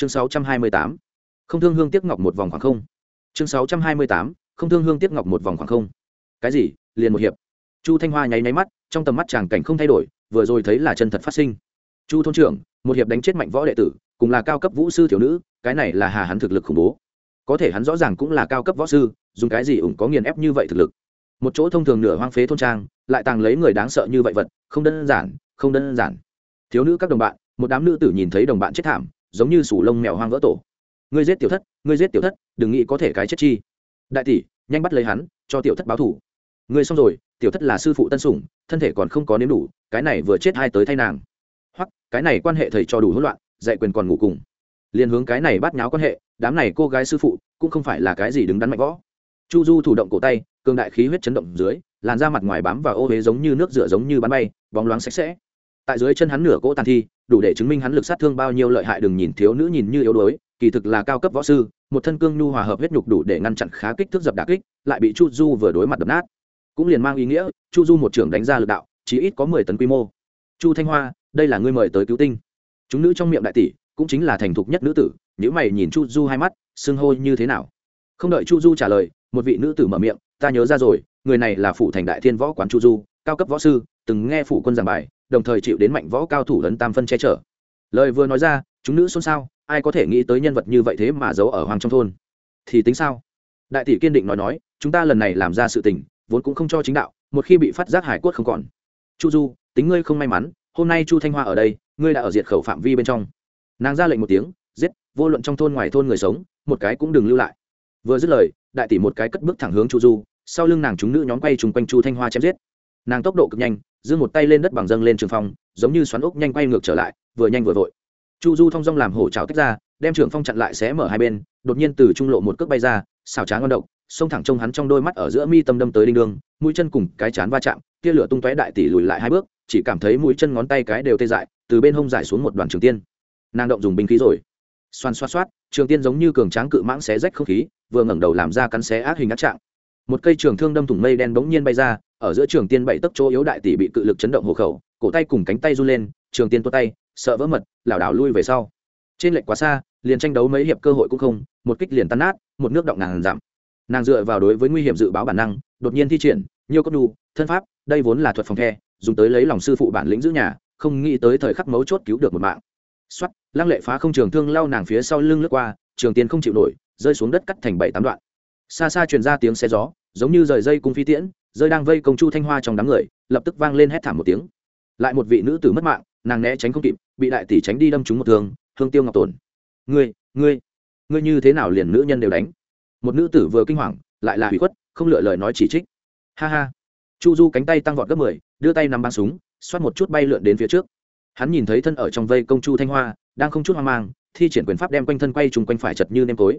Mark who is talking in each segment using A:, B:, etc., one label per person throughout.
A: chương sáu trăm hai mươi tám. Không thương hương tiếc ngọc một vòng khoảng không. Chương sáu trăm hai mươi tám. Không thương hương tiếc ngọc một vòng khoảng không. Cái gì? Liền một hiệp. Chu thanh hoa nháy nháy mắt, trong tầm mắt chàng cảnh không thay đổi, vừa rồi thấy là chân thật phát sinh. Chu thôn trưởng, một hiệp đánh chết mạnh võ đệ tử, cùng là cao cấp vũ sư thiếu nữ, cái này là hà hắn thực lực khủng bố. Có thể hắn rõ ràng cũng là cao cấp võ sư, dùng cái gì ủng có nghiền ép như vậy thực lực. Một chỗ thông thường nửa hoang phế thôn trang, lại tàng lấy người đáng sợ như vậy vật, không đơn giản, không đơn giản. Thiếu nữ các đồng bạn, một đám nữ tử nhìn thấy đồng bạn chết thảm giống như sủ lông mèo hoang vỡ tổ. Ngươi giết tiểu thất, ngươi giết tiểu thất, đừng nghĩ có thể cái chết chi. Đại tỷ, nhanh bắt lấy hắn, cho tiểu thất báo thủ ngươi xong rồi, tiểu thất là sư phụ tân sủng, thân thể còn không có nếm đủ, cái này vừa chết hai tới thay nàng. Hoặc cái này quan hệ thầy cho đủ hỗn loạn, dạy quyền còn ngủ cùng. Liền hướng cái này bắt nháo quan hệ, đám này cô gái sư phụ, cũng không phải là cái gì đứng đắn mạnh võ. Chu du thủ động cổ tay, cường đại khí huyết chấn động dưới, làn da mặt ngoài bám vào ô huế giống như nước rửa giống như bắn bay, bóng loáng sạch sẽ. Tại dưới chân hắn nửa cỗ tàn thi đủ để chứng minh hắn lực sát thương bao nhiêu lợi hại, đừng nhìn thiếu nữ nhìn như yếu đuối, kỳ thực là cao cấp võ sư, một thân cương nhu hòa hợp huyết nhục đủ để ngăn chặn khá kích thước dập đà kích, lại bị chu du vừa đối mặt đập nát. Cũng liền mang ý nghĩa, chu du một trưởng đánh ra lực đạo chỉ ít có mười tấn quy mô. Chu thanh hoa, đây là ngươi mời tới cứu tinh. Chúng nữ trong miệng đại tỷ, cũng chính là thành thục nhất nữ tử nếu mày nhìn chu du hai mắt, xưng hô như thế nào. Không đợi chu du trả lời, một vị nữ tử mở miệng, ta nhớ ra rồi, người này là phủ thành đại thiên võ quán chu du, cao cấp võ sư, từng nghe phủ quân giảng bài đồng thời chịu đến mạnh võ cao thủ lấn tam phân che chở. Lời vừa nói ra, chúng nữ xôn xao, ai có thể nghĩ tới nhân vật như vậy thế mà giấu ở hoàng trong thôn? Thì tính sao? Đại tỷ kiên định nói nói, chúng ta lần này làm ra sự tình, vốn cũng không cho chính đạo, một khi bị phát giác hải quất không còn. Chu du, tính ngươi không may mắn, hôm nay chu thanh hoa ở đây, ngươi đã ở diệt khẩu phạm vi bên trong. Nàng ra lệnh một tiếng, giết, vô luận trong thôn ngoài thôn người sống, một cái cũng đừng lưu lại. Vừa dứt lời, đại tỷ một cái cất bước thẳng hướng chu du, sau lưng nàng chúng nữ nhóm quay chung quanh chu thanh hoa chém giết nàng tốc độ cực nhanh giương một tay lên đất bằng dâng lên trường phong, giống như xoắn ốc nhanh quay ngược trở lại, vừa nhanh vừa vội. Chu du thong dong làm hổ trào tách ra, đem trường phong chặn lại xé mở hai bên, đột nhiên từ trung lộ một cước bay ra, xào tráng ngon động xông thẳng trông hắn trong đôi mắt ở giữa mi tâm đâm tới đinh đương, mũi chân cùng cái chán va chạm, tia lửa tung tóe đại tỷ lùi lại hai bước, chỉ cảm thấy mũi chân ngón tay cái đều tê dại, từ bên hông giải xuống một đoàn trường tiên. Nàng động dùng binh khí rồi. Xoan xoát xoát, trường tiên giống như cường tráng cự mãng xé rách không khí, vừa ngẩng đầu làm ra cắn xé ác hình ác trạng. Một cây trường thương đâm thủng mây đen bỗng nhiên bay ra ở giữa trường tiên bảy tấc chỗ yếu đại tỷ bị cự lực chấn động hộ khẩu, cổ tay cùng cánh tay run lên, trường tiên tua tay, sợ vỡ mật, lảo đảo lui về sau. Trên lệch quá xa, liền tranh đấu mấy hiệp cơ hội cũng không, một kích liền tan nát, một nước động nàng giảm nàng dựa vào đối với nguy hiểm dự báo bản năng, đột nhiên thi triển, nhiều cốt đu, thân pháp, đây vốn là thuật phòng the, dùng tới lấy lòng sư phụ bản lĩnh giữ nhà, không nghĩ tới thời khắc mấu chốt cứu được một mạng. Xuất lăng lệ phá không trường thương lao nàng phía sau lưng lướt qua, trường tiên không chịu nổi, rơi xuống đất cắt thành bảy tám đoạn. Xa xa truyền ra tiếng xe gió, giống như rời dây cung phi tiễn rơi đang vây công chu thanh hoa trong đám người, lập tức vang lên hét thảm một tiếng. Lại một vị nữ tử mất mạng, nàng né tránh không kịp, bị đại tỷ tránh đi đâm trúng một thương thương tiêu ngọc tổn ngươi ngươi ngươi như thế nào liền nữ nhân đều đánh? Một nữ tử vừa kinh hoàng, lại là hủy khuất, không lựa lời nói chỉ trích. Ha ha. Chu du cánh tay tăng vọt gấp mười, đưa tay nằm băng súng, xoát một chút bay lượn đến phía trước. Hắn nhìn thấy thân ở trong vây công chu thanh hoa, đang không chút hoang mang, thi triển quyền pháp đem quanh thân quay trùng quanh phải chật như nêm tối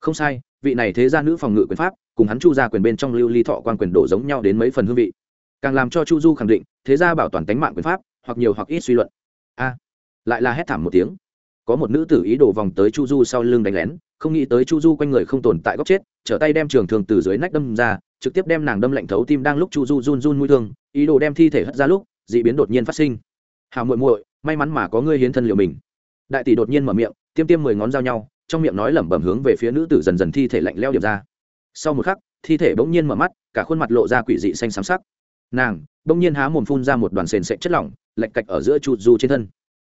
A: không sai vị này thế gia nữ phòng ngự quyền pháp, cùng hắn chu ra quyền bên trong lưu ly thọ quan quyền đổ giống nhau đến mấy phần hương vị. Càng làm cho chu du khẳng định, thế gia bảo toàn tánh mạng quyền pháp, hoặc nhiều hoặc ít suy luận. A, lại là hét thảm một tiếng. Có một nữ tử ý đồ vòng tới chu du sau lưng đánh lén, không nghĩ tới chu du quanh người không tồn tại góc chết, trở tay đem trường thường từ dưới nách đâm ra, trực tiếp đem nàng đâm lạnh thấu tim đang lúc chu du run run mũi thương, ý đồ đem thi thể hất ra lúc, d ị biến đột nhiên phát sinh. Hào muội muội, may mắn mà có ngươi hiến thân liệu mình. Đại tỷ đột nhiên mở miệng, tiêm tiêm mười ngón dao nhau trong miệng nói lẩm bẩm hướng về phía nữ tử dần dần thi thể lạnh leo điểm ra. Sau một khắc, thi thể bỗng nhiên mở mắt, cả khuôn mặt lộ ra quỷ dị xanh xám sắc. Nàng, bỗng nhiên há mồm phun ra một đoàn sền sệ chất lỏng lạch cạch ở giữa chu du trên thân.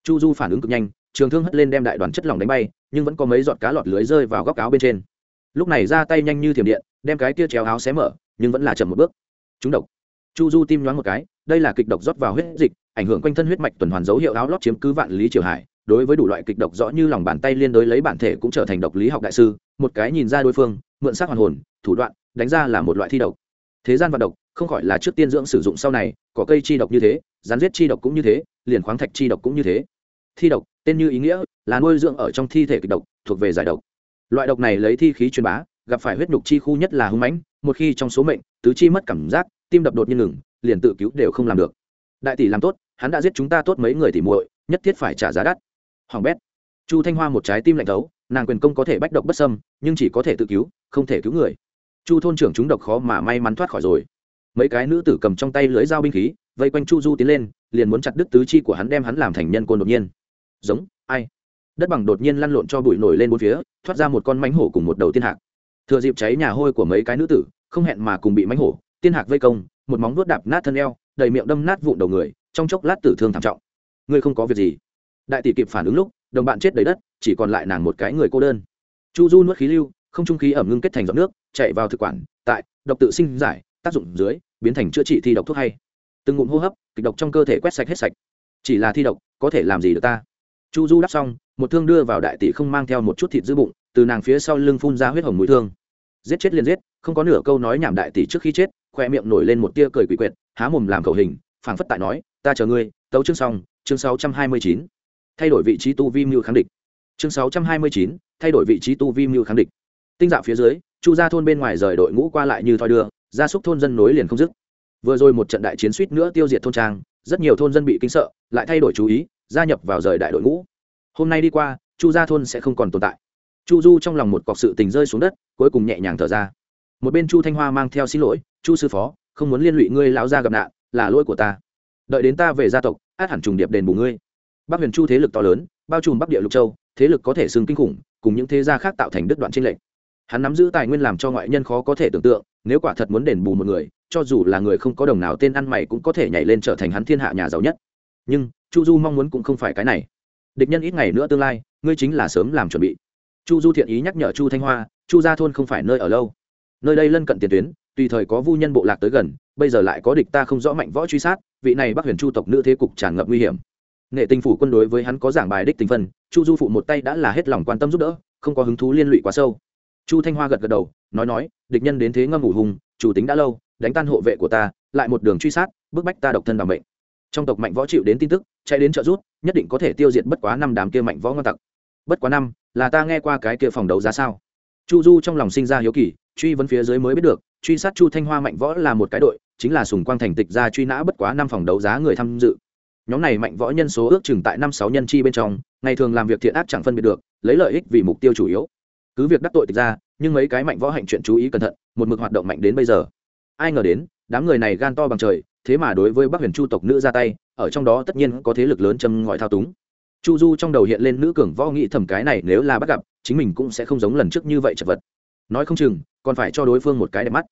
A: Chu du phản ứng cực nhanh, trường thương hất lên đem đại đoàn chất lỏng đánh bay, nhưng vẫn có mấy giọt cá lọt lưới rơi vào góc áo bên trên. Lúc này ra tay nhanh như thiểm điện, đem cái kia chéo áo xé mở, nhưng vẫn là chậm một bước. Chúng độc. Chu du tim nhoáng một cái, đây là kịch độc rót vào huyết dịch, ảnh hưởng quanh thân huyết mạch tuần hoàn dấu hiệu áo lót chiếm cứ vạn lý triều hải đối với đủ loại kịch độc rõ như lòng bàn tay liên đối lấy bản thể cũng trở thành độc lý học đại sư, một cái nhìn ra đối phương, mượn sắc hoàn hồn, thủ đoạn, đánh ra là một loại thi độc. Thế gian vật độc, không khỏi là trước tiên dưỡng sử dụng sau này, có cây chi độc như thế, rắn giết chi độc cũng như thế, liền khoáng thạch chi độc cũng như thế. Thi độc, tên như ý nghĩa, là nuôi dưỡng ở trong thi thể kịch độc, thuộc về giải độc. Loại độc này lấy thi khí truyền bá, gặp phải huyết nhục chi khu nhất là hung mãnh, một khi trong số mệnh, tứ chi mất cảm giác, tim đập đột nhiên ngừng, liền tự cứu đều không làm được. Đại tỷ làm tốt, hắn đã giết chúng ta tốt mấy người thì muội, nhất thiết phải trả giá đắt hoàng bét. Chu thanh hoa một trái tim lạnh thấu, nàng quyền công có thể bách độc bất sâm nhưng chỉ có thể tự cứu, không thể cứu người. Chu thôn trưởng chúng độc khó mà may mắn thoát khỏi rồi. Mấy cái nữ tử cầm trong tay lưới dao binh khí, vây quanh chu du tiến lên, liền muốn chặt đứt tứ chi của hắn đem hắn làm thành nhân côn đột nhiên. Giống, ai? Đất bằng đột nhiên lăn lộn cho bụi nổi lên bốn phía, thoát ra một con mánh hổ cùng một đầu tiên hạc. Thừa dịp cháy nhà hôi của mấy cái nữ tử, không hẹn mà cùng bị mánh hổ, tiên hạc vây công, một móng vuốt đạp nát thân eo, đầy miệng đâm nát vụn đầu người, trong chốc lát tử thương thảm trọng. Ngươi không có việc gì đại tỷ kịp phản ứng lúc, đồng bạn chết đầy đất, chỉ còn lại nàng một cái người cô đơn. Chu du nuốt khí lưu, không trung khí ẩm ngưng kết thành giọt nước, chạy vào thực quản, tại, độc tự sinh giải, tác dụng dưới, biến thành chữa trị thi độc thuốc hay. Từng ngụm hô hấp, kịch độc trong cơ thể quét sạch hết sạch. Chỉ là thi độc, có thể làm gì được ta? Chu du đắp xong, một thương đưa vào đại tỷ không mang theo một chút thịt giữ bụng, từ nàng phía sau lưng phun ra huyết hồng mũi thương. Giết chết liền giết, không có nửa câu nói nhảm đại tỷ trước khi chết, khoe miệng nổi lên một tia cười quỷ quyệt, há mồm làm khẩu hình, phảng phất tại nói, ta chờ ngươi, tấu chương xong, chương sáu trăm hai mươi chín thay đổi vị trí tu vi mưu kháng địch. Chương sáu trăm hai mươi chín, thay đổi vị trí tu vi mưu kháng địch. Tinh dạo phía dưới, chu ra thôn bên ngoài rời đội ngũ qua lại như thoi đưa, gia súc thôn dân nối liền không dứt. Vừa rồi một trận đại chiến suýt nữa tiêu diệt thôn trang, rất nhiều thôn dân bị kinh sợ, lại thay đổi chú ý, gia nhập vào rời đại đội ngũ. Hôm nay đi qua, chu gia thôn sẽ không còn tồn tại. Chu du trong lòng một cọc sự tình rơi xuống đất, cuối cùng nhẹ nhàng thở ra. Một bên chu thanh hoa mang theo xin lỗi, chu sư phó, không muốn liên lụy ngươi, lão gia gặp nạn, là lỗi của ta. Đợi đến ta về gia tộc, át hẳn trùng điệp đền bù ngươi bắc huyền chu thế lực to lớn, bao trùm bắc địa lục châu, thế lực có thể xưng kinh khủng, cùng những thế gia khác tạo thành đứt đoạn tranh lệch. Hắn nắm giữ tài nguyên làm cho ngoại nhân khó có thể tưởng tượng, nếu quả thật muốn đền bù một người, cho dù là người không có đồng nào tên ăn mày cũng có thể nhảy lên trở thành hắn thiên hạ nhà giàu nhất. Nhưng, chu du mong muốn cũng không phải cái này. Địch nhân ít ngày nữa tương lai, ngươi chính là sớm làm chuẩn bị. Chu du thiện ý nhắc nhở chu thanh hoa, chu gia thôn không phải nơi ở lâu. Nơi đây lân cận tiền tuyến, tùy thời có vu nhân bộ lạc tới gần, bây giờ lại có địch ta không rõ mạnh võ truy sát, vị này bắc huyền chu tộc nữ thế cục tràn ngập nguy hiểm nghệ tình phủ quân đối với hắn có giảng bài đích tình phân, chu du phụ một tay đã là hết lòng quan tâm giúp đỡ, không có hứng thú liên lụy quá sâu. Chu thanh hoa gật gật đầu, nói nói, địch nhân đến thế ngâm ngủ hùng, chủ tính đã lâu, đánh tan hộ vệ của ta, lại một đường truy sát, bức bách ta độc thân bằng mệnh. trong tộc mạnh võ chịu đến tin tức, chạy đến trợ rút nhất định có thể tiêu diệt bất quá năm đám kia mạnh võ ngon tặc. Bất quá năm, là ta nghe qua cái kia phòng đấu giá sao? Chu du trong lòng sinh ra hiếu kỳ, truy vấn phía dưới mới biết được, truy sát chu thanh hoa mạnh võ là một cái đội, chính là sùng quang thành tịch ra truy nã bất quá năm phòng đấu giá người tham dự nhóm này mạnh võ nhân số ước chừng tại năm sáu nhân chi bên trong, ngày thường làm việc thiện ác chẳng phân biệt được, lấy lợi ích vì mục tiêu chủ yếu. Cứ việc đắc tội tịch ra, nhưng mấy cái mạnh võ hạnh chuyện chú ý cẩn thận, một mực hoạt động mạnh đến bây giờ. Ai ngờ đến, đám người này gan to bằng trời, thế mà đối với bắc huyền chu tộc nữ ra tay, ở trong đó tất nhiên có thế lực lớn châm ngòi thao túng. Chu du trong đầu hiện lên nữ cường võ nghĩ thầm cái này nếu là bắt gặp, chính mình cũng sẽ không giống lần trước như vậy chật vật. Nói không chừng, còn phải cho đối phương một cái đẹp mắt.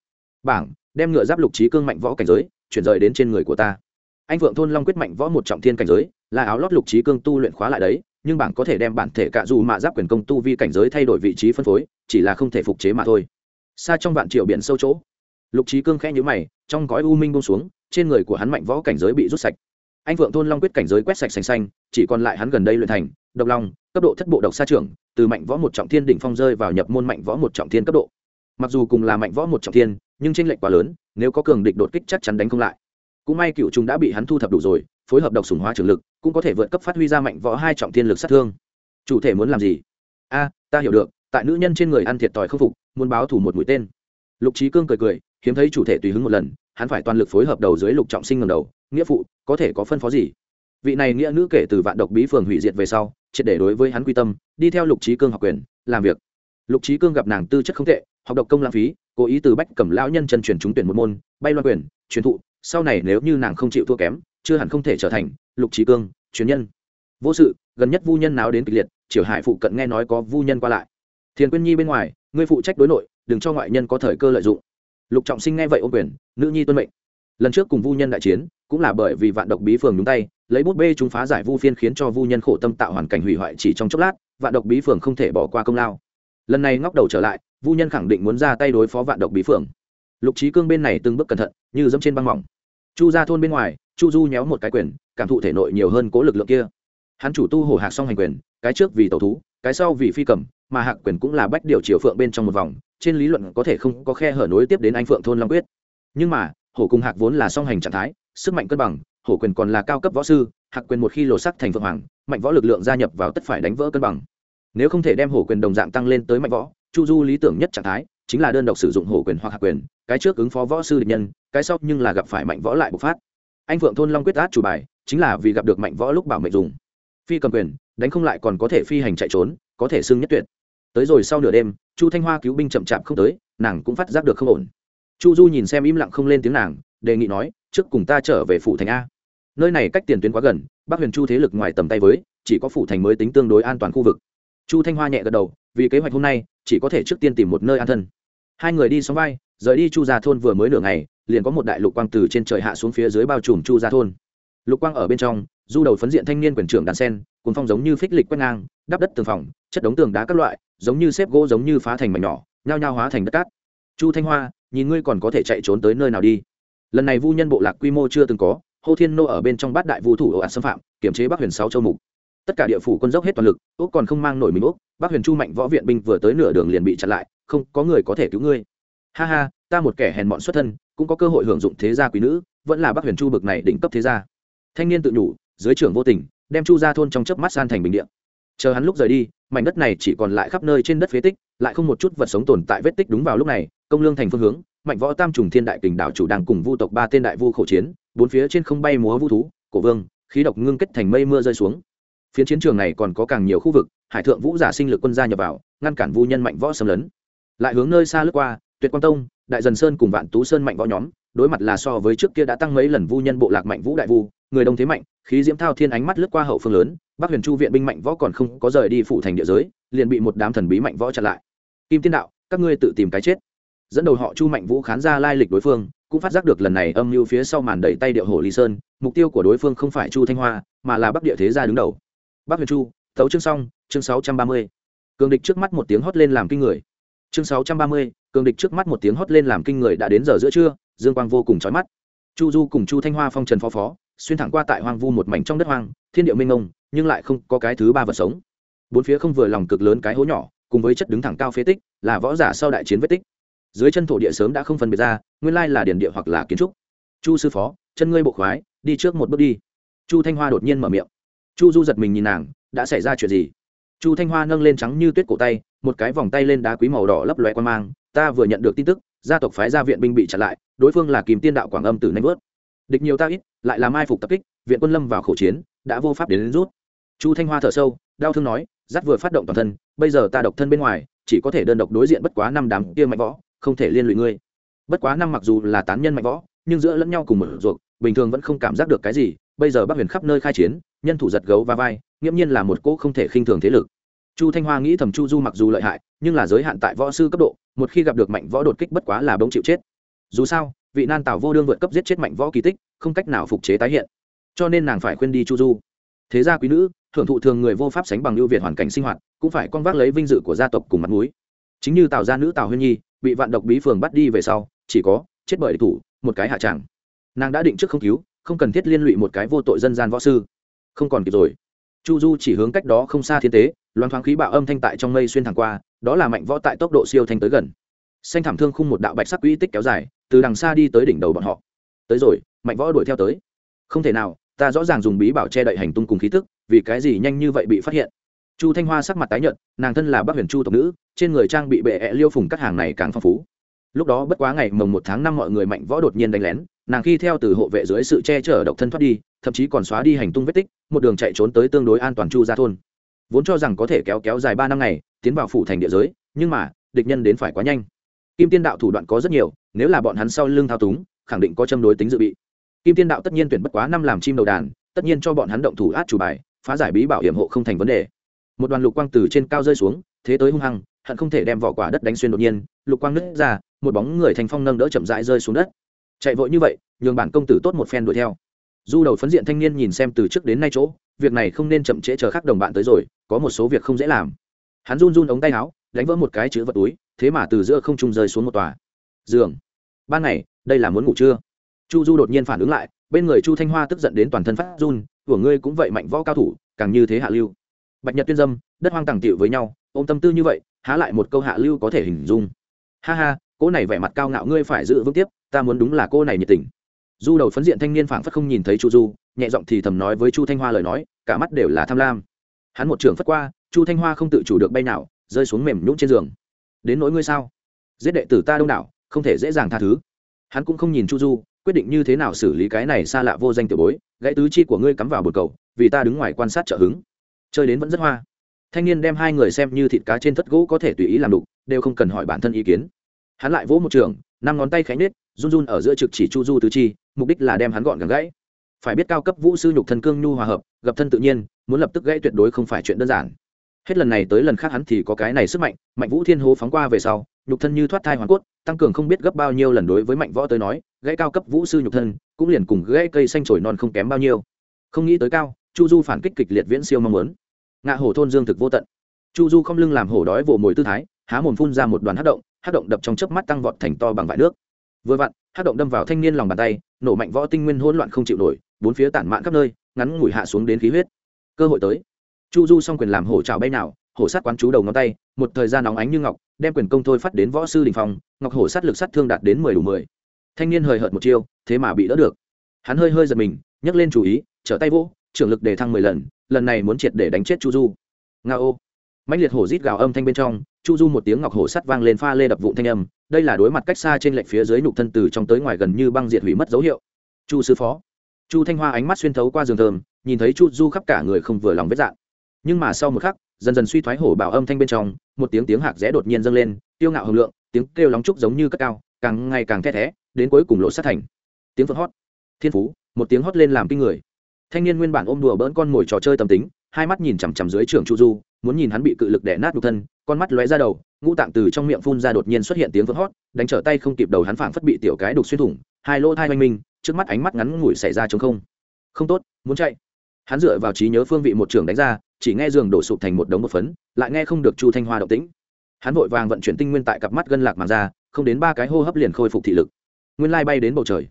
A: Bảng, đem ngựa giáp lục trí cương mạnh võ cảnh giới, chuyển rời đến trên người của ta anh vượng thôn long quyết mạnh võ một trọng thiên cảnh giới, là áo lót lục trí cương tu luyện khóa lại đấy, nhưng bảng có thể đem bản thể cạ dù mạ giáp quyền công tu vi cảnh giới thay đổi vị trí phân phối, chỉ là không thể phục chế mà thôi. Xa trong vạn triệu biển sâu chỗ, lục trí cương khẽ nhữ mày, trong gói u minh bông xuống, trên người của hắn mạnh võ cảnh giới bị rút sạch. Anh vượng thôn long quyết cảnh giới quét sạch sành xanh, chỉ còn lại hắn gần đây luyện thành, độc long, cấp độ thất bộ độc xa trưởng, từ mạnh võ một trọng thiên đỉnh phong rơi vào nhập môn mạnh võ một trọng thiên cấp độ. Mặc dù cùng là mạnh võ một trọng thiên, nhưng tranh lệch quá lớn, nếu có cường địch đột kích chắc chắn đánh không lại cũng may cựu trùng đã bị hắn thu thập đủ rồi, phối hợp độc sùng hóa trường lực, cũng có thể vượt cấp phát huy ra mạnh võ hai trọng thiên lực sát thương. Chủ thể muốn làm gì? A, ta hiểu được, tại nữ nhân trên người ăn thiệt thòi không phục, muốn báo thủ một mũi tên. Lục trí cương cười cười, hiếm thấy chủ thể tùy hứng một lần, hắn phải toàn lực phối hợp đầu dưới lục trọng sinh ngầm đầu, nghĩa phụ, có thể có phân phó gì? Vị này nghĩa nữ kể từ vạn độc bí phường hủy diệt về sau, triệt để đối với hắn quy tâm, đi theo lục trí cương học quyền, làm việc. Lục trí cương gặp nàng tư chất không tệ, học độc công lãng phí, cố ý từ bách cầm lão nhân chân truyền trúng tuyển một môn, bay loan quyền, truyền thụ sau này nếu như nàng không chịu thua kém, chưa hẳn không thể trở thành lục trí cương truyền nhân. Vô sự, gần nhất vu nhân nào đến kịch liệt, triều hải phụ cận nghe nói có vu nhân qua lại. Thiền quyên nhi bên ngoài, ngươi phụ trách đối nội, đừng cho ngoại nhân có thời cơ lợi dụng. Lục trọng sinh nghe vậy ô quyền, nữ nhi tuân mệnh. Lần trước cùng vu nhân đại chiến, cũng là bởi vì vạn độc bí phường đúng tay, lấy bút bê chúng phá giải vu phiên khiến cho vu nhân khổ tâm tạo hoàn cảnh hủy hoại chỉ trong chốc lát, vạn độc bí phường không thể bỏ qua công lao. Lần này ngóc đầu trở lại, vu nhân khẳng định muốn ra tay đối phó vạn độc bí phường lục trí cương bên này từng bước cẩn thận, như dẫm trên băng mỏng. Chu ra thôn bên ngoài, chu du nhéo một cái quyền, cảm thụ thể nội nhiều hơn cố lực lượng kia. Hắn chủ tu hổ hạc song hành quyền, cái trước vì tẩu thú, cái sau vì phi cầm, mà hạc quyền cũng là bách điều triều phượng bên trong một vòng, trên lý luận có thể không có khe hở nối tiếp đến anh phượng thôn long quyết. Nhưng mà, hổ cùng hạc vốn là song hành trạng thái, sức mạnh cân bằng, hổ quyền còn là cao cấp võ sư, hạc quyền một khi lột sắc thành phượng hoàng, mạnh võ lực lượng gia nhập vào tất phải đánh vỡ cân bằng. Nếu không thể đem hổ quyền đồng dạng tăng lên tới mạnh võ, chu du lý tưởng nhất trạng thái chính là đơn độc sử dụng hổ quyền hoặc hạc quyền, cái trước ứng phó võ sư địch nhân, cái sau nhưng là gặp phải mạnh võ lại bộc phát. Anh phượng thôn long quyết át chủ bài, chính là vì gặp được mạnh võ lúc bảo mệnh dùng. Phi cầm quyền, đánh không lại còn có thể phi hành chạy trốn, có thể xưng nhất tuyệt. Tới rồi sau nửa đêm, chu thanh hoa cứu binh chậm chạp không tới, nàng cũng phát giác được không ổn. Chu du nhìn xem im lặng không lên tiếng nàng, đề nghị nói, trước cùng ta trở về phủ thành a. Nơi này cách tiền tuyến quá gần, bắc huyền chu thế lực ngoài tầm tay với, chỉ có phủ thành mới tính tương đối an toàn khu vực. Chu thanh hoa nhẹ gật đầu, vì kế hoạch hôm nay, chỉ có thể trước tiên tìm một nơi an thân hai người đi xóm vai, rời đi chu gia thôn vừa mới nửa ngày, liền có một đại lục quang từ trên trời hạ xuống phía dưới bao trùm chu gia thôn. Lục quang ở bên trong, du đầu phấn diện thanh niên quyền trưởng đàn sen cùng phong giống như phích lịch quét ngang, đắp đất tường phòng, chất đống tường đá các loại, giống như xếp gỗ giống như phá thành mảnh nhỏ, nhao nhao hóa thành đất cát. Chu thanh hoa, nhìn ngươi còn có thể chạy trốn tới nơi nào đi. Lần này vu nhân bộ lạc quy mô chưa từng có, hô thiên nô ở bên trong bát đại vu thủ ồ ạt xâm phạm, kiểm chế bắc huyền sáu châu mục. Tất cả địa phủ quân dốc hết toàn lực úc còn không mang nổi mình úc bắc huyền chu mạnh võ viện binh vừa tới nửa đường liền bị chặn lại không có người có thể cứu ngươi. Ha ha, ta một kẻ hèn mọn xuất thân, cũng có cơ hội hưởng dụng thế gia quý nữ, vẫn là bắc huyền chu bực này đỉnh cấp thế gia. Thanh niên tự nhủ, dưới trưởng vô tình, đem chu ra thôn trong chớp mắt san thành bình điện chờ hắn lúc rời đi, mảnh đất này chỉ còn lại khắp nơi trên đất phế tích, lại không một chút vật sống tồn tại vết tích đúng vào lúc này, công lương thành phương hướng, mạnh võ tam trùng thiên đại kình đảo chủ đang cùng vu tộc ba tên đại vu khẩu chiến, bốn phía trên không bay múa vu thú, cổ vương, khí độc ngưng kết thành mây mưa rơi xuống. Phiến chiến trường này còn có càng nhiều khu vực, hải thượng vũ giả sinh lực quân gia nhập vào, ngăn cản vu nhân mạnh võ xâm lấn lại hướng nơi xa lướt qua, tuyệt quang tông, đại dần sơn cùng vạn tú sơn mạnh võ nhóm, đối mặt là so với trước kia đã tăng mấy lần vu nhân bộ lạc mạnh vũ đại vu, người đông thế mạnh, khí diễm thao thiên ánh mắt lướt qua hậu phương lớn, bắc huyền chu viện binh mạnh võ còn không có rời đi phụ thành địa giới, liền bị một đám thần bí mạnh võ chặn lại. Kim tiên đạo, các ngươi tự tìm cái chết. Dẫn đầu họ chu mạnh vũ khán ra lai lịch đối phương, cũng phát giác được lần này âm mưu phía sau màn đẩy tay điệu hồ lý sơn, mục tiêu của đối phương không phải chu thanh hoa, mà là bắc địa thế gia đứng đầu. Bắc huyền chu, thấu chương xong, chương sáu trăm ba mươi. Cường địch trước mắt một tiếng hót lên làm kinh người chương sáu trăm ba mươi, cường địch trước mắt một tiếng hót lên làm kinh người đã đến giờ giữa trưa, dương quang vô cùng trói mắt. Chu du cùng chu thanh hoa phong trần phó phó, xuyên thẳng qua tại hoang vu một mảnh trong đất hoang, thiên điệu mênh mông, nhưng lại không có cái thứ ba vật sống. Bốn phía không vừa lòng cực lớn cái hố nhỏ, cùng với chất đứng thẳng cao phế tích, là võ giả sau đại chiến vết tích. Dưới chân thổ địa sớm đã không phân biệt ra, nguyên lai là điển địa hoặc là kiến trúc. Chu sư phó, chân ngươi bộ khoái, đi trước một bước đi. Chu thanh hoa đột nhiên mở miệng. Chu du giật mình nhìn nàng, đã xảy ra chuyện gì? Chu thanh hoa nâng lên trắng như tuyết cổ tay một cái vòng tay lên đá quý màu đỏ lấp loe quan mang ta vừa nhận được tin tức gia tộc phái gia viện binh bị chặn lại đối phương là kìm tiên đạo quảng âm từ nanh vớt. Địch nhiều ta ít lại là mai phục tập kích viện quân lâm vào khẩu chiến đã vô pháp đến, đến rút. Chu thanh hoa thở sâu đau thương nói dắt vừa phát động toàn thân bây giờ ta độc thân bên ngoài chỉ có thể đơn độc đối diện bất quá năm đám kia mạnh võ không thể liên lụy ngươi. Bất quá năm mặc dù là tán nhân mạnh võ nhưng giữa lẫn nhau cùng một ruột bình thường vẫn không cảm giác được cái gì bây giờ bắc huyền khắp nơi khai chiến nhân thủ giật gấu và vai nghiễm nhiên là một cỗ không thể khinh thường thế lực. Chu thanh hoa nghĩ thầm chu du mặc dù lợi hại, nhưng là giới hạn tại võ sư cấp độ, một khi gặp được mạnh võ đột kích bất quá là bỗng chịu chết. Dù sao, vị nan tảo vô đương vượt cấp giết chết mạnh võ kỳ tích, không cách nào phục chế tái hiện. Cho nên nàng phải khuyên đi chu du. Thế gia quý nữ, thưởng thụ thường người vô pháp sánh bằng ưu việt hoàn cảnh sinh hoạt, cũng phải con vác lấy vinh dự của gia tộc cùng mặt mũi. Chính như tào gia nữ tào huyên nhi, bị vạn độc bí phường bắt đi về sau, chỉ có chết bởi địch thủ, một cái hạ tràng nàng đã định trước không cứu, không cần thiết liên lụy một cái vô tội dân gian võ sư. Không còn kịp rồi chu du chỉ hướng cách đó không xa thiên tế, loan thoáng khí bạo âm thanh tại trong mây xuyên thẳng qua, đó là mạnh võ tại tốc độ siêu thanh tới gần. Xanh thảm thương khung một đạo bạch sắc quỹ tích kéo dài, từ đằng xa đi tới đỉnh đầu bọn họ. Tới rồi, mạnh võ đuổi theo tới. Không thể nào, ta rõ ràng dùng bí bảo che đậy hành tung cùng khí tức, vì cái gì nhanh như vậy bị phát hiện? Chu thanh hoa sắc mặt tái nhợt, nàng thân là bắc huyền chu tộc nữ, trên người trang bị bệ ẹ liêu phùng các hàng này càng phong phú. Lúc đó bất quá ngày mồng một tháng năm mọi người mạnh võ đột nhiên đánh lén, nàng khi theo từ hộ vệ dưới sự che chở độc thân thoát đi thậm chí còn xóa đi hành tung vết tích, một đường chạy trốn tới tương đối an toàn chu ra thôn. Vốn cho rằng có thể kéo kéo dài ba năm ngày, tiến vào phủ thành địa giới, nhưng mà, địch nhân đến phải quá nhanh. Kim tiên đạo thủ đoạn có rất nhiều, nếu là bọn hắn sau lưng thao túng, khẳng định có châm đối tính dự bị. Kim tiên đạo tất nhiên tuyển bất quá năm làm chim đầu đàn, tất nhiên cho bọn hắn động thủ át chủ bài, phá giải bí bảo hiểm hộ không thành vấn đề. Một đoàn lục quang từ trên cao rơi xuống, thế tới hung hăng, hận không thể đem vỏ quả đất đánh xuyên đột nhiên, lục quang nứt ra, một bóng người thành phong nâng đỡ chậm rãi rơi xuống đất. Chạy vội như vậy, nhường bản công tử tốt một phen đuổi theo du đầu phấn diện thanh niên nhìn xem từ trước đến nay chỗ, việc này không nên chậm trễ chờ khác đồng bạn tới rồi, có một số việc không dễ làm. Hắn run run ống tay áo, đánh vỡ một cái chữ vật túi, thế mà từ giữa không trung rơi xuống một tòa. Giường. Ban ngày, đây là muốn ngủ chưa? Chu du đột nhiên phản ứng lại, bên người chu thanh hoa tức giận đến toàn thân phát run, của ngươi cũng vậy mạnh võ cao thủ, càng như thế hạ lưu. Bạch nhật tuyên dâm, đất hoang tàng tiệu với nhau, ôm tâm tư như vậy, há lại một câu hạ lưu có thể hình dung. Ha ha, cô này vẻ mặt cao ngạo ngươi phải giữ vững tiếp, ta muốn đúng là cô này nhiệt tình du đầu phấn diện thanh niên phảng phất không nhìn thấy chu du, nhẹ giọng thì thầm nói với chu thanh hoa lời nói, cả mắt đều là tham lam. Hắn một trường phất qua, chu thanh hoa không tự chủ được bay nào, rơi xuống mềm nhũng trên giường. Đến nỗi ngươi sao? Giết đệ tử ta đông đảo, không thể dễ dàng tha thứ. Hắn cũng không nhìn chu du, quyết định như thế nào xử lý cái này xa lạ vô danh tiểu bối, gãy tứ chi của ngươi cắm vào bột cầu, vì ta đứng ngoài quan sát trợ hứng. Chơi đến vẫn rất hoa. Thanh niên đem hai người xem như thịt cá trên thất gỗ có thể tùy ý làm đục, đều không cần hỏi bản thân ý kiến. Hắn lại vỗ một trường, năm ngón tay khánh nết run run ở giữa trực chỉ chu du tứ chi mục đích là đem hắn gọn gàng gãy. Phải biết cao cấp vũ sư nhục thân cương nhu hòa hợp, gặp thân tự nhiên, muốn lập tức gãy tuyệt đối không phải chuyện đơn giản. Hết lần này tới lần khác hắn thì có cái này sức mạnh mạnh vũ thiên hố phóng qua về sau, nhục thân như thoát thai hoàn cốt, tăng cường không biết gấp bao nhiêu lần đối với mạnh võ tới nói, gãy cao cấp vũ sư nhục thân, cũng liền cùng gãy cây xanh trổi non không kém bao nhiêu. Không nghĩ tới cao, chu du phản kích kịch liệt viễn siêu mong muốn. Ngạ hổ thôn dương thực vô tận. Chu du không lưng làm hổ đói vồ mồi tư thái, há mồm phun ra một đoàn hát động hát động đập trong chớp mắt tăng vọt thành to bằng vải nước vừa vặn, hát động đâm vào thanh niên lòng bàn tay, nổ mạnh võ tinh nguyên hỗn loạn không chịu nổi, bốn phía tản mạn khắp nơi, ngắn ngủi hạ xuống đến khí huyết. Cơ hội tới. Chu du xong quyền làm hổ trào bay nào, hổ sát quán chú đầu ngón tay, một thời gian nóng ánh như ngọc, đem quyền công thôi phát đến võ sư đình phong, ngọc hổ sát lực sát thương đạt đến mười đủ mười. Thanh niên hời hợt một chiêu, thế mà bị đỡ được. Hắn hơi hơi giật mình, nhấc lên chú ý, trở tay vỗ, trưởng lực để thăng mười lần lần này muốn triệt để đánh chết chu du. Nga ô mạnh liệt hổ rít gào âm thanh bên trong, chu du một tiếng ngọc hổ sắt vang lên pha lê đập vụn thanh âm, đây là đối mặt cách xa trên lệch phía dưới nhục thân từ trong tới ngoài gần như băng diệt hủy mất dấu hiệu. Chu sư phó. Chu thanh hoa ánh mắt xuyên thấu qua giường thơm, nhìn thấy chu du khắp cả người không vừa lòng vết dạn. Nhưng mà sau một khắc, dần dần suy thoái hổ bảo âm thanh bên trong, một tiếng tiếng hạc rẽ đột nhiên dâng lên, tiêu ngạo hồng lượng, tiếng kêu lóng trúc giống như cất cao, càng ngày càng thét thé, đến cuối cùng lộ sát thành. Tiếng phượng hót. Thiên phú, một tiếng hót lên làm kinh người. Thanh niên nguyên bản ôm đùa bỡn con ngồi trò chơi tầm tính hai mắt nhìn chằm chằm dưới trưởng chu du, muốn nhìn hắn bị cự lực đẻ nát đục thân, con mắt lóe ra đầu, ngũ tạng từ trong miệng phun ra đột nhiên xuất hiện tiếng vỡ hót, đánh trở tay không kịp đầu hắn phảng phất bị tiểu cái đục xuyên thủng, hai lỗ thai oanh minh, trước mắt ánh mắt ngắn ngủi xảy ra chống không. Không tốt, muốn chạy. Hắn dựa vào trí nhớ phương vị một trường đánh ra, chỉ nghe giường đổ sụp thành một đống một phấn, lại nghe không được chu thanh hoa động tĩnh. Hắn vội vàng vận chuyển tinh nguyên tại cặp mắt gân lạc màng ra, không đến ba cái hô hấp liền khôi phục thị lực. Nguyên lai bay đến bầu trời.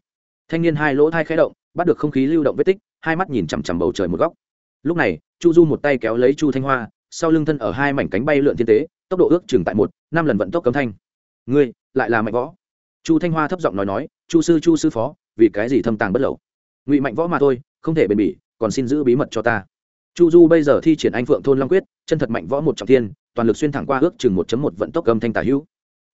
A: Thanh niên hai lỗ thai khẽ động, bắt được không khí lưu động vết tích, hai mắt nhìn chằm chằm bầu trời một góc lúc này, chu du một tay kéo lấy chu thanh hoa, sau lưng thân ở hai mảnh cánh bay lượn thiên tế, tốc độ ước chừng tại một, năm lần vận tốc cấm thanh. Ngươi, lại là mạnh võ. Chu thanh hoa thấp giọng nói nói, chu sư chu sư phó, vì cái gì thâm tàng bất lậu? Ngụy mạnh võ mà thôi, không thể bền bỉ, còn xin giữ bí mật cho ta. Chu du bây giờ thi triển anh phượng thôn long quyết, chân thật mạnh võ một trọng thiên, toàn lực xuyên thẳng qua ước chừng một một vận tốc âm thanh tả hữu.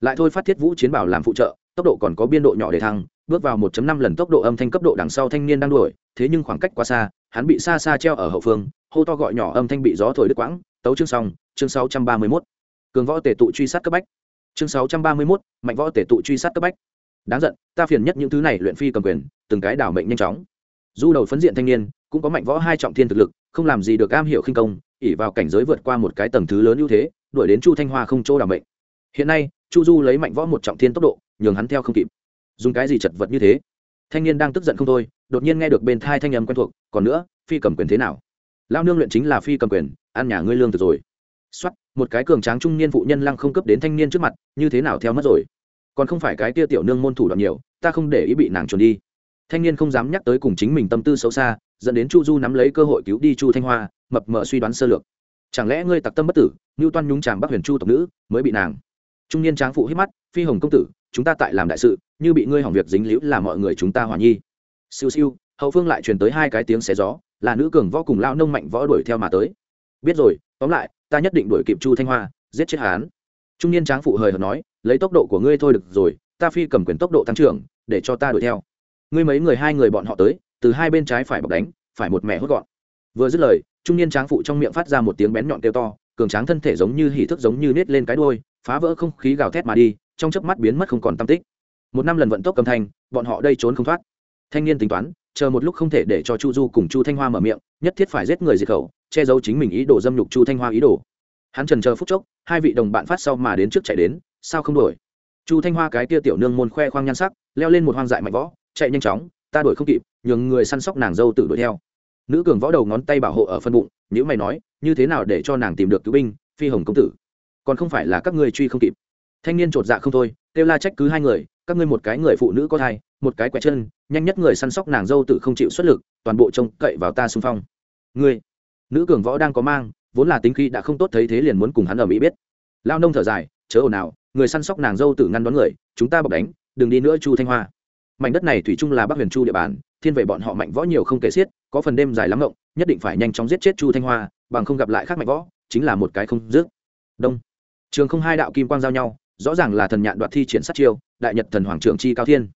A: Lại thôi phát thiết vũ chiến bảo làm phụ trợ, tốc độ còn có biên độ nhỏ để thăng, bước vào 1 năm lần tốc độ âm thanh cấp độ đằng sau thanh niên đang đuổi, thế nhưng khoảng cách quá xa hắn bị xa xa treo ở hậu phương hô to gọi nhỏ âm thanh bị gió thổi đứt quãng tấu chương xong chương 631. cường võ tể tụ truy sát cấp bách. Chương 631, mạnh võ tể tụ truy sát cấp bách. Đáng giận ta phiền nhất những thứ này luyện phi cầm quyền từng cái đảo mệnh nhanh chóng. Du đầu phấn diện thanh niên cũng có mạnh võ hai trọng thiên thực lực không làm gì được am hiểu khinh công ỉ vào cảnh giới vượt qua một cái tầng thứ lớn ưu thế đuổi đến chu thanh hoa không chỗ đảo mệnh. Hiện nay chu du lấy mạnh võ một trọng thiên tốc độ nhường hắn theo không kịp. Dùng cái gì chật vật như thế? Thanh niên đang tức giận không thôi, đột nhiên nghe được bên thai thanh âm quen thuộc, còn nữa, phi cầm quyền thế nào? Lao nương luyện chính là phi cầm quyền, ăn nhà ngươi lương từ rồi. Xuất một cái cường tráng trung niên phụ nhân lăng không cấp đến thanh niên trước mặt, như thế nào theo mất rồi? Còn không phải cái tia tiểu nương môn thủ đoạn nhiều, ta không để ý bị nàng trốn đi. Thanh niên không dám nhắc tới cùng chính mình tâm tư xấu xa, dẫn đến chu du nắm lấy cơ hội cứu đi chu thanh hoa, mập mờ suy đoán sơ lược. Chẳng lẽ ngươi tặc tâm bất tử, ngưu toan nhúng chàng bắc huyền chu tộc nữ, mới bị nàng? Trung niên tráng phụ hít mắt, phi hồng công tử chúng ta tại làm đại sự, như bị ngươi hỏng việc dính liễu là mọi người chúng ta hòa nhi. Siêu siêu, hậu phương lại truyền tới hai cái tiếng xé gió, là nữ cường võ cùng lao nông mạnh võ đuổi theo mà tới. Biết rồi, tóm lại, ta nhất định đuổi kịp chu thanh hoa, giết chết hán trung niên tráng phụ hời hợt nói, lấy tốc độ của ngươi thôi được rồi, ta phi cầm quyền tốc độ tăng trưởng, để cho ta đuổi theo. Ngươi mấy người hai người bọn họ tới, từ hai bên trái phải bọc đánh, phải một mẹ hốt gọn. Vừa dứt lời, trung niên tráng phụ trong miệng phát ra một tiếng bén nhọn kêu to, cường tráng thân thể giống như hỉ thức giống như nết lên cái đuôi, phá vỡ không khí gào thét mà đi trong chớp mắt biến mất không còn tâm tích. Một năm lần vận tốc cầm thanh, bọn họ đây trốn không thoát. Thanh niên tính toán, chờ một lúc không thể để cho chu du cùng chu thanh hoa mở miệng, nhất thiết phải giết người diệt khẩu, che giấu chính mình ý đồ dâm nhục chu thanh hoa ý đồ. Hắn trần chờ phút chốc, hai vị đồng bạn phát sau mà đến trước chạy đến, sao không đuổi? Chu thanh hoa cái tia tiểu nương môn khoe khoang nhan sắc, leo lên một hoang dại mạnh võ, chạy nhanh chóng, ta đuổi không kịp, nhường người săn sóc nàng dâu tự đuổi theo. Nữ cường võ đầu ngón tay bảo hộ ở phân bụng nếu mày nói, như thế nào để cho nàng tìm được cứu binh, phi hồng công tử? Còn không phải là các ngươi truy không kịp thanh niên chột dạ không thôi, kêu la trách cứ hai người, các ngươi một cái người phụ nữ có thai, một cái quẹt chân, nhanh nhất người săn sóc nàng dâu tự không chịu xuất lực, toàn bộ trông cậy vào ta xung phong. Ngươi, nữ cường võ đang có mang, vốn là tính khi đã không tốt thấy thế liền muốn cùng hắn ở mỹ biết. Lao nông thở dài, chớ ồn nào người săn sóc nàng dâu tự ngăn đón người, chúng ta bọc đánh, đừng đi nữa chu thanh hoa. Mảnh đất này thủy chung là bắc huyền chu địa bàn, thiên về bọn họ mạnh võ nhiều không kể xiết, có phần đêm dài lắm ngộng, nhất định phải nhanh chóng giết chết chu thanh hoa, bằng không gặp lại khác mạnh võ, chính là một cái không dứt. Đông. Trường không hai đạo kim quang giao nhau rõ ràng là thần nhạn đoạt thi triển sát chiêu, đại nhật thần hoàng trưởng chi cao thiên.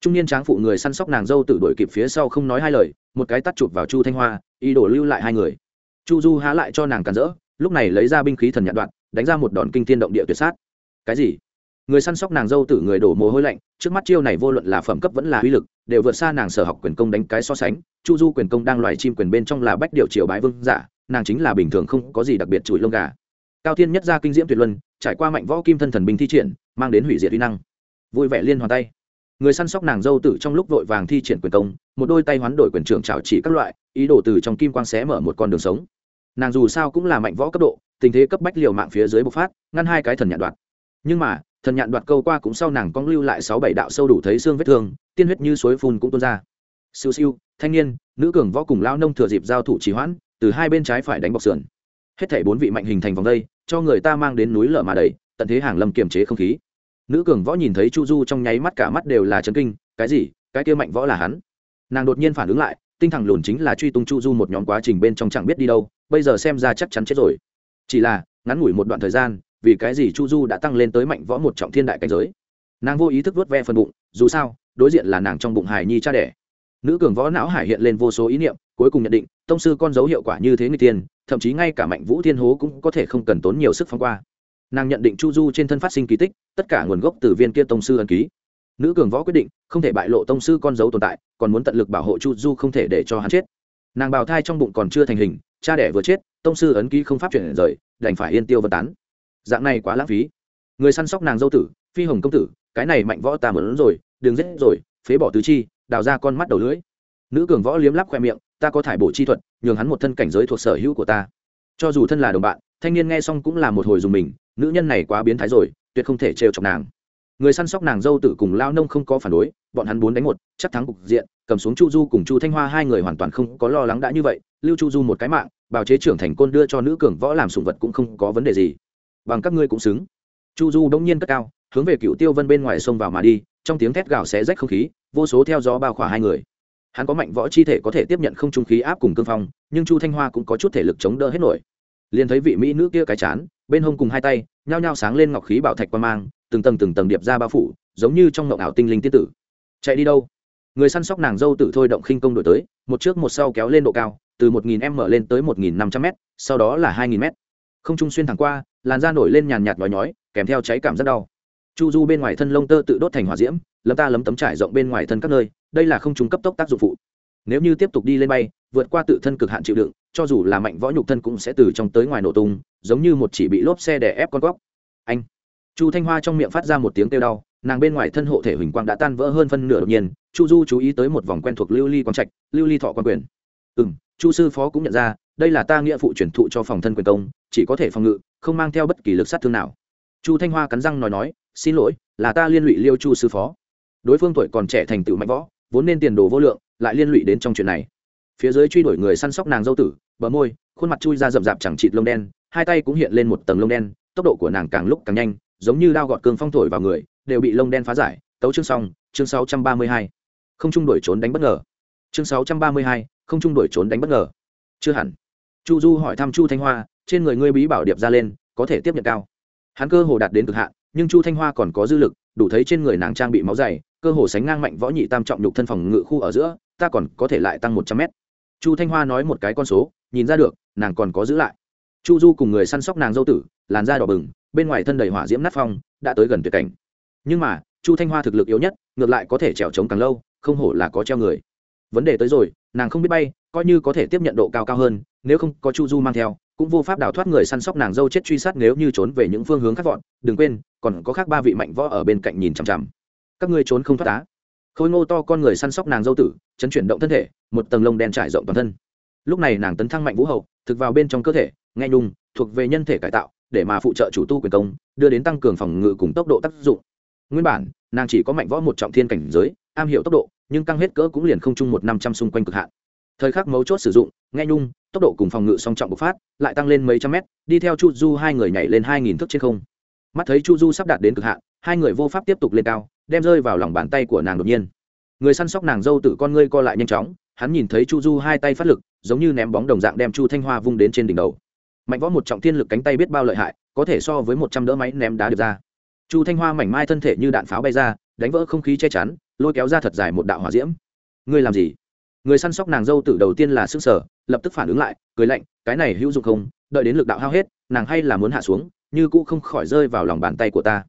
A: Trung niên tráng phụ người săn sóc nàng dâu tự đuổi kịp phía sau không nói hai lời, một cái tắt chụp vào chu thanh hoa, ý đồ lưu lại hai người. Chu du há lại cho nàng cản rỡ, lúc này lấy ra binh khí thần nhạn đoạn đánh ra một đòn kinh thiên động địa tuyệt sát. Cái gì? Người săn sóc nàng dâu tử người đổ mồ hôi lạnh, trước mắt chiêu này vô luận là phẩm cấp vẫn là uy lực, đều vượt xa nàng sở học quyền công đánh cái so sánh. Chu du quyền công đang loài chim quyền bên trong là bách điều triều bái vương giả, nàng chính là bình thường không có gì đặc biệt chùi lông gà. Cao thiên nhất ra kinh diễm tuyệt luân trải qua mạnh võ kim thân thần binh thi triển, mang đến hủy diệt uy năng. Vui vẻ liên hoàn tay. Người săn sóc nàng dâu tử trong lúc vội vàng thi triển quyền công, một đôi tay hoán đổi quyền trưởng trào chỉ các loại, ý đồ từ trong kim quang xé mở một con đường sống. Nàng dù sao cũng là mạnh võ cấp độ, tình thế cấp bách liều mạng phía dưới bộc phát, ngăn hai cái thần nhạn đoạt. Nhưng mà, thần nhạn đoạt câu qua cũng sau nàng cong lưu lại sáu bảy đạo sâu đủ thấy xương vết thương, tiên huyết như suối phun cũng tuôn ra. Siêu siêu, thanh niên, nữ cường võ cùng lao nông thừa dịp giao thủ trì hoãn, từ hai bên trái phải đánh bọc sườn. Hết thảy bốn vị mạnh hình thành vòng đây cho người ta mang đến núi lở mà đầy, tận thế hàng lâm kiềm chế không khí. Nữ cường võ nhìn thấy chu du trong nháy mắt cả mắt đều là chấn kinh, cái gì, cái kia mạnh võ là hắn? Nàng đột nhiên phản ứng lại, tinh thần lùn chính là truy tung chu du một nhóm quá trình bên trong chẳng biết đi đâu, bây giờ xem ra chắc chắn chết rồi. Chỉ là, ngắn ngủi một đoạn thời gian, vì cái gì chu du đã tăng lên tới mạnh võ một trọng thiên đại cảnh giới? Nàng vô ý thức vớt ve phần bụng, dù sao, đối diện là nàng trong bụng hải nhi cha đẻ nữ cường võ não hải hiện lên vô số ý niệm, cuối cùng nhận định, tông sư con dấu hiệu quả như thế người tiên, thậm chí ngay cả mạnh vũ thiên hố cũng có thể không cần tốn nhiều sức phong qua. Nàng nhận định chu du trên thân phát sinh kỳ tích, tất cả nguồn gốc từ viên kia tông sư ân ký. Nữ cường võ quyết định, không thể bại lộ tông sư con dấu tồn tại, còn muốn tận lực bảo hộ chu du không thể để cho hắn chết. Nàng bào thai trong bụng còn chưa thành hình, cha đẻ vừa chết, tông sư ấn ký không pháp chuyển rời, đành phải yên tiêu và tán. Dạng này quá lãng phí. Người săn sóc nàng dâu tử, phi hồng công tử, cái này mạnh võ ta lớn rồi, đừng giết rồi, phế bỏ tứ chi đào ra con mắt đầu lưỡi. Nữ cường võ liếm lắp khoe miệng, ta có thải bổ chi thuật, nhường hắn một thân cảnh giới thuộc sở hữu của ta. Cho dù thân là đồng bạn, thanh niên nghe xong cũng là một hồi dùng mình, nữ nhân này quá biến thái rồi, tuyệt không thể trêu chọc nàng. Người săn sóc nàng dâu tử cùng lao nông không có phản đối, bọn hắn bốn đánh một, chắc thắng cục diện, cầm xuống chu du cùng chu thanh hoa hai người hoàn toàn không có lo lắng đã như vậy, lưu chu du một cái mạng, bào chế trưởng thành côn đưa cho nữ cường võ làm sùng vật cũng không có vấn đề gì. Bằng các ngươi cũng xứng. Chu du đông nhiên cất cao, hướng về cựu tiêu vân bên ngoài sông vào mà đi trong tiếng thét gào xé rách không khí, vô số theo gió bao khỏa hai người. Hắn có mạnh võ chi thể có thể tiếp nhận không trung khí áp cùng cương phong, nhưng chu thanh hoa cũng có chút thể lực chống đỡ hết nổi. Liền thấy vị mỹ nữ kia cái chán, bên hông cùng hai tay, nhao nhao sáng lên ngọc khí bảo thạch qua mang, từng tầng từng tầng điệp ra bao phủ, giống như trong ngộng ảo tinh linh tiết tử. Chạy đi đâu? Người săn sóc nàng dâu tử thôi động khinh công đổi tới, một trước một sau kéo lên độ cao, từ một nghìn m lên tới một nghìn năm trăm m sau đó là hai nghìn m không trung xuyên thẳng qua, làn da nổi lên nhàn nhạt nhói nhói, kèm theo cháy cảm rất đau chu du bên ngoài thân lông tơ tự đốt thành hỏa diễm, lấm ta lấm tấm trải rộng bên ngoài thân các nơi, đây là không trung cấp tốc tác dụng phụ. Nếu như tiếp tục đi lên bay, vượt qua tự thân cực hạn chịu đựng, cho dù là mạnh võ nhục thân cũng sẽ từ trong tới ngoài nổ tung, giống như một chỉ bị lốp xe đè ép con cóc anh. Chu thanh hoa trong miệng phát ra một tiếng kêu đau, nàng bên ngoài thân hộ thể huỳnh quang đã tan vỡ hơn phân nửa đột nhiên, chu du chú ý tới một vòng quen thuộc lưu ly quang trạch, lưu ly thọ quan quyền. Ừ m chu sư phó cũng nhận ra, đây là ta nghĩa phụ truyền thụ cho phòng thân quyền công, chỉ có thể phòng ngự, không mang theo bất kỳ lực sát thương nào. Chu thanh hoa cắn răng nói nói xin lỗi, là ta liên lụy liêu chu sư phó. Đối phương tuổi còn trẻ thành tựu mạnh võ, vốn nên tiền đồ vô lượng, lại liên lụy đến trong chuyện này. Phía dưới truy đuổi người săn sóc nàng dâu tử, bờ môi, khuôn mặt chui ra rậm rạp chẳng trịt lông đen, hai tay cũng hiện lên một tầng lông đen, tốc độ của nàng càng lúc càng nhanh, giống như đao gọt cương phong thổi vào người, đều bị lông đen phá giải. Tấu chương xong, chương sáu trăm ba mươi hai. Không trung đuổi trốn đánh bất ngờ. Chương sáu trăm ba mươi hai, không trung đuổi trốn đánh bất ngờ. Chưa hẳn. Chu du hỏi thăm chu thanh hoa, trên người ngươi bí bảo điệp ra lên, có thể tiếp nhận cao. Hắn cơ hồ đạt đến cực hạn nhưng chu thanh hoa còn có dư lực, đủ thấy trên người nàng trang bị máu dày, cơ hồ sánh ngang mạnh võ nhị tam trọng nhục thân phòng ngự khu ở giữa, ta còn có thể lại tăng một trăm mét. Chu thanh hoa nói một cái con số, nhìn ra được, nàng còn có giữ lại. Chu du cùng người săn sóc nàng dâu tử, làn da đỏ bừng, bên ngoài thân đầy hỏa diễm nát phong, đã tới gần tuyệt cảnh. Nhưng mà, chu thanh hoa thực lực yếu nhất, ngược lại có thể trèo trống càng lâu, không hổ là có treo người. Vấn đề tới rồi, nàng không biết bay, coi như có thể tiếp nhận độ cao cao hơn, nếu không có chu du mang theo cũng vô pháp đào thoát người săn sóc nàng dâu chết truy sát nếu như trốn về những phương hướng khác vọn đừng quên, còn có khác ba vị mạnh võ ở bên cạnh nhìn chằm chằm. Các ngươi trốn không thoát á. Khôi ngô to con người săn sóc nàng dâu tử, chấn chuyển động thân thể, một tầng lông đen trải rộng toàn thân. Lúc này nàng tấn thăng mạnh vũ hậu, thực vào bên trong cơ thể, nghe nhung, thuộc về nhân thể cải tạo, để mà phụ trợ chủ tu quyền công, đưa đến tăng cường phòng ngự cùng tốc độ tác dụng. Nguyên bản, nàng chỉ có mạnh võ một trọng thiên cảnh giới, am hiểu tốc độ, nhưng căng hết cỡ cũng liền không chung một năm trăm xung quanh cực hạn. Thời khắc mấu chốt sử dụng, nghe nhung tốc độ cùng phòng ngự song trọng bộc phát, lại tăng lên mấy trăm mét, đi theo chu du hai người nhảy lên hai nghìn thước trên không. Mắt thấy chu du sắp đạt đến cực hạn, hai người vô pháp tiếp tục lên cao, đem rơi vào lòng bàn tay của nàng đột nhiên. Người săn sóc nàng dâu tử con ngươi co lại nhanh chóng, hắn nhìn thấy chu du hai tay phát lực, giống như ném bóng đồng dạng đem chu thanh hoa vung đến trên đỉnh đầu. Mạnh võ một trọng thiên lực cánh tay biết bao lợi hại, có thể so với một trăm đỡ máy ném đá được ra. Chu thanh hoa mảnh mai thân thể như đạn pháo bay ra, đánh vỡ không khí che chắn, lôi kéo ra thật dài một đạo hỏa diễm. Ngươi làm gì? Người săn sóc nàng dâu tử đầu tiên là sức sở lập tức phản ứng lại, cười lạnh, cái này hữu dụng không? Đợi đến lực đạo hao hết, nàng hay là muốn hạ xuống, như cũ không khỏi rơi vào lòng bàn tay của ta.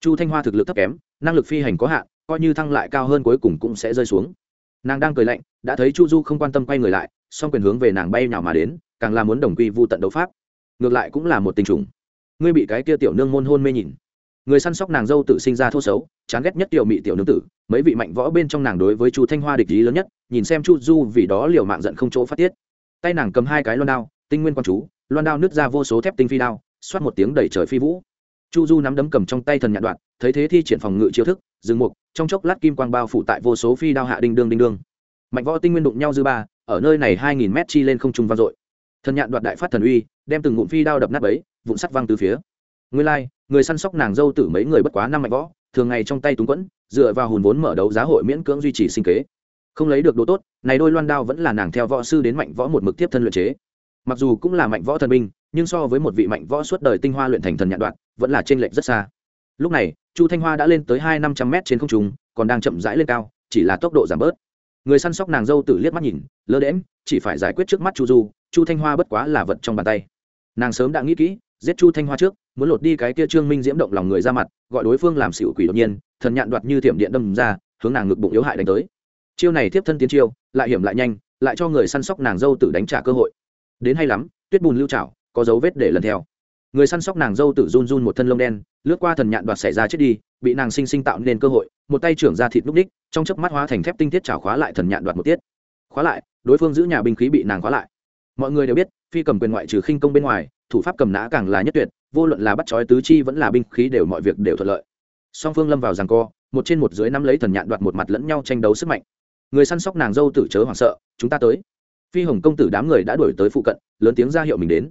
A: Chu thanh hoa thực lực thấp kém, năng lực phi hành có hạn, coi như thăng lại cao hơn cuối cùng cũng sẽ rơi xuống. Nàng đang cười lạnh, đã thấy chu du không quan tâm quay người lại, song quyền hướng về nàng bay nào mà đến, càng là muốn đồng quy vu tận đấu pháp. Ngược lại cũng là một tình trùng. Ngươi bị cái kia tiểu nương môn hôn mê nhìn. Người săn sóc nàng dâu tự sinh ra thô xấu, chán ghét nhất tiểu mị tiểu nương tử, mấy vị mạnh võ bên trong nàng đối với chu thanh hoa địch ý lớn nhất, nhìn xem chu du vì đó liều mạng giận không chỗ phát tiết tay nàng cầm hai cái loan đao, tinh nguyên quan chú, loan đao nứt ra vô số thép tinh phi đao, xoát một tiếng đẩy trời phi vũ. Chu du nắm đấm cầm trong tay thần nhạn đoạn, thấy thế thi triển phòng ngự chiêu thức, dừng mục, trong chốc lát kim quang bao phủ tại vô số phi đao hạ đinh đương đinh đương. Mạnh võ tinh nguyên đụng nhau dư ba, ở nơi này hai nghìn mét chi lên không trung vang dội. Thần nhạn đoạt đại phát thần uy, đem từng ngụm phi đao đập nát ấy vụn sắt văng từ phía. Nguyên lai, người săn sóc nàng dâu tử mấy người bất quá năm mạnh võ, thường ngày trong tay túng quẫn, dựa vào hùn vốn mở đấu giá hội miễn cưỡng duy trì sinh kế không lấy được đồ tốt, này đôi loan đao vẫn là nàng theo võ sư đến mạnh võ một mực tiếp thân luyện chế. Mặc dù cũng là mạnh võ thần binh, nhưng so với một vị mạnh võ suốt đời tinh hoa luyện thành thần nhạn đoạn, vẫn là trên lệch rất xa. Lúc này, chu thanh hoa đã lên tới hai năm trăm m trên không trung, còn đang chậm rãi lên cao, chỉ là tốc độ giảm bớt. Người săn sóc nàng dâu tử liếc mắt nhìn, lơ đễm chỉ phải giải quyết trước mắt chu du, chu thanh hoa bất quá là vật trong bàn tay. Nàng sớm đã nghĩ kỹ, giết chu thanh hoa trước, muốn lột đi cái kia trương minh diễm động lòng người ra mặt, gọi đối phương làm xỉu quỷ đột nhiên, thần nhạn đoạt như thiểm điện đâm ra, hướng nàng ngực bụng yếu hại đánh tới chiêu này tiếp thân tiến chiêu, lại hiểm lại nhanh, lại cho người săn sóc nàng dâu tử đánh trả cơ hội. Đến hay lắm, tuyết bùn lưu trảo, có dấu vết để lần theo. Người săn sóc nàng dâu tử run run một thân lông đen, lướt qua thần nhạn đoạt xảy ra chết đi, bị nàng sinh sinh tạo nên cơ hội, một tay trưởng ra thịt núc đích, trong chớp mắt hóa thành thép tinh thiết trào khóa lại thần nhạn đoạt một tiết. Khóa lại, đối phương giữ nhà binh khí bị nàng khóa lại. Mọi người đều biết, phi cầm quyền ngoại trừ khinh công bên ngoài, thủ pháp cầm nã càng là nhất tuyệt, vô luận là bắt trói tứ chi vẫn là binh khí đều mọi việc đều thuận lợi. Song phương lâm vào rằng co, một trên một dưới nắm lấy thần nhạn đoạt một mặt lẫn nhau tranh đấu sức mạnh người săn sóc nàng dâu tử chớ hoảng sợ, chúng ta tới. Phi hồng công tử đám người đã đuổi tới phụ cận, lớn tiếng ra hiệu mình đến.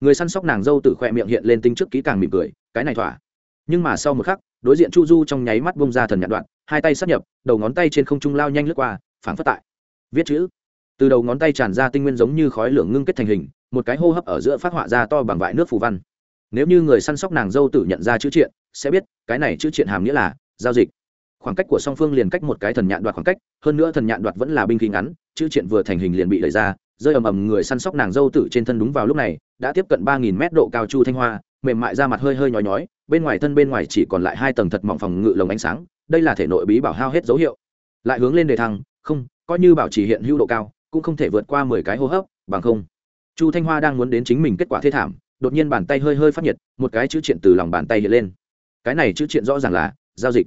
A: Người săn sóc nàng dâu tử khoe miệng hiện lên tinh trước kỹ càng mỉm cười, cái này thỏa. Nhưng mà sau một khắc, đối diện chu du trong nháy mắt bông ra thần nhạt đoạn, hai tay sắp nhập, đầu ngón tay trên không trung lao nhanh lướt qua, phảng phất tại viết chữ. Từ đầu ngón tay tràn ra tinh nguyên giống như khói lửa ngưng kết thành hình, một cái hô hấp ở giữa phát họa ra to bằng vại nước phù văn. Nếu như người săn sóc nàng dâu tử nhận ra chữ triện, sẽ biết, cái này chữ triện hàm nghĩa là giao dịch khoảng cách của song phương liền cách một cái thần nhạn đoạt khoảng cách, hơn nữa thần nhạn đoạt vẫn là binh khí ngắn, chữ triện vừa thành hình liền bị đẩy ra, rơi ầm ầm người săn sóc nàng dâu tử trên thân đúng vào lúc này, đã tiếp cận ba nghìn mét độ cao chu thanh hoa, mềm mại ra mặt hơi hơi nhói nhói, bên ngoài thân bên ngoài chỉ còn lại hai tầng thật mỏng phòng ngự lồng ánh sáng, đây là thể nội bí bảo hao hết dấu hiệu. Lại hướng lên đề thăng, không, coi như bảo trì hiện hữu độ cao, cũng không thể vượt qua mười cái hô hấp, bằng không. Chu thanh hoa đang muốn đến chính mình kết quả thê thảm, đột nhiên bàn tay hơi hơi phát nhiệt, một cái chữ triện từ lòng bàn tay hiện lên. Cái này chữ triện rõ ràng là giao dịch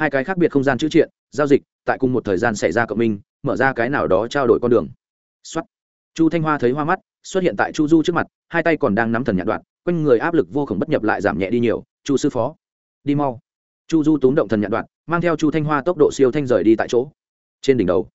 A: hai cái khác biệt không gian chữ triện, giao dịch, tại cùng một thời gian xảy ra cộng minh, mở ra cái nào đó trao đổi con đường. Xuất chu thanh hoa thấy hoa mắt, xuất hiện tại chu du trước mặt, hai tay còn đang nắm thần nhạn đoạn, quanh người áp lực vô khổng bất nhập lại giảm nhẹ đi nhiều. Chu sư phó, đi mau. Chu du túm động thần nhạn đoạn, mang theo chu thanh hoa tốc độ siêu thanh rời đi tại chỗ. Trên đỉnh đầu,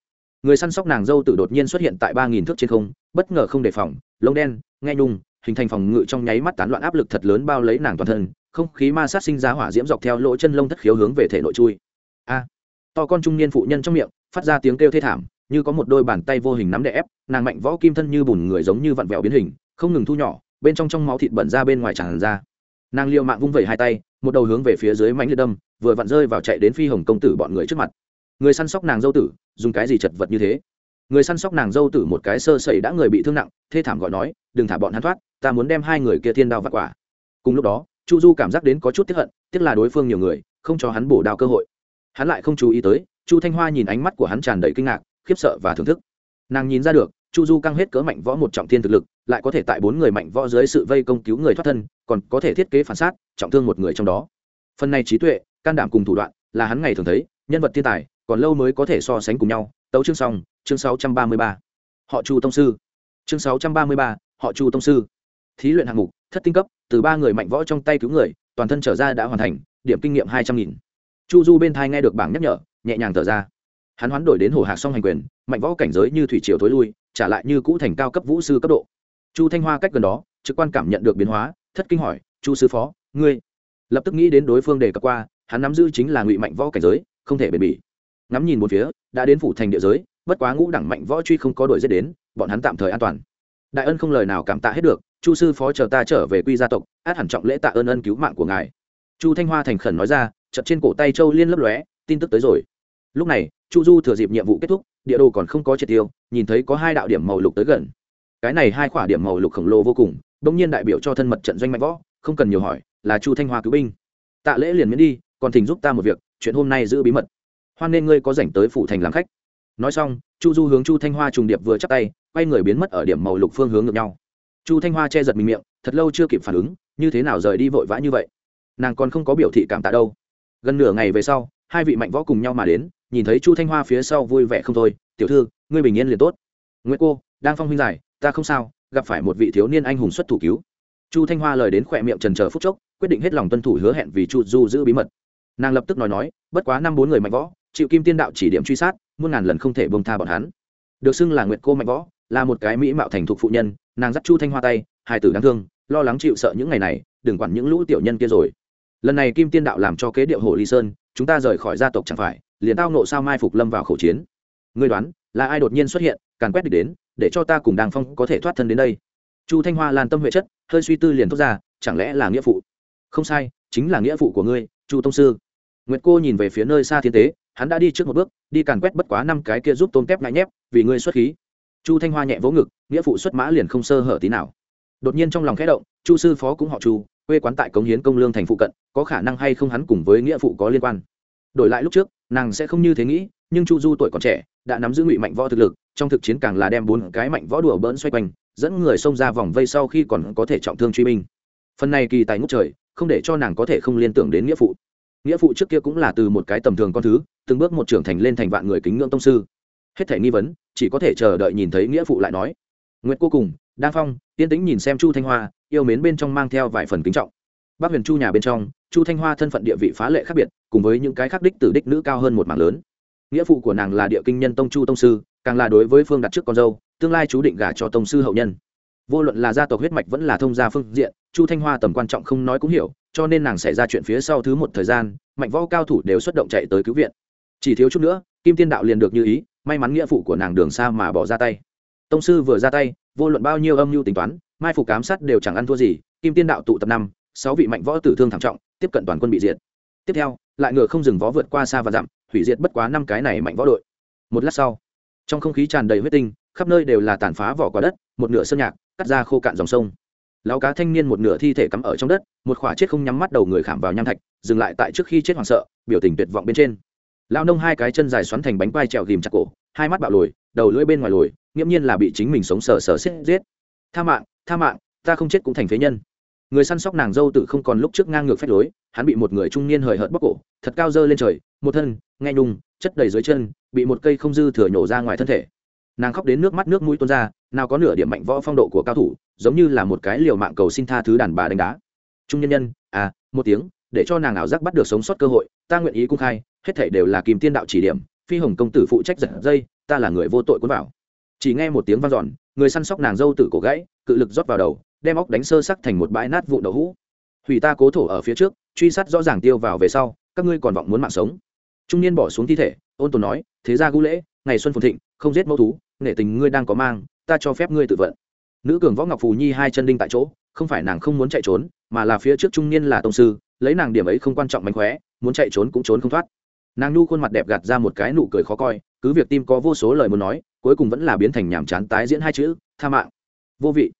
A: người săn sóc nàng dâu tử đột nhiên xuất hiện tại ba nghìn thước trên không, bất ngờ không đề phòng, lông đen, nghe nhung, hình thành phòng ngự trong nháy mắt tán loạn áp lực thật lớn bao lấy nàng toàn thân không khí ma sát sinh ra hỏa diễm dọc theo lỗ chân lông thất khiếu hướng về thể nội chui. A, to con trung niên phụ nhân trong miệng, phát ra tiếng kêu thê thảm, như có một đôi bàn tay vô hình nắm đè ép, nàng mạnh võ kim thân như bùn người giống như vặn vẹo biến hình, không ngừng thu nhỏ, bên trong trong máu thịt bẩn ra bên ngoài tràn ra. Nàng liều mạng vung vẩy hai tay, một đầu hướng về phía dưới mánh liệt đâm, vừa vặn rơi vào chạy đến phi hồng công tử bọn người trước mặt. Người săn sóc nàng dâu tử, dùng cái gì chật vật như thế? Người săn sóc nàng dâu tử một cái sơ sẩy đã người bị thương nặng, thê thảm gọi nói, đừng thả bọn hắn thoát, ta muốn đem hai người kia thiên đao vặt quả. Cùng lúc đó chu du cảm giác đến có chút tiếp hận, tiếc là đối phương nhiều người, không cho hắn bổ đao cơ hội. Hắn lại không chú ý tới, chu thanh hoa nhìn ánh mắt của hắn tràn đầy kinh ngạc, khiếp sợ và thưởng thức. Nàng nhìn ra được, chu du căng hết cỡ mạnh võ một trọng thiên thực lực, lại có thể tại bốn người mạnh võ dưới sự vây công cứu người thoát thân, còn có thể thiết kế phản sát, trọng thương một người trong đó. Phần này trí tuệ, can đảm cùng thủ đoạn, là hắn ngày thường thấy, nhân vật thiên tài, còn lâu mới có thể so sánh cùng nhau. Tấu chương xong, chương sáu trăm ba mươi ba. Họ chu tông sư. Chương sáu trăm ba mươi ba, họ chu tông sư. Thí luyện hạng mục thất tinh cấp, từ ba người mạnh võ trong tay cứu người, toàn thân trở ra đã hoàn thành, điểm kinh nghiệm hai trăm nghìn. Chu du bên thai nghe được bảng nhắc nhở, nhẹ nhàng thở ra. Hắn hoán đổi đến hồ hạc song hành quyền, mạnh võ cảnh giới như thủy triều thối lui, trả lại như cũ thành cao cấp vũ sư cấp độ. Chu thanh hoa cách gần đó, trực quan cảm nhận được biến hóa, thất kinh hỏi, chu sư phó, ngươi? Lập tức nghĩ đến đối phương đề cập qua, hắn nắm giữ chính là ngụy mạnh võ cảnh giới, không thể bền bỉ. Ngắm nhìn một phía, đã đến phủ thành địa giới, bất quá ngũ đẳng mạnh võ truy không có đổi giết đến, bọn hắn tạm thời an toàn. Đại ân không lời nào cảm tạ hết được chu sư phó chờ ta trở về quy gia tộc, át hẳn trọng lễ tạ ơn ân cứu mạng của ngài. Chu thanh hoa thành khẩn nói ra chật trên cổ tay châu liên lấp lóe, tin tức tới rồi. Lúc này, chu du thừa dịp nhiệm vụ kết thúc, địa đồ còn không có triệt tiêu, nhìn thấy có hai đạo điểm màu lục tới gần. Cái này hai khỏa điểm màu lục khổng lồ vô cùng đ ỗ n g nhiên đại biểu cho thân mật trận doanh mạnh võ, không cần nhiều hỏi, là chu thanh hoa cứu binh. Tạ lễ liền miễn đi, còn thỉnh giúp ta một việc, chuyện hôm nay giữ bí mật. Hoan nên ngươi có rảnh tới phủ thành làm khách. Nói xong, chu du hướng chu thanh hoa trùng điệp vừa chắc tay, quay người biến mất ở điểm màu lục phương hướng ngược nhau chu thanh hoa che giật mình miệng, thật lâu chưa kịp phản ứng, như thế nào rời đi vội vã như vậy? Nàng còn không có biểu thị cảm tạ đâu. Gần nửa ngày về sau, hai vị mạnh võ cùng nhau mà đến, nhìn thấy chu thanh hoa phía sau vui vẻ không thôi, tiểu thư, ngươi bình yên liền tốt. Nguyễn cô, đang phong huynh giải, ta không sao, gặp phải một vị thiếu niên anh hùng xuất thủ cứu. Chu thanh hoa lời đến khỏe miệng trần chờ phút chốc, quyết định hết lòng tuân thủ hứa hẹn vì chu du giữ bí mật. Nàng lập tức nói nói, bất quá năm bốn người mạnh võ, chịu kim tiên đạo chỉ điểm truy sát, muôn ngàn lần không thể bông tha bọn hắn. Được xưng là nguyệt cô mạnh võ, là một cái mỹ mạo thành thục phụ nhân nàng dắt chu thanh hoa tay, hai tử đáng thương, lo lắng chịu sợ những ngày này, đừng quản những lũ tiểu nhân kia rồi. Lần này kim tiên đạo làm cho kế điệu hồ ly sơn, chúng ta rời khỏi gia tộc chẳng phải, liền tao nộ sao mai phục lâm vào khẩu chiến. Ngươi đoán, là ai đột nhiên xuất hiện, càn quét địch đến, để cho ta cùng đàng phong có thể thoát thân đến đây? Chu thanh hoa lan tâm huệ chất, hơi suy tư liền thốt ra, chẳng lẽ là nghĩa phụ? Không sai, chính là nghĩa phụ của ngươi, chu tông sư. Nguyệt cô nhìn về phía nơi xa thiên tế, hắn đã đi trước một bước, đi càn quét bất quá năm cái kia giúp tôm tép ngại nhép, vì ngươi xuất khí chu thanh hoa nhẹ vỗ ngực, nghĩa phụ xuất mã liền không sơ hở tí nào. Đột nhiên trong lòng khẽ động, chu sư phó cũng họ chu, quê quán tại cống hiến công lương thành phụ cận, có khả năng hay không hắn cùng với nghĩa phụ có liên quan. Đổi lại lúc trước, nàng sẽ không như thế nghĩ, nhưng chu du tuổi còn trẻ, đã nắm giữ ngụy mạnh võ thực lực, trong thực chiến càng là đem bốn cái mạnh võ đùa bỡn xoay quanh, dẫn người xông ra vòng vây sau khi còn có thể trọng thương truy binh. Phần này kỳ tài ngốc trời, không để cho nàng có thể không liên tưởng đến nghĩa phụ. Nghĩa phụ trước kia cũng là từ một cái tầm thường con thứ, từng bước một trưởng thành lên thành vạn người kính ngưỡng tông sư. Hết thể nghi vấn chỉ có thể chờ đợi nhìn thấy nghĩa phụ lại nói. Nguyệt cô cùng, đa phong, yên tĩnh nhìn xem chu thanh hoa, yêu mến bên trong mang theo vài phần kính trọng. Bác huyền chu nhà bên trong, chu thanh hoa thân phận địa vị phá lệ khác biệt, cùng với những cái khác đích tử đích nữ cao hơn một mảng lớn. Nghĩa phụ của nàng là địa kinh nhân tông chu tông sư, càng là đối với phương đặt trước con dâu, tương lai chú định gả cho tông sư hậu nhân. Vô luận là gia tộc huyết mạch vẫn là thông gia phương diện, chu thanh hoa tầm quan trọng không nói cũng hiểu, cho nên nàng xảy ra chuyện phía sau thứ một thời gian, mạnh võ cao thủ đều xuất động chạy tới cứu viện. Chỉ thiếu chút nữa, kim tiên đạo liền được như ý may mắn nghĩa phụ của nàng đường xa mà bỏ ra tay. Tông sư vừa ra tay, vô luận bao nhiêu âm mưu tính toán, mai phục cám sát đều chẳng ăn thua gì, kim tiên đạo tụ tập năm, sáu vị mạnh võ tử thương thảm trọng, tiếp cận toàn quân bị diệt. Tiếp theo, lại ngựa không dừng vó vượt qua xa và dặm, hủy diệt bất quá năm cái này mạnh võ đội. Một lát sau, trong không khí tràn đầy huyết tinh, khắp nơi đều là tàn phá vỏ quả đất, một nửa sơn nhạc, cắt ra khô cạn dòng sông. Lão cá thanh niên một nửa thi thể cắm ở trong đất, một khỏa chết không nhắm mắt đầu người khảm vào nham thạch, dừng lại tại trước khi chết hoảng sợ, biểu tình tuyệt vọng bên trên lao nông hai cái chân dài xoắn thành bánh quai trèo ghìm chặt cổ, hai mắt bạo lồi, đầu lưỡi bên ngoài lồi, nghiễm nhiên là bị chính mình sống sờ sờ xiết giết. Tha mạng tha mạng, ta không chết cũng thành phế nhân. Người săn sóc nàng dâu tự không còn lúc trước ngang ngược phách lối, hắn bị một người trung niên hời hợt bóc cổ, thật cao dơ lên trời, một thân, nghe nhung, chất đầy dưới chân, bị một cây không dư thừa nhổ ra ngoài thân thể. Nàng khóc đến nước mắt nước mũi tuôn ra, nào có nửa điểm mạnh võ phong độ của cao thủ, giống như là một cái liều mạng cầu xin tha thứ đàn bà đánh đá. Trung nhân nhân à một tiếng, để cho nàng ảo giác bắt được sống sót cơ hội, ta nguyện ý cung khai hết thể đều là Kim tiên đạo chỉ điểm, phi hồng công tử phụ trách giật dây, ta là người vô tội cuốn vào. Chỉ nghe một tiếng vang dọn, người săn sóc nàng dâu tử cổ gãy, cự lực rót vào đầu, đem óc đánh sơ sắc thành một bãi nát vụ đậu hũ. Hủy ta cố thổ ở phía trước, truy sát rõ ràng tiêu vào về sau, các ngươi còn vọng muốn mạng sống. Trung niên bỏ xuống thi thể, ôn tồn nói, thế ra gu lễ, ngày xuân phồn thịnh, không giết mẫu thú, nể tình ngươi đang có mang, ta cho phép ngươi tự vận. Nữ cường võ ngọc phù nhi hai chân đinh tại chỗ, không phải nàng không muốn chạy trốn, mà là phía trước trung niên là tông sư, lấy nàng điểm ấy không quan trọng mánh khóe, muốn chạy trốn cũng trốn không thoát nàng nhu khuôn mặt đẹp gạt ra một cái nụ cười khó coi, cứ việc tim có vô số lời muốn nói, cuối cùng vẫn là biến thành nhàm chán tái diễn hai chữ, tha mạng. Vô vị.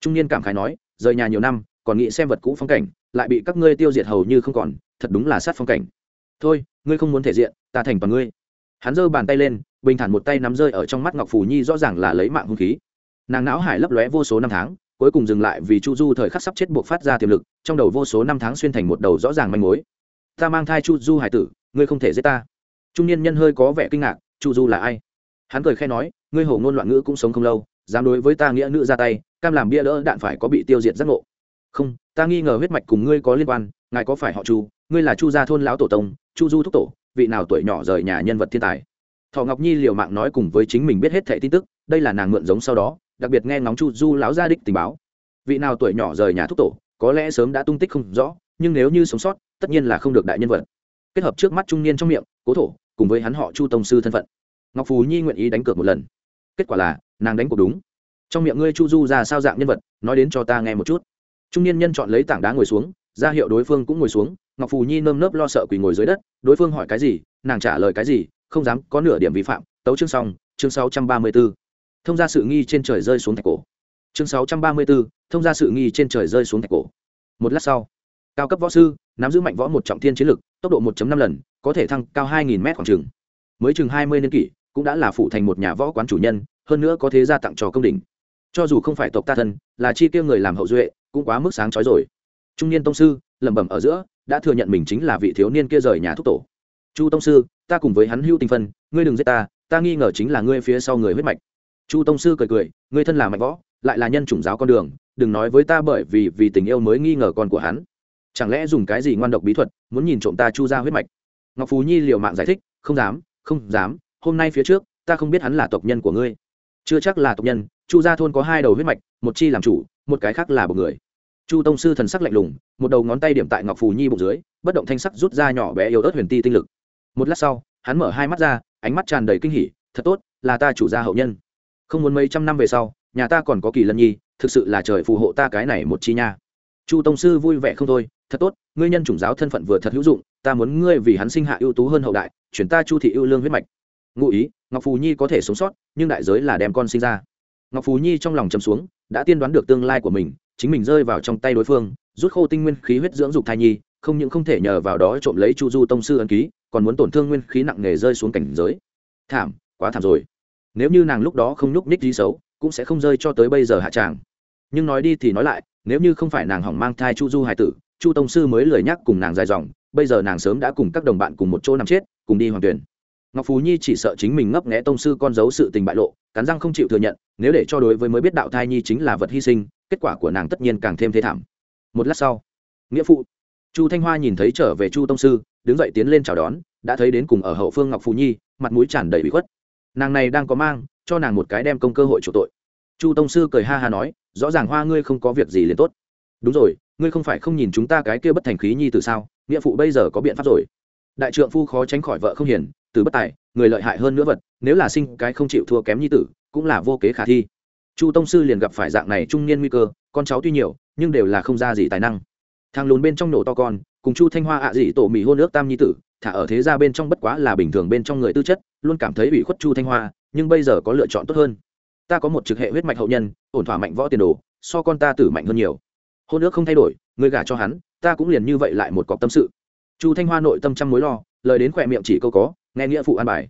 A: Trung niên cảm khái nói, rời nhà nhiều năm, còn nghĩ xem vật cũ phong cảnh, lại bị các ngươi tiêu diệt hầu như không còn, thật đúng là sát phong cảnh. Thôi, ngươi không muốn thể diện, ta thành toàn ngươi. Hắn giơ bàn tay lên, bình thản một tay nắm rơi ở trong mắt ngọc phù nhi rõ ràng là lấy mạng hung khí. Nàng não hải lấp lóe vô số năm tháng, cuối cùng dừng lại vì chu du thời khắc sắp chết buộc phát ra tiềm lực, trong đầu vô số năm tháng xuyên thành một đầu rõ ràng manh mối. Ta mang thai chu du hải tử ngươi không thể giết ta. Trung niên nhân hơi có vẻ kinh ngạc, chu du là ai? Hắn cười khe nói, ngươi hổ ngôn loạn ngữ cũng sống không lâu, dám đối với ta nghĩa nữ ra tay, cam làm bia đỡ đạn phải có bị tiêu diệt giác ngộ. Không, ta nghi ngờ huyết mạch cùng ngươi có liên quan, ngài có phải họ chu? Ngươi là chu gia thôn lão tổ tông, chu du thúc tổ, vị nào tuổi nhỏ rời nhà nhân vật thiên tài? Thọ ngọc nhi liều mạng nói cùng với chính mình biết hết thẻ tin tức, đây là nàng mượn giống sau đó, đặc biệt nghe ngóng chu du lão gia đích tình báo. Vị nào tuổi nhỏ rời nhà thúc tổ, có lẽ sớm đã tung tích không rõ, nhưng nếu như sống sót, tất nhiên là không được đại nhân vật kết hợp trước mắt trung niên trong miệng, cố thổ, cùng với hắn họ chu tông sư thân phận. Ngọc phù nhi nguyện ý đánh cược một lần. Kết quả là, nàng đánh cuộc đúng. Trong miệng ngươi chu du ra sao dạng nhân vật, nói đến cho ta nghe một chút. Trung niên nhân chọn lấy tảng đá ngồi xuống, ra hiệu đối phương cũng ngồi xuống, ngọc phù nhi nơm nớp lo sợ quỳ ngồi dưới đất, đối phương hỏi cái gì, nàng trả lời cái gì, không dám có nửa điểm vi phạm, tấu chương xong, chương sáu trăm ba mươi b ố thông ra sự nghi trên trời rơi xuống thạch cổ. Chương sáu trăm ba mươi b ố thông ra sự nghi trên trời rơi xuống thạch cổ. Một lát sau cao cấp võ sư, nắm giữ mạnh võ một trọng thiên chiến lực, tốc độ 1 năm lần, có thể thăng cao 2.000 m khoảng trường mới chừng 20 niên kỷ, cũng đã là phụ thành một nhà võ quán chủ nhân, hơn nữa có thế gia tặng cho công đỉnh. Cho dù không phải tộc ta thân, là chi tiêu người làm hậu duệ, cũng quá mức sáng chói rồi. Trung niên tông sư, lẩm bẩm ở giữa, đã thừa nhận mình chính là vị thiếu niên kia rời nhà thúc tổ. Chu tông sư, ta cùng với hắn hưu tình phân, ngươi đừng giết ta ta nghi ngờ chính là ngươi phía sau người huyết mạch. Chu tông sư cười cười, ngươi thân là mạnh võ, lại là nhân chủng giáo con đường, đừng nói với ta bởi vì vì tình yêu mới nghi ngờ con của hắn chẳng lẽ dùng cái gì ngoan độc bí thuật, muốn nhìn trộm ta chu ra huyết mạch? Ngọc phú nhi liều mạng giải thích, không dám không dám, hôm nay phía trước, ta không biết hắn là tộc nhân của ngươi. Chưa chắc là tộc nhân, chu gia thôn có hai đầu huyết mạch, một chi làm chủ, một cái khác là một người. Chu tông sư thần sắc lạnh lùng, một đầu ngón tay điểm tại ngọc phù nhi bụng dưới, bất động thanh sắc rút ra nhỏ bé yếu ớt huyền ti tinh lực. Một lát sau, hắn mở hai mắt ra, ánh mắt tràn đầy kinh hỉ, thật tốt, là ta chủ gia hậu nhân. Không muốn mấy trăm năm về sau, nhà ta còn có kỳ lân nhi, thực sự là trời phù hộ ta cái này một chi nha. Chu tông sư vui vẻ không thôi thật tốt, ngươi nhân chủng giáo thân phận vừa thật hữu dụng, ta muốn ngươi vì hắn sinh hạ ưu tú hơn hậu đại, chuyển ta chu thị ưu lương huyết mạch. Ngụ ý, ngọc phù nhi có thể sống sót, nhưng đại giới là đem con sinh ra. Ngọc phù nhi trong lòng chầm xuống, đã tiên đoán được tương lai của mình, chính mình rơi vào trong tay đối phương, rút khô tinh nguyên khí huyết dưỡng dục thai nhi, không những không thể nhờ vào đó trộm lấy chu du tông sư ân ký, còn muốn tổn thương nguyên khí nặng nề rơi xuống cảnh giới. Thảm, quá thảm rồi. Nếu như nàng lúc đó không nhúc nhích gì xấu, cũng sẽ không rơi cho tới bây giờ hạ tràng nhưng nói đi thì nói lại, nếu như không phải nàng hỏng mang thai chu du hải tử chu tông sư mới lười nhắc cùng nàng dài dòng, bây giờ nàng sớm đã cùng các đồng bạn cùng một chỗ nằm chết, cùng đi hoàng tuyển. Ngọc phú nhi chỉ sợ chính mình ngấp nghẽ tông sư con dấu sự tình bại lộ, cắn răng không chịu thừa nhận, nếu để cho đối với mới biết đạo thai nhi chính là vật hy sinh, kết quả của nàng tất nhiên càng thêm thế thảm. Một lát sau, nghĩa phụ, chu thanh hoa nhìn thấy trở về chu tông sư, đứng dậy tiến lên chào đón, đã thấy đến cùng ở hậu phương ngọc phú nhi, mặt mũi tràn đầy bị khuất. Nàng này đang có mang, cho nàng một cái đem công cơ hội chủ tội. Chu tông sư cười ha ha nói, rõ ràng hoa ngươi không có việc gì liền tốt. Đúng rồi ngươi không phải không nhìn chúng ta cái kia bất thành khí nhi từ sao? Nghĩa phụ bây giờ có biện pháp rồi. Đại trượng phu khó tránh khỏi vợ không hiền, từ bất tài, người lợi hại hơn nữa vật, nếu là sinh cái không chịu thua kém nhi tử, cũng là vô kế khả thi. Chu tông sư liền gặp phải dạng này trung niên nguy cơ, con cháu tuy nhiều, nhưng đều là không ra gì tài năng. Thằng lùn bên trong nổ to con, cùng chu thanh hoa ạ dị tổ mỹ hôn ước tam nhi tử, thả ở thế ra bên trong bất quá là bình thường bên trong người tư chất, luôn cảm thấy ủy khuất chu thanh hoa, nhưng bây giờ có lựa chọn tốt hơn. Ta có một trực hệ huyết mạch hậu nhân, ổn thỏa mạnh võ tiền đồ, so con ta tử mạnh hơn nhiều hôn ước không thay đổi, người gả cho hắn, ta cũng liền như vậy lại một cọc tâm sự. Chu thanh hoa nội tâm trăm mối lo, lời đến khỏe miệng chỉ câu có, nghe nghĩa phụ an bài.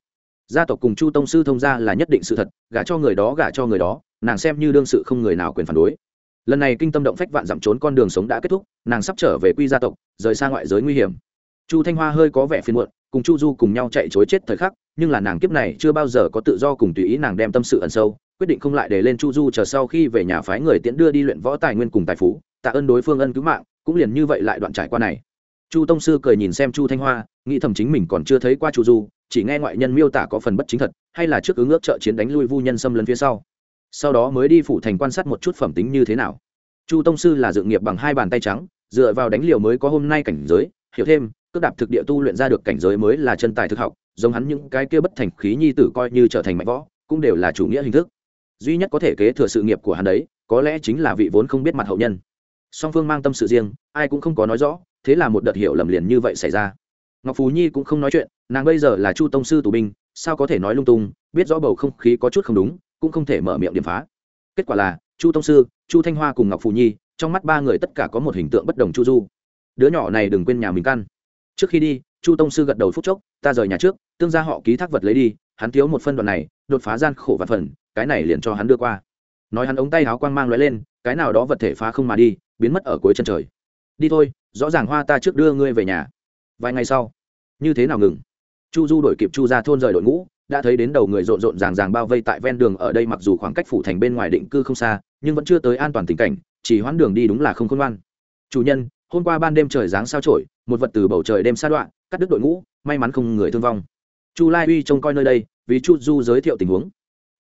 A: Gia tộc cùng chu tông sư thông gia là nhất định sự thật, gả cho người đó gả cho người đó, nàng xem như đương sự không người nào quyền phản đối. Lần này kinh tâm động phách vạn dặm trốn con đường sống đã kết thúc, nàng sắp trở về quy gia tộc, rời xa ngoại giới nguy hiểm. Chu thanh hoa hơi có vẻ phiền muộn, cùng chu du cùng nhau chạy chối chết thời khắc, nhưng là nàng kiếp này chưa bao giờ có tự do cùng tùy ý nàng đem tâm sự ẩn sâu, quyết định không lại để lên chu du chờ sau khi về nhà phái người tiễn đưa đi luyện võ tài nguyên cùng tài phú tạ ơn đối phương ân cứu mạng, cũng liền như vậy lại đoạn trải qua này. Chu tông sư cười nhìn xem chu thanh hoa, nghĩ thầm chính mình còn chưa thấy qua chu du, chỉ nghe ngoại nhân miêu tả có phần bất chính thật, hay là trước ứng ước trợ chiến đánh lui vu nhân xâm lấn phía sau. Sau đó mới đi phủ thành quan sát một chút phẩm tính như thế nào. Chu tông sư là dự nghiệp bằng hai bàn tay trắng, dựa vào đánh liều mới có hôm nay cảnh giới, hiểu thêm, cước đạp thực địa tu luyện ra được cảnh giới mới là chân tài thực học, giống hắn những cái kia bất thành khí nhi tử coi như trở thành mạnh võ, cũng đều là chủ nghĩa hình thức. Duy nhất có thể kế thừa sự nghiệp của hắn đấy, có lẽ chính là vị vốn không biết mặt hậu nhân song phương mang tâm sự riêng, ai cũng không có nói rõ, thế là một đợt hiểu lầm liền như vậy xảy ra. Ngọc phú nhi cũng không nói chuyện, nàng bây giờ là chu tông sư tù binh, sao có thể nói lung tung, biết rõ bầu không khí có chút không đúng, cũng không thể mở miệng điểm phá. Kết quả là, chu tông sư, chu thanh hoa cùng ngọc phù nhi, trong mắt ba người tất cả có một hình tượng bất đồng chu du. Đứa nhỏ này đừng quên nhà mình căn. Trước khi đi, chu tông sư gật đầu phút chốc, ta rời nhà trước, tương gia họ ký thác vật lấy đi, hắn thiếu một phân đoạn này, đột phá gian khổ và phần, cái này liền cho hắn đưa qua. Nói hắn ống tay áo quang mang lóe lên, cái nào đó vật thể phá không mà đi biến mất ở cuối chân trời. Đi thôi, rõ ràng hoa ta trước đưa ngươi về nhà. Vài ngày sau, như thế nào ngừng? Chu du đổi kịp chu ra thôn rời đội ngũ, đã thấy đến đầu người rộn rộn ràng ràng bao vây tại ven đường ở đây mặc dù khoảng cách phủ thành bên ngoài định cư không xa, nhưng vẫn chưa tới an toàn tình cảnh, chỉ hoãn đường đi đúng là không khôn ngoan. Chủ nhân, hôm qua ban đêm trời giáng sao trổi, một vật từ bầu trời đêm sa đoạn cắt đứt đội ngũ, may mắn không người thương vong. Chu lai uy trông coi nơi đây, vì chu du giới thiệu tình huống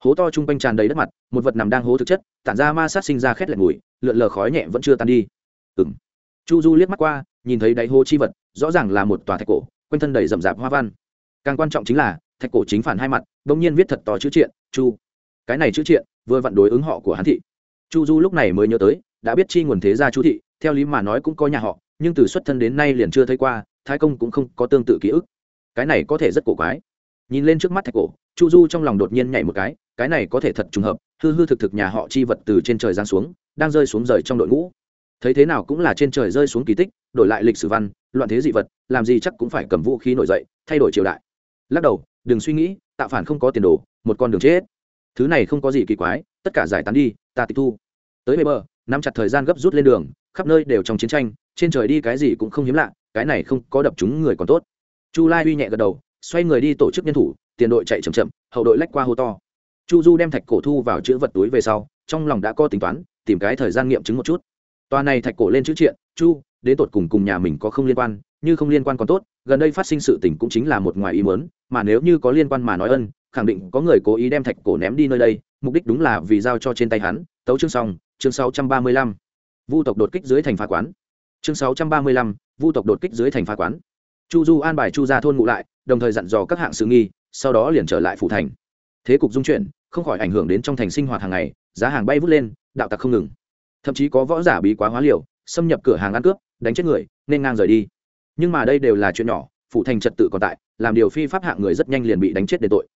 A: hố to chung quanh tràn đầy đất mặt, một vật nằm đang hố thực chất, tản ra ma sát sinh ra khét lẹt mùi, lượn lờ khói nhẹ vẫn chưa tan đi. Ừng chu du liếc mắt qua, nhìn thấy đáy hố chi vật, rõ ràng là một tòa thạch cổ, quanh thân đầy rậm rạp hoa văn. Càng quan trọng chính là, thạch cổ chính phản hai mặt bỗng nhiên viết thật to chữ triện, chu. Cái này chữ triện, vừa vặn đối ứng họ của hắn thị. Chu du lúc này mới nhớ tới, đã biết chi nguồn thế gia chu thị, theo lý mà nói cũng có nhà họ, nhưng từ xuất thân đến nay liền chưa thấy qua, thái công cũng không có tương tự ký ức. Cái này có thể rất cổ quái. Nhìn lên trước mắt thạch cổ, chu du trong lòng đột nhiên nhảy một cái cái này có thể thật trùng hợp, hư hư thực thực nhà họ chi vật từ trên trời giáng xuống, đang rơi xuống rời trong đội ngũ. Thấy thế nào cũng là trên trời rơi xuống kỳ tích, đổi lại lịch sử văn, loạn thế dị vật, làm gì chắc cũng phải cầm vũ khí nổi dậy, thay đổi triều đại. Lắc đầu, đừng suy nghĩ, tạo phản không có tiền đồ, một con đường chết. Thứ này không có gì kỳ quái, tất cả giải tán đi, ta tịch thu. Tới bề bờ, nắm chặt thời gian gấp rút lên đường, khắp nơi đều trong chiến tranh, trên trời đi cái gì cũng không hiếm lạ, cái này không có đập chúng người còn tốt. Chu lai uy nhẹ gật đầu, xoay người đi tổ chức nhân thủ, tiền đội chạy chậm chậm, hậu đội lách qua hô to chu du đem thạch cổ thu vào chữ vật túi về sau trong lòng đã có tính toán tìm cái thời gian nghiệm chứng một chút. Tòa này thạch cổ lên chữ triện chu đến tột cùng cùng nhà mình có không liên quan như không liên quan còn tốt gần đây phát sinh sự tình cũng chính là một ngoài ý mớn mà nếu như có liên quan mà nói ân khẳng định có người cố ý đem thạch cổ ném đi nơi đây mục đích đúng là vì giao cho trên tay hắn. Tấu chương xong chương 635. vu tộc đột kích dưới thành phá quán. Chương 635, vu tộc đột kích dưới thành phá quán. Chu du an bài chu ra thôn ngụ lại đồng thời dặn dò các hạng sự nghi sau đó liền trở lại phủ thành thế cục dung chuyển, không khỏi ảnh hưởng đến trong thành sinh hoạt hàng ngày, giá hàng bay vút lên, đạo tặc không ngừng. Thậm chí có võ giả bí quá hóa liều, xâm nhập cửa hàng ăn cướp, đánh chết người, nên ngang rời đi. Nhưng mà đây đều là chuyện nhỏ, phụ thành trật tự còn tại, làm điều phi pháp hạng người rất nhanh liền bị đánh chết để tội.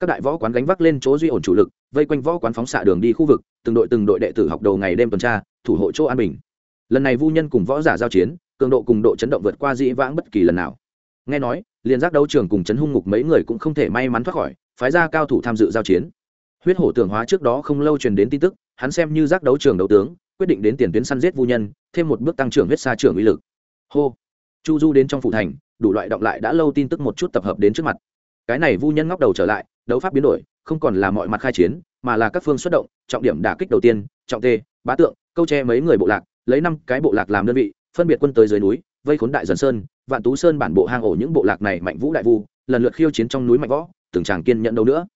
A: Các đại võ quán gánh vác lên chỗ duy ổn chủ lực, vây quanh võ quán phóng xạ đường đi khu vực, từng đội từng đội đệ tử học đầu ngày đêm tuần tra, thủ hộ chỗ an bình. Lần này vu nhân cùng võ giả giao chiến, cường độ cùng độ chấn động vượt qua dĩ vãng bất kỳ lần nào. Nghe nói, liền giác đấu trường cùng chấn hung ngục mấy người cũng không thể may mắn thoát khỏi phái ra cao thủ tham dự giao chiến. Huyết hổ tưởng hóa trước đó không lâu truyền đến tin tức, hắn xem như giác đấu trường đấu tướng, quyết định đến tiền tuyến săn giết vu nhân, thêm một bước tăng trưởng huyết xa trưởng uy lực. Hô. Chu du đến trong phủ thành, đủ loại động lại đã lâu tin tức một chút tập hợp đến trước mặt. Cái này vu nhân ngóc đầu trở lại, đấu pháp biến đổi, không còn là mọi mặt khai chiến, mà là các phương xuất động, trọng điểm đả kích đầu tiên, trọng tê, bá tượng, câu che mấy người bộ lạc, lấy năm cái bộ lạc làm đơn vị, phân biệt quân tới dưới núi, vây khốn đại dần sơn, vạn tú sơn bản bộ hang ổ những bộ lạc này mạnh vũ đại vu, lần lượt khiêu chiến trong núi mạnh võ từng chàng kiên nhận đâu nữa.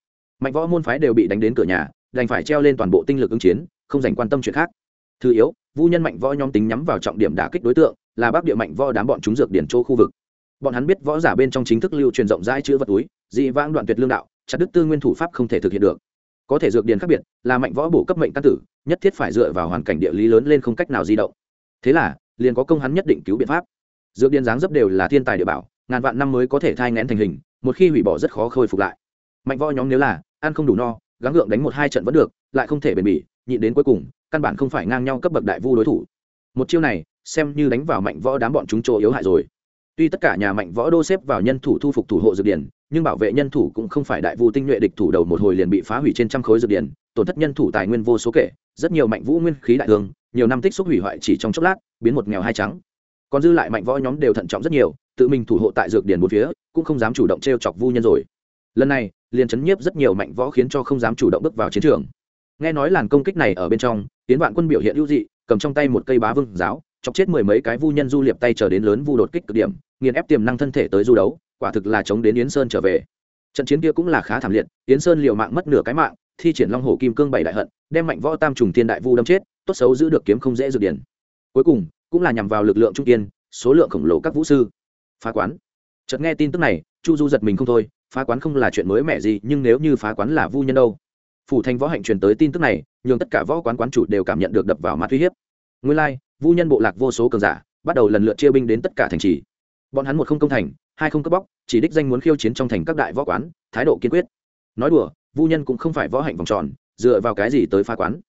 A: Mạnh võ môn phái đều bị đánh đến cửa nhà, đành phải treo lên toàn bộ tinh lực ứng chiến, không dành quan tâm chuyện khác. Thứ yếu, vu nhân mạnh võ nhóm tính nhắm vào trọng điểm đả kích đối tượng, là bắc địa mạnh võ đám bọn chúng dược điển châu khu vực. Bọn hắn biết võ giả bên trong chính thức lưu truyền rộng rãi chữ vật túi, dị vãng đoạn tuyệt lương đạo, chặt đức tư nguyên thủ pháp không thể thực hiện được. Có thể dược điển khác biệt, là mạnh võ bổ cấp mệnh căn tử, nhất thiết phải dựa vào hoàn cảnh địa lý lớn lên không cách nào di động. Thế là, liền có công hắn nhất định cứu biện pháp. Dược điển dáng dấp đều là thiên tài địa bảo, ngàn vạn năm mới có thể thai ngén thành hình một khi hủy bỏ rất khó khôi phục lại. Mạnh võ nhóm nếu là, ăn không đủ no, gắng gượng đánh một hai trận vẫn được, lại không thể bền bỉ, nhịn đến cuối cùng, căn bản không phải ngang nhau cấp bậc đại vu đối thủ. Một chiêu này, xem như đánh vào mạnh võ đám bọn chúng chỗ yếu hại rồi. Tuy tất cả nhà mạnh võ đô xếp vào nhân thủ thu phục thủ hộ dược điển, nhưng bảo vệ nhân thủ cũng không phải đại vu tinh nhuệ địch thủ đầu một hồi liền bị phá hủy trên trăm khối dược điển, tổn thất nhân thủ tài nguyên vô số kể, rất nhiều mạnh vũ nguyên khí đại thương, nhiều năm tích xúc hủy hoại chỉ trong chốc lát, biến một nghèo hai trắng còn dư lại mạnh võ nhóm đều thận trọng rất nhiều, tự mình thủ hộ tại dược điển một phía, cũng không dám chủ động t chọc vu nhân rồi. Lần này, liền chấn nhiếp rất nhiều mạnh võ khiến cho không dám chủ động bước vào chiến trường. Nghe nói làn công kích này ở bên trong tiến vạn quân biểu hiện ưu dị, cầm trong tay một cây bá vương giáo, chọc chết mười mấy cái vu nhân du liệp tay chờ đến lớn vu đột kích cực điểm, nghiền ép tiềm năng thân thể tới du đấu, quả thực là chống đến yến sơn trở về. Trận chiến kia cũng là khá thảm liệt, yến sơn liều mạng mất nửa cái mạng, thi triển long hồ kim cương bảy đại hận, đem mạnh võ tam trùng thiên đại vu đâm chết, tốt xấu giữ được kiếm không dễ dược điển cuối cùng cũng là nhằm vào lực lượng trung kiên, số lượng khổng lồ các vũ sư. Phá quán. Chợt nghe tin tức này, chu du giật mình không thôi, phá quán không là chuyện mới mẻ gì, nhưng nếu như phá quán là vu nhân đâu? Phủ thành võ hạnh truyền tới tin tức này, nhường tất cả võ quán quán chủ đều cảm nhận được đập vào mặt uy hiếp. Nguyên lai, vu nhân bộ lạc vô số cường giả, bắt đầu lần lượt chia binh đến tất cả thành trì. Bọn hắn một không công thành, hai không cướp bóc, chỉ đích danh muốn khiêu chiến trong thành các đại võ quán, thái độ kiên quyết. Nói đùa, vu nhân cũng không phải võ hạnh vòng tròn, dựa vào cái gì tới phá quán?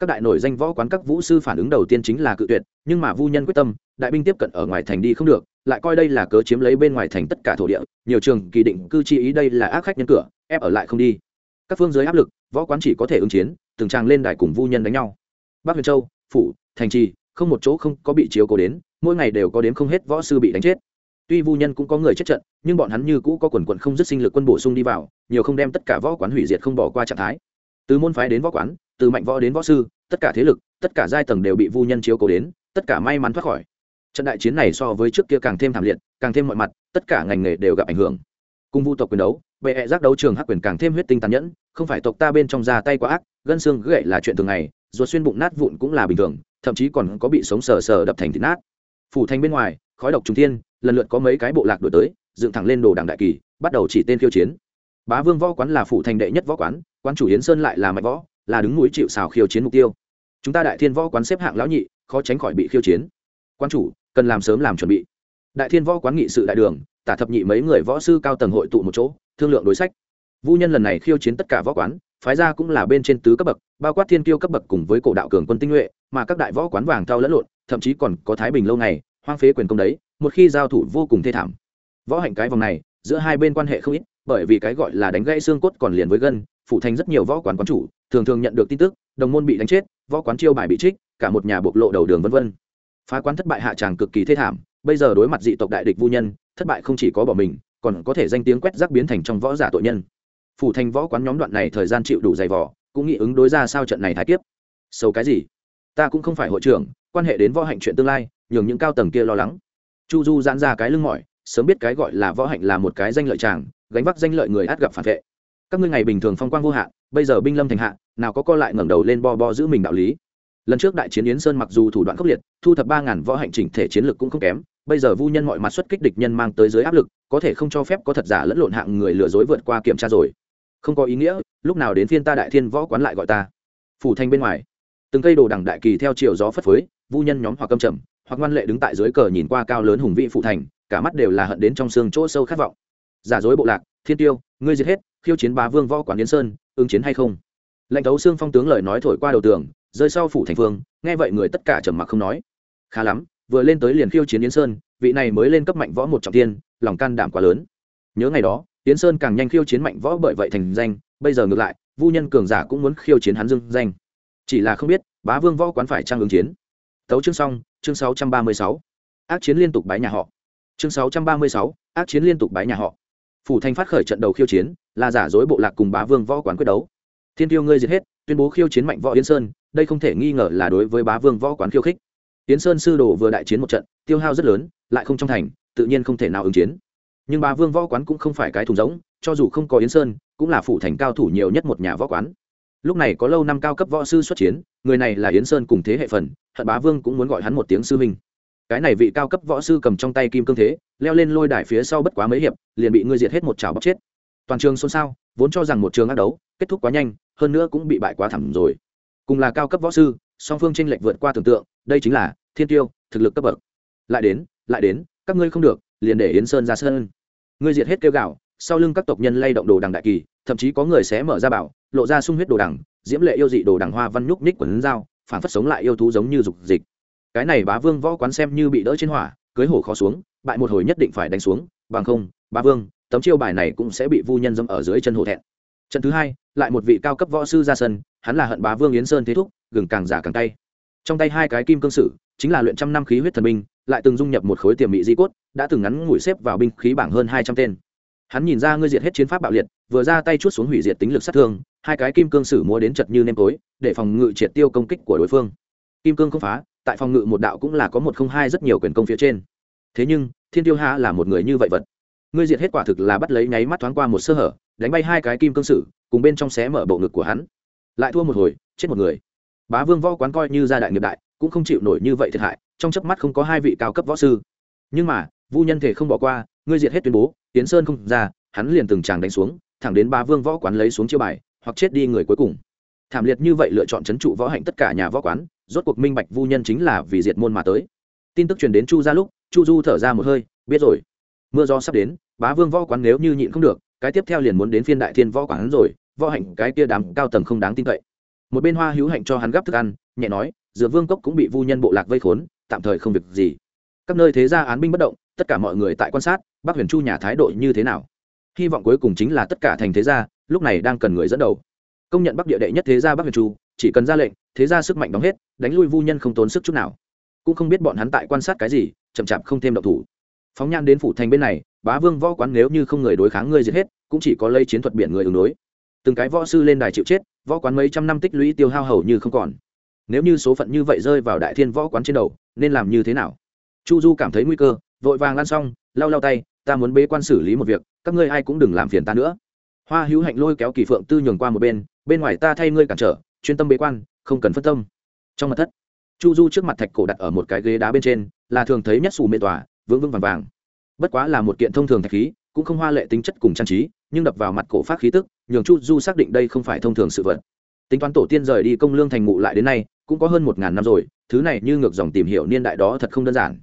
A: Các đại nổi danh võ quán các vũ sư phản ứng đầu tiên chính là cự tuyệt, nhưng mà vu nhân quyết tâm, đại binh tiếp cận ở ngoài thành đi không được, lại coi đây là cớ chiếm lấy bên ngoài thành tất cả thổ địa, nhiều trường kỳ định cư chi ý đây là ác khách nhân cửa, ép ở lại không đi. Các phương giới áp lực, võ quán chỉ có thể ứng chiến, từng tràng lên đài cùng vu nhân đánh nhau. Bắc huyền châu, phủ, thành trì, không một chỗ không có bị chiếu cố đến, mỗi ngày đều có đến không hết võ sư bị đánh chết. Tuy vu nhân cũng có người chết trận, nhưng bọn hắn như cũ có quần quận không dứt sinh lực quân bổ sung đi vào, nhiều không đem tất cả võ quán hủy diệt không bỏ qua trạng thái. Từ môn phái đến võ quán từ mạnh võ đến võ sư, tất cả thế lực, tất cả giai tầng đều bị vu nhân chiếu cố đến, tất cả may mắn thoát khỏi. Trận đại chiến này so với trước kia càng thêm thảm liệt, càng thêm mọi mặt, tất cả ngành nghề đều gặp ảnh hưởng. Cùng vu tộc quyền đấu, bệ hẹ giác đấu trường hắc quyền càng thêm huyết tinh tàn nhẫn, không phải tộc ta bên trong ra tay quá ác, gân xương gậy là chuyện thường ngày, ruột xuyên bụng nát vụn cũng là bình thường, thậm chí còn có bị sống sờ sờ đập thành thịt nát. Phủ thành bên ngoài, khói độc trung thiên, lần lượt có mấy cái bộ lạc đổi tới, dựng thẳng lên đồ đảng đại kỳ, bắt đầu chỉ tên khiêu chiến. Bá vương võ quán là phủ thành đệ nhất võ quán quán chủ hiến sơn lại là mạnh võ là đứng núi chịu xào khiêu chiến mục tiêu. Chúng ta đại thiên võ quán xếp hạng lão nhị, khó tránh khỏi bị khiêu chiến. Quan chủ, cần làm sớm làm chuẩn bị. Đại thiên võ quán nghị sự đại đường, tả thập nhị mấy người võ sư cao tầng hội tụ một chỗ, thương lượng đối sách. Vũ nhân lần này khiêu chiến tất cả võ quán, phái ra cũng là bên trên tứ cấp bậc, bao quát thiên kiêu cấp bậc cùng với cổ đạo cường quân tinh nhuệ, mà các đại võ quán vàng thao lẫn lộn, thậm chí còn có thái bình lâu ngày, hoang phế quyền công đấy, một khi giao thủ vô cùng thê thảm. Võ hạnh cái vòng này, giữa hai bên quan hệ không ít bởi vì cái gọi là đánh gãy xương cốt còn liền với gân, phụ thành rất nhiều võ quán quán chủ, thường thường nhận được tin tức, đồng môn bị đánh chết, võ quán chiêu bài bị trích, cả một nhà bộc lộ đầu đường vân vân. Phá quán thất bại hạ tràng cực kỳ thê thảm, bây giờ đối mặt dị tộc đại địch vu nhân, thất bại không chỉ có bỏ mình, còn có thể danh tiếng quét rác biến thành trong võ giả tội nhân. Phủ thành võ quán nhóm đoạn này thời gian chịu đủ dày vò, cũng nghĩ ứng đối ra sao trận này thái kiếp. Sâu cái gì? Ta cũng không phải hội trưởng, quan hệ đến võ hạnh chuyện tương lai, nhường những cao tầng kia lo lắng. Chu du giãn ra cái lưng mỏi, sớm biết cái gọi là võ hạnh là một cái danh lợi chàng gánh vác danh lợi người át gặp phản vệ. Các ngươi ngày bình thường phong quang vô hạn, bây giờ binh lâm thành hạ, nào có co lại ngẩng đầu lên bo bo giữ mình đạo lý. Lần trước đại chiến yến sơn mặc dù thủ đoạn khốc liệt, thu thập ba ngàn võ hạnh chỉnh thể chiến lực cũng không kém, bây giờ vu nhân mọi mặt xuất kích địch nhân mang tới dưới áp lực, có thể không cho phép có thật giả lẫn lộn hạng người lừa dối vượt qua kiểm tra rồi. Không có ý nghĩa, lúc nào đến phiên ta đại thiên võ quán lại gọi ta. Phủ thanh bên ngoài, từng cây đồ đằng đại kỳ theo chiều gió phất phới, vu nhân nhóm hoặc câm trầm, hoặc ngoan lệ đứng tại dưới cờ nhìn qua cao lớn hùng vị phụ thành, cả mắt đều là hận đến trong xương chỗ sâu khát vọng giả dối bộ lạc, thiên tiêu, ngươi giết hết, khiêu chiến bá vương võ quán yến sơn, ứng chiến hay không? Lệnh thấu xương phong tướng lời nói thổi qua đầu tường, rơi sau phủ thành phương nghe vậy người tất cả trầm mặc không nói. Khá lắm, vừa lên tới liền khiêu chiến yến sơn, vị này mới lên cấp mạnh võ một trọng tiên, lòng can đảm quá lớn. Nhớ ngày đó, yến sơn càng nhanh khiêu chiến mạnh võ bởi vậy thành danh, bây giờ ngược lại, vu nhân cường giả cũng muốn khiêu chiến hắn dưng danh. Chỉ là không biết, bá vương võ quán phải trang ứng chiến. Tấu chương xong, chương sáu trăm ba mươi sáu. Ác chiến liên tục bái nhà họ. Chương sáu trăm ba mươi sáu, ác chiến liên tục bái nhà họ phủ thanh phát khởi trận đầu khiêu chiến, là giả dối bộ lạc cùng bá vương võ quán quyết đấu. Thiên tiêu ngươi diệt hết, tuyên bố khiêu chiến mạnh võ yến sơn, đây không thể nghi ngờ là đối với bá vương võ quán khiêu khích. Yến sơn sư đồ vừa đại chiến một trận, tiêu hao rất lớn, lại không trong thành, tự nhiên không thể nào ứng chiến. Nhưng bá vương võ quán cũng không phải cái thùng giống cho dù không có yến sơn, cũng là phủ thành cao thủ nhiều nhất một nhà võ quán. Lúc này có lâu năm cao cấp võ sư xuất chiến, người này là yến sơn cùng thế hệ phần, hận bá vương cũng muốn gọi hắn một tiếng sư minh cái này vị cao cấp võ sư cầm trong tay kim cương thế, leo lên lôi đài phía sau bất quá mấy hiệp, liền bị ngươi diệt hết một chảo bóc chết. Toàn trường xôn xao, vốn cho rằng một trường ác đấu, kết thúc quá nhanh, hơn nữa cũng bị bại quá thẳng rồi. Cùng là cao cấp võ sư, song phương tranh lệch vượt qua tưởng tượng, đây chính là thiên tiêu, thực lực cấp bậc. Lại đến lại đến, các ngươi không được, liền để yến sơn ra sơn ngươi diệt hết kêu gạo sau lưng các tộc nhân lay động đồ đằng đại kỳ, thậm chí có người sẽ mở ra bảo, lộ ra sung huyết đồ đằng, diễm lệ yêu dị đồ đằng hoa văn nhúc ních quần dao phản phất sống lại yêu thú giống như dục dịch cái này bá vương võ quán xem như bị đỡ trên hỏa, cưới hổ khó xuống, bại một hồi nhất định phải đánh xuống, bằng không, bá vương, tấm chiêu bài này cũng sẽ bị vu nhân dâm ở dưới chân hổ thẹn. Trận thứ hai, lại một vị cao cấp võ sư ra sân, hắn là hận bá vương yến sơn thế thúc, gừng càng giả càng tay trong tay hai cái kim cương sử, chính là luyện trăm năm khí huyết thần binh, lại từng dung nhập một khối tiềm mỹ di cốt, đã từng ngắn ngủi xếp vào binh khí bảng hơn hai trăm tên. Hắn nhìn ra ngươi diệt hết chiến pháp bạo liệt, vừa ra tay chút xuống hủy diệt tính lực sát thương, hai cái kim cương sử múa đến chật như nêm tối, để phòng ngự triệt tiêu công kích của đối phương. Kim cương không phá tại phòng ngự một đạo cũng là có một không hai rất nhiều quyền công phía trên. Thế nhưng, thiên tiêu hạ là một người như vậy vật. Ngươi diệt hết quả thực là bắt lấy nháy mắt thoáng qua một sơ hở, đánh bay hai cái kim cương sử, cùng bên trong xé mở bộ ngực của hắn. Lại thua một hồi, chết một người. Bá vương võ quán coi như gia đại nghiệp đại, cũng không chịu nổi như vậy thiệt hại, trong chớp mắt không có hai vị cao cấp võ sư. Nhưng mà, vu nhân thể không bỏ qua, ngươi diệt hết tuyên bố tiến sơn không ra, hắn liền từng tràng đánh xuống, thẳng đến bá vương võ quán lấy xuống chiêu bài, hoặc chết đi người cuối cùng. Thảm liệt như vậy lựa chọn chấn trụ võ hạnh tất cả nhà võ quán rốt cuộc minh bạch vu nhân chính là vì diệt môn mà tới. Tin tức truyền đến chu ra lúc, chu du thở ra một hơi, biết rồi. Mưa gió sắp đến, bá vương võ quán nếu như nhịn không được, cái tiếp theo liền muốn đến phiên đại thiên võ quán rồi, võ hạnh cái kia đám cao tầng không đáng tin cậy. Một bên hoa hữu hạnh cho hắn gấp thức ăn, nhẹ nói, dựa vương cốc cũng bị vu nhân bộ lạc vây khốn, tạm thời không việc gì. Các nơi thế gia án binh bất động, tất cả mọi người tại quan sát, bắc huyền chu nhà thái độ như thế nào? Hy vọng cuối cùng chính là tất cả thành thế gia, lúc này đang cần người dẫn đầu công nhận bắc địa đệ nhất thế gia bắc huyền chu, chỉ cần ra lệnh, thế gia sức mạnh đóng hết, đánh lui vu nhân không tốn sức chút nào. Cũng không biết bọn hắn tại quan sát cái gì, chậm chạp không thêm động thủ. Phóng nhan đến phủ thành bên này, bá vương võ quán nếu như không người đối kháng ngươi giết hết, cũng chỉ có lây chiến thuật biển người ứng đối. Từng cái võ sư lên đài chịu chết, võ quán mấy trăm năm tích lũy tiêu hao hầu như không còn. Nếu như số phận như vậy rơi vào đại thiên võ quán trên đầu, nên làm như thế nào? Chu du cảm thấy nguy cơ, vội vàng lan xong, lau lau tay, ta muốn bế quan xử lý một việc, các ngươi ai cũng đừng làm phiền ta nữa hoa hữu hạnh lôi kéo kỳ phượng tư nhường qua một bên bên ngoài ta thay ngươi cản trở, chuyên tâm bế quan, không cần phân tâm. Trong mặt thất, chu du trước mặt thạch cổ đặt ở một cái ghế đá bên trên, là thường thấy nhất xù mê tòa, vững vững vàng vàng. Bất quá là một kiện thông thường thạch khí, cũng không hoa lệ tính chất cùng trang trí, nhưng đập vào mặt cổ phát khí tức, nhường chu du xác định đây không phải thông thường sự vật. Tính toán tổ tiên rời đi công lương thành ngụ lại đến nay, cũng có hơn một ngàn năm rồi, thứ này như ngược dòng tìm hiểu niên đại đó thật không đơn giản.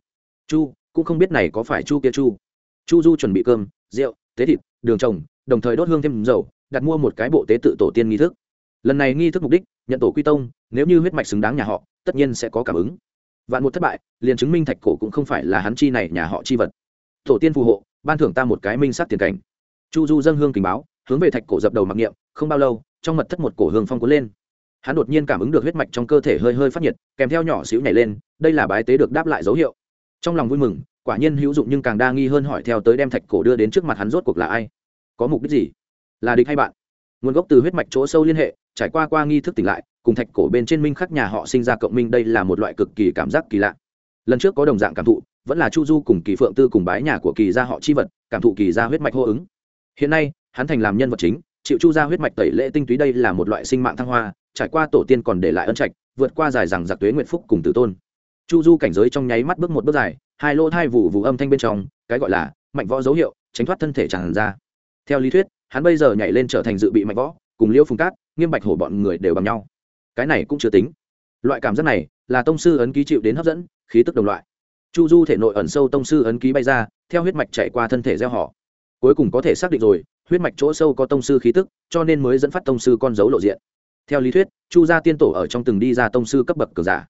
A: Chu, cũng không biết này có phải chu kia chu. Chu du chuẩn bị cơm, rượu, tế thịt, đường trồng đồng thời đốt hương thêm dầu, đặt mua một cái bộ tế tự tổ tiên nghi thức. Lần này nghi thức mục đích, nhận tổ quy tông, nếu như huyết mạch xứng đáng nhà họ, tất nhiên sẽ có cảm ứng. Vạn một thất bại, liền chứng minh thạch cổ cũng không phải là hắn chi này nhà họ chi vật. Tổ tiên phù hộ, ban thưởng ta một cái minh sát tiền cảnh. Chu du dâng hương tình báo, hướng về thạch cổ dập đầu mặc niệm, không bao lâu, trong mật thất một cổ hương phong cuốn lên. Hắn đột nhiên cảm ứng được huyết mạch trong cơ thể hơi hơi phát nhiệt, kèm theo nhỏ xíu nhảy lên, đây là bái tế được đáp lại dấu hiệu. Trong lòng vui mừng, quả nhiên hữu dụng nhưng càng đa nghi hơn hỏi theo tới đem thạch cổ đưa đến trước mặt hắn rốt cuộc là ai có mục đích gì? Là địch hay bạn? Nguồn gốc từ huyết mạch chỗ sâu liên hệ, trải qua qua nghi thức tỉnh lại, cùng thạch cổ bên trên minh khắc nhà họ sinh ra cộng minh đây là một loại cực kỳ cảm giác kỳ lạ. Lần trước có đồng dạng cảm thụ, vẫn là chu du cùng kỳ phượng tư cùng bái nhà của kỳ gia họ chi vật, cảm thụ kỳ gia huyết mạch hô ứng. Hiện nay, hắn thành làm nhân vật chính, chịu chu gia huyết mạch tẩy lễ tinh túy đây là một loại sinh mạng thăng hoa, trải qua tổ tiên còn để lại ân trạch, vượt qua dài rằng giặc tuế nguyện phúc cùng tử tôn. Chu du cảnh giới trong nháy mắt bước một bước dài, hai lỗ thai vụ vụ âm thanh bên trong, cái gọi là mạnh võ dấu hiệu, tránh thoát thân thể tràn ra theo lý thuyết, hắn bây giờ nhảy lên trở thành dự bị mạnh võ, cùng liêu phùng cát, nghiêm bạch hổ bọn người đều bằng nhau. Cái này cũng chưa tính. Loại cảm giác này là tông sư ấn ký chịu đến hấp dẫn, khí tức đồng loại. Chu du thể nội ẩn sâu tông sư ấn ký bay ra, theo huyết mạch chạy qua thân thể gieo họ. Cuối cùng có thể xác định rồi, huyết mạch chỗ sâu có tông sư khí tức, cho nên mới dẫn phát tông sư con dấu lộ diện. Theo lý thuyết, chu gia tiên tổ ở trong từng đi ra tông sư cấp bậc cờ giả.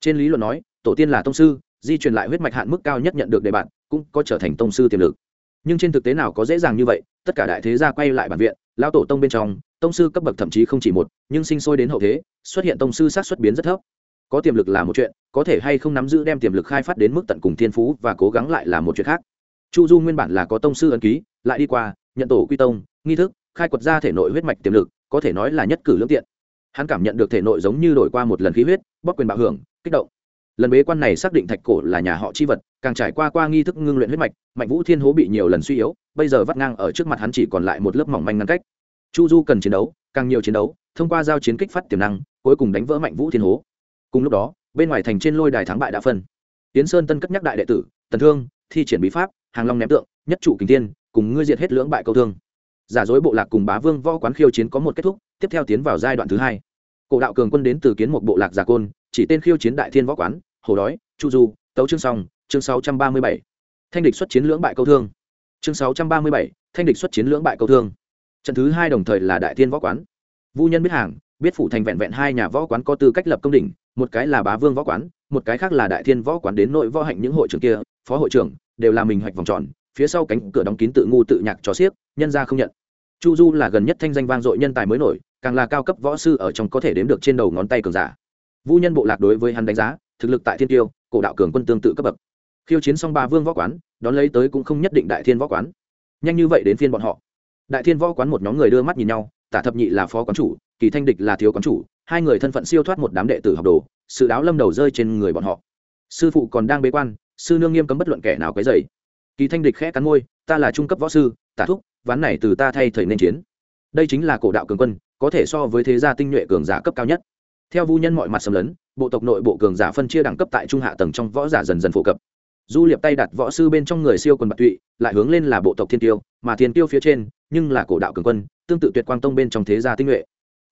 A: Trên lý luận nói, tổ tiên là tông sư, di truyền lại huyết mạch hạn mức cao nhất nhận được đề bạn, cũng có trở thành tông sư tiềm lực nhưng trên thực tế nào có dễ dàng như vậy, tất cả đại thế gia quay lại bản viện lao tổ tông bên trong, tông sư cấp bậc thậm chí không chỉ một, nhưng sinh sôi đến hậu thế, xuất hiện tông sư sát xuất biến rất thấp. Có tiềm lực là một chuyện, có thể hay không nắm giữ đem tiềm lực khai phát đến mức tận cùng thiên phú và cố gắng lại là một chuyện khác. Chu du nguyên bản là có tông sư ấn ký, lại đi qua, nhận tổ quy tông, nghi thức, khai quật ra thể nội huyết mạch tiềm lực, có thể nói là nhất cử lương tiện. Hắn cảm nhận được thể nội giống như đổi qua một lần khí huyết bóc quyền bạo hưởng, kích động. Lần bế quan này xác định thạch cổ là nhà họ chi vật càng trải qua qua nghi thức ngưng luyện huyết mạch, mạnh vũ thiên hố bị nhiều lần suy yếu, bây giờ vắt ngang ở trước mặt hắn chỉ còn lại một lớp mỏng manh ngăn cách. Chu du cần chiến đấu, càng nhiều chiến đấu, thông qua giao chiến kích phát tiềm năng, cuối cùng đánh vỡ mạnh vũ thiên hố. Cùng lúc đó, bên ngoài thành trên lôi đài thắng bại đã phân. Tiến sơn tân cất nhắc đại đệ tử, tần thương, thi triển bí pháp, hàng long ném tượng, nhất trụ kình tiên cùng ngươi diệt hết lưỡng bại câu thương. Giả dối bộ lạc cùng bá vương võ quán khiêu chiến có một kết thúc, tiếp theo tiến vào giai đoạn thứ hai. Cổ đạo cường quân đến từ kiến một bộ lạc giả côn, chỉ tên khiêu chiến đại thiên võ quán, hồ đói, chu du, tấu chương song chương sáu trăm ba mươi bảy, thanh địch xuất chiến lưỡng bại câu thương. chương sáu trăm ba mươi bảy, thanh địch xuất chiến lưỡng bại câu thương. trận thứ hai đồng thời là đại thiên võ quán. Vu nhân biết hàng, biết phủ thành vẹn vẹn hai nhà võ quán có tư cách lập công đỉnh, một cái là bá vương võ quán, một cái khác là đại thiên võ quán đến nội võ hạnh những hội trưởng kia, phó hội trưởng đều là mình hoạch vòng tròn, phía sau cánh cửa đóng kín tự ngu tự nhạc cho xiếc, nhân ra không nhận. Chu du là gần nhất thanh danh vang dội nhân tài mới nổi, càng là cao cấp võ sư ở trong có thể đếm được trên đầu ngón tay cường giả. Vũ nhân bộ lạc đối với hắn đánh giá, thực lực tại thiên tiêu, cổ đạo cường quân tương tự cấp bậc khiêu chiến xong ba vương võ quán, đón lấy tới cũng không nhất định đại thiên võ quán. Nhanh như vậy đến phiên bọn họ. Đại thiên võ quán một nhóm người đưa mắt nhìn nhau, tả thập nhị là phó quán chủ, kỳ thanh địch là thiếu quán chủ, hai người thân phận siêu thoát một đám đệ tử học đồ, sự đáo lâm đầu rơi trên người bọn họ. Sư phụ còn đang bế quan, sư nương nghiêm cấm bất luận kẻ nào cái dày kỳ thanh địch khẽ cắn môi, ta là trung cấp võ sư, tả thúc, ván này từ ta thay thầy nên chiến. Đây chính là cổ đạo cường quân, có thể so với thế gia tinh nhuệ cường giả cấp cao nhất. Theo vu nhân mọi mặt xâm lấn, bộ tộc nội bộ cường giả phân chia đẳng cấp tại trung hạ tầng trong võ giả dần dần phổ cập du liệp tay đặt võ sư bên trong người siêu quần bạc tụy, lại hướng lên là bộ tộc thiên tiêu, mà thiên tiêu phía trên, nhưng là cổ đạo cường quân, tương tự tuyệt quang tông bên trong thế gia tinh nhuệ.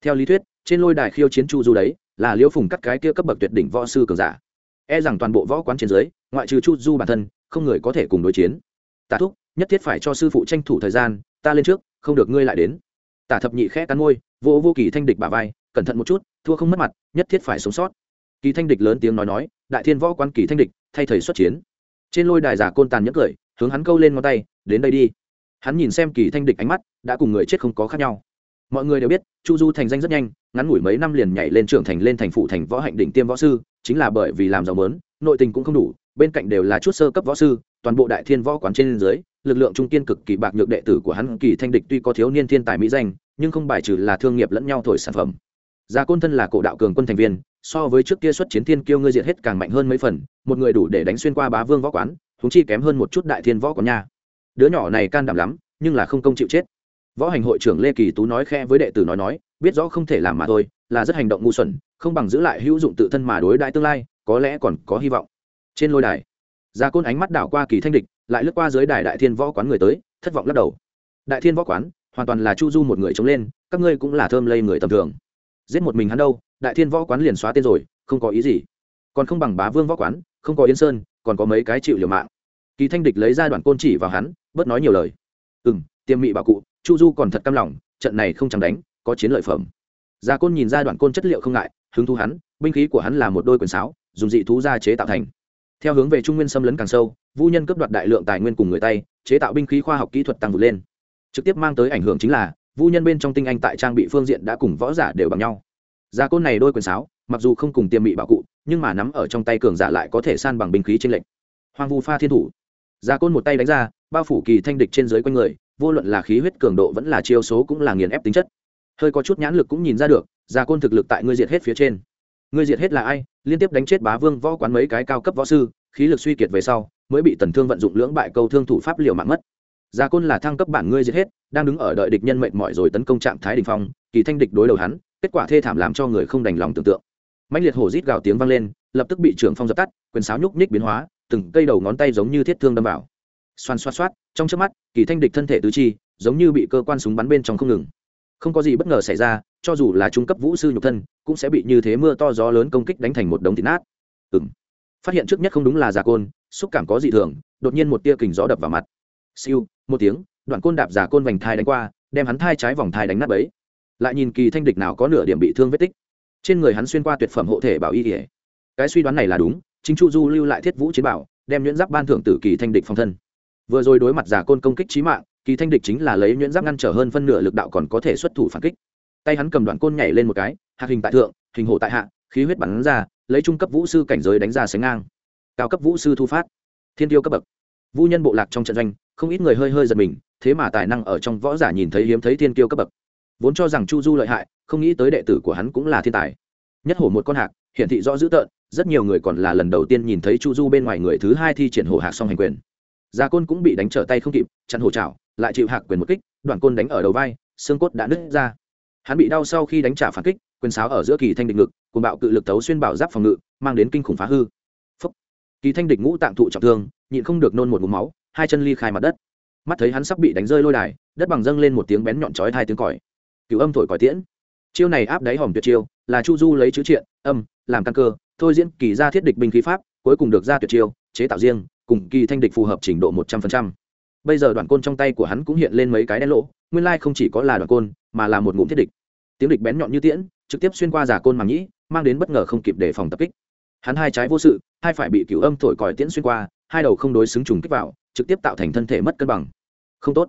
A: Theo lý thuyết, trên lôi đài khiêu chiến chu du đấy, là liễu phùng cắt cái kia cấp bậc tuyệt đỉnh võ sư cường giả. E rằng toàn bộ võ quán trên dưới, ngoại trừ chu du bản thân, không người có thể cùng đối chiến. Tả thúc, nhất thiết phải cho sư phụ tranh thủ thời gian, ta lên trước, không được ngươi lại đến. Tả thập nhị khẽ cắn môi, vô vô kỳ thanh địch bà vai, cẩn thận một chút, thua không mất mặt, nhất thiết phải sống sót. Kỳ thanh địch lớn tiếng nói nói, đại thiên võ quán kỳ thanh địch, thay thầy xuất chiến trên lôi đài giả côn tàn nhẫn cười, hướng hắn câu lên ngón tay, đến đây đi. Hắn nhìn xem kỳ thanh địch ánh mắt, đã cùng người chết không có khác nhau. Mọi người đều biết, chu du thành danh rất nhanh, ngắn ngủi mấy năm liền nhảy lên trưởng thành lên thành phụ thành võ hạnh đỉnh tiêm võ sư, chính là bởi vì làm giàu mớn, nội tình cũng không đủ, bên cạnh đều là chút sơ cấp võ sư, toàn bộ đại thiên võ quán trên dưới, lực lượng trung kiên cực kỳ bạc nhược đệ tử của hắn kỳ thanh địch tuy có thiếu niên thiên tài mỹ danh, nhưng không bài trừ là thương nghiệp lẫn nhau thổi sản phẩm. Gia côn thân là cổ đạo cường quân thành viên so với trước kia xuất chiến thiên kiêu ngươi diệt hết càng mạnh hơn mấy phần, một người đủ để đánh xuyên qua bá vương võ quán húng chi kém hơn một chút đại thiên võ quán nha. Đứa nhỏ này can đảm lắm, nhưng là không công chịu chết. Võ hành hội trưởng lê kỳ tú nói khe với đệ tử nói nói, biết rõ không thể làm mà thôi, là rất hành động ngu xuẩn, không bằng giữ lại hữu dụng tự thân mà đối đại tương lai, có lẽ còn có hy vọng. Trên lôi đài, gia côn ánh mắt đảo qua kỳ thanh địch, lại lướt qua dưới đài đại thiên võ quán người tới, thất vọng lắc đầu. Đại thiên võ quán, hoàn toàn là chu du một người chống lên, các ngươi cũng là thơm lây người tầm thường. Giết một mình hắn đâu đại thiên võ quán liền xóa tên rồi, không có ý gì. Còn không bằng bá vương võ quán, không có yên sơn, còn có mấy cái chịu liều mạng. Kỳ thanh địch lấy ra đoạn côn chỉ vào hắn, bớt nói nhiều lời. Ừ m tiêm mị bảo cụ, chu du còn thật căm lòng, trận này không chẳng đánh, có chiến lợi phẩm. Gia côn nhìn ra đoạn côn chất liệu không ngại, hứng thú hắn, binh khí của hắn là một đôi quyền sáo, dùng dị thú ra chế tạo thành. Theo hướng về trung nguyên xâm lấn càng sâu, vu nhân cấp đoạt đại lượng tài nguyên cùng người tay, chế tạo binh khí khoa học kỹ thuật tăng vượt lên. Trực tiếp mang tới ảnh hưởng chính là, vu nhân bên trong tinh anh tại trang bị phương diện đã cùng võ giả đều bằng nhau gia côn này đôi quyền sáo, mặc dù không cùng tiêm mị bảo cụ, nhưng mà nắm ở trong tay cường giả lại có thể san bằng binh khí trên lệnh hoàng vu pha thiên thủ. Gia côn một tay đánh ra, bao phủ kỳ thanh địch trên dưới quanh người, vô luận là khí huyết cường độ vẫn là chiêu số cũng là nghiền ép tính chất. Hơi có chút nhãn lực cũng nhìn ra được, gia côn thực lực tại ngươi diệt hết phía trên. Ngươi diệt hết là ai? Liên tiếp đánh chết bá vương võ quán mấy cái cao cấp võ sư, khí lực suy kiệt về sau, mới bị tần thương vận dụng lưỡng bại câu thương thủ pháp liều mạng mất. Gia côn là thăng cấp bản ngươi diệt hết, đang đứng ở đợi địch nhân mệnh mỏi rồi tấn công trạng thái đỉnh phong, kỳ thanh địch đối đầu hắn kết quả thê thảm làm cho người không đành lòng tưởng tượng. Mạnh liệt hổ rít gào tiếng vang lên, lập tức bị trưởng phong dập tắt, quyền sáo nhúc nhích biến hóa, từng cây đầu ngón tay giống như thiết thương đâm vào. Xoan xoát xoát, trong trước mắt, kỳ thanh địch thân thể tứ chi, giống như bị cơ quan súng bắn bên trong không ngừng. Không có gì bất ngờ xảy ra, cho dù là trung cấp vũ sư nhục thân, cũng sẽ bị như thế mưa to gió lớn công kích đánh thành một đống thịt nát. Ừng phát hiện trước nhất không đúng là giả côn, xúc cảm có dị thường, đột nhiên một tia kình gió đập vào mặt. Siêu, một tiếng, đoạn côn đạp giả côn vành thai đánh qua, đem hắn thai trái vòng thai đánh nát bấy lại nhìn kỳ thanh địch nào có nửa điểm bị thương vết tích. Trên người hắn xuyên qua tuyệt phẩm hộ thể bảo y ỉa cái suy đoán này là đúng, chính chu du lưu lại thiết vũ chiến bảo, đem nhuyễn giáp ban thưởng tử kỳ thanh địch phòng thân. Vừa rồi đối mặt giả côn công kích trí mạng, kỳ thanh địch chính là lấy nhuyễn giáp ngăn trở hơn phân nửa lực đạo còn có thể xuất thủ phản kích. Tay hắn cầm đoạn côn nhảy lên một cái, hạt hình tại thượng, hình hộ tại hạ, khí huyết bắn ra, lấy trung cấp vũ sư cảnh giới đánh ra sánh ngang. Cao cấp vũ sư thu phát. Thiên tiêu cấp bậc. Vũ nhân bộ lạc trong trận doanh, không ít người hơi hơi giật mình, thế mà tài năng ở trong võ giả nhìn thấy hiếm thấy thiên tiêu cấp bậc vốn cho rằng chu du lợi hại, không nghĩ tới đệ tử của hắn cũng là thiên tài. Nhất hổ một con hạc, hiển thị rõ dữ tợn, rất nhiều người còn là lần đầu tiên nhìn thấy chu du bên ngoài người thứ hai thi triển hổ hạc song hành quyền. Gia côn cũng bị đánh trở tay không kịp, chặn hổ chảo, lại chịu hạc quyền một kích, đoạn côn đánh ở đầu vai, xương cốt đã nứt ra. Hắn bị đau sau khi đánh trả phản kích, quyền sáo ở giữa kỳ thanh địch ngực cùng bạo cự lực tấu xuyên bảo giáp phòng ngự, mang đến kinh khủng phá hư. Phúc. kỳ thanh địch ngũ tạng thụ trọng thương, nhịn không được nôn một mũ máu, hai chân ly khai mặt đất. Mắt thấy hắn sắp bị đánh rơi lôi đài, đất bằng dâng lên một tiếng bén nhọn chói hai tiếng còi cựu âm thổi còi tiễn. Chiêu này áp đáy hòm tuyệt chiêu, là chu du lấy chữ triện, âm, làm căn cơ, thôi diễn kỳ ra thiết địch binh khí pháp, cuối cùng được ra tuyệt chiêu, chế tạo riêng, cùng kỳ thanh địch phù hợp trình độ một trăm phần trăm. Bây giờ đoạn côn trong tay của hắn cũng hiện lên mấy cái đen lỗ, nguyên lai không chỉ có là đoạn côn, mà là một ngụm thiết địch. Tiếng địch bén nhọn như tiễn, trực tiếp xuyên qua giả côn màng nhĩ, mang đến bất ngờ không kịp đề phòng tập kích. Hắn hai trái vô sự, hai phải bị cửu âm thổi còi tiễn xuyên qua, hai đầu không đối xứng trùng kích vào, trực tiếp tạo thành thân thể mất cân bằng. Không tốt.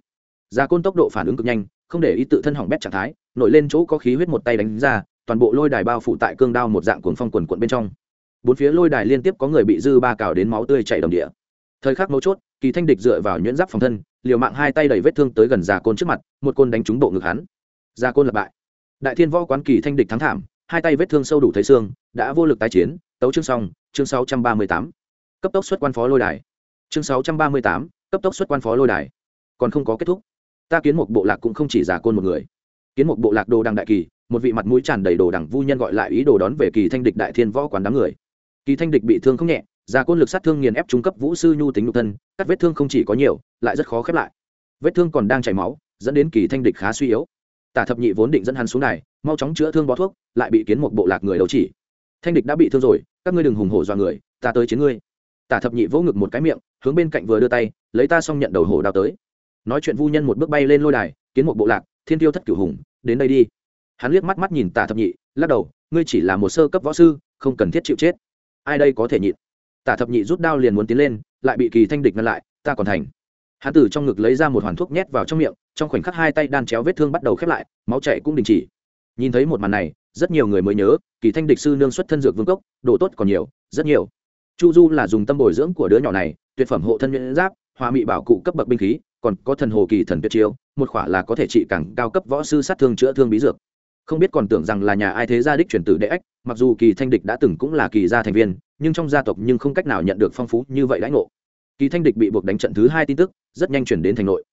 A: Giả côn tốc độ phản ứng cực nhanh không để ý tự thân hỏng bét trạng thái, nổi lên chỗ có khí huyết một tay đánh ra, toàn bộ lôi đài bao phủ tại cương đao một dạng cuồng phong quần quận bên trong. Bốn phía lôi đài liên tiếp có người bị dư ba cào đến máu tươi chảy đồng địa. Thời khắc mấu chốt, kỳ thanh địch dựa vào nhuyễn giáp phòng thân, liều mạng hai tay đẩy vết thương tới gần già côn trước mặt, một côn đánh trúng bộ ngực hắn. Già côn lập bại. Đại thiên võ quán kỳ thanh địch thắng thảm, hai tay vết thương sâu đủ thấy xương, đã vô lực tái chiến, tấu chương xong, chương sáu trăm ba mươi tám. Cấp tốc xuất quan phó lôi đài. Chương sáu trăm ba mươi tám, cấp tốc xuất quan phó lôi đài. Còn không có kết thúc ta kiến một bộ lạc cũng không chỉ giả côn một người. Kiến một bộ lạc đồ đằng đại kỳ, một vị mặt mũi tràn đầy đồ đằng vu nhân gọi lại ý đồ đón về kỳ thanh địch đại thiên võ quán đám người. Kỳ thanh địch bị thương không nhẹ, giả côn lực sát thương nghiền ép trung cấp vũ sư nhu tính nhục thân, các vết thương không chỉ có nhiều, lại rất khó khép lại. Vết thương còn đang chảy máu, dẫn đến kỳ thanh địch khá suy yếu. Tả thập nhị vốn định dẫn hắn xuống này, mau chóng chữa thương bó thuốc, lại bị kiến một bộ lạc người đấu chỉ. Thanh địch đã bị thương rồi, các ngươi đừng hùng hổ dọa người, ta tới chiến ngươi. Tả thập nhị vỗ ngực một cái miệng, hướng bên cạnh vừa đưa tay, lấy ta xong nhận đầu hổ đao tới nói chuyện vu nhân một bước bay lên lôi đài, kiến một bộ lạc, thiên tiêu thất cửu hùng, đến đây đi. Hắn liếc mắt mắt nhìn tả thập nhị, lắc đầu, ngươi chỉ là một sơ cấp võ sư, không cần thiết chịu chết. Ai đây có thể nhịn? Tả thập nhị rút đao liền muốn tiến lên, lại bị kỳ thanh địch ngăn lại, ta còn thành. Hắn từ trong ngực lấy ra một hoàn thuốc nhét vào trong miệng, trong khoảnh khắc hai tay đan chéo vết thương bắt đầu khép lại, máu chảy cũng đình chỉ. Nhìn thấy một màn này, rất nhiều người mới nhớ, kỳ thanh địch sư nương xuất thân dược vương cốc độ tốt còn nhiều, rất nhiều. Chu du là dùng tâm bồi dưỡng của đứa nhỏ này, tuyệt phẩm hộ thân nhuyễn giáp, hòa mị bảo cụ cấp bậc binh khí còn có thần hồ kỳ thần tuyệt chiêu, một khỏa là có thể trị càng cao cấp võ sư sát thương chữa thương bí dược. Không biết còn tưởng rằng là nhà ai thế gia đích truyền tử đệ ếch mặc dù kỳ thanh địch đã từng cũng là kỳ gia thành viên, nhưng trong gia tộc nhưng không cách nào nhận được phong phú như vậy lãnh ngộ. Kỳ thanh địch bị buộc đánh trận thứ hai tin tức, rất nhanh chuyển đến thành nội.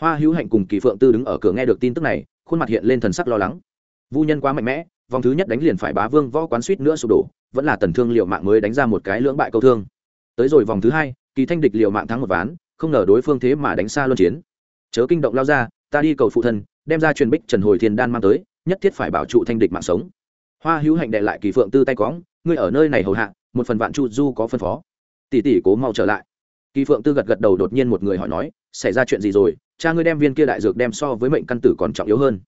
A: Hoa hữu hạnh cùng kỳ phượng tư đứng ở cửa nghe được tin tức này, khuôn mặt hiện lên thần sắc lo lắng. Vu nhân quá mạnh mẽ, vòng thứ nhất đánh liền phải bá vương võ quán suýt nữa sụp đổ, vẫn là tần thương liệu mạng mới đánh ra một cái lưỡng bại câu thương. Tới rồi vòng thứ hai, kỳ thanh địch liệu mạng thắng một ván không ngờ đối phương thế mà đánh xa luân chiến. Chớ kinh động lao ra, ta đi cầu phụ thân, đem ra truyền bích trần hồi thiên đan mang tới, nhất thiết phải bảo trụ thanh địch mạng sống. Hoa hữu hạnh đệ lại kỳ phượng tư tay cóng ngươi ở nơi này hầu hạ, một phần vạn chu du có phân phó. Tỷ tỷ cố mau trở lại. Kỳ phượng tư gật gật đầu đột nhiên một người hỏi nói, xảy ra chuyện gì rồi, cha ngươi đem viên kia đại dược đem so với mệnh căn tử còn trọng yếu hơn.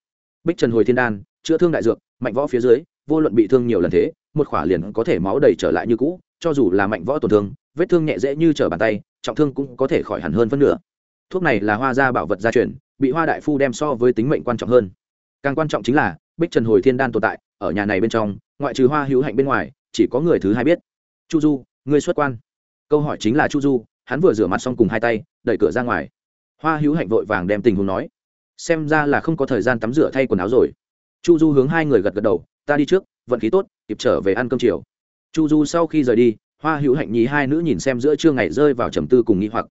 A: Bích trần hồi thiên đan, chữa thương đại dược, mạnh võ phía dưới, vô luận bị thương nhiều lần thế, một khỏa liền có thể máu đầy trở lại như cũ, cho dù là mạnh võ tổn thương, vết thương nhẹ dễ như trở bàn tay trọng thương cũng có thể khỏi hẳn hơn phân nửa. Thuốc này là hoa gia bảo vật gia truyền, bị hoa đại phu đem so với tính mệnh quan trọng hơn. Càng quan trọng chính là, bích trần hồi thiên đan tồn tại, ở nhà này bên trong, ngoại trừ hoa hữu hạnh bên ngoài, chỉ có người thứ hai biết. Chu du, ngươi xuất quan. Câu hỏi chính là chu du, hắn vừa rửa mặt xong cùng hai tay, đẩy cửa ra ngoài. Hoa hữu hạnh vội vàng đem tình huống nói. Xem ra là không có thời gian tắm rửa thay quần áo rồi. Chu du hướng hai người gật gật đầu, ta đi trước, vận khí tốt, kịp trở về ăn cơm chiều. Chu du sau khi rời đi hoa hữu hạnh nhí hai nữ nhìn xem giữa trưa ngày rơi vào trầm tư cùng nghĩ hoặc.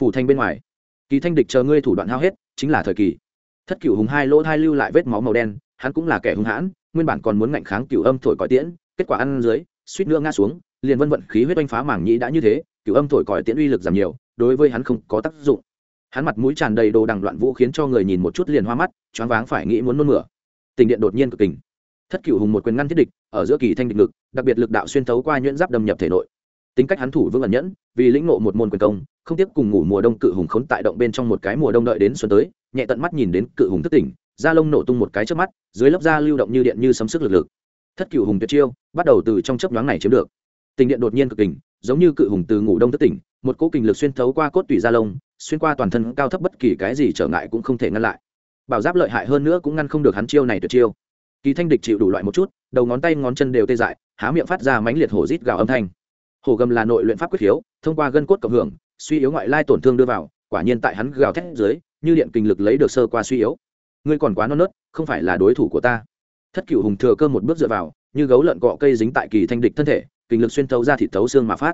A: Phủ thanh bên ngoài, kỳ thanh địch chờ ngươi thủ đoạn hao hết, chính là thời kỳ. Thất cửu hùng hai lỗ thai lưu lại vết máu màu đen, hắn cũng là kẻ hung hãn, nguyên bản còn muốn ngạnh kháng cửu âm thổi còi tiễn, kết quả ăn dưới, suýt nữa ngã xuống, liền vân vận khí huyết oanh phá mảng nhĩ đã như thế, cửu âm thổi còi tiễn uy lực giảm nhiều, đối với hắn không có tác dụng. Hắn mặt mũi tràn đầy đồ đằng loạn vũ khiến cho người nhìn một chút liền hoa mắt, choáng váng phải nghĩ muốn nôn mửa. Tình điện đột nhiên cực kình thất Cựu hùng một quyền ngăn thiết địch, ở giữa kỳ thanh địch lực đặc biệt lực đạo xuyên thấu qua nhuyễn giáp đâm nhập thể nội. Tính cách hắn thủ vững ẩn nhẫn, vì lĩnh ngộ một môn quyền công, không tiếp cùng ngủ mùa đông cự hùng khốn tại động bên trong một cái mùa đông đợi đến xuân tới, nhẹ tận mắt nhìn đến cự hùng thức tỉnh, da lông nổ tung một cái trước mắt, dưới lớp da lưu động như điện như sấm sức lực lực. Thất Cựu hùng tuyệt chiêu, bắt đầu từ trong chớp nhoáng này chiếm được. Tình điện đột nhiên cực kình, giống như cự hùng từ ngủ đông thức tỉnh, một cỗ kình lực xuyên thấu qua cốt tủy da lông, xuyên qua toàn thân cao thấp bất kỳ cái gì trở ngại cũng không thể ngăn lại. Bảo giáp lợi hại hơn nữa cũng ngăn không được hắn chiêu này tuyệt chiêu kỳ thanh địch chịu đủ loại một chút, đầu ngón tay ngón chân đều tê dại, há miệng phát ra mãnh liệt hổ rít gào âm thanh. Hổ gầm là nội luyện pháp quyết khiếu, thông qua gân cốt cộng hưởng, suy yếu ngoại lai tổn thương đưa vào, quả nhiên tại hắn gào thét dưới, như điện kinh lực lấy được sơ qua suy yếu. Ngươi còn quá non nớt, không phải là đối thủ của ta. Thất cửu hùng thừa cơ một bước dựa vào, như gấu lợn cọ cây dính tại kỳ thanh địch thân thể, kinh lực xuyên thấu ra thịt thấu xương mà phát.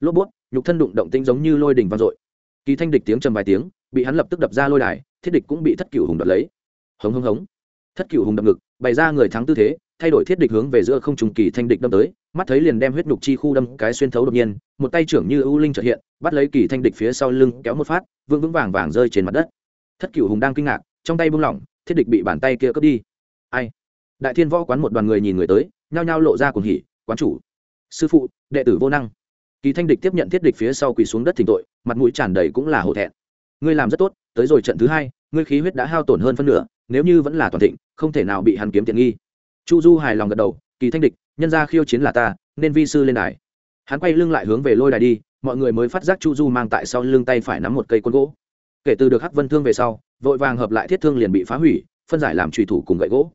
A: Lốp bút, nhục thân đụng động tĩnh giống như lôi đình vang dội. Kỳ thanh địch tiếng trầm vài tiếng, bị hắn lập tức đập ra lôi đài, thiết địch cũng bị thất cửu hùng đoạt lấy. Hống hống hống thất cửu hùng đập ngực, bày ra người thắng tư thế, thay đổi thiết địch hướng về giữa không trùng kỳ thanh địch đâm tới, mắt thấy liền đem huyết nhục chi khu đâm cái xuyên thấu đột nhiên, một tay trưởng như ưu linh trợ hiện, bắt lấy kỳ thanh địch phía sau lưng kéo một phát vương vững vàng vàng rơi trên mặt đất. Thất cửu hùng đang kinh ngạc, trong tay buông lỏng, thiết địch bị bàn tay kia cướp đi. Ai? Đại thiên võ quán một đoàn người nhìn người tới, nhao nhao lộ ra cùng hỉ, quán chủ, sư phụ, đệ tử vô năng. Kỳ thanh địch tiếp nhận thiết địch phía sau quỳ xuống đất thỉnh tội, mặt mũi tràn đầy cũng là hổ thẹn. Ngươi làm rất tốt, tới rồi trận thứ hai, ngươi khí huyết đã hao tổn hơn phân nửa nếu như vẫn là toàn thịnh, không thể nào bị hắn kiếm tiện nghi. Chu du hài lòng gật đầu, kỳ thanh địch, nhân ra khiêu chiến là ta, nên vi sư lên đài. Hắn quay lưng lại hướng về lôi đài đi, mọi người mới phát giác chu du mang tại sau lưng tay phải nắm một cây quân gỗ. Kể từ được hắc vân thương về sau, vội vàng hợp lại thiết thương liền bị phá hủy, phân giải làm trùy thủ cùng gậy gỗ.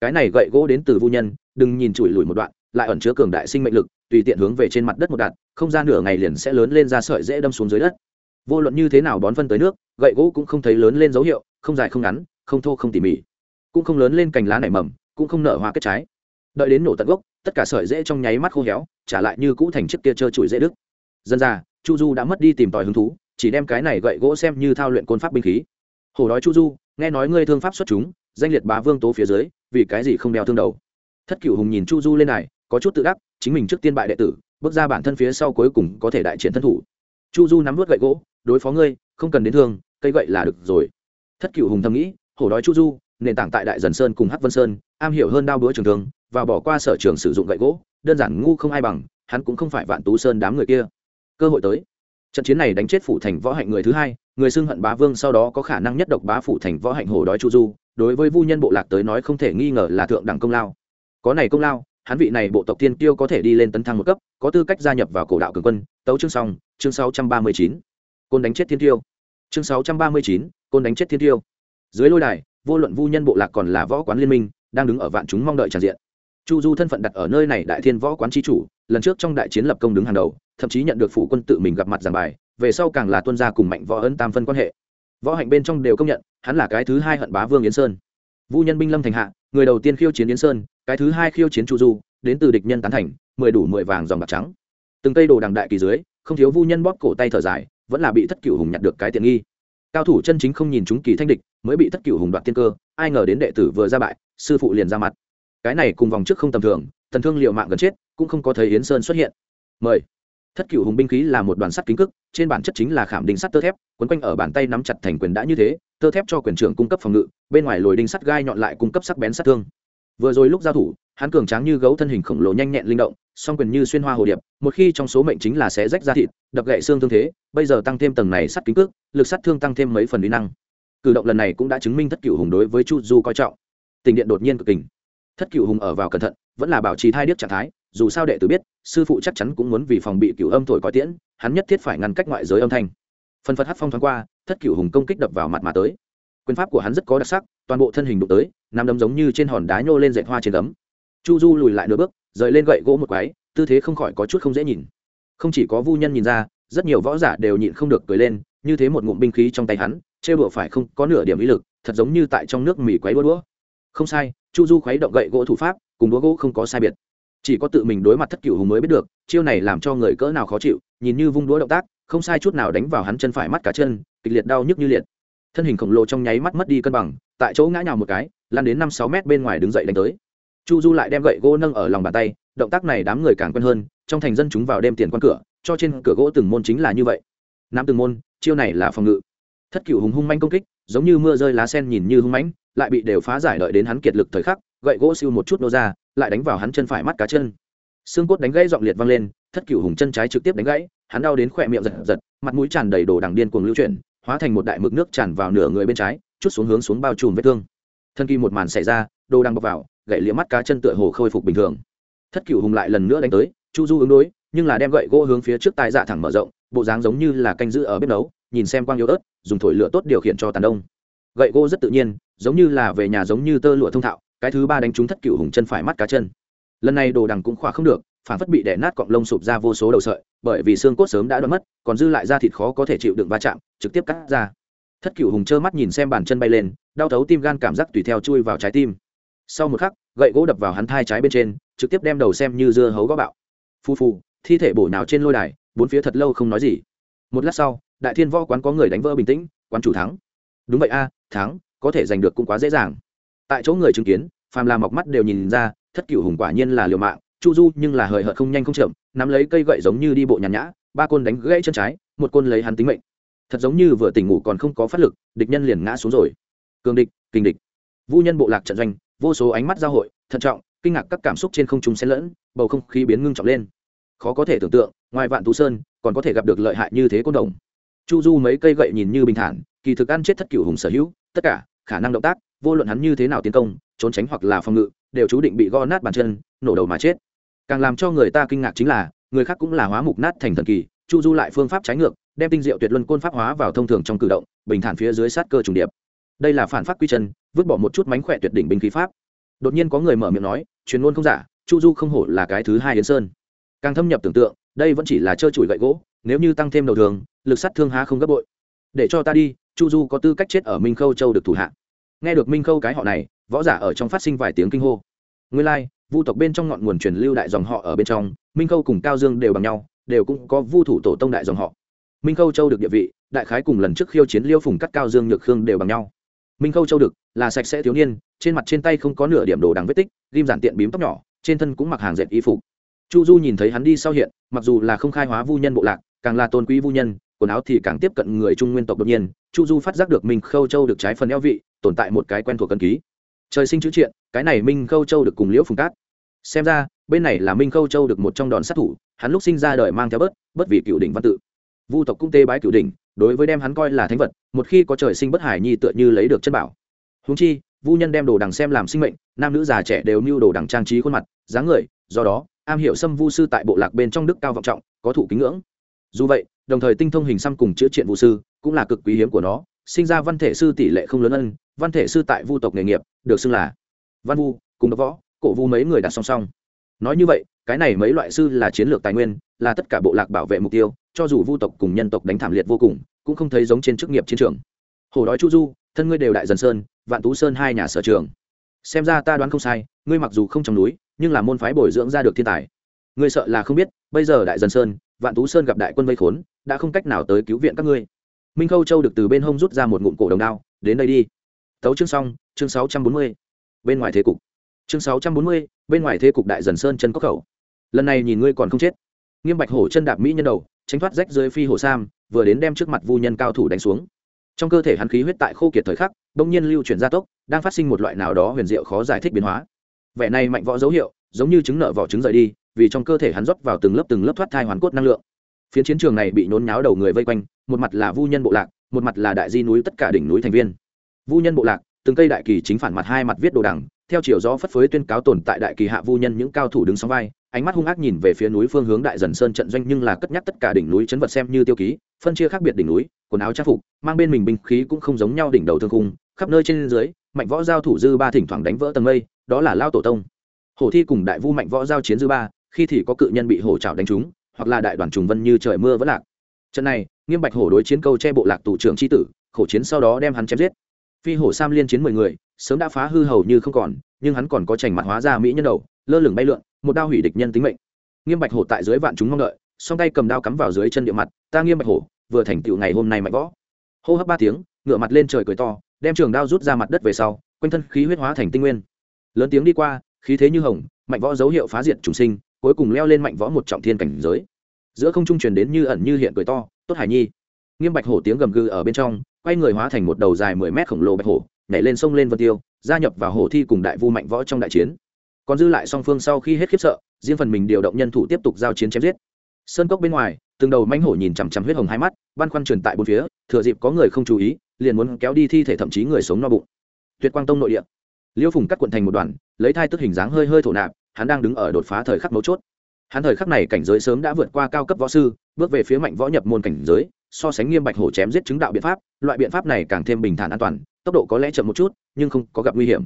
A: Cái này gậy gỗ đến từ vu nhân, đừng nhìn chùi lùi một đoạn, lại ẩn chứa cường đại sinh mệnh lực, tùy tiện hướng về trên mặt đất một đạn không gian nửa ngày liền sẽ lớn lên ra sợi dễ đâm xuống dưới đất. Vô luận như thế nào bón phân tới nước, gậy gỗ cũng không thấy lớn lên dấu hiệu, không dài không ngắn không thô không tỉ mỉ, cũng không lớn lên cành lá nảy mầm, cũng không nở hoa kết trái. Đợi đến nổ tận gốc, tất cả sợi dễ trong nháy mắt khô héo, trả lại như cũ thành chiếc kia trơ trụi dễ đức dân ra chu du đã mất đi tìm tòi hứng thú, chỉ đem cái này gậy gỗ xem như thao luyện côn pháp binh khí. Hồ đói chu du, nghe nói ngươi thương pháp xuất chúng, danh liệt bá vương tố phía dưới, vì cái gì không đeo thương đầu? Thất cửu hùng nhìn chu du lên này, có chút tự đắc, chính mình trước tiên bại đệ tử, bước ra bản thân phía sau cuối cùng có thể đại triển thân thủ. Chu du nắm vớt gậy gỗ, đối phó ngươi, không cần đến thương, cây gậy là được rồi. Thất cửu hùng thầm nghĩ hổ đói chu du, nền tảng tại đại dần sơn cùng hắc vân sơn, am hiểu hơn đao búa trường thương, và bỏ qua sở trường sử dụng gậy gỗ, đơn giản ngu không ai bằng, hắn cũng không phải vạn tú sơn đám người kia. Cơ hội tới. Trận chiến này đánh chết phủ thành võ hạnh người thứ hai, người xưng hận bá vương sau đó có khả năng nhất độc bá phủ thành võ hạnh hổ đói chu du, đối với vu nhân bộ lạc tới nói không thể nghi ngờ là thượng đẳng công lao. Có này công lao, hắn vị này bộ tộc tiên tiêu có thể đi lên tấn thăng một cấp, có tư cách gia nhập vào cổ đạo cường quân, tấu chương song chương sáu trăm ba mươi chín. Côn đánh chết thiên tiêu. Chương sáu trăm ba mươi chín, côn đánh chết thiên tiêu dưới lôi đài, vô luận vu nhân bộ lạc còn là võ quán liên minh, đang đứng ở vạn chúng mong đợi tràn diện. Chu du thân phận đặt ở nơi này đại thiên võ quán tri chủ, lần trước trong đại chiến lập công đứng hàng đầu, thậm chí nhận được phủ quân tự mình gặp mặt giảng bài, về sau càng là tuân gia cùng mạnh võ ấn tam phân quan hệ. Võ hạnh bên trong đều công nhận, hắn là cái thứ hai hận bá vương yến sơn. Vu nhân binh lâm thành hạ, người đầu tiên khiêu chiến yến sơn, cái thứ hai khiêu chiến chu du, đến từ địch nhân tán thành, mười đủ mười vàng dòng bạc trắng. Từng cây đồ đằng đại kỳ dưới, không thiếu vu nhân bóp cổ tay thở dài, vẫn là bị thất cửu hùng nhặt được cái tiện nghi cao thủ chân chính không nhìn chúng kỳ thanh địch, mới bị thất cửu hùng đoạt tiên cơ, ai ngờ đến đệ tử vừa ra bại, sư phụ liền ra mặt. Cái này cùng vòng trước không tầm thường, thần thương liệu mạng gần chết, cũng không có thấy yến sơn xuất hiện. Mời. Thất cửu hùng binh khí là một đoàn sắt kính cức trên bản chất chính là khảm đinh sắt tơ thép, quấn quanh ở bàn tay nắm chặt thành quyền đã như thế, tơ thép cho quyền trưởng cung cấp phòng ngự, bên ngoài lồi đinh sắt gai nhọn lại cung cấp sắc bén sát thương. Vừa rồi lúc giao thủ hắn cường tráng như gấu thân hình khổng lồ nhanh nhẹn linh động, song quyền như xuyên hoa hồ điệp, một khi trong số mệnh chính là sẽ rách ra thịt, đập gậy xương thương thế, bây giờ tăng thêm tầng này sắt kính cước, lực sát thương tăng thêm mấy phần uy năng. Cử động lần này cũng đã chứng minh thất cửu hùng đối với chu du coi trọng. Tình điện đột nhiên cực kình. Thất cửu hùng ở vào cẩn thận, vẫn là bảo trì thai điếc trạng thái, dù sao đệ tử biết, sư phụ chắc chắn cũng muốn vì phòng bị cửu âm thổi có tiễn, hắn nhất thiết phải ngăn cách ngoại giới âm thanh. Phần phật hát phong thoáng qua, thất cửu hùng công kích đập vào mặt mà tới. Quyền pháp của hắn rất có đặc sắc, toàn bộ thân hình đụng tới nằm đấm giống như trên hòn đá nhô lên dạy hoa trên tấm chu du lùi lại nửa bước, rời lên gậy gỗ một quái, tư thế không khỏi có chút không dễ nhìn. Không chỉ có vu nhân nhìn ra, rất nhiều võ giả đều nhịn không được cười lên, như thế một ngụm binh khí trong tay hắn chê bựa phải không, có nửa điểm ý lực, thật giống như tại trong nước mì quấy đũa đũa không sai, chu du khuấy động gậy gỗ thủ pháp, cùng đũa gỗ không có sai biệt. Chỉ có tự mình đối mặt thất cửu hùng mới biết được, chiêu này làm cho người cỡ nào khó chịu, nhìn như vung đũa động tác, không sai chút nào đánh vào hắn chân phải mắt cá chân, kịch liệt đau nhức như liệt. Thân hình khổng lồ trong nháy mắt mất đi cân bằng, tại chỗ ngã nhào một cái lan đến năm sáu mét bên ngoài đứng dậy đánh tới chu du lại đem gậy gỗ nâng ở lòng bàn tay, động tác này đám người càng quen hơn, trong thành dân chúng vào đêm tiền quan cửa, cho trên cửa gỗ từng môn chính là như vậy. Nam từng môn, chiêu này là phòng ngự. Thất cửu hùng hung manh công kích, giống như mưa rơi lá sen nhìn như hung mãnh, lại bị đều phá giải đợi đến hắn kiệt lực thời khắc, gậy gỗ siêu một chút nô ra, lại đánh vào hắn chân phải mắt cá chân. Xương cốt đánh gãy giọng liệt vang lên, thất cửu hùng chân trái trực tiếp đánh gãy, hắn đau đến khỏe miệng giật giật, mặt mũi tràn đầy đồ đằng điên cuồng lưu chuyển, hóa thành một đại mực nước tràn vào nửa người bên trái, chút xuống hướng xuống bao trùm vết thương. Thân kỳ một màn xảy ra, đồ đang bọc vào gậy liếm mắt cá chân tựa hồ khôi phục bình thường. Thất cửu hùng lại lần nữa đánh tới, chu du ứng đối, nhưng là đem gậy gỗ hướng phía trước tai dạ thẳng mở rộng, bộ dáng giống như là canh giữ ở bếp nấu, nhìn xem quang yếu ớt, dùng thổi lửa tốt điều khiển cho tàn đông. Gậy gỗ rất tự nhiên, giống như là về nhà giống như tơ lụa thông thạo, cái thứ ba đánh trúng thất cửu hùng chân phải mắt cá chân. Lần này đồ đằng cũng khỏa không được, phản phất bị đè nát cọng lông sụp ra vô số đầu sợi, bởi vì xương cốt sớm đã đoán mất, còn dư lại da thịt khó có thể chịu đựng va chạm, trực tiếp cắt ra. Thất cửu hùng trơ mắt nhìn xem bàn chân bay lên, đau thấu tim gan cảm giác tùy theo chui vào trái tim sau một khắc, gậy gỗ đập vào hắn thai trái bên trên, trực tiếp đem đầu xem như dưa hấu gó bạo. Phu phu thi thể bổ nào trên lôi đài, bốn phía thật lâu không nói gì. Một lát sau, đại thiên võ quán có người đánh vỡ bình tĩnh, quán chủ thắng. Đúng vậy a, thắng, có thể giành được cũng quá dễ dàng. Tại chỗ người chứng kiến, phàm làm mọc mắt đều nhìn ra, thất cựu hùng quả nhiên là liều mạng, chu du nhưng là hời hợt không nhanh không chậm, nắm lấy cây gậy giống như đi bộ nhàn nhã, ba côn đánh gãy chân trái, một côn lấy hắn tính mệnh. Thật giống như vừa tỉnh ngủ còn không có phát lực, địch nhân liền ngã xuống rồi. Cường địch kinh địch. Vu nhân bộ lạc trận doanh vô số ánh mắt giao hội, thận trọng, kinh ngạc các cảm xúc trên không trung xen lẫn, bầu không khí biến ngưng trọng lên. Khó có thể tưởng tượng, ngoài vạn tú sơn, còn có thể gặp được lợi hại như thế côn đồng. Chu du mấy cây gậy nhìn như bình thản, kỳ thực ăn chết thất cửu hùng sở hữu, tất cả, khả năng động tác, vô luận hắn như thế nào tiến công, trốn tránh hoặc là phòng ngự, đều chú định bị gõ nát bàn chân, nổ đầu mà chết. Càng làm cho người ta kinh ngạc chính là, người khác cũng là hóa mục nát thành thần kỳ, chu du lại phương pháp trái ngược, đem tinh diệu tuyệt luân côn pháp hóa vào thông thường trong cử động, bình thản phía dưới sát cơ trùng điệp đây là phản pháp quy chân, vứt bỏ một chút mánh khỏe tuyệt đỉnh binh khí pháp. Đột nhiên có người mở miệng nói, truyền ngôn không giả, chu du không hổ là cái thứ hai yến sơn. Càng thâm nhập tưởng tượng, đây vẫn chỉ là trơ trụi gậy gỗ, nếu như tăng thêm đầu thường lực sát thương há không gấp bội. Để cho ta đi, chu du có tư cách chết ở minh khâu châu được thủ hạ. Nghe được minh khâu cái họ này, võ giả ở trong phát sinh vài tiếng kinh hô. Nguyên lai, vu tộc bên trong ngọn nguồn truyền lưu đại dòng họ ở bên trong, minh khâu cùng cao dương đều bằng nhau, đều cũng có vu thủ tổ tông đại dòng họ. Minh khâu châu được địa vị, đại khái cùng lần trước khiêu chiến liêu phùng cắt cao dương nhược khương đều bằng nhau minh khâu châu được là sạch sẽ thiếu niên trên mặt trên tay không có nửa điểm đồ đằng vết tích ghim giản tiện bím tóc nhỏ trên thân cũng mặc hàng dệt y phục chu du nhìn thấy hắn đi sau hiện mặc dù là không khai hóa vu nhân bộ lạc càng là tôn quý vu nhân quần áo thì càng tiếp cận người trung nguyên tộc đột nhiên chu du phát giác được minh khâu châu được trái phần eo vị tồn tại một cái quen thuộc cân ký trời sinh chữ triện cái này minh khâu châu được cùng liễu phùng cát xem ra bên này là minh khâu châu được một trong đòn sát thủ hắn lúc sinh ra đời mang theo bớt bất vì cựu đỉnh văn tự vu tộc cũng tê bái cựu đỉnh đối với đem hắn coi là thánh vật, một khi có trời sinh bất hải nhi tựa như lấy được chất bảo. Húng chi, vu nhân đem đồ đằng xem làm sinh mệnh, nam nữ già trẻ đều mưu đồ đằng trang trí khuôn mặt, dáng người, do đó, am hiểu xâm vu sư tại bộ lạc bên trong đức cao vọng trọng, có thủ kính ngưỡng. Dù vậy, đồng thời tinh thông hình xăm cùng chữa triện vu sư, cũng là cực quý hiếm của nó, sinh ra văn thể sư tỷ lệ không lớn ân, văn thể sư tại vu tộc nghề nghiệp, được xưng là văn vu, cùng đọc võ, cổ vu mấy người đặt song song nói như vậy, cái này mấy loại sư là chiến lược tài nguyên, là tất cả bộ lạc bảo vệ mục tiêu, cho dù vu tộc cùng nhân tộc đánh thảm liệt vô cùng, cũng không thấy giống trên chức nghiệp chiến trường. Hồ đói chu du, thân ngươi đều đại dần sơn, vạn tú sơn hai nhà sở trường. Xem ra ta đoán không sai, ngươi mặc dù không trong núi, nhưng là môn phái bồi dưỡng ra được thiên tài. Ngươi sợ là không biết, bây giờ đại dần sơn, vạn tú sơn gặp đại quân vây khốn, đã không cách nào tới cứu viện các ngươi. Minh khâu châu được từ bên hông rút ra một ngụm cổ đồng đao, đến đây đi. Tấu chương xong, chương sáu trăm bốn mươi. Bên ngoài thế cục chương sáu trăm bốn mươi, bên ngoài thế cục đại dần sơn chân cốc khẩu. Lần này nhìn ngươi còn không chết. Nghiêm bạch hổ chân đạp mỹ nhân đầu, tránh thoát rách dưới phi hổ sam, vừa đến đem trước mặt vu nhân cao thủ đánh xuống. Trong cơ thể hắn khí huyết tại khô kiệt thời khắc, bỗng nhiên lưu chuyển gia tốc, đang phát sinh một loại nào đó huyền diệu khó giải thích biến hóa. Vẻ này mạnh võ dấu hiệu, giống như chứng nợ vỏ trứng rời đi, vì trong cơ thể hắn rót vào từng lớp từng lớp thoát thai hoàn cốt năng lượng. Phiến chiến trường này bị nhốn nháo đầu người vây quanh, một mặt là vu nhân bộ lạc, một mặt là đại di núi tất cả đỉnh núi thành viên. Vu nhân bộ lạc, từng cây đại kỳ chính phản mặt hai mặt viết đồ đằng theo chiều gió phất phới tuyên cáo tồn tại đại kỳ hạ vu nhân những cao thủ đứng sóng vai, ánh mắt hung ác nhìn về phía núi phương hướng đại dần sơn trận doanh nhưng là cất nhắc tất cả đỉnh núi chấn vật xem như tiêu ký, phân chia khác biệt đỉnh núi, quần áo trang phục, mang bên mình binh khí cũng không giống nhau đỉnh đầu thương khung, khắp nơi trên dưới, mạnh võ giao thủ dư ba thỉnh thoảng đánh vỡ tầng mây, đó là lao tổ tông. Hổ thi cùng đại vu mạnh võ giao chiến dư ba, khi thì có cự nhân bị hổ trào đánh trúng, hoặc là đại đoàn trùng vân như trời mưa vẫn lạc. Trận này, nghiêm bạch hổ đối chiến câu che bộ lạc tù trưởng tri tử, khổ chiến sau đó đem hắn chém giết phi hổ sam liên chiến mười người, sớm đã phá hư hầu như không còn, nhưng hắn còn có trành mặt hóa ra mỹ nhân đầu, lơ lửng bay lượn, một đao hủy địch nhân tính mệnh. Nghiêm bạch hổ tại dưới vạn chúng mong đợi, song tay cầm đao cắm vào dưới chân địa mặt, ta nghiêm bạch hổ, vừa thành tựu ngày hôm nay mạnh võ. Hô hấp ba tiếng ngựa mặt lên trời cười to, đem trường đao rút ra mặt đất về sau, quanh thân khí huyết hóa thành tinh nguyên. Lớn tiếng đi qua, khí thế như hồng, mạnh võ dấu hiệu phá diệt trùng sinh, cuối cùng leo lên mạnh võ một trọng thiên cảnh giới. Giữa không trung truyền đến như ẩn như hiện cười to, tốt hải nhi. Nghiêm bạch hổ tiếng gầm gừ ở bên trong quay người hóa thành một đầu dài mười mét khổng lồ bạch hổ, nhảy lên sông lên vân tiêu, gia nhập vào hổ thi cùng đại vu mạnh võ trong đại chiến. Còn dư lại song phương sau khi hết khiếp sợ, riêng phần mình điều động nhân thủ tiếp tục giao chiến chém giết. Sơn cốc bên ngoài, từng đầu manh hổ nhìn chằm chằm huyết hồng hai mắt, băn khoăn truyền tại bốn phía, thừa dịp có người không chú ý, liền muốn kéo đi thi thể thậm chí người sống no bụng. Tuyệt quang tông nội địa. Liêu phùng cắt quận thành một đoàn, lấy thai tức hình dáng hơi hơi thổ nạp, hắn đang đứng ở đột phá thời khắc mấu chốt. Hắn thời khắc này cảnh giới sớm đã vượt qua cao cấp võ sư, bước về phía mạnh võ nhập môn cảnh giới so sánh nghiêm bạch hổ chém giết chứng đạo biện pháp, loại biện pháp này càng thêm bình thản an toàn, tốc độ có lẽ chậm một chút, nhưng không có gặp nguy hiểm.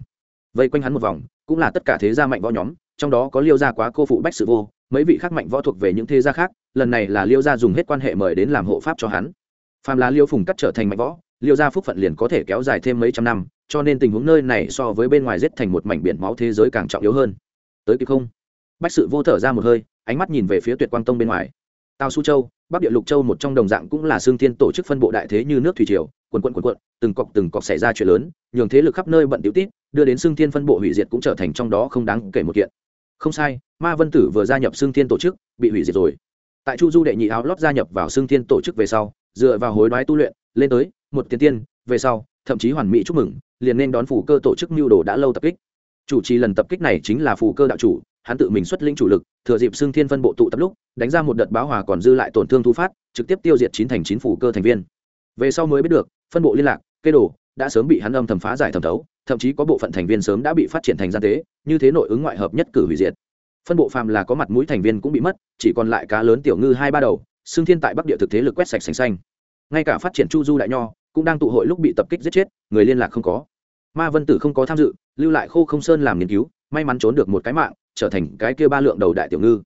A: Vây quanh hắn một vòng, cũng là tất cả thế gia mạnh võ nhóm, trong đó có liêu gia quá cô phụ bách sự vô, mấy vị khác mạnh võ thuộc về những thế gia khác, lần này là liêu gia dùng hết quan hệ mời đến làm hộ pháp cho hắn. Phàm là liêu phùng cắt trở thành mạnh võ, liêu gia phúc phận liền có thể kéo dài thêm mấy trăm năm, cho nên tình huống nơi này so với bên ngoài giết thành một mảnh biển máu thế giới càng trọng yếu hơn. Tới kịp không? Bách sự vô thở ra một hơi, ánh mắt nhìn về phía tuyệt quang tông bên ngoài tào su châu, bắc địa lục châu một trong đồng dạng cũng là xương thiên tổ chức phân bộ đại thế như nước thủy triều, quần quận quần quận, từng cọc từng cọc xảy ra chuyện lớn, nhường thế lực khắp nơi bận tiểu tít, đưa đến xương thiên phân bộ hủy diệt cũng trở thành trong đó không đáng kể một kiện. Không sai, ma vân tử vừa gia nhập xương thiên tổ chức, bị hủy diệt rồi. Tại chu du đệ nhị áo lót gia nhập vào xương thiên tổ chức về sau, dựa vào hối đoái tu luyện, lên tới một tiền tiên, về sau, thậm chí hoàn mỹ chúc mừng, liền nên đón phủ cơ tổ chức mưu đồ đã lâu tập kích. Chủ trì lần tập kích này chính là phủ cơ đạo chủ hắn tự mình xuất lĩnh chủ lực, thừa dịp xương thiên phân bộ tụ tập lúc, đánh ra một đợt báo hòa còn dư lại tổn thương thu phát, trực tiếp tiêu diệt chín thành chín phủ cơ thành viên. Về sau mới biết được, phân bộ liên lạc cây đồ, đã sớm bị hắn âm thầm phá giải thẩm thấu, thậm chí có bộ phận thành viên sớm đã bị phát triển thành gian tế, như thế nội ứng ngoại hợp nhất cử hủy diệt. Phân bộ phàm là có mặt mũi thành viên cũng bị mất, chỉ còn lại cá lớn tiểu ngư hai ba đầu, xương thiên tại bắc địa thực thế lực quét sạch sành xanh. Ngay cả phát triển chu du đại nho, cũng đang tụ hội lúc bị tập kích giết chết, người liên lạc không có. Ma vân tử không có tham dự, lưu lại khô không sơn làm nghiên cứu, may mắn trốn được một cái mạng trở thành cái kia ba lượng đầu đại tiểu ngư.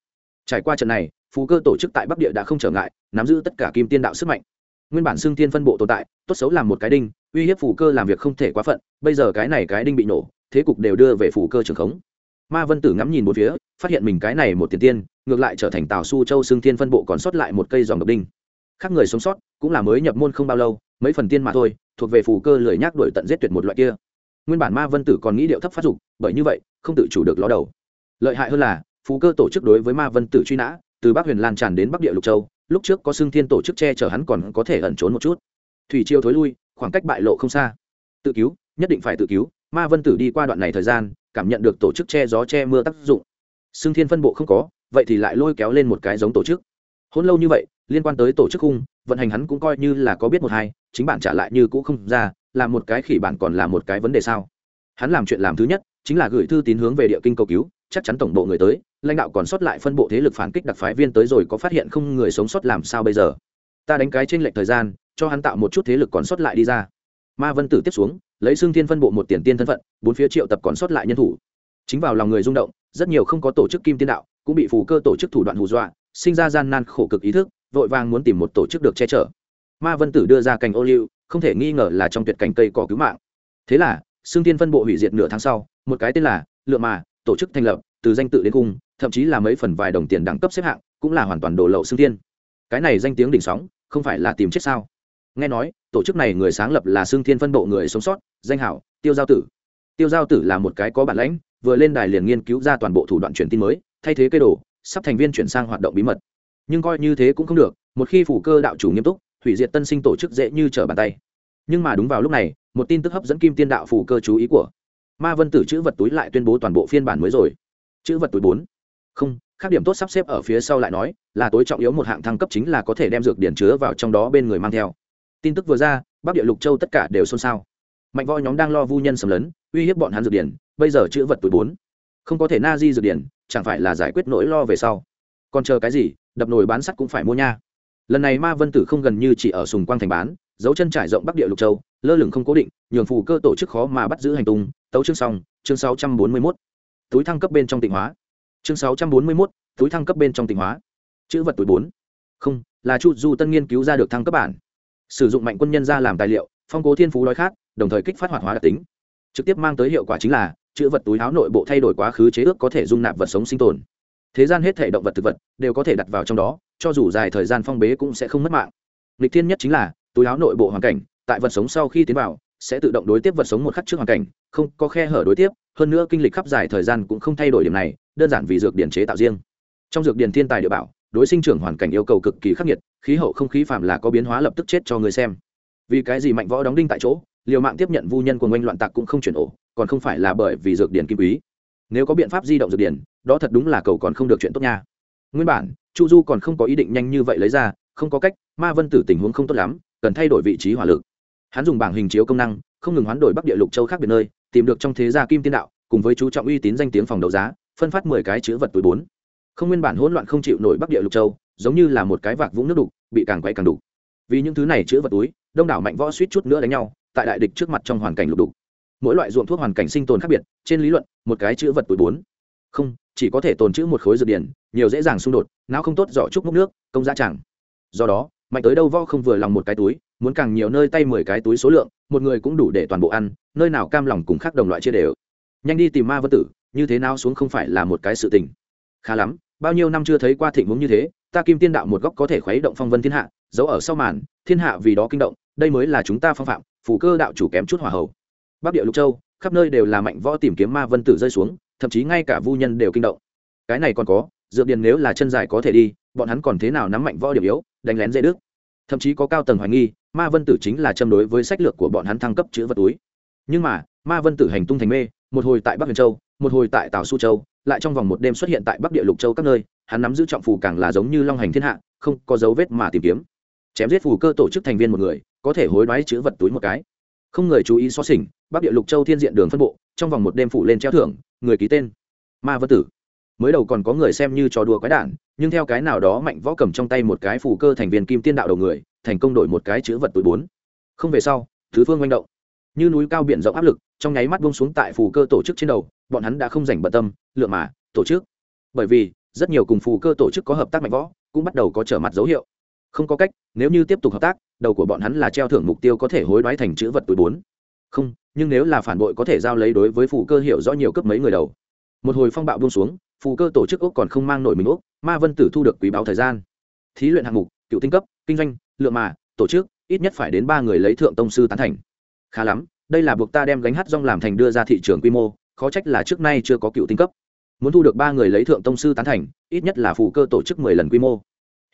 A: Trải qua trận này, phú cơ tổ chức tại bắc địa đã không trở ngại, nắm giữ tất cả kim tiên đạo sức mạnh. Nguyên bản xương tiên phân bộ tồn tại, tốt xấu làm một cái đinh, uy hiếp phù cơ làm việc không thể quá phận, bây giờ cái này cái đinh bị nổ, thế cục đều đưa về phù cơ trường khống. Ma vân tử ngắm nhìn một phía, phát hiện mình cái này một tiền tiên, ngược lại trở thành tào su châu xương tiên phân bộ còn sót lại một cây dòng độc đinh. Khác người sống sót, cũng là mới nhập môn không bao lâu, mấy phần tiên mà thôi, thuộc về phù cơ lười nhác đổi tận giết tuyệt một loại kia. Nguyên bản ma vân tử còn nghĩ điệu thấp phát dục, bởi như vậy, không tự chủ được ló đầu lợi hại hơn là, phú cơ tổ chức đối với ma vân tử truy nã, từ bắc huyền lan tràn đến bắc địa lục châu, lúc trước có xương thiên tổ chức che chở hắn còn có thể ẩn trốn một chút. Thủy chiêu thối lui, khoảng cách bại lộ không xa. Tự cứu, nhất định phải tự cứu, ma vân tử đi qua đoạn này thời gian, cảm nhận được tổ chức che gió che mưa tác dụng. Xương thiên phân bộ không có, vậy thì lại lôi kéo lên một cái giống tổ chức. Hôn lâu như vậy, liên quan tới tổ chức khung, vận hành hắn cũng coi như là có biết một hai, chính bản trả lại như cũ không ra, là một cái khỉ bản còn là một cái vấn đề sao? Hắn làm chuyện làm thứ nhất, chính là gửi thư tín hướng về địa kinh cầu cứu chắc chắn tổng bộ người tới, lãnh đạo còn sót lại phân bộ thế lực phản kích đặc phái viên tới rồi có phát hiện không người sống sót làm sao bây giờ? Ta đánh cái trên lệnh thời gian, cho hắn tạo một chút thế lực còn sót lại đi ra. Ma vân tử tiếp xuống, lấy xương thiên phân bộ một tiền tiên thân phận, bốn phía triệu tập còn sót lại nhân thủ. Chính vào lòng người rung động, rất nhiều không có tổ chức kim tiên đạo, cũng bị phù cơ tổ chức thủ đoạn hù dọa, sinh ra gian nan khổ cực ý thức, vội vàng muốn tìm một tổ chức được che chở. Ma vân tử đưa ra cành ô liu, không thể nghi ngờ là trong tuyệt cảnh cây cỏ cứu mạng. Thế là xương tiên phân bộ hủy diệt nửa tháng sau, một cái tên là lượng mà tổ chức thành lập, từ danh tự đến cung thậm chí là mấy phần vài đồng tiền đẳng cấp xếp hạng, cũng là hoàn toàn đổ lậu xương tiên cái này danh tiếng đỉnh sóng, không phải là tìm chết sao? Nghe nói, tổ chức này người sáng lập là xương thiên phân bộ người sống sót, danh hảo, tiêu giao tử. Tiêu giao tử là một cái có bản lãnh, vừa lên đài liền nghiên cứu ra toàn bộ thủ đoạn truyền tin mới, thay thế cây đồ, sắp thành viên chuyển sang hoạt động bí mật. Nhưng coi như thế cũng không được, một khi phủ cơ đạo chủ nghiêm túc, hủy diệt tân sinh tổ chức dễ như trở bàn tay. Nhưng mà đúng vào lúc này, một tin tức hấp dẫn kim tiên đạo phủ cơ chú ý của ma vân tử chữ vật túi lại tuyên bố toàn bộ phiên bản mới rồi. Chữ vật túi bốn. Không, khác điểm tốt sắp xếp ở phía sau lại nói, là tối trọng yếu một hạng thăng cấp chính là có thể đem dược điển chứa vào trong đó bên người mang theo. Tin tức vừa ra, bắc địa lục châu tất cả đều xôn xao. Mạnh võ nhóm đang lo vu nhân xâm lấn, uy hiếp bọn hắn dược điển, bây giờ chữ vật túi bốn. Không có thể na di dược điển, chẳng phải là giải quyết nỗi lo về sau. Còn chờ cái gì, đập nồi bán sắt cũng phải mua nha. Lần này ma vân tử không gần như chỉ ở sùng quang thành bán, dấu chân trải rộng bắc địa lục châu, lơ lửng không cố định, nhường phù cơ tổ chức khó mà bắt giữ hành tung tấu chương xong chương sáu trăm bốn mươi 641. túi thăng cấp bên trong tịnh hóa. Chương sáu trăm bốn mươi 641, túi thăng cấp bên trong tịnh hóa. Chữ vật túi bốn. Không là chu du tân nghiên cứu ra được thăng cấp bản. Sử dụng mạnh quân nhân ra làm tài liệu phong cố thiên phú đói khát đồng thời kích phát hoạt hóa đặc tính. Trực tiếp mang tới hiệu quả chính là chữ vật túi áo nội bộ thay đổi quá khứ chế ước có thể dung nạp vật sống sinh tồn. Thế gian hết thể động vật thực vật đều có thể đặt vào trong đó cho dù dài thời gian phong bế cũng sẽ không mất mạng. Lịch thiên nhất chính là túi áo nội bộ hoàn cảnh tại vật sống sau khi tiến vào sẽ tự động đối tiếp vật sống một khắc trước hoàn cảnh, không có khe hở đối tiếp, hơn nữa kinh lịch khắp dài thời gian cũng không thay đổi điểm này, đơn giản vì dược điển chế tạo riêng. Trong dược điển thiên tài địa bảo, đối sinh trưởng hoàn cảnh yêu cầu cực kỳ khắc nghiệt, khí hậu không khí phạm là có biến hóa lập tức chết cho người xem. Vì cái gì mạnh võ đóng đinh tại chỗ, liều mạng tiếp nhận vu nhân của ngoanh loạn tặc cũng không chuyển ổ, còn không phải là bởi vì dược điển kim quý. Nếu có biện pháp di động dược điển, đó thật đúng là cầu còn không được chuyện tốt nha. Nguyên bản, chu du còn không có ý định nhanh như vậy lấy ra, không có cách, ma vân tử tình huống không tốt lắm, cần thay đổi vị trí hỏa lực hắn dùng bảng hình chiếu công năng, không ngừng hoán đổi bắc địa lục châu khác biệt nơi, tìm được trong thế gia kim tiên đạo, cùng với chú trọng uy tín danh tiếng phòng đấu giá, phân phát mười cái chữ vật túi bốn. Không nguyên bản hỗn loạn không chịu nổi bắc địa lục châu, giống như là một cái vạc vũng nước đục, bị càng quay càng đục. Vì những thứ này chữ vật túi, đông đảo mạnh võ suýt chút nữa đánh nhau, tại đại địch trước mặt trong hoàn cảnh lục đục. Mỗi loại ruộng thuốc hoàn cảnh sinh tồn khác biệt, trên lý luận, một cái chữ vật túi bốn. Không, chỉ có thể tồn chữ một khối dược điển, nhiều dễ dàng xung đột, não không tốt giỏ trúc múc nước, công giá chẳng. Do đó, mạnh tới đâu vo không vừa lòng một cái túi muốn càng nhiều nơi tay mười cái túi số lượng, một người cũng đủ để toàn bộ ăn, nơi nào cam lòng cùng khác đồng loại chia đều. Nhanh đi tìm ma vân tử, như thế nào xuống không phải là một cái sự tình. Khá lắm, bao nhiêu năm chưa thấy qua thịnh vốn như thế, ta kim tiên đạo một góc có thể khuấy động phong vân thiên hạ, giấu ở sau màn, thiên hạ vì đó kinh động, đây mới là chúng ta phong phạm phủ cơ đạo chủ kém chút hỏa hầu. Bắc địa lục châu, khắp nơi đều là mạnh võ tìm kiếm ma vân tử rơi xuống, thậm chí ngay cả vu nhân đều kinh động. Cái này còn có, dược điền nếu là chân dài có thể đi, bọn hắn còn thế nào nắm mạnh võ điểm yếu, đánh lén dễ đức. Thậm chí có cao tầng hoài nghi ma vân tử chính là châm đối với sách lược của bọn hắn thăng cấp chữ vật túi. Nhưng mà, ma vân tử hành tung thành mê, một hồi tại bắc huyền châu, một hồi tại tào su châu, lại trong vòng một đêm xuất hiện tại bắc địa lục châu các nơi, hắn nắm giữ trọng phù càng là giống như long hành thiên hạ, không có dấu vết mà tìm kiếm. Chém giết phù cơ tổ chức thành viên một người, có thể hối đoái chữ vật túi một cái. Không người chú ý xóa xỉnh bắc địa lục châu thiên diện đường phân bộ, trong vòng một đêm phủ lên treo thưởng, người ký tên. Ma vân tử. Mới đầu còn có người xem như trò đùa quái đản, nhưng theo cái nào đó mạnh võ cầm trong tay một cái phù cơ thành viên kim tiên đạo đầu người thành công đổi một cái chữ vật túi bốn. Không về sau, thứ phương manh động. Như núi cao biển rộng áp lực, trong nháy mắt buông xuống tại phù cơ tổ chức trên đầu, bọn hắn đã không dành bận tâm, lựa mà, tổ chức. Bởi vì, rất nhiều cùng phù cơ tổ chức có hợp tác mạnh võ, cũng bắt đầu có trở mặt dấu hiệu. Không có cách, nếu như tiếp tục hợp tác, đầu của bọn hắn là treo thưởng mục tiêu có thể hối đoái thành chữ vật túi bốn. Không, nhưng nếu là phản bội có thể giao lấy đối với phù cơ hiểu rõ nhiều cấp mấy người đầu. Một hồi phong bạo buông xuống, phù cơ tổ chức úc còn không mang nổi mình úc ma vân tử thu được quý báo thời gian. Thí luyện hạng mục, cựu tinh cấp, kinh doanh lượng mà, tổ chức, ít nhất phải đến ba người lấy thượng tông sư tán thành. Khá lắm, đây là buộc ta đem gánh hát rong làm thành đưa ra thị trường quy mô, khó trách là trước nay chưa có cựu tinh cấp. Muốn thu được ba người lấy thượng tông sư tán thành, ít nhất là phù cơ tổ chức mười lần quy mô.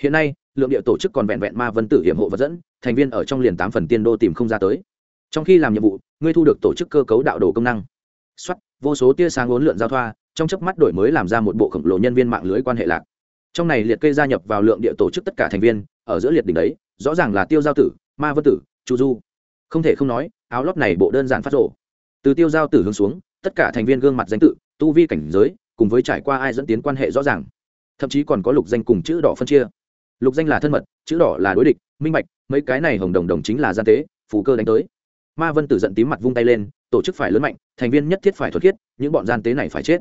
A: Hiện nay, lượng địa tổ chức còn vẹn vẹn ma vân tử hiểm hộ vật dẫn, thành viên ở trong liền tám phần tiên đô tìm không ra tới. Trong khi làm nhiệm vụ, ngươi thu được tổ chức cơ cấu đạo đồ công năng. Xuất vô số tia sáng ốn lượn giao thoa, trong chớp mắt đổi mới làm ra một bộ khổng lồ nhân viên mạng lưới quan hệ lạc. Trong này liệt kê gia nhập vào lượng địa tổ chức tất cả thành viên, ở giữa liệt đỉnh đấy rõ ràng là tiêu giao tử, ma vân tử, chu du. Không thể không nói, áo lót này bộ đơn giản phát rộ. Từ tiêu giao tử hướng xuống, tất cả thành viên gương mặt danh tự, tu vi cảnh giới, cùng với trải qua ai dẫn tiến quan hệ rõ ràng. Thậm chí còn có lục danh cùng chữ đỏ phân chia. Lục danh là thân mật, chữ đỏ là đối địch, minh bạch, mấy cái này hồng đồng đồng chính là gian tế, phù cơ đánh tới. Ma vân tử giận tím mặt vung tay lên, tổ chức phải lớn mạnh, thành viên nhất thiết phải thuật khiết, những bọn gian tế này phải chết.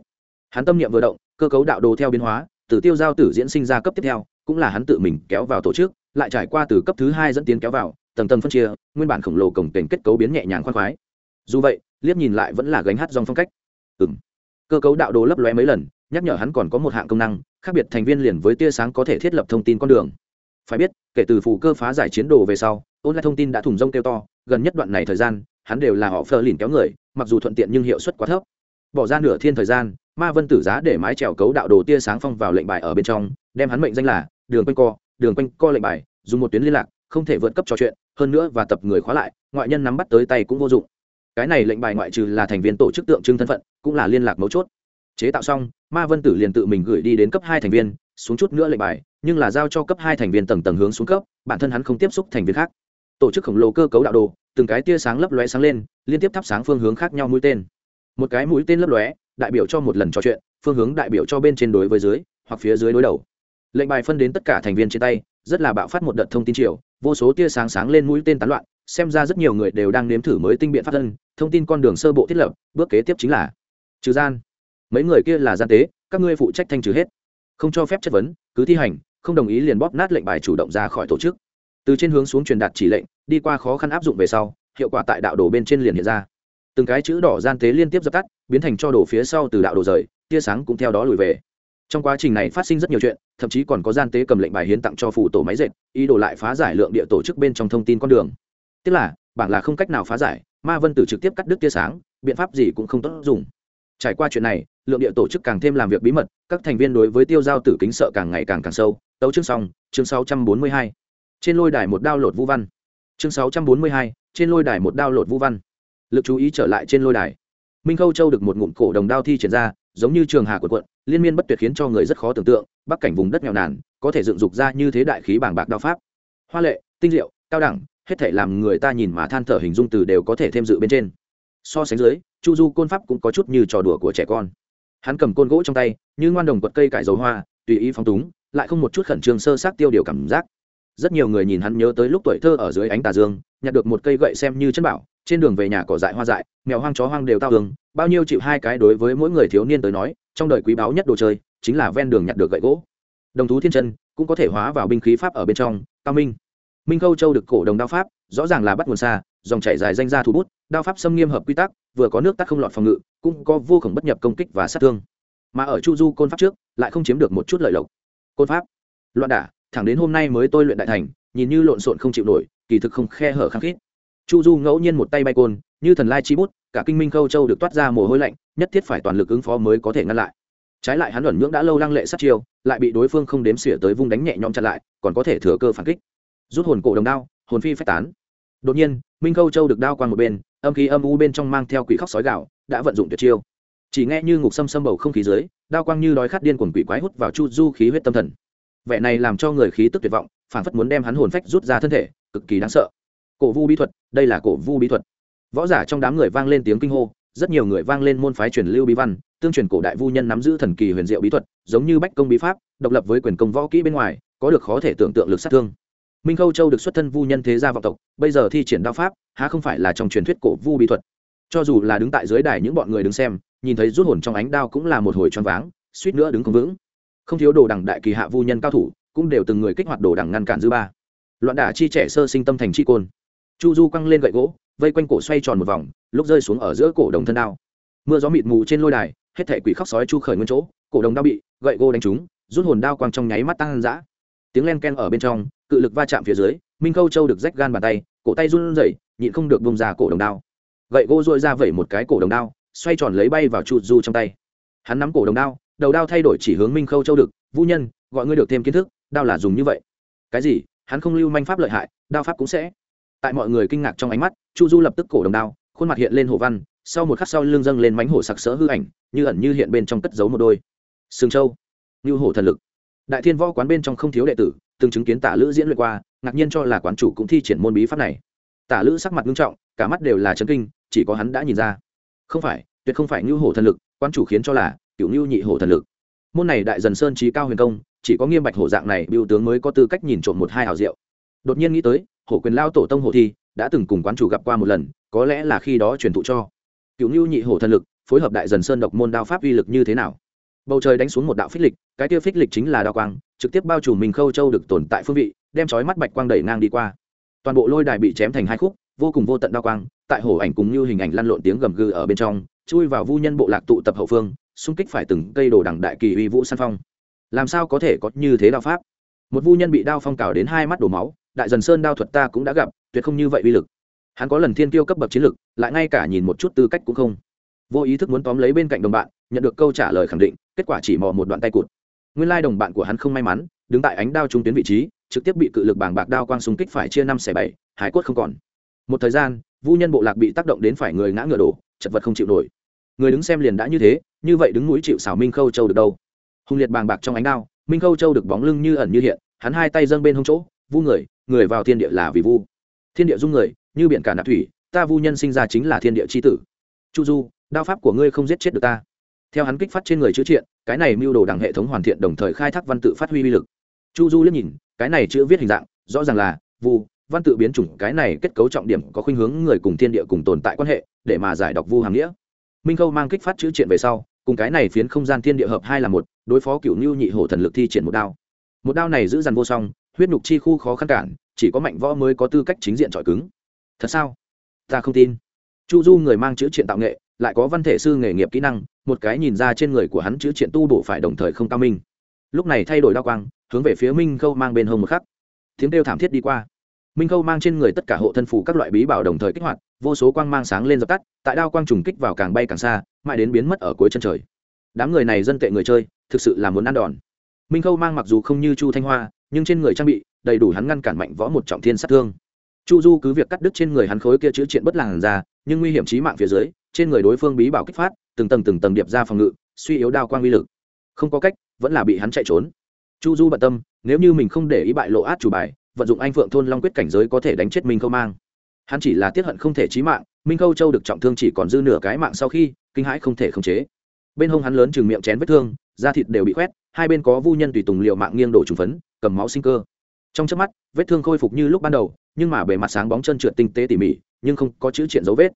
A: Hắn tâm niệm vừa động, cơ cấu đạo đồ theo biến hóa, từ tiêu giao tử diễn sinh ra cấp tiếp theo, cũng là hắn tự mình kéo vào tổ chức lại trải qua từ cấp thứ hai dẫn tiến kéo vào, tầng tầng phân chia, nguyên bản khổng lồ cổng kềnh kết cấu biến nhẹ nhàng khoan khoái. Dù vậy, liếc nhìn lại vẫn là gánh hát dòng phong cách. Ừng cơ cấu đạo đồ lấp lóe mấy lần, nhắc nhở hắn còn có một hạng công năng, khác biệt thành viên liền với tia sáng có thể thiết lập thông tin con đường. Phải biết, kể từ phù cơ phá giải chiến đồ về sau ôn lại thông tin đã thủng rông kêu to, gần nhất đoạn này thời gian, hắn đều là họ phơ lìn kéo người, mặc dù thuận tiện nhưng hiệu suất quá thấp. Bỏ ra nửa thiên thời gian, ma vân tử giá để mái trèo cấu đạo đồ tia sáng phong vào lệnh bài ở bên trong, đem hắn mệnh danh là đường quanh co đường quanh co lệnh bài, dùng một tuyến liên lạc, không thể vượt cấp trò chuyện, hơn nữa và tập người khóa lại, ngoại nhân nắm bắt tới tay cũng vô dụng. Cái này lệnh bài ngoại trừ là thành viên tổ chức tượng trưng thân phận, cũng là liên lạc mấu chốt. Chế tạo xong, ma vân tử liền tự mình gửi đi đến cấp hai thành viên, xuống chút nữa lệnh bài, nhưng là giao cho cấp hai thành viên tầng tầng hướng xuống cấp, bản thân hắn không tiếp xúc thành viên khác. Tổ chức khổng lồ cơ cấu đạo đồ, từng cái tia sáng lấp lóe sáng lên, liên tiếp thắp sáng phương hướng khác nhau mũi tên. Một cái mũi tên lấp lóe, đại biểu cho một lần trò chuyện, phương hướng đại biểu cho bên trên đối với dưới, hoặc phía dưới đối đầu lệnh bài phân đến tất cả thành viên trên tay, rất là bạo phát một đợt thông tin chiều vô số tia sáng sáng lên mũi tên tán loạn, xem ra rất nhiều người đều đang nếm thử mới tinh biện pháp thân thông tin con đường sơ bộ thiết lập, bước kế tiếp chính là trừ gian. Mấy người kia là gian tế, các ngươi phụ trách thanh trừ hết. Không cho phép chất vấn, cứ thi hành, không đồng ý liền bóp nát lệnh bài chủ động ra khỏi tổ chức. Từ trên hướng xuống truyền đạt chỉ lệnh, đi qua khó khăn áp dụng về sau, hiệu quả tại đạo đồ bên trên liền hiện ra. Từng cái chữ đỏ gian tế liên tiếp dập tắt, biến thành cho đổ phía sau từ đạo đồ rời, tia sáng cũng theo đó lùi về trong quá trình này phát sinh rất nhiều chuyện thậm chí còn có gian tế cầm lệnh bài hiến tặng cho phủ tổ máy dệt ý đồ lại phá giải lượng địa tổ chức bên trong thông tin con đường. Tức là bảng là không cách nào phá giải ma vân tử trực tiếp cắt đứt tia sáng biện pháp gì cũng không tốt dùng. Trải qua chuyện này lượng địa tổ chức càng thêm làm việc bí mật các thành viên đối với tiêu giao tử kính sợ càng ngày càng càng sâu. Tấu chương xong chương 642. trên lôi đài một đao lột vũ văn. Chương 642, trên lôi đài một đao lột vũ văn. Lực chú ý trở lại trên lôi đài. Minh khâu châu được một ngụm cổ đồng đao thi triển ra giống như trường hà quần quận, liên miên bất tuyệt khiến cho người rất khó tưởng tượng, bắc cảnh vùng đất nghèo nàn, có thể dựng dục ra như thế đại khí bảng bạc đao pháp. Hoa lệ, tinh diệu, cao đẳng, hết thể làm người ta nhìn mà than thở hình dung từ đều có thể thêm dự bên trên. So sánh dưới, chu du côn pháp cũng có chút như trò đùa của trẻ con. Hắn cầm côn gỗ trong tay, như ngoan đồng quật cây cải dầu hoa, tùy ý phong túng, lại không một chút khẩn trương sơ sát tiêu điều cảm giác. Rất nhiều người nhìn hắn nhớ tới lúc tuổi thơ ở dưới ánh tà dương, nhặt được một cây gậy xem như chân bảo trên đường về nhà cỏ dại hoa dại, mèo hoang chó hoang đều tao hương, bao nhiêu chịu hai cái đối với mỗi người thiếu niên tới nói, trong đời quý báu nhất đồ chơi chính là ven đường nhặt được gậy gỗ. Đồng thú thiên chân cũng có thể hóa vào binh khí pháp ở bên trong, cao minh. Minh khâu châu được cổ đồng đao pháp, rõ ràng là bắt nguồn xa, dòng chảy dài danh ra thủ bút, đao pháp xâm nghiêm hợp quy tắc, vừa có nước tắc không lọt phòng ngự, cũng có vô khổng bất nhập công kích và sát thương. Mà ở chu du côn pháp trước, lại không chiếm được một chút lợi lộc. Côn pháp, loạn đả, thẳng đến hôm nay mới tôi luyện đại thành, nhìn như lộn xộn không chịu nổi, kỳ thực không khe hở khăng khít chu du ngẫu nhiên một tay bay côn, như thần lai chi bút, cả kinh minh khâu châu được toát ra mồ hôi lạnh, nhất thiết phải toàn lực ứng phó mới có thể ngăn lại. Trái lại hắn luẩn nhưỡng đã lâu lăng lệ sát chiêu, lại bị đối phương không đếm xỉa tới vung đánh nhẹ nhõm chặn lại, còn có thể thừa cơ phản kích. Rút hồn cổ đồng đao, hồn phi phách tán. Đột nhiên, minh khâu châu được đao qua một bên, âm khí âm u bên trong mang theo quỷ khóc sói gạo đã vận dụng tuyệt chiêu. Chỉ nghe như ngục xâm xâm bầu không khí dưới, đao quang như đói khát điên cuồng quỷ quái hút vào chu du khí huyết tâm thần. Vẻ này làm cho người khí tức tuyệt vọng, phản phất muốn đem hắn hồn phách rút ra thân thể, cực kỳ đáng sợ cổ vu bí thuật, đây là cổ vu bí thuật. Võ giả trong đám người vang lên tiếng kinh hô, rất nhiều người vang lên môn phái truyền lưu bí văn, tương truyền cổ đại vu nhân nắm giữ thần kỳ huyền diệu bí thuật, giống như bách công bí pháp, độc lập với quyền công võ kỹ bên ngoài, có được khó thể tưởng tượng lực sát thương. Minh khâu châu được xuất thân vu nhân thế gia vọng tộc, bây giờ thi triển đao pháp, há không phải là trong truyền thuyết cổ vu bí thuật. Cho dù là đứng tại dưới đài những bọn người đứng xem, nhìn thấy rút hồn trong ánh đao cũng là một hồi choáng váng, suýt nữa đứng không vững. Không thiếu đồ đẳng đại kỳ hạ vu nhân cao thủ, cũng đều từng người kích hoạt đồ đẳng ngăn cản dư ba. Loạn đả chi trẻ sơ sinh tâm thành chi côn chu du quăng lên gậy gỗ, vây quanh cổ xoay tròn một vòng, lúc rơi xuống ở giữa cổ đồng thân đao. Mưa gió mịt mù trên lôi đài, hết thể quỷ khóc sói chu khởi nguyên chỗ, cổ đồng đao bị gậy gỗ đánh trúng, rút hồn đao quang trong nháy mắt tăng dã. Tiếng len ken ở bên trong, cự lực va chạm phía dưới, minh khâu châu được rách gan bàn tay, cổ tay run rẩy, nhịn không được bông ra cổ đồng đao. Gậy gỗ dội ra vẩy một cái cổ đồng đao, xoay tròn lấy bay vào chu du trong tay. Hắn nắm cổ đồng đao, đầu đao thay đổi chỉ hướng minh khâu châu được, vũ nhân, gọi ngươi được thêm kiến thức, đao là dùng như vậy. Cái gì? Hắn không lưu manh pháp lợi hại, đao pháp cũng sẽ tại mọi người kinh ngạc trong ánh mắt, chu du lập tức cổ đồng đao, khuôn mặt hiện lên hồ văn, sau một khắc sau lưng dâng lên mánh hổ sặc sỡ hư ảnh, như ẩn như hiện bên trong cất giấu một đôi. Sừng châu như hổ thần lực. Đại thiên võ quán bên trong không thiếu đệ tử, từng chứng kiến tả lữ diễn luyện qua, ngạc nhiên cho là quán chủ cũng thi triển môn bí pháp này. Tả lữ sắc mặt nghiêm trọng, cả mắt đều là chấn kinh, chỉ có hắn đã nhìn ra. Không phải, tuyệt không phải như hổ thần lực, quán chủ khiến cho là cựu như nhị hổ thần lực. Môn này đại dần sơn trí cao huyền công, chỉ có nghiêm bạch hổ dạng này biểu tướng mới có tư cách nhìn trộm một hai hào diệu. Đột nhiên nghĩ tới hổ quyền lao tổ tông hổ thi, đã từng cùng quán chủ gặp qua một lần, có lẽ là khi đó truyền thụ cho. Cựu ngưu nhị hổ thần lực, phối hợp đại dần sơn độc môn đao pháp uy lực như thế nào? Bầu trời đánh xuống một đạo phích lịch, cái tiêu phích lịch chính là đao quang, trực tiếp bao trùm mình khâu châu được tồn tại phương vị, đem chói mắt bạch quang đẩy ngang đi qua. Toàn bộ lôi đài bị chém thành hai khúc, vô cùng vô tận đao quang, tại hổ ảnh cùng như hình ảnh lăn lộn tiếng gầm gừ ở bên trong, chui vào vu nhân bộ lạc tụ tập hậu phương, xung kích phải từng cây đồ đằng đại kỳ uy vũ san phong. Làm sao có thể có như thế đao pháp? Một vu nhân bị đao phong cào đến hai mắt đổ máu đại dần sơn đao thuật ta cũng đã gặp, tuyệt không như vậy uy lực. Hắn có lần thiên tiêu cấp bậc chiến lực, lại ngay cả nhìn một chút tư cách cũng không. Vô ý thức muốn tóm lấy bên cạnh đồng bạn, nhận được câu trả lời khẳng định, kết quả chỉ mò một đoạn tay cụt. Nguyên lai đồng bạn của hắn không may mắn, đứng tại ánh đao trung tuyến vị trí, trực tiếp bị cự lực bảng bạc đao quang súng kích phải chia năm xẻ bảy, hải quất không còn. Một thời gian, vu nhân bộ lạc bị tác động đến phải người ngã ngựa đổ, chật vật không chịu nổi. Người đứng xem liền đã như thế, như vậy đứng núi chịu xảo minh khâu châu được đâu? Hùng liệt bàng bạc trong ánh đao, minh khâu châu được bóng lưng như ẩn như hiện, hắn hai tay dâng bên hông chỗ, vu người người vào thiên địa là vì vu. Thiên địa dung người, như biển cả nạp thủy, ta vu nhân sinh ra chính là thiên địa c h i tử. Chu du, đao pháp của ngươi không giết chết được ta. Theo hắn kích phát trên người chữ triện, cái này mưu đồ đằng hệ thống hoàn thiện đồng thời khai thác văn tự phát huy uy lực. Chu du liếc nhìn, cái này chữ viết hình dạng, rõ ràng là vu, văn tự biến chủng, cái này kết cấu trọng điểm có khuynh hướng người cùng thiên địa cùng tồn tại quan hệ, để mà giải đọc vu hàm nghĩa. Minh khâu mang kích phát chữ triện về sau, cùng cái này phiến không gian thiên địa hợp hai là một, đối phó cựu ngưu nhị hổ thần lực thi triển một đao. Một đao này giữ dằn vô song huyết nhục chi khu khó khăn cản, chỉ có mạnh võ mới có tư cách chính diện trọi cứng. Thật sao? Ta không tin. Chu du người mang chữ triện tạo nghệ, lại có văn thể sư nghề nghiệp kỹ năng, một cái nhìn ra trên người của hắn chữ triện tu bổ phải đồng thời không cao minh. Lúc này thay đổi đao quang, hướng về phía minh khâu mang bên hông một khắc. Tiếng kêu thảm thiết đi qua. Minh khâu mang trên người tất cả hộ thân phủ các loại bí bảo đồng thời kích hoạt, vô số quang mang sáng lên dập tắt, tại đao quang trùng kích vào càng bay càng xa, mãi đến biến mất ở cuối chân trời. Đám người này dân tệ người chơi, thực sự là muốn ăn đòn minh khâu mang mặc dù không như chu thanh hoa, nhưng trên người trang bị đầy đủ hắn ngăn cản mạnh võ một trọng thiên sát thương. Chu du cứ việc cắt đứt trên người hắn khối kia chữ triện bất làng ra, nhưng nguy hiểm trí mạng phía dưới, trên người đối phương bí bảo kích phát, từng tầng từng tầng điệp ra phòng ngự, suy yếu đao quang uy lực. Không có cách, vẫn là bị hắn chạy trốn. Chu du bận tâm, nếu như mình không để ý bại lộ át chủ bài, vận dụng anh phượng thôn long quyết cảnh giới có thể đánh chết minh khâu mang. Hắn chỉ là tiết hận không thể chí mạng, minh khâu châu được trọng thương chỉ còn dư nửa cái mạng sau khi, kinh hãi không thể khống chế. Bên hông hắn lớn chừng miệng chén vết thương, da thịt đều bị khoét hai bên có vu nhân tùy tùng liệu mạng nghiêng đổ trùng phấn, cầm máu sinh cơ. Trong chớp mắt, vết thương khôi phục như lúc ban đầu, nhưng mà bề mặt sáng bóng chân trượt tinh tế tỉ mỉ, nhưng không có chữ triện dấu vết.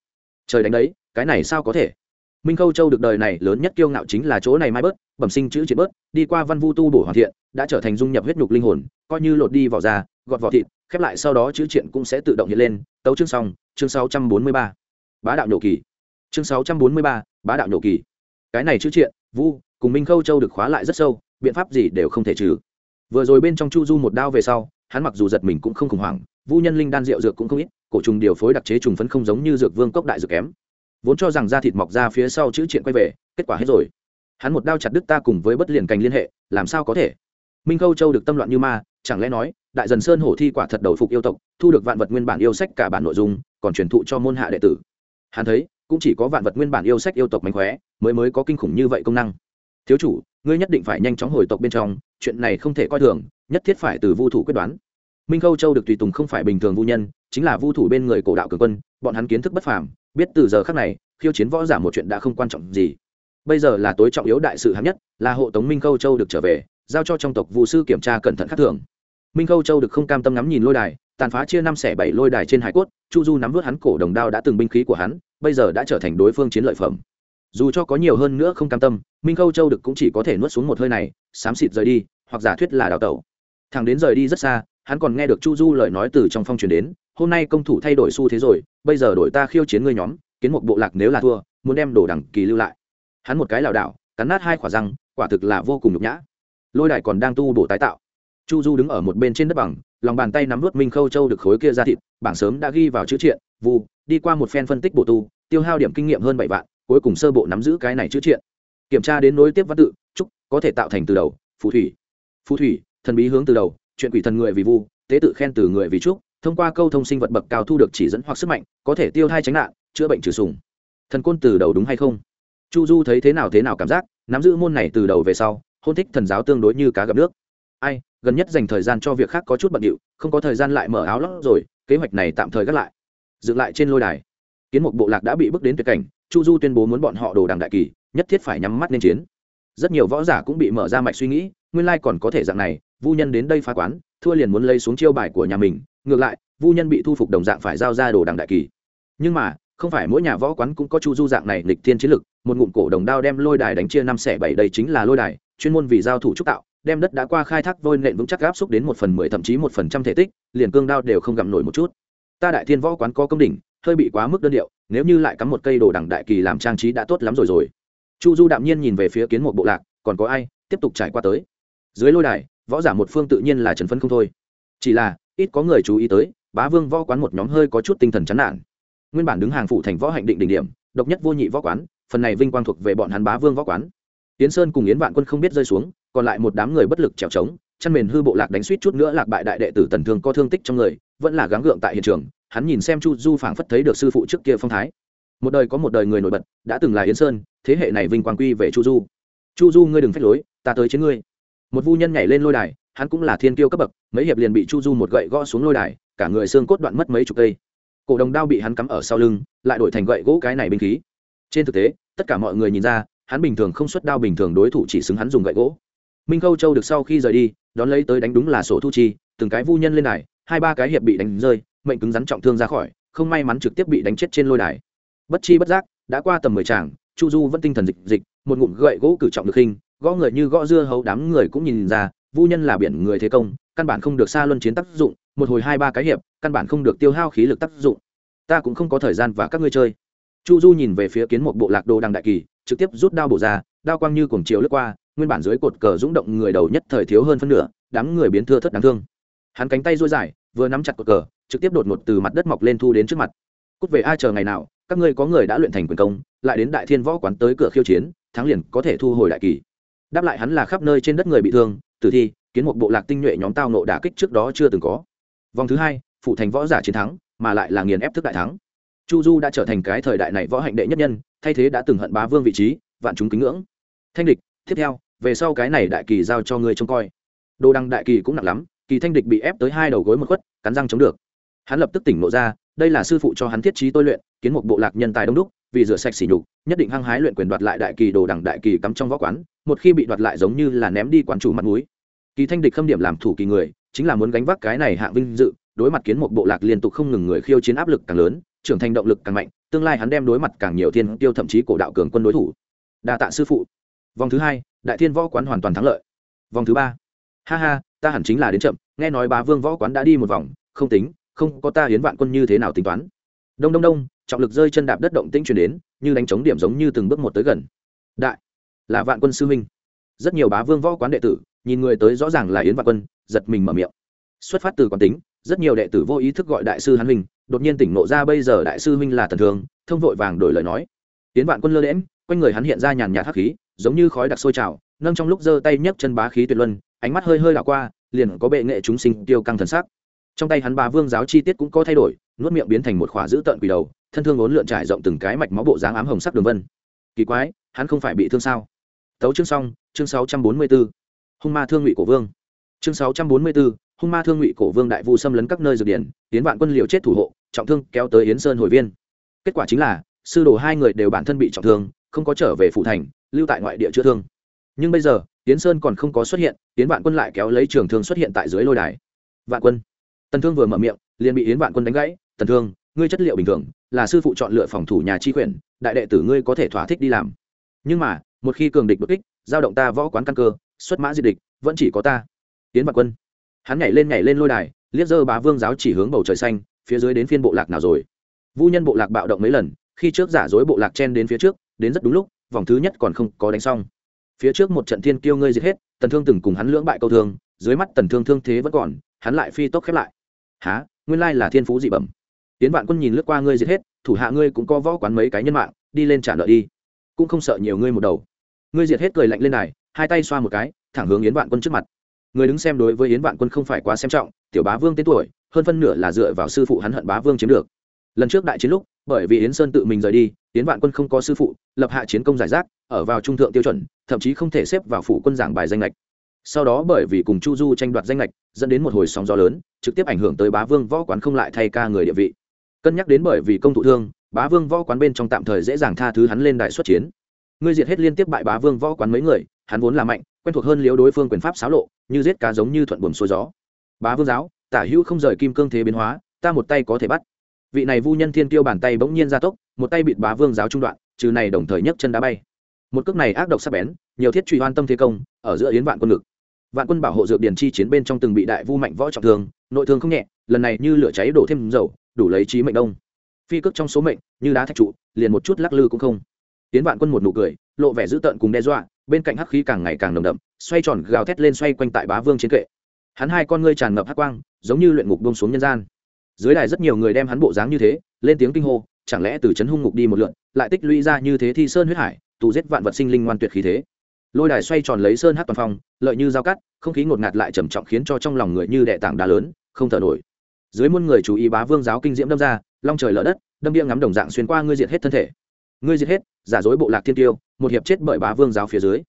A: Trời đánh đấy, cái này sao có thể? Minh khâu châu được đời này lớn nhất kiêu ngạo chính là chỗ này mai bớt, bẩm sinh chữ triện bớt, đi qua văn vu tu bổ hoàn thiện, đã trở thành dung nhập huyết nhục linh hồn, coi như lột đi vỏ da, gọt vỏ thịt, khép lại sau đó chữ triện cũng sẽ tự động hiện lên. Tấu chương xong, chương sáu trăm bốn mươi ba. Bá đạo nhổ kỳ. Chương sáu trăm bốn mươi ba, bá đạo nhổ kỳ. Cái này chữ triện, vu, cùng minh khâu châu được khóa lại rất sâu biện pháp gì đều không thể trừ. Vừa rồi bên trong chu du một đao về sau, hắn mặc dù giật mình cũng không khủng hoảng, vu nhân linh đan rượu dược cũng không ít, cổ trùng điều phối đặc chế trùng phấn không giống như dược vương cốc đại dược kém. Vốn cho rằng da thịt mọc ra phía sau chữ chuyện quay về, kết quả hết rồi. Hắn một đao chặt đứt ta cùng với bất liền cành liên hệ, làm sao có thể? Minh khâu châu được tâm loạn như ma, chẳng lẽ nói, đại dần sơn hổ thi quả thật đầu phục yêu tộc, thu được vạn vật nguyên bản yêu sách cả bản nội dung, còn truyền thụ cho môn hạ đệ tử. Hắn thấy, cũng chỉ có vạn vật nguyên bản yêu sách yêu tộc mạnh khóe, mới mới có kinh khủng như vậy công năng thiếu chủ, ngươi nhất định phải nhanh chóng hồi tộc bên trong, chuyện này không thể coi thường, nhất thiết phải từ vu thủ quyết đoán. Minh khâu châu được tùy tùng không phải bình thường vu nhân, chính là vu thủ bên người cổ đạo cường quân, bọn hắn kiến thức bất phàm, biết từ giờ khác này, khiêu chiến võ giả một chuyện đã không quan trọng gì. Bây giờ là tối trọng yếu đại sự hạng nhất, là hộ tống minh khâu châu được trở về, giao cho trong tộc vụ sư kiểm tra cẩn thận khắc thường. Minh khâu châu được không cam tâm ngắm nhìn lôi đài, tàn phá chia năm xẻ bảy lôi đài trên hải cốt, chu du nắm vớt hắn cổ đồng đao đã từng binh khí của hắn, bây giờ đã trở thành đối phương chiến lợi phẩm dù cho có nhiều hơn nữa không cam tâm, minh khâu châu được cũng chỉ có thể nuốt xuống một hơi này, xám xịt rời đi, hoặc giả thuyết là đào tẩu. Thằng đến rời đi rất xa, hắn còn nghe được chu du lời nói từ trong phong truyền đến, hôm nay công thủ thay đổi xu thế rồi, bây giờ đổi ta khiêu chiến ngươi nhóm, kiến một bộ lạc nếu là thua, muốn đem đồ đẳng kỳ lưu lại. Hắn một cái lảo đảo, cắn nát hai khỏa răng, quả thực là vô cùng nhục nhã. Lôi đài còn đang tu bổ tái tạo. Chu du đứng ở một bên trên đất bằng, lòng bàn tay nắm vớt minh khâu châu được khối kia ra thịt, bảng sớm đã ghi vào chữ triện, vu, đi qua một phen phân tích bổ tu, tiêu hao điểm kinh nghiệm hơn bảy vạn cuối cùng sơ bộ nắm giữ cái này chữ triện. Kiểm tra đến nối tiếp văn tự trúc có thể tạo thành từ đầu, phù thủy. Phù thủy, thần bí hướng từ đầu, chuyện quỷ thần người vì vu, tế tự khen từ người vì trúc, thông qua câu thông sinh vật bậc cao thu được chỉ dẫn hoặc sức mạnh, có thể tiêu thai tránh nạn, chữa bệnh trừ sùng. Thần côn từ đầu đúng hay không? Chu du thấy thế nào thế nào cảm giác, nắm giữ môn này từ đầu về sau, hôn thích thần giáo tương đối như cá gặp nước. Ai, gần nhất dành thời gian cho việc khác có chút bận điệu, không có thời gian lại mở áo lót rồi, kế hoạch này tạm thời gác lại. Dựng lại trên lôi đài. Kiến một bộ lạc đã bị bước đến tuyệt cảnh chu du tuyên bố muốn bọn họ đồ đằng đại kỳ, nhất thiết phải nhắm mắt nên chiến. Rất nhiều võ giả cũng bị mở ra mạch suy nghĩ, nguyên lai còn có thể dạng này, vu nhân đến đây phá quán, thua liền muốn lấy xuống chiêu bài của nhà mình, ngược lại, vu nhân bị thu phục đồng dạng phải giao ra đồ đằng đại kỳ. Nhưng mà, không phải mỗi nhà võ quán cũng có chu du dạng này lịch thiên chiến lực, một ngụm cổ đồng đao đem lôi đài đánh chia năm xẻ bảy đây chính là lôi đài, chuyên môn vì giao thủ trúc tạo, đem đất đã qua khai thác vôi nện vững chắc áp xúc đến một phần mười thậm chí một phần trăm thể tích, liền cương đao đều không gặm nổi một chút. Ta đại thiên võ quán có công đỉnh hơi bị quá mức đơn điệu, nếu như lại cắm một cây đồ đằng đại kỳ làm trang trí đã tốt lắm rồi rồi. Chu du đạm nhiên nhìn về phía kiến một bộ lạc, còn có ai, tiếp tục trải qua tới. Dưới lôi đài, võ giả một phương tự nhiên là trần phấn không thôi. Chỉ là, ít có người chú ý tới, bá vương võ quán một nhóm hơi có chút tinh thần chán nản. Nguyên bản đứng hàng phụ thành võ hạnh định đỉnh điểm, độc nhất vô nhị võ quán, phần này vinh quang thuộc về bọn hắn bá vương võ quán. Tiến sơn cùng yến vạn quân không biết rơi xuống, còn lại một đám người bất lực trèo trống, chăn mền hư bộ lạc đánh suýt chút nữa lạc bại đại đệ tử tần thương có thương tích trong người, vẫn là gắng gượng tại hiện trường hắn nhìn xem chu du phảng phất thấy được sư phụ trước kia phong thái. Một đời có một đời người nổi bật, đã từng là yến sơn, thế hệ này vinh quang quy về chu du. Chu du, ngươi đừng phép lối, ta tới chiến ngươi. Một vu nhân nhảy lên lôi đài, hắn cũng là thiên kiêu cấp bậc, mấy hiệp liền bị chu du một gậy gõ xuống lôi đài, cả người xương cốt đoạn mất mấy chục cây. Cổ đồng đao bị hắn cắm ở sau lưng, lại đổi thành gậy gỗ cái này binh khí. Trên thực tế, tất cả mọi người nhìn ra, hắn bình thường không xuất đao bình thường đối thủ chỉ xứng hắn dùng gậy gỗ. Minh khâu châu được sau khi rời đi, đón lấy tới đánh đúng là sổ thu chi, từng cái vu nhân lên đài, hai ba cái hiệp bị đánh rơi mệnh cứng rắn trọng thương ra khỏi, không may mắn trực tiếp bị đánh chết trên lôi đài. Bất chi bất giác, đã qua tầm mười tràng, chu du vẫn tinh thần dịch dịch, một ngụm gậy gỗ cử trọng được khinh gõ người như gõ dưa hấu đám người cũng nhìn ra, vu nhân là biển người thế công, căn bản không được xa luân chiến tác dụng, một hồi hai ba cái hiệp, căn bản không được tiêu hao khí lực tác dụng. Ta cũng không có thời gian và các ngươi chơi. Chu du nhìn về phía kiến một bộ lạc đồ đằng đại kỳ, trực tiếp rút đao bổ ra, đao quang như cuồng chiều lướt qua, nguyên bản dưới cột cờ rúng động người đầu nhất thời thiếu hơn phân nửa, đám người biến thưa thất đáng thương. Hắn cánh tay dôi dài, vừa nắm chặt cột cờ trực tiếp đột ngột từ mặt đất mọc lên thu đến trước mặt. Cút về ai chờ ngày nào, các ngươi có người đã luyện thành quyền công, lại đến đại thiên võ quán tới cửa khiêu chiến, thắng liền có thể thu hồi đại kỳ. Đáp lại hắn là khắp nơi trên đất người bị thương, tử thi, kiến một bộ lạc tinh nhuệ nhóm tao nộ đả kích trước đó chưa từng có. Vòng thứ hai, phụ thành võ giả chiến thắng, mà lại là nghiền ép thức đại thắng. Chu du đã trở thành cái thời đại này võ hạnh đệ nhất nhân, thay thế đã từng hận bá vương vị trí, vạn chúng kính ngưỡng. Thanh địch, tiếp theo, về sau cái này đại kỳ giao cho ngươi trông coi. Đồ đăng đại kỳ cũng nặng lắm, kỳ thanh địch bị ép tới hai đầu gối một khuất, cắn răng chống được hắn lập tức tỉnh lộ ra, đây là sư phụ cho hắn thiết trí tôi luyện, kiến một bộ lạc nhân tài đông đúc, vì rửa sạch sỉ nhục, nhất định hăng hái luyện quyền đoạt lại đại kỳ đồ đẳng đại kỳ cắm trong võ quán, một khi bị đoạt lại giống như là ném đi quán chủ mặt núi kỳ thanh địch khâm điểm làm thủ kỳ người, chính là muốn gánh vác cái này hạng vinh dự, đối mặt kiến một bộ lạc liên tục không ngừng người khiêu chiến áp lực càng lớn, trưởng thành động lực càng mạnh, tương lai hắn đem đối mặt càng nhiều thiên tiêu thậm chí cổ đạo cường quân đối thủ. Đa tạ sư phụ. Vòng thứ hai, đại thiên võ quán hoàn toàn thắng lợi. Vòng thứ ba. Ha ha, ta hẳn chính là đến chậm, nghe nói bà vương võ quán đã đi một vòng, không tính không có ta hiến vạn quân như thế nào tính toán. Đông đông đông, trọng lực rơi chân đạp đất động tĩnh truyền đến, như đánh trống điểm giống như từng bước một tới gần. Đại, là vạn quân sư huynh. Rất nhiều bá vương võ quán đệ tử, nhìn người tới rõ ràng là yến vạn quân, giật mình mở miệng. Xuất phát từ quán tính, rất nhiều đệ tử vô ý thức gọi đại sư hắn huynh, đột nhiên tỉnh nộ ra bây giờ đại sư huynh là thần thường, thông vội vàng đổi lời nói. Yến vạn quân lơ lẽm quanh người hắn hiện ra nhàn nhạt hắc khí, giống như khói đặc sôi trào, nâng trong lúc giơ tay nhấc chân bá khí tuyệt luân, ánh mắt hơi hơi đảo qua, liền có bệ nghệ chúng sinh tiêu căng thần sắc trong tay hắn ba vương giáo chi tiết cũng có thay đổi nuốt miệng biến thành một khỏa dữ tợn quỷ đầu thân thương ốn lượn trải rộng từng cái mạch máu bộ dáng ám hồng sắc đường vân. Kỳ quái hắn không phải bị thương sao? Tấu chương xong chương sáu trăm bốn mươi 644. hung ma thương ngụy cổ vương. Chương sáu trăm bốn mươi 644, hung ma thương ngụy cổ vương đại vu xâm lấn các nơi dược điển tiến vạn quân liều chết thủ hộ trọng thương kéo tới yến sơn hồi viên. Kết quả chính là sư đồ hai người đều bản thân bị trọng thương không có trở về phụ thành lưu tại ngoại địa chữa thương. Nhưng bây giờ yến sơn còn không có xuất hiện tiến vạn quân lại kéo lấy trường thương xuất hiện tại dưới lôi đài. Vạn quân tần thương vừa mở miệng liền bị yến vạn quân đánh gãy. Tần thương ngươi chất liệu bình thường là sư phụ chọn lựa phòng thủ nhà chi quyền, đại đệ tử ngươi có thể thỏa thích đi làm. Nhưng mà một khi cường địch bất kích giao động ta võ quán căn cơ xuất mã diệt địch vẫn chỉ có ta. Yến vạn quân hắn nhảy lên nhảy lên lôi đài liếc dơ bá vương giáo chỉ hướng bầu trời xanh phía dưới đến phiên bộ lạc nào rồi. Vu nhân bộ lạc bạo động mấy lần khi trước giả dối bộ lạc chen đến phía trước đến rất đúng lúc vòng thứ nhất còn không có đánh xong. Phía trước một trận thiên kiêu ngươi giết hết tần thương từng cùng hắn lưỡng bại câu thương dưới mắt tần thương thương thế vẫn còn hắn lại phi tốc khép lại há nguyên lai là thiên phú dị bẩm. Tiến vạn quân nhìn lướt qua ngươi giết hết, thủ hạ ngươi cũng có võ quán mấy cái nhân mạng, đi lên trả nợ đi. Cũng không sợ nhiều ngươi một đầu. Ngươi diệt hết cười lạnh lên này hai tay xoa một cái, thẳng hướng yến vạn quân trước mặt. Người đứng xem đối với yến vạn quân không phải quá xem trọng, tiểu bá vương tên tuổi, hơn phân nửa là dựa vào sư phụ hắn hận bá vương chiếm được. Lần trước đại chiến lúc, bởi vì yến sơn tự mình rời đi, yến vạn quân không có sư phụ, lập hạ chiến công giải rác, ở vào trung thượng tiêu chuẩn, thậm chí không thể xếp vào phủ quân giảng bài danh lệch sau đó bởi vì cùng chu du tranh đoạt danh lệch dẫn đến một hồi sóng gió lớn, trực tiếp ảnh hưởng tới bá vương võ quán không lại thay ca người địa vị. Cân nhắc đến bởi vì công thụ thương, bá vương võ quán bên trong tạm thời dễ dàng tha thứ hắn lên đại xuất chiến. Ngươi diệt hết liên tiếp bại bá vương võ quán mấy người, hắn vốn là mạnh, quen thuộc hơn liếu đối phương quyền pháp xáo lộ, như giết cá giống như thuận buồm xuôi gió. Bá vương giáo, tả hữu không rời kim cương thế biến hóa, ta một tay có thể bắt. Vị này vu nhân thiên tiêu bàn tay bỗng nhiên ra tốc, một tay bịt bá vương giáo trung đoạn, trừ này đồng thời nhấc chân đá bay. Một cước này ác độc sắc bén, nhiều thiết truy hoan tâm thế công, ở giữa yến vạn quân ngực vạn quân bảo hộ dược điền chi chiến bên trong từng bị đại vu mạnh võ trọng thương, nội thương không nhẹ, lần này như lửa cháy đổ thêm dầu, đủ lấy trí mệnh đông. Phi cước trong số mệnh, như đá thạch trụ, liền một chút lắc lư cũng không. Tiến vạn quân một nụ cười, lộ vẻ dữ tợn cùng đe dọa, bên cạnh hắc khí càng ngày càng nồng đậm, xoay tròn gào thét lên xoay quanh tại bá vương chiến kệ. Hắn hai con ngươi tràn ngập hắc quang, giống như luyện ngục bông xuống nhân gian. Dưới đài rất nhiều người đem hắn bộ dáng như thế, lên tiếng kinh hô, chẳng lẽ từ chấn hung ngục đi một lượn, lại tích lũy ra như thế thi sơn huyết hải, tù giết vạn vật sinh linh ngoan tuyệt khí thế lôi đài xoay tròn lấy sơn hát toàn phong, lợi như dao cắt, không khí ngột ngạt lại trầm trọng khiến cho trong lòng người như đệ tảng đá lớn, không thở nổi. Dưới muôn người chú ý bá vương giáo kinh diễm đâm ra, long trời lở đất, đâm bia ngắm đồng dạng xuyên qua ngươi diệt hết thân thể. Ngươi diệt hết, giả dối bộ lạc thiên tiêu, một hiệp chết bởi bá vương giáo phía dưới.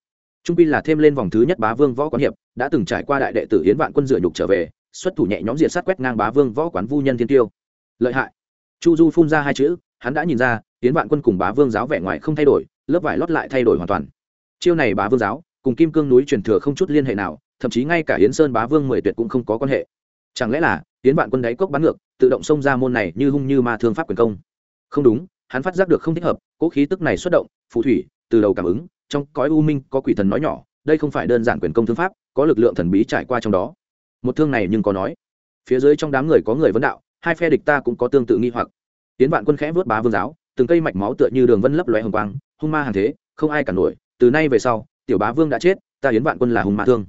A: Trung pi là thêm lên vòng thứ nhất bá vương võ quán hiệp, đã từng trải qua đại đệ tử hiến vạn quân dựa nhục trở về, xuất thủ nhẹ nhóm diệt sát quét ngang bá vương võ quán vu nhân thiên tiêu. Lợi hại. Chu du phun ra hai chữ, hắn đã nhìn ra hiến vạn quân cùng bá vương giáo vẻ ngoài không thay đổi, lớp vải lót lại thay đổi hoàn toàn chiêu này bá vương giáo, cùng kim cương núi truyền thừa không chút liên hệ nào, thậm chí ngay cả hiến sơn bá vương mười tuyệt cũng không có quan hệ. Chẳng lẽ là hiến vạn quân đáy cốc bắn ngược, tự động xông ra môn này như hung như ma thương pháp quyền công? Không đúng, hắn phát giác được không thích hợp cỗ khí tức này xuất động, phù thủy, từ đầu cảm ứng, trong cõi u minh có quỷ thần nói nhỏ, đây không phải đơn giản quyền công thương pháp, có lực lượng thần bí trải qua trong đó. Một thương này nhưng có nói, phía dưới trong đám người có người vấn đạo, hai phe địch ta cũng có tương tự nghi hoặc. Tiến vạn quân khẽ vớt bá vương giáo, từng cây mạch máu tựa như đường vân lấp loé hồng quang, hung ma hàng thế, không ai cả nổi từ nay về sau tiểu bá vương đã chết ta hiến vạn quân là hung ma thương.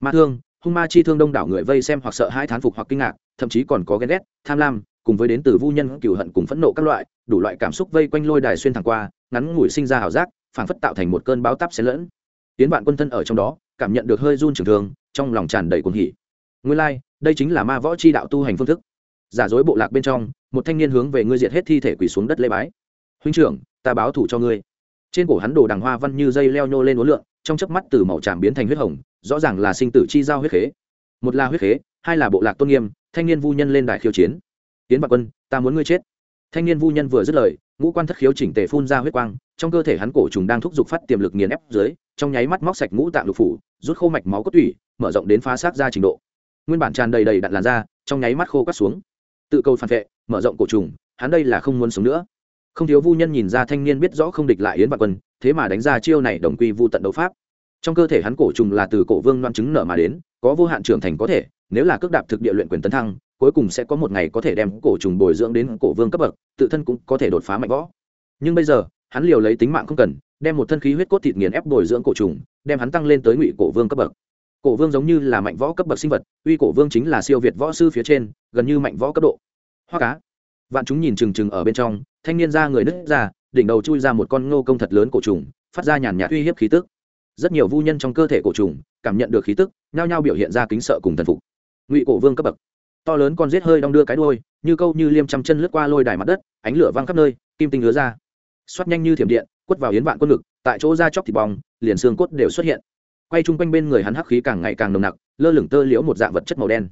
A: Ma thương hung ma chi thương đông đảo người vây xem hoặc sợ hai thán phục hoặc kinh ngạc thậm chí còn có ghen ghét tham lam cùng với đến từ vu nhân cựu hận cùng phẫn nộ các loại đủ loại cảm xúc vây quanh lôi đài xuyên thẳng qua ngắn ngủi sinh ra hảo giác phảng phất tạo thành một cơn bão táp xen lẫn. Tiến vạn quân thân ở trong đó cảm nhận được hơi run trường thương trong lòng tràn đầy cuồng hỉ. Nguyên lai like, đây chính là ma võ chi đạo tu hành phương thức. Giả dối bộ lạc bên trong một thanh niên hướng về ngươi diệt hết thi thể quỳ xuống đất lê bái. Huynh trưởng ta báo thủ cho ngươi trên cổ hắn đồ đằng hoa văn như dây leo nhô lên uốn lượn, trong chớp mắt từ màu tràm biến thành huyết hồng, rõ ràng là sinh tử chi giao huyết khế. Một là huyết khế, hai là bộ lạc tôn nghiêm, thanh niên vu nhân lên đài khiêu chiến. Tiến bạc quân, ta muốn ngươi chết. Thanh niên vu nhân vừa dứt lời, ngũ quan thất khiếu chỉnh tề phun ra huyết quang, trong cơ thể hắn cổ trùng đang thúc giục phát tiềm lực nghiền ép dưới, trong nháy mắt móc sạch ngũ tạng lục phủ, rút khô mạch máu cốt tủy, mở rộng đến phá sát ra trình độ. Nguyên bản tràn đầy đầy đặn làn da, trong nháy mắt khô cắt xuống. Tự cầu phản vệ, mở rộng cổ trùng, hắn đây là không muốn sống nữa không thiếu vu nhân nhìn ra thanh niên biết rõ không địch lại yến vạn quân, thế mà đánh ra chiêu này đồng quy vu tận đấu pháp. Trong cơ thể hắn cổ trùng là từ cổ vương loan chứng nở mà đến, có vô hạn trưởng thành có thể, nếu là cước đạp thực địa luyện quyền tấn thăng, cuối cùng sẽ có một ngày có thể đem cổ trùng bồi dưỡng đến cổ vương cấp bậc, tự thân cũng có thể đột phá mạnh võ. Nhưng bây giờ, hắn liều lấy tính mạng không cần, đem một thân khí huyết cốt thịt nghiền ép bồi dưỡng cổ trùng, đem hắn tăng lên tới ngụy cổ vương cấp bậc. Cổ vương giống như là mạnh võ cấp bậc sinh vật, uy cổ vương chính là siêu việt võ sư phía trên, gần như mạnh võ cấp độ. Hoa cá vạn chúng nhìn trừng trừng ở bên trong, thanh niên ra người nứt ra, đỉnh đầu chui ra một con ngô công thật lớn cổ trùng, phát ra nhàn nhạt uy hiếp khí tức. Rất nhiều vu nhân trong cơ thể cổ trùng, cảm nhận được khí tức, nhao nhao biểu hiện ra kính sợ cùng thần phục. Ngụy cổ vương cấp bậc. To lớn con rết hơi đong đưa cái đôi như câu như liêm trăm chân lướt qua lôi đài mặt đất, ánh lửa văng khắp nơi, kim tinh lứa ra. Xoát nhanh như thiểm điện, quất vào yến vạn quân ngực, tại chỗ ra chóc thịt bong, liền xương cốt đều xuất hiện. Quay chung quanh bên người hắn hắc khí càng ngày càng nồng nặc, lơ lửng tơ liễu một dạng vật chất màu đen.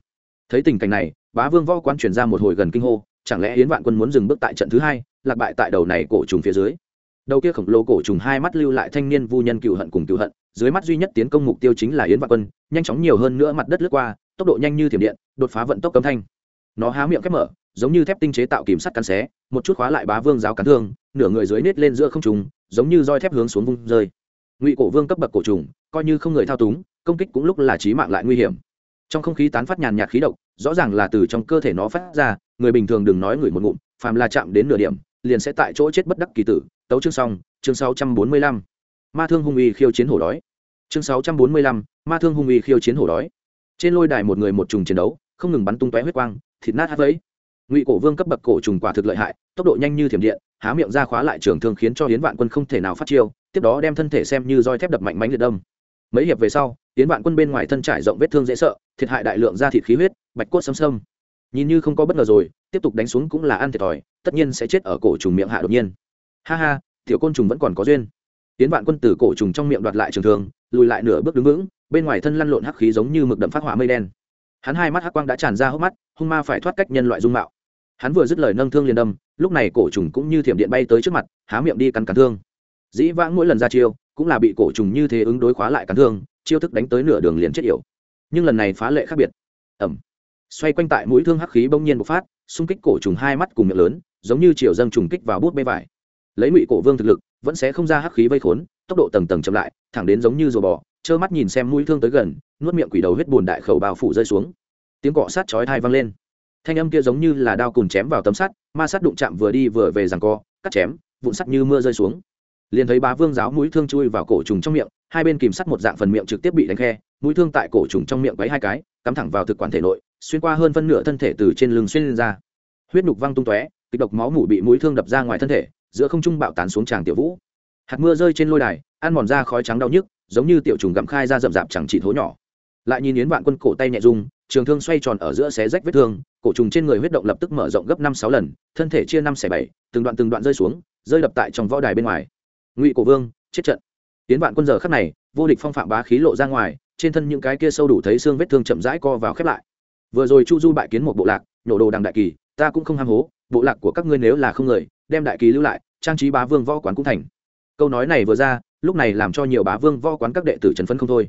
A: Thấy tình cảnh này, bá vương võ quan chuyển ra một hồi gần kinh hô chẳng lẽ yến vạn quân muốn dừng bước tại trận thứ hai, lạc bại tại đầu này cổ trùng phía dưới? Đầu kia khổng lồ cổ trùng hai mắt lưu lại thanh niên vu nhân cựu hận cùng cựu hận, dưới mắt duy nhất tiến công mục tiêu chính là yến vạn quân, nhanh chóng nhiều hơn nữa mặt đất lướt qua, tốc độ nhanh như thiểm điện, đột phá vận tốc cấm thanh. Nó há miệng khép mở, giống như thép tinh chế tạo kìm sắt cắn xé, một chút khóa lại bá vương giáo cắn thương, nửa người dưới nết lên giữa không trùng giống như roi thép hướng xuống vung rơi. Ngụy cổ vương cấp bậc cổ trùng, coi như không người thao túng, công kích cũng lúc là trí mạng lại nguy hiểm trong không khí tán phát nhàn nhạt khí độc, rõ ràng là từ trong cơ thể nó phát ra, người bình thường đừng nói người một ngụm, phàm là chạm đến nửa điểm, liền sẽ tại chỗ chết bất đắc kỳ tử. Tấu chương xong, chương sáu trăm bốn mươi lăm. Ma thương hung uy khiêu chiến hổ đói. Chương sáu trăm bốn mươi lăm, ma thương hung uy khiêu chiến hổ đói. Trên lôi đài một người một trùng chiến đấu, không ngừng bắn tung tóe huyết quang, thịt nát hát vấy ngụy cổ vương cấp bậc cổ trùng quả thực lợi hại, tốc độ nhanh như thiểm điện, há miệng ra khóa lại trường thương khiến cho hiến vạn quân không thể nào phát chiêu, tiếp đó đem thân thể xem như roi thép đập mạnh mánh liệt đâm. Mấy hiệp về sau hiến vạn quân bên ngoài thân trải rộng vết thương dễ sợ thiệt hại đại lượng da thịt khí huyết, bạch cốt xâm xâm. Nhìn như không có bất ngờ rồi, tiếp tục đánh xuống cũng là ăn thiệt thòi, tất nhiên sẽ chết ở cổ trùng miệng hạ đột nhiên. Ha ha, tiểu côn trùng vẫn còn có duyên. Tiến vạn quân từ cổ trùng trong miệng đoạt lại trường thương, lùi lại nửa bước đứng vững, bên ngoài thân lăn lộn hắc khí giống như mực đậm phát hỏa mây đen. Hắn hai mắt hắc quang đã tràn ra hốc mắt, hung ma phải thoát cách nhân loại dung mạo. Hắn vừa dứt lời nâng thương liền đâm, lúc này cổ trùng cũng như thiểm điện bay tới trước mặt, há miệng đi cắn cắn thương. Dĩ vãng mỗi lần ra chiêu, cũng là bị cổ trùng như thế ứng đối khóa lại cắn thương, chiêu thức đánh tới nửa đường liền chết yểu nhưng lần này phá lệ khác biệt. Ẩm. Xoay quanh tại mũi thương hắc khí bỗng nhiên bộc phát, xung kích cổ trùng hai mắt cùng miệng lớn, giống như chiều dâng trùng kích vào bút bê vải. Lấy ngụy cổ vương thực lực, vẫn sẽ không ra hắc khí vây khốn, tốc độ tầng tầng chậm lại, thẳng đến giống như rùa bò, trơ mắt nhìn xem mũi thương tới gần, nuốt miệng quỷ đầu huyết bùn đại khẩu bao phủ rơi xuống. Tiếng cọ sát chói thai vang lên. Thanh âm kia giống như là đao cùn chém vào tấm sắt, ma sắt đụng chạm vừa đi vừa về rằng co, cắt chém, vụn sắt như mưa rơi xuống. Liền thấy bá vương giáo mũi thương chui vào cổ trùng trong miệng, hai bên kìm sắt một dạng phần miệng trực tiếp bị đánh khe mũi thương tại cổ trùng trong miệng quấy hai cái, cắm thẳng vào thực quản thể nội, xuyên qua hơn phân nửa thân thể từ trên lưng xuyên lên ra. Huyết nhục văng tung tóe, kịch độc máu mủ bị mũi thương đập ra ngoài thân thể, giữa không trung bạo tán xuống tràng tiểu vũ. Hạt mưa rơi trên lôi đài, ăn mòn ra khói trắng đau nhức, giống như tiểu trùng gặm khai ra rậm rạp chẳng chỉ thố nhỏ. Lại nhìn yến vạn quân cổ tay nhẹ rung, trường thương xoay tròn ở giữa xé rách vết thương, cổ trùng trên người huyết động lập tức mở rộng gấp năm sáu lần, thân thể chia năm xẻ bảy, từng đoạn từng đoạn rơi xuống, rơi đập tại trong võ đài bên ngoài. Ngụy cổ vương, chết trận. Yến vạn quân giờ khắc này, vô địch phong phạm bá khí lộ ra ngoài trên thân những cái kia sâu đủ thấy xương vết thương chậm rãi co vào khép lại. Vừa rồi chu du bại kiến một bộ lạc, nhổ đồ đằng đại kỳ, ta cũng không ham hố, bộ lạc của các ngươi nếu là không người, đem đại kỳ lưu lại, trang trí bá vương võ quán cũng thành. Câu nói này vừa ra, lúc này làm cho nhiều bá vương võ quán các đệ tử trần phấn không thôi.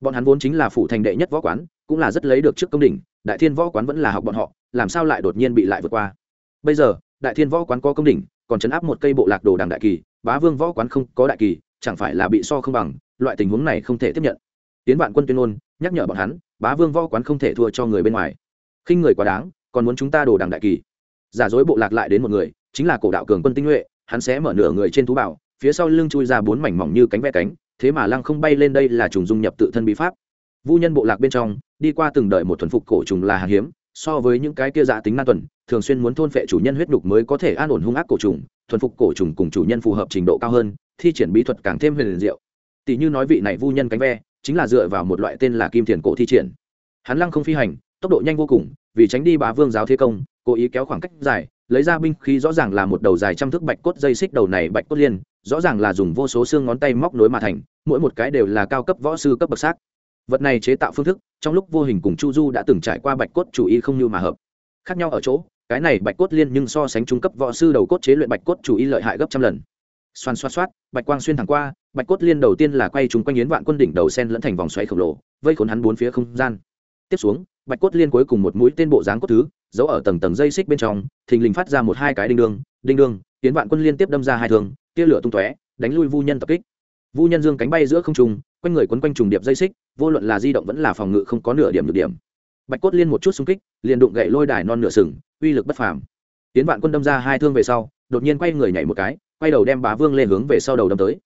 A: Bọn hắn vốn chính là phủ thành đệ nhất võ quán, cũng là rất lấy được trước công đỉnh, đại thiên võ quán vẫn là học bọn họ, làm sao lại đột nhiên bị lại vượt qua? Bây giờ, đại thiên võ quán có công đỉnh, còn chấn áp một cây bộ lạc đồ đằng đại kỳ, bá vương võ quán không có đại kỳ, chẳng phải là bị so không bằng, loại tình huống này không thể tiếp nhận tiến vạn quân tuyên ngôn, nhắc nhở bọn hắn, bá vương võ quán không thể thua cho người bên ngoài. Khinh người quá đáng, còn muốn chúng ta đồ đằng đại kỳ. Giả dối bộ lạc lại đến một người, chính là cổ đạo cường quân tinh nhuệ, hắn sẽ mở nửa người trên thú bảo, phía sau lưng chui ra bốn mảnh mỏng như cánh ve cánh, thế mà lăng không bay lên đây là trùng dung nhập tự thân bí pháp. Vu nhân bộ lạc bên trong, đi qua từng đợi một thuần phục cổ trùng là hàng hiếm, so với những cái kia dạ tính nan tuần, thường xuyên muốn thôn phệ chủ nhân huyết đục mới có thể an ổn hung ác cổ trùng, thuần phục cổ trùng cùng chủ nhân phù hợp trình độ cao hơn, thi triển bí thuật càng thêm huyền diệu. Tỷ như nói vị này vu nhân cánh ve chính là dựa vào một loại tên là kim thiền cổ thi triển. Hắn lăng không phi hành, tốc độ nhanh vô cùng, vì tránh đi bá vương giáo thế công, cố ý kéo khoảng cách dài, lấy ra binh khí rõ ràng là một đầu dài trăm thước bạch cốt dây xích đầu này bạch cốt liên, rõ ràng là dùng vô số xương ngón tay móc nối mà thành, mỗi một cái đều là cao cấp võ sư cấp bậc xác. Vật này chế tạo phương thức, trong lúc vô hình cùng chu du đã từng trải qua bạch cốt chủ y không như mà hợp. Khác nhau ở chỗ, cái này bạch cốt liên nhưng so sánh trung cấp võ sư đầu cốt chế luyện bạch cốt chủ y lợi hại gấp trăm lần. Xoan xoát xoát, bạch quang xuyên thẳng qua bạch cốt liên đầu tiên là quay trúng quanh yến vạn quân đỉnh đầu sen lẫn thành vòng xoáy khổng lồ vây khốn hắn bốn phía không gian. Tiếp xuống bạch cốt liên cuối cùng một mũi tên bộ dáng cốt thứ giấu ở tầng tầng dây xích bên trong thình lình phát ra một hai cái đinh đương đinh đương yến vạn quân liên tiếp đâm ra hai thương, tia lửa tung tóe đánh lui vu nhân tập kích. Vu nhân dương cánh bay giữa không trung quanh người quấn quanh trùng điệp dây xích vô luận là di động vẫn là phòng ngự không có nửa điểm được điểm. Bạch cốt liên một chút xung kích liền đụng gậy lôi đài non nửa sừng uy lực bất phàm. Tiến vạn quân đâm ra hai thương về sau đột nhiên quay người nhảy một cái quay đầu đem bá vương lê hướng về sau đầu đâm tới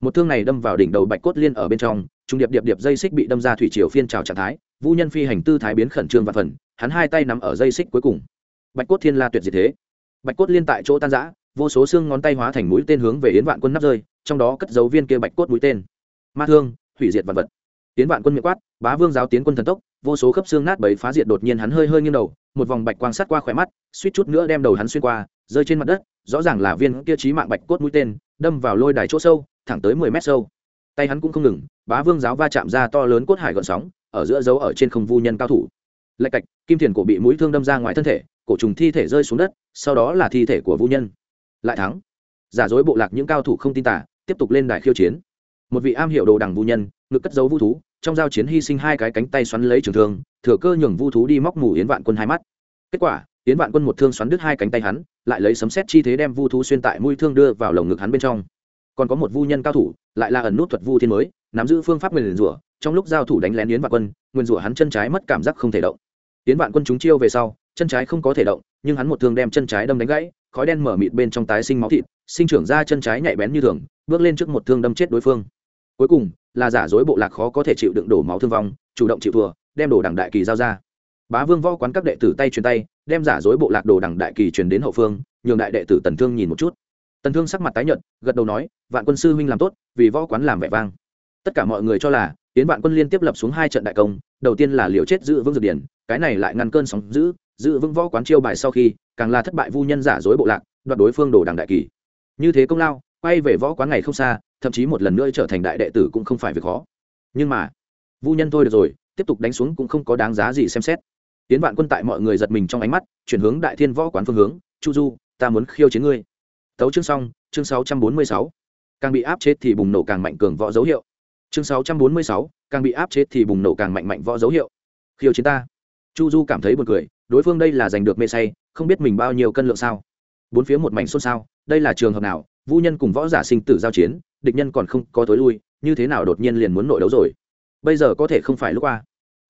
A: một thương này đâm vào đỉnh đầu bạch cốt liên ở bên trong, trung điệp điệp điệp dây xích bị đâm ra thủy triều phiên trào trạng thái, vũ nhân phi hành tư thái biến khẩn trương và phần, hắn hai tay nắm ở dây xích cuối cùng. Bạch cốt thiên la tuyệt diệt thế. Bạch cốt liên tại chỗ tan giã vô số xương ngón tay hóa thành mũi tên hướng về yến vạn quân nắp rơi, trong đó cất dấu viên kia bạch cốt mũi tên. Ma thương, hủy diệt vật vật. Yến vạn quân miệng quát, bá vương giáo tiến quân thần tốc, vô số khớp xương nát bầy phá diệt đột nhiên hắn hơi hơi nghiêng đầu, một vòng bạch quang sát qua khỏe mắt, suýt chút nữa đem đầu hắn xuyên qua, rơi trên mặt đất, rõ ràng là viên kia trí mạng bạch cốt mũi tên, đâm vào lôi đài chỗ sâu thẳng tới mười mét sâu. Tay hắn cũng không ngừng, bá vương giáo va chạm ra to lớn cốt hải gọn sóng, ở giữa dấu ở trên không vu nhân cao thủ. Lạch cạch, kim thiền cổ bị mũi thương đâm ra ngoài thân thể, cổ trùng thi thể rơi xuống đất, sau đó là thi thể của vu nhân. Lại thắng. Giả dối bộ lạc những cao thủ không tin tả tiếp tục lên đài khiêu chiến. Một vị am hiểu đồ đằng vu nhân, ngực cất giấu vu thú, trong giao chiến hy sinh hai cái cánh tay xoắn lấy trường thương, thừa cơ nhường vu thú đi móc mù yến vạn quân hai mắt. Kết quả, yến vạn quân một thương xoắn đứt hai cánh tay hắn, lại lấy sấm xét chi thế đem vu thú xuyên tại mũi thương đưa vào lồng ngực hắn bên trong còn có một vu nhân cao thủ, lại là ẩn nút thuật vu thiên mới, nắm giữ phương pháp nguyền rủa, trong lúc giao thủ đánh lén yến vạn quân, nguyên rủa hắn chân trái mất cảm giác không thể động. Yến vạn quân chúng chiêu về sau, chân trái không có thể động, nhưng hắn một thương đem chân trái đâm đánh gãy, khói đen mở mịt bên trong tái sinh máu thịt, sinh trưởng ra chân trái nhạy bén như thường, bước lên trước một thương đâm chết đối phương. Cuối cùng, là giả dối bộ lạc khó có thể chịu đựng đổ máu thương vong, chủ động chịu thừa đem đồ đẳng đại kỳ giao ra. Bá vương võ quán các đệ tử tay truyền tay, đem giả dối bộ lạc đồ đẳng đại kỳ truyền đến hậu phương, nhường đại đệ tử tần thương nhìn một chút tần thương sắc mặt tái nhợt, gật đầu nói, vạn quân sư huynh làm tốt, vì võ quán làm vẻ vang. Tất cả mọi người cho là tiến vạn quân liên tiếp lập xuống hai trận đại công, đầu tiên là liều chết giữ vững dược điển, cái này lại ngăn cơn sóng giữ giữ vững võ quán chiêu bài sau khi, càng là thất bại vu nhân giả dối bộ lạc, đoạt đối phương đồ đằng đại kỳ. Như thế công lao, quay về võ quán ngày không xa, thậm chí một lần nữa trở thành đại đệ tử cũng không phải việc khó. Nhưng mà, vu nhân thôi được rồi, tiếp tục đánh xuống cũng không có đáng giá gì xem xét. Tiến vạn quân tại mọi người giật mình trong ánh mắt, chuyển hướng đại thiên võ quán phương hướng, chu du, ta muốn khiêu chiến ngươi tấu chương xong, chương sáu trăm bốn mươi sáu. Càng bị áp chết thì bùng nổ càng mạnh cường võ dấu hiệu. Chương sáu trăm bốn mươi sáu, càng bị áp chết thì bùng nổ càng mạnh mạnh võ dấu hiệu. Khiêu chiến ta. Chu du cảm thấy buồn cười, đối phương đây là giành được mê say, không biết mình bao nhiêu cân lượng sao. Bốn phía một mảnh xôn xao, đây là trường hợp nào vũ nhân cùng võ giả sinh tử giao chiến, địch nhân còn không có tối lui, như thế nào đột nhiên liền muốn nội đấu rồi? Bây giờ có thể không phải lúc qua.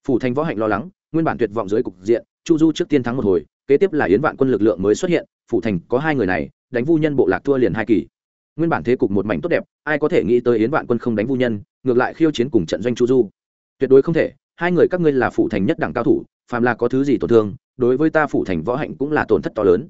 A: Phủ thành võ hạnh lo lắng, nguyên bản tuyệt vọng dưới cục diện, chu du trước tiên thắng một hồi, kế tiếp là yến vạn quân lực lượng mới xuất hiện, phủ thành có hai người này đánh vu nhân bộ lạc thua liền hai kỳ. Nguyên bản thế cục một mảnh tốt đẹp, ai có thể nghĩ tới yến vạn quân không đánh vu nhân, ngược lại khiêu chiến cùng trận doanh chu du. Tuyệt đối không thể, hai người các ngươi là phụ thành nhất đẳng cao thủ, phàm là có thứ gì tổn thương, đối với ta phụ thành võ hạnh cũng là tổn thất to lớn.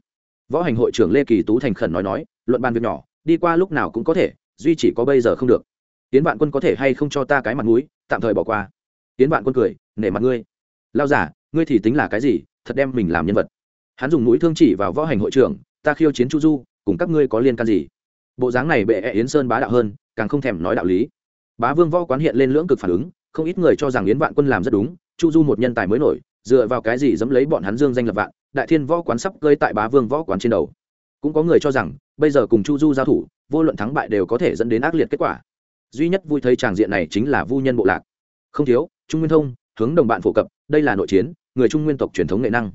A: Võ hành hội trưởng lê kỳ tú thành khẩn nói nói, luận bàn việc nhỏ, đi qua lúc nào cũng có thể, duy chỉ có bây giờ không được. Tiến vạn quân có thể hay không cho ta cái mặt mũi, tạm thời bỏ qua. Tiến vạn quân cười, nể mặt ngươi. Lao giả ngươi thì tính là cái gì, thật đem mình làm nhân vật. Hắn dùng mũi thương chỉ vào võ hành hội trưởng, ta khiêu chiến chu du cùng các ngươi có liên can gì? Bộ dáng này bệ e yến sơn bá đạo hơn, càng không thèm nói đạo lý. Bá vương võ quán hiện lên lưỡng cực phản ứng, không ít người cho rằng yến vạn quân làm rất đúng, chu du một nhân tài mới nổi, dựa vào cái gì dẫm lấy bọn hắn dương danh lập vạn, đại thiên võ quán sắp cơi tại bá vương võ quán trên đầu. Cũng có người cho rằng, bây giờ cùng chu du giao thủ, vô luận thắng bại đều có thể dẫn đến ác liệt kết quả. Duy nhất vui thấy tràng diện này chính là vu nhân bộ lạc. Không thiếu, trung nguyên thông, hướng đồng bạn phổ cập, đây là nội chiến, người trung nguyên tộc truyền thống nghệ năng.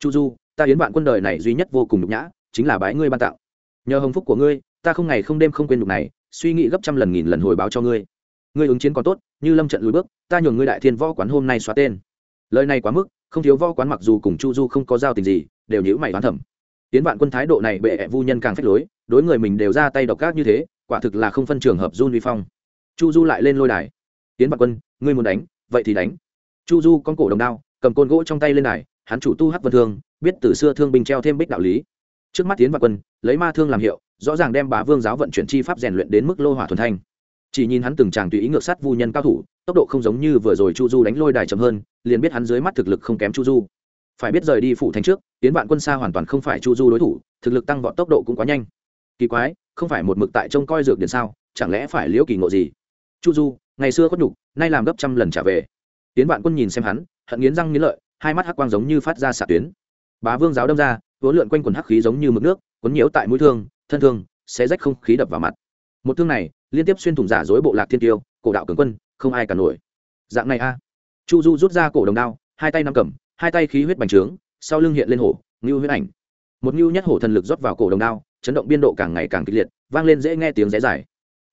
A: Chu du, ta Yến bạn quân đời này duy nhất vô cùng nhục nhã, chính là bái ngươi ban tạo nhờ hồng phúc của ngươi, ta không ngày không đêm không quên được này, suy nghĩ gấp trăm lần nghìn lần hồi báo cho ngươi. Ngươi ứng chiến còn tốt, như lâm trận lùi bước, ta nhường ngươi đại thiên võ quán hôm nay xóa tên. Lời này quá mức, không thiếu võ quán mặc dù cùng chu du không có giao tình gì, đều nhữ mày đoán thẩm tiến vạn quân thái độ này bệ ẹ vu nhân càng phách lối, đối người mình đều ra tay độc ác như thế, quả thực là không phân trường hợp run vi phong. Chu du lại lên lôi đài. Tiến vạn quân, ngươi muốn đánh, vậy thì đánh. Chu du con cổ đồng đao, cầm côn gỗ trong tay lên đài, hắn chủ tu hát vân thương, biết từ xưa thương binh treo thêm bích đạo lý trước mắt tiến vạn quân, lấy ma thương làm hiệu, rõ ràng đem bá vương giáo vận chuyển chi pháp rèn luyện đến mức lô hỏa thuần thanh. Chỉ nhìn hắn từng tràng tùy ý ngược sát vu nhân cao thủ, tốc độ không giống như vừa rồi chu du đánh lôi đài chậm hơn, liền biết hắn dưới mắt thực lực không kém chu du. Phải biết rời đi phủ thành trước tiến vạn quân xa hoàn toàn không phải chu du đối thủ, thực lực tăng vọt tốc độ cũng quá nhanh. Kỳ quái, không phải một mực tại trông coi dược điện sao, chẳng lẽ phải liễu kỳ ngộ gì? Chu du, ngày xưa có nhục, nay làm gấp trăm lần trả về. Tiến vạn quân nhìn xem hắn, hận nghiến răng nghiến lợi, hai mắt hắc quang giống như phát ra xạ tuyến. Bá vương giáo đâm ra vốn lượn quanh quần hắc khí giống như mực nước quấn nhiễu tại mũi thương, thân thương sẽ rách không khí đập vào mặt. Một thương này, liên tiếp xuyên thủng giả dối bộ lạc thiên tiêu, cổ đạo cường quân, không ai cả nổi. Dạng này a. Chu du rút ra cổ đồng đao, hai tay nắm cầm, hai tay khí huyết bành trướng, sau lưng hiện lên hổ, ngưu huyết ảnh. Một ngưu nhất hổ thần lực rót vào cổ đồng đao, chấn động biên độ càng ngày càng kịch liệt, vang lên dễ nghe tiếng rẽ dài.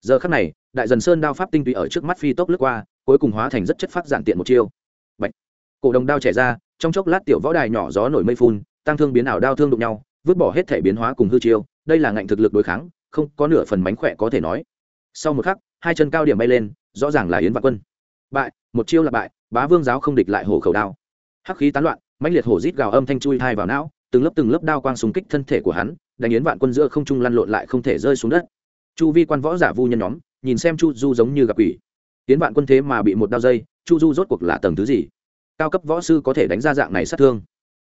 A: Giờ khắc này, đại dần sơn đao pháp tinh tụy ở trước mắt phi tốc lướt qua, cuối cùng hóa thành rất chất phát giản tiện một chiêu. Bạch. cổ đồng đao chảy ra, trong chốc lát tiểu võ đài nhỏ gió nổi mây phun tăng thương biến ảo đao thương đụng nhau, vứt bỏ hết thể biến hóa cùng hư chiêu, đây là ngạnh thực lực đối kháng, không có nửa phần mánh khỏe có thể nói. Sau một khắc, hai chân cao điểm bay lên, rõ ràng là yến vạn quân. Bại, một chiêu là bại, bá vương giáo không địch lại hổ khẩu đao. Hắc khí tán loạn, mãnh liệt hổ rít gào âm thanh chui thai vào não, từng lớp từng lớp đao quang súng kích thân thể của hắn, đánh yến vạn quân giữa không trung lăn lộn lại không thể rơi xuống đất. Chu vi quan võ giả vu nhân nhóm, nhìn xem chu du giống như gặp quỷ. Yến vạn quân thế mà bị một đao dây, chu du rốt cuộc là tầng thứ gì? Cao cấp võ sư có thể đánh ra dạng này sát thương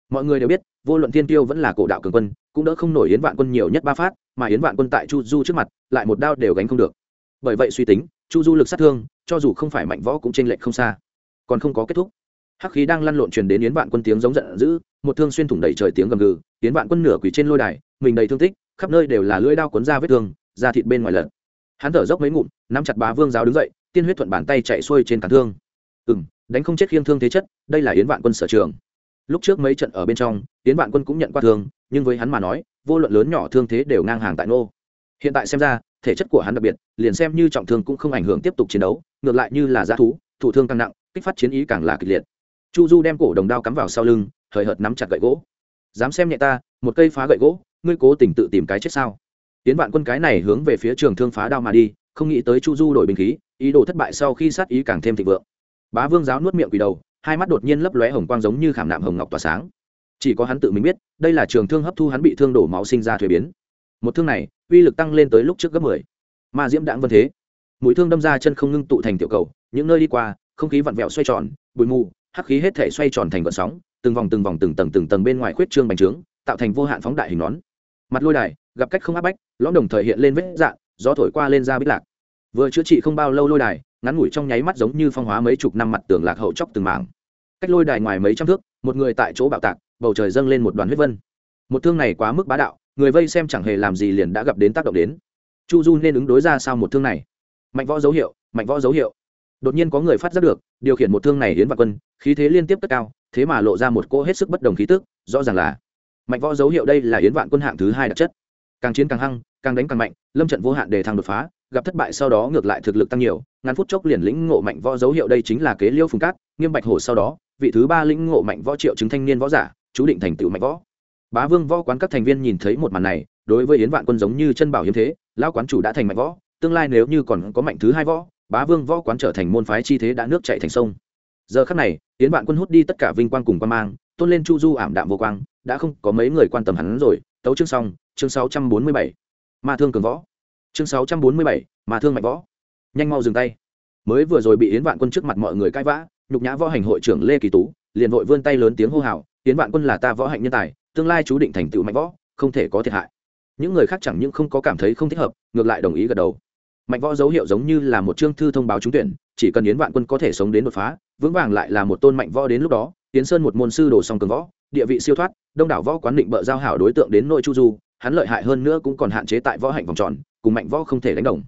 A: mọi người đều biết, vô luận thiên tiêu vẫn là cổ đạo cường quân, cũng đỡ không nổi yến vạn quân nhiều nhất ba phát, mà yến vạn quân tại chu du trước mặt, lại một đao đều gánh không được. Bởi vậy suy tính, chu du lực sát thương, cho dù không phải mạnh võ cũng t r ê n lệch không xa. Còn không có kết thúc. Hắc khí đang lăn lộn truyền đến yến vạn quân tiếng giống giận dữ, một thương xuyên thủng đầy trời tiếng gầm gừ, yến vạn quân nửa quỳ trên lôi đài, mình đầy thương tích, khắp nơi đều là lưỡi đao cuốn ra vết thương, da thịt bên ngoài lật hắn thở dốc mấy ngụm, nắm chặt bá vương giáo đứng dậy, tiên huyết thuận bàn tay chạy xuôi trên cản thương. Ừ đánh không chết khiêng thương thế chất, đây là yến vạn quân sở trường lúc trước mấy trận ở bên trong tiến vạn quân cũng nhận qua thương, nhưng với hắn mà nói, vô luận lớn nhỏ thương thế đều ngang hàng tại Ngô. hiện tại xem ra, thể chất của hắn đặc biệt, liền xem như trọng thương cũng không ảnh hưởng tiếp tục chiến đấu, ngược lại như là g thú, thủ thương càng nặng, kích phát chiến ý càng là kịch liệt. Chu du đem cổ đồng đao cắm vào sau lưng, hời hợt nắm chặt gậy gỗ. Dám xem nhẹ ta, một cây phá gậy gỗ, ngươi cố tình tự tìm cái chết sao? Tiến vạn quân cái này hướng về phía trường thương phá đao mà đi, không nghĩ tới chu du đổi bình khí, ý đồ thất bại sau khi sát ý càng thêm thịnh vượng. Bá vương giáo nuốt miệng quỷ đầu hai mắt đột nhiên lấp lóe hồng quang giống như khảm nạm hồng ngọc tỏa sáng. Chỉ có hắn tự mình biết, đây là trường thương hấp thu hắn bị thương đổ máu sinh ra thuế biến. Một thương này, uy lực tăng lên tới lúc trước gấp mười. Ma diễm đãng vân thế. Mũi thương đâm ra chân không ngưng tụ thành tiểu cầu, những nơi đi qua, không khí vặn vẹo xoay tròn, bụi mù, hắc khí hết thể xoay tròn thành vận sóng, từng vòng từng vòng từng tầng từng tầng bên ngoài khuyết trương bành trướng, tạo thành vô hạn phóng đại hình nón. Mặt lôi đài, gặp cách không áp bách, lõm đồng thời hiện lên vết dạng, gió thổi qua lên ra bích lạc vừa chữa trị không bao lâu lôi đài, ngắn ngủi trong nháy mắt giống như phong hóa mấy chục năm mặt tường lạc hậu chóc từng mảng. Cách lôi đài ngoài mấy trăm thước, một người tại chỗ bạo tạc, bầu trời dâng lên một đoàn huyết vân. Một thương này quá mức bá đạo, người vây xem chẳng hề làm gì liền đã gặp đến tác động đến. Chu du nên ứng đối ra sao một thương này? Mạnh võ dấu hiệu, mạnh võ dấu hiệu. Đột nhiên có người phát giác được, điều khiển một thương này đến vạn quân, khí thế liên tiếp cất cao, thế mà lộ ra một cỗ hết sức bất đồng khí tức, rõ ràng là mạnh võ dấu hiệu đây là yến vạn quân hạng thứ hai đặc chất. Càng chiến càng hăng, càng đánh càng mạnh, lâm trận vô hạn để thăng đột phá gặp thất bại sau đó ngược lại thực lực tăng nhiều, ngắn phút chốc liền lĩnh ngộ mạnh võ dấu hiệu đây chính là kế liêu phùng cát, nghiêm bạch hổ sau đó, vị thứ ba lĩnh ngộ mạnh võ triệu chứng thanh niên võ giả, chú định thành tựu mạnh võ. Bá vương võ quán các thành viên nhìn thấy một màn này, đối với yến vạn quân giống như chân bảo hiếm thế, lão quán chủ đã thành mạnh võ, tương lai nếu như còn có mạnh thứ hai võ, bá vương võ quán trở thành môn phái chi thế đã nước chạy thành sông. Giờ khắc này, yến vạn quân hút đi tất cả vinh quang cùng quan mang, tôn lên chu du ảm đạm vô quang, đã không có mấy người quan tâm hắn rồi. Tấu chương xong, chương sáu trăm bốn mươi bảy. Ma thương cường võ chương sáu trăm bốn mươi bảy, mà thương mạnh võ. Nhanh mau dừng tay. Mới vừa rồi bị yến vạn quân trước mặt mọi người cãi vã, nhục nhã võ hành hội trưởng lê kỳ tú, liền vội vươn tay lớn tiếng hô hào, yến vạn quân là ta võ hạnh nhân tài, tương lai chú định thành tựu mạnh võ, không thể có thiệt hại. Những người khác chẳng những không có cảm thấy không thích hợp, ngược lại đồng ý gật đầu. Mạnh võ dấu hiệu giống như là một chương thư thông báo trúng tuyển, chỉ cần yến vạn quân có thể sống đến đột phá, vững vàng lại là một tôn mạnh võ đến lúc đó, yến sơn một môn sư đồ song cường võ, địa vị siêu thoát, đông đảo võ quán định bợ giao hảo đối tượng đến nội chu du, hắn lợi hại hơn nữa cũng còn hạn chế tại võ hạnh vòng tròn cùng mạnh võ không thể đánh đồng.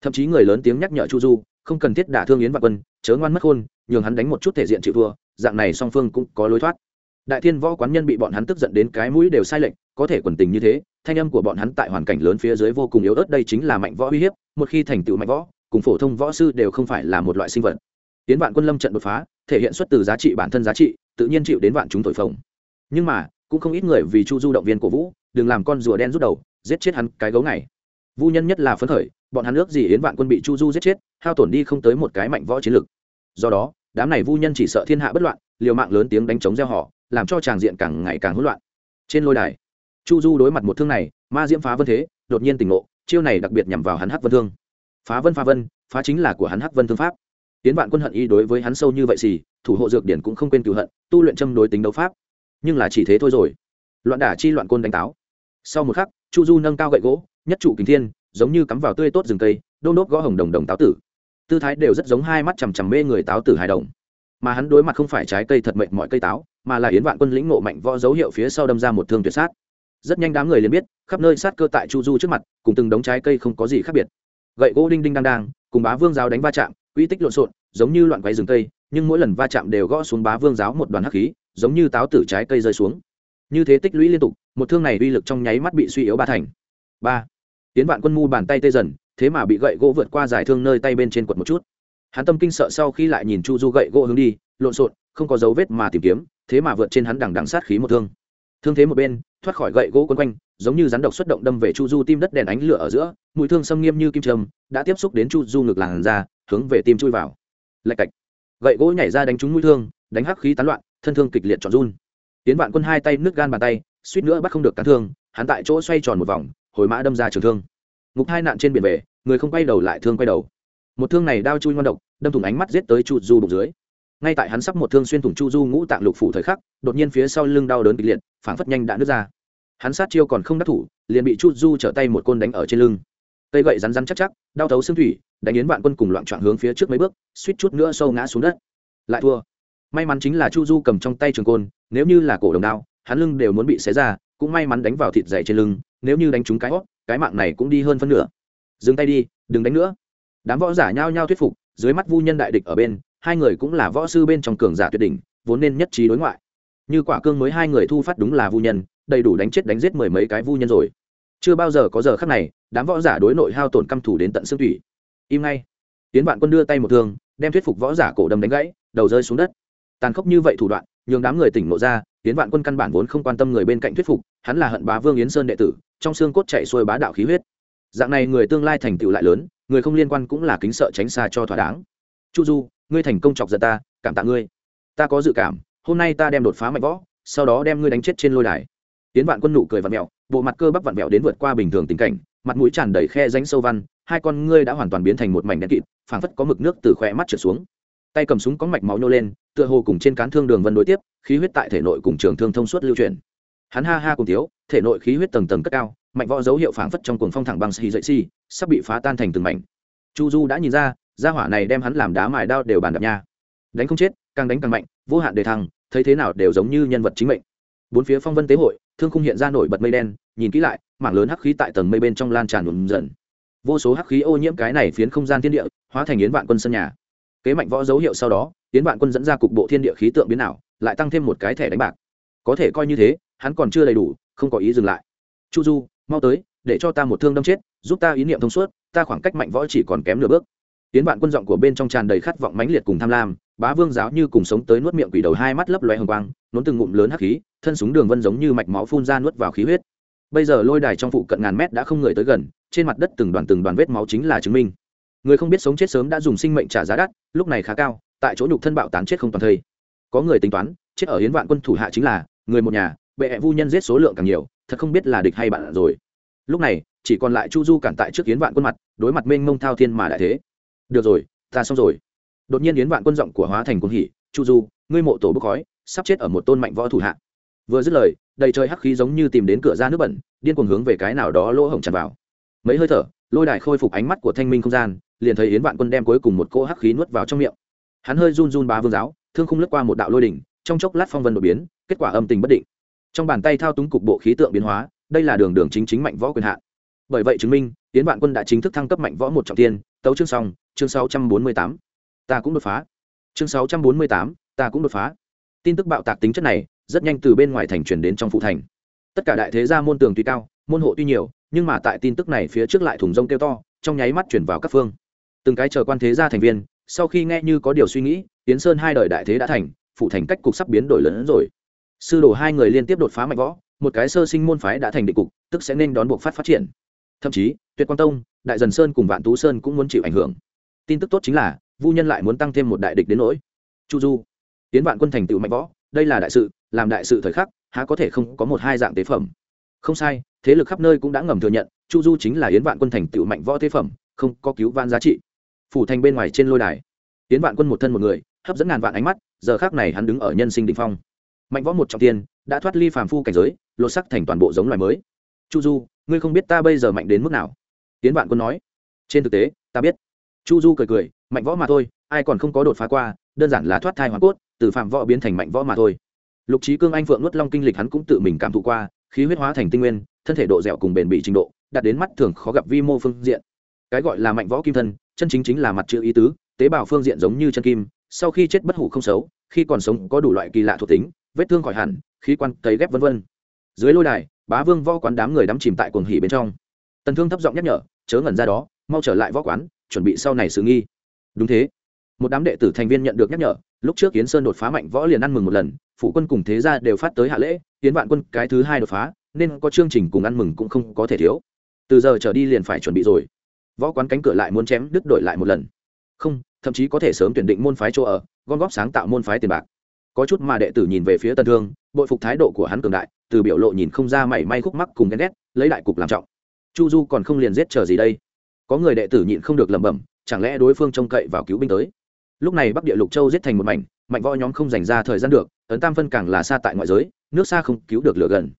A: Thậm chí người lớn tiếng nhắc nhở chu du, không cần thiết đả thương yến vạn quân, chớ ngoan mất khôn, nhường hắn đánh một chút thể diện chịu thua, dạng này song phương cũng có lối thoát. Đại thiên võ quán nhân bị bọn hắn tức giận đến cái mũi đều sai lệch, có thể quần tình như thế, thanh âm của bọn hắn tại hoàn cảnh lớn phía dưới vô cùng yếu ớt, đây chính là mạnh võ uy hiếp, một khi thành tựu mạnh võ, cùng phổ thông võ sư đều không phải là một loại sinh vật. Tiến vạn quân lâm trận đột phá, thể hiện xuất từ giá trị bản thân giá trị, tự nhiên chịu đến vạn chúng tội phồng. Nhưng mà, cũng không ít người vì chu du động viên cổ vũ, đừng làm con rùa đen rút đầu, giết chết hắn cái gấu này vu nhân nhất là phấn khởi, bọn hắn ước gì yến vạn quân bị chu du giết chết, hao tổn đi không tới một cái mạnh võ chiến lực. Do đó, đám này vu nhân chỉ sợ thiên hạ bất loạn, liều mạng lớn tiếng đánh chống gieo họ, làm cho tràng diện càng ngày càng hỗn loạn. Trên lôi đài, chu du đối mặt một thương này, ma diễm phá vân thế, đột nhiên tỉnh ngộ, chiêu này đặc biệt nhằm vào hắn hắc vân thương. Phá vân phá vân, phá chính là của hắn hắc vân thương pháp. Yến vạn quân hận ý đối với hắn sâu như vậy gì thủ hộ dược điển cũng không quên cửu hận, tu luyện châm đối tính đấu pháp. Nhưng là chỉ thế thôi rồi. Loạn đả chi loạn côn đánh táo. Sau một khắc, chu du nâng cao gậy gỗ nhất trụ kính thiên, giống như cắm vào tươi tốt rừng cây, đôn đốt gõ hồng đồng đồng táo tử. Tư thái đều rất giống hai mắt chằm chằm mê người táo tử hài đồng. Mà hắn đối mặt không phải trái cây thật mệnh mọi cây táo, mà là yến vạn quân lĩnh ngộ mạnh võ dấu hiệu phía sau đâm ra một thương tuyệt sát. Rất nhanh đám người liền biết, khắp nơi sát cơ tại chu du trước mặt, cùng từng đống trái cây không có gì khác biệt. Gậy gỗ đinh đinh đang đang, cùng bá vương giáo đánh va chạm uy tích lộn xộn, giống như loạn quay rừng cây, nhưng mỗi lần va chạm đều gõ xuống bá vương giáo một đoàn hắc khí, giống như táo tử trái cây rơi xuống. Như thế tích lũy liên tục, một thương này uy lực trong nháy mắt bị suy yếu ba thành. Ba tiến vạn quân mu bàn tay tê dần, thế mà bị gậy gỗ vượt qua giải thương nơi tay bên trên quật một chút. Hắn tâm kinh sợ sau khi lại nhìn chu du gậy gỗ hướng đi, lộn xộn, không có dấu vết mà tìm kiếm, thế mà vượt trên hắn đằng đằng sát khí một thương. Thương thế một bên, thoát khỏi gậy gỗ quân quanh, giống như rắn độc xuất động đâm về chu du tim đất đèn ánh lửa ở giữa, mũi thương xâm nghiêm như kim trầm đã tiếp xúc đến chu du ngực làn ra hướng về tim chui vào. Lạch cạch. Gậy gỗ nhảy ra đánh trúng mũi thương, đánh hắc khí tán loạn, thân thương kịch liệt trọn run. Tiến vạn quân hai tay nước gan bàn tay, suýt nữa bắt không được cán thương, hắn tại chỗ xoay tròn một vòng hồi mã đâm ra trường thương. Ngục hai nạn trên biển về, người không quay đầu lại thương quay đầu. Một thương này đao chui ngon độc, đâm thủng ánh mắt giết tới chu du bụng dưới. Ngay tại hắn sắp một thương xuyên thủng chu du ngũ tạng lục phủ thời khắc, đột nhiên phía sau lưng đau đớn kịch liệt, phảng phất nhanh đã nứt ra. Hắn sát chiêu còn không đắc thủ, liền bị chu du trở tay một côn đánh ở trên lưng. Cây gậy rắn rắn chắc chắc, đau thấu xương thủy, đánh yến vạn quân cùng loạn trọn hướng phía trước mấy bước, suýt chút nữa sâu ngã xuống đất. Lại thua. May mắn chính là chu du cầm trong tay trường côn, nếu như là cổ đồng đao, hắn lưng đều muốn bị xé ra cũng may mắn đánh vào thịt dày trên lưng, nếu như đánh trúng cái hót cái mạng này cũng đi hơn phân nửa. Dừng tay đi, đừng đánh nữa. Đám võ giả nhao nhao thuyết phục, dưới mắt vu nhân đại địch ở bên, hai người cũng là võ sư bên trong cường giả tuyệt đỉnh, vốn nên nhất trí đối ngoại. Như quả cương mới hai người thu phát đúng là vu nhân, đầy đủ đánh chết đánh giết mười mấy cái vu nhân rồi. Chưa bao giờ có giờ khắc này, đám võ giả đối nội hao tổn căm thủ đến tận xương thủy. Im ngay. Tiến bạn quân đưa tay một thương, đem thuyết phục võ giả cổ đâm đánh gãy, đầu rơi xuống đất. Tàn khốc như vậy thủ đoạn, nhường đám người tỉnh ngộ ra tiến vạn quân căn bản vốn không quan tâm người bên cạnh thuyết phục, hắn là hận bá vương yến sơn đệ tử, trong xương cốt chạy xuôi bá đạo khí huyết. Dạng này người tương lai thành tựu lại lớn, người không liên quan cũng là kính sợ tránh xa cho thỏa đáng. Chu du, ngươi thành công chọc giận ta, cảm tạ ngươi. Ta có dự cảm, hôm nay ta đem đột phá mạnh võ, sau đó đem ngươi đánh chết trên lôi đài. Tiến vạn quân nụ cười vặn mẹo bộ mặt cơ bắp vặn mẹo đến vượt qua bình thường tình cảnh, mặt mũi tràn đầy khe ránh sâu văn, hai con ngươi đã hoàn toàn biến thành một mảnh đen kịt, phảng phất có mực nước từ khỏe mắt trượt xuống tay cầm súng có mạch máu nhô lên tựa hồ cùng trên cán thương đường vân đối tiếp khí huyết tại thể nội cùng trường thương thông suốt lưu truyền hắn ha ha cùng thiếu thể nội khí huyết tầng tầng cất cao mạnh võ dấu hiệu phảng phất trong cuồng phong thẳng băng xì dậy xì, sắp bị phá tan thành từng mảnh. Chu du đã nhìn ra gia hỏa này đem hắn làm đá mài đao đều bàn đập nha. Đánh không chết càng đánh càng mạnh vô hạn đề thăng thấy thế nào đều giống như nhân vật chính mệnh. Bốn phía phong vân tế hội thương khung hiện ra nổi bật mây đen nhìn kỹ lại mảng lớn hắc khí tại tầng mây bên trong lan tràn nhuộm dần vô số hắc khí ô nhiễm cái này phiến không gian thiên địa hóa thành yến vạn quân sân nhà kế mạnh võ dấu hiệu sau đó tiến vạn quân dẫn ra cục bộ thiên địa khí tượng biến ảo, lại tăng thêm một cái thẻ đánh bạc. Có thể coi như thế, hắn còn chưa đầy đủ, không có ý dừng lại. Chu du, mau tới, để cho ta một thương đâm chết, giúp ta ý niệm thông suốt, ta khoảng cách mạnh võ chỉ còn kém nửa bước. Tiến vạn quân giọng của bên trong tràn đầy khát vọng mãnh liệt cùng tham lam, bá vương giáo như cùng sống tới nuốt miệng quỷ đầu hai mắt lấp loe hồng quang, nốn từng ngụm lớn hắc khí, thân súng đường vân giống như mạch máu phun ra nuốt vào khí huyết. Bây giờ lôi đài trong phụ cận ngàn mét đã không người tới gần, trên mặt đất từng đoàn từng đoàn vết máu chính là chứng minh người không biết sống chết sớm đã dùng sinh mệnh trả giá đắt, lúc này khá cao, tại chỗ nhục thân bạo tán chết không toàn thây. Có người tính toán, chết ở hiến vạn quân thủ hạ chính là người một nhà, bệ hẹ vu nhân giết số lượng càng nhiều, thật không biết là địch hay bạn rồi. Lúc này, chỉ còn lại chu du cản tại trước hiến vạn quân mặt, đối mặt mênh mông thao thiên mà đại thế. Được rồi, ta xong rồi. Đột nhiên yến vạn quân giọng của hóa thành quân hỉ, chu du, ngươi mộ tổ bốc khói, sắp chết ở một tôn mạnh võ thủ hạ. Vừa dứt lời, đầy trời hắc khí giống như tìm đến cửa ra nước bẩn, điên cuồng hướng về cái nào đó lỗ hổng tràn vào. Mấy hơi thở, lôi đài khôi phục ánh mắt của thanh minh không gian liền thấy yến vạn quân đem cuối cùng một cỗ hắc khí nuốt vào trong miệng. Hắn hơi run run bá vương giáo, thương không lướt qua một đạo lôi đỉnh, trong chốc lát phong vân đột biến, kết quả âm tình bất định. Trong bàn tay thao túng cục bộ khí tượng biến hóa, đây là đường đường chính chính mạnh võ quyền hạn bởi vậy chứng minh, yến vạn quân đã chính thức thăng cấp mạnh võ một trọng tiên tấu chương xong, chương sáu trăm bốn mươi tám. Ta cũng đột phá. Chương sáu trăm bốn mươi tám, ta cũng đột phá. Tin tức bạo tạc tính chất này, rất nhanh từ bên ngoài thành chuyển đến trong phụ thành. Tất cả đại thế gia môn tường tuy cao, môn hộ tuy nhiều, nhưng mà tại tin tức này phía trước lại thùng rông kêu to, trong nháy mắt chuyển vào các phương từng cái chờ quan thế gia thành viên, sau khi nghe như có điều suy nghĩ tiến sơn hai đời đại thế đã thành, phụ thành cách cục sắp biến đổi lớn hơn rồi. Sư đồ hai người liên tiếp đột phá mạnh võ, một cái sơ sinh môn phái đã thành định cục, tức sẽ nên đón buộc phát phát triển. Thậm chí, tuyệt quan tông, đại dần sơn cùng vạn tú sơn cũng muốn chịu ảnh hưởng. Tin tức tốt chính là, vu nhân lại muốn tăng thêm một đại địch đến nỗi. Chu du tiến vạn quân thành tựu mạnh võ, đây là đại sự, làm đại sự thời khắc, há có thể không có một hai dạng tế phẩm. Không sai, thế lực khắp nơi cũng đã ngầm thừa nhận, chu du chính là yến vạn quân thành tựu mạnh võ tế phẩm, không có cứu van giá trị phủ thành bên ngoài trên lôi đài. Tiến vạn quân một thân một người, hấp dẫn ngàn vạn ánh mắt, giờ khác này hắn đứng ở nhân sinh định phong. Mạnh võ một trọng tiên đã thoát ly phàm phu cảnh giới, lột sắc thành toàn bộ giống loài mới. Chu du, ngươi không biết ta bây giờ mạnh đến mức nào? Tiến vạn quân nói. Trên thực tế, ta biết. Chu du cười cười, mạnh võ mà thôi, ai còn không có đột phá qua, đơn giản là thoát thai hoàn cốt, từ phạm võ biến thành mạnh võ mà thôi. Lục trí cương anh phượng nuốt long kinh lịch hắn cũng tự mình cảm thụ qua, khí huyết hóa thành tinh nguyên, thân thể độ dẻo cùng bền bỉ trình độ, đạt đến mắt thường khó gặp vi mô phương diện. Cái gọi là mạnh võ kim thân chân chính chính là mặt chữ ý tứ, tế bào phương diện giống như chân kim, sau khi chết bất hủ không xấu, khi còn sống có đủ loại kỳ lạ thuộc tính, vết thương khỏi hẳn, khí quan, cấy ghép vân vân. Dưới lôi đài, bá vương võ quán đám người đắm chìm tại cuồng hỉ bên trong. Tần thương thấp giọng nhắc nhở, chớ ngẩn ra đó, mau trở lại võ quán, chuẩn bị sau này xử nghi. Đúng thế. Một đám đệ tử thành viên nhận được nhắc nhở, lúc trước kiến sơn đột phá mạnh võ liền ăn mừng một lần phụ quân cùng thế gia đều phát tới hạ lễ tiến vạn quân cái thứ hai đột phá, nên có chương trình cùng ăn mừng cũng không có thể thiếu. Từ giờ trở đi liền phải chuẩn bị rồi võ quán cánh cửa lại muốn chém đứt đổi lại một lần. Không, thậm chí có thể sớm tuyển định môn phái chỗ ở, gom góp sáng tạo môn phái tiền bạc. Có chút mà đệ tử nhìn về phía tần thương, bội phục thái độ của hắn cường đại, từ biểu lộ nhìn không ra mảy may khúc mắc cùng ghen ghét, lấy đại cục làm trọng. Chu du còn không liền giết chờ gì đây? Có người đệ tử nhịn không được lẩm bẩm, chẳng lẽ đối phương trông cậy vào cứu binh tới? Lúc này bắc địa lục châu giết thành một mảnh, mạnh võ nhóm không dành ra thời gian được, ấn tam phân càng là xa tại ngoại giới, nước xa không cứu được lửa gần.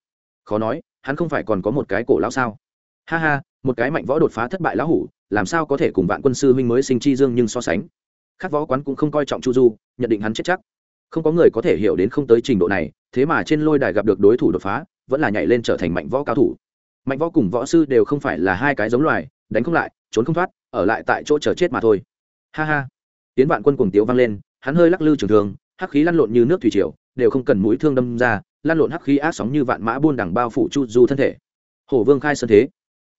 A: Khó nói, hắn không phải còn có một cái cổ lão sao? Ha ha, một cái mạnh võ đột phá thất bại lão hủ, làm sao có thể cùng vạn quân sư huynh mới sinh chi dương nhưng so sánh? Khác võ quán cũng không coi trọng chu du, nhận định hắn chết chắc. Không có người có thể hiểu đến không tới trình độ này, thế mà trên lôi đài gặp được đối thủ đột phá, vẫn là nhảy lên trở thành mạnh võ cao thủ. Mạnh võ cùng võ sư đều không phải là hai cái giống loài, đánh không lại, trốn không thoát, ở lại tại chỗ chờ chết mà thôi. Ha ha. Tiến vạn quân cùng tiếu vang lên, hắn hơi lắc lư trường thường hắc khí lăn lộn như nước thủy triều, đều không cần mũi thương đâm ra, lăn lộn hắc khí ác sóng như vạn mã buôn đằng bao phủ chu du thân thể. Hổ vương khai sơn thế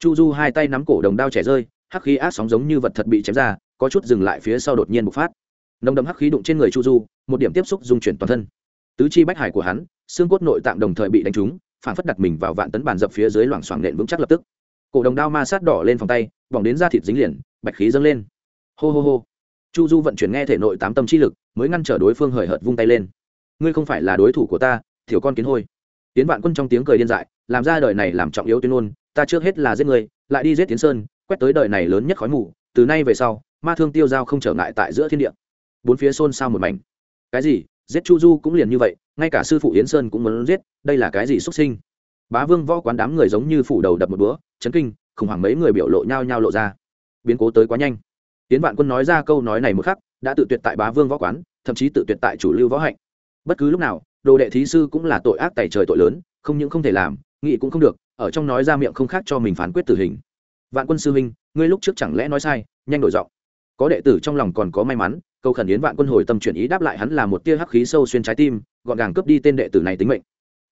A: chu du hai tay nắm cổ đồng đao trẻ rơi, hắc khí ác sóng giống như vật thật bị chém ra, có chút dừng lại phía sau đột nhiên bộc phát. Nồng đậm hắc khí đụng trên người chu du, một điểm tiếp xúc dung chuyển toàn thân. Tứ chi bách hải của hắn, xương cốt nội tạng đồng thời bị đánh trúng, phản phất đặt mình vào vạn tấn bàn dập phía dưới loảng xoảng nện vững chắc lập tức. Cổ đồng đao ma sát đỏ lên phòng tay, bỏng đến da thịt dính liền, bạch khí dâng lên. Hô hô hô. Chu du vận chuyển nghe thể nội tám tâm chi lực, mới ngăn trở đối phương hời hợt vung tay lên. Ngươi không phải là đối thủ của ta thiểu con kiến hôi. Tiến vạn quân trong tiếng cười điên dại, làm ra đời này làm trọng yếu tuyên ngôn ta trước hết là giết người lại đi giết tiến sơn, quét tới đời này lớn nhất khói mù, từ nay về sau, ma thương tiêu giao không trở ngại tại giữa thiên địa. Bốn phía xôn xao một mảnh. Cái gì? Giết chu du cũng liền như vậy, ngay cả sư phụ yến sơn cũng muốn giết, đây là cái gì xuất sinh? Bá vương võ quán đám người giống như phủ đầu đập một búa, chấn kinh, khủng hoảng mấy người biểu lộ nhau nhau lộ ra. Biến cố tới quá nhanh. Tiến vạn quân nói ra câu nói này một khắc, đã tự tuyệt tại bá vương võ quán, thậm chí tự tuyệt tại chủ lưu võ hạnh. Bất cứ lúc nào, đồ đệ thí sư cũng là tội ác tài trời tội lớn, không những không thể làm nghị cũng không được ở trong nói ra miệng không khác cho mình phán quyết tử hình. Vạn quân sư huynh, ngươi lúc trước chẳng lẽ nói sai, nhanh đổi giọng. Có đệ tử trong lòng còn có may mắn câu khẩn yến vạn quân hồi tâm chuyển ý đáp lại hắn là một tia hắc khí sâu xuyên trái tim, gọn gàng cướp đi tên đệ tử này tính mệnh.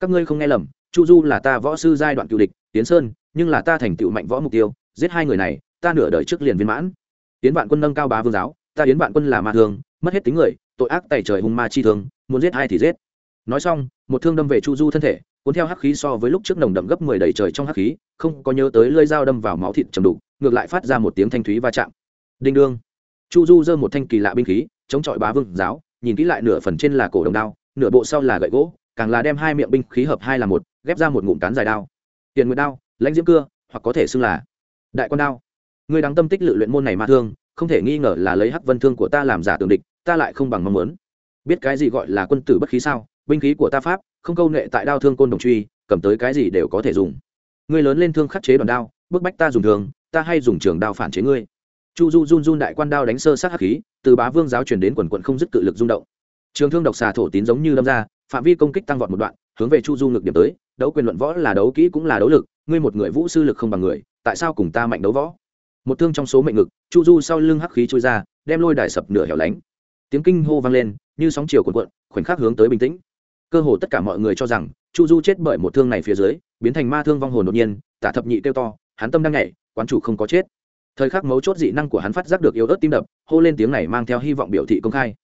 A: Các ngươi không nghe lầm, chu du là ta võ sư giai đoạn cựu địch, tiến sơn, nhưng là ta thành tựu mạnh võ mục tiêu, giết hai người này, ta nửa đời trước liền viên mãn. Yến vạn quân nâng cao bá vương giáo, ta yến vạn quân là ma thương, mất hết tính người, tội ác tày trời hung ma chi thương, muốn giết ai thì giết. Nói xong, một thương đâm về chu du thân thể cuốn theo hắc khí so với lúc trước nồng đậm gấp mười đầy trời trong hắc khí, không có nhớ tới lưỡi dao đâm vào máu thịt trầm đục, ngược lại phát ra một tiếng thanh thúy va chạm. Đinh đương. Chu du giơ một thanh kỳ lạ binh khí, chống chọi bá vương giáo, nhìn kỹ lại nửa phần trên là cổ đồng đao, nửa bộ sau là gậy gỗ, càng là đem hai miệng binh khí hợp hai là một, ghép ra một ngụm cán dài đao. Tiền nguyệt đao, lãnh diễm cưa, hoặc có thể xưng là đại quan đao. Người đáng tâm tích lự luyện môn này ma thương, không thể nghi ngờ là lấy hắc vân thương của ta làm giả tường địch, ta lại không bằng mong muốn. Biết cái gì gọi là quân tử bất khí sao? Binh khí của ta pháp, không câu nệ tại đao thương côn đồng truy, cầm tới cái gì đều có thể dùng. Ngươi lớn lên thương khắc chế đòn đao, bức bách ta dùng thường, ta hay dùng trường đao phản chế ngươi. Chu du run run đại quan đao đánh sơ sát hắc khí, từ bá vương giáo truyền đến quần quận không dứt cự lực rung động. Trường thương độc xà thổ tín giống như lâm ra, phạm vi công kích tăng vọt một đoạn, hướng về chu du ngược điểm tới, đấu quyền luận võ là đấu kỹ cũng là đấu lực, ngươi một người vũ sư lực không bằng người, tại sao cùng ta mạnh đấu võ? Một thương trong số mệnh ngực, chu du sau lưng hắc khí trôi ra, đem lôi đài sập nửa hẻo lánh. Tiếng kinh hô vang lên, như sóng chiều cuộn cuộn, khoảnh khắc hướng tới bình tĩnh cơ hồ tất cả mọi người cho rằng, chu du chết bởi một thương này phía dưới, biến thành ma thương vong hồn đột nhiên, tả thập nhị kêu to, hắn tâm đang nhảy, quán chủ không có chết. Thời khắc mấu chốt dị năng của hắn phát giác được yếu ớt tim đập, hô lên tiếng này mang theo hy vọng biểu thị công khai.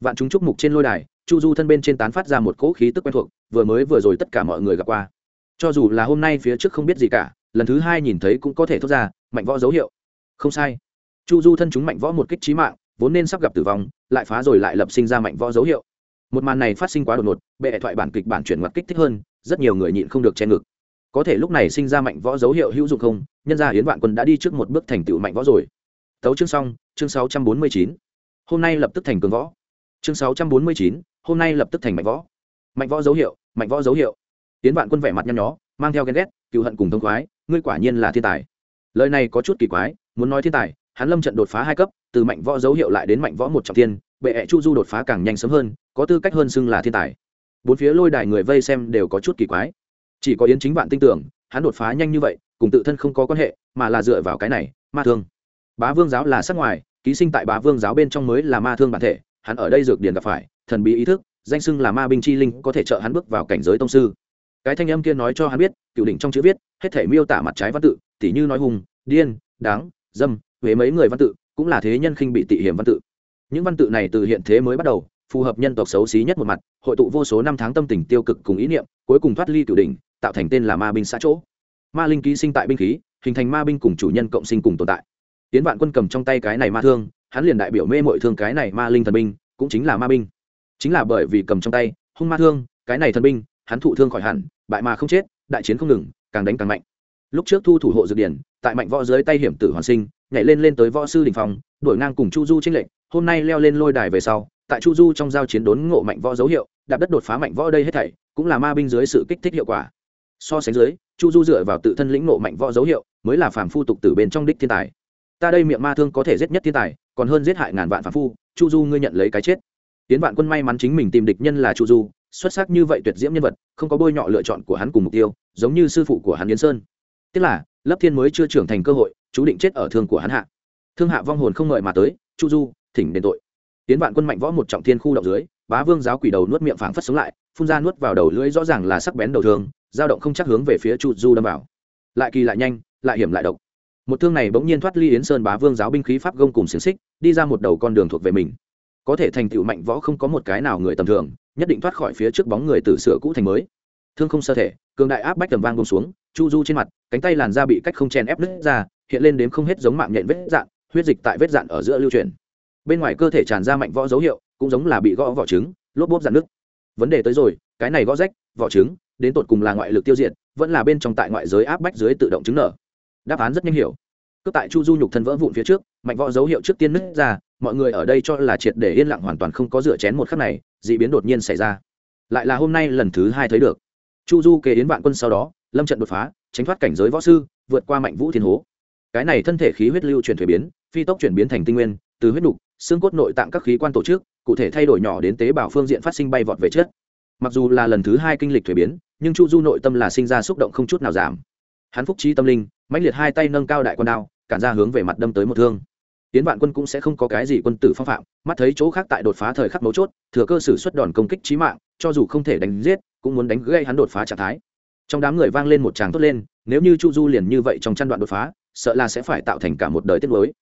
A: Vạn chúng chúc mục trên lôi đài, chu du thân bên trên tán phát ra một cỗ khí tức quen thuộc, vừa mới vừa rồi tất cả mọi người gặp qua. Cho dù là hôm nay phía trước không biết gì cả, lần thứ hai nhìn thấy cũng có thể thốt ra, mạnh võ dấu hiệu. Không sai. Chu du thân chúng mạnh võ một kích trí mạng, vốn nên sắp gặp tử vong, lại phá rồi lại lập sinh ra mạnh võ dấu hiệu một màn này phát sinh quá đột ngột, bệ thoại bản kịch bản chuyển ngoặt kích thích hơn, rất nhiều người nhịn không được che ngực. Có thể lúc này sinh ra mạnh võ dấu hiệu hữu dụng không? Nhân ra hiến vạn quân đã đi trước một bước thành tựu mạnh võ rồi. Tấu chương xong, chương sáu trăm bốn mươi chín. Hôm nay lập tức thành cường võ. Chương sáu trăm bốn mươi chín, hôm nay lập tức thành mạnh võ. Mạnh võ dấu hiệu, mạnh võ dấu hiệu. Hiến vạn quân vẻ mặt nhăn nhó, mang theo ghen ghét cựu hận cùng thông khoái, ngươi quả nhiên là thiên tài. Lời này có chút kỳ quái, muốn nói thiên tài, hắn lâm trận đột phá hai cấp, từ mạnh võ dấu hiệu lại đến mạnh võ một trọng thiên bệ hẹ chu du đột phá càng nhanh sớm hơn, có tư cách hơn xưng là thiên tài. Bốn phía lôi đài người vây xem đều có chút kỳ quái. Chỉ có yến chính bạn tin tưởng, hắn đột phá nhanh như vậy, cùng tự thân không có quan hệ, mà là dựa vào cái này, ma thương. Bá vương giáo là sắc ngoài, ký sinh tại bá vương giáo bên trong mới là ma thương bản thể, hắn ở đây dược điển gặp phải, thần bí ý thức, danh xưng là ma binh chi linh, có thể trợ hắn bước vào cảnh giới tông sư. Cái thanh âm kia nói cho hắn biết, cựu đỉnh trong chữ viết, hết thể miêu tả mặt trái văn tự, tỉ như nói hùng, điên, đáng, dâm, huế mấy người văn tự, cũng là thế nhân khinh bị tị hiểm văn tự những văn tự này từ hiện thế mới bắt đầu, phù hợp nhân tộc xấu xí nhất một mặt, hội tụ vô số năm tháng tâm tình tiêu cực cùng ý niệm, cuối cùng thoát ly cửu đỉnh, tạo thành tên là ma binh xã chỗ. Ma linh ký sinh tại binh khí, hình thành ma binh cùng chủ nhân cộng sinh cùng tồn tại. Tiến vạn quân cầm trong tay cái này ma thương, hắn liền đại biểu mê mội thương cái này ma linh thần binh, cũng chính là ma binh. Chính là bởi vì cầm trong tay, hung ma thương, cái này thần binh, hắn thụ thương khỏi hẳn, bại mà không chết, đại chiến không ngừng, càng đánh càng mạnh. Lúc trước thu thủ hộ dược điển, tại mạnh võ dưới tay hiểm tử hoàn sinh, nhảy lên lên tới võ sư đình phòng đổi ngang cùng chu du tranh lệnh hôm nay leo lên lôi đài về sau, tại chu du trong giao chiến đốn ngộ mạnh võ dấu hiệu, đạp đất đột phá mạnh võ đây hết thảy, cũng là ma binh dưới sự kích thích hiệu quả. So sánh dưới, chu du dựa vào tự thân lĩnh ngộ mạnh võ dấu hiệu, mới là phàm phu tục tử bên trong đích thiên tài. Ta đây miệng ma thương có thể giết nhất thiên tài, còn hơn giết hại ngàn vạn phàm phu, chu du ngươi nhận lấy cái chết. Tiến vạn quân may mắn chính mình tìm địch nhân là chu du, xuất sắc như vậy tuyệt diễm nhân vật, không có bôi nhọ lựa chọn của hắn cùng mục tiêu, giống như sư phụ của hắn yến sơn. Tức là, lấp thiên mới chưa trưởng thành cơ hội, chú định chết ở thương của hắn hạ. Thương hạ vong hồn không ngợi mà tới, chu du thỉnh đền tội. Tiến vạn quân mạnh võ một trọng thiên khu động dưới, bá vương giáo quỷ đầu nuốt miệng phảng phất sống lại, phun ra nuốt vào đầu lưỡi rõ ràng là sắc bén đầu thương, dao động không chắc hướng về phía chu du đâm vào. Lại kỳ lại nhanh, lại hiểm lại độc. Một thương này bỗng nhiên thoát ly yến sơn bá vương giáo binh khí pháp gông cùng xiềng xích, đi ra một đầu con đường thuộc về mình. Có thể thành tựu mạnh võ không có một cái nào người tầm thường, nhất định thoát khỏi phía trước bóng người từ sửa cũ thành mới. Thương không sơ thể, cường đại áp bách tầm vang bông xuống, chu du trên mặt, cánh tay làn da bị cách không chen ép nứt ra, hiện lên đến không hết giống mạng nhện vết dạn, huyết dịch tại vết dạn ở giữa lưu truyền bên ngoài cơ thể tràn ra mạnh võ dấu hiệu, cũng giống là bị gõ vỏ trứng, lốp bốp dạn nước vấn đề tới rồi, cái này gõ rách, vỏ trứng, đến tột cùng là ngoại lực tiêu diệt, vẫn là bên trong tại ngoại giới áp bách dưới tự động chứng nở. Đáp án rất nhanh hiểu. Cướp tại chu du nhục thân vỡ vụn phía trước, mạnh võ dấu hiệu trước tiên nứt ra, mọi người ở đây cho là triệt để yên lặng hoàn toàn không có rửa chén một khắc này d ị biến đột nhiên xảy ra. Lại là hôm nay lần thứ hai thấy được. Chu du kề đến vạn quân sau đó, lâm trận đột phá, tránh thoát cảnh giới võ sư, vượt qua mạnh vũ thiên hố. Cái này thân thể khí huyết lưu chuyển thuế biến, phi tốc chuyển biến thành tinh nguyên từ huyết đục, xương cốt nội tạng các khí quan tổ chức, cụ thể thay đổi nhỏ đến tế bào phương diện phát sinh bay vọt về chất. Mặc dù là lần thứ hai kinh lịch thuế biến, nhưng chu du nội tâm là sinh ra xúc động không chút nào giảm. Hắn phúc trí tâm linh, mãnh liệt hai tay nâng cao đại quan đao, cản ra hướng về mặt đâm tới một thương. Tiến vạn quân cũng sẽ không có cái gì quân tử phong phạm, mắt thấy chỗ khác tại đột phá thời khắc mấu chốt, thừa cơ sử xuất đòn công kích trí mạng, cho dù không thể đánh giết, cũng muốn đánh gây hắn đột phá trạng thái. Trong đám người vang lên một tràng tốt lên, nếu như chu du liền như vậy trong chăn đoạn đột phá, sợ là sẽ phải tạo thành cả một đời tiết mới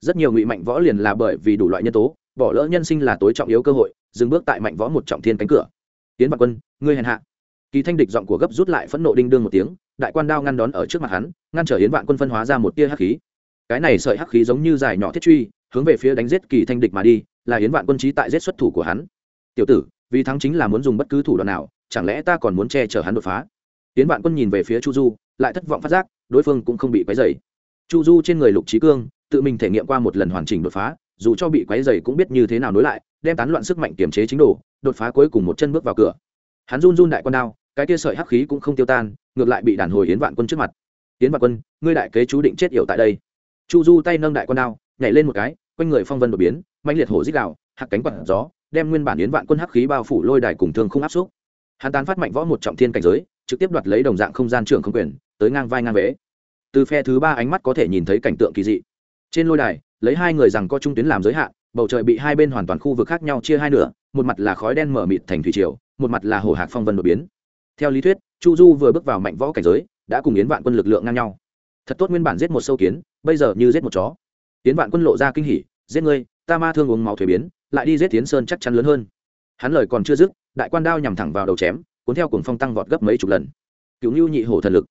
A: rất nhiều ngụy mạnh võ liền là bởi vì đủ loại nhân tố, bỏ lỡ nhân sinh là tối trọng yếu cơ hội, dừng bước tại mạnh võ một trọng thiên cánh cửa. Tiến bạc quân, ngươi hèn hạ. Kỳ thanh địch giọng của gấp rút lại phẫn nộ đinh đương một tiếng, đại quan đao ngăn đón ở trước mặt hắn, ngăn trở hiến vạn quân phân hóa ra một tia hắc khí. Cái này sợi hắc khí giống như dài nhỏ thiết truy, hướng về phía đánh giết kỳ thanh địch mà đi, là hiến vạn quân trí tại giết xuất thủ của hắn. Tiểu tử, vì thắng chính là muốn dùng bất cứ thủ đoạn nào, chẳng lẽ ta còn muốn che chở hắn đột phá? Hiến vạn quân nhìn về phía chu du, lại thất vọng phát giác, đối phương cũng không bị quấy dày chu du trên người lục trí cương tự mình thể nghiệm qua một lần hoàn chỉnh đột phá, dù cho bị quấy dày cũng biết như thế nào nối lại, đem tán loạn sức mạnh kiềm chế chính đồ, đột phá cuối cùng một chân bước vào cửa. Hắn run run đại con đao, cái tia sợi hắc khí cũng không tiêu tan, ngược lại bị đàn hồi yến vạn quân trước mặt. Yến vạn quân, ngươi đại kế chú định chết yểu tại đây. Chu du tay nâng đại con đao, nhảy lên một cái, quanh người phong vân đột biến mạnh liệt hổ dích đạo hạc cánh quạt gió, đem nguyên bản yến vạn quân hắc khí bao phủ lôi đài cùng thương không áp xúc. Hắn tán phát mạnh võ một trọng thiên cảnh giới, trực tiếp đoạt lấy đồng dạng không gian trưởng không quyền, tới ngang vai ngang vế. từ phe thứ ba ánh mắt có thể nhìn thấy cảnh tượng kỳ dị trên lôi đài, lấy hai người rằng có trung tuyến làm giới hạn, bầu trời bị hai bên hoàn toàn khu vực khác nhau chia hai nửa, một mặt là khói đen mở mịt thành thủy triều, một mặt là hồ hạc phong vân đột biến. Theo lý thuyết, chu du vừa bước vào mạnh võ cảnh giới, đã cùng yến vạn quân lực lượng ngang nhau. Thật tốt nguyên bản giết một sâu kiến, bây giờ như giết một chó. Yến vạn quân lộ ra kinh hỉ, giết ngươi, ta ma thương uống máu thuế biến, lại đi giết tiến sơn chắc chắn lớn hơn. Hắn lời còn chưa dứt, đại quan đao nhằm thẳng vào đầu chém, cuốn theo cùng phong tăng vọt gấp mấy chục lần. Cựu ngưu nhị hổ thần lực,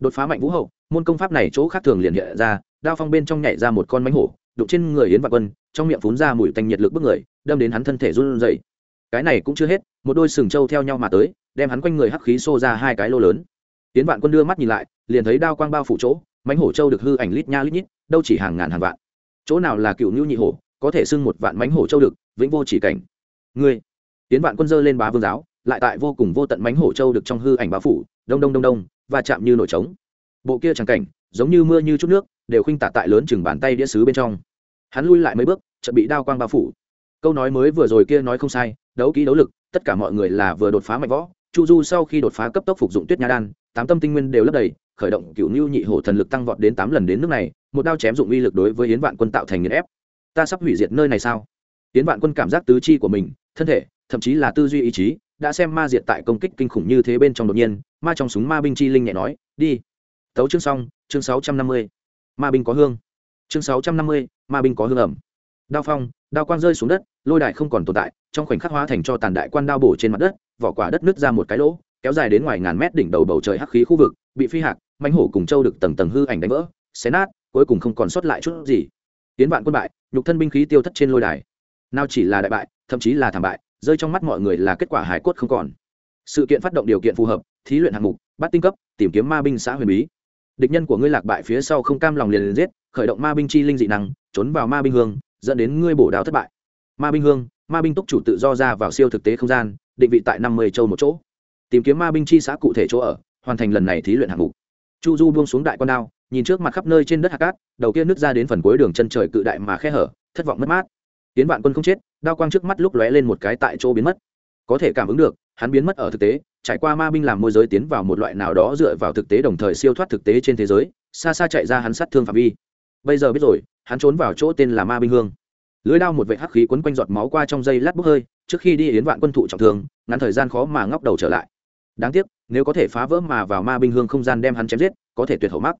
A: đột phá mạnh vũ hậu, môn công pháp này chỗ khác thường liền hiện ra đao phong bên trong nhảy ra một con mánh hổ, đụng trên người yến vạn quân, trong miệng phún ra mùi tanh nhiệt lực bức người, đâm đến hắn thân thể run rẩy. Cái này cũng chưa hết, một đôi sừng trâu theo nhau mà tới, đem hắn quanh người hắc khí xô ra hai cái lô lớn. Yến vạn quân đưa mắt nhìn lại, liền thấy đao quang bao phủ chỗ mánh hổ châu được hư ảnh lít nha lít nhít, đâu chỉ hàng ngàn hàng vạn. Chỗ nào là cựu nhu nhị hổ, có thể xưng một vạn mánh hổ châu được, vĩnh vô chỉ cảnh. Ngươi! Yến vạn quân dơ lên bá vương giáo, lại tại vô cùng vô tận mánh hổ châu được trong hư ảnh bá phủ, đông đông đông đông và chạm như nổi trống. Bộ kia tràng cảnh, giống như mưa như chút nước đều khinh tả tại lớn chừng bàn tay đĩa sứ bên trong. Hắn lui lại mấy bước, chợt bị đao quang bao phủ. Câu nói mới vừa rồi kia nói không sai, đấu kỹ đấu lực, tất cả mọi người là vừa đột phá mạnh võ. Chu du sau khi đột phá cấp tốc phục dụng tuyết nha đan, tám tâm tinh nguyên đều lấp đầy, khởi động cựu nhu nhị hổ thần lực tăng vọt đến tám lần đến nước này, một đao chém dụng uy lực đối với yến vạn quân tạo thành nghiền ép. Ta sắp hủy diệt nơi này sao? Yến vạn quân cảm giác tứ chi của mình, thân thể, thậm chí là tư duy ý chí, đã xem ma diệt tại công kích kinh khủng như thế bên trong đột nhiên, ma trong súng ma binh chi linh nhẹ nói, đi. Tấu chương xong, chương sáu trăm năm mươi ma binh có hương. Chương sáu trăm năm mươi, ma binh có hương ẩm. Đao phong, đao quang rơi xuống đất, lôi đại không còn tồn tại, trong khoảnh khắc hóa thành cho tàn đại quan đao bổ trên mặt đất, vỏ quả đất nứt ra một cái lỗ, kéo dài đến ngoài ngàn mét đỉnh đầu bầu trời hắc khí khu vực, bị phi hạc manh hổ cùng châu được tầng tầng hư ảnh đánh vỡ, xé nát, cuối cùng không còn sót lại chút gì. Tiến vạn quân bại, nhục thân binh khí tiêu thất trên lôi đài. Nào chỉ là đại bại, thậm chí là thảm bại, rơi trong mắt mọi người là kết quả hải cốt không còn. Sự kiện phát động điều kiện phù hợp, thí luyện hạng mục, bắt tinh cấp, tìm kiếm ma binh xã huyền bí địch nhân của ngươi lạc bại phía sau không cam lòng liền liền giết, khởi động ma binh chi linh dị năng, trốn vào ma binh hương, dẫn đến ngươi bổ đào thất bại. Ma binh hương, ma binh túc chủ tự do ra vào siêu thực tế không gian, định vị tại năm mươi châu một chỗ. Tìm kiếm ma binh chi xã cụ thể chỗ ở, hoàn thành lần này thí luyện hạng mục. Chu du buông xuống đại con đao, nhìn trước mặt khắp nơi trên đất hạt cát, đầu kia nứt ra đến phần cuối đường chân trời cự đại mà khe hở, thất vọng mất mát. Tiến vạn quân không chết, đao quang trước mắt lúc lóe lên một cái tại chỗ biến mất. Có thể cảm ứng được, hắn biến mất ở thực tế trải qua ma binh làm môi giới tiến vào một loại nào đó dựa vào thực tế đồng thời siêu thoát thực tế trên thế giới, xa xa chạy ra hắn sát thương phạm vi. Bây giờ biết rồi, hắn trốn vào chỗ tên là ma binh hương. Lưới đao một vệ hắc khí quấn quanh giọt máu qua trong dây lát bốc hơi, trước khi đi yến vạn quân thụ trọng thương, ngắn thời gian khó mà ngóc đầu trở lại. Đáng tiếc, nếu có thể phá vỡ mà vào ma binh hương không gian đem hắn chém giết, có thể tuyệt hậu mắc.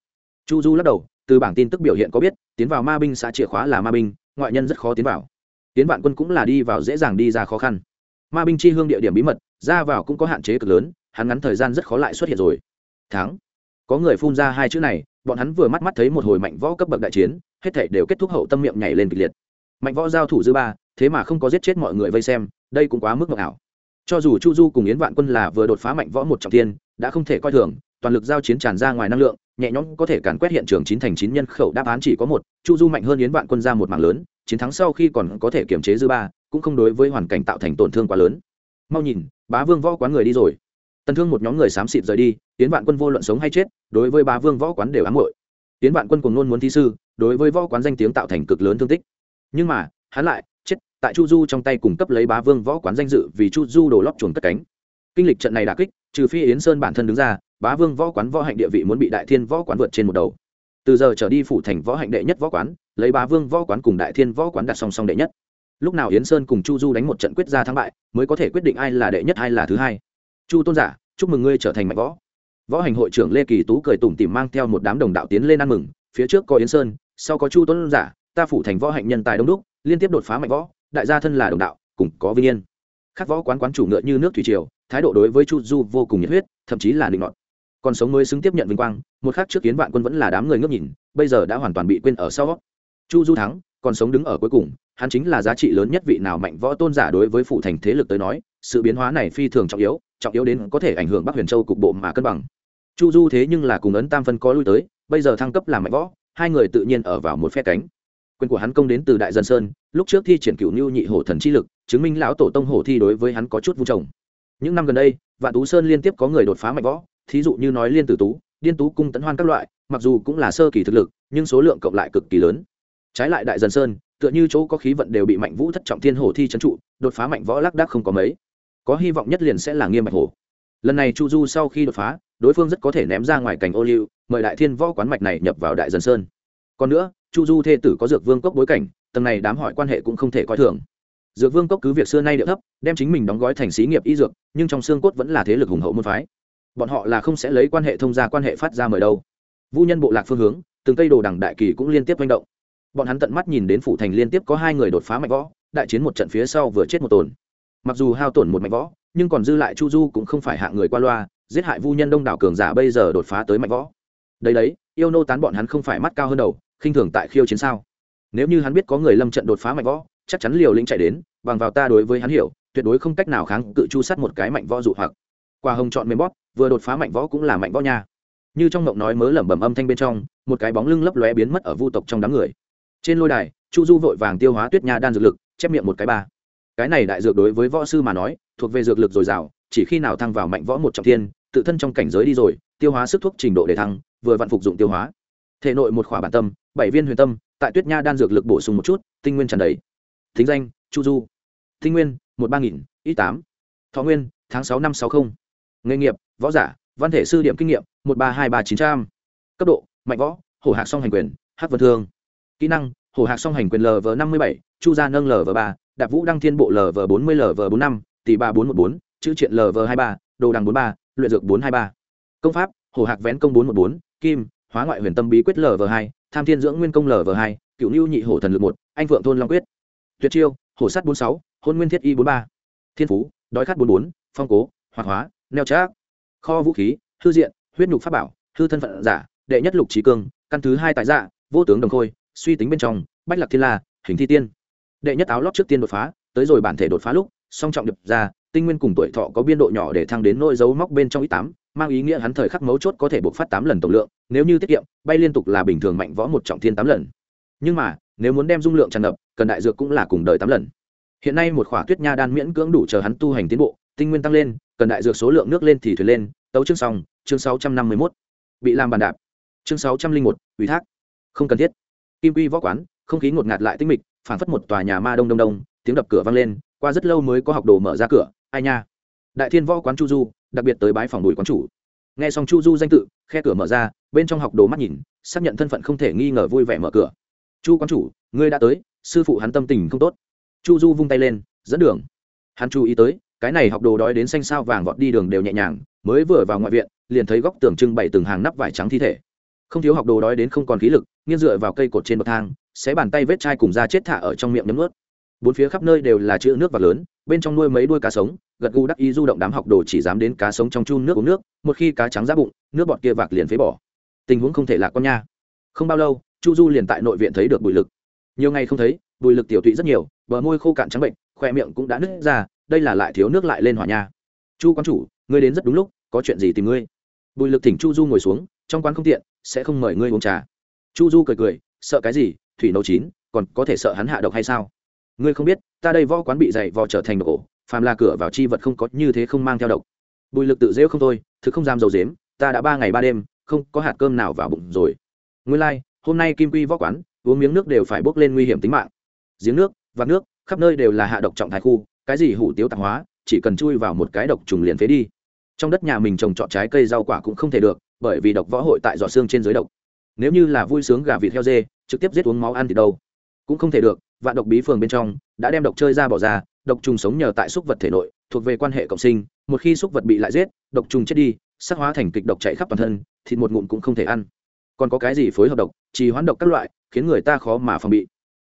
A: Chu du lắc đầu, từ bảng tin tức biểu hiện có biết, tiến vào ma binh xã chìa khóa là ma binh, ngoại nhân rất khó tiến vào. Tiến vạn quân cũng là đi vào dễ dàng đi ra khó khăn ma binh chi hương địa điểm bí mật, ra vào cũng có hạn chế cực lớn, hắn ngắn thời gian rất khó lại xuất hiện rồi. Thắng. Có người phun ra hai chữ này, bọn hắn vừa mắt mắt thấy một hồi mạnh võ cấp bậc đại chiến, hết thể đều kết thúc hậu tâm miệng nhảy lên kịch liệt. Mạnh võ giao thủ dư ba, thế mà không có giết chết mọi người vây xem, đây cũng quá mức ngọc ảo. Cho dù chu du cùng yến vạn quân là vừa đột phá mạnh võ một trọng tiên đã không thể coi thường, toàn lực giao chiến tràn ra ngoài năng lượng, nhẹ nhõm có thể càn quét hiện trường chín thành chín nhân khẩu, đáp án chỉ có một, chu du mạnh hơn yến vạn quân ra một mạng lớn chiến thắng sau khi còn có thể kiềm chế dư ba, cũng không đối với hoàn cảnh tạo thành tổn thương quá lớn. Mau nhìn, bá vương võ quán người đi rồi. Tần thương một nhóm người xám xịt rời đi tiến vạn quân vô luận sống hay chết, đối với bá vương võ quán đều ám hội tiến vạn quân cùng nôn muốn thi sư, đối với võ quán danh tiếng tạo thành cực lớn thương tích. Nhưng mà, hắn lại, chết, tại chu du trong tay cùng cấp lấy bá vương võ quán danh dự vì chu du đổ lóc chuồn cất cánh. Kinh lịch trận này đà kích, trừ phi yến sơn bản thân đứng ra, bá vương võ quán võ hạnh địa vị muốn bị đại thiên võ quán vượt trên một đầu. Từ giờ trở đi phủ thành võ hạnh đệ nhất võ quán lấy bá vương võ quán cùng đại thiên võ quán đặt song song đệ nhất. Lúc nào yến sơn cùng chu du đánh một trận quyết ra thắng bại, mới có thể quyết định ai là đệ nhất, ai là thứ hai. Chu tôn giả, chúc mừng ngươi trở thành mạnh võ. Võ hành hội trưởng lê kỳ tú cười tủm tìm mang theo một đám đồng đạo tiến lên ăn mừng, phía trước có yến sơn, sau có chu tôn giả, ta phủ thành võ hạnh nhân tài đông đúc, liên tiếp đột phá mạnh võ, đại gia thân là đồng đạo, cùng có vinh yên. Khắc võ quán quán chủ ngựa như nước thủy triều, thái độ đối với chu du vô cùng nhiệt huyết, thậm chí là định luận còn sống mới xứng tiếp nhận vinh quang, một khắc trước kiến vạn quân vẫn là đám người ngước nhìn, bây giờ đã hoàn toàn bị quên ở sau chu du thắng còn sống đứng ở cuối cùng, hắn chính là giá trị lớn nhất vị nào mạnh võ tôn giả đối với phụ thành thế lực tới nói, sự biến hóa này phi thường trọng yếu trọng yếu đến có thể ảnh hưởng bắc huyền châu cục bộ mà cân bằng. Chu du thế nhưng là cùng ấn tam phân có lui tới, bây giờ thăng cấp làm mạnh võ, hai người tự nhiên ở vào một phe cánh. Quyền của hắn công đến từ đại dân sơn, lúc trước thi triển cựu nhu nhị hổ thần chi lực, chứng minh lão tổ tông hổ thi đối với hắn có chút vu trồng những năm gần đây, vạn tú sơn liên tiếp có người đột phá mạnh võ, thí dụ như nói liên tử tú, điên tú cung tấn hoan các loại, mặc dù cũng là sơ kỳ thực lực, nhưng số lượng cộng lại cực kỳ lớn trái lại đại dân sơn, tựa như chỗ có khí vận đều bị mạnh vũ thất trọng thiên hổ thi trấn trụ, đột phá mạnh võ lác đác không có mấy. Có hy vọng nhất liền sẽ là nghiêm bạch hổ lần này chu du sau khi đột phá, đối phương rất có thể ném ra ngoài cảnh ô liu, mời đại thiên võ quán mạch này nhập vào đại dân sơn. Còn nữa, chu du thê tử có dược vương cốc bối cảnh, tầng này đám hỏi quan hệ cũng không thể coi thường. Dược vương cốc cứ việc xưa nay điệu thấp, đem chính mình đóng gói thành xí nghiệp y dược, nhưng trong xương cốt vẫn là thế lực hùng hậu môn phái. Bọn họ là không sẽ lấy quan hệ thông gia quan hệ phát ra mời đâu. Vũ nhân bộ lạc phương hướng, từng cây đồ đằng đại kỳ cũng liên tiếp manh động bọn hắn tận mắt nhìn đến phủ thành liên tiếp có hai người đột phá mạnh võ, đại chiến một trận phía sau vừa chết một tồn. Mặc dù hao tổn một mạnh võ, nhưng còn dư lại chu du cũng không phải hạng người qua loa, giết hại vu nhân đông đảo cường giả bây giờ đột phá tới mạnh võ. Đấy đấy, yêu nô tán bọn hắn không phải mắt cao hơn đầu, khinh thường tại khiêu chiến sao? Nếu như hắn biết có người lâm trận đột phá mạnh võ, chắc chắn liều lĩnh chạy đến, bằng vào ta đối với hắn hiểu, tuyệt đối không cách nào kháng cự chu sắt một cái mạnh võ dụ hoặc. Qua hồng chọn mềm bóp, vừa đột phá mạnh võ cũng là mạnh võ nha. Như trong mộng nói mớ lẩm bẩm âm thanh bên trong, một cái bóng lưng lấp lóe biến mất ở vu tộc trong đám người trên lôi đài, chu du vội vàng tiêu hóa tuyết nha đan dược lực, chép miệng một cái ba. Cái này đại dược đối với võ sư mà nói, thuộc về dược lực dồi dào, chỉ khi nào thăng vào mạnh võ một trọng thiên, tự thân trong cảnh giới đi rồi, tiêu hóa sức thuốc trình độ để thăng, vừa vạn phục dụng tiêu hóa. Thể nội một khỏa bản tâm, bảy viên huyền tâm, tại tuyết nha đan dược lực bổ sung một chút, tinh nguyên tràn đầy. Thính danh, chu du. Tinh nguyên, một ba nghìn, ít tám. Thọ nguyên, tháng sáu năm sáu mươi nghề nghiệp, võ giả, văn thể sư điểm kinh nghiệm, một ba hai ba chín trăm. Cấp độ, mạnh võ, hổ hạc song hành quyền hát vân thương kỹ năng hổ hạc song hành quyền lv năm mươi bảy chu gia nâng lv ba đạp vũ đăng thiên bộ lv bốn mươi lv bốn năm tỷ ba bốn một bốn chữ triện lv hai ba đồ đằng bốn ba luyện dược bốn hai ba. Công pháp hổ hạc vén công bốn một bốn kim hóa ngoại huyền tâm bí quyết lv hai tham thiên dưỡng nguyên công lv hai cựu lưu nhị hổ thần lực một anh phượng thôn long quyết. Tuyệt chiêu hổ sắt bốn sáu hôn nguyên thiết y bốn ba. Thiên phú đói khát bốn bốn phong cố hoạt hóa neo trác. Kho vũ khí hư diện huyết nhục pháp bảo hư thân phận giả đệ nhất lục trí cương căn thứ hai tại giả, dạ, vô tướng đồng khôi suy tính bên trong, bách lạc thiên la, hình thi tiên. Đệ nhất áo lót trước tiên đột phá, tới rồi bản thể đột phá lúc, song trọng đập ra, tinh nguyên cùng tuổi thọ có biên độ nhỏ để thăng đến nỗi dấu móc bên trong ít tám, mang ý nghĩa hắn thời khắc mấu chốt có thể buộc phát tám lần tổng lượng, nếu như tiết kiệm, bay liên tục là bình thường mạnh võ một trọng thiên tám lần. Nhưng mà, nếu muốn đem dung lượng tràn ngập, cần đại dược cũng là cùng đời tám lần. Hiện nay một khỏa tuyết nha đan miễn cưỡng đủ chờ hắn tu hành tiến bộ, tinh nguyên tăng lên, cần đại dược số lượng nước lên thì thuyền lên, tấu chương xong, chương sáu trăm năm mươi mốt. Bị làm bàn đạp. Chương sáu trăm linh một, ủy thác. Không cần thiết kim quy võ quán, không khí ngột ngạt lại tinh mịch phản phất một tòa nhà ma đông đông đông, tiếng đập cửa vang lên, qua rất lâu mới có học đồ mở ra cửa, ai nha? Đại thiên võ quán chu du, đặc biệt tới bái phòng bùi quán chủ. Nghe xong chu du danh tự, khe cửa mở ra, bên trong học đồ mắt nhìn, xác nhận thân phận không thể nghi ngờ vui vẻ mở cửa. Chu quán chủ, ngươi đã tới, sư phụ hắn tâm tình không tốt. Chu du vung tay lên, dẫn đường. Hắn chú ý tới, cái này học đồ đói đến xanh sao vàng vọt đi đường đều nhẹ nhàng, mới vừa vào ngoại viện, liền thấy góc tường trưng bày từng hàng nắp vải trắng thi thể không thiếu học đồ đói đến không còn khí lực, nghiêng dựa vào cây cột trên bậc thang, xé bàn tay vết chai cùng da chết thả ở trong miệng nhấm ướt bốn phía khắp nơi đều là chữ nước và lớn, bên trong nuôi mấy đuôi cá sống, gật gù đắc ý du động đám học đồ chỉ dám đến cá sống trong chun nước uống nước, một khi cá trắng ra bụng, nước bọt kia vạc liền phế bỏ. Tình huống không thể lạc con nha. Không bao lâu, chu du liền tại nội viện thấy được bùi lực. Nhiều ngày không thấy, bùi lực tiểu tụy rất nhiều, bờ môi khô cạn trắng bệnh khoe miệng cũng đã nứt ra, đây là lại thiếu nước lại lên hỏa nha. Chu quan chủ, ngươi đến rất đúng lúc, có chuyện gì tìm ngươi? Bùi lực thỉnh chu du ngồi xuống trong quán không tiện sẽ không mời ngươi uống trà. Chu du cười cười sợ cái gì thủy nấu chín còn có thể sợ hắn hạ độc hay sao? Ngươi không biết ta đây võ quán bị dày vò trở thành độc ổ phàm là cửa vào chi vật không có như thế không mang theo độc. Bùi lực tự rêu không thôi thực không dám dầu dếm ta đã ba ngày ba đêm không có hạt cơm nào vào bụng rồi. Ngươi lai、like, hôm nay kim quy võ quán uống miếng nước đều phải bốc lên nguy hiểm tính mạng. Giếng nước vạt nước khắp nơi đều là hạ độc trọng thái khu cái gì hủ tiếu tạp hóa chỉ cần chui vào một cái độc trùng liền phế đi trong đất nhà mình trồng trọt trái cây rau quả cũng không thể được, bởi vì độc võ hội tại giọt xương trên dưới độc. Nếu như là vui sướng gà vịt heo dê, trực tiếp giết uống máu ăn thì đâu? Cũng không thể được, vạn độc bí phường bên trong, đã đem độc chơi ra bỏ ra, độc trùng sống nhờ tại xúc vật thể nội, thuộc về quan hệ cộng sinh, một khi xúc vật bị lại giết, độc trùng chết đi, sắc hóa thành kịch độc chạy khắp toàn thân, thịt một ngụm cũng không thể ăn. Còn có cái gì phối hợp độc, trì hoán độc các loại, khiến người ta khó mà phòng bị.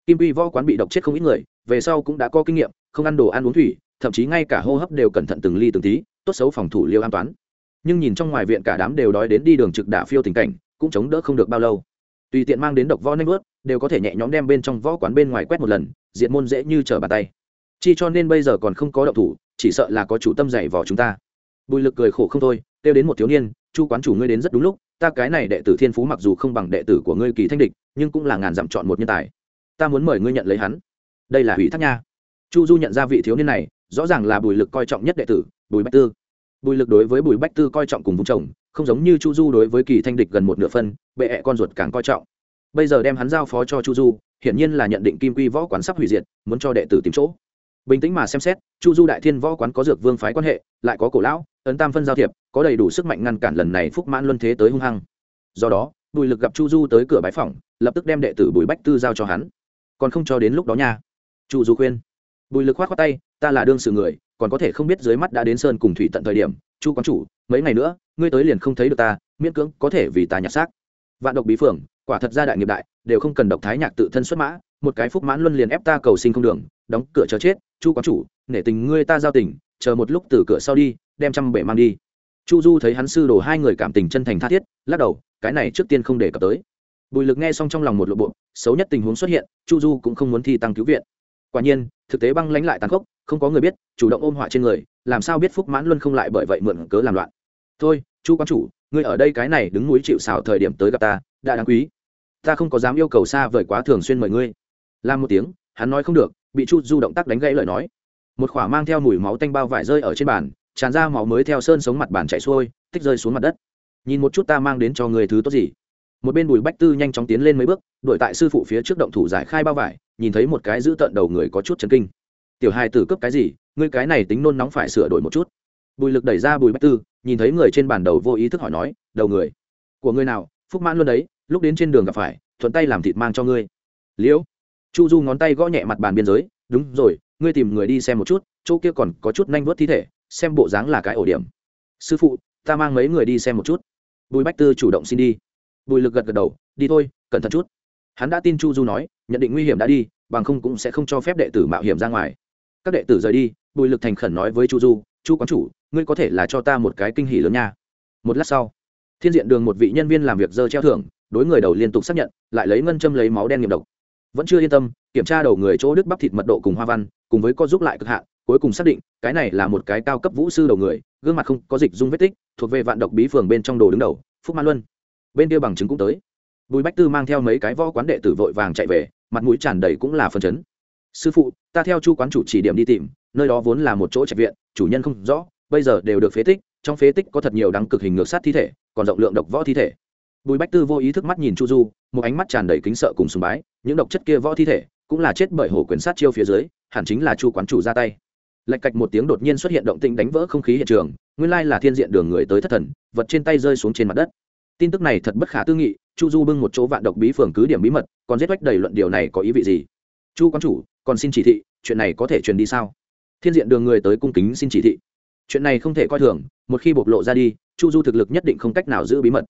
A: Kim quy võ quán bị độc chết không ít người, về sau cũng đã có kinh nghiệm, không ăn đồ ăn uống thủy, thậm chí ngay cả hô hấp đều cẩn thận từng ly từng tí tốt xấu phòng thủ liêu an toán. Nhưng nhìn trong ngoài viện cả đám đều đói đến đi đường trực đả phiêu tình cảnh, cũng chống đỡ không được bao lâu. Tùy tiện mang đến độc võ nanh vớt, đều có thể nhẹ nhõm đem bên trong võ quán bên ngoài quét một lần diện môn dễ như trở bàn tay. Chi cho nên bây giờ còn không có động thủ, chỉ sợ là có chủ tâm dạy vò chúng ta. Bùi lực cười khổ không thôi, kêu đến một thiếu niên, chu quán chủ ngươi đến rất đúng lúc, ta cái này đệ tử thiên phú mặc dù không bằng đệ tử của ngươi kỳ thanh địch, nhưng cũng là ngàn dặm chọn một nhân tài. Ta muốn mời ngươi nhận lấy hắn. Đây là hủy thác nha. Chu du nhận ra vị thiếu niên này, rõ ràng là bùi lực coi trọng nhất đệ tử bùi bách tư. Bùi lực đối với bùi bách tư coi trọng cùng vùng chồng, không giống như chu du đối với kỳ thanh địch gần một nửa phân, bệ hẹ con ruột càng coi trọng. Bây giờ đem hắn giao phó cho chu du, hiển nhiên là nhận định kim quy võ quán sắp hủy diệt, muốn cho đệ tử tìm chỗ. Bình tĩnh mà xem xét, chu du đại thiên võ quán có dược vương phái quan hệ, lại có cổ lão, ấn tam phân giao thiệp, có đầy đủ sức mạnh ngăn cản lần này phúc mãn luân thế tới hung hăng. Do đó, bùi lực gặp chu du tới cửa bái phòng lập tức đem đệ tử bùi bách tư giao cho hắn. Còn không cho đến lúc đó nha. Chu du khuyên. Bùi lực khoát khoát tay, ta là đương sự người còn có thể không biết dưới mắt đã đến sơn cùng thủy tận thời điểm, chu quán chủ, mấy ngày nữa, ngươi tới liền không thấy được ta, miễn cưỡng có thể vì ta nhặt xác. Vạn độc bí phường, quả thật ra đại nghiệp đại, đều không cần độc thái nhạc tự thân xuất mã, một cái phúc mãn luân liền ép ta cầu sinh không đường, đóng cửa chờ chết, chu quán chủ, nể tình ngươi ta giao tình, chờ một lúc từ cửa sau đi, đem trăm bể mang đi. Chu du thấy hắn sư đồ hai người cảm tình chân thành tha thiết, lắc đầu, cái này trước tiên không để cập tới. Bùi lực nghe xong trong lòng một lộ bộ, xấu nhất tình huống xuất hiện, chu du cũng không muốn thi tăng cứu viện quả nhiên, thực tế băng lánh lại tàn khốc, không có người biết, chủ động ôm họa trên người, làm sao biết phúc mãn luân không lại bởi vậy mượn cớ làm loạn. Thôi, chu quan chủ, ngươi ở đây cái này đứng núi chịu xảo thời điểm tới gặp ta, đã đáng quý. Ta không có dám yêu cầu xa vời quá thường xuyên mời ngươi. Làm một tiếng, hắn nói không được, bị chu du động tác đánh gãy lời nói. Một khỏa mang theo mùi máu tanh bao vải rơi ở trên bàn, tràn ra máu mới theo sơn sống mặt bàn chạy xuôi, tích rơi xuống mặt đất. Nhìn một chút ta mang đến cho người thứ tốt gì. Một bên bùi bách tư nhanh chóng tiến lên mấy bước, đuổi tại sư phụ phía trước động thủ giải khai bao vải nhìn thấy một cái giữ tận đầu người có chút chấn kinh. Tiểu hai tử cấp cái gì? Ngươi cái này tính nôn nóng phải sửa đổi một chút. Bùi lực đẩy ra bùi bách tư, nhìn thấy người trên bàn đầu vô ý thức hỏi nói, đầu người, của ngươi nào? Phúc mãn luôn đấy, lúc đến trên đường gặp phải, thuận tay làm thịt mang cho ngươi. Liễu. Chu du ngón tay gõ nhẹ mặt bàn biên giới, đúng rồi, ngươi tìm người đi xem một chút, chỗ kia còn có chút nanh vớt thi thể, xem bộ dáng là cái ổ điểm. Sư phụ, ta mang mấy người đi xem một chút. Bùi bách tư chủ động xin đi. Bùi lực gật gật đầu, đi thôi, cẩn thận chút hắn đã tin chu du nói, nhận định nguy hiểm đã đi, bằng không cũng sẽ không cho phép đệ tử mạo hiểm ra ngoài. Các đệ tử rời đi, bùi lực thành khẩn nói với chu du, chu quán chủ, ngươi có thể là cho ta một cái kinh hỷ lớn nha. Một lát sau, thiên diện đường một vị nhân viên làm việc dơ treo thưởng, đối người đầu liên tục xác nhận, lại lấy ngân châm lấy máu đen nghiệm độc. Vẫn chưa yên tâm, kiểm tra đầu người chỗ đứt bắp thịt mật độ cùng hoa văn, cùng với co giúp lại cực hạn, cuối cùng xác định, cái này là một cái cao cấp vũ sư đầu người, gương mặt không có dịch dung vết tích, thuộc về vạn độc bí phường bên trong đồ đứng đầu, phúc man luân. Bên kia bằng chứng cũng tới bùi bách tư mang theo mấy cái võ quán đệ tử vội vàng chạy về, mặt mũi tràn đầy cũng là phần chấn. Sư phụ, ta theo chu quán chủ chỉ điểm đi tìm, nơi đó vốn là một chỗ trạch viện, chủ nhân không rõ, bây giờ đều được phế tích, trong phế tích có thật nhiều đắng cực hình ngược sát thi thể, còn rộng lượng độc võ thi thể. Bùi bách tư vô ý thức mắt nhìn chu du, một ánh mắt tràn đầy kính sợ cùng sùng bái, những độc chất kia võ thi thể cũng là chết bởi hổ quyền sát chiêu phía dưới, hẳn chính là chu quán chủ ra tay. Lạch cạch một tiếng đột nhiên xuất hiện động tĩnh đánh vỡ không khí hiện trường, nguyên lai là thiên diện đường người tới thất thần, vật trên tay rơi xuống trên mặt đất. Tin tức này thật bất khả tư nghị chu du bưng một chỗ vạn độc bí phường cứ điểm bí mật, còn giết vách đầy luận điều này có ý vị gì? Chu quán chủ, còn xin chỉ thị, chuyện này có thể truyền đi sao? Thiên diện đường người tới cung kính xin chỉ thị. Chuyện này không thể coi thường, một khi bộc lộ ra đi, chu du thực lực nhất định không cách nào giữ bí mật.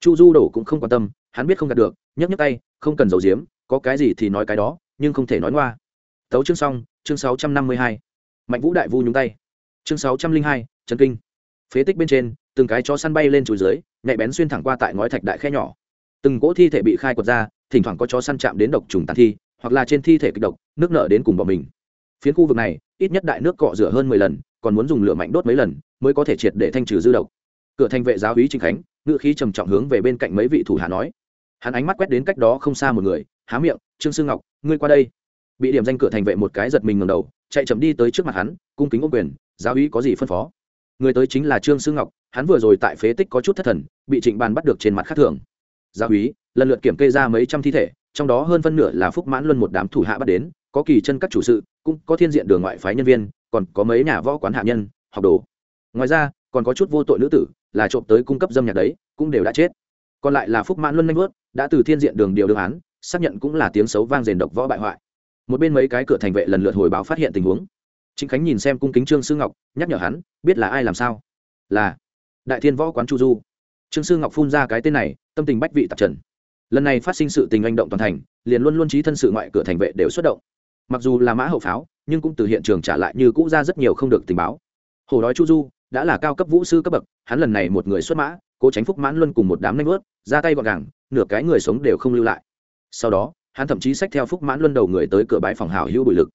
A: Chu du đổ cũng không quan tâm, hắn biết không gạt được, nhấc nhấc tay, không cần giấu giếm, có cái gì thì nói cái đó, nhưng không thể nói ngoa. Tấu chương xong, chương sáu trăm năm mươi hai. Mạnh vũ đại vu nhúng tay. Chương sáu trăm linh hai trần kinh. Phế tích bên trên, từng cái chó săn bay lên chùi dưới, nhạy bén xuyên thẳng qua tại ngói thạch đại khe nhỏ từng cỗ thi thể bị khai quật ra, thỉnh thoảng có chó săn chạm đến độc trùng tàn thi, hoặc là trên thi thể kịch độc, nước nở đến cùng bọn mình. Phiến khu vực này, ít nhất đại nước cọ rửa hơn mười lần, còn muốn dùng lửa mạnh đốt mấy lần, mới có thể triệt để thanh trừ dư độc. Cửa thành vệ giáo úy trinh khánh ngự khí trầm trọng hướng về bên cạnh mấy vị thủ hạ nói. Hắn ánh mắt quét đến cách đó không xa một người, há miệng, trương sư ngọc, ngươi qua đây. Bị điểm danh cửa thành vệ một cái giật mình ngầm đầu, chạy chậm đi tới trước mặt hắn, cung kính ô quyền, giáo úy có gì phân phó? Người tới chính là trương sư ngọc, hắn vừa rồi tại phế tích có chút thất thần, bị trịnh bàn bắt được trên mặt khác thường gia úy lần lượt kiểm kê ra mấy trăm thi thể, trong đó hơn phân nửa là phúc mãn luân một đám thủ hạ bắt đến, có kỳ chân các chủ sự, cũng có thiên diện đường ngoại phái nhân viên, còn có mấy nhà võ quán hạ nhân, học đồ. Ngoài ra, còn có chút vô tội nữ tử, là trộm tới cung cấp dâm nhạc đấy, cũng đều đã chết. Còn lại là phúc mãn luân nanh vớt đã từ thiên diện đường điều đương án, xác nhận cũng là tiếng xấu vang rền độc võ bại hoại. Một bên mấy cái cửa thành vệ lần lượt hồi báo phát hiện tình huống. Chính khánh nhìn xem cung kính trương sư ngọc, nhắc nhở hắn, biết là ai làm sao? Là đại thiên võ quán chu du trương sư ngọc phun ra cái tên này, tâm tình bách vị tạp trần. Lần này phát sinh sự tình hành động toàn thành, liền luôn luôn trí thân sự ngoại cửa thành vệ đều xuất động. Mặc dù là mã hậu pháo, nhưng cũng từ hiện trường trả lại như cũ ra rất nhiều không được tình báo. Hồ đói chu du đã là cao cấp vũ sư cấp bậc, hắn lần này một người xuất mã, cố tránh phúc mãn luân cùng một đám nanh vớt ra tay gọn gàng, nửa cái người sống đều không lưu lại. Sau đó, hắn thậm chí xách theo phúc mãn luân đầu người tới cửa bãi phòng hảo hữu bụi lực.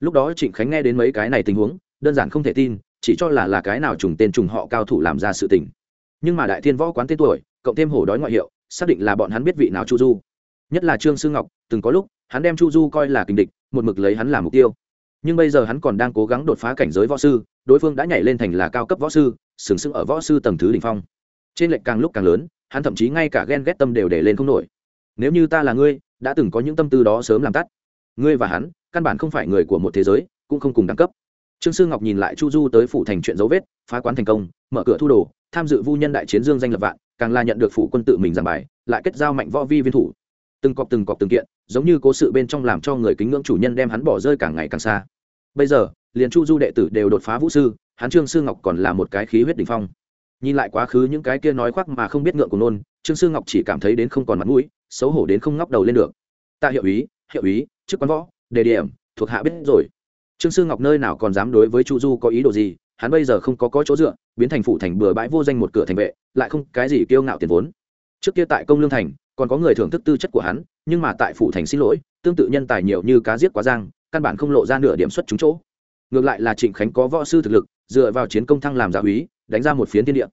A: Lúc đó trịnh khánh nghe đến mấy cái này tình huống, đơn giản không thể tin, chỉ cho là là cái nào trùng tên trùng họ cao thủ làm ra sự tình nhưng mà đại thiên võ quán tên tuổi, cộng thêm hổ đói ngoại hiệu, xác định là bọn hắn biết vị nào chu du. Nhất là trương sư ngọc, từng có lúc, hắn đem chu du coi là kình địch, một mực lấy hắn làm mục tiêu. Nhưng bây giờ hắn còn đang cố gắng đột phá cảnh giới võ sư, đối phương đã nhảy lên thành là cao cấp võ sư, sừng sững ở võ sư tầng thứ đ ỉ n h phong. Trên lệnh càng lúc càng lớn, hắn thậm chí ngay cả ghen ghét tâm đều để lên không nổi. Nếu như ta là ngươi, đã từng có những tâm tư đó sớm làm tắt. Ngươi và hắn, căn bản không phải người của một thế giới, cũng không cùng đẳng cấp. Trương sư ngọc nhìn lại chu du tới phủ thành chuyện dấu vết, phá quán thành công, mở cửa thu đồ tham dự vu nhân đại chiến dương danh lập vạn, càng là nhận được phủ quân tự mình giảng bài, lại kết giao mạnh võ vi viên thủ. Từng cọp từng cọp từng kiện, giống như cố sự bên trong làm cho người kính ngưỡng chủ nhân đem hắn bỏ rơi càng ngày càng xa. Bây giờ, liền chu du đệ tử đều đột phá vũ sư, hắn trương sư ngọc còn là một cái khí huyết đ ỉ n h phong. Nhìn lại quá khứ những cái kia nói khoác mà không biết ngượng của nôn, trương sư ngọc chỉ cảm thấy đến không còn mặt mũi, xấu hổ đến không ngóc đầu lên được. Tạ hiệu ý hiệu ý chức quán võ, đề điểm, thuộc hạ biết rồi. Trương sư ngọc nơi nào còn dám đối với chu du có ý đồ gì hắn bây giờ không có có chỗ dựa, biến thành phủ thành bừa bãi vô danh một cửa thành vệ, lại không cái gì kiêu ngạo tiền vốn. Trước kia tại công lương thành, còn có người thưởng thức tư chất của hắn, nhưng mà tại phủ thành xin lỗi, tương tự nhân tài nhiều như cá giết quá giang, căn bản không lộ ra nửa điểm xuất chúng chỗ. Ngược lại là trịnh khánh có võ sư thực lực, dựa vào chiến công thăng làm giả úy, đánh ra một phiến thiên địa.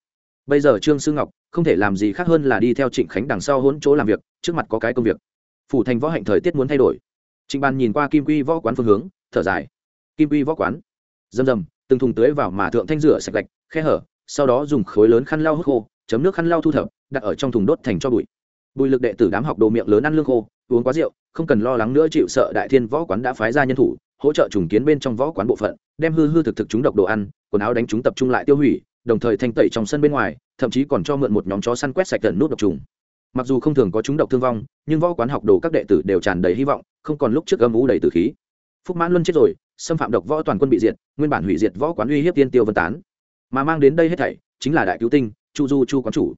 A: Bây giờ trương sư ngọc, không thể làm gì khác hơn là đi theo trịnh khánh đằng sau hỗn chỗ làm việc, trước mặt có cái công việc. Phủ thành võ hạnh thời tiết muốn thay đổi. Trịnh ban nhìn qua kim quy võ quán phương hướng, thở dài. Kim quy võ quán. Rầm rầm từng thùng tưới vào mà thượng thanh rửa sạch gạch, khe hở, sau đó dùng khối lớn khăn lau hút khô, chấm nước khăn lau thu thập, đặt ở trong thùng đốt thành cho bụi. Bùi lực đệ tử đám học đồ miệng lớn ăn lương khô, uống quá rượu, không cần lo lắng nữa chịu sợ đại thiên võ quán đã phái ra nhân thủ, hỗ trợ trùng kiến bên trong võ quán bộ phận, đem hư hư thực thực chúng độc đồ ăn, quần áo đánh chúng tập trung lại tiêu hủy, đồng thời thanh tẩy trong sân bên ngoài, thậm chí còn cho mượn một nhóm chó săn quét sạch gần nút độc trùng. Mặc dù không thường có chúng độc thương vong, nhưng võ quán học đồ các đệ tử đều tràn đầy hy vọng, không còn lúc trước âm ú đầy tử khí. Phúc mãn luân chết rồi xâm phạm độc võ toàn quân bị diệt, nguyên bản hủy diệt võ quán uy hiếp tiên tiêu vân tán. Mà mang đến đây hết thảy chính là đại cứu tinh, chu du chu quán chủ.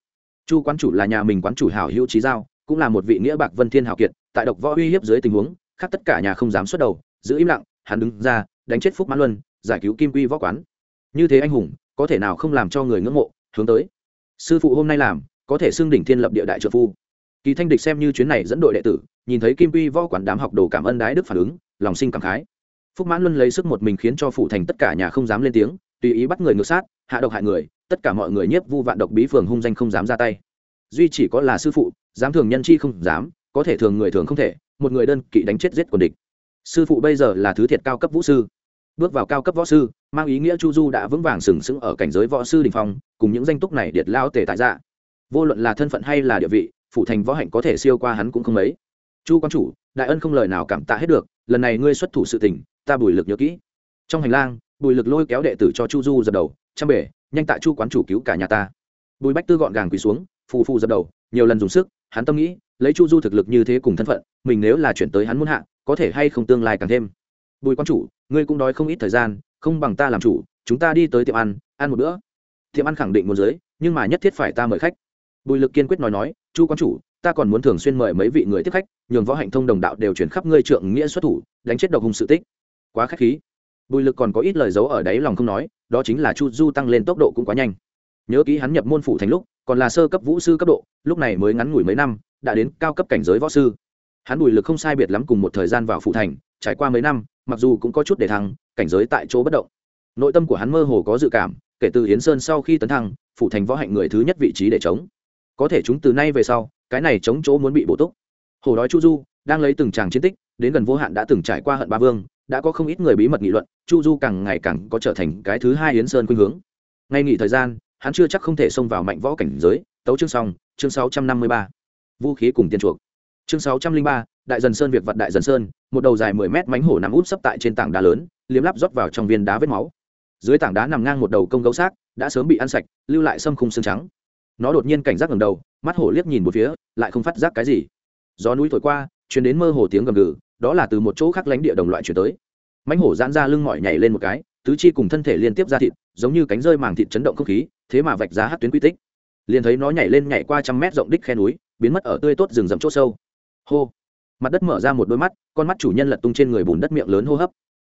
A: Chu quán chủ là nhà mình quán chủ hảo hữu trí giao, cũng là một vị nghĩa bạc vân thiên hảo kiệt, tại độc võ uy hiếp dưới tình huống, khác tất cả nhà không dám xuất đầu, giữ im lặng, hắn đứng ra, đánh chết phúc mãn luân, giải cứu kim quy võ quán. Như thế anh hùng, có thể nào không làm cho người ngưỡng mộ, hướng tới. Sư phụ hôm nay làm, có thể xưng đỉnh thiên lập địa đại trợ phu. Kỳ thanh địch xem như chuyến này dẫn đội đệ tử, nhìn thấy kim quy võ quán đám học đồ cảm ơn đái đức phản ứng, lòng sinh cảm khái phúc mãn luân lấy sức một mình khiến cho phụ thành tất cả nhà không dám lên tiếng, tùy ý bắt người ngược sát, hạ độc hại người, tất cả mọi người nhiếp vu vạn độc bí phường hung danh không dám ra tay. Duy chỉ có là sư phụ, dám thường nhân chi không dám, có thể thường người thường không thể, một người đơn kỵ đánh chết giết quần địch. Sư phụ bây giờ là thứ thiệt cao cấp vũ sư. Bước vào cao cấp võ sư, mang ý nghĩa chu du đã vững vàng sừng sững ở cảnh giới võ sư đình phong, cùng những danh túc này điệt lao tề tại dạ. Vô luận là thân phận hay là địa vị phụ thành võ hạnh có thể siêu qua hắn cũng không mấy. Chu quan chủ, đại ân không lời nào cảm tạ hết được lần này ngươi xuất thủ sự tình, ta bùi lực nhớ kỹ. Trong hành lang, bùi lực lôi kéo đệ tử cho chu du dập đầu, chăm bể, nhanh tại chu quán chủ cứu cả nhà ta. Bùi bách tư gọn gàng quỳ xuống, phù phù dập đầu, nhiều lần dùng sức, hắn tâm nghĩ, lấy chu du thực lực như thế cùng thân phận, mình nếu là chuyển tới hắn muốn hạ, có thể hay không tương lai càng thêm. Bùi quan chủ, ngươi cũng đói không ít thời gian, không bằng ta làm chủ, chúng ta đi tới tiệm ăn ăn một bữa. Tiệm ăn khẳng định muốn dưới, nhưng mà nhất thiết phải ta mời khách. Bùi lực kiên quyết nói nói, chu quan chủ ta còn muốn thường xuyên mời mấy vị người tiếp khách, nhường võ hạnh thông đồng đạo đều chuyển khắp ngươi trượng nghĩa xuất thủ, đánh chết độc hùng sự tích. Quá khách khí. Bùi lực còn có ít lời giấu ở đáy lòng không nói, đó chính là chu du tăng lên tốc độ cũng quá nhanh. Nhớ kỹ hắn nhập môn phủ thành lúc, còn là sơ cấp vũ sư cấp độ, lúc này mới ngắn ngủi mấy năm, đã đến cao cấp cảnh giới võ sư. Hắn bùi lực không sai biệt lắm cùng một thời gian vào phủ thành, trải qua mấy năm, mặc dù cũng có chút để thăng, cảnh giới tại chỗ bất động. Nội tâm của hắn mơ hồ có dự cảm, kể từ yến sơn sau khi tấn thăng, phủ thành võ hạnh người thứ nhất vị trí để chống. Có thể chúng từ nay về sau cái này chống chỗ muốn bị bổ túc. Hồ đói chu du đang lấy từng tràng chiến tích, đến gần vô hạn đã từng trải qua hận ba vương, đã có không ít người bí mật nghị luận, chu du càng ngày càng có trở thành cái thứ hai yến sơn khuynh hướng. Ngay nghỉ thời gian, hắn chưa chắc không thể xông vào mạnh võ cảnh giới, tấu chương xong, chương sáu trăm năm mươi ba. Vũ khí cùng tiên chuộc. Chương sáu trăm linh ba, đại dần sơn việc vật đại dần sơn, một đầu dài mười mét mánh hổ nằm út sấp tại trên tảng đá lớn, liếm lắp rót vào trong viên đá vết máu. Dưới tảng đá nằm ngang một đầu công gấu xác, đã sớm bị ăn sạch, lưu lại sâm khung xương trắng. Nó đột nhiên cảnh giác ngầm đầu mắt hổ liếc nhìn một phía, lại không phát giác cái gì. Gió núi thổi qua chuyển đến mơ hồ tiếng gầm gừ, đó là từ một chỗ khác lánh địa đồng loại chuyển tới. Mánh hổ giãn ra lưng mỏi nhảy lên một cái, tứ chi cùng thân thể liên tiếp ra thịt, giống như cánh rơi màng thịt chấn động không khí, thế mà vạch giá hát tuyến quy tích. Liền thấy nó nhảy lên nhảy qua trăm mét rộng đích khe núi, biến mất ở tươi tốt rừng rậm chỗ sâu. Hô! Mặt đất mở ra một đôi mắt, con mắt chủ nhân lật tung trên người bùn đất miệng lớn hô hấp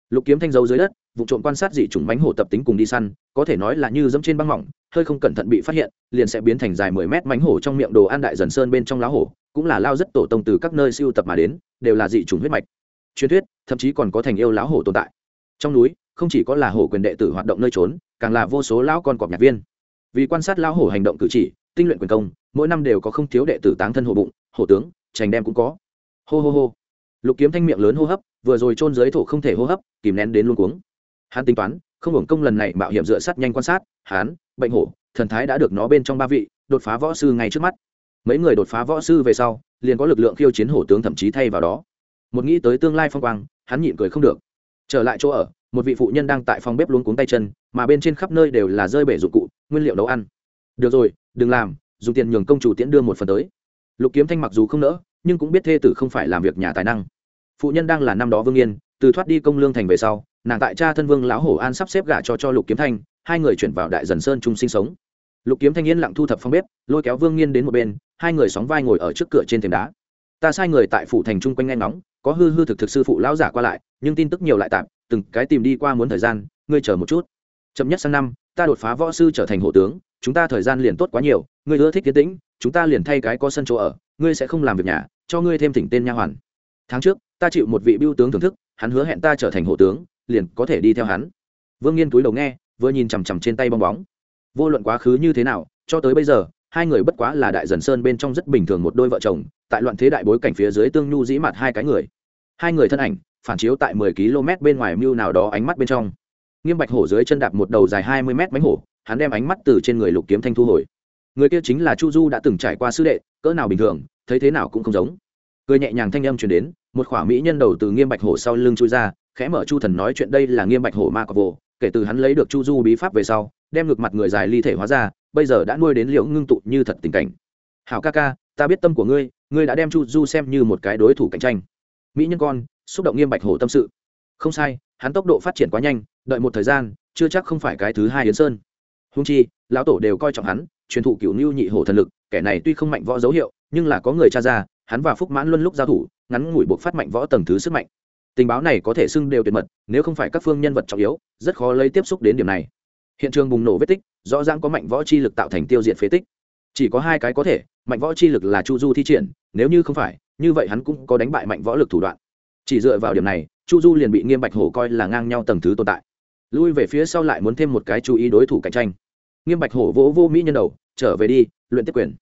A: lục kiếm thanh dấu dưới đất, vụ trộm quan sát dị chủng bánh hổ tập tính cùng đi săn, có thể nói là như dẫm trên băng mỏng, hơi không cẩn thận bị phát hiện, liền sẽ biến thành dài mười mét bánh hổ trong miệng đồ ăn đại dần sơn bên trong lá hổ, cũng là lao rất tổ tông từ các nơi siêu tập mà đến, đều là dị chủng huyết mạch. Truyền thuyết, thậm chí còn có thành yêu lão hổ tồn tại. Trong núi, không chỉ có là hổ quyền đệ tử hoạt động nơi trốn, càng là vô số lão con cọp nhạc viên. Vì quan sát lão hổ hành động cử chỉ, tinh luyện quyền công, mỗi năm đều có không thiếu đệ tử táng thân hổ bụng, hổ tướng trành đem cũng có. Hô hô hô. Lục kiếm thanh miệng lớn hô hấp vừa rồi trôn dưới thổ không thể hô hấp, kìm nén đến luôn cuống. Hắn tính toán, không hưởng công lần này mạo hiểm dựa sát nhanh quan sát, hắn, bệnh hổ, thần thái đã được nó bên trong ba vị, đột phá võ sư ngay trước mắt. Mấy người đột phá võ sư về sau, liền có lực lượng khiêu chiến hổ tướng thậm chí thay vào đó. Một nghĩ tới tương lai phong quang, hắn nhịn cười không được. Trở lại chỗ ở, một vị phụ nhân đang tại phòng bếp luống cuống tay chân, mà bên trên khắp nơi đều là rơi bể dụng cụ, nguyên liệu nấu ăn. Được rồi, đừng làm, dùng tiền nhường công chủ tiễn đưa một phần tới. Lục kiếm thanh mặc dù không nỡ, nhưng cũng biết thê tử không phải làm việc nhà tài năng phụ nhân đang là năm đó vương yên, từ thoát đi công lương thành về sau, nàng tại cha thân vương lão hổ an sắp xếp gả cho cho lục kiếm thanh, hai người chuyển vào đại dần sơn chung sinh sống. Lục kiếm thanh yên lặng thu thập phong bếp, lôi kéo vương nghiên đến một bên, hai người sóng vai ngồi ở trước cửa trên thềm đá. Ta sai người tại phủ thành chung quanh nghe ngóng, có hư hư thực thực sư phụ lão giả qua lại, nhưng tin tức nhiều lại tạm, từng cái tìm đi qua muốn thời gian, ngươi chờ một chút. Chậm nhất sang năm, ta đột phá võ sư trở thành hộ tướng, chúng ta thời gian liền tốt quá nhiều, ngươi ưa thích tiến tĩnh, chúng ta liền thay cái có sân chỗ ở, ngươi sẽ không làm việc nhà, cho ngươi thêm thỉnh tên nha hoàn. Tháng trước ta chịu một vị biêu tướng thưởng thức, hắn hứa hẹn ta trở thành hộ tướng, liền có thể đi theo hắn. Vương nghiên túi đầu nghe, vừa nhìn chằm chằm trên tay bong bóng. Vô luận quá khứ như thế nào, cho tới bây giờ, hai người bất quá là đại dần sơn bên trong rất bình thường một đôi vợ chồng, tại loạn thế đại bối cảnh phía dưới tương nhu dĩ mặt hai cái người. Hai người thân ảnh, phản chiếu tại mười km bên ngoài mưu nào đó ánh mắt bên trong. Nghiêm bạch hổ dưới chân đạp một đầu dài hai mươi mét bánh hổ, hắn đem ánh mắt từ trên người lục kiếm thanh thu hồi. Người kia chính là chu du đã từng trải qua sư đệ, cỡ nào bình thường, thấy thế nào cũng không giống cười nhẹ nhàng thanh âm truyền đến, một khỏa mỹ nhân đầu từ nghiêm bạch hổ sau lưng chui ra, khẽ mở chu thần nói chuyện đây là nghiêm bạch hổ ma cọc vồ, kể từ hắn lấy được chu du bí pháp về sau, đem ngược mặt người dài ly thể hóa ra, bây giờ đã nuôi đến liễu ngưng tụ như thật tình cảnh. Hảo ca ca, ta biết tâm của ngươi ngươi đã đem chu du xem như một cái đối thủ cạnh tranh. Mỹ nhân con, xúc động nghiêm bạch hổ tâm sự. Không sai, hắn tốc độ phát triển quá nhanh, đợi một thời gian, chưa chắc không phải cái thứ hai yến sơn. Hung chi, lão tổ đều coi trọng hắn, truyền thụ cựu lưu nhị hổ thần lực, kẻ này tuy không mạnh võ dấu hiệu, nhưng là có người cha ra hắn và phúc mãn luân lúc giao thủ, ngắn ngủi buộc phát mạnh võ tầng thứ sức mạnh. Tình báo này có thể xưng đều tuyệt mật, nếu không phải các phương nhân vật trọng yếu, rất khó lấy tiếp xúc đến điểm này. Hiện trường bùng nổ vết tích, rõ ràng có mạnh võ chi lực tạo thành tiêu diệt phế tích. Chỉ có hai cái có thể, mạnh võ chi lực là chu du thi triển, nếu như không phải, như vậy hắn cũng có đánh bại mạnh võ lực thủ đoạn. Chỉ dựa vào điểm này, chu du liền bị nghiêm bạch hổ coi là ngang nhau tầng thứ tồn tại. Lui về phía sau lại muốn thêm một cái chú ý đối thủ cạnh tranh. Nghiêm bạch hổ vỗ vô mỹ nhân đầu, trở về đi, luyện tiếp quyền.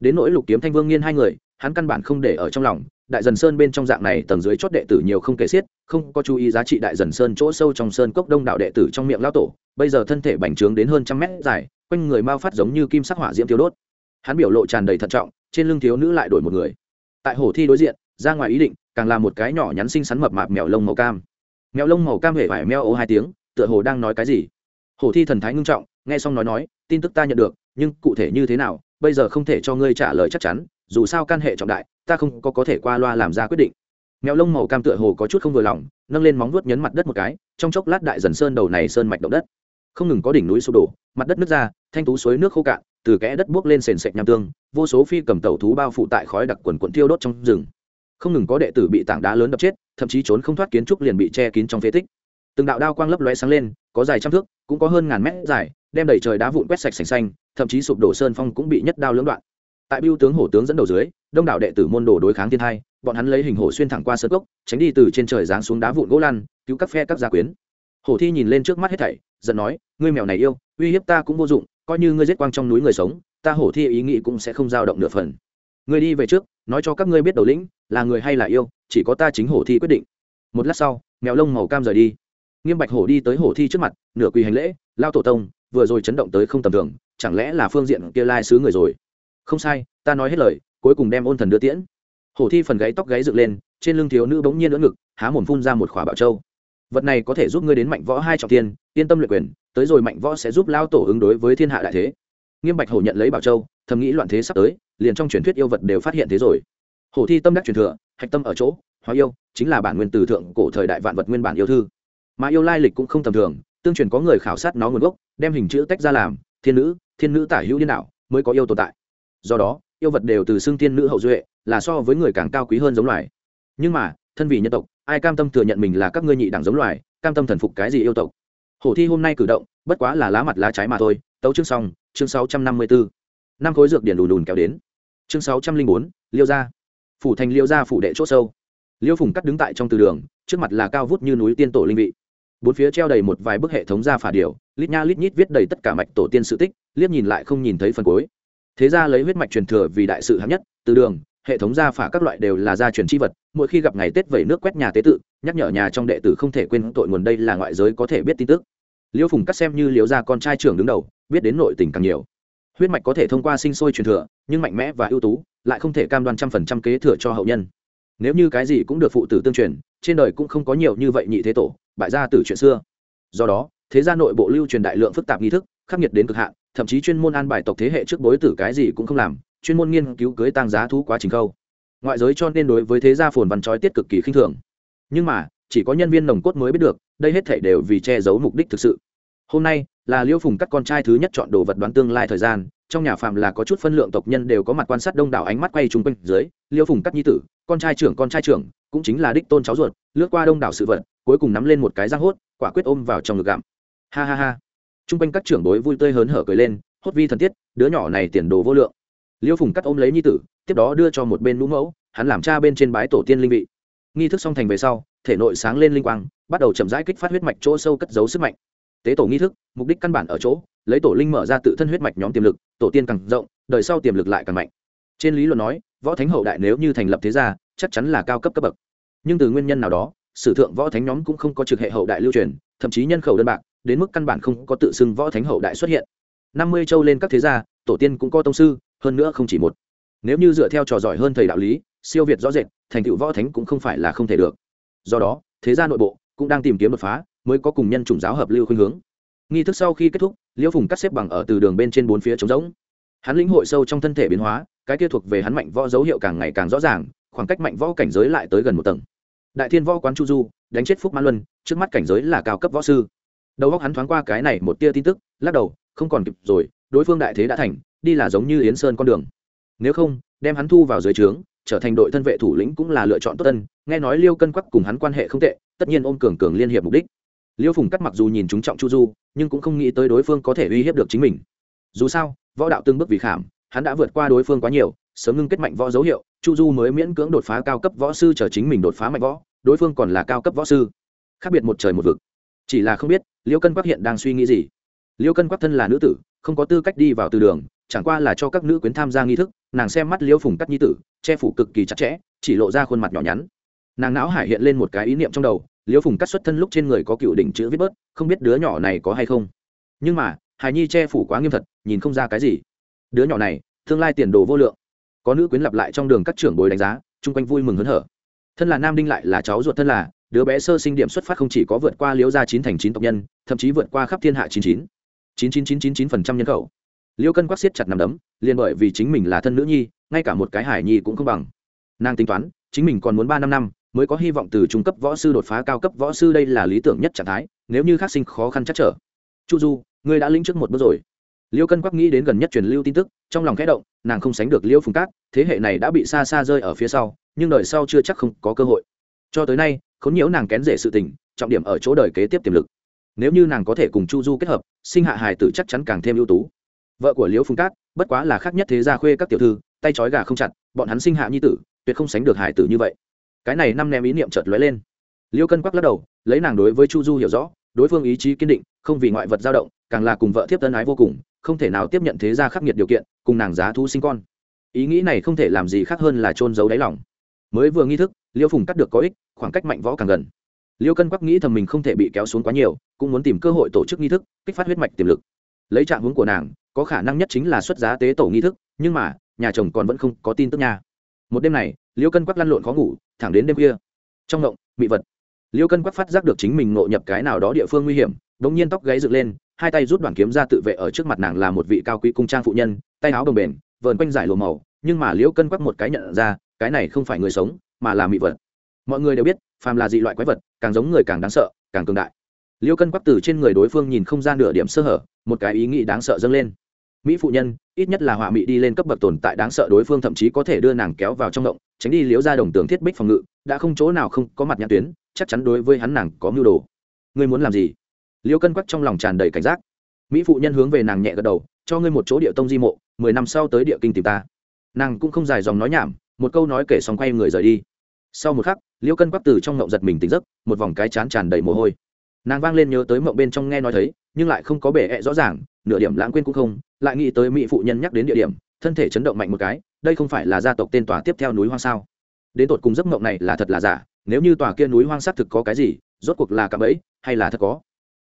A: Đến nỗi lục kiếm thanh vương nghiên hai người hắn căn bản không để ở trong lòng, đại dần sơn bên trong dạng này tầng dưới chót đệ tử nhiều không kể xiết, không có chú ý giá trị đại dần sơn chỗ sâu trong sơn cốc đông đạo đệ tử trong miệng lao tổ, bây giờ thân thể bành trướng đến hơn trăm mét dài, quanh người mao phát giống như kim sắc hỏa diễm thiếu đốt. Hắn biểu lộ tràn đầy thận trọng, trên lưng thiếu nữ lại đổi một người. Tại hồ thi đối diện, ra ngoài ý định, càng là một cái nhỏ nhắn xinh xắn mập mạp mèo lông màu cam. Mèo lông màu cam hề vải meo ô hai tiếng, tựa hồ đang nói cái gì. Hồ thi thần thái ngưng trọng, nghe xong nói nói, tin tức ta nhận được, nhưng cụ thể như thế nào, bây giờ không thể cho ngươi trả lời chắc chắn dù sao can hệ trọng đại, ta không có có thể qua loa làm ra quyết định. Mèo lông màu cam tựa hồ có chút không vừa lòng, nâng lên móng vuốt nhấn mặt đất một cái, trong chốc lát đại dần sơn đầu này sơn mạch động đất. Không ngừng có đỉnh núi sụp đổ, mặt đất nứt ra, thanh tú suối nước khô cạn, từ kẽ đất buốc lên sền sệt nham tương, vô số phi cầm tàu thú bao phủ tại khói đặc quần quận thiêu đốt trong rừng. Không ngừng có đệ tử bị tảng đá lớn đập chết, thậm chí trốn không thoát kiến trúc liền bị che kín trong phế tích. Từng đạo đao quang lấp lóe sáng lên, có dài trăm thước, cũng có hơn ngàn mét dài, đem đầy trời đá vụn quét sạch sành xanh, thậm chí sụp đổ sơn phong cũng bị nhất đao lưỡng đoạn tại biêu tướng hổ tướng dẫn đầu dưới, đông đảo đệ tử môn đồ đối kháng thiên hai bọn hắn lấy hình hổ xuyên thẳng qua sơn cốc, tránh đi từ trên trời giáng xuống đá vụn gỗ lan cứu các phe các gia quyến. Hổ thi nhìn lên trước mắt hết thảy, giận nói, ngươi mèo này yêu, uy hiếp ta cũng vô dụng, coi như ngươi giết quang trong núi người sống, ta hổ thi ý nghĩ cũng sẽ không dao động nửa phần. Ngươi đi về trước, nói cho các ngươi biết đầu lĩnh, là người hay là yêu, chỉ có ta chính hổ thi quyết định. Một lát sau, mèo lông màu cam rời đi. Nghiêm bạch hổ đi tới hổ thi trước mặt, nửa quỳ hành lễ, lao tổ tông, vừa rồi chấn động tới không tầm thường, chẳng lẽ là phương diện kia lai sứ người rồi? Không sai, ta nói hết lời, cuối cùng đem ôn thần đưa tiễn. Hổ thi phần gáy tóc gáy dựng lên, trên lưng thiếu nữ bỗng nhiên lỡ ngực, há mồm phun ra một khỏa bảo châu. Vật này có thể giúp ngươi đến mạnh võ hai trọng tiên, yên tâm luyện quyền, tới rồi mạnh võ sẽ giúp lao tổ ứng đối với thiên hạ đại thế. Nghiêm bạch hổ nhận lấy bảo châu, thầm nghĩ loạn thế sắp tới, liền trong truyền thuyết yêu vật đều phát hiện thế rồi. Hổ thi tâm đắc truyền thừa, hạch tâm ở chỗ, hóa yêu, chính là bản nguyên từ thượng cổ thời đại vạn vật nguyên bản yêu thư. Mà yêu lai lịch cũng không tầm thường, tương truyền có người khảo sát nó nguồn gốc, đem hình chữ tách ra làm, thiên nữ thiên nữ tả hữu điên đạo mới có yêu tồn tại do đó, yêu vật đều từ xưng tiên nữ hậu duệ, là so với người càng cao quý hơn giống loài. Nhưng mà, thân vì nhân tộc, ai cam tâm thừa nhận mình là các ngươi nhị đẳng giống loài, cam tâm thần phục cái gì yêu tộc? Hổ thi hôm nay cử động, bất quá là lá mặt lá trái mà thôi. Tấu chương xong, chương sáu trăm năm mươi bốn năm khối dược điển đùn đùn kéo đến. Chương sáu trăm linh bốn, liêu gia. Phủ thành liêu gia phủ đệ c h ỗ sâu. Liêu phùng cắt đứng tại trong từ đường, trước mặt là cao vút như núi tiên tổ linh vị. Bốn phía treo đầy một vài bức hệ thống gia phả điều lít nha lít nhít viết đầy tất cả mạch tổ tiên sự tích, liếc nhìn lại không nhìn thấy phần cuối thế ra lấy huyết mạch truyền thừa vì đại sự hạng nhất, từ đường, hệ thống gia phả các loại đều là gia truyền c h i vật, mỗi khi gặp ngày tết vẩy nước quét nhà tế tự, nhắc nhở nhà trong đệ tử không thể quên tội nguồn đây là ngoại giới có thể biết tin tức. Liêu phùng cắt xem như liêu gia con trai trưởng đứng đầu, biết đến nội tình càng nhiều. Huyết mạch có thể thông qua sinh sôi truyền thừa, nhưng mạnh mẽ và ưu tú, lại không thể cam đoan trăm phần trăm kế thừa cho hậu nhân. Nếu như cái gì cũng được phụ tử tương truyền, trên đời cũng không có nhiều như vậy nhị thế tổ, bại gia từ chuyện xưa. Do đó, thế gia nội bộ lưu truyền đại lượng phức tạp nghi thức, khắc nghiệt đến cực hạn thậm chí chuyên môn an bài tộc thế hệ trước bối tử cái gì cũng không làm, chuyên môn nghiên cứu cưới tăng giá thú quá trình khâu. Ngoại giới cho nên đối với thế gia phồn văn trói tiết cực kỳ khinh thường. Nhưng mà, chỉ có nhân viên nồng cốt mới biết được, đây hết thể đều vì che giấu mục đích thực sự. Hôm nay, là liêu phùng cắt con trai thứ nhất chọn đồ vật đoán tương lai thời gian, trong nhà phạm là có chút phân lượng tộc nhân đều có mặt quan sát đông đảo ánh mắt quay chung quanh dưới, liêu phùng cắt nhi tử, con trai trưởng con trai trưởng, cũng chính là đích tôn cháu ruột, lướt qua đông đảo sự vật, cuối cùng nắm lên một cái răng hốt, quả quyết ôm vào trong ngực gặm. Ha ha ha chung quanh các trưởng bối vui tươi hớn hở cười lên, hốt vi thần tiết, đứa nhỏ này tiền đồ vô lượng. Liêu phùng cắt ôm lấy nhi tử, tiếp đó đưa cho một bên lũ mẫu, hắn làm cha bên trên bái tổ tiên linh vị. Nghi thức xong thành về sau, thể nội sáng lên linh quang, bắt đầu chậm rãi kích phát huyết mạch chỗ sâu cất giấu sức mạnh. Tế tổ nghi thức, mục đích căn bản ở chỗ, lấy tổ linh mở ra tự thân huyết mạch nhóm tiềm lực, tổ tiên càng rộng, đời sau tiềm lực lại càng mạnh. Trên lý luận nói, võ thánh hậu đại nếu như thành lập thế gia, chắc chắn là cao cấp cấp bậc. Nhưng từ nguyên nhân nào đó, sử thượng võ thánh nhóm cũng không có trực hệ hậu đại lưu truyền, thậm chí nhân khẩu đơn bạc đến mức căn bản không có tự xưng võ thánh hậu đại xuất hiện. Năm mươi châu lên các thế gia, tổ tiên cũng có tông sư, hơn nữa không chỉ một. Nếu như dựa theo trò giỏi hơn thầy đạo lý, siêu việt rõ rệt, thành tựu võ thánh cũng không phải là không thể được. Do đó, thế gia nội bộ cũng đang tìm kiếm đột phá, mới có cùng nhân chủng giáo hợp lưu khuynh hướng. Nghi thức sau khi kết thúc, liễu phùng cắt xếp bằng ở từ đường bên trên bốn phía trống rỗng. Hắn lĩnh hội sâu trong thân thể biến hóa, cái kia thuộc về hắn mạnh võ dấu hiệu càng ngày càng rõ ràng, khoảng cách mạnh võ cảnh giới lại tới gần một tầng. Đại thiên võ quán chu du, đánh chết phúc mãn luân, trước mắt cảnh giới là cao cấp võ sư đầu óc hắn thoáng qua cái này một tia tin tức, lắc đầu, không còn kịp rồi, đối phương đại thế đã thành, đi là giống như yến sơn con đường. Nếu không, đem hắn thu vào dưới trướng, trở thành đội thân vệ thủ lĩnh cũng là lựa chọn tốt tân nghe nói liêu cân quắc cùng hắn quan hệ không tệ, tất nhiên ôm cường cường liên hiệp mục đích. Liêu phùng cắt mặc dù nhìn chúng trọng chu du, nhưng cũng không nghĩ tới đối phương có thể uy hiếp được chính mình. Dù sao, võ đạo tương bước vì khảm, hắn đã vượt qua đối phương quá nhiều, sớm ngưng kết mạnh võ dấu hiệu, chu du mới miễn cưỡng đột phá cao cấp võ sư chờ chính mình đột phá mạnh võ, đối phương còn là cao cấp võ sư. Khác biệt một trời một vực chỉ là không biết, liêu cân quắc hiện đang suy nghĩ gì. Liêu cân quắc thân là nữ tử, không có tư cách đi vào từ đường, chẳng qua là cho các nữ quyến tham gia nghi thức, nàng xem mắt liêu phùng cắt nhi tử, che phủ cực kỳ chặt chẽ, chỉ lộ ra khuôn mặt nhỏ nhắn. Nàng não hải hiện lên một cái ý niệm trong đầu, liêu phùng cắt xuất thân lúc trên người có cựu đỉnh chữ viết bớt, không biết đứa nhỏ này có hay không. Nhưng mà hài nhi che phủ quá nghiêm thật, nhìn không ra cái gì. Đứa nhỏ này, tương lai tiền đồ vô lượng. Có nữ quyến lặp lại trong đường các trưởng bồi đánh giá, chung quanh vui mừng hớn hở. Thân là nam đinh lại là cháu ruột thân là đứa bé sơ sinh điểm xuất phát không chỉ có vượt qua liễu gia chín thành chín tộc nhân, thậm chí vượt qua khắp thiên hạ chín chín. chín chín chín chín chín phần trăm nhân khẩu. Liễu cân quắc siết chặt nằm đấm, liền bởi vì chính mình là thân nữ nhi, ngay cả một cái hải nhi cũng không bằng. Nàng tính toán, chính mình còn muốn ba năm năm mới có hy vọng từ trung cấp võ sư đột phá cao cấp võ sư đây là lý tưởng nhất trạng thái, nếu như khắc sinh khó khăn chắc trở. Chu du, ngươi đã lĩnh trước một bước rồi. Liêu cân quắc nghĩ đến gần nhất truyền lưu tin tức, trong lòng khẽ động, nàng không sánh được liêu phùng cát, thế hệ này đã bị xa xa rơi ở phía sau, nhưng đời sau chưa chắc không có cơ hội. Cho tới nay khốn nhiễu nàng kén rể sự tình, trọng điểm ở chỗ đời kế tiếp tiềm lực. Nếu như nàng có thể cùng chu du kết hợp, sinh hạ hài tử chắc chắn càng thêm ưu tú. Vợ của liễu phùng cát, bất quá là khác nhất thế gia khuê các tiểu thư, tay trói gà không chặt, bọn hắn sinh hạ nhi tử, tuyệt không sánh được hải tử như vậy. Cái này năm ném ý niệm chợt lóe lên. Liêu cân quắc lắc đầu, lấy nàng đối với chu du hiểu rõ, đối phương ý chí kiên định, không vì ngoại vật dao động, càng là cùng vợ thiếp tân ái vô cùng, không thể nào tiếp nhận thế gia khắc nghiệt điều kiện, cùng nàng giá thu sinh con. Ý nghĩ này không thể làm gì khác hơn là trôn giấu đáy lòng mới vừa nghi thức, liêu phùng cắt được có ích, khoảng cách mạnh võ càng gần. Liêu cân quắc nghĩ thầm mình không thể bị kéo xuống quá nhiều, cũng muốn tìm cơ hội tổ chức nghi thức, kích phát huyết mạch tiềm lực. Lấy trạng hướng của nàng, có khả năng nhất chính là xuất giá tế tổ nghi thức, nhưng mà, nhà chồng còn vẫn không có tin tức nha. Một đêm này, liêu cân quắc lăn lộn khó ngủ, thẳng đến đêm khuya. Trong ngộng, mị vật. Liêu cân quắc phát giác được chính mình ngộ nhập cái nào đó địa phương nguy hiểm đ ỗ n g nhiên tóc gáy dựng lên, hai tay rút đoàn kiếm ra tự vệ ở trước mặt nàng là một vị cao quý cung trang phụ nhân, tay áo đồng bền, vờn quanh giải lùa màu, nhưng mà liêu cân quắc một cái nhận ra cái này không phải người sống, mà là mị vật. Mọi người đều biết, phàm là dị loại quái vật, càng giống người càng đáng sợ, càng cường đại. Liêu cân quắc từ trên người đối phương nhìn không gian nửa điểm sơ hở, một cái ý nghĩ đáng sợ dâng lên. Mỹ phụ nhân, ít nhất là họa mỹ đi lên cấp bậc tồn tại đáng sợ đối phương thậm chí có thể đưa nàng kéo vào trong động, tránh đi liếu ra đồng tường thiết bích phòng ngự, đã không chỗ nào không có mặt nhãn tuyến, chắc chắn đối với hắn nàng có mưu đồ. Ngươi muốn làm gì? Liêu cân quắc trong lòng tràn đầy cảnh giác. Mỹ phụ nhân hướng về nàng nhẹ gật đầu, cho ngươi một chỗ địa tông di mộ, mười năm sau tới địa kinh tìm ta. Nàng cũng không dài dòng nói nhảm một câu nói kể xong quay người rời đi. Sau một khắc liêu cân quắc từ trong ngộng giật mình tỉnh giấc, một vòng cái chán tràn đầy mồ hôi. Nàng vang lên nhớ tới mộng bên trong nghe nói thấy, nhưng lại không có bể ẹ rõ ràng, nửa điểm lãng quên cũng không, lại nghĩ tới mỹ phụ nhân nhắc đến địa điểm, thân thể chấn động mạnh một cái, đây không phải là gia tộc tên tòa tiếp theo núi hoang sao? Đến tột cùng giấc mộng này là thật là giả, nếu như tòa kia núi hoang xác thực có cái gì, rốt cuộc là cạm ấy hay là thật có?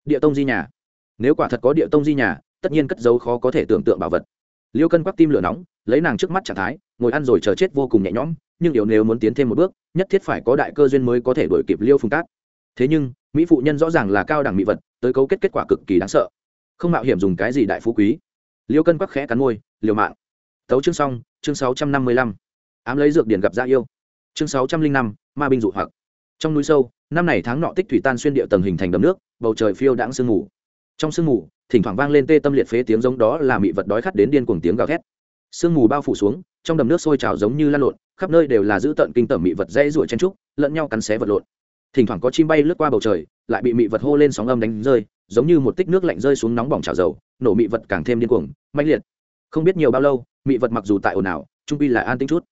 A: Địa tông di nhà. Nếu quả thật có địa tông di nhà, tất nhiên cất dấu khó có thể tưởng tượng bảo vật. Liêu cân quắc tim lửa nóng lấy nàng trước mắt trạng thái, ngồi ăn rồi chờ chết vô cùng nhẹ nhõm, nhưng yếu nếu muốn tiến thêm một bước, nhất thiết phải có đại cơ duyên mới có thể đổi kịp liêu phùng cát. Thế nhưng, mỹ phụ nhân rõ ràng là cao đẳng mỹ vật, tới cấu kết kết quả cực kỳ đáng sợ. Không mạo hiểm dùng cái gì đại phú quý. Liêu cân quắc khẽ cắn môi, liều mạng. Tấu chương xong, chương sáu trăm năm mươi lăm. Ám lấy dược điển gặp gia yêu. Chương sáu trăm linh năm, ma binh dụ hoặc. Trong núi sâu, năm này tháng nọ tích thủy tan xuyên địa tầng hình thành đầm nước, bầu trời phiêu đãng sương mù. Trong sương mù, thỉnh thoảng vang lên tê tâm liệt phế tiếng giống đó là mị vật đói khát đến điên cuồng tiếng gào thét sương mù bao phủ xuống, trong đầm nước sôi trào giống như lan lộn, khắp nơi đều là giữ tận kinh tởm mị vật dễ ruổi chen trúc, lẫn nhau cắn xé vật lộn. Thỉnh thoảng có chim bay lướt qua bầu trời, lại bị mị vật hô lên sóng âm đánh rơi, giống như một tích nước lạnh rơi xuống nóng bỏng trào dầu, nổ mị vật càng thêm điên cuồng, mãnh liệt. Không biết nhiều bao lâu, mị vật mặc dù tại ồn ào, trung pi lại an tĩnh chút.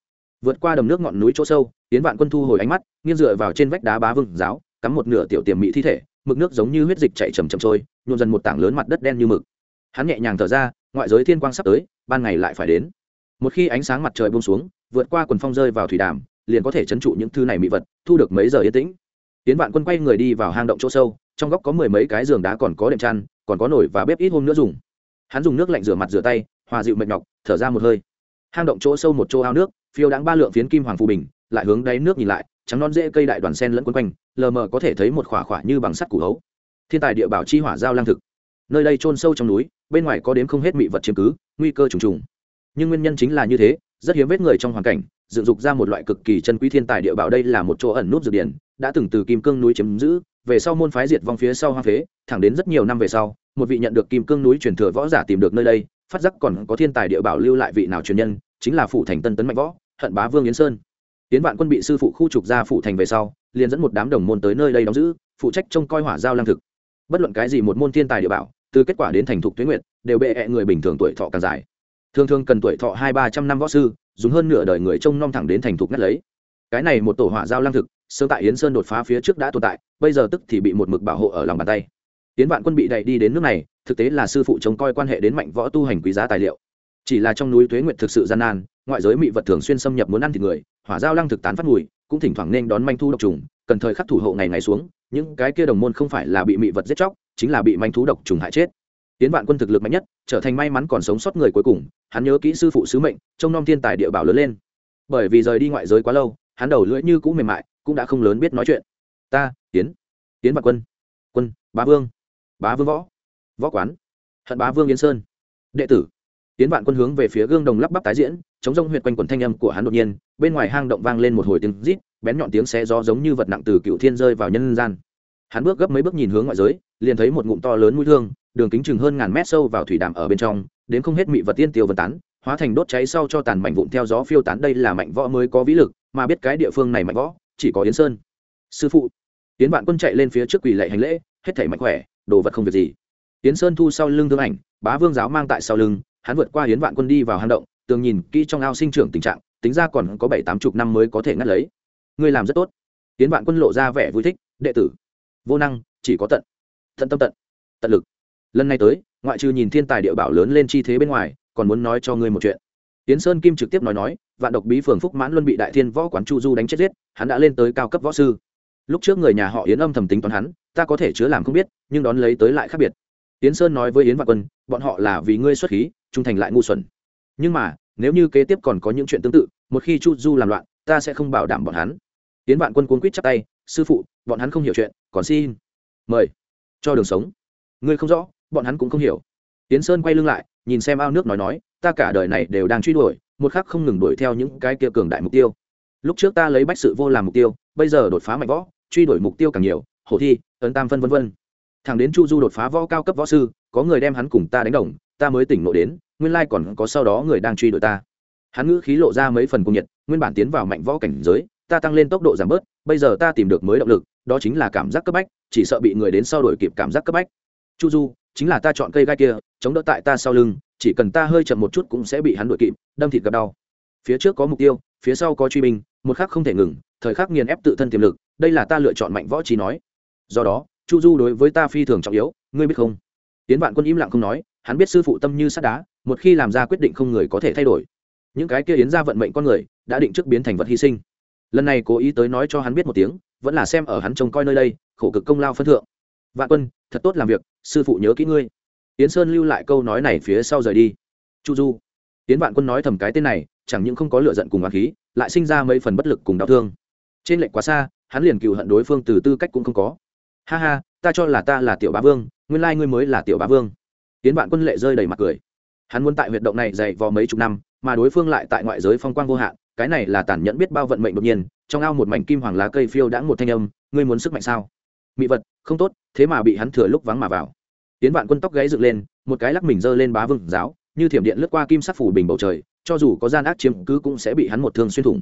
A: Vượt qua đầm nước ngọn núi chỗ sâu tiến vạn quân thu hồi ánh mắt, nghiêng dựa vào trên vách đá bá vương giáo, cắm một nửa tiểu tiềm mị thi thể, mực nước giống như huyết dịch chạy chầm chầm trôi nhuộn dần một tảng lớn mặt đất đen như mực. Hắn nhẹ nhàng thở ra ngoại giới thiên quang sắp tới, ban ngày lại phải đến. Một khi ánh sáng mặt trời bông xuống, vượt qua quần phong rơi vào thủy đàm, liền có thể chấn trụ những thứ này mỹ vật, thu được mấy giờ yên tĩnh. Tiến vạn quân quay người đi vào hang động chỗ sâu, trong góc có mười mấy cái giường đá còn có đệm chăn, còn có nồi và bếp ít hôm nữa dùng. Hắn dùng nước lạnh rửa mặt rửa tay, hòa dịu mệt nhọc, thở ra một hơi. Hang động chỗ sâu một chỗ ao nước, phiêu đáng ba lượng phiến kim hoàng phù bình, lại hướng đáy nước nhìn lại, trắng non dễ cây đại đoàn sen lẫn quấn quanh, lờ mờ có thể thấy một khỏa khỏa như bằng sắt củ hấu. Thiên tài địa bảo chi hỏa giao lang thực. Nơi đây trôn sâu trong núi bên ngoài có đếm không hết mị vật chiếm cứ, nguy cơ trùng trùng. Nhưng nguyên nhân chính là như thế, rất hiếm vết người trong hoàn cảnh, dựng dục ra một loại cực kỳ chân quý thiên tài địa bảo đây là một chỗ ẩn nút dược điển, đã từng từ kim cương núi chiếm giữ, về sau môn phái diệt vong phía sau hoang phế, thẳng đến rất nhiều năm về sau, một vị nhận được kim cương núi truyền thừa võ giả tìm được nơi đây, phát giác còn có thiên tài địa bảo lưu lại vị nào truyền nhân, chính là phụ thành tân tấn mạnh võ, hận bá vương yến sơn. Tiến vạn quân bị sư phụ khu trục ra phụ thành về sau, liền dẫn một đám đồng môn tới nơi đây đóng giữ, phụ trách trông coi hỏa giao lang thực. Bất luận cái gì một môn thiên tài địa bảo từ kết quả đến thành thục tuyến nguyệt đều bệ hẹ người bình thường tuổi thọ càng dài. Thường thường cần tuổi thọ hai, ba trăm năm võ sư, dùng hơn nửa đời người trông nom thẳng đến thành thục ngắt lấy. Cái này một tổ hỏa giao lang thực sơ tại yến sơn đột phá phía trước đã tồn tại, bây giờ tức thì bị một mực bảo hộ ở lòng bàn tay. Tiến vạn quân bị đẩy đi đến nước này, thực tế là sư phụ trông coi quan hệ đến mạnh võ tu hành quý giá tài liệu. Chỉ là trong núi tuế nguyệt thực sự gian nan, ngoại giới mị vật thường xuyên xâm nhập muốn ăn thịt người, hỏa giao lăng thực tán phát mùi, cũng thỉnh thoảng nên đón manh thu độc trùng, cần thời khắc thủ hộ ngày ngày xuống, những cái kia đồng môn không phải là bị mị vật giết chóc chính là bị manh thú độc trùng hại chết. Tiến vạn quân thực lực mạnh nhất, trở thành may mắn còn sống sót người cuối cùng, hắn nhớ kỹ sư phụ sứ mệnh, trông nom thiên tài địa bảo lớn lên. Bởi vì rời đi ngoại giới quá lâu, hắn đầu lưỡi như cũ mềm mại, cũng đã không lớn biết nói chuyện. Ta, tiến tiến vạn quân. Quân, bá vương. Bá vương võ. Võ quán. Hận bá vương yến sơn. Đệ tử. Tiến vạn quân hướng về phía gương đồng lắp bắp tái diễn, chống rông huyệt quanh quần thanh âm của hắn đột nhiên, bên ngoài hang động vang lên một hồi tiếng rít, bén nhọn tiếng xe gió giống như vật nặng từ cựu thiên rơi vào nhân gian. Hắn bước gấp mấy bước nhìn hướng ngoại giới liền thấy một ngụm to lớn mũi thương, đường kính chừng hơn ngàn mét sâu vào thủy đàm ở bên trong, đến không hết mị vật tiên tiêu vân tán, hóa thành đốt cháy sau cho tàn mảnh vụn theo gió phiêu tán. Đây là mạnh võ mới có vĩ lực, mà biết cái địa phương này mạnh võ, chỉ có yến sơn. Sư phụ, yến vạn quân chạy lên phía trước quỳ lệ hành lễ, hết thảy mạnh khỏe, đồ vật không việc gì. Yến sơn thu sau lưng thương ảnh, bá vương giáo mang tại sau lưng, hắn vượt qua yến vạn quân đi vào hang động, tường nhìn kỹ trong ao sinh trưởng tình trạng, tính ra còn có bảy tám chục năm mới có thể ngắt lấy. Ngươi làm rất tốt. Yến vạn quân lộ ra vẻ vui thích, đệ tử, vô năng, chỉ có tận tận tâm tận tận lực. Lần này tới, ngoại trừ nhìn thiên tài địa bảo lớn lên chi thế bên ngoài, còn muốn nói cho ngươi một chuyện. Tiến sơn kim trực tiếp nói nói, vạn độc bí phường phúc mãn luân bị đại thiên võ quán chu du đánh chết giết, hắn đã lên tới cao cấp võ sư. Lúc trước người nhà họ yến âm thầm tính toán hắn, ta có thể chứa làm không biết, nhưng đón lấy tới lại khác biệt. Yến sơn nói với yến vạn quân, bọn họ là vì ngươi xuất khí, trung thành lại ngu xuẩn. Nhưng mà, nếu như kế tiếp còn có những chuyện tương tự, một khi chu du làm loạn, ta sẽ không bảo đảm bọn hắn. Tiến vạn quân cuốn quýt chắp tay, sư phụ, bọn hắn không hiểu chuyện, còn xin mời cho đường sống. Ngươi không rõ, bọn hắn cũng không hiểu. Tiến sơn quay lưng lại, nhìn xem ao nước nói nói, ta cả đời này đều đang truy đuổi, một khắc không ngừng đuổi theo những cái kia cường đại mục tiêu. Lúc trước ta lấy bách sự vô làm mục tiêu, bây giờ đột phá mạnh võ, truy đuổi mục tiêu càng nhiều, hổ thi, ấn tam phân vân vân. Thằng đến chu du đột phá võ cao cấp võ sư, có người đem hắn cùng ta đánh đồng, ta mới tỉnh ngộ đến, nguyên lai còn có sau đó người đang truy đuổi ta. Hắn ngữ khí lộ ra mấy phần cung nhiệt, nguyên bản tiến vào mạnh võ cảnh giới, ta tăng lên tốc độ giảm bớt, bây giờ ta tìm được mới động lực, đó chính là cảm giác cấp bách chỉ sợ bị người đến sau đổi kịp cảm giác cấp bách. Chu du, chính là ta chọn cây gai kia, chống đỡ tại ta sau lưng, chỉ cần ta hơi chậm một chút cũng sẽ bị hắn đuổi kịp, đâm thịt gặp đau. Phía trước có mục tiêu, phía sau có truy binh, một khắc không thể ngừng, thời khắc nghiền ép tự thân tiềm lực, đây là ta lựa chọn mạnh võ trí nói. Do đó, chu du đối với ta phi thường trọng yếu, ngươi biết không? Tiến vạn quân im lặng không nói, hắn biết sư phụ tâm như sắt đá, một khi làm ra quyết định không người có thể thay đổi. Những cái kia yến ra vận mệnh con người, đã định trước biến thành vật hy sinh. Lần này cố ý tới nói cho hắn biết một tiếng, vẫn là xem ở hắn trông coi nơi đây khổ cực công lao phân thượng. Vạn quân, thật tốt làm việc, sư phụ nhớ kỹ ngươi. Yến sơn lưu lại câu nói này phía sau rời đi. Chu du. Yến vạn quân nói thầm cái tên này, chẳng những không có lựa giận cùng hoàng khí, lại sinh ra mấy phần bất lực cùng đau thương. Trên lệnh quá xa, hắn liền cựu hận đối phương từ tư cách cũng không có. Ha ha, ta cho là ta là tiểu bá vương, nguyên lai ngươi mới là tiểu bá vương. Yến vạn quân lệ rơi đầy mặt cười. Hắn muốn tại huyệt động này dày vò mấy chục năm, mà đối phương lại tại ngoại giới phong quang vô hạn, cái này là tàn nhẫn biết bao vận mệnh đột nhiên, trong ao một mảnh kim hoàng lá cây phiêu đã một thanh âm, ngươi muốn sức mạnh sao? Mị vật, không tốt, thế mà bị hắn thừa lúc vắng mà vào. Tiến vạn quân tóc gáy dựng lên, một cái lắc mình giơ lên bá vương giáo, như thiểm điện lướt qua kim sắc phủ bình bầu trời, cho dù có gian ác chiếm cứ cũng sẽ bị hắn một thương xuyên thủng.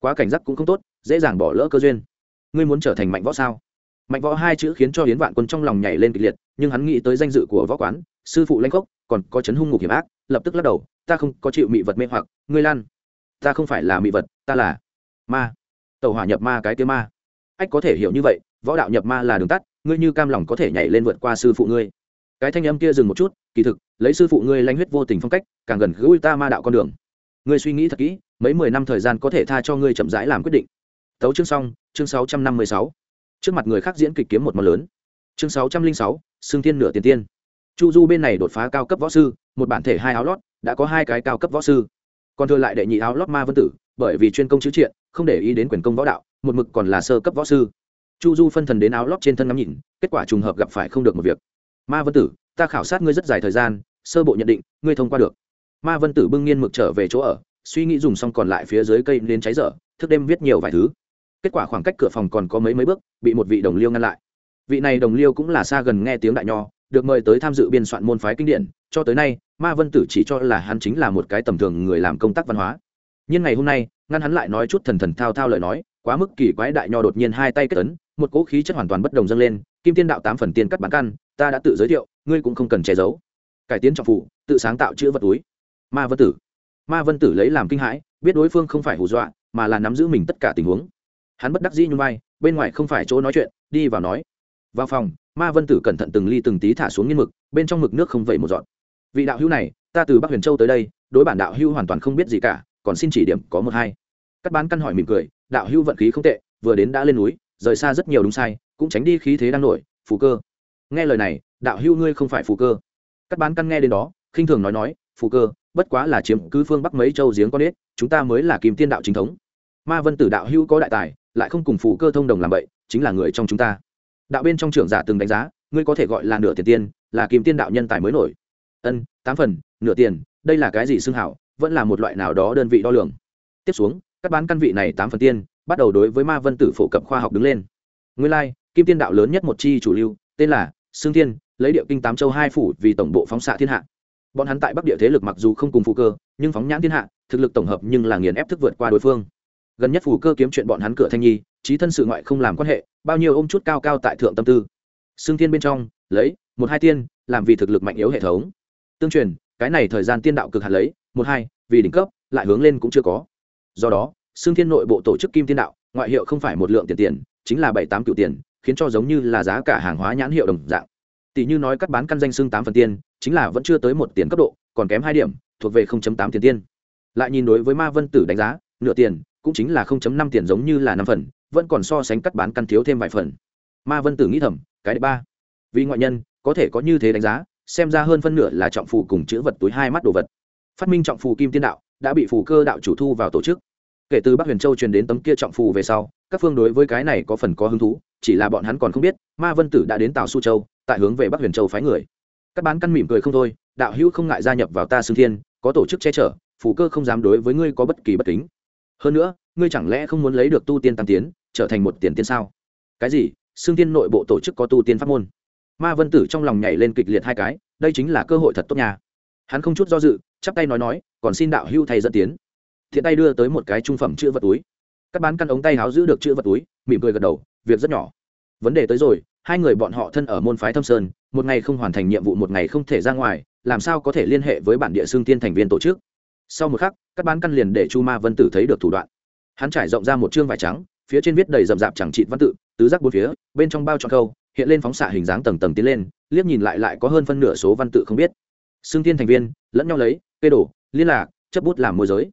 A: Quá cảnh giác cũng không tốt, dễ dàng bỏ lỡ cơ duyên. Ngươi muốn trở thành mạnh võ sao? Mạnh võ hai chữ khiến cho hiến vạn quân trong lòng nhảy lên kịch liệt, nhưng hắn nghĩ tới danh dự của võ quán, sư phụ lanh cốc còn có chấn hung ngục hiểm ác, lập tức lắc đầu, ta không có chịu mị vật mê hoặc, ngươi lan. Ta không phải là mị vật, ta là ma. Tàu hỏa nhập ma cái tia ma. Ách, có thể hiểu như vậy võ đạo nhập ma là đường tắt, ngươi như cam lòng có thể nhảy lên vượt qua sư phụ ngươi. Cái thanh âm kia dừng một chút, kỳ thực, lấy sư phụ ngươi lanh huyết vô tình phong cách, càng gần gũi ta ma đạo con đường. Ngươi suy nghĩ thật kỹ, mấy mười năm thời gian có thể tha cho ngươi chậm rãi làm quyết định. Tấu chương xong, chương sáu trăm năm mươi sáu. Trước mặt người khác diễn kịch kiếm một món lớn. Chương sáu trăm linh sáu xương tiên nửa tiền tiên. Chu du bên này đột phá cao cấp võ sư, một bản thể hai áo lót, đã có hai cái cao cấp võ sư. Còn thừa lại đệ nhị áo lót ma vân tử, bởi vì chuyên công chữ triện, không để ý đến quyền công võ đạo, một mực còn là sơ cấp võ sư chu du phân thần đến áo lót trên thân ngắm nhìn, kết quả trùng hợp gặp phải không được một việc. Ma vân tử, ta khảo sát ngươi rất dài thời gian, sơ bộ nhận định, ngươi thông qua được. Ma vân tử bưng nghiên mực trở về chỗ ở, suy nghĩ dùng xong còn lại phía dưới cây nên cháy dở, thức đêm viết nhiều vài thứ. Kết quả khoảng cách cửa phòng còn có mấy mấy bước, bị một vị đồng liêu ngăn lại. Vị này đồng liêu cũng là xa gần nghe tiếng đại nho, được mời tới tham dự biên soạn môn phái kinh điển. Cho tới nay, ma vân tử chỉ cho là hắn chính là một cái tầm thường người làm công tác văn hóa. Nhưng ngày hôm nay, ngăn hắn lại nói chút thần thần thao thao lời nói, quá mức kỳ quái đại nho đột nhiên hai tay kết tấn một cỗ khí chất hoàn toàn bất đồng dâng lên, kim tiên đạo tám phần tiên cắt bán căn, ta đã tự giới thiệu, ngươi cũng không cần che giấu. Cải tiến trọng phụ tự sáng tạo chữ vật túi. Ma vân tử. Ma vân tử lấy làm kinh hãi, biết đối phương không phải hù dọa, mà là nắm giữ mình tất cả tình huống. Hắn bất đắc dĩ như vai, bên ngoài không phải chỗ nói chuyện, đi vào nói. Vào phòng, ma vân tử cẩn thận từng ly từng tí thả xuống nghiên mực, bên trong mực nước không vẩy một giọt. Vị đạo hữu này, ta từ bắc huyền châu tới đây, đối bản đạo hữu hoàn toàn không biết gì cả, còn xin chỉ điểm có một hai. Cắt bán căn hỏi mỉm cười, đạo hữu vận khí không tệ, vừa đến đã lên núi rời xa rất nhiều đúng sai, cũng tránh đi khí thế đang nổi, phù cơ. Nghe lời này, đạo hữu ngươi không phải phù cơ. Các bán căn nghe đến đó, khinh thường nói nói, phù cơ, bất quá là chiếm cứ phương bắc mấy châu giếng con ếch chúng ta mới là kim tiên đạo chính thống. Ma vân tử đạo hữu có đại tài, lại không cùng phù cơ thông đồng làm vậy chính là người trong chúng ta. Đạo bên trong trưởng giả từng đánh giá, ngươi có thể gọi là nửa tiền tiên, là kim tiên đạo nhân tài mới nổi. Ân, tám phần, nửa tiền, đây là cái gì xưng hảo, vẫn là một loại nào đó đơn vị đo lường. Tiếp xuống các bán căn vị này tám phần tiên bắt đầu đối với ma vân tử phổ cập khoa học đứng lên. Nguyên lai, kim tiên đạo lớn nhất một chi chủ lưu, tên là xương tiên lấy địa kinh tám châu hai phủ vì tổng bộ phóng xạ thiên hạ. Bọn hắn tại bắc địa thế lực mặc dù không cùng phụ cơ, nhưng phóng nhãn thiên hạ, thực lực tổng hợp nhưng là nghiền ép thức vượt qua đối phương. Gần nhất phủ cơ kiếm chuyện bọn hắn cửa thanh nhi, trí thân sự ngoại không làm quan hệ, bao nhiêu ôm chút cao cao tại thượng tâm tư. Xương tiên bên trong, lấy, một hai tiên, làm vì thực lực mạnh yếu hệ thống. Tương truyền, cái này thời gian tiên đạo cực hạt lấy, một hai, vì đỉnh cấp, lại hướng lên cũng chưa có. Do đó xương thiên nội bộ tổ chức kim tiên đạo, ngoại hiệu không phải một lượng tiền tiền, chính là bảy tám cựu tiền, khiến cho giống như là giá cả hàng hóa nhãn hiệu đồng dạng. Tỷ như nói cắt bán căn danh xương tám phần tiên, chính là vẫn chưa tới một tiền cấp độ, còn kém hai điểm, thuộc về tám tiền tiên. Lại nhìn đối với ma vân tử đánh giá, nửa tiền, cũng chính là năm tiền giống như là năm phần, vẫn còn so sánh cắt bán căn thiếu thêm vài phần. Ma vân tử nghĩ thầm, cái đệ ba. Vì ngoại nhân, có thể có như thế đánh giá, xem ra hơn phân nửa là trọng phù cùng chữ vật túi hai mắt đồ vật. Phát minh trọng phù kim tiên đạo, đã bị phù cơ đạo chủ thu vào tổ chức kể từ bắc huyền châu truyền đến tấm kia trọng phù về sau, các phương đối với cái này có phần có hứng thú, chỉ là bọn hắn còn không biết, ma vân tử đã đến tàu su châu, tại hướng về bắc huyền châu phái người. Các bán căn mỉm cười không thôi, đạo hữu không ngại gia nhập vào ta xương thiên, có tổ chức che chở, phù cơ không dám đối với ngươi có bất kỳ bất kính. Hơn nữa, ngươi chẳng lẽ không muốn lấy được tu tiên tam tiến, trở thành một tiền tiên sao? Cái gì? Xương tiên nội bộ tổ chức có tu tiên pháp môn. Ma vân tử trong lòng nhảy lên kịch liệt hai cái, đây chính là cơ hội thật tốt nhà hắn không chút do dự, chắp tay nói nói, còn xin đạo hưu thay dẫn tiến thiện tay đưa tới một cái trung phẩm chữ vật túi. Các bán căn ống tay háo giữ được chữ vật túi, mỉm cười gật đầu, việc rất nhỏ. Vấn đề tới rồi, hai người bọn họ thân ở môn phái thâm sơn, một ngày không hoàn thành nhiệm vụ một ngày không thể ra ngoài, làm sao có thể liên hệ với bản địa xương tiên thành viên tổ chức? Sau một khắc các bán căn liền để chu ma vân tử thấy được thủ đoạn. Hắn trải rộng ra một chương vải trắng, phía trên viết đầy rậm rạp chẳng trị văn tự, tứ giác bốn phía, bên trong bao trọn câu, hiện lên phóng xạ hình dáng tầng tầng tiến lên, liếc nhìn lại lại có hơn phân nửa số văn tự không biết. Xương tiên thành viên, lẫn nhau lấy cây đổ liên lạc, chấp bút làm môi giới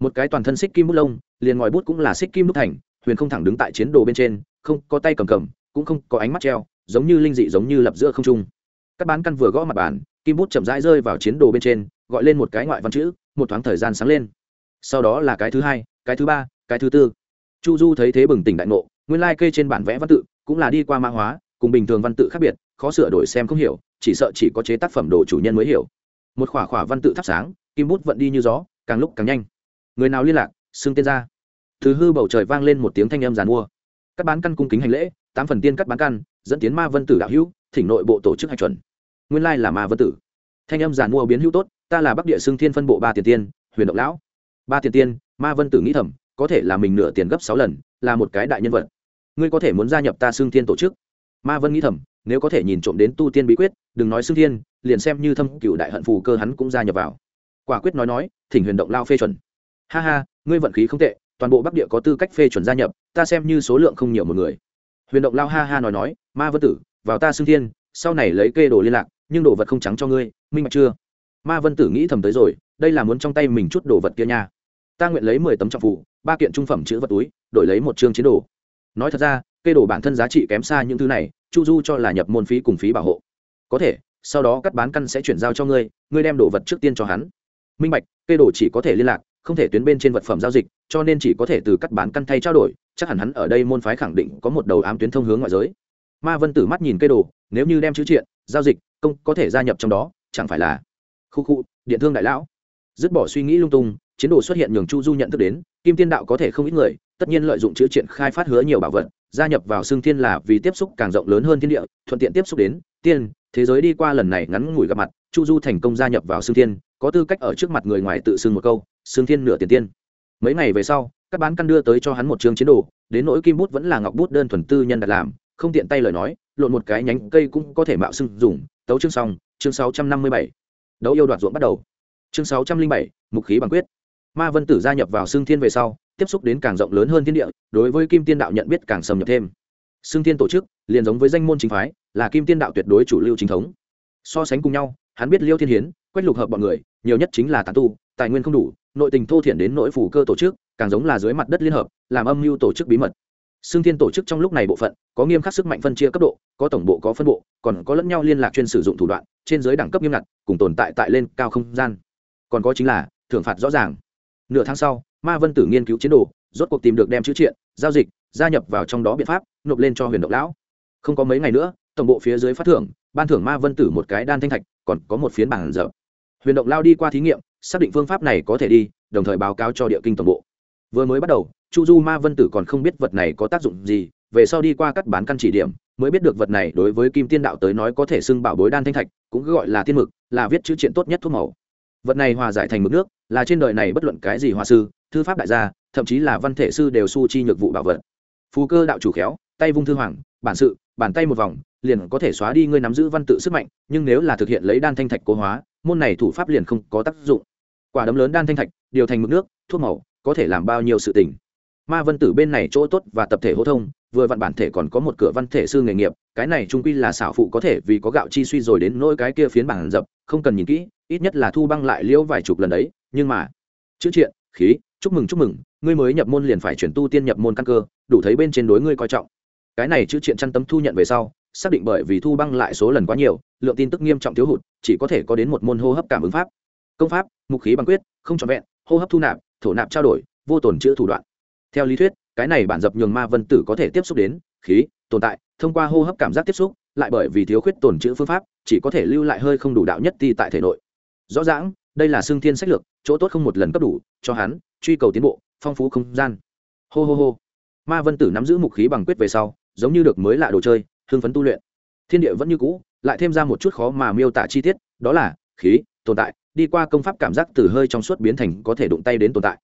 A: một cái toàn thân xích kim bút lông, liền ngòi bút cũng là xích kim đúc thành, huyền không thẳng đứng tại chiến đồ bên trên, không có tay cầm cầm, cũng không có ánh mắt treo, giống như linh dị giống như lập giữa không trung. Các bán căn vừa gõ mặt bàn, kim bút chậm rãi rơi vào chiến đồ bên trên, gọi lên một cái ngoại văn chữ, một thoáng thời gian sáng lên. Sau đó là cái thứ hai, cái thứ ba, cái thứ tư. Chu du thấy thế bừng tỉnh đại ngộ, nguyên lai trên bản vẽ văn tự cũng là đi qua mã hóa, cùng bình thường văn tự khác biệt, khó sửa đổi xem không hiểu, chỉ sợ chỉ có chế tác phẩm đồ chủ nhân mới hiểu. Một khỏa khỏa văn tự thắp sáng, kim bút vận đi như gió, càng lúc càng nhanh người nào liên lạc, xưng tên ra. Thứ hư bầu trời vang lên một tiếng thanh âm giàn mua. Các bán căn cung kính hành lễ, tám phần tiên cắt bán căn, dẫn tiến ma vân tử đạo hữu, thỉnh nội bộ tổ chức hạch chuẩn. Nguyên lai là ma vân tử. Thanh âm giàn mua biến hữu tốt, ta là bắc địa xưng thiên phân bộ ba tiền tiên, huyền động lão. Ba tiền tiên, ma vân tử nghĩ thầm, có thể là mình nửa tiền gấp sáu lần, là một cái đại nhân vật. Ngươi có thể muốn gia nhập ta xưng thiên tổ chức? Ma vân nghĩ thầm, nếu có thể nhìn trộm đến tu tiên bí quyết, đừng nói xưng thiên, liền xem như thâm cựu đại hận phù cơ hắn cũng gia nhập vào. Quả quyết nói nói, thỉnh huyền động lao phê chuẩn ha ha, ngươi vận khí không tệ, toàn bộ bắc địa có tư cách phê chuẩn gia nhập, ta xem như số lượng không nhiều một người. Huyền động lao ha ha nói nói, ma vân tử, vào ta xưng thiên, sau này lấy kê đồ liên lạc, nhưng đồ vật không trắng cho ngươi, minh bạch chưa? Ma vân tử nghĩ thầm tới rồi, đây là muốn trong tay mình chút đồ vật kia nha. Ta nguyện lấy mười tấm trọng phụ ba kiện trung phẩm chữ vật túi, đổi lấy một chương chiến đồ. Nói thật ra, kê đồ bản thân giá trị kém xa những thứ này, chu du cho là nhập môn phí cùng phí bảo hộ. Có thể, sau đó cắt bán căn sẽ chuyển giao cho ngươi ngươi đem đồ vật trước tiên cho hắn. Minh bạch, kê đồ chỉ có thể liên lạc không thể tuyến bên trên vật phẩm giao dịch, cho nên chỉ có thể từ cắt bán căn thay trao đổi, chắc hẳn hắn ở đây môn phái khẳng định có một đầu ám tuyến thông hướng ngoại giới. Ma vân tử mắt nhìn cây đồ, nếu như đem chữ triện, giao dịch, công có thể gia nhập trong đó, chẳng phải là khu khu, điện thương đại lão. Dứt bỏ suy nghĩ lung tung, chiến đồ xuất hiện nhường chu du nhận thức đến, kim tiên đạo có thể không ít người, tất nhiên lợi dụng chữ triện khai phát hứa nhiều bảo vật, gia nhập vào xương thiên là vì tiếp xúc càng rộng lớn hơn thiên địa, thuận tiện tiếp xúc đến, tiên, thế giới đi qua lần này ngắn ngủi gặp mặt chu du thành công gia nhập vào xương thiên, có tư cách ở trước mặt người ngoài tự xưng một câu xương thiên nửa tiền tiên. Mấy ngày về sau, các bán căn đưa tới cho hắn một chương chiến đồ, đến nỗi kim bút vẫn là ngọc bút đơn thuần tư nhân đặt làm, không tiện tay lời nói, lộn một cái nhánh cây cũng có thể mạo xưng dùng. Tấu chương xong, chương sáu trăm năm mươi bảy. Đấu yêu đoạt ruộng bắt đầu. Chương sáu trăm linh bảy, mục khí bằng quyết. Ma vân tử gia nhập vào xương thiên về sau, tiếp xúc đến càng rộng lớn hơn thiên địa, đối với kim tiên đạo nhận biết càng sầm nhập thêm. Xương thiên tổ chức, liền giống với danh môn chính phái, là kim tiên đạo tuyệt đối chủ lưu chính thống. So sánh cùng nhau hắn biết liêu thiên hiến, quách lục hợp bọn người, nhiều nhất chính là tán tu, tài nguyên không đủ, nội tình thô thiển đến nỗi phủ cơ tổ chức, càng giống là dưới mặt đất liên hợp, làm âm mưu tổ chức bí mật. Xương thiên tổ chức trong lúc này bộ phận, có nghiêm khắc sức mạnh phân chia cấp độ, có tổng bộ, có phân bộ, còn có lẫn nhau liên lạc chuyên sử dụng thủ đoạn, trên giới đẳng cấp nghiêm ngặt, cùng tồn tại tại lên cao không gian. Còn có chính là, thưởng phạt rõ ràng. Nửa tháng sau, ma vân tử nghiên cứu chiến đồ, rốt cuộc tìm được đem chữ triện, giao dịch, gia nhập vào trong đó biện pháp, nộp lên cho huyền Độc lão. Không có mấy ngày nữa, tổng bộ phía dưới phát thưởng, ban thưởng ma vân tử một cái đan thanh thạch còn có một phiến bản dở huyền động lao đi qua thí nghiệm, xác định phương pháp này có thể đi, đồng thời báo cáo cho địa kinh tổng bộ. Vừa mới bắt đầu, chu du ma vân tử còn không biết vật này có tác dụng gì, về sau đi qua các bán căn chỉ điểm, mới biết được vật này đối với kim tiên đạo tới nói có thể xưng bảo bối đan thanh thạch, cũng gọi là tiên mực, là viết chữ triện tốt nhất thuốc màu. Vật này hòa giải thành mực nước, là trên đời này bất luận cái gì hòa sư, thư pháp đại gia, thậm chí là văn thể sư đều su chi nhược vụ bảo vật. Phù cơ đạo chủ khéo, tay vung thư hoàng, bản sự, bàn tay một vòng liền có thể xóa đi ngươi nắm giữ văn tự sức mạnh, nhưng nếu là thực hiện lấy đan thanh thạch cố hóa, môn này thủ pháp liền không có tác dụng. Quả đấm lớn đan thanh thạch, điều thành mực nước, thuốc màu, có thể làm bao nhiêu sự tình. Ma vân tử bên này chỗ tốt và tập thể hô thông, vừa vặn bản thể còn có một cửa văn thể sư nghề nghiệp, cái này trung quy là xảo phụ có thể vì có gạo chi suy rồi đến nỗi cái kia phiến bản dập, không cần nhìn kỹ, ít nhất là thu băng lại liễu vài chục lần đấy, nhưng mà, chữ triện, khí, chúc mừng chúc mừng, ngươi mới nhập môn liền phải chuyển tu tiên nhập môn căn cơ, đủ thấy bên trên đối ngươi coi trọng. Cái này chữ triện chăn tấm thu nhận về sau xác định bởi vì thu băng lại số lần quá nhiều, lượng tin tức nghiêm trọng thiếu hụt, chỉ có thể có đến một môn hô hấp cảm ứng pháp. Công pháp, mục khí bằng quyết, không trọn vẹn, hô hấp thu nạp, thổ nạp trao đổi, vô tồn chữ thủ đoạn. Theo lý thuyết, cái này bản dập nhường ma vân tử có thể tiếp xúc đến, khí, tồn tại, thông qua hô hấp cảm giác tiếp xúc, lại bởi vì thiếu khuyết tồn chữ phương pháp, chỉ có thể lưu lại hơi không đủ đạo nhất ti tại thể nội. Rõ ràng, đây là xương thiên sách lược, chỗ tốt không một lần cấp đủ, cho hắn, truy cầu tiến bộ, phong phú không gian. Hô hô hô. Ma vân tử nắm giữ mục khí bằng quyết về sau, giống như được mới lạ đồ chơi hương phấn tu luyện. Thiên địa vẫn như cũ, lại thêm ra một chút khó mà miêu tả chi tiết, đó là khí, tồn tại, đi qua công pháp cảm giác từ hơi trong suốt biến thành có thể đụng tay đến tồn tại.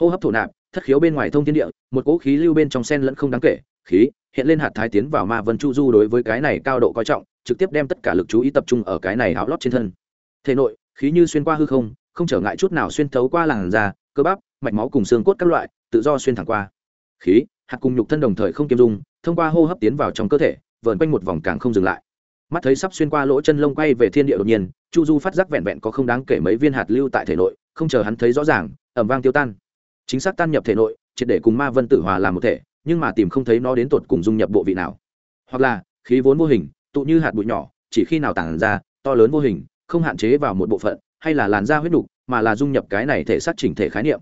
A: Hô hấp thổ nạp, thất khiếu bên ngoài thông thiên địa, một cỗ khí lưu bên trong sen lẫn không đáng kể, khí, hiện lên hạt thái tiến vào ma vân chu du đối với cái này cao độ coi trọng, trực tiếp đem tất cả lực chú ý tập trung ở cái này áo lót trên thân. Thể nội, khí như xuyên qua hư không không trở ngại chút nào xuyên thấu qua làn da, cơ bắp, mạch máu cùng xương cốt các loại, tự do xuyên thẳng qua. Khí, hạt cùng nhục thân đồng thời không kiêm dung, thông qua hô hấp tiến vào trong cơ thể vờn quanh một vòng càng không dừng lại. Mắt thấy sắp xuyên qua lỗ chân lông quay về thiên địa đột nhiên, chu du phát giác vẹn vẹn có không đáng kể mấy viên hạt lưu tại thể nội, không chờ hắn thấy rõ ràng ẩm vang tiêu tan. Chính xác tan nhập thể nội, triệt để cùng ma vân tử hòa làm một thể, nhưng mà tìm không thấy nó đến tột cùng dung nhập bộ vị nào. Hoặc là, khí vốn vô hình, tụ như hạt bụi nhỏ, chỉ khi nào tản ra, to lớn vô hình, không hạn chế vào một bộ phận, hay là làn da huyết đục mà là dung nhập cái này thể xác chỉnh thể khái niệm.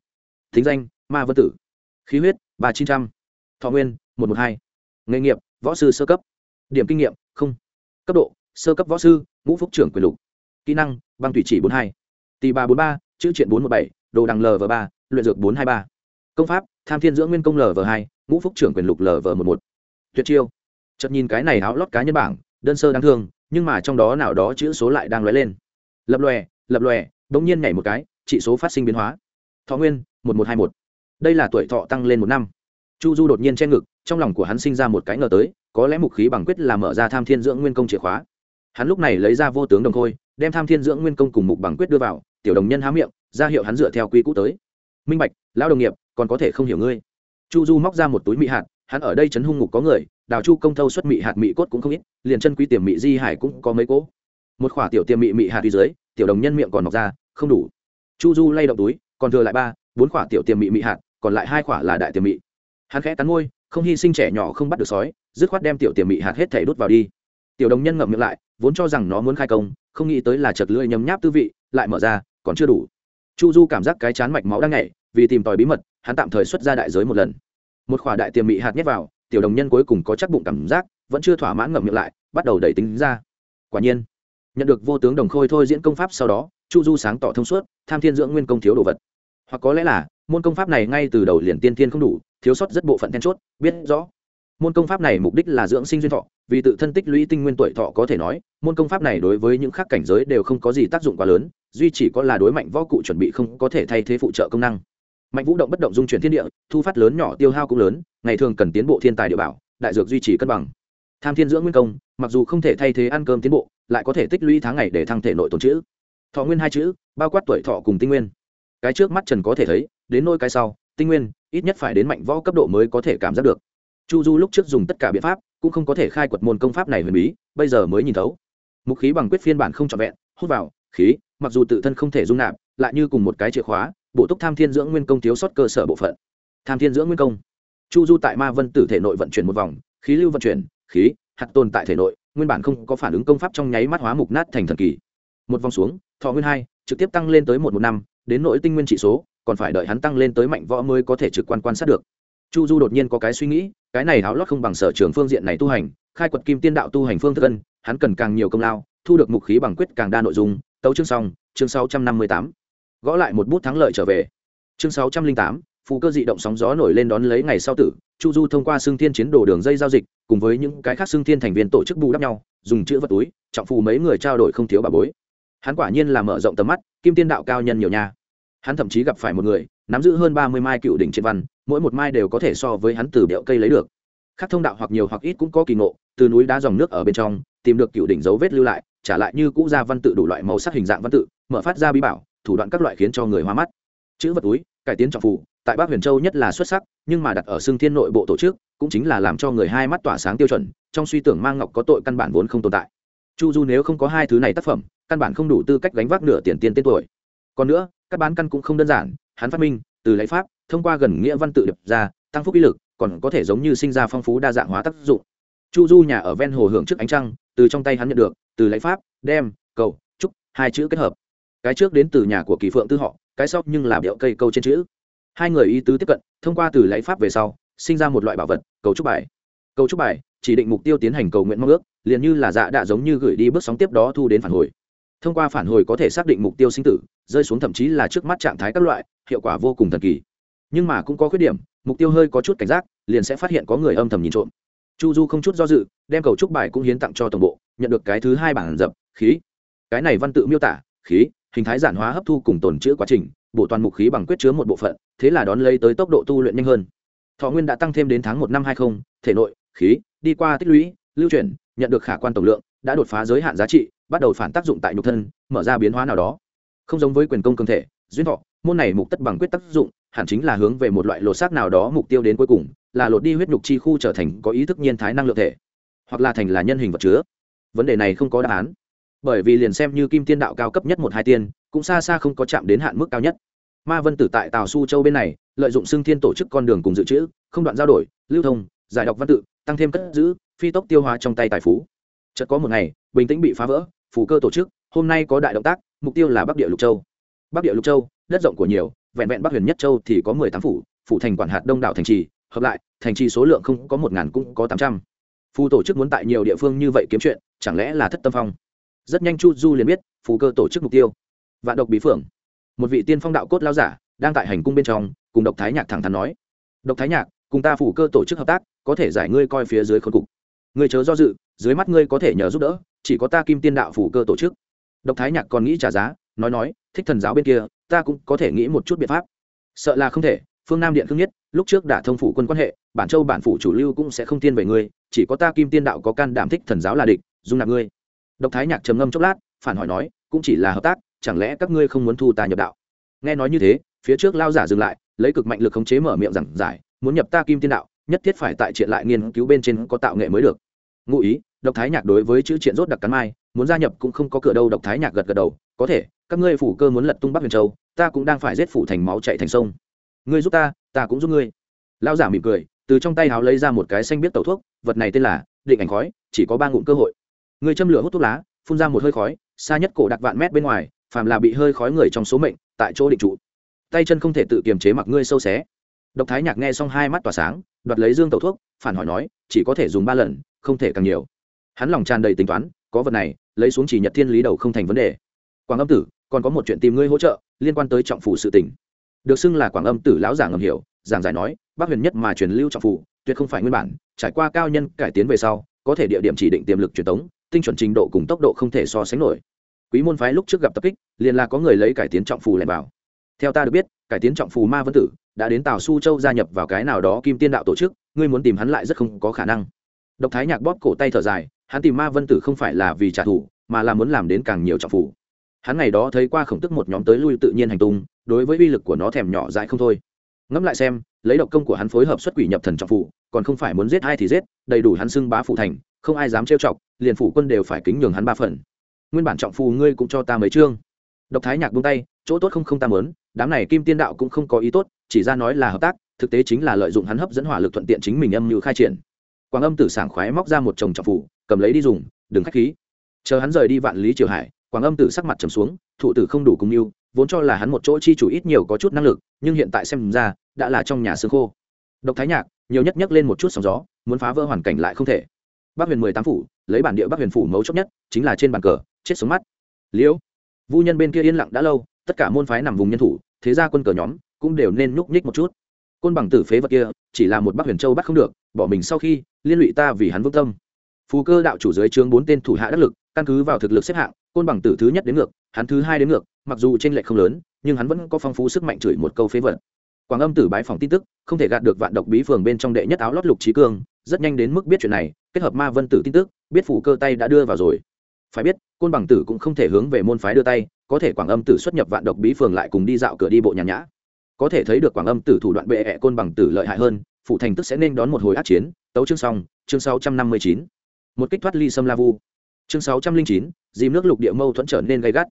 A: Thính danh, ma vân tử. Khí huyết, ba chín trăm. Thọ nguyên, một một hai. Nghề nghiệp, võ sư sơ cấp điểm kinh nghiệm, không. Cấp độ, sơ cấp võ sư, ngũ phúc trưởng quyền lục. Kỹ năng, băng thủy chỉ bốn hai. Tì ba bốn ba, chữ triện bốn một bảy, đồ đằng lv ba, luyện dược bốn hai ba. Công pháp, tham thiên dưỡng nguyên công lv hai, ngũ phúc trưởng quyền lục lv một một. Tuyệt chiêu. Chợt nhìn cái này áo lót cá nhân bảng, đơn sơ đáng thương, nhưng mà trong đó nào đó chữ số lại đang lóe lên. Lập lòe lập lòe, bỗng nhiên nhảy một cái trị số phát sinh biến hóa. Thọ nguyên, một một hai một. Đây là tuổi thọ tăng lên một năm. Chu du đột nhiên che ngực, trong lòng của hắn sinh ra một cái ngờ tới có lẽ mục khí bằng quyết là mở ra tham thiên dưỡng nguyên công chìa khóa. Hắn lúc này lấy ra vô tướng đồng khôi, đem tham thiên dưỡng nguyên công cùng mục bằng quyết đưa vào, tiểu đồng nhân há miệng, ra hiệu hắn dựa theo quy cũ tới. Minh bạch, lão đồng nghiệp, còn có thể không hiểu ngươi. Chu du móc ra một túi mị hạt, hắn ở đây chấn hung ngục có người, đào chu công thâu xuất mị hạt mị cốt cũng không ít, liền chân quý tiềm mị di hải cũng có mấy cỗ. Một khỏa tiểu tiềm mị mị hạt đi dưới, tiểu đồng nhân miệng còn mọc ra, không đủ. Chu du lay động túi, còn thừa lại ba, bốn khỏa tiểu tiềm mị mị hạt, còn lại hai khỏa là đại tiềm mị. Hắn khẽ cắn môi không hy sinh trẻ nhỏ không bắt được sói, dứt khoát đem tiểu tiềm mị hạt hết thể đốt vào đi. Tiểu đồng nhân ngậm miệng lại, vốn cho rằng nó muốn khai công, không nghĩ tới là chật lưỡi nhấm nháp tư vị, lại mở ra, còn chưa đủ. Chu du cảm giác cái chán mạch máu đang nhảy, vì tìm tòi bí mật, hắn tạm thời xuất ra đại giới một lần. Một khỏa đại tiềm mị hạt nhét vào, tiểu đồng nhân cuối cùng có chắc bụng cảm giác, vẫn chưa thỏa mãn ngậm miệng lại, bắt đầu đẩy tính ra. Quả nhiên, nhận được vô tướng đồng khôi thôi diễn công pháp sau đó, chu du sáng tỏ thông suốt, tham thiên dưỡng nguyên công thiếu đồ vật. Hoặc có lẽ là, môn công pháp này ngay từ đầu liền tiên thiên không đủ thiếu sót rất bộ phận then chốt, biết rõ. Môn công pháp này mục đích là dưỡng sinh duyên thọ, vì tự thân tích lũy tinh nguyên tuổi thọ có thể nói, môn công pháp này đối với những khác cảnh giới đều không có gì tác dụng quá lớn, duy chỉ có là đối mạnh võ cụ chuẩn bị không có thể thay thế phụ trợ công năng. Mạnh vũ động bất động dung chuyển thiên địa, thu phát lớn nhỏ tiêu hao cũng lớn, ngày thường cần tiến bộ thiên tài địa bảo, đại dược duy trì cân bằng. Tham thiên dưỡng nguyên công, mặc dù không thể thay thế ăn cơm tiến bộ, lại có thể tích lũy tháng ngày để thăng thể nội tồn chữ. Thọ nguyên hai chữ, bao quát tuổi thọ cùng tinh nguyên. Cái trước mắt trần có thể thấy, đến nôi cái sau tinh nguyên, ít nhất phải đến mạnh võ cấp độ mới có thể cảm giác được. Chu du lúc trước dùng tất cả biện pháp, cũng không có thể khai quật môn công pháp này huyền bí, bây giờ mới nhìn thấu. Mục khí bằng quyết phiên bản không trọn vẹn, hút vào, khí, mặc dù tự thân không thể dung nạp, lại như cùng một cái chìa khóa, bổ túc tham thiên dưỡng nguyên công thiếu sót cơ sở bộ phận. Tham thiên dưỡng nguyên công. Chu du tại ma vân tử thể nội vận chuyển một vòng, khí lưu vận chuyển, khí, hạt tồn tại thể nội, nguyên bản không có phản ứng công pháp trong nháy mắt hóa mục nát thành thần kỳ. Một vòng xuống, thọ nguyên hai, trực tiếp tăng lên tới một một năm, đến nội tinh nguyên trị số còn phải đợi hắn tăng lên tới mạnh võ mới có thể trực quan quan sát được. Chu du đột nhiên có cái suy nghĩ, cái này háo lót không bằng sở trường phương diện này tu hành, khai quật kim tiên đạo tu hành phương thức ân, hắn cần càng nhiều công lao, thu được mục khí bằng quyết càng đa nội dung. Tấu chương xong, chương sáu trăm năm mươi tám. Gõ lại một bút thắng lợi trở về. Chương sáu trăm linh tám, phù cơ dị động sóng gió nổi lên đón lấy ngày sau tử, chu du thông qua xương thiên chiến đồ đường dây giao dịch, cùng với những cái khác xương thiên thành viên tổ chức bù đắp nhau, dùng chữ vật túi, trọng phù mấy người trao đổi không thiếu bà bối. Hắn quả nhiên là mở rộng tầm mắt, kim tiên đạo cao nhân nhiều nhà hắn thậm chí gặp phải một người, nắm giữ hơn ba mươi mai cựu đỉnh triệt văn, mỗi một mai đều có thể so với hắn từ điệu cây lấy được. Khác thông đạo hoặc nhiều hoặc ít cũng có kỳ ngộ, từ núi đá dòng nước ở bên trong, tìm được cựu đỉnh dấu vết lưu lại, trả lại như cũ ra văn tự đủ loại màu sắc hình dạng văn tự, mở phát ra bí bảo, thủ đoạn các loại khiến cho người hoa mắt. Chữ vật túi, cải tiến trọng phù tại bắc huyền châu nhất là xuất sắc, nhưng mà đặt ở xương thiên nội bộ tổ chức, cũng chính là làm cho người hai mắt tỏa sáng tiêu chuẩn, trong suy tưởng mang ngọc có tội căn bản vốn không tồn tại. Chu du nếu không có hai thứ này tác phẩm, căn bản không đủ tư cách gánh vác nửa tiền tiên tên tuổi. Còn nữa các bán căn cũng không đơn giản, hắn phát minh, từ lấy pháp, thông qua gần nghĩa văn tự điệp ra, tăng phúc ý lực, còn có thể giống như sinh ra phong phú đa dạng hóa tác dụng. Chu du nhà ở ven hồ hưởng trước ánh trăng, từ trong tay hắn nhận được, từ lấy pháp, đem, cầu, trúc, hai chữ kết hợp. Cái trước đến từ nhà của kỳ phượng tư họ, cái sau nhưng là điệu cây câu trên chữ. Hai người ý tứ tiếp cận, thông qua từ lấy pháp về sau, sinh ra một loại bảo vật, cầu trúc bài. Cầu trúc bài, chỉ định mục tiêu tiến hành cầu nguyện mong ước, liền như là dạ đã giống như gửi đi bước sóng tiếp đó thu đến phản hồi. Thông qua phản hồi có thể xác định mục tiêu sinh tử rơi xuống thậm chí là trước mắt trạng thái các loại, hiệu quả vô cùng thần kỳ. Nhưng mà cũng có khuyết điểm, mục tiêu hơi có chút cảnh giác, liền sẽ phát hiện có người âm thầm nhìn trộm. Chu du không chút do dự, đem cầu trúc bài cũng hiến tặng cho tổng bộ, nhận được cái thứ hai bản dập, khí. Cái này văn tự miêu tả, khí, hình thái giản hóa hấp thu cùng tồn chữ quá trình bộ toàn mục khí bằng quyết chứa một bộ phận, thế là đón lấy tới tốc độ tu luyện nhanh hơn. Thọ nguyên đã tăng thêm đến tháng một năm hai không, thể nội, khí, đi qua tích lũy, lưu chuyển, nhận được khả quan tổng lượng, đã đột phá giới hạn giá trị, bắt đầu phản tác dụng tại nhục thân, mở ra biến hóa nào đó không giống với quyền công cường thể, duyên thọ, môn này mục tất bằng quyết tác dụng, hẳn chính là hướng về một loại lột xác nào đó mục tiêu đến cuối cùng, là lột đi huyết nhục chi khu trở thành có ý thức nhiên thái năng lượng thể, hoặc là thành là nhân hình vật chứa. Vấn đề này không có đáp án. Bởi vì liền xem như kim tiên đạo cao cấp nhất một hai tiên, cũng xa xa không có chạm đến hạn mức cao nhất. Ma vân tử tại tào su châu bên này, lợi dụng xưng thiên tổ chức con đường cùng dự trữ, không đoạn giao đổi, lưu thông, giải đọc văn tự, tăng thêm cất giữ, phi tốc tiêu hóa trong tay tài phú. Chợt có một ngày, bình tĩnh bị phá vỡ phủ cơ tổ chức, hôm nay có đại động tác, mục tiêu là bắc địa lục châu. Bắc địa lục châu, đất rộng của nhiều, vẹn vẹn bắc huyền nhất châu thì có mười tám phủ phủ thành quản hạt đông đảo thành trì, hợp lại, thành trì số lượng không có một ngàn cũng có tám trăm. Phù tổ chức muốn tại nhiều địa phương như vậy kiếm chuyện, chẳng lẽ là thất tâm phong? Rất nhanh chu du liền biết, phù cơ tổ chức mục tiêu. Vạn độc bí phượng. Một vị tiên phong đạo cốt lao giả, đang tại hành cung bên trong, cùng độc thái nhạc thẳng thắn nói. Độc thái nhạc, cùng ta phủ cơ tổ chức hợp tác, có thể giải ngươi coi phía dưới khôn cục. Ngươi chớ do dự, dưới mắt ngươi có thể nhờ giúp đỡ chỉ có ta kim tiên đạo phủ cơ tổ chức. Độc thái nhạc còn nghĩ trả giá, nói nói, thích thần giáo bên kia, ta cũng có thể nghĩ một chút biện pháp. Sợ là không thể, phương nam điện cương nhất, lúc trước đã thông phủ quân quan hệ, bản châu bản phủ chủ lưu cũng sẽ không tiên về ngươi, chỉ có ta kim tiên đạo có can đảm thích thần giáo là địch, dung nạp ngươi. Độc thái nhạc trầm ngâm chốc lát, phản hỏi nói, cũng chỉ là hợp tác, chẳng lẽ các ngươi không muốn thu ta nhập đạo? Nghe nói như thế, phía trước lao giả dừng lại, lấy cực mạnh lực khống chế mở miệng giảng giải, muốn nhập ta kim tiên đạo, nhất thiết phải tại triện lại nghiên cứu bên trên có tạo nghệ mới được. Ngụ ý độc thái nhạc đối với chữ triện rốt đặc cắn mai, muốn gia nhập cũng không có cửa đâu, độc thái nhạc gật gật đầu, có thể, các ngươi phủ cơ muốn lật tung bắc huyền châu, ta cũng đang phải giết phủ thành máu chạy thành sông. Ngươi giúp ta ta cũng giúp ngươi. Lao giả mỉm cười, từ trong tay háo lấy ra một cái xanh biết tẩu thuốc, vật này tên là định ảnh khói, chỉ có ba ngụm cơ hội. Ngươi châm lửa hút thuốc lá, phun ra một hơi khói, xa nhất cổ đặc vạn mét bên ngoài, phàm là bị hơi khói người trong số mệnh, tại chỗ định trụ. Tay chân không thể tự kiềm chế mặc ngươi sâu xé. Độc thái nhạc nghe xong hai mắt tỏa sáng, đoạt lấy dương tẩu thuốc, phản hỏi nói, chỉ có thể dùng ba lần, không thể càng nhiều hắn lòng tràn đầy tính toán, có vật này, lấy xuống chỉ nhật thiên lý đầu không thành vấn đề. Quảng âm tử, còn có một chuyện tìm ngươi hỗ trợ, liên quan tới trọng phủ sự tỉnh được xưng là quảng âm tử lão giả ngầm hiểu, giảng giải nói bác huyền nhất mà truyền lưu trọng phủ, tuyệt không phải nguyên bản, trải qua cao nhân cải tiến về sau, có thể địa điểm chỉ định tiềm lực truyền tống, tinh chuẩn trình độ cùng tốc độ không thể so sánh nổi. Quý môn phái lúc trước gặp tập kích, liền là có người lấy cải tiến trọng phù lẻn vào. Theo ta được biết, cải tiến trọng phù ma vân tử đã đến tào su châu gia nhập vào cái nào đó kim tiên đạo tổ chức, ngươi muốn tìm hắn lại rất không có khả năng độc thái nhạc bóp cổ tay thở dài, hắn tìm ma vân tử không phải là vì trả thù, mà là muốn làm đến càng nhiều trọng phủ. Hắn ngày đó thấy qua khổng tức một nhóm tới lui tự nhiên hành tung, đối với uy lực của nó thèm nhỏ dại không thôi. Ngẫm lại xem, lấy độc công của hắn phối hợp xuất quỷ nhập thần trọng phủ, còn không phải muốn giết ai thì giết, đầy đủ hắn xưng bá phụ thành, không ai dám trêu chọc, liền phủ quân đều phải kính nhường hắn ba phần. Nguyên bản trọng phù ngươi cũng cho ta mấy chương. Độc thái nhạc buông tay, chỗ tốt không không ta mớn đám này kim tiên đạo cũng không có ý tốt, chỉ ra nói là hợp tác, thực tế chính là lợi dụng hắn hấp dẫn hỏa lực thuận tiện chính mình âm như khai triển quảng âm tử sảng khoái móc ra một chồng trọng phủ, cầm lấy đi dùng đừng khách khí. Chờ hắn rời đi vạn lý triều hải quảng âm tử sắc mặt trầm xuống thụ tử không đủ cung mưu vốn cho là hắn một chỗ chi chủ ít nhiều có chút năng lực nhưng hiện tại xem ra đã là trong nhà xương khô. Độc thái nhạc nhiều nhất nhắc lên một chút sóng gió muốn phá vỡ hoàn cảnh lại không thể. Bắc huyền mười tám phủ lấy bản địa bắc huyền phủ mấu chốc nhất chính là trên bàn cờ chết sống mắt. Liễu vu nhân bên kia yên lặng đã lâu tất cả môn phái nằm vùng nhân thủ thế ra quân cờ nhóm cũng đều nên nhúc nhích một chút côn bằng tử phế vật kia, chỉ là một bắc huyền châu bắt không được, bỏ mình sau khi, liên lụy ta vì hắn vững tâm. Phù cơ đạo chủ dưới chướng bốn tên thủ hạ đắc lực, căn cứ vào thực lực xếp hạng, côn bằng tử thứ nhất đến ngược, hắn thứ hai đến ngược, mặc dù trên lệ không lớn, nhưng hắn vẫn có phong phú sức mạnh chửi một câu phế vật. Quảng âm tử bái phòng tin tức, không thể gạt được vạn độc bí phường bên trong đệ nhất áo lót lục trí cương, rất nhanh đến mức biết chuyện này, kết hợp ma vân tử tin tức, biết phủ cơ tay đã đưa vào rồi. Phải biết, côn bằng tử cũng không thể hướng về môn phái đưa tay, có thể quảng âm tử xuất nhập vạn độc bí phường lại cùng đi dạo cửa đi bộ nhàn nhã có thể thấy được quảng âm tử thủ đoạn bệ ẹ côn bằng tử lợi hại hơn phụ thành tức sẽ nên đón một hồi át chiến. Tấu chương xong, chương sáu trăm năm mươi chín. Một kích thoát ly sâm la vu. Chương sáu trăm linh chín, dìm nước lục địa mâu thuẫn trở nên gây gắt.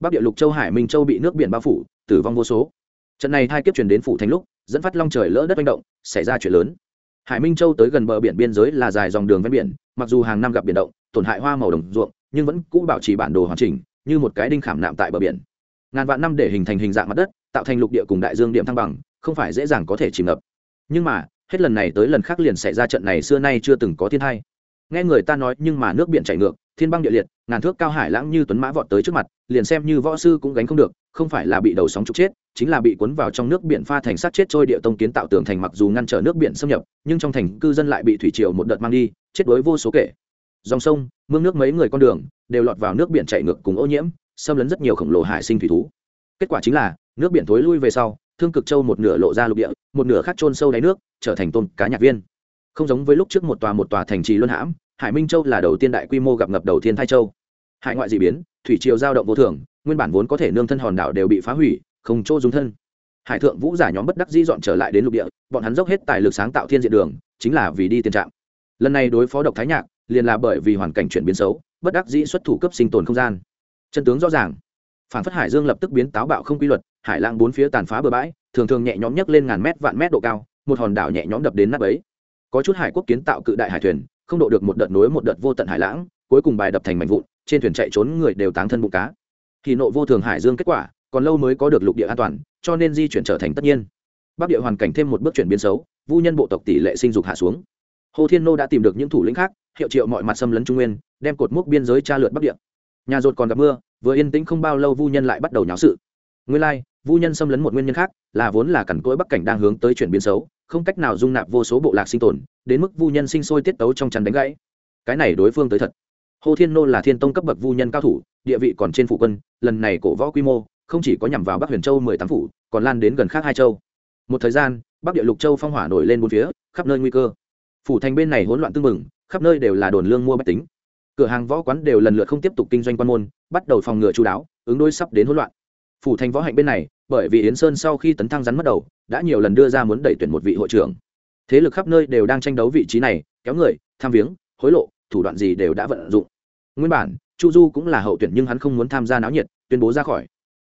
A: Bắc địa lục châu hải minh châu bị nước biển bao phủ, tử vong vô số. Trận này hai kiếp truyền đến phủ thành lúc, dẫn phát long trời lỡ đất manh động, xảy ra chuyện lớn. Hải minh châu tới gần bờ biển biên giới là dài dòng đường ven biển, mặc dù hàng năm gặp biển động, tổn hại hoa màu đồng ruộng, nhưng vẫn cũ bảo trì bản đồ hoàn chỉnh, như một cái đinh khảm nạm tại bờ biển. Ngàn vạn năm để hình thành hình dạng mặt đất tạo thành lục địa cùng đại dương điểm thăng bằng, không phải dễ dàng có thể chìm ngập. Nhưng mà, hết lần này tới lần khác liền xảy ra trận này xưa nay chưa từng có thiên hai nghe người ta nói nhưng mà nước biển chảy ngược, thiên băng địa liệt, ngàn thước cao hải lãng như tuấn mã vọt tới trước mặt, liền xem như võ sư cũng gánh không được, không phải là bị đầu sóng trục chết, chính là bị cuốn vào trong nước biển pha thành sát chết trôi địa tông kiến tạo tường thành mặc dù ngăn trở nước biển xâm nhập, nhưng trong thành cư dân lại bị thủy triều một đợt mang đi, chết đối vô số kể. Dòng sông, mương nước mấy người con đường, đều lọt vào nước biển chảy ngược cùng ô nhiễm, xâm lấn rất nhiều khổng lồ hải sinh thủy thú kết quả chính là, nước biển thối lui về sau, thương cực châu một nửa lộ ra lục địa, một nửa khác trôn sâu đáy nước, trở thành tôn cá nhạc viên. Không giống với lúc trước một tòa một tòa thành trì luân hãm, hải minh châu là đầu tiên đại quy mô gặp ngập đầu tiên thai châu. Hải ngoại d ị biến, thủy triều giao động vô thường, nguyên bản vốn có thể nương thân hòn đảo đều bị phá hủy, không chỗ dùng thân. Hải thượng vũ giả nhóm bất đắc dĩ dọn trở lại đến lục địa, bọn hắn dốc hết tài lực sáng tạo thiên diện đường, chính là vì đi tiền trạng. lần này đối phó độc thái nhạc, liền là bởi vì hoàn cảnh chuyển biến xấu, bất đắc dĩ xuất thủ cấp sinh tồn không gian. Chân tướng rõ ràng phản phất hải dương lập tức biến táo bạo không quy luật, hải lang bốn phía tàn phá bờ bãi, thường thường nhẹ nhõm nhấc lên ngàn mét vạn mét độ cao, một hòn đảo nhẹ nhõm đập đến nắp ấy có chút hải quốc kiến tạo cự đại hải thuyền, không độ được một đợt nối một đợt vô tận hải lãng, cuối cùng bài đập thành mảnh vụn, trên thuyền chạy trốn người đều táng thân bụng cá. Thì nộ vô thường hải dương kết quả, còn lâu mới có được lục địa an toàn, cho nên di chuyển trở thành tất nhiên. Bắc địa hoàn cảnh thêm một bước chuyển biến xấu, vu nhân bộ tộc tỷ lệ sinh dục hạ xuống. Hồ thiên nô đã tìm được những thủ lĩnh khác, hiệu triệu mọi mặt xâm lấn trung nguyên, đem cột mốc biên giới tra lượt bắc địa. Nhà rột còn gặp mưa vừa yên tĩnh không bao lâu vu nhân lại bắt đầu nháo sự. Nguyên lai, vu nhân xâm lấn một nguyên nhân khác là vốn là cằn cỗi bắc cảnh đang hướng tới chuyển biến xấu, không cách nào dung nạp vô số bộ lạc sinh tồn, đến mức vu nhân sinh sôi tiết tấu trong chắn đánh gãy. Cái này đối phương tới thật. Hồ thiên nô là thiên tông cấp bậc vu nhân cao thủ, địa vị còn trên phủ quân, lần này cổ võ quy mô không chỉ có nhằm vào bắc huyền châu mười tám phủ, còn lan đến gần khác hai châu. Một thời gian, bắc địa lục châu phong hỏa nổi lên bốn phía, khắp nơi nguy cơ. Phủ thành bên này hỗn loạn tưng mừng khắp nơi đều là đồn lương mua bách tính cửa hàng võ quán đều lần lượt không tiếp tục kinh doanh quan môn, bắt đầu phòng ngừa chú đáo, ứng đối sắp đến hỗn loạn. Phủ thành võ hạnh bên này, bởi vì yến sơn sau khi tấn thăng rắn mất đầu, đã nhiều lần đưa ra muốn đẩy tuyển một vị hội trưởng. Thế lực khắp nơi đều đang tranh đấu vị trí này, kéo người, tham viếng, hối lộ, thủ đoạn gì đều đã vận dụng. Nguyên bản, chu du cũng là hậu tuyển nhưng hắn không muốn tham gia náo nhiệt, tuyên bố ra khỏi.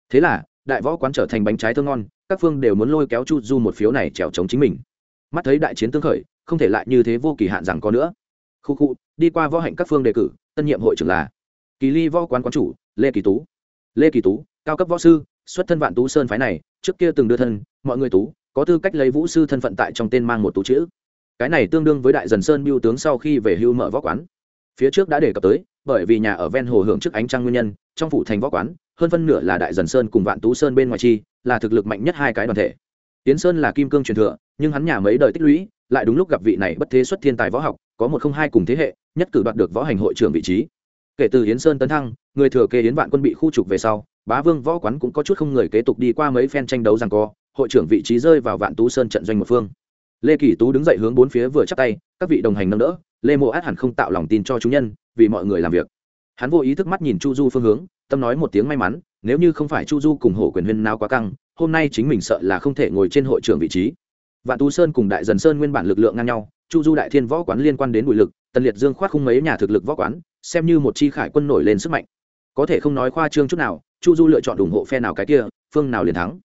A: Thế là, đại võ quán trở thành bánh trái thơ ngon, các phương đều muốn lôi kéo chu du một phiếu này trèo chống chính mình. Mắt thấy đại chiến tương khởi, không thể lại như thế vô kỳ hạn rằng có nữa. Khu khu, đi qua võ hạnh các phương đề cử tân nhiệm hội trưởng là kỳ ly võ quán quán chủ lê kỳ tú. Lê kỳ tú, cao cấp võ sư, xuất thân vạn tú sơn phái này, trước kia từng đưa thân, mọi người tú, có tư cách lấy vũ sư thân phận tại trong tên mang một tú chữ. Cái này tương đương với đại dần sơn biêu tướng sau khi về hưu mở võ quán. Phía trước đã đề cập tới, bởi vì nhà ở ven hồ hưởng trước ánh trăng nguyên nhân, trong phủ thành võ quán, hơn phân nửa là đại dần sơn cùng vạn tú sơn bên ngoài chi, là thực lực mạnh nhất hai cái đoàn thể. Tiến sơn là kim cương truyền thừa, nhưng hắn nhà mấy đời tích lũy lại đúng lúc gặp vị này bất thế xuất thiên tài võ học, có một không hai cùng thế hệ, nhất cử đoạt được võ hành hội trưởng vị trí. Kể từ yến sơn tấn thăng, người thừa kế yến vạn quân bị khu trục về sau, bá vương võ quán cũng có chút không người kế tục đi qua mấy phen tranh đấu rằng co, hội trưởng vị trí rơi vào vạn tú sơn trận doanh một phương. Lê kỳ tú đứng dậy hướng bốn phía vừa chắp tay, các vị đồng hành nâng đỡ, lê mộ át hẳn không tạo lòng tin cho chúng nhân, vì mọi người làm việc. Hắn vô ý thức mắt nhìn chu du phương hướng, tâm nói một tiếng may mắn, nếu như không phải chu du cùng hổ quyền huyên nào quá căng, hôm nay chính mình sợ là không thể ngồi trên hội trưởng vị trí vạn tú sơn cùng đại dần sơn nguyên bản lực lượng ngang nhau, chu du đại thiên võ quán liên quan đến bùi lực, tần liệt dương khoát khung mấy nhà thực lực võ quán, xem như một chi khải quân nổi lên sức mạnh. Có thể không nói khoa trương chút nào, chu du lựa chọn ủng hộ phe nào cái kia, phương nào liền thắng.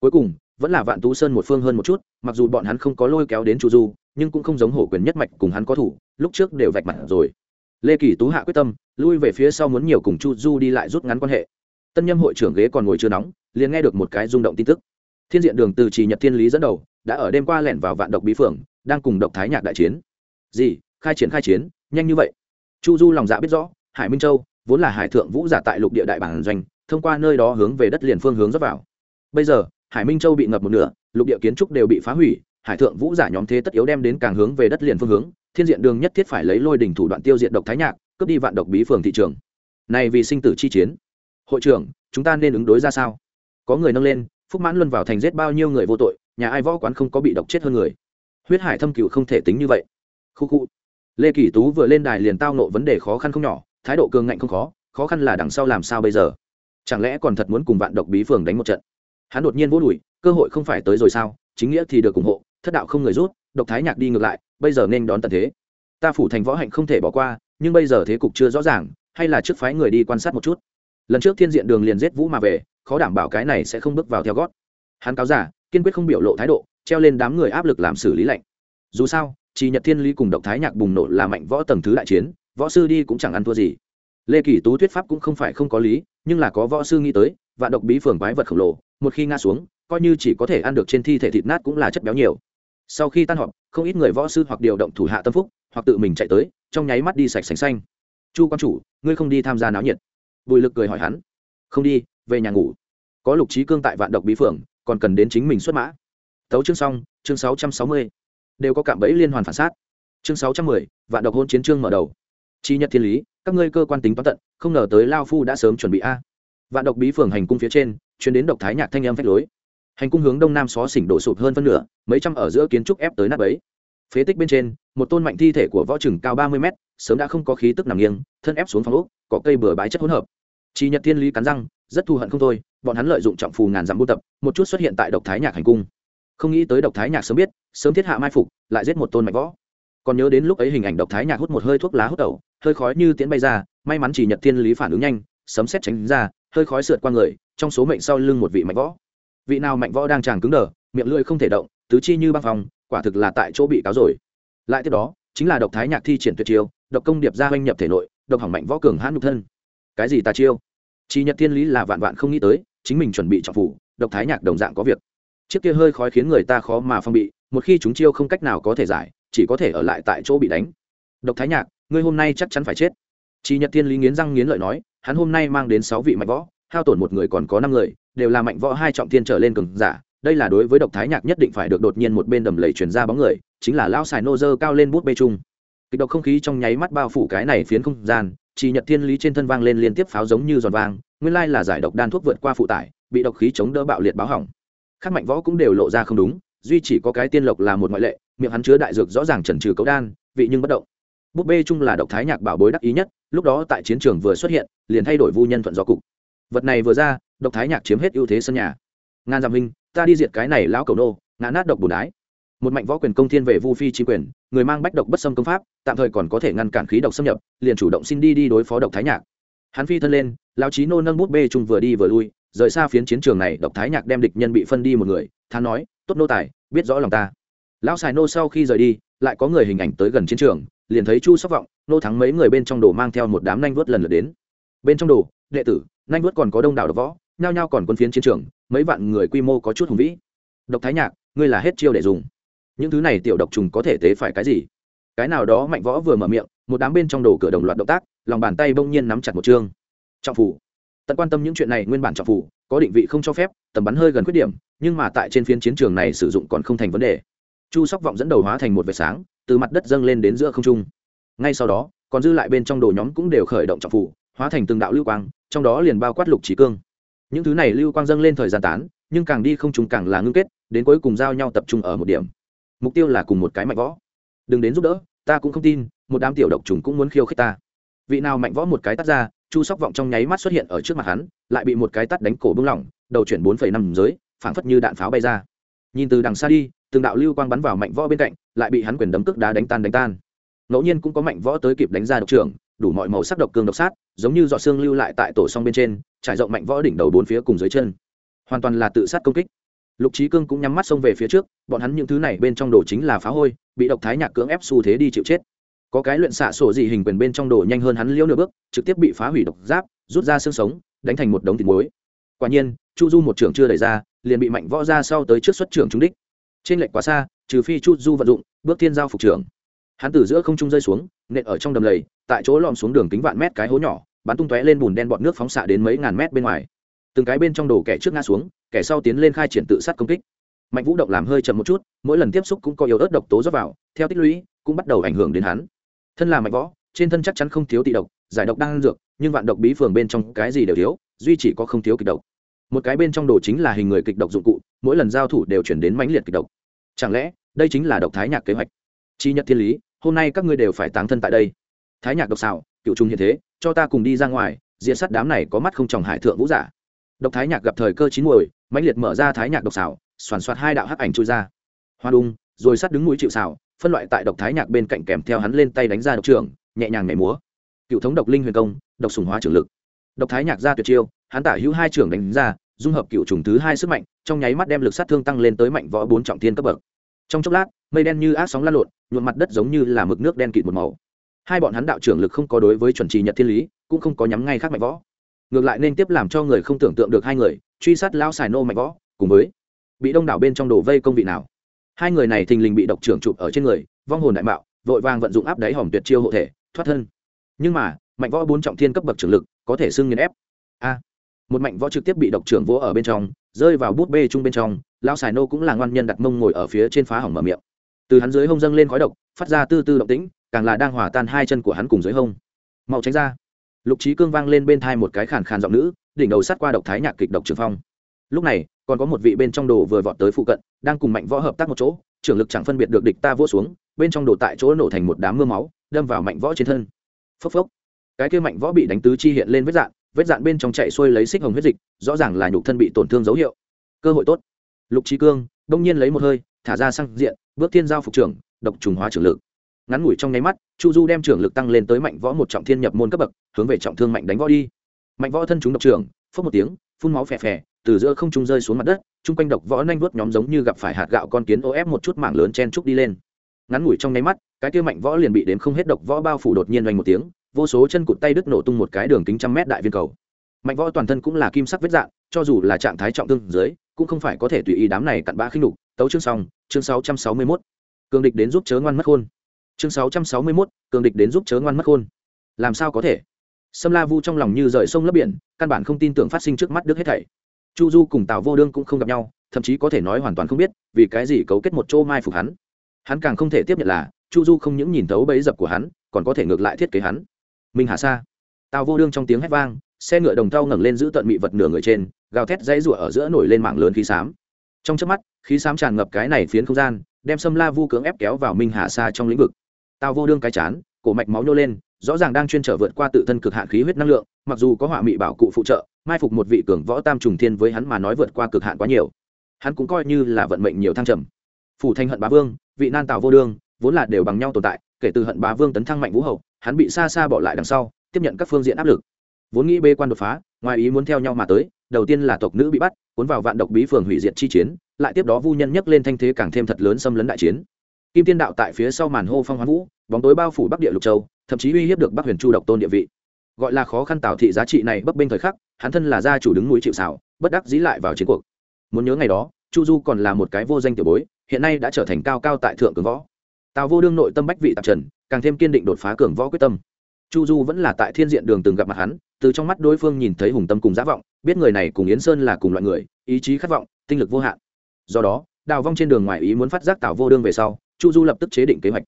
A: Cuối cùng, vẫn là vạn tú sơn một phương hơn một chút, mặc dù bọn hắn không có lôi kéo đến chu du, nhưng cũng không giống hổ quyền nhất mạch cùng hắn có thủ, lúc trước đều vạch mặt rồi. Lê kỳ tú hạ quyết tâm, lui về phía sau muốn nhiều cùng chu du đi lại rút ngắn quan hệ. Tân nhâm hội trưởng ghế còn ngồi chưa nóng, liền nghe được một cái rung động tin tức thiên diện đường từ trì nhật thiên lý dẫn đầu, đã ở đêm qua lẻn vào vạn độc bí phường, đang cùng độc thái nhạc đại chiến. Gì? Khai chiến khai chiến, nhanh như vậy. Chu du lòng dạ biết rõ, hải minh châu vốn là hải thượng vũ giả tại lục địa đại bản doanh, thông qua nơi đó hướng về đất liền phương hướng dốc vào. Bây giờ, hải minh châu bị ngập một nửa, lục địa kiến trúc đều bị phá hủy, hải thượng vũ giả nhóm thế tất yếu đem đến càng hướng về đất liền phương hướng, thiên diện đường nhất thiết phải lấy lôi đỉnh thủ đoạn tiêu diệt độc thái nhạc, cướp đi vạn độc bí phường thị trường. Này vì sinh tử chi chiến. Hội trưởng, chúng ta nên ứng đối ra sao? Có người nâng lên phúc mãn luân vào thành giết bao nhiêu người vô tội, nhà ai võ quán không có bị độc chết hơn người. Huyết hải thâm cựu không thể tính như vậy. Khu khu lê kỷ tú vừa lên đài liền tao nộ vấn đề khó khăn không nhỏ, thái độ cường ngạnh không khó khó khăn là đằng sau làm sao bây giờ? Chẳng lẽ còn thật muốn cùng vạn độc bí phường đánh một trận? Hắn đột nhiên vô đùi, cơ hội không phải tới rồi sao? Chính nghĩa thì được ủng hộ, thất đạo không người rút, độc thái nhạc đi ngược lại, bây giờ nên đón tận thế. Ta phủ thành võ hạnh không thể bỏ qua, nhưng bây giờ thế cục chưa rõ ràng, hay là trước phái người đi quan sát một chút. Lần trước thiên diện đường liền giết vũ mà về khó đảm bảo cái này sẽ không bước vào theo gót. Hắn cáo giả, kiên quyết không biểu lộ thái độ, treo lên đám người áp lực làm xử lý lệnh dù sao chỉ nhật thiên lý cùng độc thái nhạc bùng nổ là mạnh võ tầng thứ đại chiến, võ sư đi cũng chẳng ăn thua gì. Lê kỳ tú thuyết pháp cũng không phải không có lý, nhưng là có võ sư nghĩ tới, vạn độc bí phường quái vật khổng lồ, một khi ngã xuống, coi như chỉ có thể ăn được trên thi thể thịt nát cũng là chất béo nhiều. Sau khi tan họp, không ít người võ sư hoặc điều động thủ hạ tâm phúc, hoặc tự mình chạy tới, trong nháy mắt đi sạch sành xanh. Chu quan chủ, ngươi không đi tham gia náo nhiệt? Bùi lực cười hỏi hắn. Không đi về nhà ngủ. Có lục trí cương tại vạn độc bí phượng còn cần đến chính mình xuất mã. Tấu chương xong, chương sáu trăm sáu mươi. Đều có cạm bẫy liên hoàn phản sát chương sáu trăm mười, vạn độc hôn chiến trương mở đầu. Chi nhật thiên lý, các ngươi cơ quan tính toán tận, không ngờ tới lao phu đã sớm chuẩn bị a. Vạn độc bí phường hành cung phía trên, chuyến đến độc thái nhạc thanh âm phách lối. Hành cung hướng đông nam xó xỉnh đổ sụp hơn phân nửa, mấy trăm ở giữa kiến trúc ép tới nát ấy phế tích bên trên, một tôn mạnh thi thể của võ trừng cao ba mươi mét, sớm đã không có khí tức nằm nghiêng, thân ép xuống phòng úc có cây bừa bãi chất hỗn hợp. Chi nhật thiên lý cắn răng rất thù hận không thôi, bọn hắn lợi dụng trọng phù ngàn dặm buôn tập, một chút xuất hiện tại độc thái nhạc hành cung. Không nghĩ tới độc thái nhạc sớm biết, sớm thiết hạ mai phục, lại giết một tôn mạnh võ. Còn nhớ đến lúc ấy hình ảnh độc thái nhạc hút một hơi thuốc lá hút tẩu hơi khói như tiến bay ra, may mắn chỉ nhật thiên lý phản ứng nhanh, sấm xét tránh ra, hơi khói sượt qua người, trong số mệnh sau lưng một vị mạnh võ. Vị nào mạnh võ đang tràng cứng đờ, miệng lưỡi không thể động, tứ chi như băng phòng quả thực là tại chỗ bị cáo rồi. Lại tiếp đó, chính là độc thái nhạc thi triển tuyệt chiêu, độc công điệp ra hoanh nhập thể nội, độc hỏng mạnh võ cường hãn nhục thân. Cái gì ta chiêu? Chi nhật thiên lý là vạn vạn không nghĩ tới, chính mình chuẩn bị trọng phủ, độc thái nhạc đồng dạng có việc. Chiếc kia hơi khói khiến người ta khó mà phong bị, một khi chúng chiêu không cách nào có thể giải, chỉ có thể ở lại tại chỗ bị đánh. Độc thái nhạc, ngươi hôm nay chắc chắn phải chết. Chi nhật thiên lý nghiến răng nghiến lợi nói, hắn hôm nay mang đến sáu vị mạnh võ, hao tổn một người còn có năm người, đều là mạnh võ hai trọng thiên trở lên cường giả. Đây là đối với độc thái nhạc nhất định phải được đột nhiên một bên đầm lầy truyền ra bóng người, chính là lão xài nô dơ cao lên bút bê trung. Kịch độc không khí trong nháy mắt bao phủ cái này phiến không gian chỉ nhật thiên lý trên thân vang lên liên tiếp pháo giống như giòn vang, nguyên lai là giải độc đan thuốc vượt qua phụ tải, bị độc khí chống đỡ bạo liệt báo hỏng. Các mạnh võ cũng đều lộ ra không đúng, duy chỉ có cái tiên lộc là một ngoại lệ, miệng hắn chứa đại dược rõ ràng trần trừ cấu đan, vị nhưng bất động. Búp bê chung là độc thái nhạc bảo bối đắc ý nhất, lúc đó tại chiến trường vừa xuất hiện, liền thay đổi vu nhân thuận do cục. Vật này vừa ra, độc thái nhạc chiếm hết ưu thế sân nhà. Ngàn giảm minh ta đi diệt cái này lão cầu nô, ngã nát độc bùn đái một mạnh võ quyền công thiên về vu phi chi quyền, người mang bách độc bất xâm công pháp, tạm thời còn có thể ngăn cản khí độc xâm nhập, liền chủ động xin đi đi đối phó độc thái nhạc. Hắn phi thân lên lão trí nô nâng bút bê trung vừa đi vừa lui, rời xa phiến chiến trường này, độc thái nhạc đem địch nhân bị phân đi một người, thán nói, tốt nô tài, biết rõ lòng ta. Lão xài nô sau khi rời đi, lại có người hình ảnh tới gần chiến trường, liền thấy chu sóc vọng, nô thắng mấy người bên trong đồ mang theo một đám nanh vớt lần lượt đến. Bên trong đồ, đệ tử, nanh vớt còn có đông đảo độc võ, nhao nhao còn quân phiến chiến trường, mấy vạn người quy mô có chút hùng vĩ. Độc thái nhạc, ngươi là hết chiêu để dùng những thứ này tiểu độc trùng có thể tế phải cái gì? Cái nào đó mạnh võ vừa mở miệng, một đám bên trong đồ cửa đồng loạt động tác, lòng bàn tay bỗng nhiên nắm chặt một chương. Trọng phủ. Tận quan tâm những chuyện này nguyên bản trọng phủ, có định vị không cho phép, tầm bắn hơi gần khuyết điểm, nhưng mà tại trên phiến chiến trường này sử dụng còn không thành vấn đề. Chu sóc vọng dẫn đầu hóa thành một vệt sáng, từ mặt đất dâng lên đến giữa không trung. Ngay sau đó, còn dư lại bên trong đồ nhóm cũng đều khởi động trọng phủ, hóa thành từng đạo lưu quang, trong đó liền bao quát lục trí cương. Những thứ này lưu quang dâng lên thời gian tán, nhưng càng đi không trùng càng là ngưng kết, đến cuối cùng giao nhau tập trung ở một điểm mục tiêu là cùng một cái mạnh võ. Đừng đến giúp đỡ, ta cũng không tin, một đám tiểu độc trùng cũng muốn khiêu khích ta. Vị nào mạnh võ một cái tắt ra, chu sóc vọng trong nháy mắt xuất hiện ở trước mặt hắn, lại bị một cái tắt đánh cổ bưng lỏng, đầu chuyển bốn phẩy năm giới, phảng phất như đạn pháo bay ra. Nhìn từ đằng xa đi, từng đạo lưu quang bắn vào mạnh võ bên cạnh, lại bị hắn quyền đấm cước đá đánh tan đánh tan. Ngẫu nhiên cũng có mạnh võ tới kịp đánh ra độc trưởng, đủ mọi màu sắc độc cương độc sát, giống như dọ xương lưu lại tại tổ song bên trên, trải rộng mạnh võ đỉnh đầu bốn phía cùng dưới chân. Hoàn toàn là tự sát công kích lục trí cương cũng nhắm mắt xông về phía trước, bọn hắn những thứ này bên trong đồ chính là phá hôi, bị độc thái nhạc cưỡng ép xu thế đi chịu chết. Có cái luyện xạ sổ dị hình quyền bên trong đồ nhanh hơn hắn liễu nửa bước, trực tiếp bị phá hủy độc giáp, rút ra xương sống, đánh thành một đống thịt muối. Quả nhiên, chu du một trường chưa đẩy ra, liền bị mạnh võ ra sau tới trước xuất trường trúng đích. Trên lệch quá xa, trừ phi chu du vận dụng, bước thiên giao phục trưởng. Hắn từ giữa không trung rơi xuống, nện ở trong đầm lầy, tại chỗ lom xuống đường kính vạn mét cái hố nhỏ, bắn tung tóe lên bùn đen bọt nước phóng xạ đến mấy ngàn mét bên ngoài. Từng cái bên trong đồ kẻ trước ngã xuống kẻ sau tiến lên khai triển tự sát công kích. Mạnh vũ động làm hơi chậm một chút, mỗi lần tiếp xúc cũng có yếu ớt độc tố rót vào, theo tích lũy cũng bắt đầu ảnh hưởng đến hắn. Thân là mạnh võ, trên thân chắc chắn không thiếu tị độc, giải độc đang dược, nhưng vạn độc bí phường bên trong cái gì đều thiếu, duy chỉ có không thiếu kịch độc. Một cái bên trong đồ chính là hình người kịch độc dụng cụ, mỗi lần giao thủ đều chuyển đến mãnh liệt kịch độc. Chẳng lẽ, đây chính là độc thái nhạc kế hoạch? Chi nhật thiên lý, hôm nay các ngươi đều phải táng thân tại đây. Thái nhạc độc xảo, cựu trung hiện thế, cho ta cùng đi ra ngoài diện sát đám này có mắt không tròng hải thượng vũ giả độc thái nhạc gặp thời cơ chín muồi, mãnh liệt mở ra thái nhạc độc xảo soàn soạt hai đạo hắc ảnh trôi ra. Hoa đung, rồi sát đứng mũi chịu xảo, phân loại tại độc thái nhạc bên cạnh kèm theo hắn lên tay đánh ra độc trưởng, nhẹ nhàng nhảy múa. Cựu thống độc linh huyền công, độc sùng hóa trưởng lực. Độc thái nhạc ra tuyệt chiêu, hắn tả hữu hai trưởng đánh ra, dung hợp cựu trùng thứ hai sức mạnh, trong nháy mắt đem lực sát thương tăng lên tới mạnh võ bốn trọng thiên cấp bậc. Trong chốc lát, mây đen như ác sóng lan lộn, nhuộm mặt đất giống như là mực nước đen kịt một màu. Hai bọn hắn đạo trưởng lực không có đối với chuẩn trì nhật thiên lý, cũng không có nhắm ngay khác mạnh võ ngược lại nên tiếp làm cho người không tưởng tượng được hai người, truy sát lao xài nô mạnh võ, cùng với bị đông đảo bên trong đồ vây công vị nào. Hai người này thình lình bị độc trưởng chụp ở trên người, vong hồn đại mạo, vội vàng vận dụng áp đáy hỏng tuyệt chiêu hộ thể, thoát thân. Nhưng mà, mạnh võ bốn trọng thiên cấp bậc trưởng lực, có thể xưng nghiền ép. A, một mạnh võ trực tiếp bị độc trưởng vỗ ở bên trong, rơi vào bút bê chung bên trong lao xài nô cũng là ngoan nhân đặt mông ngồi ở phía trên phá hỏng mở miệng. Từ hắn dưới hông dâng lên khói độc, phát ra tư tư động tĩnh, càng là đang hòa tan hai chân của hắn cùng dưới hông. Mau tránh ra lục trí cương vang lên bên thai một cái khàn khàn giọng nữ, đỉnh đầu sát qua độc thái nhạc kịch độc trường phong. Lúc này, còn có một vị bên trong đồ vừa vọt tới phụ cận, đang cùng mạnh võ hợp tác một chỗ, trưởng lực chẳng phân biệt được địch ta vô xuống, bên trong đồ tại chỗ nổ thành một đám mưa máu, đâm vào mạnh võ trên thân. Phốc phốc. Cái kia mạnh võ bị đánh tứ chi hiện lên vết dạn vết dạn bên trong chạy xuôi lấy xích hồng huyết dịch, rõ ràng là nhục thân bị tổn thương dấu hiệu. Cơ hội tốt. Lục trí cương, đông nhiên lấy một hơi, thả ra sang diện, bước thiên giao phục trưởng, độc trùng hóa trưởng lực ngắn ngủi trong nháy mắt, chu du đem trưởng lực tăng lên tới mạnh võ một trọng thiên nhập môn cấp bậc, hướng về trọng thương mạnh đánh võ đi. Mạnh võ thân chúng độc trưởng, phốc một tiếng, phun máu phè phè, từ giữa không trung rơi xuống mặt đất, chung quanh độc võ nanh vuốt nhóm giống như gặp phải hạt gạo con kiến ô ép một chút mảng lớn chen trúc đi lên. Ngắn ngủi trong nháy mắt, cái kia mạnh võ liền bị đến không hết độc võ bao phủ đột nhiên vang một tiếng, vô số chân cụt tay đứt nổ tung một cái đường kính trăm mét đại viên cầu. Mạnh võ toàn thân cũng là kim sắc vết dạng, cho dù là trạng thái trọng thương dưới, cũng không phải có thể tùy ý đám này cặn bã khinh đục tấu chương xong, chương sáu trăm sáu mươi 661. cường địch đến giúp chớ ngoan mất khôn chương sáu trăm sáu mươi mốt, cường địch đến giúp chớ ngoan mất khôn. Làm sao có thể? Sâm la vu trong lòng như rời sông lấp biển, căn bản không tin tưởng phát sinh trước mắt đức hết thảy. Chu du cùng tào vô đương cũng không gặp nhau, thậm chí có thể nói hoàn toàn không biết, vì cái gì cấu kết một chỗ mai phục hắn. Hắn càng không thể tiếp nhận là, chu du không những nhìn thấu bẫy dập của hắn, còn có thể ngược lại thiết kế hắn. Minh hà sa. Tào vô đương trong tiếng hét vang, xe ngựa đồng thau ngẩng lên giữ tận mị vật nửa người trên, gào thét dãy rủa ở giữa nổi lên mạng lớn khí xám. Trong chớp mắt, khí xám tràn ngập cái này phiến không gian, đem sâm la vu cưỡng ép kéo vào minh hà sa trong lĩnh vực tào vô đương cái chán, cổ mạch máu nhô lên, rõ ràng đang chuyên trở vượt qua tự thân cực hạn khí huyết năng lượng, mặc dù có họa mị bảo cụ phụ trợ, mai phục một vị cường võ tam trùng thiên với hắn mà nói vượt qua cực hạn quá nhiều. Hắn cũng coi như là vận mệnh nhiều thăng trầm. Phủ thanh hận bá vương, vị nan tào vô đương, vốn là đều bằng nhau tồn tại, kể từ hận bá vương tấn thăng mạnh vũ hậu, hắn bị xa xa bỏ lại đằng sau, tiếp nhận các phương diện áp lực. Vốn nghĩ bê quan đột phá, ngoài ý muốn theo nhau mà tới, đầu tiên là tộc nữ bị bắt, cuốn vào vạn độc bí phường hủy diệt chi chiến, lại tiếp đó vu nhân nhấc lên thanh thế càng thêm thật lớn xâm lấn đại chiến kim tiên đạo tại phía sau màn hô phong hoán vũ, bóng tối bao phủ bắc địa lục châu, thậm chí uy hiếp được bắc huyền chu độc tôn địa vị. Gọi là khó khăn tạo thị giá trị này bấp bênh thời khắc, hắn thân là gia chủ đứng núi chịu xảo bất đắc dĩ lại vào chiến cuộc. Muốn nhớ ngày đó, chu du còn là một cái vô danh tiểu bối, hiện nay đã trở thành cao cao tại thượng cường võ. Tào vô đương nội tâm bách vị tạp trần, càng thêm kiên định đột phá cường võ quyết tâm. Chu du vẫn là tại thiên diện đường từng gặp mặt hắn, từ trong mắt đối phương nhìn thấy hùng tâm cùng giá vọng, biết người này cùng yến sơn là cùng loại người, ý chí khát vọng, tinh lực vô hạn. Do đó, đào vong trên đường ngoài ý muốn phát giác tào vô đương về sau chu du lập tức chế định kế hoạch.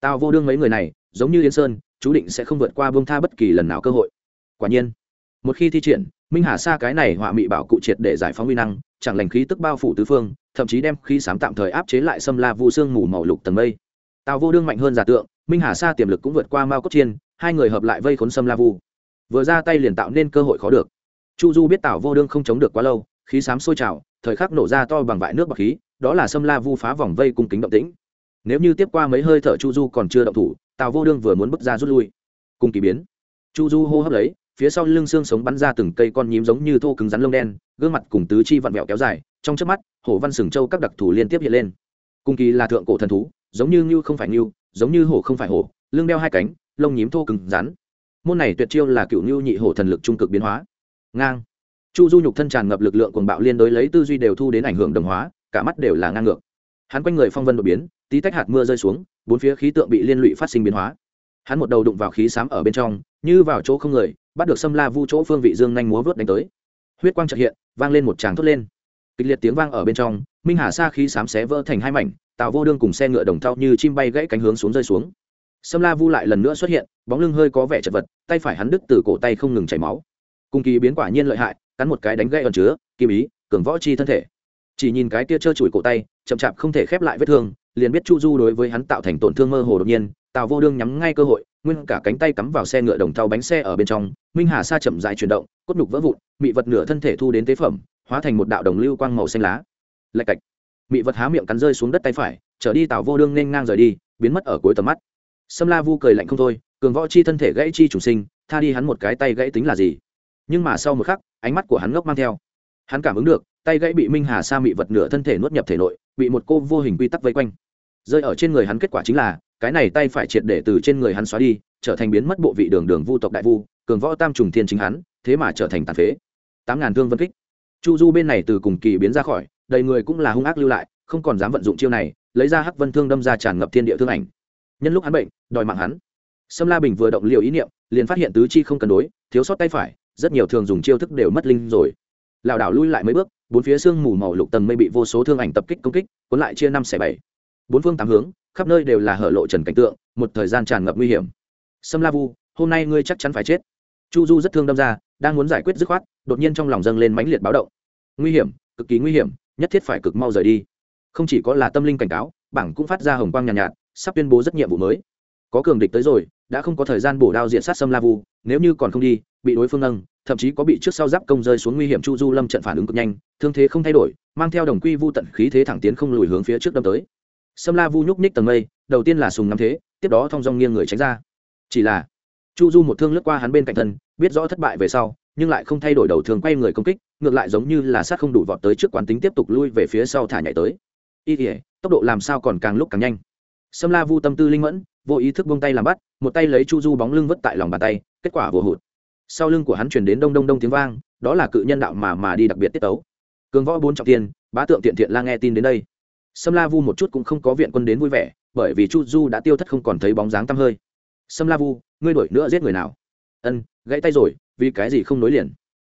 A: Tào vô đương mấy người này, giống như Yên sơn, chú định sẽ không vượt qua bông tha bất kỳ lần nào cơ hội. Quả nhiên, một khi thi triển, minh hà sa cái này họa mị bảo cụ triệt để giải phóng uy năng, chẳng lành khí tức bao phủ tứ phương, thậm chí đem khí sám tạm thời áp chế lại xâm la vu sương mù màu lục tầng mây. Tào vô đương mạnh hơn giả tượng, minh hà sa tiềm lực cũng vượt qua mao cốt chiên, hai người hợp lại vây khốn xâm la vu. Vừa ra tay liền tạo nên cơ hội khó được. Chu du biết tào vô đương không chống được quá lâu, khí sám sôi trào, thời khắc nổ ra to bằng vại nước bọc khí, đó là xâm la vu phá vòng vây cung kính động tĩnh nếu như tiếp qua mấy hơi thở chu du còn chưa động thủ, tào vô đương vừa muốn bước ra rút lui. Cùng kỳ biến, chu du hô hấp lấy, phía sau lưng xương sống bắn ra từng cây con nhím giống như thô cứng rắn lông đen, gương mặt cùng tứ chi vặn vẹo kéo dài, trong trước mắt, hổ văn sừng châu các đặc thù liên tiếp hiện lên. Cung kỳ là thượng cổ thần thú, giống như ngưu không phải ngưu, giống như hổ không phải hổ, lưng đeo hai cánh, lông nhím thô cứng rắn. Môn này tuyệt chiêu là cựu ngưu nhị hổ thần lực trung cực biến hóa. Ngang. Chu du nhục thân tràn ngập lực lượng cuồng bạo liên đối lấy tư duy đều thu đến ảnh hưởng đồng hóa, cả mắt đều là ngang ngược. Hắn quanh người phong vân đột biến tí tách hạt mưa rơi xuống, bốn phía khí tượng bị liên lụy phát sinh biến hóa. Hắn một đầu đụng vào khí xám ở bên trong, như vào chỗ không người, bắt được xâm la vu chỗ phương vị dương nhanh múa vớt đánh tới. Huyết quang trợ hiện, vang lên một tràng thốt lên. Kịch liệt tiếng vang ở bên trong, minh hà xa khí xám xé vỡ thành hai mảnh tạo vô đương cùng xe ngựa đồng thau như chim bay gãy cánh hướng xuống rơi xuống. Xâm la vu lại lần nữa xuất hiện, bóng lưng hơi có vẻ chật vật, tay phải hắn đứt từ cổ tay không ngừng chảy máu. Cùng kỳ biến quả nhiên lợi hại, cắn một cái đánh gãy ẩn chứa, kim ý, cường võ chi thân thể. Chỉ nhìn cái kia trơ trụi cổ tay, chậm chạp không thể khép lại vết thương liền biết chu du đối với hắn tạo thành tổn thương mơ hồ đột nhiên, tào vô đương nhắm ngay cơ hội, nguyên cả cánh tay cắm vào xe ngựa đồng thau bánh xe ở bên trong, minh hà sa chậm dài chuyển động, cốt nhục vỡ vụn, mị vật nửa thân thể thu đến tế phẩm, hóa thành một đạo đồng lưu quang màu xanh lá. Lạch cạch. Mị vật há miệng cắn rơi xuống đất tay phải, trở đi tào vô đương nên ngang rời đi, biến mất ở cuối tầm mắt. Sâm la vu cười lạnh không thôi, cường võ chi thân thể gãy chi chủ sinh, tha đi hắn một cái tay gãy tính là gì? Nhưng mà sau một khắc, ánh mắt của hắn ngốc mang theo. Hắn cảm ứng được, tay gãy bị minh hà sa mị vật nửa thân thể nuốt nhập thể nội, bị một cô vô hình quy tắc vây quanh rơi ở trên người hắn kết quả chính là, cái này tay phải triệt để từ trên người hắn xóa đi, trở thành biến mất bộ vị đường đường vu tộc đại vu, cường võ tam trùng thiên chính hắn, thế mà trở thành tàn phế. Tám ngàn thương vân kích. Chu du bên này từ cùng kỳ biến ra khỏi, đầy người cũng là hung ác lưu lại, không còn dám vận dụng chiêu này, lấy ra hắc vân thương đâm ra tràn ngập thiên địa thương ảnh. Nhân lúc hắn bệnh, đòi mạng hắn. Sâm la bình vừa động liều ý niệm, liền phát hiện tứ chi không cân đối, thiếu sót tay phải, rất nhiều thường dùng chiêu thức đều mất linh rồi. Lảo đảo lui lại mấy bước, bốn phía xương mù màu lục tầng mây bị vô số thương ảnh tập kích công kích, cuốn lại chia năm xẻ bảy bốn phương tám hướng khắp nơi đều là hở lộ trần cảnh tượng một thời gian tràn ngập nguy hiểm. Sâm la vu hôm nay ngươi chắc chắn phải chết. Chu du rất thương đâm ra đang muốn giải quyết dứt khoát đột nhiên trong lòng dâng lên mãnh liệt báo động. Nguy hiểm cực kỳ nguy hiểm nhất thiết phải cực mau rời đi. Không chỉ có là tâm linh cảnh cáo bảng cũng phát ra hồng quang nhàn nhạt, nhạt sắp tuyên bố rất nhiệm vụ mới. Có cường địch tới rồi đã không có thời gian bổ đao diện sát sâm la vu nếu như còn không đi bị đối phương nâng thậm chí có bị trước sau giáp công rơi xuống nguy hiểm chu du lâm trận phản ứng cực nhanh thương thế không thay đổi mang theo đồng quy vu tận khí thế thẳng tiến không lùi hướng phía trước đâm tới sâm la vu nhúc ních tầng mây, đầu tiên là sùng ngắm thế, tiếp đó thong dong nghiêng người tránh ra. Chỉ là, chu du một thương lướt qua hắn bên cạnh thân, biết rõ thất bại về sau, nhưng lại không thay đổi đầu thương quay người công kích, ngược lại giống như là sát không đủ vọt tới trước quán tính tiếp tục lui về phía sau thả nhảy tới. Y ỉa tốc độ làm sao còn càng lúc càng nhanh. Sâm la vu tâm tư linh mẫn, vô ý thức buông tay làm bắt, một tay lấy chu du bóng lưng vất tại lòng bàn tay, kết quả vừa hụt. Sau lưng của hắn chuyển đến đông đông đông tiếng vang, đó là cự nhân đạo mà mà đi đặc biệt tiết tấu. Cường võ bốn trọng tiên bá tượng tiện thiện la nghe tin đến đây sâm la vu một chút cũng không có viện quân đến vui vẻ, bởi vì chu du đã tiêu thất không còn thấy bóng dáng tăm hơi. Sâm la vu, ngươi đổi nữa giết người nào? Ân, gãy tay rồi, vì cái gì không nối liền?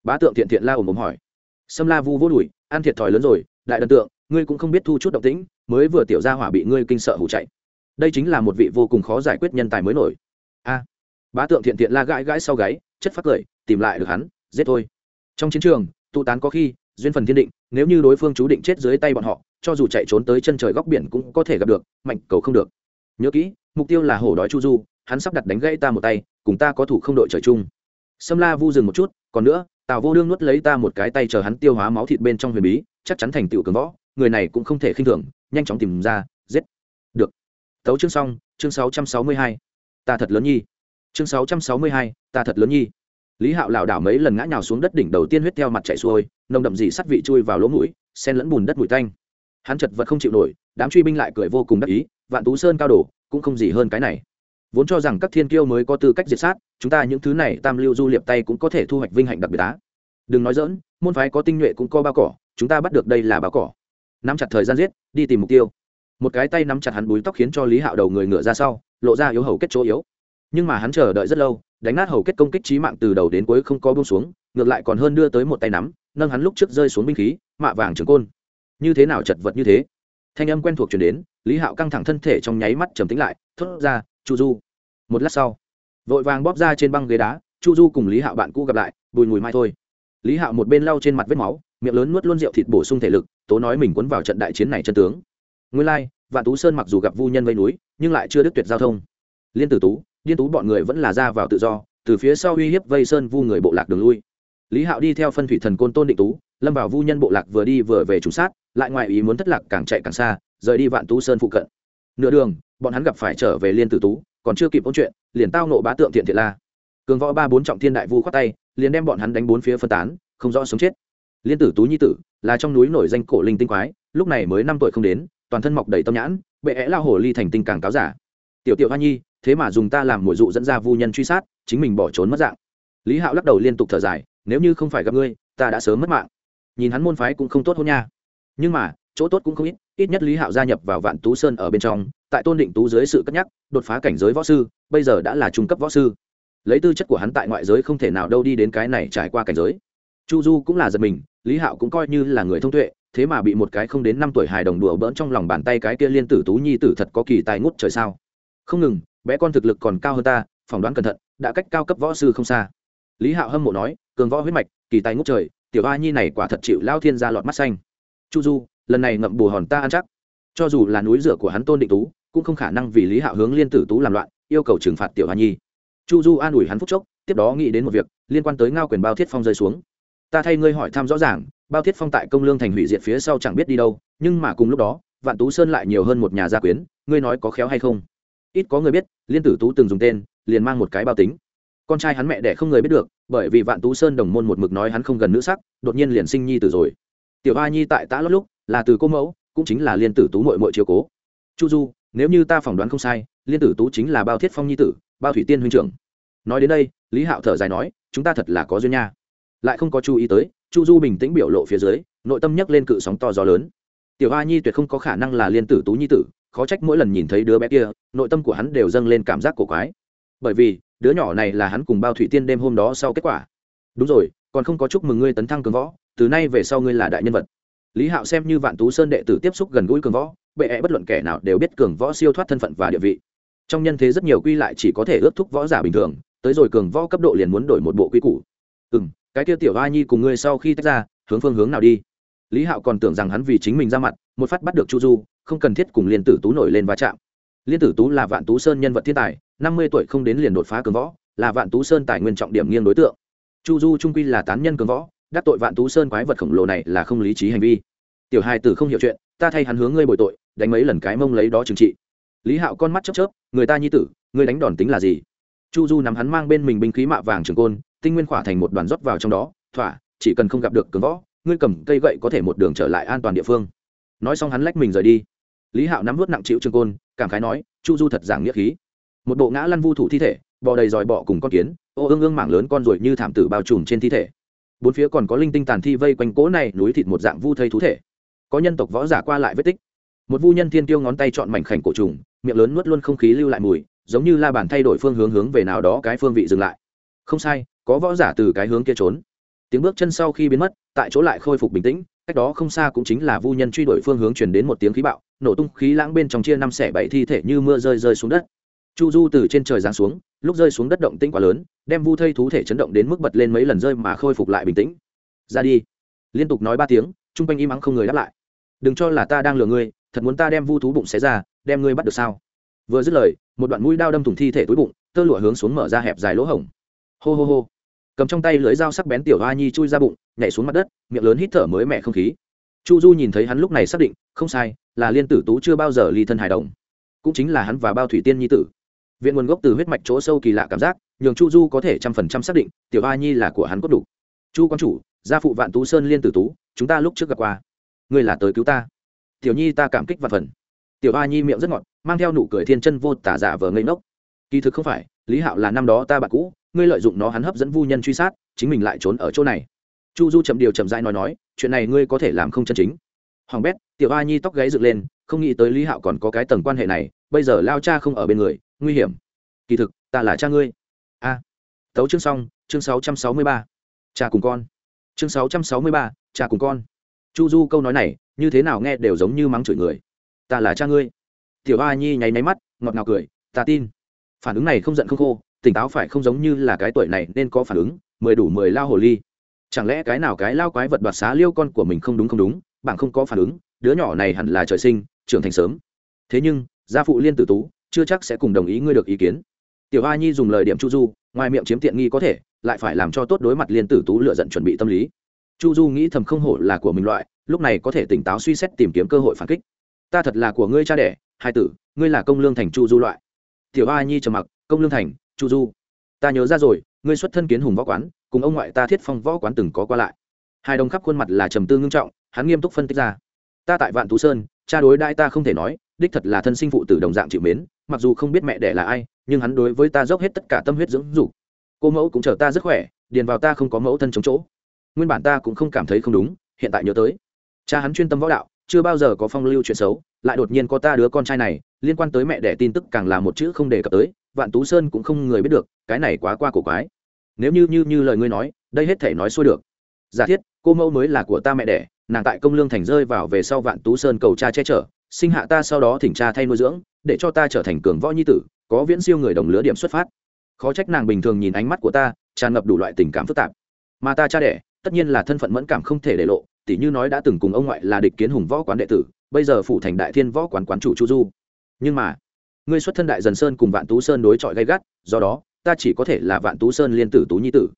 A: Bá tượng thiện thiện la ồm ồm hỏi. Sâm la vu vô đùi ăn thiệt thòi lớn rồi, đại đần tượng, ngươi cũng không biết thu chút động tĩnh, mới vừa tiểu ra hỏa bị ngươi kinh sợ hủ chạy. Đây chính là một vị vô cùng khó giải quyết nhân tài mới nổi. A. Bá tượng thiện thiện la gãi gãi sau gáy, chất phát cười, tìm lại được hắn, giết thôi. Trong chiến trường, tụ tán có khi, duyên phần thiên định, nếu như đối phương chú định chết dưới tay bọn họ cho dù chạy trốn tới chân trời góc biển cũng có thể gặp được, mạnh cầu không được. Nhớ kỹ, mục tiêu là hổ đói chu du, hắn sắp đặt đánh gãy ta một tay, cùng ta có thủ không đội trời chung. Sâm la vu dừng một chút, còn nữa, tào vô đương nuốt lấy ta một cái tay chờ hắn tiêu hóa máu thịt bên trong huyền bí, chắc chắn thành tựu cường võ, người này cũng không thể khinh thường, nhanh chóng tìm ra, giết. Được. Tấu chương xong, chương sáu trăm sáu mươi hai. Ta thật lớn nhi. Chương sáu trăm sáu mươi hai, ta thật lớn nhi. Lý hạo lảo đảo mấy lần ngã nhào xuống đất đỉnh đầu tiên huyết theo mặt chạy xuôi, nồng đậm dị sắt vị chui vào lỗ mũi sen lẫn bùn đất mùi tanh hắn chật vật không chịu nổi, đám truy binh lại cười vô cùng đắc ý, vạn tú sơn cao đổ cũng không gì hơn cái này. Vốn cho rằng các thiên kiêu mới có tư cách diệt sát, chúng ta những thứ này tam lưu du liệp tay cũng có thể thu hoạch vinh hạnh đặc biệt á. Đừng nói dỡn môn phái có tinh nhuệ cũng có bao cỏ, chúng ta bắt được đây là bao cỏ. Nắm chặt thời gian giết, đi tìm mục tiêu. Một cái tay nắm chặt hắn búi tóc khiến cho lý hạo đầu người ngựa ra sau, lộ ra yếu hầu kết chỗ yếu. Nhưng mà hắn chờ đợi rất lâu, đánh nát hầu kết công kích trí mạng từ đầu đến cuối không có bông xuống, ngược lại còn hơn đưa tới một tay nắm, nâng hắn lúc trước rơi xuống binh khí, mạ vàng trường côn như thế nào chật vật như thế? Thanh âm quen thuộc chuyển đến, lý hạo căng thẳng thân thể trong nháy mắt trầm tính lại, thốt ra, chu du. Một lát sau, vội vàng bóp ra trên băng ghế đá, chu du cùng lý hạo bạn cũ gặp lại, bùi mùi mai thôi. Lý hạo một bên lau trên mặt vết máu, miệng lớn nuốt luôn rượu thịt bổ sung thể lực, tố nói mình cuốn vào trận đại chiến này chân tướng. Nguyên lai, vạn tú sơn mặc dù gặp vu nhân vây núi, nhưng lại chưa đứt tuyệt giao thông. Liên tử tú, điên tú bọn người vẫn là ra vào tự do, từ phía sau uy hiếp vây sơn vu người bộ lạc đường lui. Lý hạo đi theo phân thủy thần côn tôn định tú, lâm vào vu nhân bộ lạc vừa đi vừa về trùng sát lại ngoài ý muốn thất lạc càng chạy càng xa, rời đi vạn tú sơn phụ cận. Nửa đường, bọn hắn gặp phải trở về liên tử tú, còn chưa kịp ôn chuyện, liền tao nộ bá tượng thiện thiện la. Cường võ ba bốn trọng thiên đại vu khoát tay, liền đem bọn hắn đánh bốn phía phân tán, không rõ sống chết. Liên tử tú nhi tử, là trong núi nổi danh cổ linh tinh quái, lúc này mới năm tuổi không đến, toàn thân mọc đầy tâm nhãn, bệ é lao hổ ly thành tinh càng cáo giả. Tiểu tiểu hoa nhi, thế mà dùng ta làm mồi dụ dẫn ra vu nhân truy sát, chính mình bỏ trốn mất dạng. Lý hạo lắc đầu liên tục thở dài, nếu như không phải gặp ngươi, ta đã sớm mất mạng. Nhìn hắn môn phái cũng không tốt hôn nha nhưng mà, chỗ tốt cũng không ít ít nhất lý hạo gia nhập vào vạn tú sơn ở bên trong, tại tôn định tú dưới sự cất nhắc, đột phá cảnh giới võ sư, bây giờ đã là trung cấp võ sư. Lấy tư chất của hắn tại ngoại giới không thể nào đâu đi đến cái này trải qua cảnh giới. Chu du cũng là giật mình, lý hạo cũng coi như là người thông tuệ, thế mà bị một cái không đến năm tuổi hài đồng đùa bỡn trong lòng bàn tay cái kia liên tử tú nhi tử thật có kỳ tài ngút trời sao? Không ngừng, bé con thực lực còn cao hơn ta, phỏng đoán cẩn thận, đã cách cao cấp võ sư không xa. Lý hạo hâm mộ nói, cường võ huyết mạch, kỳ tài ngút trời, tiểu ba nhi này quả thật chịu lao thiên ra lọt mắt xanh chu du, lần này ngậm bù hòn ta ăn chắc. Cho dù là núi rửa của hắn tôn định tú, cũng không khả năng vì lý hạo hướng liên tử tú làm loạn, yêu cầu trừng phạt tiểu Hoa nhi. Chu du an ủi hắn phúc chốc, tiếp đó nghĩ đến một việc, liên quan tới ngao quyền bao thiết phong rơi xuống. Ta thay ngươi hỏi thăm rõ ràng, bao thiết phong tại công lương thành hủy diệt phía sau chẳng biết đi đâu, nhưng mà cùng lúc đó, vạn tú sơn lại nhiều hơn một nhà gia quyến, ngươi nói có khéo hay không? Ít có người biết, liên tử tú từng dùng tên, liền mang một cái bao tính. Con trai hắn mẹ đẻ không người biết được, bởi vì vạn tú sơn đồng môn một mực nói hắn không gần nữ sắc, đột nhiên liền sinh nhi tử rồi tiểu a nhi tại tã lót lúc là từ cô mẫu, cũng chính là liên tử tú mội mội chiếu cố. Chu du, nếu như ta phỏng đoán không sai, liên tử tú chính là bao thiết phong nhi tử, bao thủy tiên huynh trưởng. Nói đến đây, lý hạo thở dài nói, chúng ta thật là có duyên nha. Lại không có chú ý tới, chu du bình tĩnh biểu lộ phía dưới, nội tâm nhấc lên cự sóng to gió lớn. Tiểu a nhi tuyệt không có khả năng là liên tử tú nhi tử, khó trách mỗi lần nhìn thấy đứa bé kia, nội tâm của hắn đều dâng lên cảm giác cổ quái. Bởi vì, đứa nhỏ này là hắn cùng bao thủy tiên đêm hôm đó sau kết quả. Đúng rồi, còn không có chúc mừng ngươi tấn thăng cường võ từ nay về sau ngươi là đại nhân vật. Lý hạo xem như vạn tú sơn đệ tử tiếp xúc gần gũi cường võ, bệ ẹ bất luận kẻ nào đều biết cường võ siêu thoát thân phận và địa vị. Trong nhân thế rất nhiều quy lại chỉ có thể ước thúc võ giả bình thường, tới rồi cường võ cấp độ liền muốn đổi một bộ quy củ. Ừ m cái kia tiểu a nhi cùng ngươi sau khi tách ra, hướng phương hướng nào đi? Lý hạo còn tưởng rằng hắn vì chính mình ra mặt, một phát bắt được chu du, không cần thiết cùng liên tử tú nổi lên va chạm. Liên tử tú là vạn tú sơn nhân vật thiên tài, năm mươi tuổi không đến liền đột phá cường võ, là vạn tú sơn tài nguyên trọng điểm nghiêng đối tượng. Chu du trung quy là tán nhân cường võ đắc tội vạn tú sơn quái vật khổng lồ này là không lý trí hành vi. Tiểu hai tử không hiểu chuyện, ta thay hắn hướng ngươi bồi tội, đánh mấy lần cái mông lấy đó trừng trị. Lý hạo con mắt chớp chớp, người ta nhi tử, ngươi đánh đòn tính là gì? Chu du nắm hắn mang bên mình binh khí mạ vàng trường côn, tinh nguyên khỏa thành một đoàn rót vào trong đó, thỏa, chỉ cần không gặp được cường võ, ngươi cầm cây gậy có thể một đường trở lại an toàn địa phương. Nói xong hắn lách mình rời đi. Lý hạo nắm vớt nặng chịu trường côn, cảm khái nói, chu du thật giảng nghĩa khí. Một bộ ngã lăn vu thủ thi thể, bò đầy dòi bọ cùng con kiến, ô ương ương mảng lớn con ruồi như thảm tử bao trùm trên thi thể bốn phía còn có linh tinh tàn thi vây quanh cỗ này núi thịt một dạng vu thây thú thể. Có nhân tộc võ giả qua lại vết tích. Một vu nhân thiên tiêu ngón tay chọn mảnh khảnh cổ trùng, miệng lớn nuốt luôn không khí lưu lại mùi, giống như la bàn thay đổi phương hướng hướng về nào đó cái phương vị dừng lại. Không sai, có võ giả từ cái hướng kia trốn. Tiếng bước chân sau khi biến mất, tại chỗ lại khôi phục bình tĩnh, cách đó không xa cũng chính là vu nhân truy đuổi phương hướng chuyển đến một tiếng khí bạo, nổ tung khí lãng bên trong chia năm xẻ bảy thi thể như mưa rơi rơi xuống đất chu du từ trên trời giáng xuống, lúc rơi xuống đất động tĩnh quá lớn, đem vu thây thú thể chấn động đến mức bật lên mấy lần rơi mà khôi phục lại bình tĩnh. Ra đi. Liên tục nói ba tiếng chung quanh im ắng không người đáp lại. Đừng cho là ta đang lừa ngươi, thật muốn ta đem vu thú bụng xé ra, đem ngươi bắt được sao? Vừa dứt lời, một đoạn mũi đao đâm thủng thi thể túi bụng, tơ lụa hướng xuống mở ra hẹp dài lỗ hổng. Hô hô hô. Cầm trong tay lưới dao sắc bén tiểu hoa nhi chui ra bụng, nhảy xuống mặt đất, miệng lớn hít thở mới mẻ không khí. Chu du nhìn thấy hắn lúc này xác định, không sai, là liên tử tú chưa bao giờ ly thân hài đồng. Cũng chính là hắn và bao thủy tiên nhi tử viện nguồn gốc từ huyết mạch chỗ sâu kỳ lạ cảm giác, nhường chu du có thể trăm phần trăm xác định, tiểu A nhi là của hắn cốt đủ. Chu quan chủ, gia phụ vạn tú sơn liên tử tú, chúng ta lúc trước gặp qua. Ngươi là tới cứu ta. Tiểu nhi ta cảm kích và phần. Tiểu A nhi miệng rất ngọt, mang theo nụ cười thiên chân vô tả giả vờ ngây ngốc. Kỳ thực không phải, lý hạo là năm đó ta bạn cũ, ngươi lợi dụng nó hắn hấp dẫn vu nhân truy sát, chính mình lại trốn ở chỗ này. Chu du chậm điều chậm dãi nói nói, chuyện này ngươi có thể làm không chân chính. Hoàng bét, tiểu a nhi tóc gáy dựng lên, không nghĩ tới lý hạo còn có cái tầng quan hệ này, bây giờ lao cha không ở bên người nguy hiểm. Kỳ thực, ta là cha ngươi. A. Tấu chương xong, chương sáu trăm sáu mươi ba. Cha cùng con. Chương sáu trăm sáu mươi ba, cha cùng con. Chu du câu nói này, như thế nào nghe đều giống như mắng chửi người. Ta là cha ngươi. Tiểu a nhi nháy máy mắt, ngọt ngào cười, ta tin. Phản ứng này không giận không khô, tỉnh táo phải không giống như là cái tuổi này nên có phản ứng, mười đủ mười lao hồ ly. Chẳng lẽ cái nào cái lao quái vật đoạt xá liêu con của mình không đúng không đúng bạn không có phản ứng, đứa nhỏ này hẳn là trời sinh, trưởng thành sớm. Thế nhưng, gia phụ liên tử tú chưa chắc sẽ cùng đồng ý ngươi được ý kiến. Tiểu a nhi dùng lời điểm chu du, ngoài miệng chiếm tiện nghi có thể, lại phải làm cho tốt đối mặt liên tử tú lựa giận chuẩn bị tâm lý. Chu du nghĩ thầm không hổ là của mình loại, lúc này có thể tỉnh táo suy xét tìm kiếm cơ hội phản kích. Ta thật là của ngươi cha đẻ, hai tử, ngươi là công lương thành chu du loại. Tiểu a nhi trầm mặc, công lương thành, chu du. Ta nhớ ra rồi, ngươi xuất thân kiến hùng võ quán, cùng ông ngoại ta thiết phong võ quán từng có qua lại. Hai đồng khắp khuôn mặt là trầm tư ngưng trọng, hắn nghiêm túc phân tích ra. Ta tại vạn tú sơn, cha đối đãi ta không thể nói đích thật là thân sinh phụ tử đồng dạng chịu mến, mặc dù không biết mẹ đẻ là ai, nhưng hắn đối với ta dốc hết tất cả tâm huyết dưỡng dục. Cô mẫu cũng chờ ta rất khỏe, điền vào ta không có mẫu thân chống chỗ. Nguyên bản ta cũng không cảm thấy không đúng, hiện tại nhớ tới. Cha hắn chuyên tâm võ đạo, chưa bao giờ có phong lưu chuyện xấu, lại đột nhiên có ta đứa con trai này, liên quan tới mẹ đẻ tin tức càng là một chữ không đề cập tới, vạn tú sơn cũng không người biết được, cái này quá qua cổ quái. Nếu như như như lời ngươi nói, đây hết thể nói xuôi được. Giả thiết, cô mẫu mới là của ta mẹ đẻ, nàng tại công lương thành rơi vào về sau vạn tú sơn cầu cha che chở sinh hạ ta sau đó thỉnh cha thay nuôi dưỡng, để cho ta trở thành cường võ nhi tử, có viễn siêu người đồng lứa điểm xuất phát. Khó trách nàng bình thường nhìn ánh mắt của ta, tràn ngập đủ loại tình cảm phức tạp. Mà ta cha đẻ, tất nhiên là thân phận mẫn cảm không thể để lộ, tỉ như nói đã từng cùng ông ngoại là địch kiến hùng võ quán đệ tử, bây giờ phụ thành đại thiên võ quán quán chủ chu du. Nhưng mà, ngươi xuất thân đại dần sơn cùng vạn tú sơn đối chọi gay gắt, do đó, ta chỉ có thể là vạn tú sơn liên tử tú nhi tử.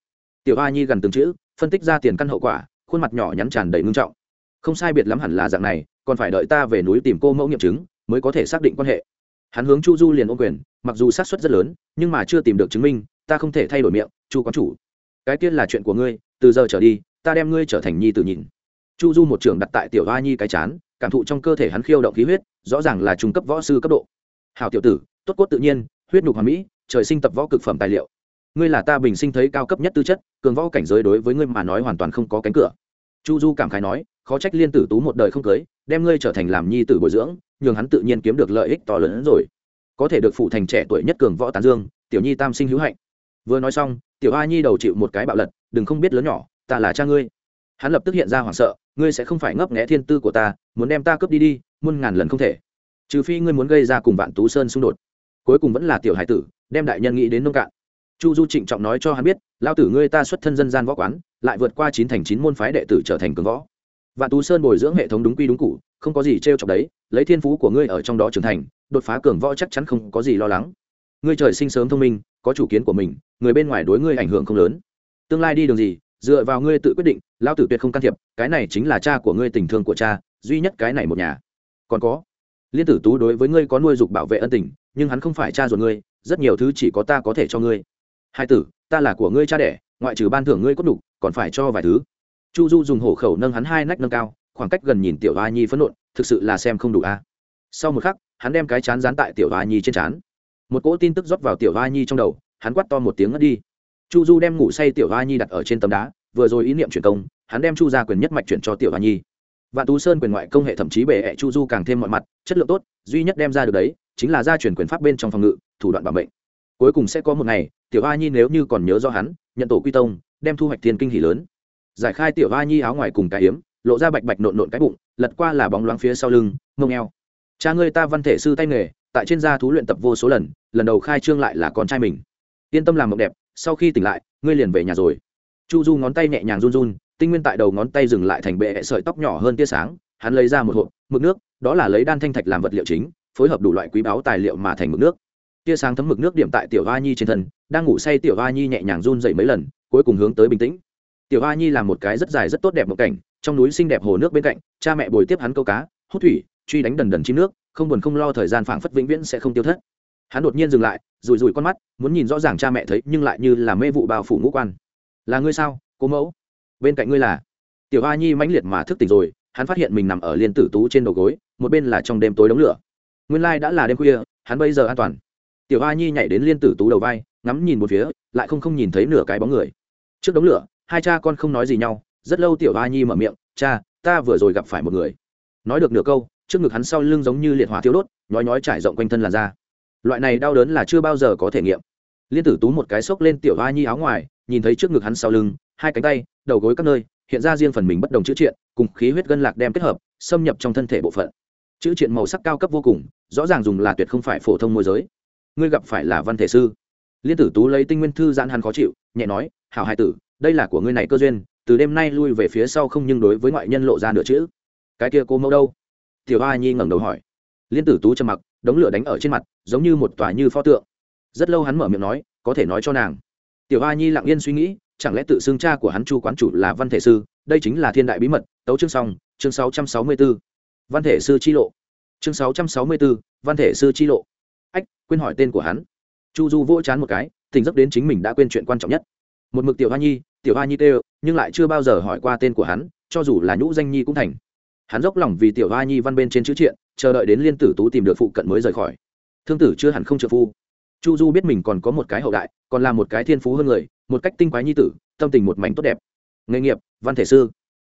A: Tiểu a nhi gần từng chữ, phân tích ra tiền căn hậu quả, khuôn mặt nhỏ nhắn tràn đầy ngưng trọng. Không sai biệt lắm hẳn là dạng này còn phải đợi ta về núi tìm cô mẫu nghiệm chứng mới có thể xác định quan hệ. Hắn hướng chu du liền ôm quyền, mặc dù xác suất rất lớn, nhưng mà chưa tìm được chứng minh, ta không thể thay đổi miệng, chu quán chủ, cái tiên là chuyện của ngươi, từ giờ trở đi, ta đem ngươi trở thành nhi tử nhìn. Chu du một trường đặt tại tiểu hoa nhi cái chán, cảm thụ trong cơ thể hắn khiêu động khí huyết, rõ ràng là trung cấp võ sư cấp độ. Hào tiểu tử, tốt cốt tự nhiên, huyết nhục hoàn mỹ, trời sinh tập võ cực phẩm tài liệu. Ngươi là ta bình sinh thấy cao cấp nhất tư chất, cường võ cảnh giới đối với ngươi mà nói hoàn toàn không có cánh cửa. Chu du cảm khái nói khó trách liên tử tú một đời không cưới, đem ngươi trở thành làm nhi tử bồi dưỡng, nhường hắn tự nhiên kiếm được lợi ích to lớn hơn rồi. Có thể được phụ thành trẻ tuổi nhất cường võ tán dương, tiểu nhi tam sinh hữu hạnh. Vừa nói xong, tiểu a nhi đầu chịu một cái bạo lật, đừng không biết lớn nhỏ, ta là cha ngươi. Hắn lập tức hiện ra hoảng sợ, ngươi sẽ không phải ngấp nghẽ thiên tư của ta, muốn đem ta cướp đi đi, muôn ngàn lần không thể. Trừ phi ngươi muốn gây ra cùng vạn tú sơn xung đột. Cuối cùng vẫn là tiểu hải tử, đem đại nhân nghĩ đến nông cạn. Chu du trịnh trọng nói cho hắn biết lao tử ngươi ta xuất thân dân gian võ quán, lại vượt qua chín thành chín môn phái đệ tử trở thành cường võ vạn tú sơn bồi dưỡng hệ thống đúng quy đúng cụ không có gì t r e o chọc đấy, lấy thiên phú của ngươi ở trong đó trưởng thành, đột phá cường võ chắc chắn không có gì lo lắng. Ngươi trời sinh sớm thông minh, có chủ kiến của mình, người bên ngoài đối ngươi ảnh hưởng không lớn. Tương lai đi đường gì, dựa vào ngươi tự quyết định lao tử tuyệt không can thiệp, cái này chính là cha của ngươi tình thương của cha, duy nhất cái này một nhà. Còn có, liên tử tú đối với ngươi có nuôi dục bảo vệ ân tình, nhưng hắn không phải cha ruột ngươi, rất nhiều thứ chỉ có ta có thể cho ngươi. Hai tử, ta là của ngươi cha đẻ, ngoại trừ ban thưởng ngươi cốt đục còn phải cho vài thứ chu du dùng hổ khẩu nâng hắn hai nách nâng cao, khoảng cách gần nhìn tiểu hoa nhi phẫn nộn thực sự là xem không đủ a. À. Sau một khắc, hắn đem cái chán dán tại tiểu hoa nhi trên chán một cỗ tin tức rót vào tiểu hoa nhi trong đầu, hắn quắt to một tiếng ngất đi. Chu du đem ngủ say tiểu hoa nhi đặt ở trên tấm đá, vừa rồi ý niệm chuyển công, hắn đem chu ra quyền nhất mạch chuyển cho tiểu hoa nhi. Vạn tú sơn quyền ngoại công hệ thậm chí bệ hẹ chu du càng thêm mọi mặt, chất lượng tốt, duy nhất đem ra được đấy, chính là gia truyền quyền pháp bên trong phòng ngự, thủ đoạn bảo mệnh. Cuối cùng sẽ có một ngày, tiểu hoa nhi nếu như còn nhớ do hắn, nhận tổ quy tông, đem thu hoạch thiên kinh hỷ lớn giải khai tiểu a nhi áo ngoài cùng cái hiếm lộ ra bạch bạch nộn nộn cái bụng, lật qua là bóng loáng phía sau lưng mông eo cha ngươi ta văn thể sư tay nghề, tại trên gia thú luyện tập vô số lần lần đầu khai trương lại là con trai mình. Yên tâm làm mộng đẹp, sau khi tỉnh lại, ngươi liền về nhà rồi. Chu du ngón tay nhẹ nhàng run run, tinh nguyên tại đầu ngón tay dừng lại thành bệ sợi tóc nhỏ hơn tia sáng, hắn lấy ra một hộp, mực nước, đó là lấy đan thanh thạch làm vật liệu chính, phối hợp đủ loại quý báu tài liệu mà thành mực nước. Tia sáng thấm mực nước điểm tại tiểu hoa nhi trên thân, đang ngủ say tiểu hoa nhi nhẹ nhàng run dậy mấy lần, cuối cùng hướng tới bình tĩnh tiểu hoa nhi làm một cái rất dài rất tốt đẹp một cảnh, trong núi xinh đẹp hồ nước bên cạnh, cha mẹ bồi tiếp hắn câu cá, hút thủy, truy đánh đần đần chim nước, không buồn không lo thời gian phảng phất vĩnh viễn sẽ không tiêu thất. Hắn đột nhiên dừng lại rùi rùi con mắt, muốn nhìn rõ ràng cha mẹ thấy nhưng lại như là mê vụ bao phủ ngũ quan. Là ngươi sao cố mẫu? Bên cạnh ngươi là. Tiểu hoa nhi mãnh liệt mà thức tỉnh rồi, hắn phát hiện mình nằm ở liên tử tú trên đầu gối, một bên là trong đêm tối đống lửa. Nguyên lai đã là đêm khuya, hắn bây giờ an toàn. Tiểu hoa nhi nhảy đến liên tử tú đầu vai, ngắm nhìn một phía, lại không không nhìn thấy nửa cái bóng người. Trước đống lửa hai cha con không nói gì nhau, rất lâu tiểu a nhi mở miệng, cha, ta vừa rồi gặp phải một người. Nói được nửa câu, trước ngực hắn sau lưng giống như liệt hỏa thiếu đốt, nhói nhói trải rộng quanh thân làn da. Loại này đau đớn là chưa bao giờ có thể nghiệm. Liên tử tú một cái xốc lên tiểu a nhi áo ngoài, nhìn thấy trước ngực hắn sau lưng, hai cánh tay, đầu gối các nơi, hiện ra riêng phần mình bất đồng chữ triện, cùng khí huyết gân lạc đem kết hợp, xâm nhập trong thân thể bộ phận. Chữ triện màu sắc cao cấp vô cùng, rõ ràng dùng là tuyệt không phải phổ thông môi giới. Ngươi gặp phải là văn thể sư. Liên tử tú lấy tinh nguyên thư giãn hắn khó chịu, nhẹ nói, hảo hai tử đây là của ngươi này cơ duyên, từ đêm nay lui về phía sau không nhưng đối với ngoại nhân lộ ra nửa chữ. Cái kia cô mẫu đâu? Tiểu hoa nhi ngẩng đầu hỏi. Liên tử tú trầm mặc, đống lửa đánh ở trên mặt, giống như một tòa như pho tượng. Rất lâu hắn mở miệng nói, có thể nói cho nàng. Tiểu hoa nhi lặng yên suy nghĩ, chẳng lẽ tự xưng cha của hắn chu quán chủ là văn thể sư? Đây chính là thiên đại bí mật, tấu chương xong, chương sáu trăm sáu mươi b ố văn thể sư chi lộ. Chương sáu trăm sáu mươi b ố văn thể sư chi lộ. Ách, quên hỏi tên của hắn. Chu du vỗ chán một cái, tỉnh giấc đến chính mình đã quên chuyện quan trọng nhất. Một mực tiểu hoa nhi tiểu hoa nhi tê nhưng lại chưa bao giờ hỏi qua tên của hắn, cho dù là nhũ danh nhi cũng thành. Hắn dốc lòng vì tiểu hoa nhi văn bên trên chữ triện, chờ đợi đến liên tử tú tìm được phụ cận mới rời khỏi. Thương tử chưa hẳn không trợ phu. Chu du biết mình còn có một cái hậu đại, còn là một cái thiên phú hơn người, một cách tinh quái nhi tử, tâm tình một mảnh tốt đẹp. Nghề nghiệp, văn thể sư.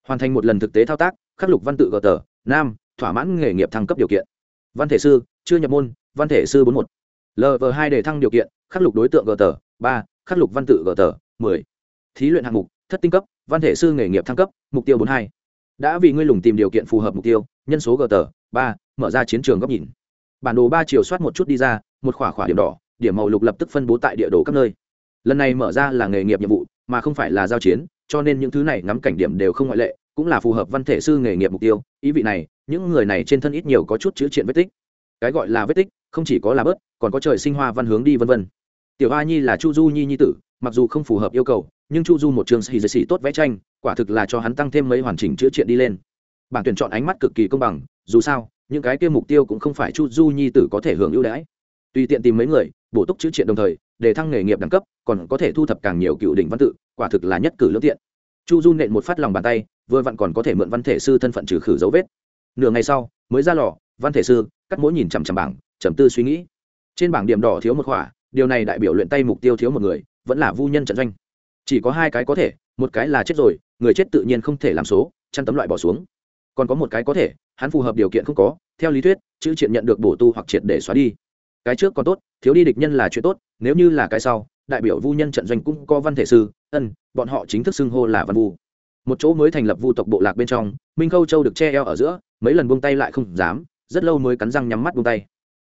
A: Hoàn thành một lần thực tế thao tác, khắc lục văn tự gờ tờ, nam, thỏa mãn nghề nghiệp thăng cấp điều kiện. Văn thể sư, chưa nhập môn, văn thể sư bốn một. Lv hai để thăng điều kiện, khắc lục đối tượng gờ tờ, ba, khắc lục văn tự gờ tờ, mười thí luyện hạng mục, thất tinh cấp, văn thể sư nghề nghiệp thăng cấp, mục tiêu bốn hai. Đã vì ngươi lùng tìm điều kiện phù hợp mục tiêu, nhân số gờ tờ, ba, mở ra chiến trường góc nhìn. Bản đồ ba chiều soát một chút đi ra, một khỏa khỏa điểm đỏ, điểm màu lục lập tức phân bố tại địa đồ các nơi. Lần này mở ra là nghề nghiệp nhiệm vụ, mà không phải là giao chiến, cho nên những thứ này ngắm cảnh điểm đều không ngoại lệ, cũng là phù hợp văn thể sư nghề nghiệp mục tiêu. Ý vị này, những người này trên thân ít nhiều có chút chữ triện vết tích. Cái gọi là vết tích, không chỉ có là bớt, còn có trời sinh hoa văn hướng đi vân vân. Tiểu ba nhi là chu du nhi nhi tử, mặc dù không phù hợp yêu cầu nhưng chu du một trường sĩ dây sĩ tốt vẽ tranh, quả thực là cho hắn tăng thêm mấy hoàn chỉnh chữa triện đi lên. Bảng tuyển chọn ánh mắt cực kỳ công bằng, dù sao, những cái kia mục tiêu cũng không phải chu du nhi tử có thể hưởng ưu đãi. Tùy tiện tìm mấy người, bổ túc chữ triện đồng thời, để thăng nghề nghiệp đẳng cấp, còn có thể thu thập càng nhiều cựu đỉnh văn tự, quả thực là nhất cử lương tiện. Chu du nện một phát lòng bàn tay, vừa vặn còn có thể mượn văn thể sư thân phận trừ khử dấu vết. Nửa ngày sau, mới ra lò, văn thể sư, cắt mỗi nhìn chằm chằm bảng, chầm tư suy nghĩ. Trên bảng điểm đỏ thiếu một khỏa, điều này đại biểu luyện tay mục tiêu thiếu một người, vẫn là vu nhân trận doanh chỉ có hai cái có thể, một cái là chết rồi, người chết tự nhiên không thể làm số, chăn tấm loại bỏ xuống. Còn có một cái có thể, hắn phù hợp điều kiện không có, theo lý thuyết, chữ triện nhận được bổ tu hoặc triệt để xóa đi. Cái trước còn tốt, thiếu đi địch nhân là chuyện tốt, nếu như là cái sau, đại biểu vu nhân trận doanh cũng có văn thể sư, ân, bọn họ chính thức xưng hô là văn vu. Một chỗ mới thành lập vu tộc bộ lạc bên trong, minh khâu châu được che eo ở giữa, mấy lần buông tay lại không dám, rất lâu mới cắn răng nhắm mắt buông tay.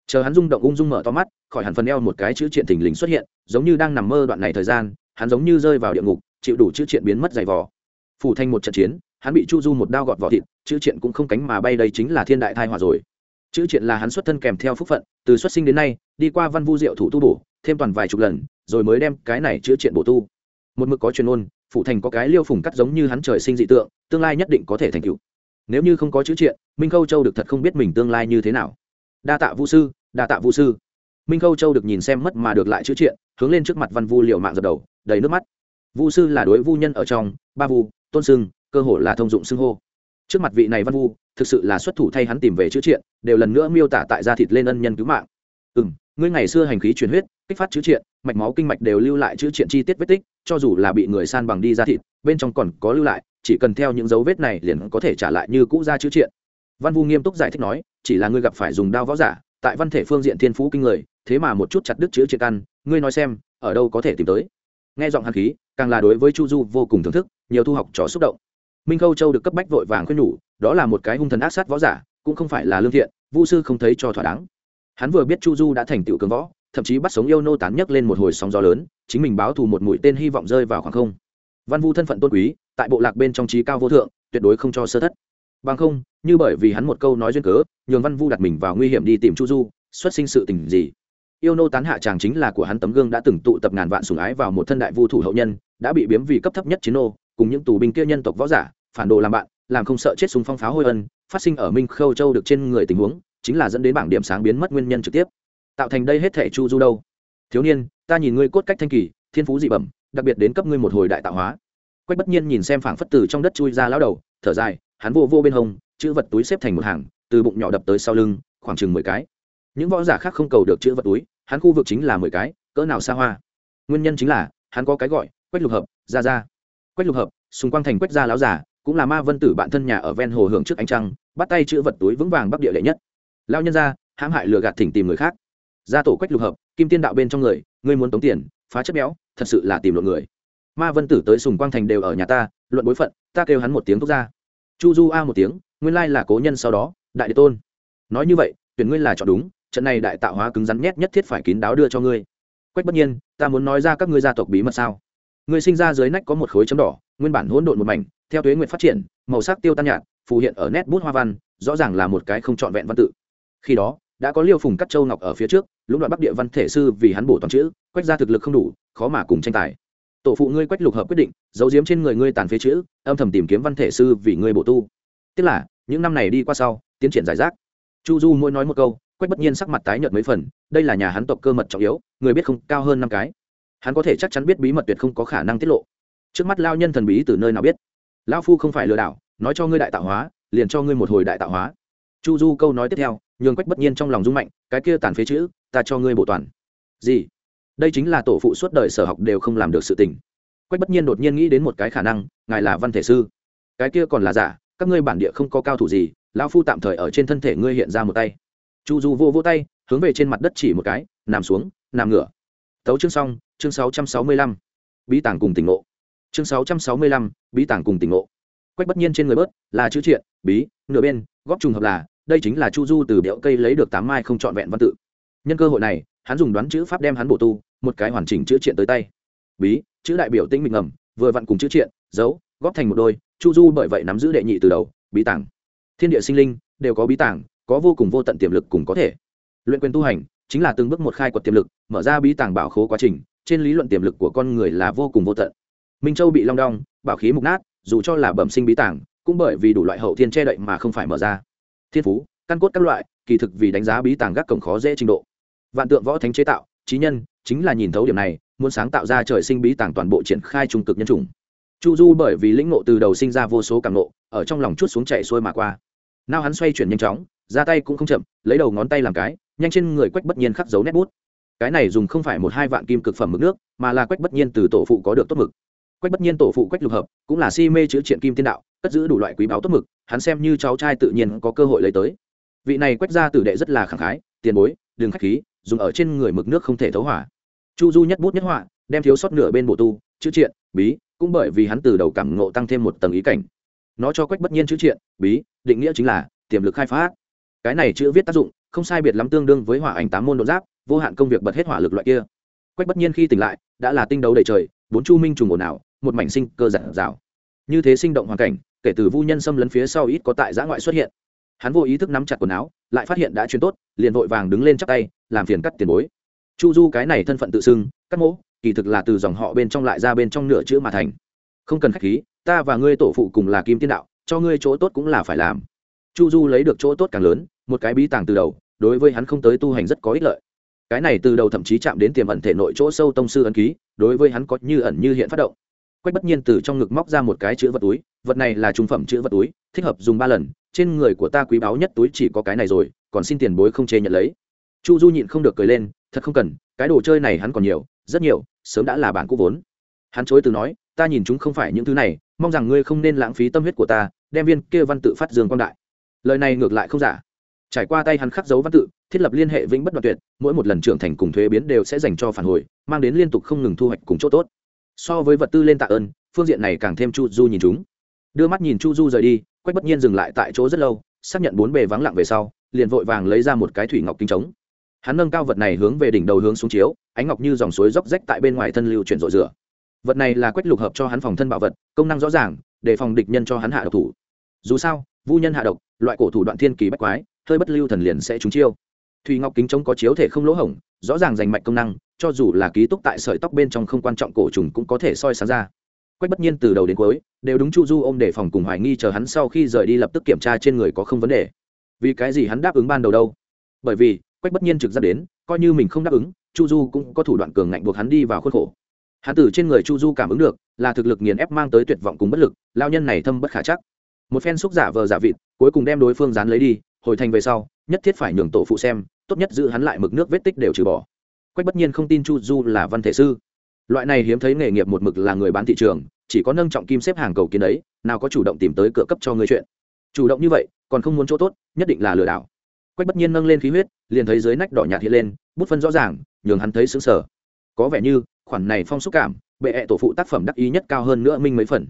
A: Chờ hắn rung động ung dung mở to mắt, khỏi hẳn phần eo một cái chữ triện thình lình xuất hiện, giống như đang nằm mơ đoạn này thời gian hắn giống như rơi vào địa ngục, chịu đủ chữ triện biến mất dày vò. Phủ thành một trận chiến, hắn bị chu du một đao gọt vỏ thịt, chữ triện cũng không cánh mà bay đây chính là thiên đại thai hòa rồi. Chữ triện là hắn xuất thân kèm theo phúc phận, từ xuất sinh đến nay, đi qua văn vu diệu thủ tu bổ, thêm toàn vài chục lần, rồi mới đem cái này chữ triện bổ tu. Một mực có chuyên ôn phụ thành có cái liêu phùng cắt giống như hắn trời sinh dị tượng, tương lai nhất định có thể thành cựu nếu như không có chữ triện, minh khâu châu được thật không biết mình tương lai như thế nào. Đa tạ vũ sư, đa tạ vũ sư. Minh khâu châu được nhìn xem mất mà được lại chữ triện, hướng lên trước mặt văn vu liệu mạng dập đầu đầy nước mắt. Vu sư là đối vu nhân ở trong, ba vu, tôn sưng, cơ hồ là thông dụng xưng hô. Trước mặt vị này văn vu, thực sự là xuất thủ thay hắn tìm về chữ triện, đều lần nữa miêu tả tại gia thịt lên ân nhân cứu mạng. Ừ m ngươi ngày xưa hành khí truyền huyết, kích phát chữ triện, mạch máu kinh mạch đều lưu lại chữ triện chi tiết vết tích, cho dù là bị người san bằng đi da thịt, bên trong còn có lưu lại, chỉ cần theo những dấu vết này liền có thể trả lại như cũ ra chữ triện. Văn vu nghiêm túc giải thích nói, chỉ là ngươi gặp phải dùng đao võ giả, tại văn thể phương diện thiên phú kinh người, thế mà một chút chặt đứt chữ triện căn, ngươi nói xem, ở đâu có thể tìm tới? Nghe giọng hàn khí, càng là đối với chu du vô cùng thưởng thức, nhiều thu học trò xúc động. Minh khâu châu được cấp bách vội vàng khuyên nhủ, đó là một cái hung thần ác sát võ giả, cũng không phải là lương thiện, vu sư không thấy cho thỏa đáng. Hắn vừa biết chu du đã thành tựu cường võ, thậm chí bắt sống yêu nô tán nhấc lên một hồi sóng gió lớn, chính mình báo thù một mũi tên hy vọng rơi vào khoảng không. Văn vu thân phận tôn quý, tại bộ lạc bên trong trí cao vô thượng, tuyệt đối không cho sơ thất. Bằng không, như bởi vì hắn một câu nói duyên cớ, nhường văn vu đặt mình vào nguy hiểm đi tìm chu du, xuất sinh sự tình gì yêu nô tán hạ chàng chính là của hắn tấm gương đã từng tụ tập ngàn vạn sùng ái vào một thân đại vu thủ hậu nhân, đã bị biếm vì cấp thấp nhất chiến nô, cùng những tù binh kia nhân tộc võ giả, phản đồ làm bạn, làm không sợ chết súng phong pháo hôi ân, phát sinh ở minh khâu châu được trên người tình huống, chính là dẫn đến bảng điểm sáng biến mất nguyên nhân trực tiếp. Tạo thành đây hết thể chu du đâu? Thiếu niên, ta nhìn ngươi cốt cách thanh kỳ, thiên phú dị bẩm, đặc biệt đến cấp ngươi một hồi đại tạo hóa. Quách bất nhiên nhìn xem phảng phất từ trong đất chui ra lão đầu, thở dài, hắn vô vô bên hông, chữ vật túi xếp thành một hàng, từ bụng nhỏ đập tới sau lưng, khoảng chừng mười cái những võ giả khác không cầu được chữ vật túi, hắn khu vực chính là mười cái, cỡ nào xa hoa. Nguyên nhân chính là, hắn có cái gọi, quách lục hợp ra ra quách lục hợp xung quanh thành quách gia láo giả cũng là ma vân tử bạn thân nhà ở ven hồ hưởng trước ánh trăng, bắt tay chữ vật túi vững vàng bắc địa đệ nhất. Lao nhân ra hãm hại lừa gạt thỉnh tìm người khác. Gia tổ quách lục hợp, kim tiên đạo bên trong người, ngươi muốn tống tiền, phá chất béo, thật sự là tìm lộn người. Ma vân tử tới sùng quang thành đều ở nhà ta, luận bối phận, ta kêu hắn một tiếng thúc ra chu du a một tiếng, nguyên lai là cố nhân sau đó, đại đệ tôn. Nói như vậy, tuyển ngươi là chọn đúng trận này đại tạo hóa cứng rắn nhét nhất thiết phải kín đáo đưa cho ngươi. Quách bất nhiên, ta muốn nói ra các ngươi gia tộc bí mật sao? Ngươi sinh ra dưới nách có một khối chấm đỏ, nguyên bản hỗn độn một mảnh, theo tuế nguyện phát triển, màu sắc tiêu tan nhạt, phù hiện ở nét bút hoa văn, rõ ràng là một cái không trọn vẹn văn tự. Khi đó, đã có liêu phùng cắt châu ngọc ở phía trước, lũng đoạn bắc địa văn thể sư vì hắn bổ toàn chữ, quách ra thực lực không đủ, khó mà cùng tranh tài. Tổ phụ ngươi quách lục hợp quyết định, giấu giếm trên người ngươi tàn phế chữ, âm thầm tìm kiếm văn thể sư vì ngươi bổ tu. Tức là, những năm này đi qua sau, tiến triển giải rác. Chu du mỗi nói một câu quách bất nhiên sắc mặt tái nhợt mấy phần, đây là nhà hắn tộc cơ mật trọng yếu, người biết không, cao hơn năm cái. Hắn có thể chắc chắn biết bí mật tuyệt không có khả năng tiết lộ. Trước mắt lao nhân thần bí từ nơi nào biết? Lao phu không phải lừa đảo, nói cho ngươi đại tạo hóa, liền cho ngươi một hồi đại tạo hóa. Chu du câu nói tiếp theo, nhường quách bất nhiên trong lòng rung mạnh, cái kia tàn phế chữ, ta cho ngươi bộ toàn. Gì? Đây chính là tổ phụ suốt đời sở học đều không làm được sự tình. Quách bất nhiên đột nhiên nghĩ đến một cái khả năng, ngài là văn thể sư. Cái kia còn là giả, các ngươi bản địa không có cao thủ gì, lão phu tạm thời ở trên thân thể ngươi hiện ra một tay chu du vô vô tay, hướng về trên mặt đất chỉ một cái, nằm xuống, nằm ngửa. Tấu chương xong, chương sáu trăm sáu mươi lăm. Bí tàng cùng tỉnh ngộ. Chương sáu trăm sáu mươi lăm, bí tàng cùng tỉnh ngộ. Quách bất nhiên trên người bớt, là chữ triện, bí, nửa bên, góp trùng hợp là, đây chính là chu du từ đẽo cây lấy được tám mai không trọn vẹn văn tự. Nhân cơ hội này, hắn dùng đoán chữ pháp đem hắn bổ tu, một cái hoàn chỉnh chữ triện tới tay. Bí, chữ đại biểu tinh mịch ngầm, vừa vặn cùng chữ triện, dấu, góp thành một đôi, chu du bởi vậy nắm giữ đệ nhị từ đầu, bí tàng. Thiên địa sinh linh, đều có bí tàng có vô cùng vô tận tiềm lực cùng có thể. Luyện quyền tu hành chính là từng bước một khai quật tiềm lực, mở ra bí tàng bảo khố quá trình, trên lý luận tiềm lực của con người là vô cùng vô tận. Minh châu bị long đong, bảo khí mục nát, dù cho là bẩm sinh bí tàng, cũng bởi vì đủ loại hậu thiên che đậy mà không phải mở ra. Thiên phú, căn cốt các loại, kỳ thực vì đánh giá bí tàng gác cổng khó dễ trình độ. Vạn tượng võ thánh chế tạo, trí nhân, chính là nhìn thấu điểm này, muốn sáng tạo ra trời sinh bí tàng toàn bộ triển khai trung cực nhân chủng. Chu du bởi vì lĩnh ngộ từ đầu sinh ra vô số cảm ngộ, ở trong lòng chút xuống chạy xuôi mà qua. Nao hắn xoay chuyển nhanh chóng ra tay cũng không chậm, lấy đầu ngón tay làm cái, nhanh trên người quách bất nhiên khắc dấu nét bút. Cái này dùng không phải một hai vạn kim cực phẩm mực nước, mà là quách bất nhiên từ tổ phụ có được tốt mực. Quách bất nhiên tổ phụ quách lục hợp, cũng là si mê chữ triện kim tiên đạo, cất giữ đủ loại quý báo tốt mực, hắn xem như cháu trai tự nhiên có cơ hội lấy tới. Vị này quách ra tử đệ rất là khẳng khái, tiền bối đường khách khí, dùng ở trên người mực nước không thể thấu hỏa. Chu du nhất bút nhất họa, đem thiếu sót nửa bên bộ tu, chữ triện, bí, cũng bởi vì hắn từ đầu cảm ngộ tăng thêm một tầng ý cảnh. Nó cho quách bất nhiên chữ triện, bí, định nghĩa chính là tiềm lực khai phá cái này chữ viết tác dụng, không sai biệt lắm tương đương với hỏa ảnh tám môn đột giáp, vô hạn công việc bật hết hỏa lực loại kia. Quách bất nhiên khi tỉnh lại, đã là tinh đấu đầy trời, bốn chu minh trùng ồn ào, một mảnh sinh cơ giản rào như thế sinh động hoàn cảnh, kể từ vu nhân xâm lấn phía sau ít có tại giã ngoại xuất hiện. Hắn vô ý thức nắm chặt quần áo, lại phát hiện đã chuyển tốt, liền vội vàng đứng lên chắc tay, làm phiền cắt tiền bối. Chu du cái này thân phận tự xưng cắt mỗ, kỳ thực là từ dòng họ bên trong lại ra bên trong nửa chữ mà thành. Không cần khách khí, ta và ngươi tổ phụ cùng là kim tiên đạo, cho ngươi chỗ tốt cũng là phải làm. Chu du lấy được chỗ tốt càng lớn một cái bí tàng từ đầu, đối với hắn không tới tu hành rất có ích lợi. Cái này từ đầu thậm chí chạm đến tiềm ẩn thể nội chỗ sâu tông sư ấn ký, đối với hắn có như ẩn như hiện phát động. Quách bất nhiên từ trong ngực móc ra một cái chữ vật túi, vật này là trung phẩm chữ vật túi, thích hợp dùng ba lần, trên người của ta quý báu nhất túi chỉ có cái này rồi, còn xin tiền bối không chê nhận lấy. Chu du nhịn không được cười lên, thật không cần, cái đồ chơi này hắn còn nhiều, rất nhiều, sớm đã là bản cũ vốn. Hắn chối từ nói, ta nhìn chúng không phải những thứ này, mong rằng ngươi không nên lãng phí tâm huyết của ta, đem viên kia văn tự phát dương quang đại. Lời này ngược lại không giả trải qua tay hắn khắc dấu văn tự, thiết lập liên hệ vĩnh bất đoạn tuyệt, mỗi một lần trưởng thành cùng thuế biến đều sẽ dành cho phản hồi, mang đến liên tục không ngừng thu hoạch cùng chỗ tốt. So với vật tư lên tạ ơn, phương diện này càng thêm chu du nhìn chúng. Đưa mắt nhìn chu du rời đi, quách bất nhiên dừng lại tại chỗ rất lâu, xác nhận bốn bề vắng lặng về sau, liền vội vàng lấy ra một cái thủy ngọc kinh trống. Hắn nâng cao vật này hướng về đỉnh đầu hướng xuống chiếu, ánh ngọc như dòng suối róc rách tại bên ngoài thân lưu chuyển rội rửa. Vật này là quách lục hợp cho hắn phòng thân bảo vật, công năng rõ ràng, để phòng địch nhân cho hắn hạ độc thủ. Dù sao, vu nhân hạ độc, loại cổ thủ đoạn thiên kỳ bách quái hơi bất lưu thần liền sẽ trúng chiêu. Thủy ngọc kính trống có chiếu thể không lỗ hổng, rõ ràng dành mạch công năng, cho dù là ký túc tại sợi tóc bên trong không quan trọng cổ trùng cũng có thể soi sáng ra. Quách bất nhiên từ đầu đến cuối đều đúng chu du ôm để phòng cùng hoài nghi chờ hắn sau khi rời đi lập tức kiểm tra trên người có không vấn đề. Vì cái gì hắn đáp ứng ban đầu đâu? Bởi vì, quách bất nhiên trực giác đến, coi như mình không đáp ứng, chu du cũng có thủ đoạn cường ngạnh buộc hắn đi vào khuôn khổ. Hắn từ trên người chu du cảm ứng được, là thực lực nghiền ép mang tới tuyệt vọng cùng bất lực lao nhân này thâm bất khả chắc. Một phen xúc giả vờ giả vịt, cuối cùng đem đối phương dán lấy đi hồi thành về sau nhất thiết phải nhường tổ phụ xem tốt nhất giữ hắn lại mực nước vết tích đều trừ bỏ. Quách bất nhiên không tin chu du là văn thể sư. Loại này hiếm thấy nghề nghiệp một mực là người bán thị trường chỉ có nâng trọng kim xếp hàng cầu kiến ấy, nào có chủ động tìm tới cửa cấp cho người chuyện. Chủ động như vậy còn không muốn chỗ tốt nhất định là lừa đảo. Quách bất nhiên nâng lên khí huyết liền thấy dưới nách đỏ nhạt hiện lên bút phân rõ ràng nhường hắn thấy xứng sở có vẻ như khoản này phong xúc cảm bệ hệ tổ phụ tác phẩm đắc ý nhất cao hơn nữa minh mấy phần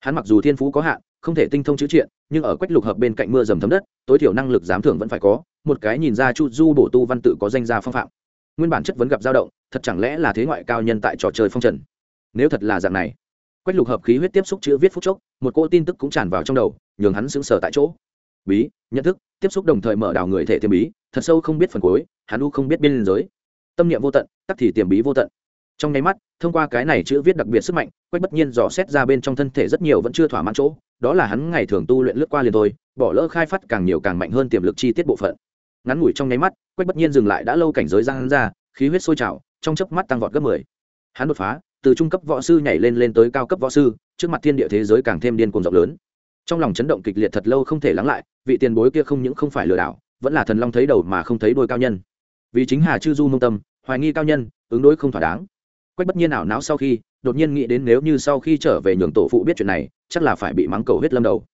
A: hắn mặc dù thiên phú có hạn, không thể tinh thông chữ triện, nhưng ở quách lục hợp bên cạnh mưa dầm thấm đất, tối thiểu năng lực giám thưởng vẫn phải có, một cái nhìn ra chu du bổ tu văn tự có danh gia phong phạm. Nguyên bản chất vấn gặp dao động, thật chẳng lẽ là thế ngoại cao nhân tại trò chơi phong trần? Nếu thật là dạng này, quách lục hợp khí huyết tiếp xúc chữ viết phút chốc, một cô tin tức cũng tràn vào trong đầu, nhường hắn sững sờ tại chỗ. Bí, nhận thức, tiếp xúc đồng thời mở đào người thể tiềm bí, thật sâu không biết phần cuối, hắn u không biết biên giới. Tâm niệm vô tận, tắc thì tiềm bí vô tận. Trong nháy mắt, thông qua cái này chữ viết đặc biệt sức mạnh quách bất nhiên dò xét ra bên trong thân thể rất nhiều vẫn chưa thỏa mãn chỗ, đó là hắn ngày thường tu luyện lướt qua liền thôi, bỏ lỡ khai phát càng nhiều càng mạnh hơn tiềm lực chi tiết bộ phận. Ngắn ngủi trong nháy mắt, quách bất nhiên dừng lại đã lâu cảnh giới ra hắn ra, khí huyết sôi trào, trong chớp mắt tăng vọt gấp mười. Hắn đột phá, từ trung cấp võ sư nhảy lên lên tới cao cấp võ sư, trước mặt thiên địa thế giới càng thêm điên cuồng rộng lớn. Trong lòng chấn động kịch liệt thật lâu không thể lắng lại, vị tiền bối kia không những không phải lừa đảo, vẫn là thần long thấy đầu mà không thấy đôi cao nhân. Vì chính hà chư du mông tâm, hoài nghi cao nhân, ứng đối không thỏa đáng. Quách bất nhiên ảo não sau khi đột nhiên nghĩ đến nếu như sau khi trở về nhường tổ phụ biết chuyện này, chắc là phải bị mắng cầu huyết lâm đầu.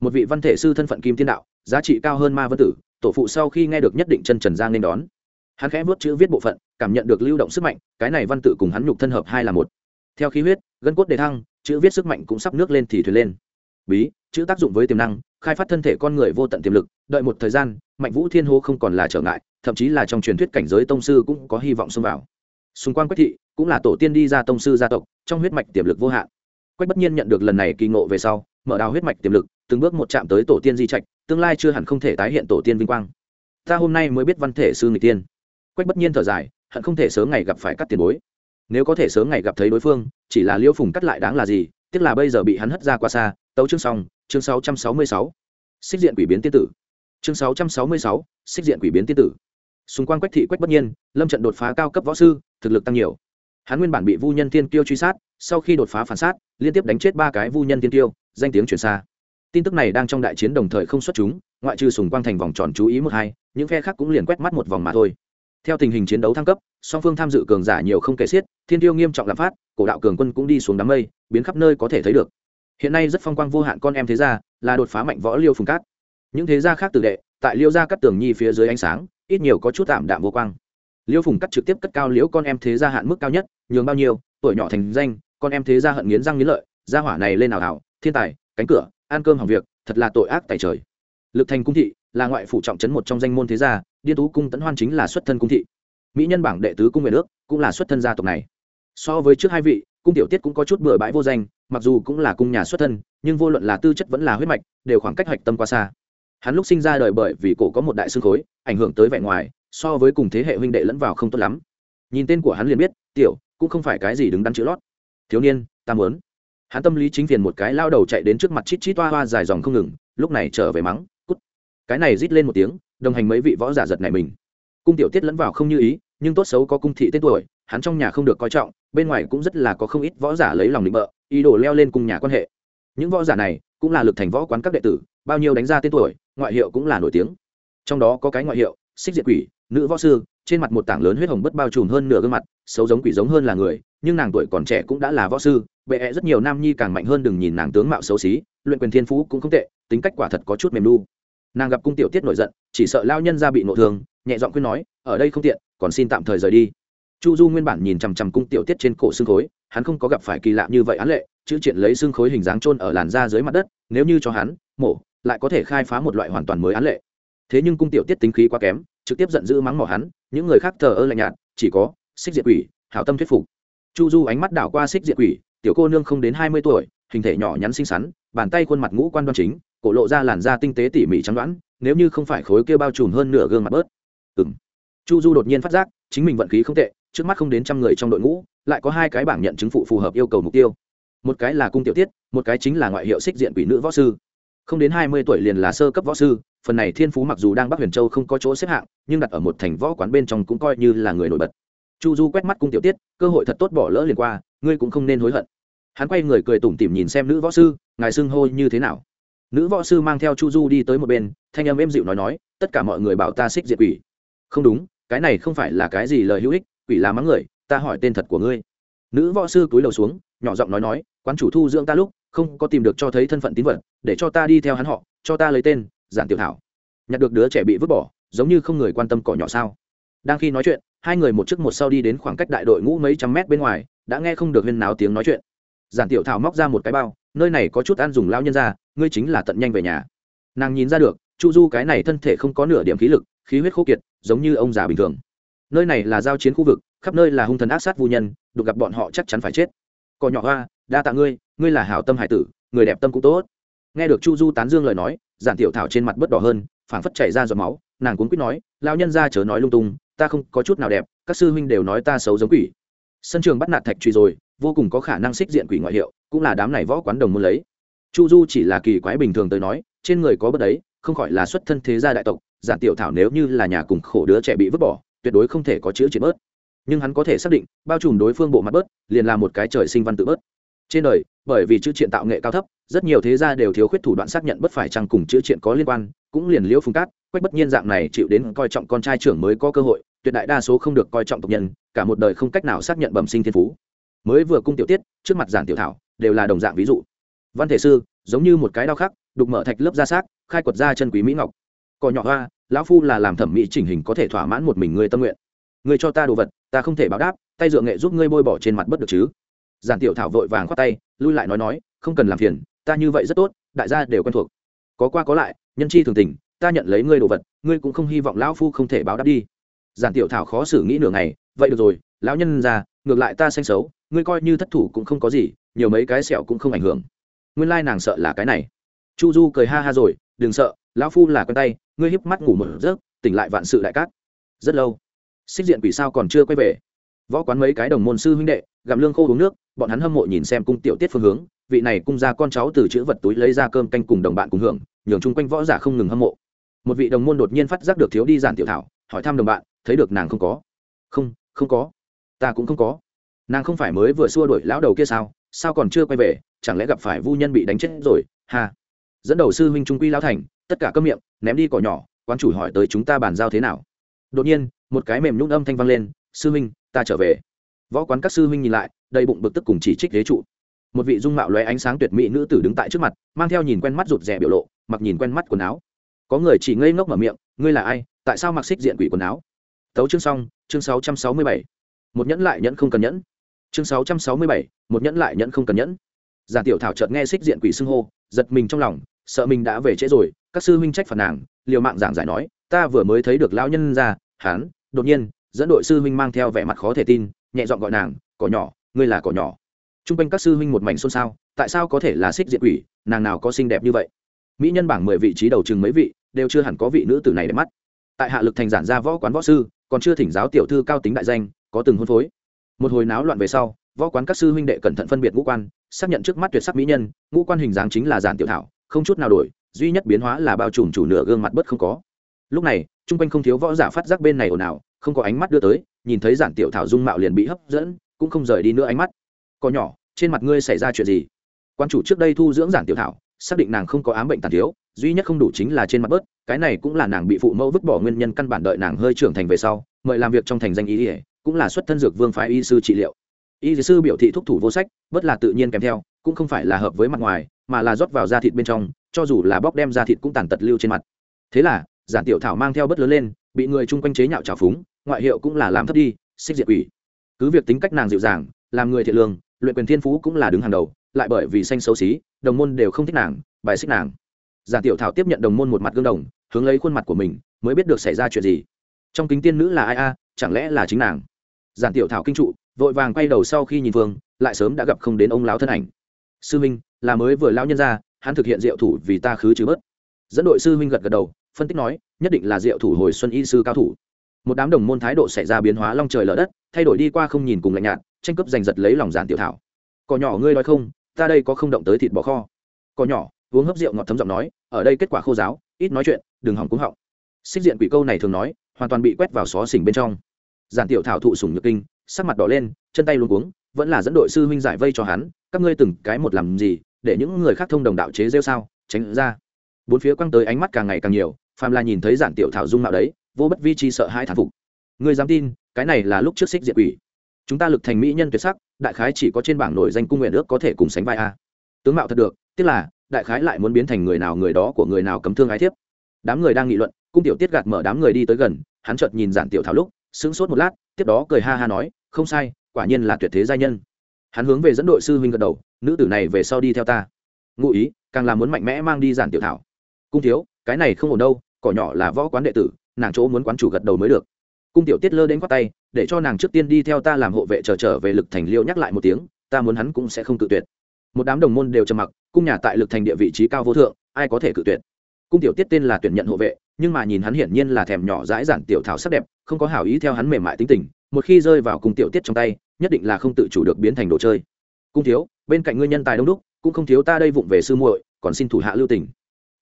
A: Một vị văn thể sư thân phận kim thiên đạo, giá trị cao hơn ma vân tử, tổ phụ sau khi nghe được nhất định chân trần giang nên đón. Hắn khẽ vuốt chữ viết bộ phận, cảm nhận được lưu động sức mạnh, cái này văn tự cùng hắn nhục thân hợp hai là một. Theo khí huyết, gân cốt đề thăng, chữ viết sức mạnh cũng sắp nước lên thì thuyền lên. Bí, chữ tác dụng với tiềm năng, khai phát thân thể con người vô tận tiềm lực, đợi một thời gian, mạnh vũ thiên hô không còn là trở ngại, thậm chí là trong truyền thuyết cảnh giới tông sư cũng có hy vọng xông vào xung quanh quách thị cũng là tổ tiên đi ra tông sư gia tộc trong huyết mạch tiềm lực vô hạn. Quách bất nhiên nhận được lần này kỳ ngộ về sau mở đào huyết mạch tiềm lực từng bước một chạm tới tổ tiên di trạch tương lai chưa hẳn không thể tái hiện tổ tiên vinh quang. Ta hôm nay mới biết văn thể sư người tiên. Quách bất nhiên thở dài hận không thể sớm ngày gặp phải cắt tiền bối. Nếu có thể sớm ngày gặp thấy đối phương chỉ là liêu phùng cắt lại đáng là gì tiếc là bây giờ bị hắn hất ra qua xa. Tấu chương xong chương 666. xích diện quỷ biến tiên tử. Chương 666, xích diện quỷ biến tiên tử. Xung quanh quách thị quách bất nhiên lâm trận đột phá cao cấp võ sư thực lực tăng nhiều. Hắn nguyên bản bị vu nhân tiên kiêu truy sát, sau khi đột phá phản sát, liên tiếp đánh chết ba cái vu nhân tiên kiêu, danh tiếng truyền xa. Tin tức này đang trong đại chiến đồng thời không xuất chúng, ngoại trừ sùng quang thành vòng tròn chú ý một hai, những phe khác cũng liền quét mắt một vòng mà thôi. Theo tình hình chiến đấu thăng cấp, song phương tham dự cường giả nhiều không kể xiết, thiên tiêu nghiêm trọng lạm phát, cổ đạo cường quân cũng đi xuống đám mây, biến khắp nơi có thể thấy được. Hiện nay rất phong quang vô hạn con em thế gia, là đột phá mạnh võ liêu phùng cát. Những thế gia khác từ đệ, tại liêu gia cắt tường nhi phía dưới ánh sáng, ít nhiều có chút tạm đạm vô quang liêu phùng cắt trực tiếp cất cao liễu con em thế gia hạn mức cao nhất, nhường bao nhiêu, tuổi nhỏ thành danh, con em thế gia hận nghiến răng nghiến lợi, gia hỏa này lên nào hảo thiên tài, cánh cửa, ăn cơm hỏng việc, thật là tội ác tại trời. Lực thành cung thị là ngoại phủ trọng trấn một trong danh môn thế gia, điên tú cung tấn hoan chính là xuất thân cung thị. Mỹ nhân bảng đệ tứ cung nguyện nước cũng là xuất thân gia tộc này. So với trước hai vị, cung tiểu tiết cũng có chút bừa bãi vô danh, mặc dù cũng là cung nhà xuất thân, nhưng vô luận là tư chất vẫn là huyết mạch, đều khoảng cách hạch tâm quá xa. Hắn lúc sinh ra đời bởi vì cổ có một đại xương khối, ảnh hưởng tới vẻ ngoài so với cùng thế hệ huynh đệ lẫn vào không tốt lắm. Nhìn tên của hắn liền biết, tiểu, cũng không phải cái gì đứng đắn chữ lót. Thiếu niên, ta muốn. Hắn tâm lý chính phiền một cái lao đầu chạy đến trước mặt chít chít toa hoa dài dòng không ngừng, lúc này trở về mắng, cút. Cái này rít lên một tiếng, đồng hành mấy vị võ giả giật này mình. Cung tiểu tiết lẫn vào không như ý, nhưng tốt xấu có cung thị tên tuổi, hắn trong nhà không được coi trọng, bên ngoài cũng rất là có không ít võ giả lấy lòng định bợ, ý đồ leo lên cung nhà quan hệ. Những võ giả này cũng là lực thành võ quán các đệ tử, bao nhiêu đánh ra tên tuổi, ngoại hiệu cũng là nổi tiếng. Trong đó có cái ngoại hiệu xích diệt quỷ, nữ võ sư, trên mặt một tảng lớn huyết hồng bất bao trùm hơn nửa gương mặt, xấu giống quỷ giống hơn là người, nhưng nàng tuổi còn trẻ cũng đã là võ sư, bệ -e rất nhiều nam nhi càng mạnh hơn đừng nhìn nàng tướng mạo xấu xí, luyện quyền thiên phú cũng không tệ, tính cách quả thật có chút mềm lu nàng gặp cung tiểu tiết nổi giận, chỉ sợ lao nhân ra bị nộ thương, nhẹ giọng khuyên nói, ở đây không tiện, còn xin tạm thời rời đi. Chu du nguyên bản nhìn chằm chằm cung tiểu tiết trên cổ xương khối, hắn không có gặp phải kỳ lạ như vậy án lệ, chữ triện lấy xương khối hình dáng trôn ở làn da dưới mặt đất, nếu như cho hắn, mổ, lại có thể khai phá một loại hoàn toàn mới án lệ thế nhưng cung tiểu tiết tính khí quá kém, trực tiếp giận dữ mắng mỏ hắn, những người khác thờ ơ lạnh nhạt, chỉ có xích diệt quỷ, hảo tâm thuyết phục. Chu du ánh mắt đảo qua xích diệt quỷ, tiểu cô nương không đến hai mươi tuổi, hình thể nhỏ nhắn xinh xắn, bàn tay khuôn mặt ngũ quan đoan chính, cổ lộ ra làn da tinh tế tỉ mỉ trắng đoán, nếu như không phải khối kia bao trùm hơn nửa gương mặt bớt. Ừ m chu du đột nhiên phát giác, chính mình vận khí không tệ, trước mắt không đến trăm người trong đội ngũ, lại có hai cái bảng nhận chứng phụ phù hợp yêu cầu mục tiêu. Một cái là cung tiểu tiết, một cái chính là ngoại hiệu xích diện quỷ nữ võ sư không đến hai mươi tuổi liền là sơ cấp võ sư, phần này thiên phú mặc dù đang bắc huyền châu không có chỗ xếp hạng, nhưng đặt ở một thành võ quán bên trong cũng coi như là người nổi bật. Chu du quét mắt cung tiểu tiết, cơ hội thật tốt bỏ lỡ liền qua, ngươi cũng không nên hối hận. Hắn quay người cười tủm tỉm nhìn xem nữ võ sư, ngài xưng hô như thế nào? Nữ võ sư mang theo chu du đi tới một bên, thanh âm êm dịu nói nói, tất cả mọi người bảo ta xích diệt quỷ. Không đúng, cái này không phải là cái gì lời hữu ích, quỷ là mắng người, ta hỏi tên thật của ngươi. Nữ võ sư cúi đầu xuống, nhỏ giọng nói nói, quán chủ thu dưỡng ta lúc không có tìm được cho thấy thân phận tín vật, để cho ta đi theo hắn họ, cho ta lấy tên, giản tiểu thảo. Nhặt được đứa trẻ bị vứt bỏ, giống như không người quan tâm cỏ nhỏ sao? Đang khi nói chuyện, hai người một trước một sau đi đến khoảng cách đại đội ngũ mấy trăm mét bên ngoài, đã nghe không được huyên náo tiếng nói chuyện. Giản tiểu thảo móc ra một cái bao, nơi này có chút ăn dùng lao nhân ra, ngươi chính là tận nhanh về nhà. Nàng nhìn ra được, chu du cái này thân thể không có nửa điểm khí lực, khí huyết khô kiệt, giống như ông già bình thường. Nơi này là giao chiến khu vực, khắp nơi là hung thần ác sát vô nhân, được gặp bọn họ chắc chắn phải chết. Cỏ nhỏ hoa, đa tạ ngươi ngươi là hảo tâm hải tử, người đẹp tâm cũng tốt. Nghe được chu du tán dương lời nói, giản tiểu thảo trên mặt bớt đỏ hơn, phảng phất chảy ra giọt máu, nàng cuốn quýt nói lao nhân ra chớ nói lung tung, ta không có chút nào đẹp, các sư huynh đều nói ta xấu giống quỷ. Sân trường bắt nạt thạch truy rồi, vô cùng có khả năng xích diện quỷ ngoại hiệu, cũng là đám này võ quán đồng muốn lấy. Chu du chỉ là kỳ quái bình thường tới nói, trên người có bất đấy, không khỏi là xuất thân thế gia đại tộc, giản tiểu thảo nếu như là nhà cùng khổ đứa trẻ bị vứt bỏ, tuyệt đối không thể có chữ triệt bớt. Nhưng hắn có thể xác định, bao trùm đối phương bộ mặt bớt, liền là một cái trời sinh văn tự bớt trên đời, bởi vì chữ triện tạo nghệ cao thấp, rất nhiều thế gia đều thiếu khuyết thủ đoạn xác nhận bất phải chăng cùng chữ triện có liên quan, cũng liền liễu phùng cát, quách bất nhiên dạng này chịu đến coi trọng con trai trưởng mới có cơ hội, tuyệt đại đa số không được coi trọng tộc nhân, cả một đời không cách nào xác nhận bẩm sinh thiên phú. Mới vừa cung tiểu tiết, trước mặt giản tiểu thảo, đều là đồng dạng ví dụ. Văn thể sư, giống như một cái đao khắc, đục mở thạch lớp da xác, khai quật ra chân quý mỹ ngọc. Cỏ nhỏ hoa, lão phu là làm thẩm mỹ chỉnh hình có thể thỏa mãn một mình người tâm nguyện. Người cho ta đồ vật, ta không thể báo đáp, tay dựa nghệ giúp ngươi bôi bỏ trên mặt bất được chứ? Giản tiểu thảo vội vàng khoát tay, lui lại nói nói, không cần làm phiền, ta như vậy rất tốt, đại gia đều quen thuộc. Có qua có lại, nhân chi thường tình, ta nhận lấy ngươi đồ vật, ngươi cũng không hy vọng lão phu không thể báo đáp đi. Giản tiểu thảo khó xử nghĩ nửa ngày, vậy được rồi, lão nhân ra, ngược lại ta xanh xấu, ngươi coi như thất thủ cũng không có gì, nhiều mấy cái sẹo cũng không ảnh hưởng. Nguyên lai nàng sợ là cái này. Chu du cười ha ha rồi, đừng sợ, lão phu là con tay, ngươi híp mắt ngủ một giấc, tỉnh lại vạn sự đại cát. Rất lâu, xích diện quỷ sao còn chưa quay về võ quán mấy cái đồng môn sư huynh đệ, gặm lương khô uống nước, bọn hắn hâm mộ nhìn xem cung tiểu tiết phương hướng, vị này cung ra con cháu từ chữ vật túi lấy ra cơm canh cùng đồng bạn cùng hưởng, nhường chung quanh võ giả không ngừng hâm mộ. Một vị đồng môn đột nhiên phát giác được thiếu đi giản tiểu thảo, hỏi thăm đồng bạn, thấy được nàng không có. Không không có. Ta cũng không có. Nàng không phải mới vừa xua đuổi lão đầu kia sao sao còn chưa quay về, chẳng lẽ gặp phải vu nhân bị đánh chết rồi, ha. Dẫn đầu sư huynh trung quy lão thành, tất cả cơm miệng, ném đi cỏ nhỏ quan chủ hỏi tới chúng ta bàn giao thế nào. Đột nhiên, một cái mềm nhũng âm thanh vang lên, sư huynh ta trở về. Võ quán các sư huynh nhìn lại, đầy bụng bực tức cùng chỉ trích ghế trụ. Một vị dung mạo lóe ánh sáng tuyệt mỹ nữ tử đứng tại trước mặt, mang theo nhìn quen mắt rụt rè biểu lộ, mặc nhìn quen mắt quần áo. Có người chỉ ngây ngốc mở miệng, ngươi là ai? Tại sao mặc xích diện quỷ quần áo? Tấu chương xong, chương sáu trăm sáu mươi bảy. Một nhẫn lại nhẫn không cần nhẫn. Chương sáu trăm sáu mươi bảy, một nhẫn lại nhẫn không cần nhẫn. Giả tiểu thảo chợt nghe xích diện quỷ xưng hô, giật mình trong lòng, sợ mình đã về trễ rồi, các sư huynh trách phạt nàng, liều mạng giảng giải nói, ta vừa mới thấy được lão nhân ra hán đột nhiên dẫn đội sư huynh mang theo vẻ mặt khó thể tin, nhẹ giọng gọi nàng, cỏ nhỏ, ngươi là cỏ nhỏ. T r u n g quanh các sư huynh một mảnh xôn xao, tại sao có thể là xích diện quỷ, nàng nào có xinh đẹp như vậy? Mỹ nhân bảng mười vị trí đầu chừng mấy vị, đều chưa hẳn có vị nữ tử này để mắt. Tại hạ lực thành giản gia võ quán võ sư, còn chưa thỉnh giáo tiểu thư cao tính đại danh, có từng hôn phối. Một hồi náo loạn về sau, võ quán các sư huynh đệ cẩn thận phân biệt ngũ quan, xác nhận trước mắt tuyệt sắc mỹ nhân, ngũ quan hình dáng chính là giản tiểu thảo, không chút nào đổi, duy nhất biến hóa là bao trùm chủ nửa gương mặt bất không có. Lúc này chung quanh không thiếu võ giả phát giác bên này ồn ào không có ánh mắt đưa tới, nhìn thấy giản tiểu thảo dung mạo liền bị hấp dẫn, cũng không rời đi nữa ánh mắt. Có nhỏ, trên mặt ngươi xảy ra chuyện gì? Quan chủ trước đây thu dưỡng giản tiểu thảo, xác định nàng không có ám bệnh tàn thiếu, duy nhất không đủ chính là trên mặt bớt, cái này cũng là nàng bị phụ mẫu vứt bỏ nguyên nhân căn bản đợi nàng hơi trưởng thành về sau, mời làm việc trong thành danh ý ỉa cũng là xuất thân dược vương phái y sư trị liệu. Y sư biểu thị thúc thủ vô sách, bớt là tự nhiên kèm theo, cũng không phải là hợp với mặt ngoài, mà là rót vào da thịt bên trong, cho dù là bóc đem da thịt cũng tàn tật lưu trên mặt. Thế là, giản tiểu thảo mang theo bất lớn lên, bị người chung quanh chế nhạo trào phúng ngoại hiệu cũng là làm thấp đi, xích diệt quỷ. Cứ việc tính cách nàng dịu dàng, làm người thiện lương, luyện quyền thiên phú cũng là đứng hàng đầu, lại bởi vì xanh xấu xí, đồng môn đều không thích nàng, bài xích nàng. Giản tiểu thảo tiếp nhận đồng môn một mặt gương đồng, hướng lấy khuôn mặt của mình, mới biết được xảy ra chuyện gì. Trong kính tiên nữ là ai a, chẳng lẽ là chính nàng? Giản tiểu thảo kinh trụ, vội vàng quay đầu sau khi nhìn vương, lại sớm đã gặp không đến ông lão thân ảnh. Sư minh, là mới vừa lão nhân ra, hắn thực hiện diệu thủ vì ta khứ chứ bớt. Dẫn đội sư minh gật gật đầu, phân tích nói, nhất định là diệu thủ hồi xuân y sư cao thủ một đám đồng môn thái độ xảy ra biến hóa long trời lở đất, thay đổi đi qua không nhìn cùng lạnh nhạt, tranh cướp giành giật lấy lòng giản tiểu thảo. Cỏ nhỏ ngươi nói không, ta đây có không động tới thịt bò kho. Cỏ nhỏ, uống hấp rượu ngọt thấm giọng nói, ở đây kết quả khô giáo ít nói chuyện, đừng hỏng cúng họng. Xích diện quỷ câu này thường nói, hoàn toàn bị quét vào xó xỉnh bên trong. Giản tiểu thảo thụ sủng nhược kinh, sắc mặt đỏ lên, chân tay luôn cuống, vẫn là dẫn đội sư huynh giải vây cho hắn, các ngươi từng cái một làm gì, để những người khác thông đồng đạo chế rêu sao, tránh ra. Bốn phía quăng tới ánh mắt càng ngày càng nhiều, phàm là nhìn thấy giản tiểu thảo dung mạo đấy vô bất vi chi sợ hai thản phục. Ngươi dám tin, cái này là lúc trước xích diệt quỷ. Chúng ta lực thành mỹ nhân tuyệt sắc, đại khái chỉ có trên bảng nổi danh cung nguyện ước có thể cùng sánh vai a. Tướng mạo thật được tức là, đại khái lại muốn biến thành người nào người đó của người nào cấm thương ái thiếp. Đám người đang nghị luận, cung tiểu tiết gạt mở đám người đi tới gần, hắn chợt nhìn giản tiểu thảo lúc, sững sốt một lát, tiếp đó cười ha ha nói, không sai, quả nhiên là tuyệt thế giai nhân. Hắn hướng về dẫn đội sư huynh gật đầu, nữ tử này về sau đi theo ta. Ngụ ý, càng là muốn mạnh mẽ mang đi giản tiểu thảo. Cung thiếu, cái này không ổn đâu, cỏ nhỏ là võ quán đệ tử nàng chỗ muốn quán chủ gật đầu mới được. Cung tiểu tiết lơ đến khoát tay để cho nàng trước tiên đi theo ta làm hộ vệ chờ trở, trở về lực thành liêu nhắc lại một tiếng ta muốn hắn cũng sẽ không cự tuyệt. Một đám đồng môn đều trầm mặc cung nhà tại lực thành địa vị trí cao vô thượng ai có thể cự tuyệt? Cung tiểu tiết tên là tuyển nhận hộ vệ nhưng mà nhìn hắn hiển nhiên là thèm nhỏ dãi giản tiểu thảo sắc đẹp không có hảo ý theo hắn mềm mại tính tình một khi rơi vào cung tiểu tiết trong tay nhất định là không tự chủ được biến thành đồ chơi. Cung thiếu bên cạnh ngươi nhân tài đông đúc cũng không thiếu ta đây vụng về sư muội còn xin thủ hạ lưu tình.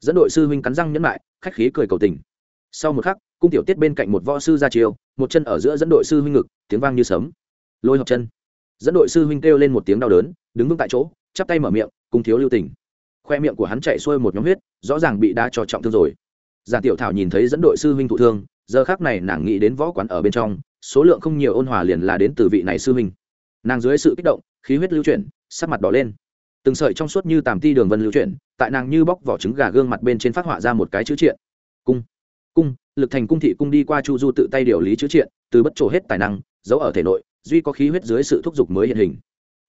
A: Dẫn đội sư huynh cắn răng nhẫn lại khách khí cười cầu tình sau một khắc, cung tiểu tiết bên cạnh một võ sư ra chiều một chân ở giữa dẫn đội sư huynh ngực, tiếng vang như sấm. Lôi hợp chân. Dẫn đội sư huynh kêu lên một tiếng đau đớn, đứng vững tại chỗ, chắp tay mở miệng, cung thiếu lưu tình. Khoe miệng của hắn chạy xuôi một nhóm huyết, rõ ràng bị đa cho trọng thương rồi. Giản tiểu thảo nhìn thấy dẫn đội sư huynh thụ thương, giờ khác này nàng nghĩ đến võ quán ở bên trong, số lượng không nhiều ôn hòa liền là đến từ vị này sư huynh. Nàng dưới sự kích động, khí huyết lưu chuyển, sắc mặt đỏ lên. Từng sợi trong suốt như tàm ti đường vân lưu chuyển, tại nàng như bóc vỏ trứng gà gương mặt bên trên phát họa ra một cái chữ triện. Cung cung, lực thành cung thị cung đi qua chu du tự tay điều lý chữ triện, từ bất trổ hết tài năng, giấu ở thể nội, duy có khí huyết dưới sự thúc giục mới hiện hình.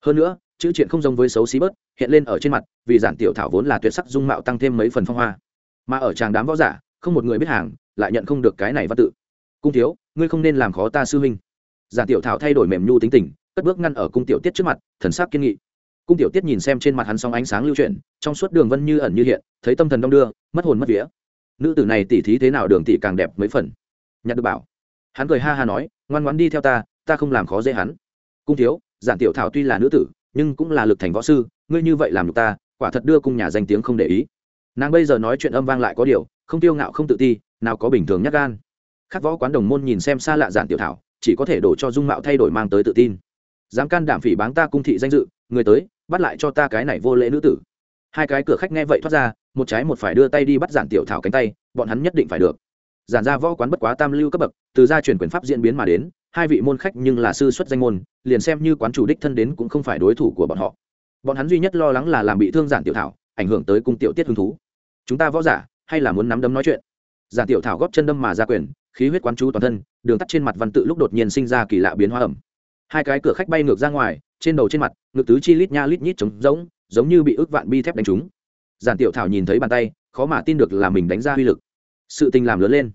A: Hơn nữa, chữ triện không giống với xấu xí bớt, hiện lên ở trên mặt, vì giản tiểu thảo vốn là tuyệt sắc dung mạo tăng thêm mấy phần phong hoa. Mà ở tràng đám võ giả, không một người biết hàng, lại nhận không được cái này văn tự. Cung thiếu, ngươi không nên làm khó ta sư huynh. Giản tiểu thảo thay đổi mềm nhu tính tình, cất bước ngăn ở cung tiểu tiết trước mặt, thần sắc kiên nghị. Cung tiểu tiết nhìn xem trên mặt hắn sóng ánh sáng lưu chuyển, trong suốt đường vân như ẩn như hiện, thấy tâm thần đông đưa, mất hồn mất vía nữ tử này tỉ thí thế nào đường tỉ càng đẹp mấy phần. Nhặt được bảo, hắn cười ha ha nói, ngoan ngoãn đi theo ta ta không làm khó dễ hắn. Cung thiếu, giản tiểu thảo tuy là nữ tử, nhưng cũng là lực thành võ sư, ngươi như vậy làm được ta, quả thật đưa cung nhà danh tiếng không để ý. Nàng bây giờ nói chuyện âm vang lại có điều, không tiêu ngạo không tự ti, nào có bình thường nhắc gan. Khắc võ quán đồng môn nhìn xem xa lạ giản tiểu thảo, chỉ có thể đổ cho dung mạo thay đổi mang tới tự tin. Dám can đảm phỉ báng ta cung thị danh dự, người tới, bắt lại cho ta cái này vô lễ nữ tử hai cái cửa khách nghe vậy thoát ra, một trái một phải đưa tay đi bắt giản tiểu thảo cánh tay, bọn hắn nhất định phải được. Giản ra võ quán bất quá tam lưu cấp bậc, từ gia truyền quyền pháp diễn biến mà đến, hai vị môn khách nhưng là sư xuất danh môn, liền xem như quán chủ đích thân đến cũng không phải đối thủ của bọn họ. Bọn hắn duy nhất lo lắng là làm bị thương giản tiểu thảo, ảnh hưởng tới cung tiểu tiết hứng thú. Chúng ta võ giả, hay là muốn nắm đấm nói chuyện? Giản tiểu thảo góp chân đâm mà ra quyền, khí huyết quán chú toàn thân, đường tắt trên mặt văn tự lúc đột nhiên sinh ra kỳ lạ biến hóa ẩm. Hai cái cửa khách bay ngược ra ngoài, trên đầu trên mặt, ngực tứ chi lít nha lít nhít trống giống giống như bị ức vạn bi thép đánh trúng. Giản tiểu thảo nhìn thấy bàn tay, khó mà tin được là mình đánh ra uy lực. Sự tình làm lớn lên.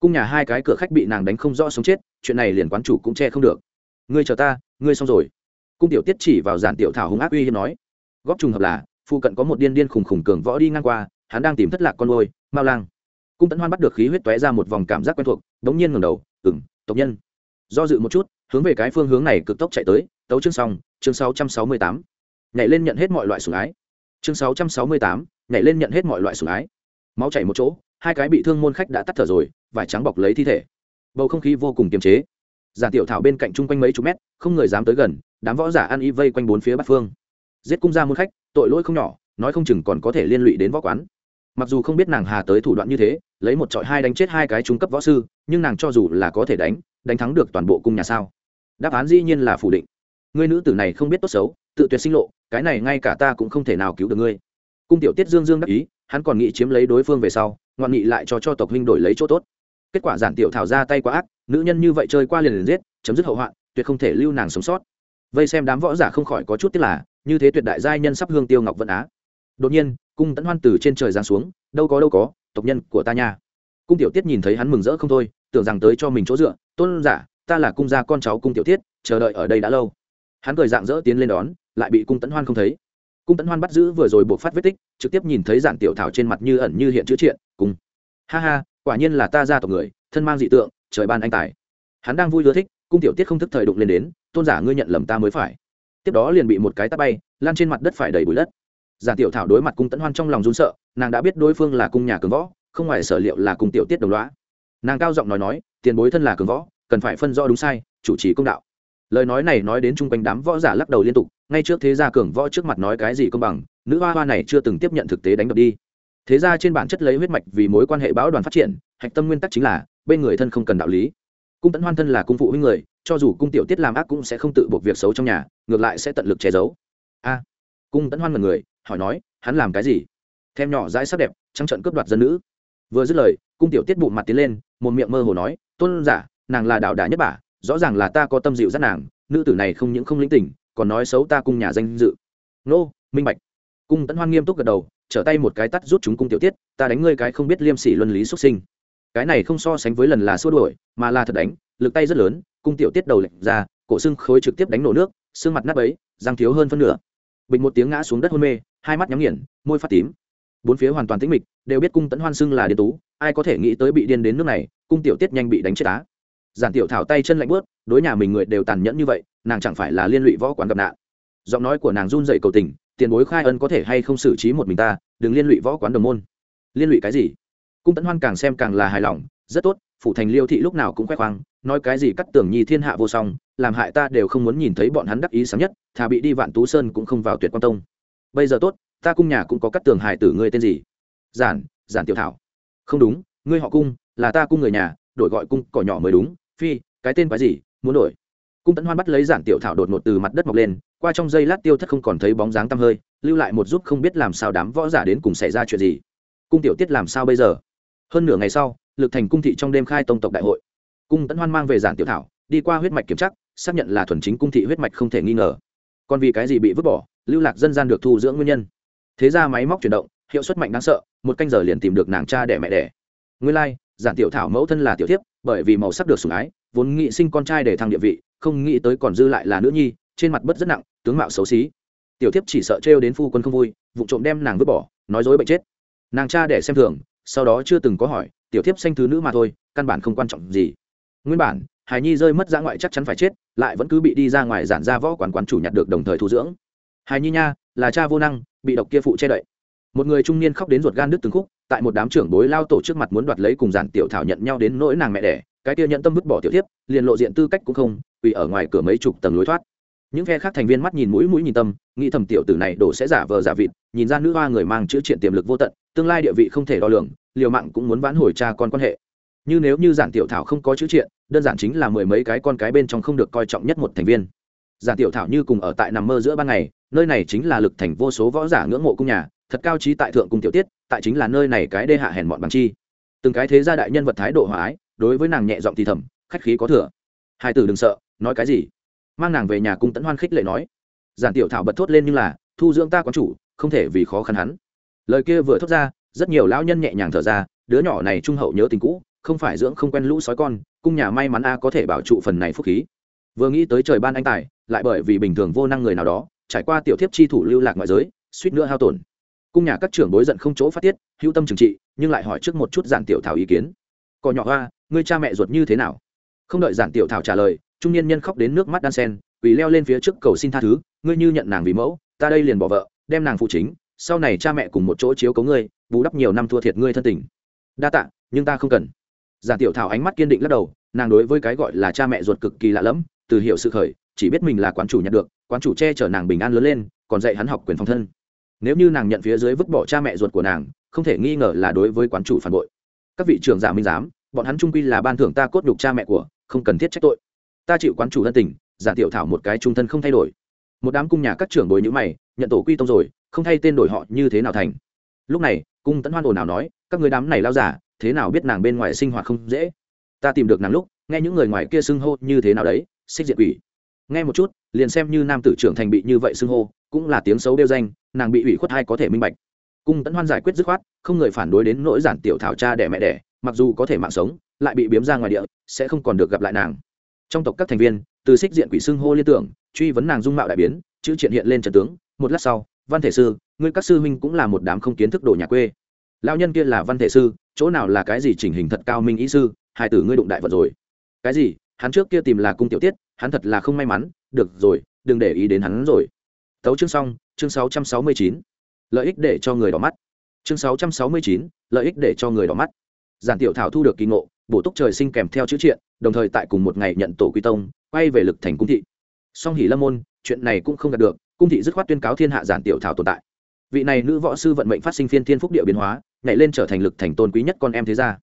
A: Cung nhà hai cái cửa khách bị nàng đánh không rõ sống chết, chuyện này liền quán chủ cũng che không được. Ngươi chờ ta, ngươi xong rồi. Cung tiểu tiết chỉ vào giản tiểu thảo hung ác uy hiếp nói. Góp trùng hợp là phụ cận có một điên điên khùng khùng cường võ đi ngang qua, hắn đang tìm thất lạc con ngôi mao lang. Cung tấn hoan bắt được khí huyết tóe ra một vòng cảm giác quen thuộc, đống nhiên ngầm đầu ừng tộc nhân. Do dự một chút, hướng về cái phương hướng này cực tốc chạy tới, tấu chương xong, chương 668 nhảy lên nhận hết mọi loại sủng ái. Chương 668, nhảy lên nhận hết mọi loại sủng ái. Máu chảy một chỗ hai cái bị thương môn khách đã tắt thở rồi vải trắng bọc lấy thi thể. Bầu không khí vô cùng kiềm chế. Giả tiểu thảo bên cạnh chung quanh mấy chục mét không người dám tới gần đám võ giả ăn y vây quanh bốn phía bát phương. Giết cung ra môn khách tội lỗi không nhỏ nói không chừng còn có thể liên lụy đến võ quán. Mặc dù không biết nàng hà tới thủ đoạn như thế lấy một trọi hai đánh chết hai cái trung cấp võ sư nhưng nàng cho dù là có thể đánh đánh thắng được toàn bộ cung nhà sao? Đáp án dĩ nhiên là phủ định. Người nữ tử này không biết tốt xấu tự tuyệt sinh lộ cái này ngay cả ta cũng không thể nào cứu được ngươi. Cung tiểu tiết dương dương đắc ý, hắn còn nghĩ chiếm lấy đối phương về sau, ngoạn nghị lại cho cho tộc huynh đổi lấy chỗ tốt. Kết quả giản tiểu thảo ra tay quá ác, nữ nhân như vậy chơi qua liền liền giết, chấm dứt hậu hoạn, tuyệt không thể lưu nàng sống sót. Vây xem đám võ giả không khỏi có chút tiếc là, như thế tuyệt đại giai nhân sắp hương tiêu ngọc vân á. Đột nhiên, cung tẫn hoan từ trên trời giáng xuống, đâu có đâu có, tộc nhân của ta nha. Cung tiểu tiết nhìn thấy hắn mừng rỡ không thôi, tưởng rằng tới cho mình chỗ dựa, tôn giả, ta là cung gia con cháu cung tiểu tiết, chờ đợi ở đây đã lâu. Hắn cười dạng dỡ tiến lên đón lại bị cung tấn hoan không thấy. Cung tấn hoan bắt giữ vừa rồi buộc phát vết tích, trực tiếp nhìn thấy giản tiểu thảo trên mặt như ẩn như hiện chữ triện, cùng, ha ha, quả nhiên là ta ra tộc người, thân mang dị tượng, trời ban anh tài. Hắn đang vui ưa thích, cung tiểu tiết không thức thời đụng lên đến, tôn giả ngươi nhận lầm ta mới phải. Tiếp đó liền bị một cái tát bay, lan trên mặt đất phải đầy bụi đất. Giản tiểu thảo đối mặt cung tấn hoan trong lòng run sợ, nàng đã biết đối phương là cung nhà cường võ, không ngoài sở liệu là cung tiểu tiết đồng loá nàng cao giọng nói nói, tiền bối thân là cường võ, cần phải phân rõ đúng sai, chủ trì công đạo lời nói này nói đến chung quanh đám võ giả lắc đầu liên tục, ngay trước thế gia cường võ trước mặt nói cái gì công bằng, nữ hoa hoa này chưa từng tiếp nhận thực tế đánh đập đi. Thế ra trên bản chất lấy huyết mạch vì mối quan hệ báo đoàn phát triển, hạch tâm nguyên tắc chính là, bên người thân không cần đạo lý. Cung tấn hoan thân là cung phụ huynh người, cho dù cung tiểu tiết làm ác cũng sẽ không tự buộc việc xấu trong nhà, ngược lại sẽ tận lực che giấu. A. Cung tấn hoan mật người, hỏi nói, hắn làm cái gì? Thêm nhỏ dãi sắc đẹp, trắng trận cướp đoạt dân nữ. Vừa dứt lời, cung tiểu tiết bụng mặt tiến lên, một miệng mơ hồ nói, tôn giả, nàng là đạo đà nhất bà rõ ràng là ta có tâm dịu dắt nàng, nữ tử này không những không lĩnh tình, còn nói xấu ta cung nhà danh dự. Nô, minh bạch. Cung tấn hoan nghiêm túc gật đầu, trở tay một cái tắt rút chúng cung tiểu tiết, ta đánh ngươi cái không biết liêm sỉ luân lý xuất sinh. Cái này không so sánh với lần là xua đuổi, mà là thật đánh, lực tay rất lớn, cung tiểu tiết đầu lệnh ra, cổ xương khối trực tiếp đánh nổ nước, xương mặt nát ấy răng thiếu hơn phân nửa. Bình một tiếng ngã xuống đất hôn mê, hai mắt nhắm nghiền, môi phát tím. Bốn phía hoàn toàn tĩnh mịch, đều biết cung tấn hoan xưng là điên tú, ai có thể nghĩ tới bị điên đến nước này, cung tiểu tiết nhanh bị đánh chết á giản tiểu thảo tay chân lạnh bớt đối nhà mình người đều tàn nhẫn như vậy, nàng chẳng phải là liên lụy võ quán gặp nạn. Giọng nói của nàng run dậy cầu tình, tiền bối khai ân có thể hay không xử trí một mình ta, đừng liên lụy võ quán đồng môn. Liên lụy cái gì? Cung tấn hoan càng xem càng là hài lòng, rất tốt, Phủ thành liêu thị lúc nào cũng khoe khoang, nói cái gì cắt tưởng nhi thiên hạ vô song, làm hại ta đều không muốn nhìn thấy bọn hắn đắc ý sáng nhất, thà bị đi vạn tú sơn cũng không vào tuyệt quan tông. Bây giờ tốt, ta cung nhà cũng có cắt tường hài tử ngươi tên gì? Giản giản tiểu thảo. Không đúng, ngươi họ cung, là ta cung người nhà, đổi gọi cung cỏ nhỏ mới đúng phi cái tên quái gì muốn đổi. Cung tấn hoan bắt lấy giản tiểu thảo đột ngột từ mặt đất mọc lên qua trong giây lát tiêu thất không còn thấy bóng dáng tăm hơi lưu lại một giúp không biết làm sao đám võ giả đến cùng xảy ra chuyện gì. Cung tiểu tiết làm sao bây giờ? Hơn nửa ngày sau lực thành cung thị trong đêm khai tông tộc đại hội. Cung tấn hoan mang về giản tiểu thảo đi qua huyết mạch kiểm tra xác nhận là thuần chính cung thị huyết mạch không thể nghi ngờ. Còn vì cái gì bị vứt bỏ lưu lạc dân gian được thu dưỡng nguyên nhân. Thế ra máy móc chuyển động hiệu suất mạnh đáng sợ một canh giờ liền tìm được nàng cha đẻ mẹ đẻ. Nguyên lai、like, giản tiểu thảo mẫu thân là tiểu thiếp bởi vì màu sắc được sủng ái, vốn nghị sinh con trai để thăng địa vị, không nghĩ tới còn dư lại là nữ nhi, trên mặt bất rất nặng, tướng mạo xấu xí. Tiểu thiếp chỉ sợ trêu đến phu quân không vui, vụ trộm đem nàng vứt bỏ, nói dối bệnh chết. Nàng cha để xem thường, sau đó chưa từng có hỏi, tiểu thiếp sanh thứ nữ mà thôi, căn bản không quan trọng gì. Nguyên bản, hài nhi rơi mất ra ngoại chắc chắn phải chết, lại vẫn cứ bị đi ra ngoài giản ra võ quán quán chủ nhặt được đồng thời thu dưỡng. Hài nhi nha, là cha vô năng, bị độc kia phụ che đậy. Một người trung niên khóc đến ruột gan đứt từng khúc tại một đám trưởng bối lao tổ trước mặt muốn đoạt lấy cùng giản tiểu thảo nhận nhau đến nỗi nàng mẹ đẻ, cái kia nhận tâm vứt bỏ tiểu thiếp, liền lộ diện tư cách cũng không vì ở ngoài cửa mấy chục tầng lối thoát. Những phe khác thành viên mắt nhìn mũi mũi nhìn tâm, nghĩ thầm tiểu tử này đổ sẽ giả vờ giả vịt, nhìn ra nữ hoa người mang chữ triện tiềm lực vô tận, tương lai địa vị không thể đo lường, liều mạng cũng muốn vãn hồi cha con quan hệ. Như nếu như giản tiểu thảo không có chữ triện, đơn giản chính là mười mấy cái con cái bên trong không được coi trọng nhất một thành viên. Giản tiểu thảo như cùng ở tại nằm mơ giữa ban ngày, nơi này chính là lực thành vô số võ giả ngưỡng mộ cung nhà thật cao trí tại thượng cung tiểu tiết, tại chính là nơi này cái đê hạ hèn mọn bằng chi. Từng cái thế gia đại nhân vật thái độ hòa ái, đối với nàng nhẹ giọng thì thầm, khách khí có thừa. Hai tử đừng sợ, nói cái gì? Mang nàng về nhà cung tấn hoan khích lệ nói. Giản tiểu thảo bật thốt lên như là, thu dưỡng ta quán chủ, không thể vì khó khăn hắn. Lời kia vừa thốt ra, rất nhiều lão nhân nhẹ nhàng thở ra, đứa nhỏ này trung hậu nhớ tình cũ, không phải dưỡng không quen lũ sói con, cung nhà may mắn a có thể bảo trụ phần này phúc khí. Vừa nghĩ tới trời ban anh tài, lại bởi vì bình thường vô năng người nào đó, trải qua tiểu thiếp chi thủ lưu lạc ngoại giới, suýt nữa hao tổn cung nhà các trưởng bối giận không chỗ phát tiết, hữu tâm trừng trị, nhưng lại hỏi trước một chút giản tiểu thảo ý kiến. Cò nhỏ hoa, ngươi cha mẹ ruột như thế nào? Không đợi giản tiểu thảo trả lời, trung niên nhân khóc đến nước mắt đan sen vì leo lên phía trước cầu xin tha thứ, ngươi như nhận nàng vì mẫu, ta đây liền bỏ vợ, đem nàng phụ chính, sau này cha mẹ cùng một chỗ chiếu cấu ngươi, bù đắp nhiều năm thua thiệt ngươi thân tình. Đa tạ, nhưng ta không cần. Giản tiểu thảo ánh mắt kiên định lắc đầu, nàng đối với cái gọi là cha mẹ ruột cực kỳ lạ lẫm, từ hiểu sự khởi, chỉ biết mình là quán chủ nhận được, quán chủ che chở nàng bình an lớn lên, còn dạy hắn học quyền phòng thân nếu như nàng nhận phía dưới vứt bỏ cha mẹ ruột của nàng, không thể nghi ngờ là đối với quán chủ phản bội. Các vị trưởng giả minh giám, bọn hắn trung quy là ban thưởng ta cốt đục cha mẹ của, không cần thiết trách tội. Ta chịu quán chủ thân tình, giả tiểu thảo một cái trung thân không thay đổi. Một đám cung nhà các trưởng bồi nhữ mày, nhận tổ quy tông rồi, không thay tên đổi họ như thế nào thành? Lúc này, cung tấn hoan ồn nào nói, các người đám này lao giả, thế nào biết nàng bên ngoài sinh hoạt không dễ? Ta tìm được nàng lúc, nghe những người ngoài kia xưng hô như thế nào đấy, xích diện ủy nghe một chút, liền xem như nam tử trưởng thành bị như vậy xưng hô, cũng là tiếng xấu đeo danh, nàng bị ủy khuất hay có thể minh bạch. Cung tấn hoan giải quyết dứt khoát, không người phản đối đến nỗi giản tiểu thảo cha đẻ mẹ đẻ, mặc dù có thể mạng sống, lại bị biếm ra ngoài địa, sẽ không còn được gặp lại nàng. Trong tộc các thành viên, từ xích diện quỷ xưng hô liên tưởng, truy vấn nàng dung mạo đại biến, chữ triện hiện lên trần tướng, một lát sau, văn thể sư, ngươi các sư huynh cũng là một đám không kiến thức đồ nhà quê. Lao nhân kia là văn thể sư, chỗ nào là cái gì chỉnh hình thật cao minh ý sư, hai tử ngươi đụng đại vật rồi. Cái gì? Hắn trước kia tìm là cung tiểu tiết hắn thật là không may mắn, được rồi, đừng để ý đến hắn rồi. Tấu chương xong, chương sáu trăm sáu mươi chín. Lợi ích để cho người đỏ mắt. Chương sáu trăm sáu mươi chín, lợi ích để cho người đỏ mắt. Giản tiểu thảo thu được kỳ ngộ, bổ túc trời sinh kèm theo chữ triện, đồng thời tại cùng một ngày nhận tổ quy tông, quay về lực thành cung thị. Song hỉ lâm môn, chuyện này cũng không đạt được, cung thị dứt khoát tuyên cáo thiên hạ giản tiểu thảo tồn tại. Vị này nữ võ sư vận mệnh phát sinh phiên thiên phúc địa biến hóa, nhảy lên trở thành lực thành tôn quý nhất con em thế gia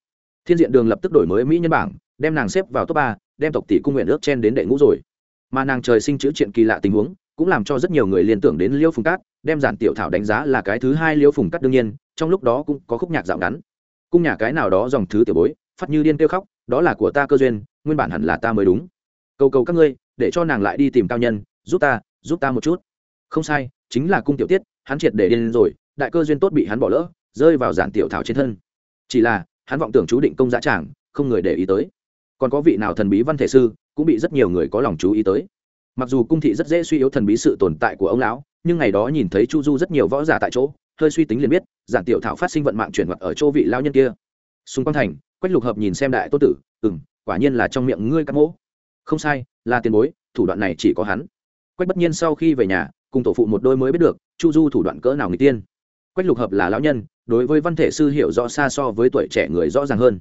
A: thiên diện đường lập tức đổi mới mỹ nhân bảng, đem nàng xếp vào top ba, đem tộc tỷ cung nguyện ước chen đến đệ ngũ rồi. Mà nàng trời sinh chữ chuyện kỳ lạ tình huống, cũng làm cho rất nhiều người liên tưởng đến liêu phùng cát, đem giản tiểu thảo đánh giá là cái thứ hai liêu phùng cát đương nhiên, trong lúc đó cũng có khúc nhạc dạo ngắn. Cung nhà cái nào đó dòng thứ tiểu bối, phát như điên kêu khóc, đó là của ta cơ duyên, nguyên bản hẳn là ta mới đúng. Cầu cầu các ngươi, để cho nàng lại đi tìm cao nhân, giúp ta giúp ta một chút. Không sai, chính là cung tiểu tiết, hắn triệt để điên rồi, đại cơ duyên tốt bị hắn bỏ lỡ, rơi vào giản tiểu thảo trên thân. Chỉ là hắn vọng tưởng chú định công giá tràng, không người để ý tới. Còn có vị nào thần bí văn thể sư, cũng bị rất nhiều người có lòng chú ý tới. Mặc dù cung thị rất dễ suy yếu thần bí sự tồn tại của ông lão, nhưng ngày đó nhìn thấy chu du rất nhiều võ giả tại chỗ, hơi suy tính liền biết, giản tiểu thảo phát sinh vận mạng chuyển mặt ở chỗ vị lao nhân kia. Xung quanh thành, quách lục hợp nhìn xem đại tô tử ừ m quả nhiên là trong miệng ngươi cắt mỗ. Không sai, là tiền bối, thủ đoạn này chỉ có hắn. Quách bất nhiên sau khi về nhà, cùng tổ phụ một đôi mới biết được, chu du thủ đoạn cỡ nào người tiên quách lục hợp là lão nhân, đối với văn thể sư hiểu rõ xa so với tuổi trẻ người rõ ràng hơn.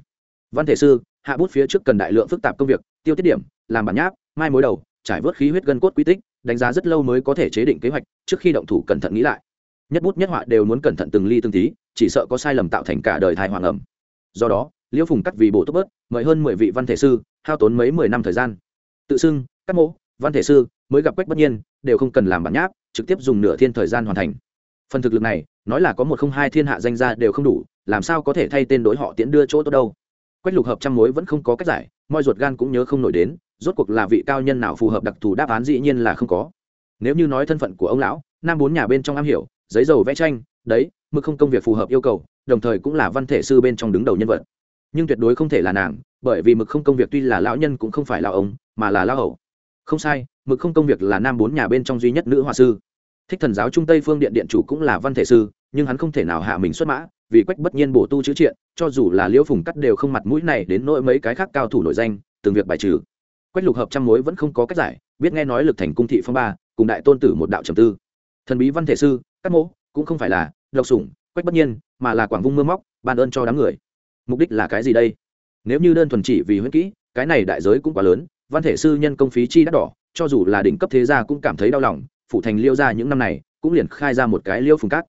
A: Văn thể sư, hạ bút phía trước cần đại lượng phức tạp công việc, tiêu tiết điểm, làm bản nháp, mai mối đầu, trải vớt khí huyết gân cốt quy tích, đánh giá rất lâu mới có thể chế định kế hoạch, trước khi động thủ cẩn thận nghĩ lại. Nhất bút nhất họa đều muốn cẩn thận từng ly từng tí, chỉ sợ có sai lầm tạo thành cả đời thai hoàng ẩm. Do đó, liễu phùng cắt vì bộ tốt bớt, mời hơn mười vị văn thể sư, hao tốn mấy mười năm thời gian. Tự xưng các mẫu văn thể sư, mới gặp quách bất nhiên, đều không cần làm bản nháp, trực tiếp dùng nửa thiên thời gian hoàn thành. Phần thực lực này nói là có một không hai thiên hạ danh gia đều không đủ, làm sao có thể thay tên đối họ tiễn đưa chỗ tốt đâu? Quách lục hợp trăm mối vẫn không có cách giải mọi ruột gan cũng nhớ không nổi đến, rốt cuộc là vị cao nhân nào phù hợp đặc thù đáp án dĩ nhiên là không có. Nếu như nói thân phận của ông lão, nam bốn nhà bên trong am hiểu, giấy dầu vẽ tranh, đấy, mực không công việc phù hợp yêu cầu, đồng thời cũng là văn thể sư bên trong đứng đầu nhân vật. Nhưng tuyệt đối không thể là nàng, bởi vì mực không công việc tuy là lão nhân cũng không phải là ông, mà là lão hậu. Không sai, mực không công việc là nam bốn nhà bên trong duy nhất nữ họa sư thích thần giáo trung tây phương điện điện chủ cũng là văn thể sư, nhưng hắn không thể nào hạ mình xuất mã, vì quách bất nhiên bổ tu chữ triện, cho dù là liễu phùng cắt đều không mặt mũi này đến nỗi mấy cái khác cao thủ nổi danh, từng việc bài trừ. Quách lục hợp trăm mối vẫn không có cách giải, biết nghe nói lực thành cung thị phong ba, cùng đại tôn tử một đạo trầm tư. Thần bí văn thể sư các mỗ, cũng không phải là độc sủng, quách bất nhiên, mà là quảng vung mưa móc, ban ơn cho đám người. Mục đích là cái gì đây? Nếu như đơn thuần chỉ vì huyết kỹ, cái này đại giới cũng quá lớn, văn thể sư nhân công phí chi đắt đỏ, cho dù là đỉnh cấp thế gia cũng cảm thấy đau lòng Phủ thành liêu ra những năm này, cũng liền khai ra một cái liêu phùng cát.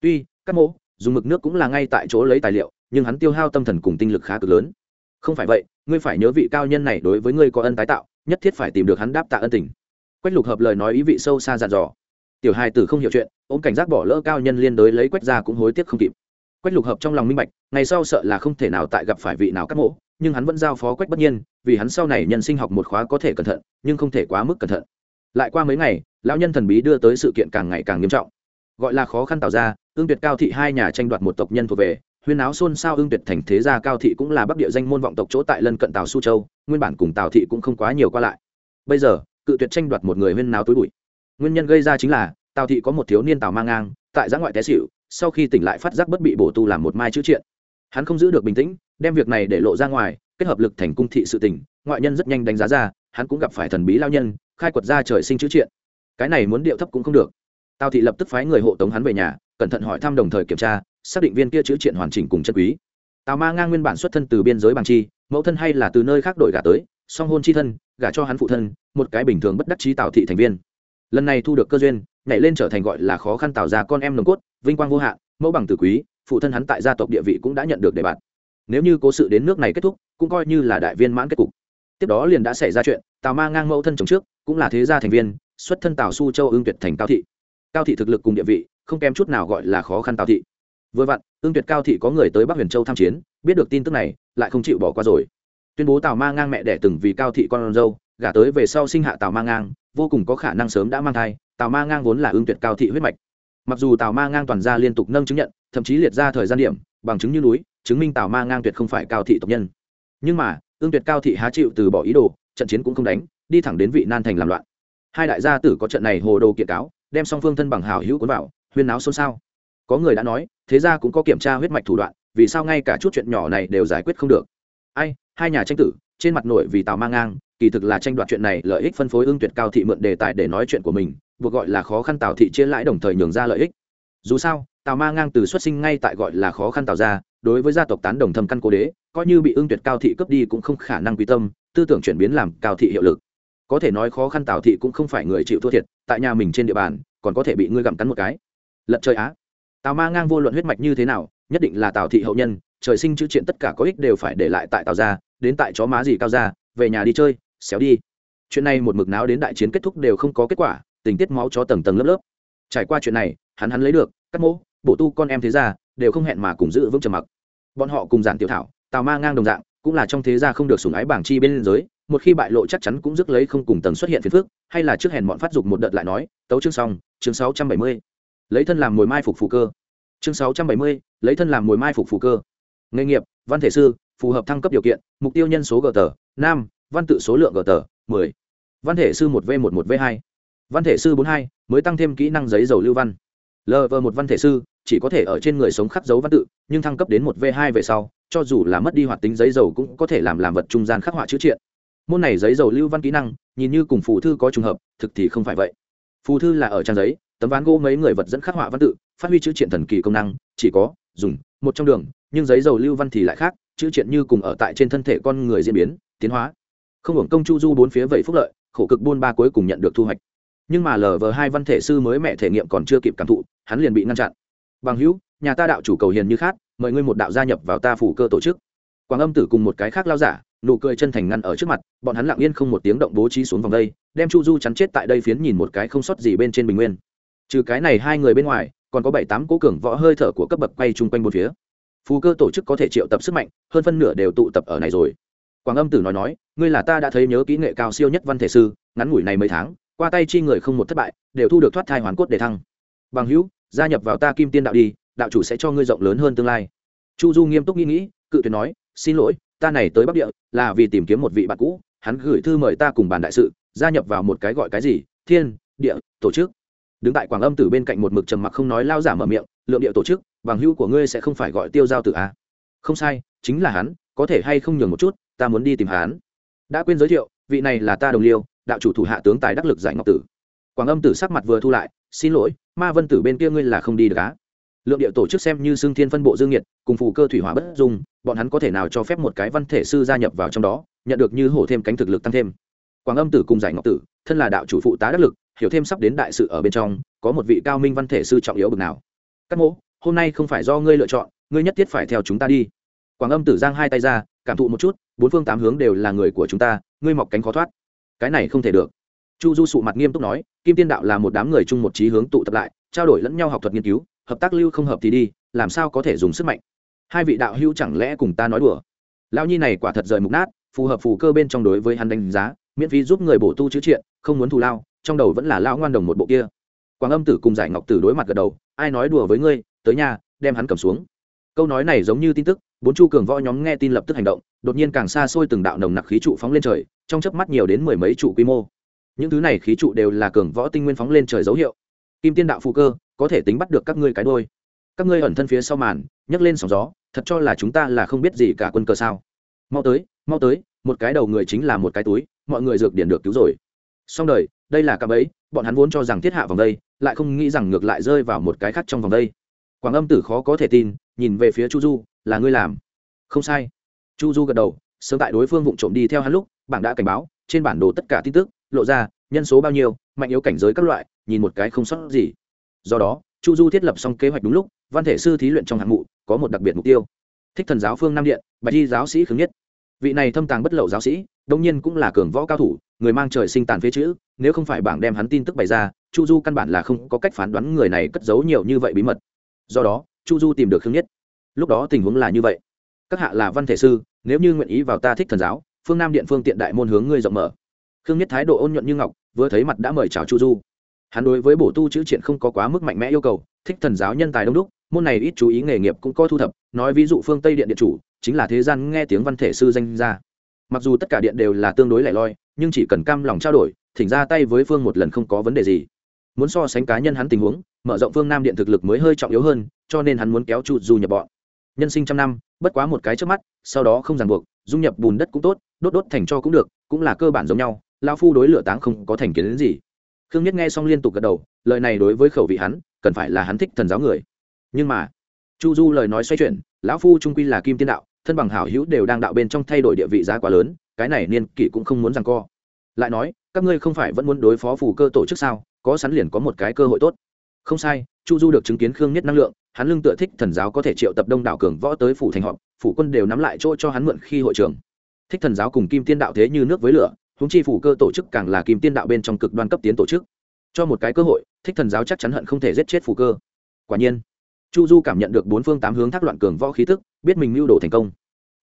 A: Tuy các mỗ, dùng mực nước cũng là ngay tại chỗ lấy tài liệu, nhưng hắn tiêu hao tâm thần cùng tinh lực khá cực lớn. Không phải vậy, ngươi phải nhớ vị cao nhân này đối với ngươi có ân tái tạo, nhất thiết phải tìm được hắn đáp tạ ân tình. Quách lục hợp lời nói ý vị sâu xa dàn dò. Tiểu hai tử không hiểu chuyện, ôm cảnh giác bỏ lỡ cao nhân liên đối lấy quách ra cũng hối tiếc không kịp. Quách lục hợp trong lòng minh bạch, ngày sau sợ là không thể nào tại gặp phải vị nào cắt mỗ, nhưng hắn vẫn giao phó quách bất nhiên, vì hắn sau này nhân sinh học một khóa có thể cẩn thận, nhưng không thể quá mức cẩn thận lại qua mấy ngày, lão nhân thần bí đưa tới sự kiện càng ngày càng nghiêm trọng. Gọi là khó khăn tạo ra ương tuyệt cao thị hai nhà tranh đoạt một tộc nhân thuộc về, huyên áo xôn xao ương tuyệt thành thế gia cao thị cũng là bắc địa danh môn vọng tộc chỗ tại lân cận tàu su châu, nguyên bản cùng tào thị cũng không quá nhiều qua lại. Bây giờ, cự tuyệt tranh đoạt một người huyên náo túi bụi. Nguyên nhân gây ra chính là, tào thị có một thiếu niên tào mang ngang, tại giã ngoại té xịu sau khi tỉnh lại phát giác bất bị bổ tu làm một mai chữ triện. Hắn không giữ được bình tĩnh, đem việc này để lộ ra ngoài, kết hợp lực thành cung thị sự tỉnh ngoại nhân rất nhanh đánh giá ra, hắn cũng gặp phải thần bí lao nhân khai quật ra trời sinh chữ triện. Cái này muốn điệu thấp cũng không được. Tào thị lập tức phái người hộ tống hắn về nhà, cẩn thận hỏi thăm đồng thời kiểm tra, xác định viên kia chữ triện hoàn chỉnh cùng chân quý. Tào ma ngang nguyên bản xuất thân từ biên giới bằng chi, mẫu thân hay là từ nơi khác đổi gả tới, song hôn chi thân, gả cho hắn phụ thân, một cái bình thường bất đắc chí tào thị thành viên. Lần này thu được cơ duyên, nhảy lên trở thành gọi là khó khăn tạo ra con em nồng cốt, vinh quang vô hạn, mẫu bằng tử quý, phụ thân hắn tại gia tộc địa vị cũng đã nhận được đề bạt. Nếu như cố sự đến nước này kết thúc, cũng coi như là đại viên mãn kết cục. Tiếp đó liền đã xảy ra chuyện, tào ma ngang mẫu thân chồng trước cũng là thế gia thành viên, xuất thân tào su châu ương tuyệt thành cao thị. Cao thị thực lực cùng địa vị, không kém chút nào gọi là khó khăn tào thị. Vừa vặn ương tuyệt cao thị có người tới bắc huyền châu tham chiến, biết được tin tức này, lại không chịu bỏ qua rồi. Tuyên bố tào ma ngang mẹ đẻ từng vì cao thị con dâu, gả tới về sau sinh hạ tào ma ngang, vô cùng có khả năng sớm đã mang thai, tào ma ngang vốn là ương tuyệt cao thị huyết mạch. Mặc dù tào ma ngang toàn gia liên tục nâng chứng nhận, thậm chí liệt ra thời gian điểm, bằng chứng như núi, chứng minh tào ma ngang tuyệt không phải cao thị tộc nhân. Nhưng mà ương tuyệt cao thị há chịu từ bỏ ý đồ, trận chiến cũng không đánh đi thẳng đến vị nan thành làm loạn. Hai đại gia tử có trận này hồ đồ kiện cáo, đem song phương thân bằng hào hữu cuốn vào, huyên náo xôn xao. Có người đã nói, thế ra cũng có kiểm tra huyết mạch thủ đoạn, vì sao ngay cả chút chuyện nhỏ này đều giải quyết không được? Ai, hai nhà tranh tử, trên mặt nội vì tào mang ngang, kỳ thực là tranh đoạt chuyện này lợi ích phân phối ương tuyệt cao thị mượn đề tài để nói chuyện của mình, buộc gọi là khó khăn tào thị chia lãi đồng thời nhường ra lợi ích. Dù sao, tào ma ngang từ xuất sinh ngay tại gọi là khó khăn tào ra đối với gia tộc tán đồng thâm căn cố đế, coi như bị ương tuyệt cao thị cướp đi cũng không khả năng quy tâm, tư tưởng chuyển biến làm cao thị hiệu lực có thể nói khó khăn tào thị cũng không phải người chịu thua thiệt, tại nhà mình trên địa bàn, còn có thể bị ngươi gặm cắn một cái. Lật trời á. Tào ma ngang vô luận huyết mạch như thế nào, nhất định là tào thị hậu nhân, trời sinh chữ chuyện tất cả có ích đều phải để lại tại tào gia, đến tại chó má gì cao gia, về nhà đi chơi, xéo đi. Chuyện này một mực náo đến đại chiến kết thúc đều không có kết quả, tình tiết máu cho tầng tầng lớp lớp. Trải qua chuyện này, hắn hắn lấy được, cắt mỗ, bổ tu con em thế gia, đều không hẹn mà cùng giữ vững trầm mặc. Bọn họ cùng giản tiểu thảo, tào ma ngang đồng dạng, cũng là trong thế gia không được sủng ái bảng chi bên giới một khi bại lộ chắc chắn cũng dứt lấy không cùng tầng xuất hiện phiền phức, hay là trước hèn bọn phát dục một đợt lại nói, tấu chương xong, chương sáu trăm bảy mươi. Lấy thân làm mồi mai phục phù cơ. Chương sáu trăm bảy mươi, lấy thân làm mồi mai phục phù cơ. Nghề nghiệp, văn thể sư, phù hợp thăng cấp điều kiện, mục tiêu nhân số gờ tờ, nam, văn tự số lượng gờ tờ, mười. Văn thể sư một v một một v hai. Văn thể sư bốn hai, mới tăng thêm kỹ năng giấy dầu lưu văn. Lv một văn thể sư, chỉ có thể ở trên người sống khắc dấu văn tự, nhưng thăng cấp đến một v hai về sau, cho dù là mất đi hoạt tính giấy dầu cũng có thể làm làm vật trung gian khắc họa chữ triện môn này giấy dầu lưu văn kỹ năng, nhìn như cùng phù thư có trùng hợp, thực thì không phải vậy. Phù thư là ở trang giấy, tấm ván gỗ mấy người vật dẫn khắc họa văn tự, phát huy chữ triện thần kỳ công năng, chỉ có, dùng, một trong đường, nhưng giấy dầu lưu văn thì lại khác, chữ triện như cùng ở tại trên thân thể con người diễn biến, tiến hóa. Không hưởng công chu du bốn phía vậy phúc lợi, khổ cực buôn ba cuối cùng nhận được thu hoạch. Nhưng mà lờ vờ hai văn thể sư mới mẹ thể nghiệm còn chưa kịp cảm thụ, hắn liền bị ngăn chặn. Bằng hữu, nhà ta đạo chủ cầu hiền như khác, mời ngươi một đạo gia nhập vào ta phủ cơ tổ chức. Quảng âm tử cùng một cái khác lao giả nụ cười chân thành ngăn ở trước mặt, bọn hắn lặng yên không một tiếng động bố trí xuống vòng đây, đem chu du chắn chết tại đây phiến nhìn một cái không sót gì bên trên bình nguyên. Trừ cái này hai người bên ngoài, còn có bảy tám cố cường võ hơi thở của cấp bậc quay chung quanh một phía. Phú cơ tổ chức có thể triệu tập sức mạnh, hơn phân nửa đều tụ tập ở này rồi. Quảng âm tử nói nói, ngươi là ta đã thấy nhớ kỹ nghệ cao siêu nhất văn thể sư, ngắn ngủi này mấy tháng, qua tay chi người không một thất bại, đều thu được thoát thai hoàn cốt để thăng. Bằng hữu, gia nhập vào ta kim tiên đạo đi, đạo chủ sẽ cho ngươi rộng lớn hơn tương lai. Chu du nghiêm túc nghĩ nghĩ, cự tuyệt nói, xin lỗi ta này tới bắc địa là vì tìm kiếm một vị bạn cũ, hắn gửi thư mời ta cùng bàn đại sự, gia nhập vào một cái gọi cái gì, thiên, địa, tổ chức. Đứng tại quảng âm tử bên cạnh một mực trầm mặc không nói lao giả mở miệng, lượng địa tổ chức, bằng hữu của ngươi sẽ không phải gọi tiêu giao tử a à? không sai, chính là hắn, có thể hay không nhường một chút, ta muốn đi tìm hắn. Đã quên giới thiệu, vị này là ta đồng liêu, đạo chủ thủ hạ tướng tài đắc lực giải ngọc tử. Quảng âm tử sắc mặt vừa thu lại, xin lỗi, ma vân tử bên kia ngươi là không đi được á? Lượng địa tổ chức xem như xương thiên phân bộ dương nhiệt, cùng phù cơ thủy hỏa bất dung, bọn hắn có thể nào cho phép một cái văn thể sư gia nhập vào trong đó, nhận được như hổ thêm cánh thực lực tăng thêm. Quảng âm tử cùng giải ngọc tử, thân là đạo chủ phụ tá đắc lực, hiểu thêm sắp đến đại sự ở bên trong, có một vị cao minh văn thể sư trọng yếu bực nào. Các mỗ, hôm nay không phải do ngươi lựa chọn, ngươi nhất thiết phải theo chúng ta đi. Quảng âm tử giang hai tay ra, cảm thụ một chút, bốn phương tám hướng đều là người của chúng ta, ngươi mọc cánh khó thoát. Cái này không thể được. Chu du sụ mặt nghiêm túc nói, kim tiên đạo là một đám người chung một trí hướng tụ tập lại, trao đổi lẫn nhau học thuật nghiên cứu hợp tác lưu không hợp thì đi, làm sao có thể dùng sức mạnh? Hai vị đạo hữu chẳng lẽ cùng ta nói đùa? Lão nhi này quả thật rời mục nát, phù hợp phù cơ bên trong đối với hắn đánh giá, miễn phí giúp người bổ tu chữ triện, không muốn thù lao, trong đầu vẫn là lão ngoan đồng một bộ kia. Quảng âm tử cùng giải ngọc tử đối mặt gật đầu, ai nói đùa với ngươi, tới nhà, đem hắn cầm xuống. Câu nói này giống như tin tức, bốn chu cường võ nhóm nghe tin lập tức hành động, đột nhiên càng xa xôi từng đạo nồng nặc khí trụ phóng lên trời, trong chớp mắt nhiều đến mười mấy trụ quy mô. Những thứ này khí trụ đều là cường võ tinh nguyên phóng lên trời dấu hiệu. Kim tiên đạo phù cơ có thể tính bắt được các ngươi cái đôi. Các ngươi ẩn thân phía sau màn, nhấc lên sóng gió, thật cho là chúng ta là không biết gì cả quân cờ sao. Mau tới mau tới, một cái đầu người chính là một cái túi, mọi người dược điển được cứu rồi. Xong đời, đây là cạm ấy, bọn hắn vốn cho rằng thiết hạ vòng đây, lại không nghĩ rằng ngược lại rơi vào một cái khác trong vòng đây. Quảng âm tử khó có thể tin, nhìn về phía chu du, là ngươi làm. Không sai. Chu du gật đầu, sớm tại đối phương vụ trộm đi theo hắn lúc, bảng đã cảnh báo, trên bản đồ tất cả tin tức, lộ ra, nhân số bao nhiêu, mạnh yếu cảnh giới các loại, nhìn một cái không sót gì do đó, chu du thiết lập xong kế hoạch đúng lúc, văn thể sư thí luyện trong hạng mụ có một đặc biệt mục tiêu. Thích thần giáo phương nam điện, bạch di giáo sĩ khứng nhất. Vị này thâm tàng bất lậu giáo sĩ, đông nhiên cũng là cường võ cao thủ, người mang trời sinh tàn phế chữ, nếu không phải bảng đem hắn tin tức bày ra, chu du căn bản là không có cách phán đoán người này cất giấu nhiều như vậy bí mật. Do đó, chu du tìm được khương nhất. Lúc đó tình huống là như vậy. Các hạ là văn thể sư, nếu như nguyện ý vào ta thích thần giáo, phương nam điện phương tiện đại môn hướng ngươi rộng mở. Khương nhất thái độ ôn nhuận như ngọc, vừa thấy mặt đã mời chào chu du hắn đối với bổ tu chữ triện không có quá mức mạnh mẽ yêu cầu, thích thần giáo nhân tài đông đúc, môn này ít chú ý nghề nghiệp cũng có thu thập, nói ví dụ phương tây điện điện chủ, chính là thế gian nghe tiếng văn thể sư danh ra mặc dù tất cả điện đều là tương đối lẻ loi, nhưng chỉ cần cam lòng trao đổi, thỉnh ra tay với phương một lần không có vấn đề gì. Muốn so sánh cá nhân hắn tình huống, mở rộng phương nam điện thực lực mới hơi trọng yếu hơn, cho nên hắn muốn kéo trụ du nhập bọn. Nhân sinh trăm năm, bất quá một cái trước mắt, sau đó không ràng buộc, dung nhập bùn đất cũng tốt, đốt đốt thành cho cũng được, cũng là cơ bản giống nhau lao phu đối lửa táng không có thành kiến đến gì khương nhất nghe xong liên tục gật đầu, lời này đối với khẩu vị hắn, cần phải là hắn thích thần giáo người. Nhưng mà, chu du lời nói xoay chuyển, lão phu trung quy là kim tiên đạo, thân bằng hảo hữu đều đang đạo bên trong thay đổi địa vị giá quá lớn, cái này niên kỷ cũng không muốn rằng co. Lại nói, các ngươi không phải vẫn muốn đối phó phù cơ tổ chức sao, có sẵn liền có một cái cơ hội tốt. Không sai, chu du được chứng kiến khương nhất năng lượng, hắn lương tựa thích thần giáo có thể triệu tập đông đảo cường võ tới phủ thành họp, phủ quân đều nắm lại chỗ cho hắn mượn khi hội trưởng thích thần giáo cùng kim tiên đạo thế như nước với lửa húng chi phủ cơ tổ chức càng là kim tiên đạo bên trong cực đoan cấp tiến tổ chức. Cho một cái cơ hội, thích thần giáo chắc chắn hận không thể giết chết phủ cơ. Quả nhiên, chu du cảm nhận được bốn phương tám hướng thác loạn cường võ khí tức, biết mình mưu đồ thành công.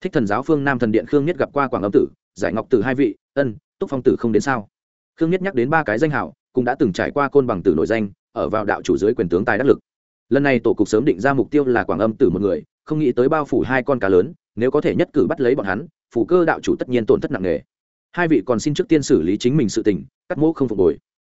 A: Thích thần giáo phương nam thần điện khương nhất gặp qua quảng âm tử, giải ngọc tử hai vị, ân, túc phong tử không đến sao? Khương nhất nhắc đến ba cái danh hảo cũng đã từng trải qua côn bằng tử nổi danh, ở vào đạo chủ dưới quyền tướng tài đắc lực. Lần này tổ cục sớm định ra mục tiêu là quảng âm tử một người, không nghĩ tới bao phủ hai con cá lớn, nếu có thể nhất cử bắt lấy bọn hắn, phủ cơ đạo chủ tất nhiên tổn thất nặng nề hai vị còn xin trước tiên xử lý chính mình sự tình, cắt mỗ không phục hồi.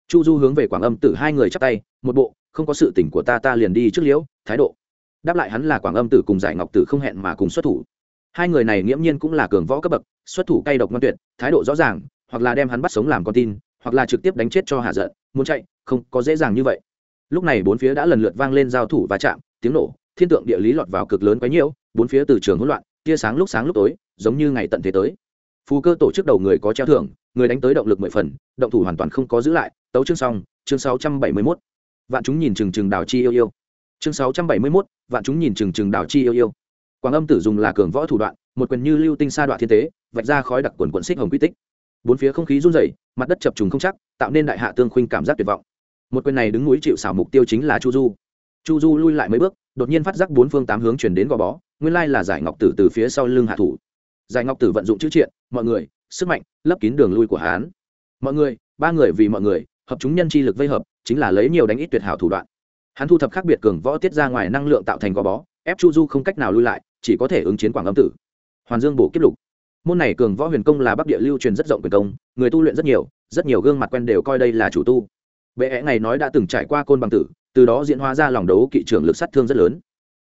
A: Chu du hướng về quảng âm tử hai người chắp tay, một bộ, không có sự tình của ta ta liền đi trước liễu, thái độ. Đáp lại hắn là quảng âm tử cùng giải ngọc tử không hẹn mà cùng xuất thủ. Hai người này nghiễm nhiên cũng là cường võ cấp bậc, xuất thủ cay độc ngoan tuyệt, thái độ rõ ràng, hoặc là đem hắn bắt sống làm con tin, hoặc là trực tiếp đánh chết cho hạ giận, muốn chạy, không có dễ dàng như vậy. Lúc này bốn phía đã lần lượt vang lên giao thủ và chạm, tiếng nổ, thiên tượng địa lý lọt vào cực lớn quấy nhiễu, bốn phía từ trường hỗn loạn, tia sáng lúc sáng lúc tối, giống như ngày tận thế tới phù cơ tổ chức đầu người có treo thưởng, người đánh tới động lực mười phần, động thủ hoàn toàn không có giữ lại, tấu chương xong, chương sáu trăm bảy mươi mốt. Vạn chúng nhìn chừng chừng đào chi yêu yêu. Chương sáu trăm bảy mươi mốt, vạn chúng nhìn chừng chừng đào chi yêu yêu. Quảng âm tử dùng là cường võ thủ đoạn, một quyền như lưu tinh sa đoạn thiên tế, vạch ra khói đặc quần quận xích hồng quy tích. Bốn phía không khí run rẩy, mặt đất chập trùng không chắc, tạo nên đại hạ tương khuynh cảm giác tuyệt vọng. Một quyền này đứng núi chịu xảo mục tiêu chính là chu du. Chu du lui lại mấy bước, đột nhiên phát giác bốn phương tám hướng chuyển đến gò bó, nguyên lai là giải ngọc tử từ phía sau lưng hạ thủ. Giải ngọc tử vận dụng chữ triện mọi người, sức mạnh, lấp kín đường lui của hán. Mọi người, ba người vì mọi người, hợp chúng nhân chi lực vây hợp, chính là lấy nhiều đánh ít tuyệt hảo thủ đoạn. Hắn thu thập khác biệt cường võ tiết ra ngoài năng lượng tạo thành gò bó, ép chu du không cách nào lui lại, chỉ có thể ứng chiến quảng âm tử. Hoàn dương bổ kiếp lục. Môn này cường võ huyền công là bắc địa lưu truyền rất rộng quyền công, người tu luyện rất nhiều rất nhiều gương mặt quen đều coi đây là chủ tu. Bệ hẹ ngày nói đã từng trải qua côn bằng tử, từ đó diễn hóa ra lòng đấu kỵ trưởng lực sát thương rất lớn.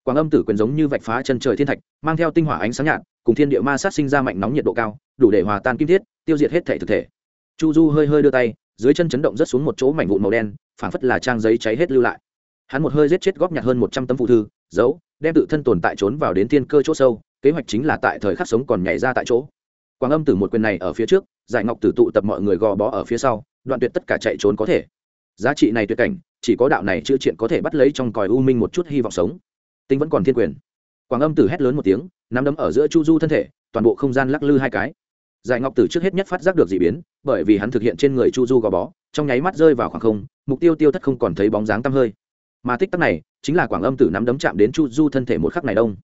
A: Quảng âm tử quyền giống như vạch phá chân trời thiên thạch, mang theo tinh hỏa ánh sáng nhạt, cùng thiên địa ma sát sinh ra mạnh nóng nhiệt độ cao đủ để hòa tan kim thiết, tiêu diệt hết thể thực thể. Chu du hơi hơi đưa tay, dưới chân chấn động rất xuống một chỗ mảnh vụn màu đen, phảng phất là trang giấy cháy hết lưu lại. Hắn một hơi giết chết góp nhặt hơn một trăm tấm phụ thư, giấu, đem tự thân tồn tại trốn vào đến thiên cơ chỗ sâu, kế hoạch chính là tại thời khắc sống còn nhảy ra tại chỗ. Quảng âm tử một quyền này ở phía trước, giải ngọc tử tụ tập mọi người gò bó ở phía sau, đoạn tuyệt tất cả chạy trốn có thể. Giá trị này tuyệt cảnh, chỉ có đạo này chữa triện có thể bắt lấy trong còi u minh một chút hy vọng sống. Tinh vẫn còn thiên quyền. Quảng âm tử hét lớn một tiếng, nắm đấm ở giữa chu du thân thể, toàn bộ không gian lắc lư hai cái giải ngọc tử trước hết nhất phát giác được d ị biến, bởi vì hắn thực hiện trên người chu du gò bó, trong nháy mắt rơi vào khoảng không, mục tiêu tiêu thất không còn thấy bóng dáng tăm hơi. Mà tích tắc này, chính là quảng âm tử nắm đấm chạm đến chu du thân thể một khắc này đông.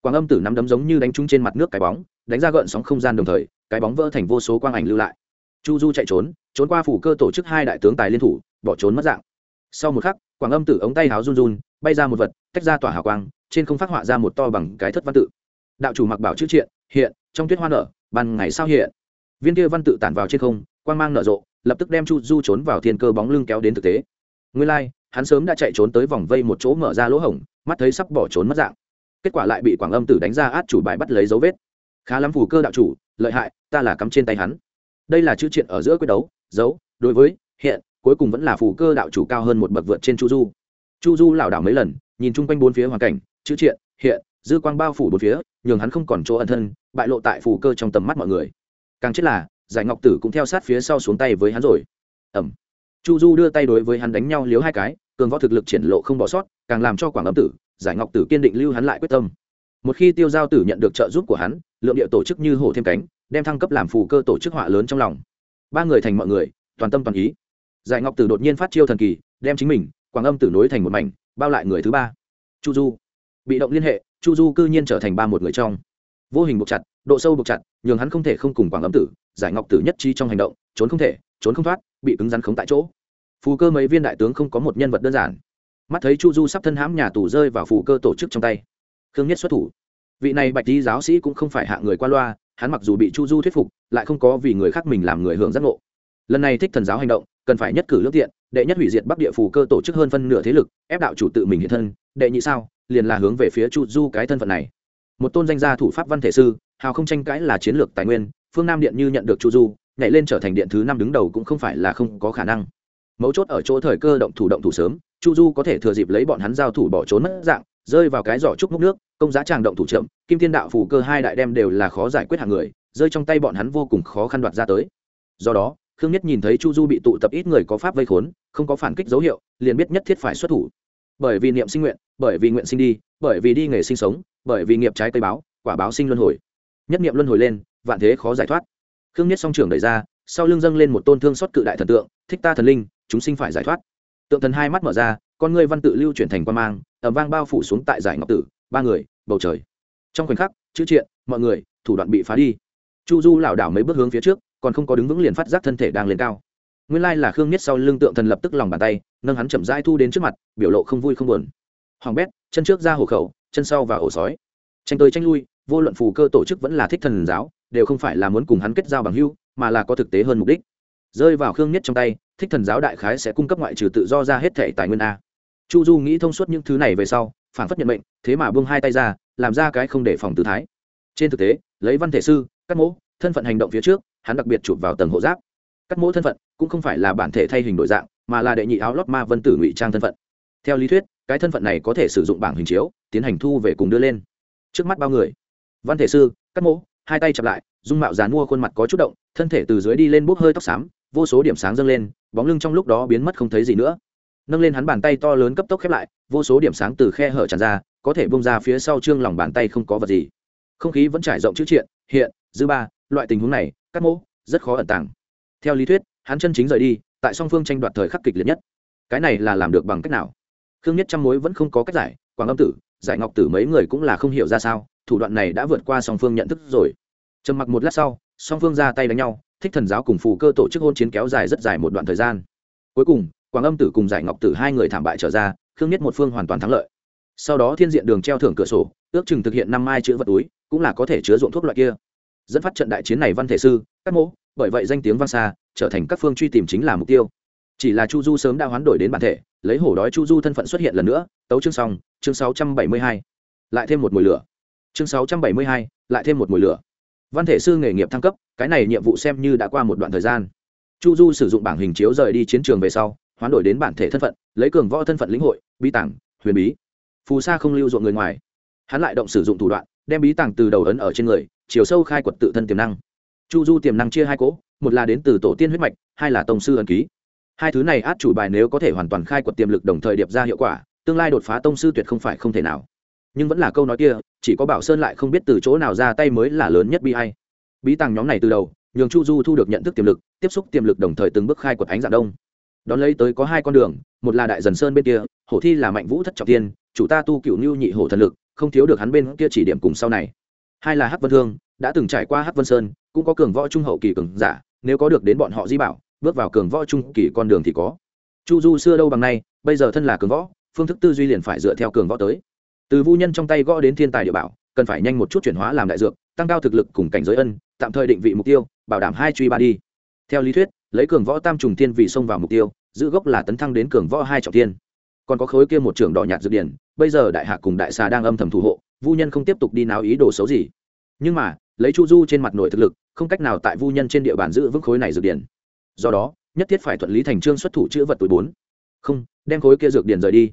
A: Quảng âm tử nắm đấm giống như đánh trúng trên mặt nước cái bóng, đánh ra gợn sóng không gian đồng thời, cái bóng vỡ thành vô số quang ảnh lưu lại. Chu du chạy trốn trốn qua phủ cơ tổ chức hai đại tướng tài liên thủ, bỏ trốn mất dạng. Sau một khắc, quảng âm tử ống tay háo run run, bay ra một vật, tách ra tỏa hào quang, trên không phát họa ra một to bằng cái thất văn tự. Đạo chủ mặc bảo chữ triện, hiện, trong tuyết hoa nở ban ngày sao hiện? Viên kia văn tự tản vào trên không quang mang nở rộ lập tức đem chu du trốn vào thiên cơ bóng lưng kéo đến thực tế. Nguyên lai、like, hắn sớm đã chạy trốn tới vòng vây một chỗ mở ra lỗ hổng mắt thấy sắp bỏ trốn mất dạng. Kết quả lại bị quảng âm tử đánh ra át chủ bài bắt lấy dấu vết. Khá lắm phù cơ đạo chủ lợi hại ta là cắm trên tay hắn. Đây là chữ triện ở giữa quyết đấu dấu đối với hiện cuối cùng vẫn là phù cơ đạo chủ cao hơn một bậc vượt trên chu du. Chu du lảo đảo mấy lần nhìn chung quanh bốn phía hoàn cảnh chữ triện hiện dư quang bao phủ bốn phía nhường hắn không còn chỗ ẩn thân bại lộ tại phù cơ trong tầm mắt mọi người. Càng chết là, giải ngọc tử cũng theo sát phía sau xuống tay với hắn rồi. Ẩm. Chu du đưa tay đối với hắn đánh nhau liếu hai cái, cường võ thực lực triển lộ không bỏ sót, càng làm cho quảng âm tử, giải ngọc tử kiên định lưu hắn lại quyết tâm. Một khi tiêu giao tử nhận được trợ giúp của hắn, lượng địa tổ chức như hổ thêm cánh, đem thăng cấp làm phù cơ tổ chức họa lớn trong lòng. Ba người thành mọi người, toàn tâm toàn ý. Giải ngọc tử đột nhiên phát chiêu thần kỳ, đem chính mình, quảng âm tử nối thành một mảnh, bao lại người thứ ba. Chu du. Bị động liên hệ, chu du cư nhiên trở thành ba một người trong vô hình buộc chặt, độ sâu buộc chặt, nhường hắn không thể không cùng quảng âm tử, giải ngọc tử nhất chi trong hành động, trốn không thể, trốn không thoát, bị cứng rắn khống tại chỗ. Phù cơ mấy viên đại tướng không có một nhân vật đơn giản. Mắt thấy chu du sắp thân hãm nhà tù rơi vào phù cơ tổ chức trong tay. Khương nhất xuất thủ. Vị này bạch lý giáo sĩ cũng không phải hạ người qua loa, hắn mặc dù bị chu du thuyết phục, lại không có vì người khác mình làm người hưởng giác ngộ. Lần này thích thần giáo hành động, cần phải nhất cử lương tiện, đệ nhất hủy diệt bắc địa phù cơ tổ chức hơn phân nửa thế lực, ép đạo chủ tự mình hiện thân, đệ nhị sao, liền là hướng về phía chu du cái thân phận này một tôn danh gia thủ pháp văn thể sư, hào không tranh cãi là chiến lược tài nguyên, phương nam điện như nhận được chu du, nhảy lên trở thành điện thứ năm đứng đầu cũng không phải là không có khả năng. Mấu chốt ở chỗ thời cơ động thủ động thủ sớm, chu du có thể thừa dịp lấy bọn hắn giao thủ bỏ trốn mất dạng, rơi vào cái giỏ trúc múc nước, công giá tràng động thủ chậm, kim thiên đạo phù cơ hai đại đem đều là khó giải quyết hàng người, rơi trong tay bọn hắn vô cùng khó khăn đoạt ra tới. Do đó, khương nhất nhìn thấy chu du bị tụ tập ít người có pháp vây khốn, không có phản kích dấu hiệu, liền biết nhất thiết phải xuất thủ. Bởi vì niệm sinh nguyện, bởi vì nguyện sinh đi, bởi vì đi nghề sinh sống bởi vì nghiệp trái cây báo, quả báo sinh luân hồi. Nhất niệm luân hồi lên, vạn thế khó giải thoát. Khương nhất song trưởng đẩy ra, sau lưng dâng lên một tôn thương xót cự đại thần tượng, thích ta thần linh, chúng sinh phải giải thoát. Tượng thần hai mắt mở ra, con ngươi văn tự lưu chuyển thành quan mang ẩm vang bao phủ xuống tại giải ngọc tử, ba người, bầu trời. Trong khoảnh khắc, chữ triện, mọi người, thủ đoạn bị phá đi. Chu du lảo đảo mấy bước hướng phía trước, còn không có đứng vững liền phát giác thân thể đang lên cao. Nguyên lai là khương nhất sau lưng tượng thần lập tức lòng bàn tay, nâng hắn chậm rãi thu đến trước mặt, biểu lộ không vui không buồn. Hoàng bét, chân trước ra hộ khẩu chân sau và ổ sói. Tranh tới tranh lui, vô luận phù cơ tổ chức vẫn là thích thần giáo, đều không phải là muốn cùng hắn kết giao bằng hưu mà là có thực tế hơn mục đích. Rơi vào khương nhất trong tay, thích thần giáo đại khái sẽ cung cấp ngoại trừ tự do ra hết thể tài nguyên a. Chu du nghĩ thông suốt những thứ này về sau, phản phất nhận mệnh, thế mà buông hai tay ra, làm ra cái không để phòng tự thái. Trên thực tế, lấy văn thể sư cắt mẫu, thân phận hành động phía trước, hắn đặc biệt chụp vào tầng hộ giáp. Cắt mẫu thân phận cũng không phải là bản thể thay hình đổi dạng, mà là đệ nhị áo lót ma vân tử ngụy trang thân phận. Theo lý thuyết cái thân phận này có thể sử dụng bảng hình chiếu, tiến hành thu về cùng đưa lên. Trước mắt bao người. Văn thể sư, cắt mỗ hai tay chặp lại, dung mạo dán mua khuôn mặt có chút động, thân thể từ dưới đi lên bốc hơi tóc xám, vô số điểm sáng dâng lên, bóng lưng trong lúc đó biến mất không thấy gì nữa. Nâng lên hắn bàn tay to lớn cấp tốc khép lại, vô số điểm sáng từ khe hở tràn ra, có thể bông ra phía sau trương lòng bàn tay không có vật gì. Không khí vẫn trải rộng chữ triện, hiện, dư ba, loại tình huống này, cắt mỗ rất khó ẩn tàng. Theo lý thuyết, hắn chân chính rời đi, tại song phương tranh đoạt thời khắc kịch liệt nhất. Cái này là làm được bằng cách nào? Khương nhất trăm mối vẫn không có cách giải, quảng âm tử, giải ngọc tử mấy người cũng là không hiểu ra sao, thủ đoạn này đã vượt qua song phương nhận thức rồi. Trầm mặc một lát sau, song phương ra tay đánh nhau, thích thần giáo cùng phù cơ tổ chức hôn chiến kéo dài rất dài một đoạn thời gian. Cuối cùng, quảng âm tử cùng giải ngọc tử hai người thảm bại trở ra, khương nhất một phương hoàn toàn thắng lợi. Sau đó thiên diện đường treo thưởng cửa sổ, ước chừng thực hiện năm mai chữ vật túi, cũng là có thể chứa ruộng thuốc loại kia. Dẫn phát trận đại chiến này văn thể sư các mẫu bởi vậy danh tiếng vang xa, trở thành các phương truy tìm chính là mục tiêu. Chỉ là chu du sớm đã hoán đổi đến bản thể lấy hổ đói chu du thân phận xuất hiện lần nữa, tấu chương xong, chương sáu trăm bảy mươi hai. Lại thêm một mùi lửa. Chương sáu trăm bảy mươi hai, lại thêm một mùi lửa. Văn thể sư nghề nghiệp thăng cấp, cái này nhiệm vụ xem như đã qua một đoạn thời gian. Chu du sử dụng bảng hình chiếu rời đi chiến trường về sau, hoán đổi đến bản thể thân phận, lấy cường võ thân phận lĩnh hội bí tảng, huyền bí. Phù sa không lưu ruộng người ngoài. Hắn lại động sử dụng thủ đoạn, đem bí tảng từ đầu ấn ở trên người, chiều sâu khai quật tự thân tiềm năng. Chu du tiềm năng chia hai cỗ, một là đến từ tổ tiên huyết mạch, hai là tổng sư ẩn ký hai thứ này át chủ bài nếu có thể hoàn toàn khai quật tiềm lực đồng thời điệp ra hiệu quả, tương lai đột phá tông sư tuyệt không phải không thể nào. Nhưng vẫn là câu nói kia, chỉ có bảo sơn lại không biết từ chỗ nào ra tay mới là lớn nhất bi hay bí tàng nhóm này từ đầu, nhường chu du thu được nhận thức tiềm lực, tiếp xúc tiềm lực đồng thời từng bước khai quật ánh dạng đông. Đón lấy tới có hai con đường, một là đại dần sơn bên kia, hổ thi là mạnh vũ thất trọng tiên, chủ ta tu cựu nhu nhị hổ thần lực, không thiếu được hắn bên kia chỉ điểm cùng sau này. Hai là hắc vân thương, đã từng trải qua hắc vân sơn, cũng có cường võ trung hậu kỳ cường giả, nếu có được đến bọn họ di bảo bước vào cường võ trung kỳ con đường thì có. Chu du xưa đâu bằng nay, bây giờ thân là cường võ, phương thức tư duy liền phải dựa theo cường võ tới. Từ vu nhân trong tay gõ đến thiên tài địa bảo, cần phải nhanh một chút chuyển hóa làm đại dược, tăng cao thực lực cùng cảnh giới ân, tạm thời định vị mục tiêu, bảo đảm hai truy ba đi. Theo lý thuyết, lấy cường võ tam trùng tiên vị xông vào mục tiêu, giữ gốc là tấn thăng đến cường võ hai trọng tiên còn có khối kia một trưởng đỏ nhạt dược điển, bây giờ đại hạ cùng đại xà đang âm thầm thủ hộ, vu nhân không tiếp tục đi náo ý đồ xấu gì. Nhưng mà, lấy chu du trên mặt nội thực lực, không cách nào tại vu nhân trên địa bàn giữ vững khối này dược điển do đó, nhất thiết phải thuận lý thành trương xuất thủ chữ vật tuổi bốn. Không, đem khối kia dược điển rời đi.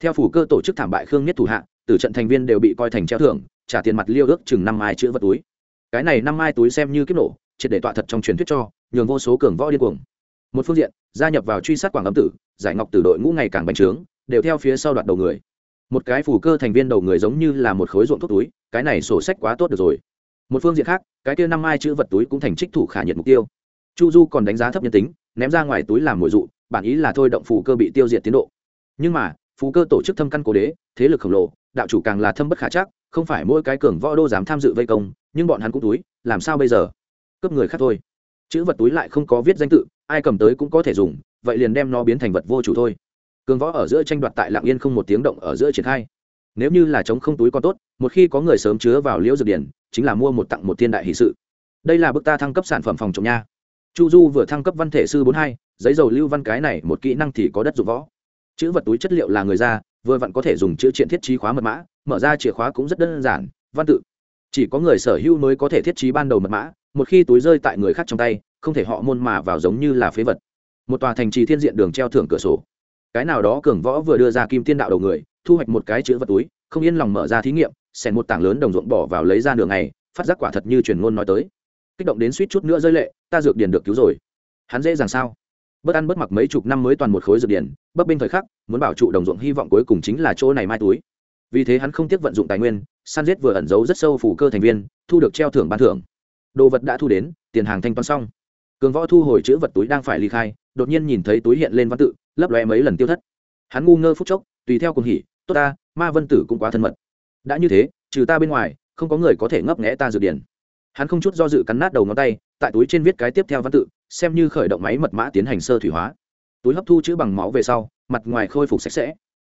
A: Theo phủ cơ tổ chức thảm bại khương nhất thủ hạ từ trận thành viên đều bị coi thành treo thưởng, trả tiền mặt liêu ước chừng năm mai chữ vật túi. Cái này năm mai túi xem như kiếp nổ, triệt để tọa thật trong truyền thuyết cho, nhường vô số cường võ điên cuồng. Một phương diện, gia nhập vào truy sát quảng âm tử, giải ngọc tử đội ngũ ngày càng bành trướng, đều theo phía sau đoạt đầu người. Một cái phủ cơ thành viên đầu người giống như là một khối ruộng thuốc túi, cái này sổ sách quá tốt được rồi. Một phương diện khác, cái kia năm mai chữ vật túi cũng thành trích thủ khả nhiệt mục tiêu chu du còn đánh giá thấp nhân tính, ném ra ngoài túi làm mồi dụ, bản ý là thôi động phù cơ bị tiêu diệt tiến độ. Nhưng mà, phù cơ tổ chức thâm căn cố đế, thế lực khổng lồ, đạo chủ càng là thâm bất khả chắc, không phải mỗi cái cường võ đô dám tham dự vây công, nhưng bọn hắn cũng túi, làm sao bây giờ? Cướp người khác thôi. Chữ vật túi lại không có viết danh tự, ai cầm tới cũng có thể dùng, vậy liền đem nó biến thành vật vô chủ thôi. Cường võ ở giữa tranh đoạt tại lạng yên không một tiếng động ở giữa triển khai. Nếu như là chống không túi còn tốt, một khi có người sớm chứa vào liễu dược điển, chính là mua một tặng một thiên đại hỷ sự. Đây là bức ta thăng cấp sản phẩm phòng chống nha chu du vừa thăng cấp văn thể sư bốn hai, giấy dầu lưu văn cái này một kỹ năng thì có đất dụng võ. Chữ vật túi chất liệu là người ra vừa vặn có thể dùng chữ triện thiết trí khóa mật mã, mở ra chìa khóa cũng rất đơn giản, văn tự. Chỉ có người sở hữu mới có thể thiết trí ban đầu mật mã, một khi túi rơi tại người khác trong tay, không thể họ môn mà vào giống như là phế vật. Một tòa thành trì thiên diện đường treo thưởng cửa sổ. Cái nào đó cường võ vừa đưa ra kim tiên đạo đầu người, thu hoạch một cái chữ vật túi, không yên lòng mở ra thí nghiệm, xẻn một tảng lớn đồng ruộng bỏ vào lấy ra đường này phát giác quả thật như truyền ngôn nói tới kích động đến suýt chút nữa rơi lệ, ta dược điền được cứu rồi. Hắn dễ dàng sao? Bất ăn bất mặc mấy chục năm mới toàn một khối dược điền, bấp bênh thời khắc, muốn bảo trụ đồng ruộng hy vọng cuối cùng chính là chỗ này mai túi. Vì thế hắn không tiếc vận dụng tài nguyên san giết vừa ẩn giấu rất sâu phủ cơ thành viên, thu được treo thưởng ban thưởng. Đồ vật đã thu đến, tiền hàng thanh toán xong. Cường võ thu hồi chữ vật túi đang phải ly khai, đột nhiên nhìn thấy túi hiện lên văn tự, lấp lóe mấy lần tiêu thất. Hắn ngu ngơ phút chốc, tùy theo cùng hỉ, tốt ta, ma vân tử cũng quá thân mật. Đã như thế, trừ ta bên ngoài, không có người có thể ngấp nghẽ ta dược điển hắn không chút do dự cắn nát đầu ngón tay, tại túi trên viết cái tiếp theo văn tự, xem như khởi động máy mật mã tiến hành sơ thủy hóa. Túi hấp thu chữ bằng máu về sau, mặt ngoài khôi phục sạch sẽ.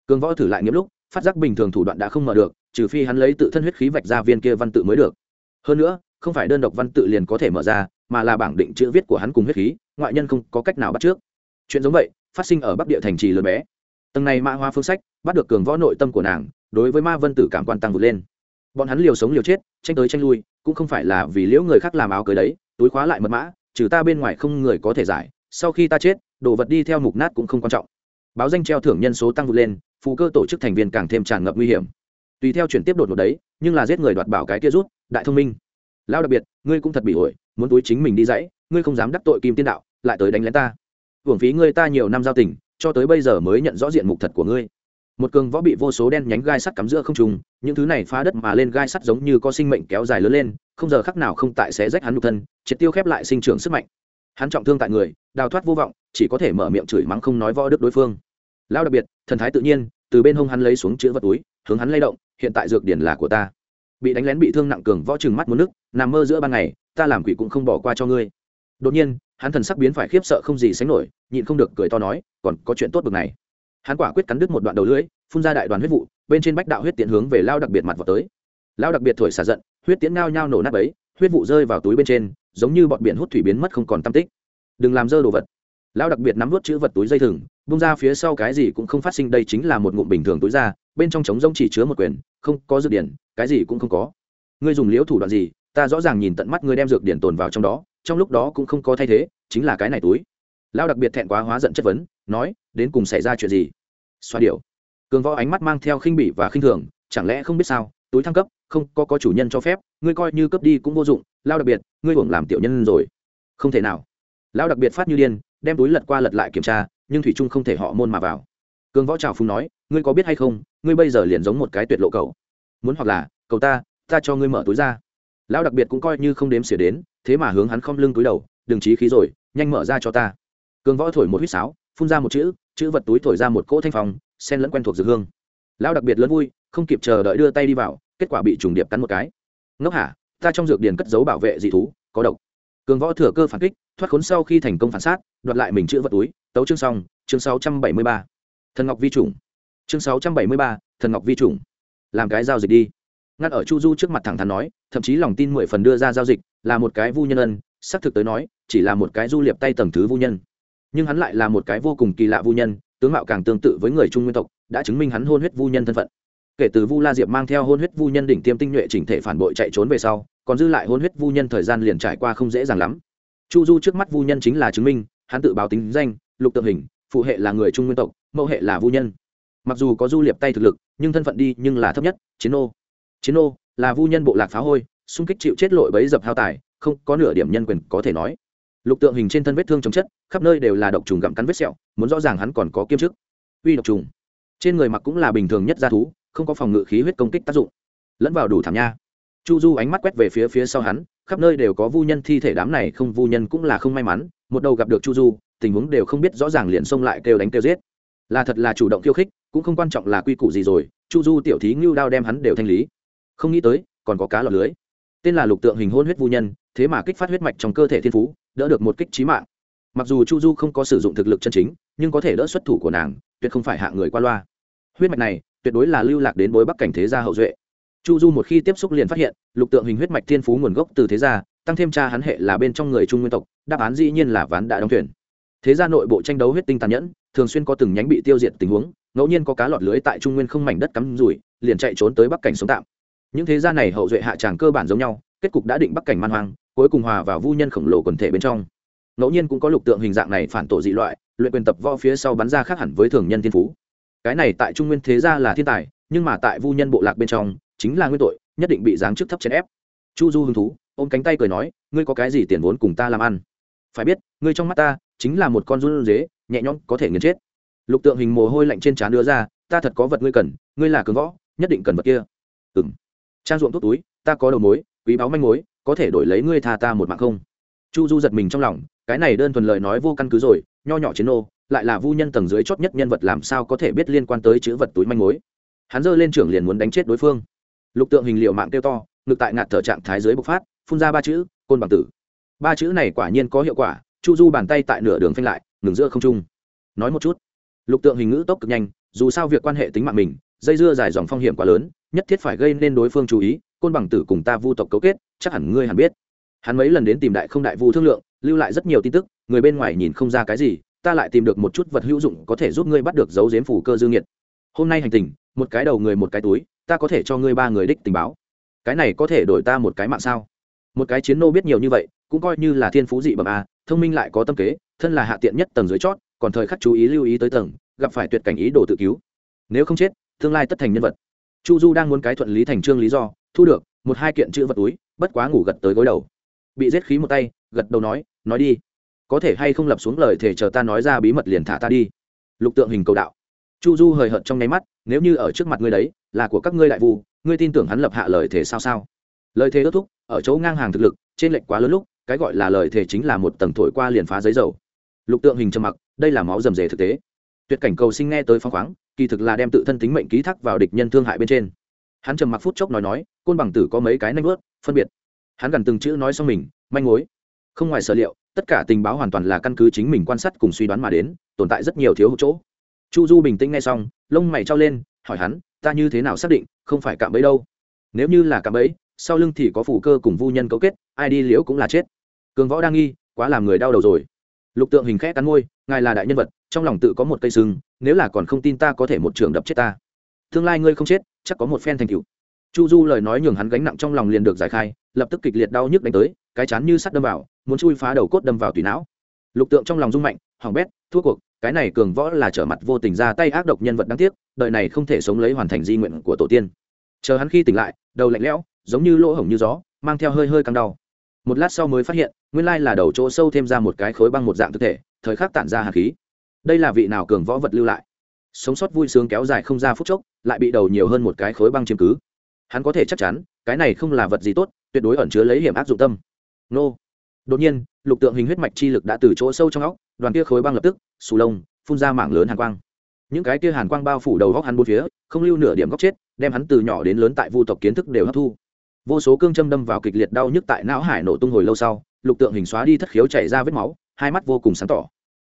A: Cường võ thử lại nghiêm lúc, phát giác bình thường thủ đoạn đã không mở được, trừ phi hắn lấy tự thân huyết khí vạch ra viên kia văn tự mới được. Hơn nữa, không phải đơn độc văn tự liền có thể mở ra, mà là bảng định chữ viết của hắn cùng huyết khí, ngoại nhân không có cách nào bắt trước. Chuyện giống vậy, phát sinh ở bắc địa thành trì lớn bé. Tầng này mã hoa phương sách, bắt được cường võ nội tâm của nàng, đối với ma vân tử cảm quan tăng vượt lên bọn hắn liều sống liều chết, tranh tới tranh lui, cũng không phải là vì liễu người khác làm áo cưới đấy, túi khóa lại mật mã, trừ ta bên ngoài không người có thể giải, sau khi ta chết, đồ vật đi theo mục nát cũng không quan trọng. Báo danh treo thưởng nhân số tăng vượt lên, phù cơ tổ chức thành viên càng thêm tràn ngập nguy hiểm. Tùy theo chuyển tiếp đột ngột đấy, nhưng là giết người đoạt bảo cái kia rút, đại thông minh. Lão đặc biệt, ngươi cũng thật bị ổi, muốn túi chính mình đi dãy, ngươi không dám đắc tội kim tiên đạo, lại tới đánh lén ta. Hưởng phí ngươi ta nhiều năm giao tình, cho tới bây giờ mới nhận rõ diện mục thật của ngươi một cường võ bị vô số đen nhánh gai sắt cắm giữa không trùng những thứ này phá đất mà lên gai sắt giống như có sinh mệnh kéo dài lớn lên, không giờ khắc nào không tại xé rách hắn nhục thân, triệt tiêu khép lại sinh trưởng sức mạnh. Hắn trọng thương tại người, đào thoát vô vọng, chỉ có thể mở miệng chửi mắng không nói võ đức đối phương. Lao đặc biệt, thần thái tự nhiên, từ bên hông hắn lấy xuống chữ vật túi, hướng hắn lay động, hiện tại dược điển là của ta. Bị đánh lén bị thương nặng cường võ chừng mắt muốn nước, nằm mơ giữa ban ngày, ta làm quỷ cũng không bỏ qua cho ngươi. Đột nhiên, hắn thần sắc biến phải khiếp sợ không gì sánh nổi, nhịn không được cười to nói, còn có chuyện tốt bực này hắn quả quyết cắn đứt một đoạn đầu lưỡi, phun ra đại đoàn huyết vụ, bên trên bách đạo huyết tiện hướng về lao đặc biệt mặt vào tới. Lao đặc biệt thổi xả giận, huyết tiễn ngao nhao nổ nát ấy huyết vụ rơi vào túi bên trên, giống như bọn biển hút thủy biến mất không còn tam tích. Đừng làm dơ đồ vật. Lao đặc biệt nắm vút chữ vật túi dây thừng, bung ra phía sau cái gì cũng không phát sinh, đây chính là một ngụm bình thường túi ra, bên trong trống rông chỉ chứa một quyền không có dược điển, cái gì cũng không có. Ngươi dùng liễu thủ đoạn gì, ta rõ ràng nhìn tận mắt ngươi đem dược điển tồn vào trong đó, trong lúc đó cũng không có thay thế, chính là cái này túi. Lao đặc biệt thẹn quá hóa giận chất vấn nói, đến cùng xảy ra chuyện gì? Xoa điệu cường võ ánh mắt mang theo khinh bỉ và khinh thường, chẳng lẽ không biết sao, túi thăng cấp, không, có có chủ nhân cho phép, ngươi coi như cấp đi cũng vô dụng, lao đặc biệt, ngươi hưởng làm tiểu nhân rồi. Không thể nào. Lao đặc biệt phát như điên, đem túi lật qua lật lại kiểm tra, nhưng thủy trung không thể họ môn mà vào. Cường võ trào phúng nói, ngươi có biết hay không, ngươi bây giờ liền giống một cái tuyệt lộ cầu muốn hoặc là cầu ta ta cho ngươi mở túi ra. Lão đặc biệt cũng coi như không đếm xỉa đến, thế mà hướng hắn không lưng túi đầu, đừng trí khí rồi, nhanh mở ra cho ta. Cường võ thổi một huýt sáo phun ra một chữ chữ vật túi thổi ra một cỗ thanh phòng sen lẫn quen thuộc dược hương. Lão đặc biệt lớn vui, không kịp chờ đợi đưa tay đi vào, kết quả bị trùng điệp cắn một cái. Ngốc hả, ta trong dược điền cất giấu bảo vệ dị thú, có độc. Cường võ thừa cơ phản kích, thoát khốn sau khi thành công phản sát, đoạt lại mình chữ vật túi, tấu chương xong, chương sáu trăm bảy mươi ba. Thần ngọc vi chủng chương sáu trăm bảy mươi ba, thần ngọc vi chủng làm cái giao dịch đi. Ngắt ở chu du trước mặt thẳng thắn nói, thậm chí lòng tin mười phần đưa ra giao dịch, là một cái vu nhân ân, xác thực tới nói, chỉ là một cái du liệp tay tầng thứ vu nhân nhưng hắn lại là một cái vô cùng kỳ lạ vu nhân, tướng mạo càng tương tự với người trung nguyên tộc, đã chứng minh hắn hôn huyết vu nhân thân phận. Kể từ vu la diệp mang theo hôn huyết vu nhân đỉnh tiêm tinh nhuệ chỉnh thể phản bội chạy trốn về sau, còn dư lại hôn huyết vu nhân thời gian liền trải qua không dễ dàng lắm. Chu du trước mắt vu nhân chính là chứng minh, hắn tự báo tính danh, lục tượng hình, phụ hệ là người trung nguyên tộc, mẫu hệ là vu nhân. Mặc dù có du liệp tay thực lực, nhưng thân phận đi nhưng là thấp nhất, chiến ô chiến ô là vu nhân bộ lạc phá hôi, xung kích chịu chết lội bấy dập hao tài, không có nửa điểm nhân quyền có thể nói. Lục tượng hình trên thân vết thương chống chất khắp nơi đều là độc trùng gặm cắn vết sẹo, muốn rõ ràng hắn còn có kiêm chức. Uy độc trùng. Trên người mặc cũng là bình thường nhất gia thú, không có phòng ngự khí huyết công kích tác dụng. Lẫn vào đủ thảm nha. Chu du ánh mắt quét về phía phía sau hắn, khắp nơi đều có vu nhân thi thể đám này không vu nhân cũng là không may mắn, một đầu gặp được chu du, tình huống đều không biết rõ ràng liền xông lại kêu đánh kêu giết. Là thật là chủ động khiêu khích, cũng không quan trọng là quy củ gì rồi, chu du tiểu thí ngưu đao đem hắn đều thanh lý. Không nghĩ tới, còn có cá lọt lưới. Tên là lục tượng hình hôn huyết vu nhân, thế mà kích phát huyết mạch trong cơ thể thiên phú, đỡ được một kích trí mạng mặc dù chu du không có sử dụng thực lực chân chính, nhưng có thể đỡ xuất thủ của nàng, tuyệt không phải hạ người qua loa. Huyết mạch này, tuyệt đối là lưu lạc đến bối bắc cảnh thế gia hậu duệ. Chu du một khi tiếp xúc liền phát hiện, lục tượng hình huyết mạch thiên phú nguồn gốc từ thế gia, tăng thêm cha hắn hệ là bên trong người trung nguyên tộc, đáp án dĩ nhiên là ván đã đóng thuyền. Thế gia nội bộ tranh đấu huyết tinh tàn nhẫn, thường xuyên có từng nhánh bị tiêu diệt tình huống, ngẫu nhiên có cá lọt lưới tại trung nguyên không mảnh đất cắm rủi, liền chạy trốn tới bắc cảnh sống tạm. Những thế gia này hậu duệ hạ tràng cơ bản giống nhau, kết cục đã định bắc cảnh man hoang, cuối cùng hòa vào vu nhân khổng lồ quần thể bên trong ngẫu nhiên cũng có lục tượng hình dạng này phản tổ dị loại, luyện quyền tập võ phía sau bắn ra khác hẳn với thường nhân thiên phú. Cái này tại trung nguyên thế gia là thiên tài, nhưng mà tại vu nhân bộ lạc bên trong, chính là nguyên tội, nhất định bị giáng chức thấp chèn ép. Chu du hứng thú, ôm cánh tay cười nói, ngươi có cái gì tiền vốn cùng ta làm ăn? Phải biết, ngươi trong mắt ta, chính là một con run dế, nhẹ nhõm có thể nghiền chết. Lục tượng hình mồ hôi lạnh trên trán đưa ra, ta thật có vật ngươi cần, ngươi là cường võ, nhất định cần vật kia. Ừng trang ruộng thuốc túi, ta có đầu mối, quý báo manh mối, có thể đổi lấy ngươi tha ta một mạng không? Chu du giật mình trong lòng cái này đơn thuần lời nói vô căn cứ rồi nho nhỏ chiến ô, lại là vu nhân tầng dưới chót nhất nhân vật làm sao có thể biết liên quan tới chữ vật túi manh mối. Hắn giơ lên trưởng liền muốn đánh chết đối phương. Lục tượng hình liệu mạng kêu to ngực tại ngạt thở trạng thái dưới bộc phát phun ra ba chữ côn bằng tử. Ba chữ này quả nhiên có hiệu quả chu du bàn tay tại nửa đường phanh lại ngừng giữa không trung. Nói một chút. Lục tượng hình ngữ tốc cực nhanh dù sao việc quan hệ tính mạng mình dây dưa dài dòng phong hiểm quá lớn nhất thiết phải gây nên đối phương chú ý côn bằng tử cùng ta vu tộc cấu kết chắc hẳn ngươi hẳn biết hắn mấy lần đến tìm đại không đại vu thương lượng, lưu lại rất nhiều tin tức, người bên ngoài nhìn không ra cái gì, ta lại tìm được một chút vật hữu dụng có thể giúp ngươi bắt được dấu dếm phủ cơ dương nhiệt. Hôm nay hành tình, một cái đầu người một cái túi, ta có thể cho ngươi ba người đích tình báo. Cái này có thể đổi ta một cái mạng sao? Một cái chiến nô biết nhiều như vậy, cũng coi như là thiên phú dị bẩm a, thông minh lại có tâm kế, thân là hạ tiện nhất tầng dưới chót, còn thời khắc chú ý lưu ý tới tầng, gặp phải tuyệt cảnh ý đồ tự cứu. Nếu không chết, tương lai tất thành nhân vật. Chu du đang muốn cái thuận lý thành trương lý do, thu được một hai kiện chữ vật túi, bất quá ngủ gật tới gối đầu bị giết khí một tay, gật đầu nói nói đi, có thể hay không lập xuống lời thể chờ ta nói ra bí mật liền thả ta đi. Lục tượng hình cầu đạo. Chu du hời hợt trong nháy mắt, nếu như ở trước mặt ngươi đấy, là của các ngươi đại vu, ngươi tin tưởng hắn lập hạ lời thể sao sao? Lời thề ước thúc, ở chỗ ngang hàng thực lực, trên lệnh quá lớn lúc, cái gọi là lời thề chính là một tầng thổi qua liền phá giấy dầu. Lục tượng hình trầm mặc, đây là máu rầm rề thực tế. Tuyệt cảnh cầu sinh nghe tới phong khoáng, kỳ thực là đem tự thân tính mệnh ký thác vào địch nhân thương hại bên trên. Hắn trầm mặc phút chốc nói nói, côn bằng tử có mấy cái nanh ướt phân biệt hắn gần từng chữ nói xong mình, manh mối. Không ngoài sở liệu, tất cả tình báo hoàn toàn là căn cứ chính mình quan sát cùng suy đoán mà đến, tồn tại rất nhiều thiếu hụt chỗ. Chu du bình tĩnh nghe xong, lông mày trao lên, hỏi hắn, ta như thế nào xác định, không phải cạm bẫy đâu? Nếu như là cạm bẫy, sau lưng thì có phủ cơ cùng vu nhân cấu kết, ai đi liễu cũng là chết. Cường võ đang nghi, quá làm người đau đầu rồi. Lục tượng hình khẽ cắn môi, ngài là đại nhân vật, trong lòng tự có một cây sừng, nếu là còn không tin ta có thể một trường đập chết ta. Tương lai ngươi không chết, chắc có một phen thành cựu chu du lời nói nhường hắn gánh nặng trong lòng liền được giải khai, lập tức kịch liệt đau nhức đánh tới, cái chán như sắt đâm vào, muốn chui phá đầu cốt đâm vào tùy não. Lục tượng trong lòng rung mạnh hỏng bét, thua cuộc, cái này cường võ là trở mặt vô tình ra tay ác độc nhân vật đáng tiếc, đời này không thể sống lấy hoàn thành di nguyện của tổ tiên. Chờ hắn khi tỉnh lại, đầu lạnh lẽo, giống như lỗ hổng như gió, mang theo hơi hơi căng đau. Một lát sau mới phát hiện, nguyên lai là đầu chỗ sâu thêm ra một cái khối băng một dạng thực thể, thời khắc tản ra hạt khí. Đây là vị nào cường võ vật lưu lại? Sống sót vui sướng kéo dài không ra phút chốc, lại bị đầu nhiều hơn một cái khối băng chiếm cứ hắn có thể chắc chắn, cái này không là vật gì tốt, tuyệt đối ẩn chứa lấy hiểm áp dụng tâm. Nô. Đột nhiên, lục tượng hình huyết mạch chi lực đã từ chỗ sâu trong óc, đoàn kia khối băng lập tức, sù lông, phun ra mảng lớn hàn quang. Những cái kia hàn quang bao phủ đầu góc hắn bốn phía, không lưu nửa điểm góc chết, đem hắn từ nhỏ đến lớn tại vu tộc kiến thức đều hấp thu. Vô số cương châm đâm vào kịch liệt đau nhức tại não hải nổ tung hồi lâu sau, lục tượng hình xóa đi thất khiếu chảy ra vết máu, hai mắt vô cùng sáng tỏ.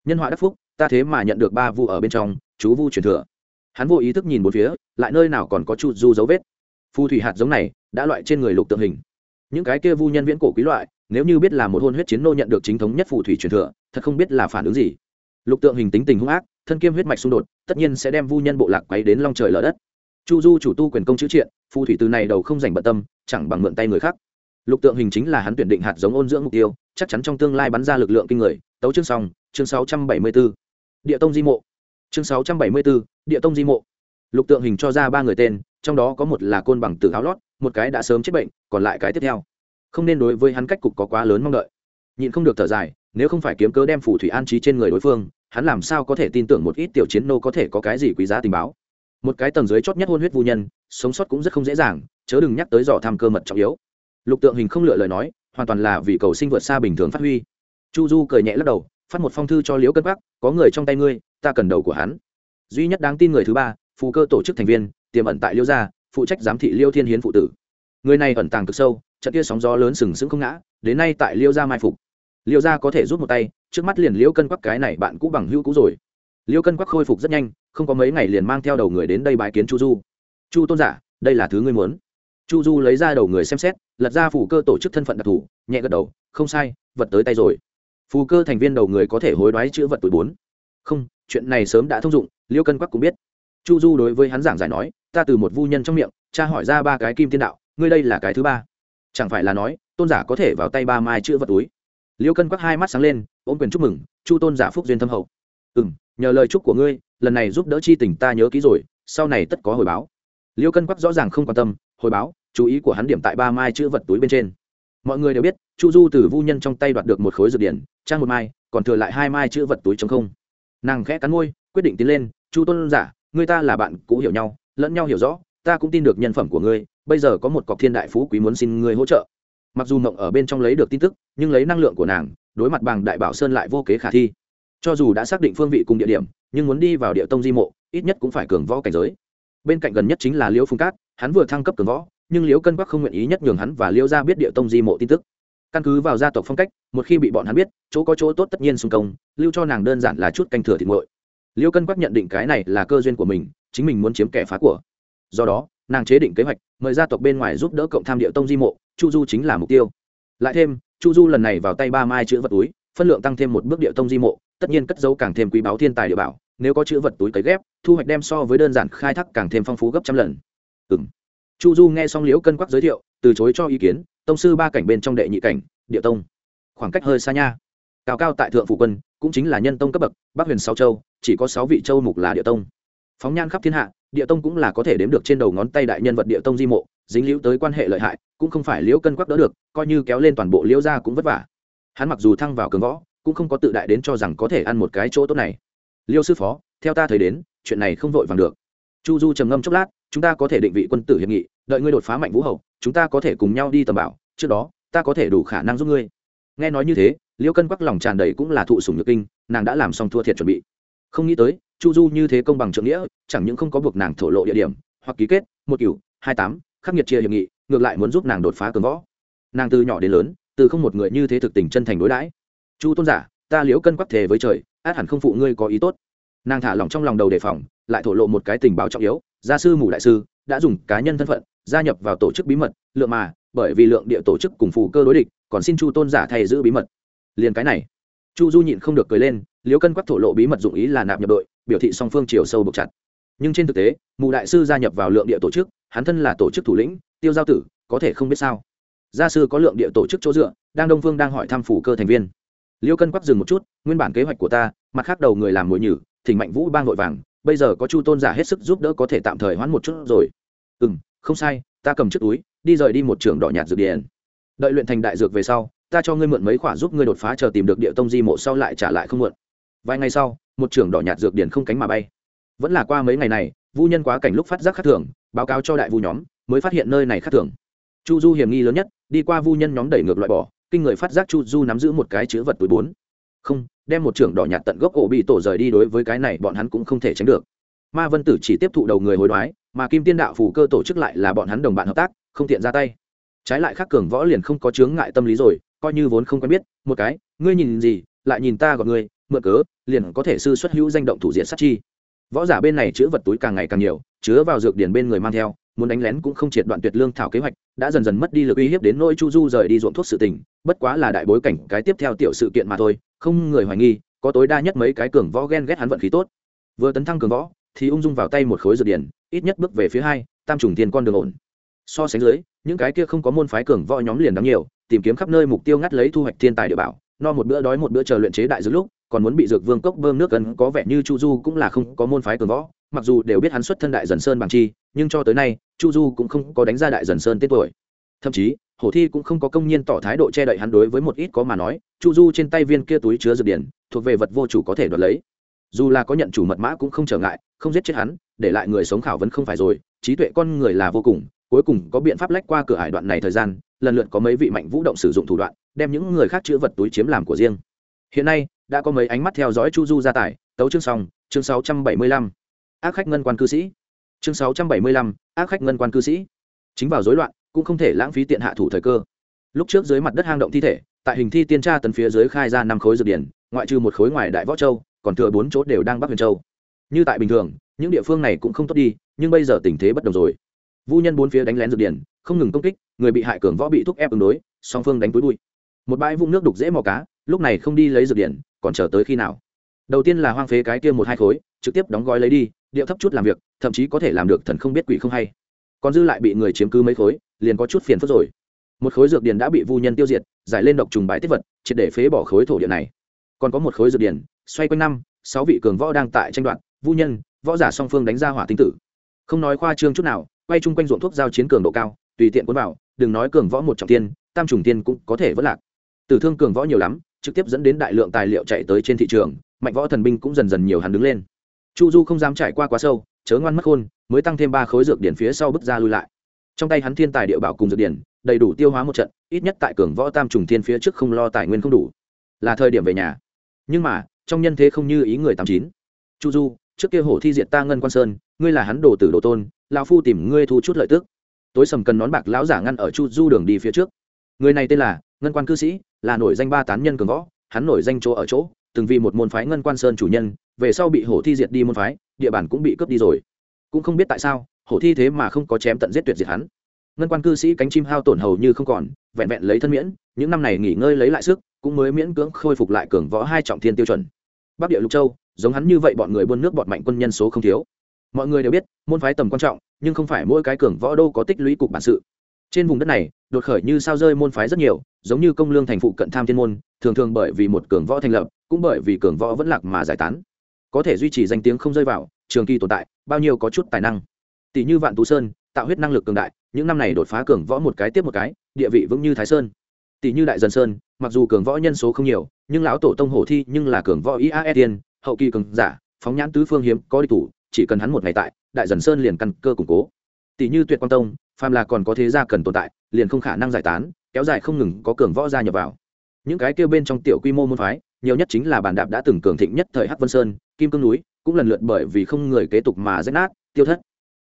A: Nhân họa đắc phúc, ta thế mà nhận được ba vu ở bên trong, chú vu truyền thừa. Hắn vô ý thức nhìn một phía, lại nơi nào còn có chu du dấu vết phù thủy hạt giống này đã loại trên người lục tượng hình. Những cái kia vu nhân viễn cổ quý loại nếu như biết là một hôn huyết chiến nô nhận được chính thống nhất phù thủy truyền thừa thật không biết là phản ứng gì. Lục tượng hình tính tình hung ác thân kiêm huyết mạch xung đột tất nhiên sẽ đem vu nhân bộ lạc quấy đến long trời lở đất. Chu du chủ tu quyền công chữ triện phù thủy từ này đầu không dành bận tâm chẳng bằng mượn tay người khác. Lục tượng hình chính là hắn tuyển định hạt giống ôn dưỡng mục tiêu chắc chắn trong tương lai bắn ra lực lượng kinh người. Tấu chương xong chương 674. địa tông di mộ. Chương 674, địa tông di mộ. Lục tượng hình cho ra ba người tên trong đó có một là côn bằng tử áo lót, một cái đã sớm chết bệnh, còn lại cái tiếp theo. Không nên đối với hắn cách cục có quá lớn mong đợi. Nhịn không được thở dài, nếu không phải kiếm cớ đem phù thủy an trí trên người đối phương, hắn làm sao có thể tin tưởng một ít tiểu chiến nô có thể có cái gì quý giá tình báo. Một cái tầng dưới chót nhất hôn huyết vô nhân, sống sót cũng rất không dễ dàng, chớ đừng nhắc tới dò tham cơ mật trọng yếu. Lục tượng hình không lựa lời nói, hoàn toàn là vì cầu sinh vượt xa bình thường phát huy. Chu du cười nhẹ lắc đầu, phát một phong thư cho liễu cân bắc, có người trong tay ngươi, ta cần đầu của hắn. Duy nhất đáng tin người thứ ba, phù cơ tổ chức thành viên tiềm ẩn tại liêu gia, phụ trách giám thị liêu thiên hiến phụ tử. Người này ẩn tàng cực sâu, trận kia sóng gió lớn sừng sững không ngã, đến nay tại liêu gia mai phục. Liêu gia có thể rút một tay, trước mắt liền liêu cân quắc cái này bạn cũ bằng hữu cũ rồi. Liêu cân quắc khôi phục rất nhanh, không có mấy ngày liền mang theo đầu người đến đây bái kiến chu du. Chu tôn giả, đây là thứ ngươi muốn. Chu du lấy ra đầu người xem xét, lật ra phủ cơ tổ chức thân phận đặc thù, nhẹ gật đầu, không sai, vật tới tay rồi. Phù cơ thành viên đầu người có thể hối đoái chữ vật tuổi bốn. Không, chuyện này sớm đã thông dụng, liêu cân quắc cũng biết chu du đối với hắn giảng giải nói, ta từ một vu nhân trong miệng cha hỏi ra ba cái kim tiên đạo, ngươi đây là cái thứ ba. Chẳng phải là nói, tôn giả có thể vào tay ba mai chữ vật túi. Liêu cân quắc hai mắt sáng lên, ôm quyền chúc mừng, chu tôn giả phúc duyên thâm hậu. Ừ m nhờ lời chúc của ngươi, lần này giúp đỡ chi tình ta nhớ kỹ rồi, sau này tất có hồi báo. Liêu cân quắc rõ ràng không quan tâm, hồi báo, chú ý của hắn điểm tại ba mai chữ vật túi bên trên. Mọi người đều biết, chu du từ vu nhân trong tay đoạt được một khối dược điển, trang một mai, còn thừa lại hai mai chữ vật túi chống không. Nàng khẽ cắn môi, quyết định tiến lên, chu tôn giả người ta là bạn cũ hiểu nhau, lẫn nhau hiểu rõ, ta cũng tin được nhân phẩm của ngươi, bây giờ có một cọc thiên đại phú quý muốn xin ngươi hỗ trợ. Mặc dù mộng ở bên trong lấy được tin tức, nhưng lấy năng lượng của nàng, đối mặt bằng đại bảo sơn lại vô kế khả thi. Cho dù đã xác định phương vị cùng địa điểm, nhưng muốn đi vào địa tông di mộ, ít nhất cũng phải cường võ cảnh giới. Bên cạnh gần nhất chính là liễu phung cát, hắn vừa thăng cấp cường võ, nhưng liễu cân bắc không nguyện ý nhất nhường hắn và liễu gia biết địa tông di mộ tin tức. Căn cứ vào gia tộc phong cách, một khi bị bọn hắn biết, chỗ có chỗ tốt tất nhiên xung công, lưu cho nàng đơn giản là chút canh thừa thịt nguội liễu cân Quắc nhận định cái này là cơ duyên của mình, chính mình muốn chiếm kẻ phá của. Do đó, nàng chế định kế hoạch, mời gia tộc bên ngoài giúp đỡ cộng tham địa tông di mộ, chu du chính là mục tiêu. Lại thêm, chu du lần này vào tay ba mai chữ vật túi, phân lượng tăng thêm một bước địa tông di mộ, tất nhiên cất dấu càng thêm quý báu thiên tài địa bảo, nếu có chữ vật túi cấy ghép, thu hoạch đem so với đơn giản khai thác càng thêm phong phú gấp trăm lần. Ừ m chu du nghe xong liễu cân quắc giới thiệu, từ chối cho ý kiến, tông sư ba cảnh bên trong đệ nhị cảnh, địa tông. Khoảng cách hơi xa nha cao cao tại thượng phủ quân, cũng chính là nhân tông cấp bậc, bắc huyền sáu châu, chỉ có sáu vị châu mục là địa tông. Phóng nhan khắp thiên hạ, địa tông cũng là có thể đếm được trên đầu ngón tay đại nhân vật địa tông di mộ, dính liễu tới quan hệ lợi hại, cũng không phải liễu cân quắc đỡ được, coi như kéo lên toàn bộ liễu ra cũng vất vả. Hắn mặc dù thăng vào cường võ, cũng không có tự đại đến cho rằng có thể ăn một cái chỗ tốt này. Liêu sư phó, theo ta thấy đến, chuyện này không vội vàng được. Chu du trầm ngâm chốc lát, chúng ta có thể định vị quân tử hiệp nghị, đợi ngươi đột phá mạnh vũ hậu, chúng ta có thể cùng nhau đi tầm bảo, trước đó, ta có thể đủ khả năng giúp ngươi. Nghe nói như thế liêu cân quắc lòng tràn đầy cũng là thụ sùng nhược kinh, nàng đã làm xong thua thiệt chuẩn bị. Không nghĩ tới, chu du như thế công bằng trượng nghĩa, chẳng những không có buộc nàng thổ lộ địa điểm, hoặc ký kết, một cửu hai tám, khắc nghiệt chia hiệp nghị, ngược lại muốn giúp nàng đột phá cường võ. Nàng từ nhỏ đến lớn, từ không một người như thế thực tình chân thành đối đãi. Chu tôn giả, ta liễu cân quắc thề với trời, át hẳn không phụ ngươi có ý tốt. Nàng thả lòng trong lòng đầu đề phòng, lại thổ lộ một cái tình báo trọng yếu, gia sư mù đại sư, đã dùng cá nhân thân phận, gia nhập vào tổ chức bí mật, lượng mà, bởi vì lượng địa tổ chức cùng phù cơ đối địch, còn xin chu tôn giả thay giữ bí mật liền cái này. Chu du nhịn không được cười lên, liễu cân quắc thổ lộ bí mật dụng ý là nạp nhập đội, biểu thị song phương chiều sâu buộc chặt. Nhưng trên thực tế, mù đại sư gia nhập vào lượng địa tổ chức, hắn thân là tổ chức thủ lĩnh, tiêu giao tử, có thể không biết sao. Gia sư có lượng địa tổ chức chỗ dựa, đang đông phương đang hỏi thăm phủ cơ thành viên. Liêu cân quắc dừng một chút, nguyên bản kế hoạch của ta, mặt khác đầu người làm mồi nhử, thỉnh mạnh vũ bang vội vàng, bây giờ có chu tôn giả hết sức giúp đỡ có thể tạm thời hoãn một chút rồi. Ừ không sai, ta cầm chiếc túi, đi rời đi một trường đỏ nhạt dược điện đợi luyện thành đại dược về sau ta cho ngươi mượn mấy khoả giúp ngươi đột phá chờ tìm được địa tông di mộ sau lại trả lại không mượn. Vài ngày sau, một trưởng đỏ nhạt dược điển không cánh mà bay. Vẫn là qua mấy ngày này, vu nhân quá cảnh lúc phát giác khác thường, báo cáo cho đại vu nhóm, mới phát hiện nơi này khác thường. Chu du hiểm nghi lớn nhất, đi qua vu nhân nhóm đẩy ngược loại bỏ, kinh người phát giác chu du nắm giữ một cái chữ vật túi bốn. Không, đem một trưởng đỏ nhạt tận gốc ổ bị tổ rời đi đối với cái này bọn hắn cũng không thể tránh được. Ma vân tử chỉ tiếp thụ đầu người hối đoái, mà kim tiên đạo phù cơ tổ chức lại là bọn hắn đồng bạn hợp tác, không tiện ra tay. Trái lại khắc cường võ liền không có chướng ngại tâm lý rồi coi như vốn không quen biết, một cái, ngươi nhìn gì, lại nhìn ta gọi ngươi, mượn cớ, liền có thể sư xuất hữu danh động thủ diện sát chi. Võ giả bên này chứa vật túi càng ngày càng nhiều, chứa vào dược điển bên người mang theo, muốn đánh lén cũng không triệt đoạn tuyệt lương thảo kế hoạch, đã dần dần mất đi lực uy hiếp đến nỗi chu du rời đi ruộng thuốc sự tình, bất quá là đại bối cảnh, cái tiếp theo tiểu sự kiện mà thôi, không người hoài nghi, có tối đa nhất mấy cái cường võ ghen ghét hắn vận khí tốt. Vừa tấn thăng cường võ, thì ung dung vào tay một khối dược điển, ít nhất bước về phía hai, tam trùng tiền con đường ổn. So sánh dưới, những cái kia không có môn phái cường võ nhóm liền đáng nhiều tìm kiếm khắp nơi mục tiêu ngắt lấy thu hoạch thiên tài địa bảo, no một bữa đói một bữa chờ luyện chế đại dược lúc, còn muốn bị dược vương cốc bơm nước gần có vẻ như chu du cũng là không có môn phái cường võ, mặc dù đều biết hắn xuất thân đại dần sơn bằng chi, nhưng cho tới nay, chu du cũng không có đánh ra đại dần sơn tên tuổi. Thậm chí, hổ thi cũng không có công nhiên tỏ thái độ che đậy hắn đối với một ít có mà nói, chu du trên tay viên kia túi chứa dược điển, thuộc về vật vô chủ có thể đoạt lấy. Dù là có nhận chủ mật mã cũng không trở ngại, không giết chết hắn, để lại người sống khảo vấn không phải rồi, trí tuệ con người là vô cùng cuối cùng có biện pháp lách qua cửa hải đoạn này thời gian, lần lượt có mấy vị mạnh vũ động sử dụng thủ đoạn, đem những người khác chữa vật túi chiếm làm của riêng. Hiện nay, đã có mấy ánh mắt theo dõi chu du gia tài, tấu chương xong chương sáu trăm bảy mươi lăm. Ác khách ngân quan cư sĩ. Chương sáu trăm bảy mươi lăm, ác khách ngân quan cư sĩ. Chính vào rối loạn, cũng không thể lãng phí tiện hạ thủ thời cơ. Lúc trước dưới mặt đất hang động thi thể, tại hình thi tiên tra tấn phía dưới khai ra năm khối dược điển, ngoại trừ một khối ngoài đại võ châu, còn thừa bốn chỗ đều đang bắc huyền châu. Như tại bình thường, những địa phương này cũng không tốt đi, nhưng bây giờ tình thế bất đồng rồi vu nhân bốn phía đánh lén dược điển, không ngừng công kích, người bị hại cường võ bị thúc ép ứng đối, song phương đánh túi bụi. Một bãi vũng nước đục dễ mò cá, lúc này không đi lấy dược điển, còn chờ tới khi nào? Đầu tiên là hoang phế cái kia một hai khối, trực tiếp đóng gói lấy đi, điệu thấp chút làm việc, thậm chí có thể làm được thần không biết quỷ không hay. Còn dư lại bị người chiếm cứ mấy khối, liền có chút phiền phức rồi. Một khối dược điển đã bị vu nhân tiêu diệt, giải lên độc trùng bãi tiết vật, triệt để phế bỏ khối thổ địa này. Còn có một khối dược điển, xoay quanh năm, sáu vị cường võ đang tại tranh đoạn vu nhân, võ giả song phương đánh ra hỏa tinh tử không nói khoa trương chút nào, quay chung quanh ruộng thuốc giao chiến cường độ cao, tùy tiện quân vào, đừng nói cường võ một trọng tiên, tam trùng tiên cũng có thể vất lạc. Tử thương cường võ nhiều lắm, trực tiếp dẫn đến đại lượng tài liệu chạy tới trên thị trường, mạnh võ thần binh cũng dần dần nhiều hắn đứng lên. Chu du không dám trải qua quá sâu, chớ ngoan mất khôn, mới tăng thêm ba khối dược điển phía sau bước ra lui lại. Trong tay hắn thiên tài địa bảo cùng dược điển, đầy đủ tiêu hóa một trận, ít nhất tại cường võ tam trùng thiên phía trước không lo tài nguyên không đủ. Là thời điểm về nhà. Nhưng mà, trong nhân thế không như ý người tám chín. Chu du, trước kia hổ thi diệt ta ngân quan sơn ngươi là hắn đồ tử đồ tôn, lão phu tìm ngươi thu chút lợi tức. Tối sầm cần nón bạc lão giả ngăn ở chu du đường đi phía trước. Người này tên là ngân quan cư sĩ, là nổi danh ba tán nhân cường võ, hắn nổi danh chỗ ở chỗ, từng vì một môn phái ngân quan sơn chủ nhân, về sau bị hổ thi diệt đi môn phái, địa bàn cũng bị cướp đi rồi. Cũng không biết tại sao, hổ thi thế mà không có chém tận giết tuyệt diệt hắn. Ngân quan cư sĩ cánh chim hao tổn hầu như không còn, vẹn vẹn lấy thân miễn, những năm này nghỉ ngơi lấy lại sức, cũng mới miễn cưỡng khôi phục lại cường võ hai trọng thiên tiêu chuẩn. Bắc địa lục châu, giống hắn như vậy bọn người buôn nước bọn mạnh quân nhân số không thiếu mọi người đều biết, môn phái tầm quan trọng, nhưng không phải mỗi cái cường võ đô có tích lũy cục bản sự. Trên vùng đất này, đột khởi như sao rơi môn phái rất nhiều, giống như công lương thành phụ cận tham thiên môn, thường thường bởi vì một cường võ thành lập, cũng bởi vì cường võ vẫn lạc mà giải tán. Có thể duy trì danh tiếng không rơi vào, trường kỳ tồn tại, bao nhiêu có chút tài năng. Tỷ như vạn tú sơn, tạo huyết năng lực cường đại, những năm này đột phá cường võ một cái tiếp một cái, địa vị vững như thái sơn. Tỷ như đại dân sơn, mặc dù cường võ nhân số không nhiều, nhưng lão tổ tông hổ thi nhưng là cường võ iae tiên, hậu kỳ cường giả, phóng nhãn tứ phương hiếm, có đi thủ chỉ cần hắn một ngày tại, đại dần sơn liền căn cơ củng cố. Tỷ như tuyệt quang tông, phàm là còn có thế gia cần tồn tại, liền không khả năng giải tán, kéo dài không ngừng có cường võ gia nhập vào. Những cái kêu bên trong tiểu quy mô môn phái, nhiều nhất chính là bản đạp đã từng cường thịnh nhất thời hắc vân sơn, kim cương núi, cũng lần lượt bởi vì không người kế tục mà rách nát, tiêu thất.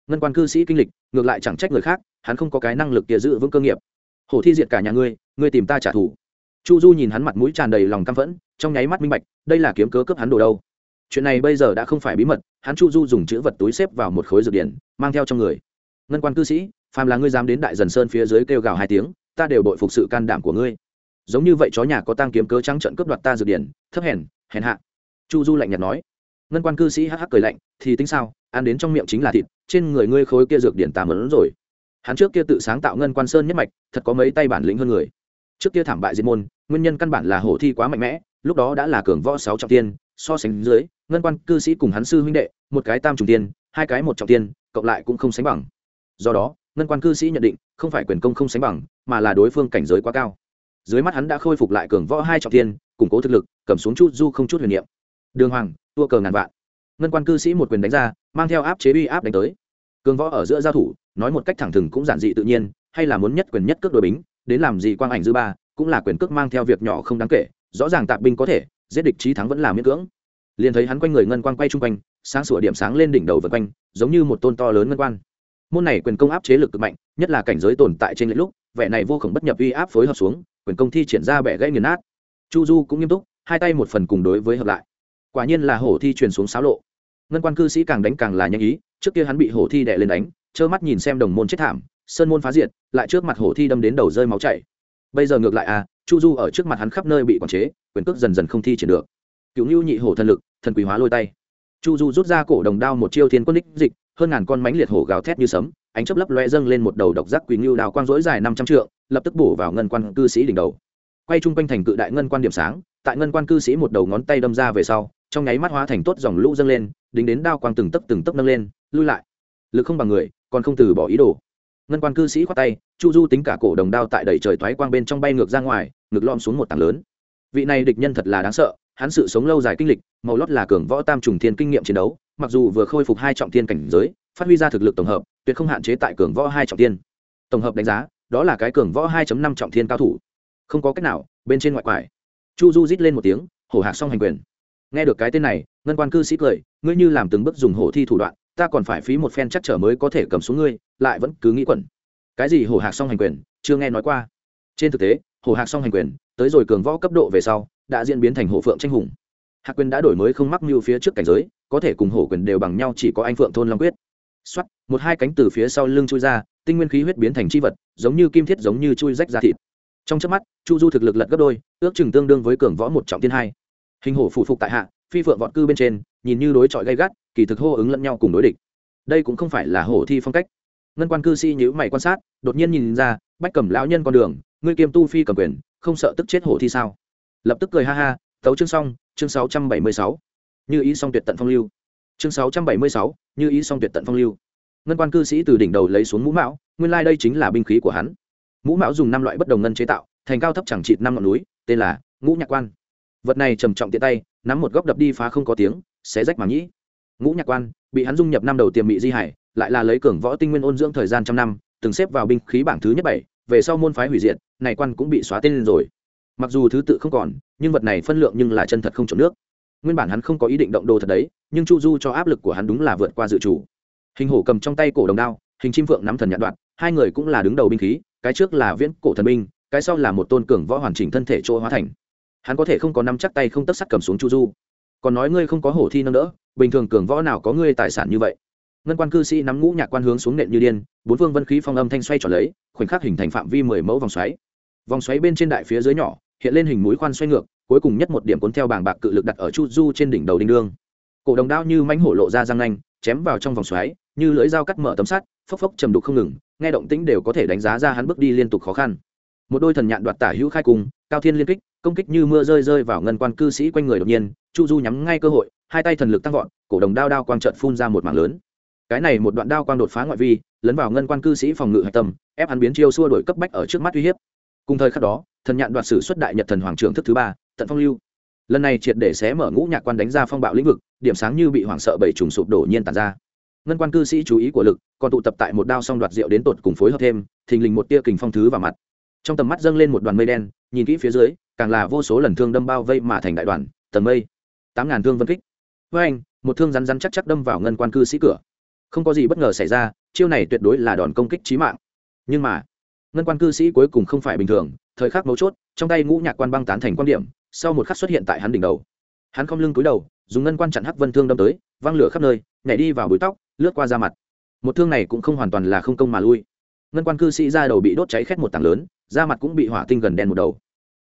A: Ngân quan cư sĩ kinh lịch, ngược lại chẳng trách người khác, hắn không có cái năng lực kia giữ vững cơ nghiệp. Hổ thi diệt cả nhà ngươi ngươi tìm ta trả thù. Chu du nhìn hắn mặt mũi tràn đầy lòng căm phẫn, trong nháy mắt minh bạch, đây là kiếm cớ cướp hắn đồ đâu chuyện này bây giờ đã không phải bí mật, hắn chu du dùng chữ vật túi xếp vào một khối dược điển, mang theo trong người. Ngân quan cư sĩ, phàm là ngươi dám đến đại dần sơn phía dưới kêu gào hai tiếng, ta đều đội phục sự can đảm của ngươi. Giống như vậy chó nhà có tăng kiếm cớ trắng trận cướp đoạt ta dược điển, thấp hèn hèn hạ. Chu du lạnh nhạt nói. Ngân quan cư sĩ hắc hắc cười lạnh, thì tính sao, ăn đến trong miệng chính là thịt, trên người ngươi khối kia dược điển tà mớn rồi. Hắn trước kia tự sáng tạo ngân quan sơn nhất mạch, thật có mấy tay bản lĩnh hơn người. Trước kia thảm bại diệt môn, nguyên nhân căn bản là hổ thi quá mạnh mẽ, lúc đó đã là cường võ sáu trọng tiên, so sánh dưới ngân quan cư sĩ cùng hắn sư huynh đệ, một cái tam trùng tiên, hai cái một trọng tiên, cộng lại cũng không sánh bằng. Do đó, ngân quan cư sĩ nhận định, không phải quyền công không sánh bằng, mà là đối phương cảnh giới quá cao. Dưới mắt hắn đã khôi phục lại cường võ hai trọng tiên, củng cố thực lực, cầm xuống chút du không chút huyền niệm. Đường hoàng, tua cờ ngàn vạn. Ngân quan cư sĩ một quyền đánh ra, mang theo áp chế uy áp đánh tới. Cường võ ở giữa giao thủ, nói một cách thẳng thừng cũng giản dị tự nhiên, hay là muốn nhất quyền nhất cước đội bính, đến làm gì quang ảnh dư ba, cũng là quyền cước mang theo việc nhỏ không đáng kể, rõ ràng tạp binh có thể, giết địch trí thắng vẫn là miễn cưỡng liền thấy hắn quanh người ngân quang quay chung quanh, sáng sủa điểm sáng lên đỉnh đầu vật quanh, giống như một tôn to lớn ngân quan môn này quyền công áp chế lực cực mạnh, nhất là cảnh giới tồn tại trên lĩnh lúc, vẻ này vô khổng bất nhập uy áp phối hợp xuống, quyền công thi triển ra bẻ gãy nghiền nát. Chu du cũng nghiêm túc, hai tay một phần cùng đối với hợp lại. Quả nhiên là hổ thi truyền xuống xáo lộ. Ngân quan cư sĩ càng đánh càng là nhanh ý, trước kia hắn bị hổ thi đè lên đánh, trơ mắt nhìn xem đồng môn chết thảm, sơn môn phá diệt, lại trước mặt hổ thi đâm đến đầu rơi máu chảy. Bây giờ ngược lại à chu du ở trước mặt hắn khắp nơi bị quản chế, quyền cước dần dần không thi triển được cựu ngưu nhị hổ thần lực, thần quý hóa lôi tay. Chu du rút ra cổ đồng đao một chiêu thiên quân đích dịch, hơn ngàn con mánh liệt hổ gào thét như sấm, ánh chấp lấp loe dâng lên một đầu độc giác quỳ ngưu đào quang rỗi dài năm trăm trượng, lập tức bổ vào ngân quan cư sĩ đỉnh đầu. Quay chung quanh thành cự đại ngân quan điểm sáng, tại ngân quan cư sĩ một đầu ngón tay đâm ra về sau, trong nháy mắt hóa thành tốt dòng lũ dâng lên, đính đến đao quang từng tấc từng tấc nâng lên, lui lại. Lực không bằng người, còn không từ bỏ ý đồ. Ngân quan cư sĩ khoát tay, chu du tính cả cổ đồng đao tại đầy trời thoái quang bên trong bay ngược ra ngoài, ngực lom xuống một tảng lớn. Vị này địch nhân thật là đáng sợ hắn sự sống lâu dài kinh lịch, màu lót là cường võ tam trùng thiên kinh nghiệm chiến đấu, mặc dù vừa khôi phục hai trọng thiên cảnh giới, phát huy ra thực lực tổng hợp, tuyệt không hạn chế tại cường võ hai trọng thiên. Tổng hợp đánh giá, đó là cái cường võ 2 năm trọng thiên cao thủ. Không có cách nào, bên trên ngoại quải. Chu du rít lên một tiếng, hổ hạc xong hành quyền. Nghe được cái tên này, ngân quan cư sĩ cười, ngươi như làm từng bước dùng hổ thi thủ đoạn, ta còn phải phí một phen chắc trở mới có thể cầm xuống ngươi, lại vẫn cứ nghĩ quẩn. Cái gì hổ hạc song hành quyền, chưa nghe nói qua. Trên thực tế, hổ hạc song hành quyền, tới rồi cường võ cấp độ về sau đã diễn biến thành hổ phượng tranh hùng. Hạc quyền đã đổi mới không mắc mưu phía trước cảnh giới, có thể cùng hổ quyền đều bằng nhau chỉ có anh phượng thôn long quyết. X một hai cánh từ phía sau lưng chui ra, tinh nguyên khí huyết biến thành chi vật, giống như kim thiết giống như chui rách ra thịt. Trong chớp mắt, chu du thực lực lật gấp đôi, ước chừng tương đương với cường võ một trọng tiên hai. Hình hổ phủ phục tại hạ, phi phượng vọt cư bên trên, nhìn như đối chọi gay gắt, kỳ thực hô ứng lẫn nhau cùng đối địch. Đây cũng không phải là hổ thi phong cách. Ngân quan cư sĩ nhữ mày quan sát, đột nhiên nhìn ra, bách cầm lão nhân con đường, ngươi kiêm tu phi cầm quyền, không sợ tức chết hổ thi sao? Lập tức cười ha ha, tấu chương xong, chương sáu trăm bảy mươi sáu. Như ý song tuyệt tận phong lưu. Chương sáu trăm bảy mươi sáu, như ý song tuyệt tận phong lưu. Ngân quan cư sĩ từ đỉnh đầu lấy xuống mũ mão, nguyên lai、like、đây chính là binh khí của hắn. Mũ mão dùng năm loại bất đồng ngân chế tạo, thành cao thấp chẳng trịt năm ngọn núi, tên là ngũ nhạc quan. Vật này trầm trọng tiện tay, nắm một góc đập đi phá không có tiếng, xé rách màng nhĩ. Ngũ nhạc quan, bị hắn dung nhập năm đầu tiềm mị di hải, lại là lấy cường võ tinh nguyên ôn dưỡng thời gian trăm năm, từng xếp vào binh khí bảng thứ nhất bảy, về sau môn phái hủy diệt, này quan cũng bị xóa tên lên rồi mặc dù thứ tự không còn, nhưng vật này phân lượng nhưng là chân thật không trộn nước. Nguyên bản hắn không có ý định động đồ thật đấy, nhưng chu du cho áp lực của hắn đúng là vượt qua dự chủ hình hổ cầm trong tay cổ đồng đao, hình chim phượng nắm thần nhạn đoạn hai người cũng là đứng đầu binh khí, cái trước là viễn cổ thần binh, cái sau là một tôn cường võ hoàn chỉnh thân thể chỗ hóa thành. Hắn có thể không có nắm chắc tay không tất sắt cầm xuống chu du. Còn nói ngươi không có hổ thi nâng đỡ, bình thường cường võ nào có ngươi tài sản như vậy? Ngân quan cư sĩ nắm ngũ nhạc quan hướng xuống nện như điên, bốn phương vân khí phong âm thanh xoay tròn lấy, khoảnh khắc hình thành phạm vi mười mẫu vòng xoáy. Vòng xoáy bên trên đại phía dưới nhỏ hiện lên hình mũi khoan xoay ngược, cuối cùng nhất một điểm cuốn theo bảng bạc cự lực đặt ở chu du trên đỉnh đầu đinh đương. Cổ đồng đao như mánh hổ lộ ra răng nanh, chém vào trong vòng xoáy, như lưỡi dao cắt mở tấm sắt, phốc phốc trầm đục không ngừng, nghe động tĩnh đều có thể đánh giá ra hắn bước đi liên tục khó khăn. Một đôi thần nhạn đoạt tả hữu khai cùng cao thiên liên kích, công kích như mưa rơi rơi vào ngân quan cư sĩ quanh người đột nhiên, chu du nhắm ngay cơ hội, hai tay thần lực tăng vọt, cổ đồng đao đao quang trận phun ra một mảng lớn. Cái này một đoạn đao quang đột phá ngoại vi, lấn vào ngân quan cư sĩ phòng ngự hạch tâm, ép hắn biến chiêu xua đổi cấp bách ở trước mắt uy hiếp cùng thời khắc đó, thần nhạn đoạt sử xuất đại nhật thần hoàng trưởng thức thứ ba, tận phong lưu. Lần này triệt để xé mở ngũ nhạc quan đánh ra phong bạo lĩnh vực, điểm sáng như bị hoảng sợ bảy trùng sụp đổ nhiên tàn ra. Ngân quan cư sĩ chú ý của lực, còn tụ tập tại một đao song đoạt rượu đến tột cùng phối hợp thêm, thình lình một tia kình phong thứ vào mặt. Trong tầm mắt dâng lên một đoàn mây đen, nhìn kỹ phía dưới, càng là vô số lần thương đâm bao vây mà thành đại đoàn, tầng mây. Tám ngàn thương vân kích. Với anh, một thương rắn rắn chắc chắc đâm vào ngân quan cư sĩ cửa. Không có gì bất ngờ xảy ra, chiêu này tuyệt đối là đòn công kích trí mạng. Nhưng mà ngân quan cư sĩ cuối cùng không phải bình thường, thời khắc mấu chốt, trong tay ngũ nhạc quan băng tán thành quan điểm, sau một khắc xuất hiện tại hắn đỉnh đầu. Hắn không lưng cúi đầu, dùng ngân quan chặn hắc vân thương đâm tới, văng lửa khắp nơi, nhảy đi vào bụi tóc, lướt qua da mặt. Một thương này cũng không hoàn toàn là không công mà lui. Ngân quan cư sĩ ra đầu bị đốt cháy khét một tảng lớn, da mặt cũng bị hỏa tinh gần đen một đầu.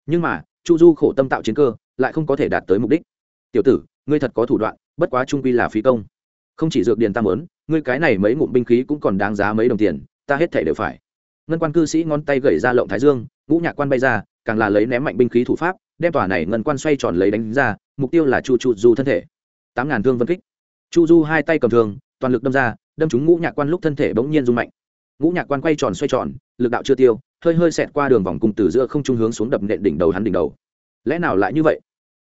A: Nhưng mà, chu du khổ tâm tạo chiến cơ, lại không có thể đạt tới mục đích. Tiểu tử, ngươi thật có thủ đoạn, bất quá trung quy là phí công. Không chỉ dược điền ta lớn ngươi cái này mấy ngụm binh khí cũng còn đáng giá mấy đồng tiền, ta hết thể đều phải ngân quan cư sĩ ngón tay gậy ra lộng thái dương, ngũ nhạc quan bay ra, càng là lấy ném mạnh binh khí thủ pháp, đem tòa này ngân quan xoay tròn lấy đánh ra, mục tiêu là chu chu du thân thể. Tám ngàn thương vân kích. Chu du hai tay cầm thương, toàn lực đâm ra, đâm trúng ngũ nhạc quan lúc thân thể bỗng nhiên rung mạnh. Ngũ nhạc quan quay tròn xoay tròn, lực đạo chưa tiêu, hơi hơi xẹt qua đường vòng cung từ giữa không trung hướng xuống đập nện đỉnh đầu hắn đỉnh đầu. Lẽ nào lại như vậy?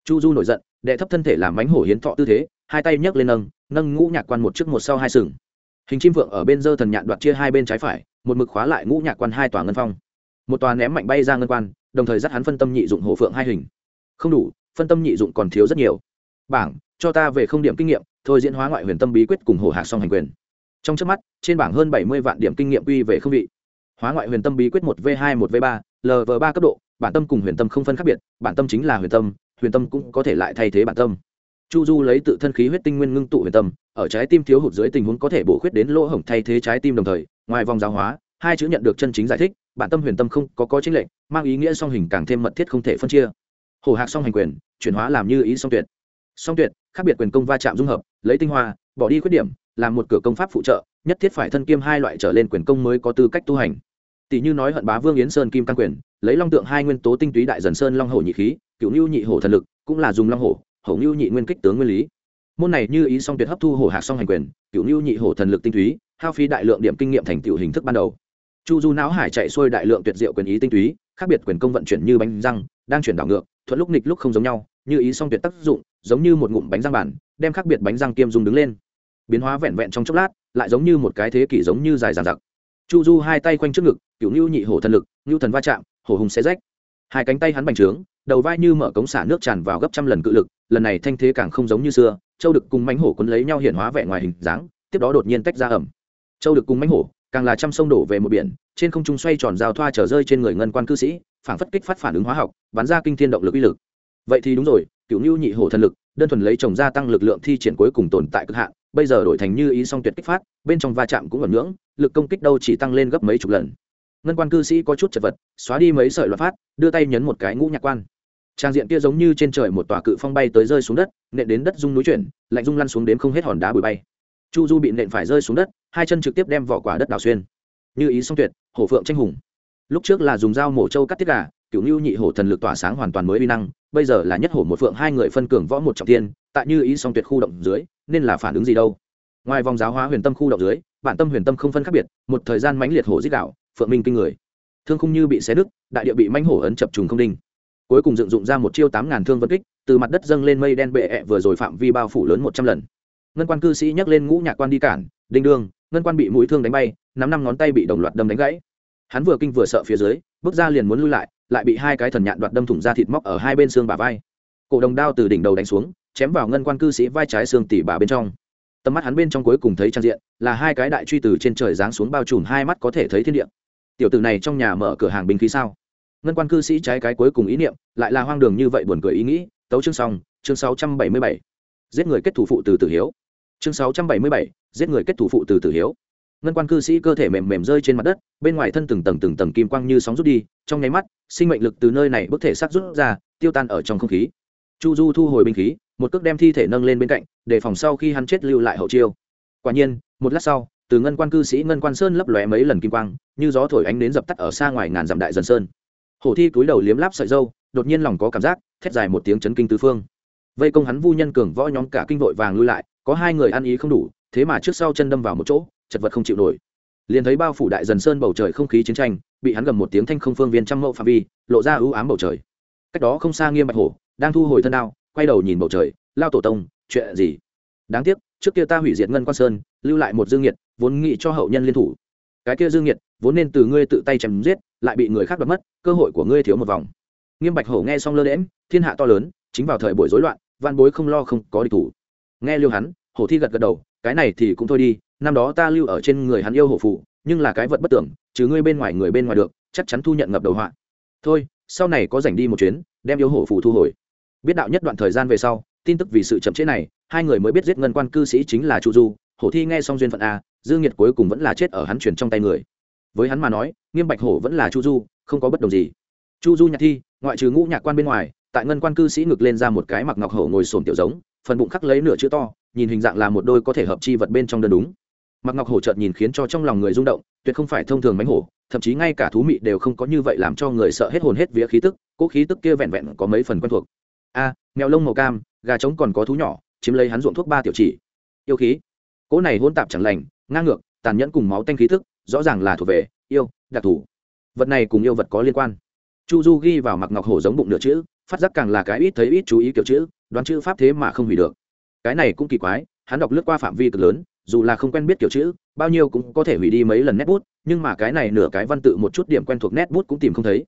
A: Chu du nổi giận, đệ thấp thân thể làm mánh hổ hiến thọ tư thế, hai tay nhấc lên nâng nâng ngũ nhạc quan một trước một sau hai sừng. Hình chim phượng ở bên dơ thần nhạn đoạt chia hai bên trái phải một mực khóa lại ngũ nhạc quan hai tòa ngân phong. Một tòa ném mạnh bay ra ngân quan, đồng thời dắt hắn phân tâm nhị dụng hổ phượng hai hình. Không đủ, phân tâm nhị dụng còn thiếu rất nhiều. Bảng, cho ta về không điểm kinh nghiệm, thôi diễn hóa ngoại huyền tâm bí quyết cùng hổ hạc song hành quyền. Trong trước mắt, trên bảng hơn bảy mươi vạn điểm kinh nghiệm quy về không vị. Hóa ngoại huyền tâm bí quyết một v hai, một v ba lv ba cấp độ, bản tâm cùng huyền tâm không phân khác biệt, bản tâm chính là huyền tâm huyền tâm cũng có thể lại thay thế bản tâm. Chu du lấy tự thân khí huyết tinh nguyên ngưng tụ huyền tâm, ở trái tim thiếu hụt dưới tình huống có thể bổ khuyết đến lỗ hổng thay thế trái tim đồng thời ngoài vòng giáo hóa, hai chữ nhận được chân chính giải thích, bản tâm huyền tâm không có có chính lệnh mang ý nghĩa song hình càng thêm mật thiết không thể phân chia. Hồ hạc song hành quyền, chuyển hóa làm như ý song tuyệt. Song tuyệt, khác biệt quyền công va chạm dung hợp, lấy tinh hoa, bỏ đi khuyết điểm, làm một cửa công pháp phụ trợ, nhất thiết phải thân kiêm hai loại trở lên quyền công mới có tư cách tu hành. Tỷ như nói hận bá vương yến sơn kim căn quyền, lấy long tượng hai nguyên tố tinh túy đại dần sơn long hổ nhị khí, cựu nhu nhị hổ thần lực, cũng là dùng long hổ hổ nhu nhị nguyên kích tướng nguyên lý. Môn này như ý song tuyệt hấp thu hổ hạc song hành quyền, cựu nhu nhị hổ thần lực tinh túy hao phí đại lượng điểm kinh nghiệm thành tựu hình thức ban đầu. Chu du não hải chạy xuôi đại lượng tuyệt diệu quyền ý tinh túy, khác biệt quyền công vận chuyển như bánh răng, đang chuyển đảo ngược, thuận lúc nghịch lúc không giống nhau, như ý song tuyệt tác dụng, giống như một ngụm bánh răng bản, đem khác biệt bánh răng kiêm dung đứng lên. Biến hóa vẹn vẹn trong chốc lát, lại giống như một cái thế kỷ giống như dài dàn giặc chu du hai tay quanh trước ngực cựu ngưu nhị hổ thần lực ngưu thần va chạm, hổ hùng xe rách. Hai cánh tay hắn bành trướng, đầu vai như mở cống xả nước tràn vào gấp trăm lần cự lực, lần này thanh thế càng không giống như xưa, châu đực cùng mánh hổ quấn lấy nhau hiện hóa vẻ ngoài hình dáng, tiếp đó đột nhiên tách ra ẩm châu được cùng mánh hổ, càng là trăm sông đổ về một biển, trên không trung xoay tròn giao thoa trở rơi trên người ngân quan cư sĩ, phảng phất kích phát phản ứng hóa học, bắn ra kinh thiên động lực uy lực. Vậy thì đúng rồi cựu nhu nhị hổ thần lực, đơn thuần lấy trồng gia tăng lực lượng thi triển cuối cùng tồn tại cực hạn, bây giờ đổi thành như ý song tuyệt kích phát, bên trong va chạm cũng ẩn ngưỡng, lực công kích đâu chỉ tăng lên gấp mấy chục lần. Ngân quan cư sĩ có chút chật vật, xóa đi mấy sợi loạt phát, đưa tay nhấn một cái ngũ nhạc quan. Trang diện kia giống như trên trời một tòa cự phong bay tới rơi xuống đất, nện đến đất rung núi chuyển, lạnh rung lăn xuống đến không hết hòn đá bụi bay chu du bị nện phải rơi xuống đất hai chân trực tiếp đem vỏ quả đất đào xuyên. Như ý song tuyệt hổ phượng tranh hùng. Lúc trước là dùng dao mổ trâu cắt tiết gà cựu ngưu nhị hổ thần lực tỏa sáng hoàn toàn mới uy năng bây giờ là nhất hổ một phượng hai người phân cường võ một trọng tiên tại như ý song tuyệt khu động dưới nên là phản ứng gì đâu? Ngoài vòng giáo hóa huyền tâm khu động dưới bản tâm huyền tâm không phân khác biệt một thời gian mãnh liệt hổ giết đạo phượng minh kinh người. Thương không như bị xé đứt, đại địa bị mãnh hổ ấn chập trùng không đinh. Cuối cùng dựng dụng ra một chiêu tám ngàn thương vân kích từ mặt đất dâng lên mây đen bệ ẹ vừa rồi phạm vi bao phủ lớn một trăm lần ngân quan cư sĩ nhắc lên ngũ nhạc quan đi cản, đinh đương, ngân quan bị mũi thương đánh bay, nắm năm ngón tay bị đồng loạt đâm đánh gãy. Hắn vừa kinh vừa sợ phía dưới, bước ra liền muốn lui lại lại bị hai cái thần nhạn đoạt đâm thủng ra thịt móc ở hai bên xương bà vai. Cổ đồng đao từ đỉnh đầu đánh xuống, chém vào ngân quan cư sĩ vai trái xương tỉ bà bên trong. Tầm mắt hắn bên trong cuối cùng thấy trang diện, là hai cái đại truy từ trên trời giáng xuống bao trùm hai mắt có thể thấy thiên địa. Tiểu tử này trong nhà mở cửa hàng binh khí sao? Ngân quan cư sĩ trái cái cuối cùng ý niệm, lại là hoang đường như vậy buồn cười ý nghĩ. Tấu chương xong, chương sáu trăm bảy mươi bảy giết người kết thủ phụ từ tử hiếu. Chương sáu trăm bảy mươi bảy, giết người kết thủ phụ từ tử hiếu. Ngân quan cư sĩ cơ thể mềm mềm rơi trên mặt đất, bên ngoài thân từng tầng từng tầng kim quang như sóng rút đi, trong nháy mắt, sinh mệnh lực từ nơi này bức thể sát rút ra, tiêu tan ở trong không khí. Chu du thu hồi binh khí, một cước đem thi thể nâng lên bên cạnh, để phòng sau khi hắn chết lưu lại hậu chiêu. Quả nhiên, một lát sau, từ ngân quan cư sĩ ngân quan sơn lấp lóe mấy lần kim quang, như gió thổi ánh đến dập tắt ở xa ngoài ngàn dặm đại dần sơn. Hổ thi cúi đầu liếm láp sợi dâu, đột nhiên lòng có cảm giác, thét dài một tiếng chấn kinh tứ phương vây công hắn vu nhân cường võ nhóm cả kinh vội vàng lui lại, có hai người ăn ý không đủ, thế mà trước sau chân đâm vào một chỗ, chật vật không chịu nổi. Liền thấy bao phủ đại dần sơn bầu trời không khí chiến tranh, bị hắn gầm một tiếng thanh không phương viên trăm mẫu phạm vi, lộ ra ưu ám bầu trời. Cách đó không xa nghiêm bạch hổ, đang thu hồi thân đao, quay đầu nhìn bầu trời, lao tổ tông, chuyện gì? Đáng tiếc, trước kia ta hủy diệt ngân quan sơn, lưu lại một dương nhiệt vốn nghĩ cho hậu nhân liên thủ. Cái kia dương nhiệt vốn nên từ ngươi tự tay chém giết, lại bị người khác đoạt mất, cơ hội của ngươi thiếu một vòng. Nghiêm bạch hổ nghe xong lơ đễm thiên hạ to lớn, chính vào thời buổi rối loạn văn bối không lo không có địch thủ. Nghe liêu hắn, hổ thi gật gật đầu, cái này thì cũng thôi đi, năm đó ta lưu ở trên người hắn yêu hổ phụ, nhưng là cái vật bất tưởng chứ ngươi bên ngoài người bên ngoài được, chắc chắn thu nhận ngập đầu họa. Thôi, sau này có rảnh đi một chuyến, đem yêu hổ phụ thu hồi. Biết đạo nhất đoạn thời gian về sau, tin tức vì sự chậm chế này, hai người mới biết giết ngân quan cư sĩ chính là chu du, hổ thi nghe xong duyên phận a, dương nhiệt cuối cùng vẫn là chết ở hắn chuyển trong tay người. Với hắn mà nói, nghiêm bạch hổ vẫn là chu du, không có bất đồng gì. Chu du nhạc thi, ngoại trừ ngũ nhạc quan bên ngoài tại ngân quan cư sĩ ngực lên ra một cái mặc ngọc hổ ngồi sồn tiểu giống, phần bụng khắc lấy nửa chữ to, nhìn hình dạng là một đôi có thể hợp chi vật bên trong đơn đúng. Mặc ngọc hổ chợt nhìn khiến cho trong lòng người rung động, tuyệt không phải thông thường bánh hổ, thậm chí ngay cả thú mị đều không có như vậy làm cho người sợ hết hồn hết vía khí tức, cỗ khí tức kia vẹn vẹn có mấy phần quen thuộc. A, mèo lông màu cam, gà trống còn có thú nhỏ, chiếm lấy hắn ruộng thuốc ba tiểu chỉ. Yêu khí. Cỗ này hôn tạp chẳng lành, ngang ngược, tàn nhẫn cùng máu tanh khí tức, rõ ràng là thuộc về yêu, đặc thù. Vật này cùng yêu vật có liên quan chu du ghi vào mặc ngọc hổ giống bụng nửa chữ, phát giác càng là cái ít thấy ít chú ý kiểu chữ, đoán chữ pháp thế mà không hủy được. Cái này cũng kỳ quái, hắn đọc lướt qua phạm vi cực lớn, dù là không quen biết kiểu chữ, bao nhiêu cũng có thể hủy đi mấy lần nét bút nhưng mà cái này nửa cái văn tự một chút điểm quen thuộc nét bút cũng tìm không thấy.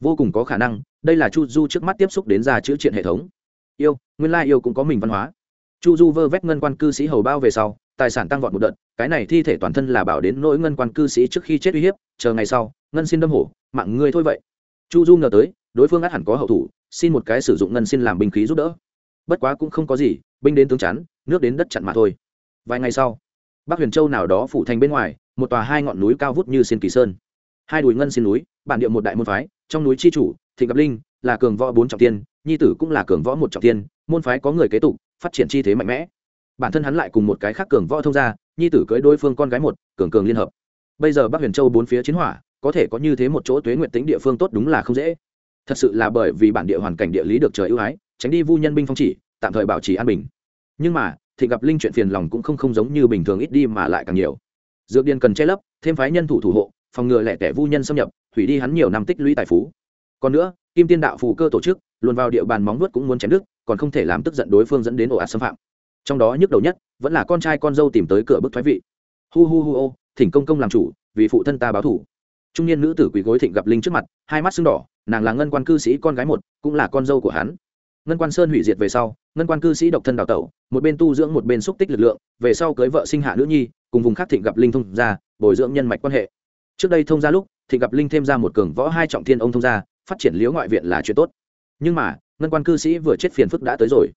A: Vô cùng có khả năng, đây là chu du trước mắt tiếp xúc đến ra chữ triện hệ thống. Yêu, nguyên lai yêu cũng có mình văn hóa. Chu du vơ vét ngân quan cư sĩ hầu bao về sau, tài sản tăng vọt một đợt, cái này thi thể toàn thân là bảo đến nỗi ngân quan cư sĩ trước khi chết uy hiếp, chờ ngày sau, ngân xin đâm hổ, mạng ngươi thôi vậy chu du ngờ tới, đối phương ắt hẳn có hậu thủ, xin một cái sử dụng ngân xin làm binh khí giúp đỡ. Bất quá cũng không có gì, binh đến tướng chắn, nước đến đất chặn mà thôi. Vài ngày sau, bắc huyền châu nào đó phủ thành bên ngoài, một tòa hai ngọn núi cao vút như xin kỳ sơn. Hai đùi ngân xin núi, bản địa một đại môn phái, trong núi chi chủ thị gặp linh, là cường võ bốn trọng tiên, nhi tử cũng là cường võ một trọng tiên, môn phái có người kế tục, phát triển chi thế mạnh mẽ. Bản thân hắn lại cùng một cái khác cường võ thông gia, nhi tử cưới đối phương con gái một, cường cường liên hợp. Bây giờ bắc huyền châu bốn phía chiến hỏa có thể có như thế một chỗ tuế nguyện tính địa phương tốt đúng là không dễ. Thật sự là bởi vì bản địa hoàn cảnh địa lý được trời ưu ái, tránh đi vu nhân binh phong chỉ, tạm thời bảo trì an bình. Nhưng mà, thì gặp linh chuyện phiền lòng cũng không không giống như bình thường ít đi mà lại càng nhiều. Dược điền cần che lấp, thêm phái nhân thủ thủ hộ, phòng ngừa lẻ tẻ vu nhân xâm nhập, hủy đi hắn nhiều năm tích lũy tài phú. Còn nữa, kim tiên đạo phù cơ tổ chức luôn vào địa bàn móng nuốt cũng muốn chém đức còn không thể làm tức giận đối phương dẫn đến ổ ạt xâm phạm. Trong đó nhức đầu nhất, vẫn là con trai con dâu tìm tới cửa bức thoái vị. Hu hu hu ô, thỉnh công công làm chủ, vì phụ thân ta báo thủ trung niên nữ tử quỳ gối thịnh gặp linh trước mặt hai mắt sưng đỏ nàng là ngân quan cư sĩ con gái một cũng là con dâu của hắn. Ngân quan sơn hủy diệt về sau ngân quan cư sĩ độc thân đào tẩu một bên tu dưỡng một bên xúc tích lực lượng về sau cưới vợ sinh hạ nữ nhi cùng vùng khác thịnh gặp linh thông gia bồi dưỡng nhân mạch quan hệ. Trước đây thông gia lúc thịnh gặp linh thêm ra một cường võ hai trọng thiên ông thông gia phát triển liễu ngoại viện là chuyện tốt. Nhưng mà ngân quan cư sĩ vừa chết phiền phức đã tới rồi.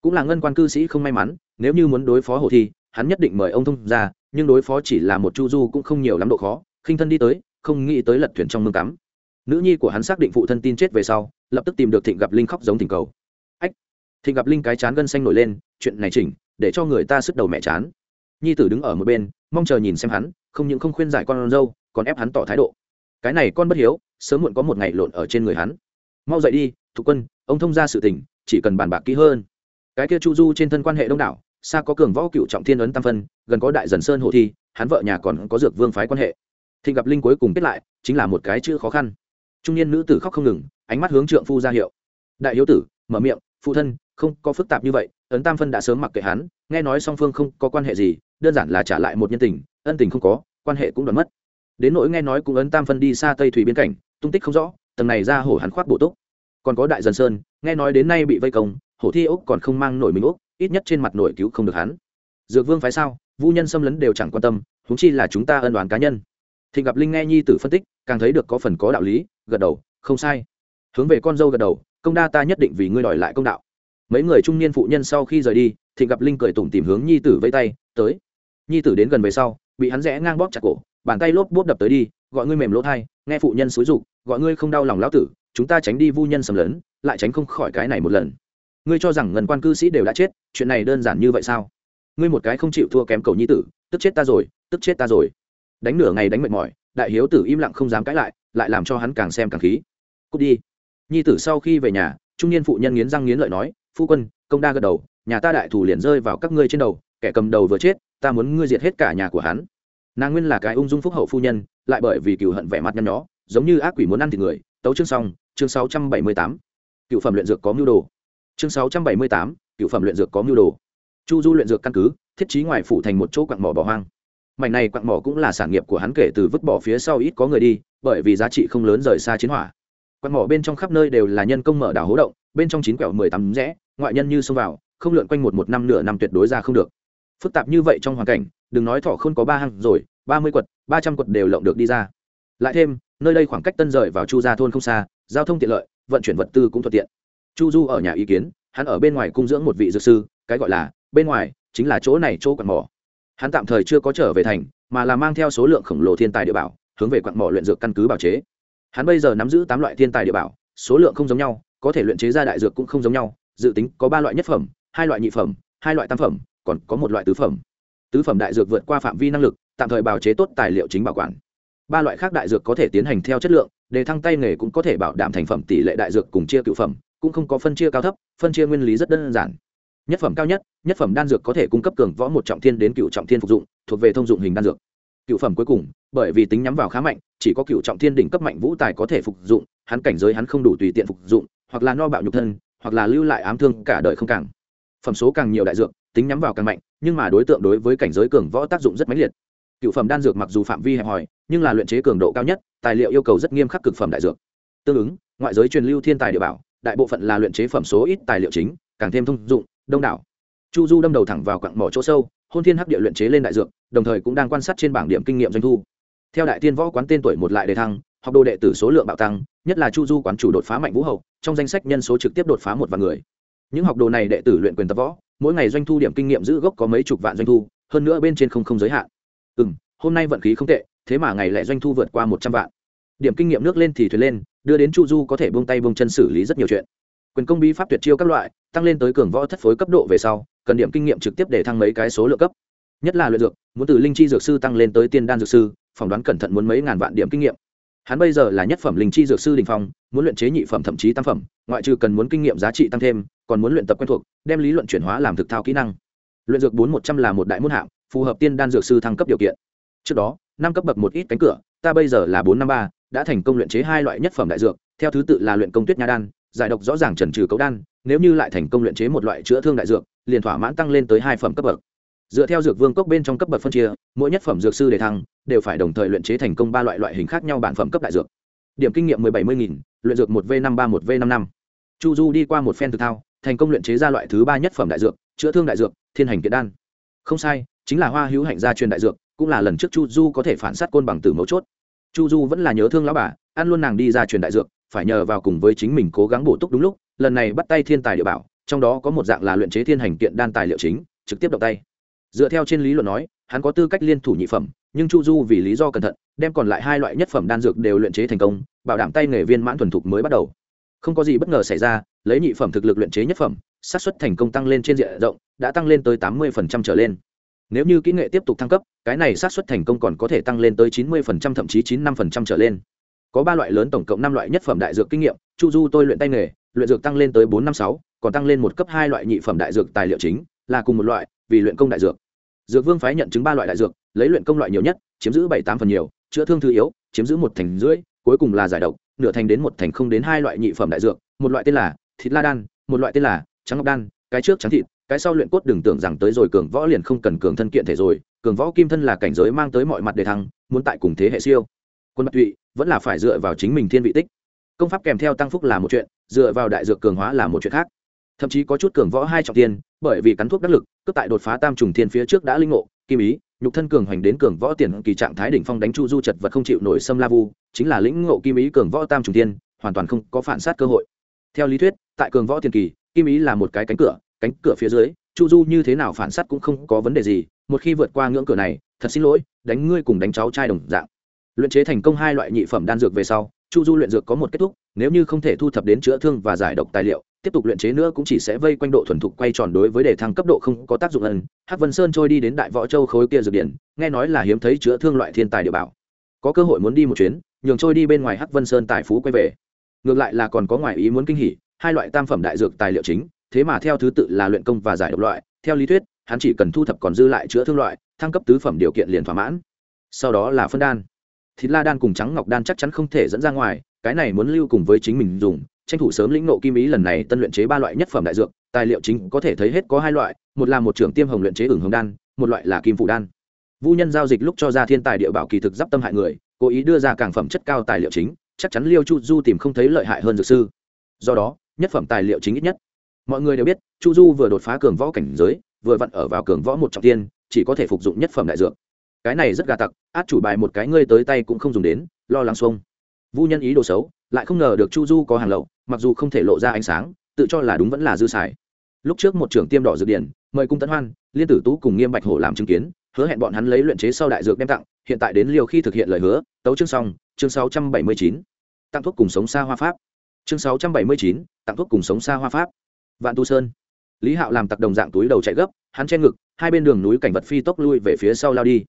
A: Cũng là ngân quan cư sĩ không may mắn nếu như muốn đối phó hồ thi hắn nhất định mời ông thông gia, nhưng đối phó chỉ là một chu du cũng không nhiều lắm độ khó khinh thân đi tới không nghĩ tới lật thuyền trong mương cắm. Nữ nhi của hắn xác định phụ thân tin chết về sau, lập tức tìm được thịnh gặp linh khóc giống thỉnh cầu. Ách, thịnh gặp linh cái chán gân xanh nổi lên, chuyện này chỉnh, để cho người ta sức đầu mẹ chán. Nhi tử đứng ở một bên, mong chờ nhìn xem hắn, không những không khuyên giải con dâu, còn ép hắn tỏ thái độ. Cái này con bất hiếu, sớm muộn có một ngày lộn ở trên người hắn. Mau dậy đi thủ quân, ông thông ra sự tình, chỉ cần bàn bạc kỹ hơn. Cái kia chu du trên thân quan hệ đông đảo, xa có cường võ cựu trọng thiên ấn tam phân, gần có đại dần sơn hồ thi, hắn vợ nhà còn có dược vương phái quan hệ thịnh gặp linh cuối cùng kết lại, chính là một cái chữ khó khăn. Trung niên nữ tử khóc không ngừng, ánh mắt hướng trượng phu ra hiệu. Đại hiếu tử, mở miệng, phụ thân, không có phức tạp như vậy, ấn tam phân đã sớm mặc kệ hắn, nghe nói song phương không có quan hệ gì, đơn giản là trả lại một nhân tình, ân tình không có, quan hệ cũng đoán mất. Đến nỗi nghe nói cũng ấn tam phân đi xa tây thủy biên cảnh, tung tích không rõ, tầng này ra hổ hắn khoác bổ túc. Còn có đại dần sơn, nghe nói đến nay bị vây công, hổ thi úc còn không mang nổi mình úc ít nhất trên mặt nổi cứu không được hắn. Dược vương phái sao? Vũ nhân xâm lấn đều chẳng quan tâm húng chi là chúng ta ân đoàn cá nhân thì gặp linh nghe nhi tử phân tích, càng thấy được có phần có đạo lý, gật đầu, không sai. Hướng về con dâu gật đầu, công đa ta nhất định vì ngươi đòi lại công đạo. Mấy người trung niên phụ nhân sau khi rời đi thì gặp linh cười tủm tìm hướng nhi tử vây tay, tới. Nhi tử đến gần về sau, bị hắn rẽ ngang bóp chặt cổ, bàn tay lốp bốp đập tới đi, gọi ngươi mềm lỗ thai, nghe phụ nhân xúi rục gọi ngươi không đau lòng lão tử, chúng ta tránh đi vu nhân sầm lớn lại tránh không khỏi cái này một lần. Ngươi cho rằng ngần quan cư sĩ đều đã chết, chuyện này đơn giản như vậy sao? Ngươi một cái không chịu thua kém cầu nhi tử, tức chết ta rồi, tức chết ta rồi đánh nửa ngày đánh mệt mỏi, đại hiếu tử im lặng không dám cãi lại lại làm cho hắn càng xem càng khí. Cút đi. Nhi tử sau khi về nhà, trung niên phụ nhân nghiến răng nghiến lợi nói, phu quân, công đa gật đầu, nhà ta đại thủ liền rơi vào các ngươi trên đầu, kẻ cầm đầu vừa chết, ta muốn ngươi diệt hết cả nhà của hắn. Nàng nguyên là cái ung dung phúc hậu phu nhân, lại bởi vì cựu hận vẻ mặt nhăn nhó, giống như ác quỷ muốn ăn thịt người. Tấu chương xong, chương sáu trăm bảy mươi tám. Cựu phẩm luyện dược có mưu đồ. Chương sáu trăm bảy mươi tám, cựu phẩm luyện dược có mưu đồ. Chu du luyện dược căn cứ, thiết trí ngoài phủ thành một chỗ quặng mỏ bỏ hoang mảnh này quặng mỏ cũng là sản nghiệp của hắn kể từ vứt bỏ phía sau ít có người đi, bởi vì giá trị không lớn rời xa chiến hỏa. Quặng mỏ bên trong khắp nơi đều là nhân công mở đảo hố động, bên trong chín quẹo mười tám rẽ, ngoại nhân như xông vào, không lượn quanh một một năm nửa năm tuyệt đối ra không được. Phức tạp như vậy trong hoàn cảnh, đừng nói thỏ không có ba hang rồi, ba mươi quật, ba trăm quật đều lộng được đi ra. Lại thêm, nơi đây khoảng cách tân rời vào chu gia thôn không xa, giao thông tiện lợi, vận chuyển vật tư cũng thuận tiện. Chu du ở nhà ý kiến, hắn ở bên ngoài cung dưỡng một vị dược sư, cái gọi là, bên ngoài chính là chỗ này chỗ quặng mỏ hắn tạm thời chưa có trở về thành, mà là mang theo số lượng khổng lồ thiên tài địa bảo, hướng về quặng mỏ luyện dược căn cứ bảo chế. Hắn bây giờ nắm giữ tám loại thiên tài địa bảo, số lượng không giống nhau, có thể luyện chế ra đại dược cũng không giống nhau, dự tính có ba loại nhất phẩm, hai loại nhị phẩm, hai loại tam phẩm, còn có một loại tứ phẩm. Tứ phẩm đại dược vượt qua phạm vi năng lực, tạm thời bào chế tốt tài liệu chính bảo quản. Ba loại khác đại dược có thể tiến hành theo chất lượng để thăng tay nghề cũng có thể bảo đảm thành phẩm tỷ lệ đại dược cùng chia cựu phẩm, cũng không có phân chia cao thấp, phân chia nguyên lý rất đơn giản nhất phẩm cao nhất nhất phẩm đan dược có thể cung cấp cường võ một trọng thiên đến cựu trọng thiên phục dụng, thuộc về thông dụng hình đan dược. Cựu phẩm cuối cùng, bởi vì tính nhắm vào khá mạnh, chỉ có cựu trọng thiên đỉnh cấp mạnh vũ tài có thể phục dụng, hắn cảnh giới hắn không đủ tùy tiện phục dụng, hoặc là no bạo nhục thân, hoặc là lưu lại ám thương cả đời không càng. Phẩm số càng nhiều đại dược, tính nhắm vào càng mạnh, nhưng mà đối tượng đối với cảnh giới cường võ tác dụng rất mãnh liệt. Cựu phẩm đan dược mặc dù phạm vi hẹp hòi, nhưng là luyện chế cường độ cao nhất, tài liệu yêu cầu rất nghiêm khắc cực phẩm đại dược. Tương ứng, ngoại giới truyền lưu thiên tài địa bảo, đại bộ phận là luyện chế phẩm số ít tài liệu chính, càng thêm thông dụng đông đảo. Chu du đâm đầu thẳng vào quặng mỏ chỗ sâu, hôn thiên hắc địa luyện chế lên đại dược, đồng thời cũng đang quan sát trên bảng điểm kinh nghiệm doanh thu. Theo đại tiên võ quán tên tuổi một lại đề thăng, học đồ đệ tử số lượng bạo tăng, nhất là chu du quán chủ đột phá mạnh vũ hậu, trong danh sách nhân số trực tiếp đột phá một vạn người. Những học đồ này đệ tử luyện quyền tập võ, mỗi ngày doanh thu điểm kinh nghiệm giữ gốc có mấy chục vạn doanh thu, hơn nữa bên trên không không giới hạn. Ừ m hôm nay vận khí không tệ, thế mà ngày lại doanh thu vượt qua một trăm vạn. Điểm kinh nghiệm nước lên thì thuyền lên, đưa đến chu du có thể bông tay bông chân xử lý rất nhiều chuyện quyền công bí pháp tuyệt chiêu các loại, tăng lên tới cường võ thất phối cấp độ về sau, cần điểm kinh nghiệm trực tiếp để thăng mấy cái số lượng cấp. Nhất là luyện dược, muốn từ linh chi dược sư tăng lên tới tiên đan dược sư, phỏng đoán cẩn thận muốn mấy ngàn vạn điểm kinh nghiệm. Hắn bây giờ là nhất phẩm linh chi dược sư đình phong, muốn luyện chế nhị phẩm thậm chí tam phẩm, ngoại trừ cần muốn kinh nghiệm giá trị tăng thêm, còn muốn luyện tập quen thuộc, đem lý luận chuyển hóa làm thực thao kỹ năng. Luyện dược bốn một trăm là một đại môn hạng, phù hợp tiên đan dược sư thăng cấp điều kiện. Trước đó, năm cấp bậc một ít cánh cửa, ta bây giờ là bốn năm ba, đã thành công luyện chế hai loại nhất phẩm đại dược, theo thứ tự là luyện công tuyết nha đan giải độc rõ ràng trần trừ cấu đan, nếu như lại thành công luyện chế một loại chữa thương đại dược, liền thỏa mãn tăng lên tới hai phẩm cấp bậc. Dựa theo dược vương cốc bên trong cấp bậc phân chia, mỗi nhất phẩm dược sư đề thăng, đều phải đồng thời luyện chế thành công ba loại loại hình khác nhau bản phẩm cấp đại dược. Điểm kinh nghiệm mười bảy mươi nghìn, luyện dược một v năm ba một v năm năm. Chu du đi qua một phen thực thao, thành công luyện chế ra loại thứ ba nhất phẩm đại dược, chữa thương đại dược, thiên hành kiện đan. Không sai, chính là hoa hữu hạnh gia truyền đại dược, cũng là lần trước chu du có thể phản sát côn bằng từ mấu chốt. Chu du vẫn là nhớ thương lão bà, ăn luôn nàng đi ra truyền đại dược phải nhờ vào cùng với chính mình cố gắng bổ túc đúng lúc, lần này bắt tay thiên tài địa bảo, trong đó có một dạng là luyện chế thiên hành kiện đan tài liệu chính, trực tiếp động tay. Dựa theo trên lý luận nói, hắn có tư cách liên thủ nhị phẩm, nhưng chu du vì lý do cẩn thận, đem còn lại hai loại nhất phẩm đan dược đều luyện chế thành công, bảo đảm tay nghề viên mãn thuần thục mới bắt đầu. Không có gì bất ngờ xảy ra, lấy nhị phẩm thực lực luyện chế nhất phẩm, xác suất thành công tăng lên trên diện rộng, đã tăng lên tới tám mươi trở lên. Nếu như kỹ nghệ tiếp tục thăng cấp, cái này xác suất thành công còn có thể tăng lên tới chín mươi thậm chí chín năm trở lên có ba loại lớn tổng cộng năm loại nhất phẩm đại dược kinh nghiệm, chu du tôi luyện tay nghề, luyện dược tăng lên tới bốn năm sáu, còn tăng lên một cấp hai loại nhị phẩm đại dược tài liệu chính, là cùng một loại, vì luyện công đại dược. Dược vương phái nhận chứng ba loại đại dược, lấy luyện công loại nhiều nhất, chiếm giữ bảy tám phần nhiều, chữa thương thư yếu, chiếm giữ một thành rưỡi, cuối cùng là giải độc, nửa thành đến một thành không đến hai loại nhị phẩm đại dược, một loại tên là thịt la đan, một loại tên là trắng ngọc đan, cái trước trắng thịt, cái sau luyện cốt đừng tưởng rằng tới rồi cường võ liền không cần cường thân kiện thể rồi, cường võ kim thân là cảnh giới mang tới mọi mặt đề thăng, muốn tại cùng thế hệ siêu quân bạch tụy vẫn là phải dựa vào chính mình thiên vị tích. Công pháp kèm theo tăng phúc là một chuyện, dựa vào đại dược cường hóa là một chuyện khác. Thậm chí có chút cường võ hai trọng tiên bởi vì cắn thuốc đắc lực, cướp tại đột phá tam trùng thiên phía trước đã linh ngộ, kim ý, nhục thân cường hoành đến cường võ tiền kỳ trạng thái đỉnh phong đánh chu du chật vật không chịu nổi xâm la vu, chính là lĩnh ngộ kim ý cường võ tam trùng thiên, hoàn toàn không có phản sát cơ hội. Theo lý thuyết, tại cường võ tiền kỳ, kim ý là một cái cánh cửa cánh cửa phía dưới, chu du như thế nào phản sát cũng không có vấn đề gì, một khi vượt qua ngưỡng cửa này, thật xin lỗi, đánh ngươi cùng đánh cháu trai đồng dạng luyện chế thành công hai loại nhị phẩm đan dược về sau, chu du luyện dược có một kết thúc, nếu như không thể thu thập đến chữa thương và giải độc tài liệu, tiếp tục luyện chế nữa cũng chỉ sẽ vây quanh độ thuần thục quay tròn đối với đề thăng cấp độ không có tác dụng ân. Hắc vân sơn trôi đi đến đại võ châu khối kia dược điển, nghe nói là hiếm thấy chữa thương loại thiên tài địa bảo. Có cơ hội muốn đi một chuyến, nhường trôi đi bên ngoài hắc vân sơn tài phú quay về. Ngược lại là còn có ngoài ý muốn kinh hỉ, hai loại tam phẩm đại dược tài liệu chính, thế mà theo thứ tự là luyện công và giải độc loại, theo lý thuyết, hắn chỉ cần thu thập còn dư lại chữa thương loại, thăng cấp tứ phẩm điều kiện liền thỏa mãn. Sau đó là phân đan thịt la đan cùng trắng ngọc đan chắc chắn không thể dẫn ra ngoài, cái này muốn lưu cùng với chính mình dùng. Tranh thủ sớm lĩnh nộ kim ý lần này tân luyện chế ba loại nhất phẩm đại dược, tài liệu chính có thể thấy hết có hai loại, một là một trưởng tiêm hồng luyện chế ửng hồng đan, một loại là kim phủ đan. Vu nhân giao dịch lúc cho ra thiên tài địa bảo kỳ thực d tâm hại người, cố ý đưa ra càng phẩm chất cao tài liệu chính, chắc chắn liêu chu du tìm không thấy lợi hại hơn dược sư. Do đó, nhất phẩm tài liệu chính ít nhất. Mọi người đều biết, chu du vừa đột phá cường võ cảnh giới, vừa vặn ở vào cường võ một trọng tiên, chỉ có thể phục dụng nhất phẩm đại dược cái này rất gà tặc, át chủ bài một cái ngươi tới tay cũng không dùng đến, lo lắng xuông. Vu nhân ý đồ xấu, lại không ngờ được chu du có hàng lậu, mặc dù không thể lộ ra ánh sáng, tự cho là đúng vẫn là dư xài. Lúc trước một trưởng tiêm đỏ dược điển, mời cung tấn hoan, liên tử tú cùng nghiêm bạch hổ làm chứng kiến, hứa hẹn bọn hắn lấy luyện chế sau đại dược đem tặng, hiện tại đến liều khi thực hiện lời hứa, tấu chương xong, chương sáu trăm bảy mươi chín. Tặng thuốc cùng sống xa hoa pháp. Chương sáu trăm bảy mươi chín, tặng thuốc cùng sống xa hoa pháp. Vạn tu sơn. Lý hạo làm tặc đồng dạng túi đầu chạy gấp, hắn che ngực, hai bên đường núi cảnh vật phi tốc lui về phía sau lao đi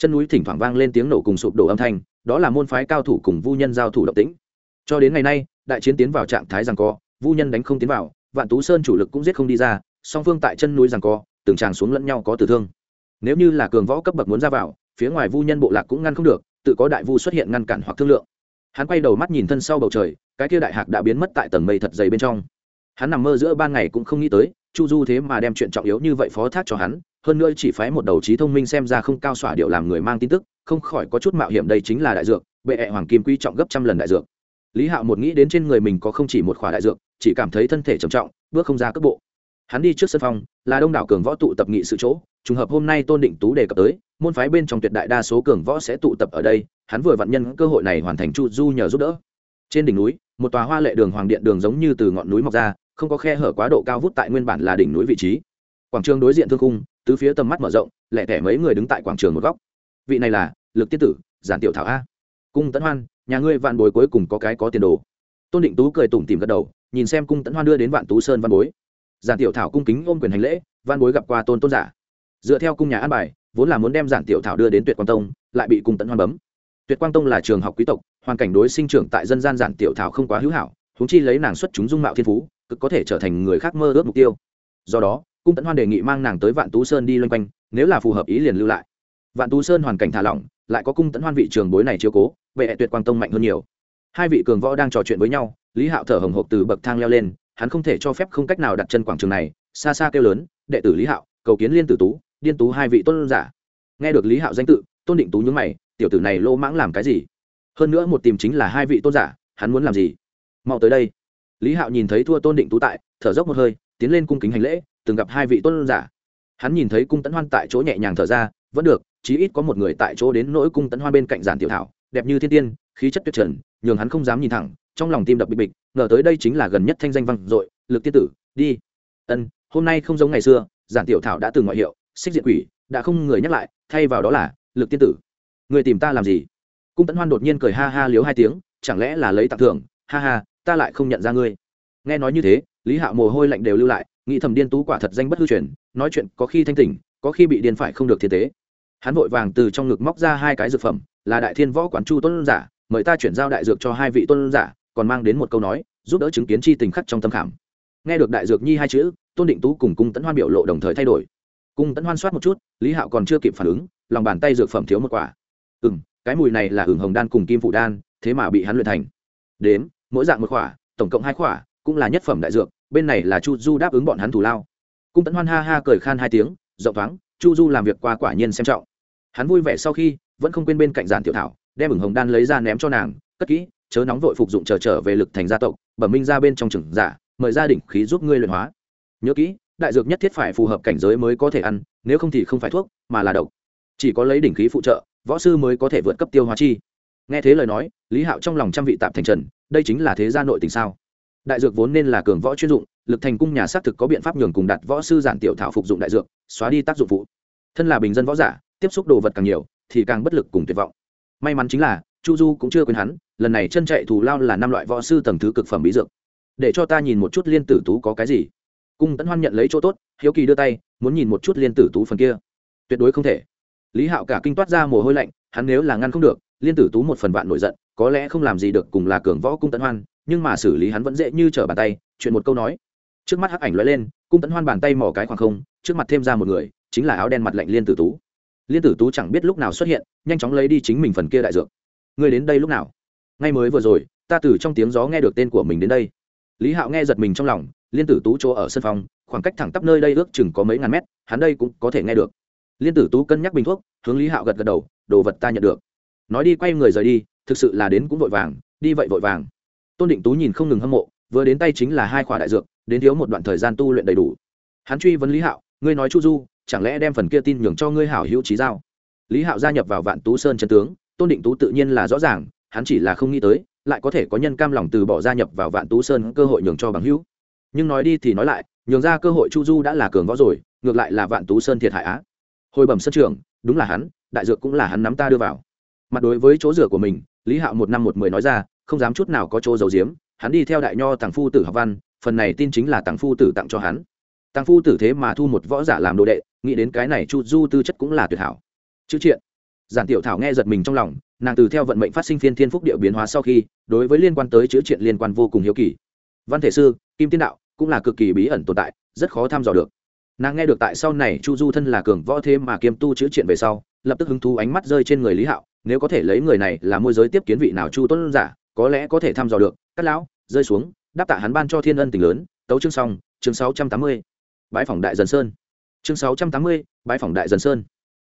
A: chân núi thỉnh thoảng vang lên tiếng nổ cùng sụp đổ âm thanh, đó là môn phái cao thủ cùng vu nhân giao thủ động tĩnh. Cho đến ngày nay, đại chiến tiến vào trạng thái rằng co, vu nhân đánh không tiến vào, vạn tú sơn chủ lực cũng giết không đi ra, song phương tại chân núi rằng co, từng tràng xuống lẫn nhau có tử thương. Nếu như là cường võ cấp bậc muốn ra vào, phía ngoài vu nhân bộ lạc cũng ngăn không được, tự có đại vu xuất hiện ngăn cản hoặc thương lượng. Hắn quay đầu mắt nhìn thân sau bầu trời, cái kia đại hạc đã biến mất tại tầng mây thật dày bên trong hắn nằm mơ giữa ban ngày cũng không nghĩ tới, chu du thế mà đem chuyện trọng yếu như vậy phó thác cho hắn, hơn nữa chỉ phái một đầu trí thông minh xem ra không cao xỏa điệu làm người mang tin tức, không khỏi có chút mạo hiểm đây chính là đại dược, bệ hẹ hoàng kim quy trọng gấp trăm lần đại dược. Lý hạo một nghĩ đến trên người mình có không chỉ một khỏa đại dược, chỉ cảm thấy thân thể trầm trọng, bước không ra cấp bộ. Hắn đi trước sân phong là đông đảo cường võ tụ tập nghị sự chỗ, trùng hợp hôm nay tôn định tú đề cập tới, môn phái bên trong tuyệt đại đa số cường võ sẽ tụ tập ở đây, hắn vừa vặn nhân cơ hội này hoàn thành chu du nhờ giúp đỡ. Trên đỉnh núi, một tòa hoa lệ đường hoàng điện đường giống như từ ngọn núi mọc ra không có khe hở quá độ cao vút tại nguyên bản là đỉnh núi vị trí. Quảng trường đối diện thương cung tứ phía tầm mắt mở rộng, lẻ tẻ mấy người đứng tại quảng trường một góc. Vị này là lực tiết tử, giản tiểu thảo a. Cung tấn hoan, nhà ngươi vạn bối cuối cùng có cái có tiền đồ. Tôn định tú cười tủm tìm gật đầu, nhìn xem cung tấn hoan đưa đến vạn tú sơn văn bối. Giản tiểu thảo cung kính ôm quyền hành lễ văn bối gặp qua tôn tôn giả. Dựa theo cung nhà an bài, vốn là muốn đem giản tiểu thảo đưa đến tuyệt quang tông, lại bị cung tấn hoan bấm. Tuyệt quang tông là trường học quý tộc, hoàn cảnh đối sinh trưởng tại dân gian giản tiểu thảo không quá hữu hảo húng chi lấy nàng xuất chúng dung mạo thiên phú cực có thể trở thành người khác mơ ước mục tiêu. Do đó, cung tấn hoan đề nghị mang nàng tới vạn tú sơn đi loanh quanh, nếu là phù hợp ý liền lưu lại. Vạn tú sơn hoàn cảnh thả lỏng, lại có cung tấn hoan vị trường bối này chiếu cố vệ tuyệt quang tông mạnh hơn nhiều. Hai vị cường võ đang trò chuyện với nhau, lý hạo thở hồng hộp từ bậc thang leo lên, hắn không thể cho phép không cách nào đặt chân quảng trường này, xa xa kêu lớn, đệ tử lý hạo, cầu kiến liên tử tú điên tú hai vị tôn giả. Nghe được lý hạo danh tự, tôn định tú nhúng mày, tiểu tử này lô mãng làm cái gì? Hơn nữa một tìm chính là hai vị tôn giả, hắn muốn làm gì? Mau tới đây lý hạo nhìn thấy thua tôn định tú tại, thở dốc một hơi, tiến lên cung kính hành lễ, từng gặp hai vị tôn giả. Hắn nhìn thấy cung tấn hoan tại chỗ nhẹ nhàng thở ra, vẫn được, chí ít có một người tại chỗ đến nỗi cung tấn hoan bên cạnh giản tiểu thảo, đẹp như thiên tiên, khí chất tuyệt trần, nhường hắn không dám nhìn thẳng, trong lòng tim đập bịch bịch, ngờ tới đây chính là gần nhất thanh danh văn dội, lực tiên tử, đi. Ân, hôm nay không giống ngày xưa, giản tiểu thảo đã từng ngoại hiệu, xích diện quỷ, đã không người nhắc lại, thay vào đó là, lực tiên tử. Người tìm ta làm gì? Cung tấn hoan đột nhiên cười ha ha liếu hai tiếng, chẳng lẽ là lấy tặng thưởng? Ha ha ta lại không nhận ra ngươi. Nghe nói như thế, lý hạo mồ hôi lạnh đều lưu lại, nghĩ thầm điên tú quả thật danh bất hư truyền, nói chuyện có khi thanh tỉnh, có khi bị điên phải không được thiên tế. Hắn vội vàng từ trong ngực móc ra hai cái dược phẩm, là đại thiên võ quán chu tôn giả, mời ta chuyển giao đại dược cho hai vị tôn giả, còn mang đến một câu nói, giúp đỡ chứng kiến chi tình khắc trong tâm khảm. Nghe được đại dược nhi hai chữ, tôn định tú cùng cung tấn hoan biểu lộ đồng thời thay đổi. Cung tấn hoan soát một chút, lý hạo còn chưa kịp phản ứng, lòng bàn tay dược phẩm thiếu một quả. Ừ m cái mùi này là hưởng hồng đan cùng kim phụ đan, thế mà bị hắn luyện thành. Đếm mỗi dạng một khỏa tổng cộng hai khỏa cũng là nhất phẩm đại dược bên này là chu du đáp ứng bọn hắn thủ lao. Cung tấn hoan ha ha cười khan hai tiếng rộng thoáng chu du làm việc qua quả nhiên xem trọng. Hắn vui vẻ sau khi vẫn không quên bên cạnh giản tiểu thảo đem ửng hồng đan lấy ra ném cho nàng cất kỹ chớ nóng vội phục dụng chờ trở, trở về lực thành gia tộc bẩm minh ra bên trong trừng giả mời gia đình khí giúp ngươi luyện hóa. Nhớ kỹ đại dược nhất thiết phải phù hợp cảnh giới mới có thể ăn nếu không thì không phải thuốc mà là độc. Chỉ có lấy đỉnh khí phụ trợ võ sư mới có thể vượt cấp tiêu hóa chi. Nghe thế lời nói lý hạo trong lòng trăm vị tạm thành trần đây chính là thế gia nội tình sao? Đại dược vốn nên là cường võ chuyên dụng, lực thành cung nhà xác thực có biện pháp nhường cùng đặt võ sư giản tiểu thảo phục dụng đại dược, xóa đi tác dụng phụ. Thân là bình dân võ giả, tiếp xúc đồ vật càng nhiều, thì càng bất lực cùng tuyệt vọng. May mắn chính là, chu du cũng chưa quên hắn, lần này chân chạy thù lao là năm loại võ sư tầng thứ cực phẩm bí dược. Để cho ta nhìn một chút liên tử tú có cái gì. Cung tấn hoan nhận lấy chỗ tốt, hiếu kỳ đưa tay, muốn nhìn một chút liên tử tú phần kia. Tuyệt đối không thể. Lý hạo cả kinh toát ra mồ hôi lạnh, hắn nếu là ngăn không được liên tử tú một phần vạn nổi giận, có lẽ không làm gì được cùng là cường võ cung tấn hoan, nhưng mà xử lý hắn vẫn dễ như trở bàn tay, chuyện một câu nói. Trước mắt hắc ảnh lóe lên, cung tấn hoan bàn tay mỏ cái khoảng không, trước mặt thêm ra một người, chính là áo đen mặt lạnh liên tử tú. Liên tử tú chẳng biết lúc nào xuất hiện, nhanh chóng lấy đi chính mình phần kia đại dược. Ngươi đến đây lúc nào? Ngay mới vừa rồi, ta từ trong tiếng gió nghe được tên của mình đến đây. Lý hạo nghe giật mình trong lòng, liên tử tú chỗ ở sân phòng, khoảng cách thẳng tắp nơi đây ước chừng có mấy ngàn mét, hắn đây cũng có thể nghe được. Liên tử tú cân nhắc bình thuốc, hướng lý hạo gật gật đầu, đồ vật ta nhận được nói đi quay người rời đi, thực sự là đến cũng vội vàng, đi vậy vội vàng. Tôn định tú nhìn không ngừng hâm mộ, vừa đến tay chính là hai khỏa đại dược, đến thiếu một đoạn thời gian tu luyện đầy đủ. Hắn truy vấn lý hạo, ngươi nói chu du, chẳng lẽ đem phần kia tin nhường cho ngươi hảo hữu trí giao? Lý hạo gia nhập vào vạn tú sơn chân tướng, tôn định tú tự nhiên là rõ ràng, hắn chỉ là không nghĩ tới, lại có thể có nhân cam lòng từ bỏ gia nhập vào vạn tú sơn cơ hội nhường cho bằng hữu. Nhưng nói đi thì nói lại, nhường ra cơ hội chu du đã là cường võ rồi, ngược lại là vạn tú sơn thiệt hại á. Hồi bẩm sân trường đúng là hắn, đại dược cũng là hắn nắm ta đưa vào mặt đối với chỗ rửa của mình, lý hạo một năm một mười nói ra, không dám chút nào có chỗ giấu giếm, hắn đi theo đại nho tàng phu tử học văn, phần này tin chính là tàng phu tử tặng cho hắn. Tàng phu tử thế mà thu một võ giả làm đồ đệ, nghĩ đến cái này chu du tư chất cũng là tuyệt hảo. Chữ triện. Giản tiểu thảo nghe giật mình trong lòng, nàng từ theo vận mệnh phát sinh phiên thiên phúc điệu biến hóa sau khi, đối với liên quan tới chữ triện liên quan vô cùng hiếu kỳ. Văn thể sư, kim tiên đạo cũng là cực kỳ bí ẩn tồn tại, rất khó thăm dò được. Nàng nghe được tại sau này chu du thân là cường võ thế mà kiêm tu chữ triện về sau lập tức hứng thú ánh mắt rơi trên người lý hạo nếu có thể lấy người này là môi giới tiếp kiến vị nào chu tuấn giả có lẽ có thể thăm dò được cắt lão rơi xuống đáp tạ hắn ban cho thiên ân tình lớn tấu chương xong chương sáu trăm tám mươi bãi phòng đại dần sơn chương sáu trăm tám mươi bãi phòng đại dần sơn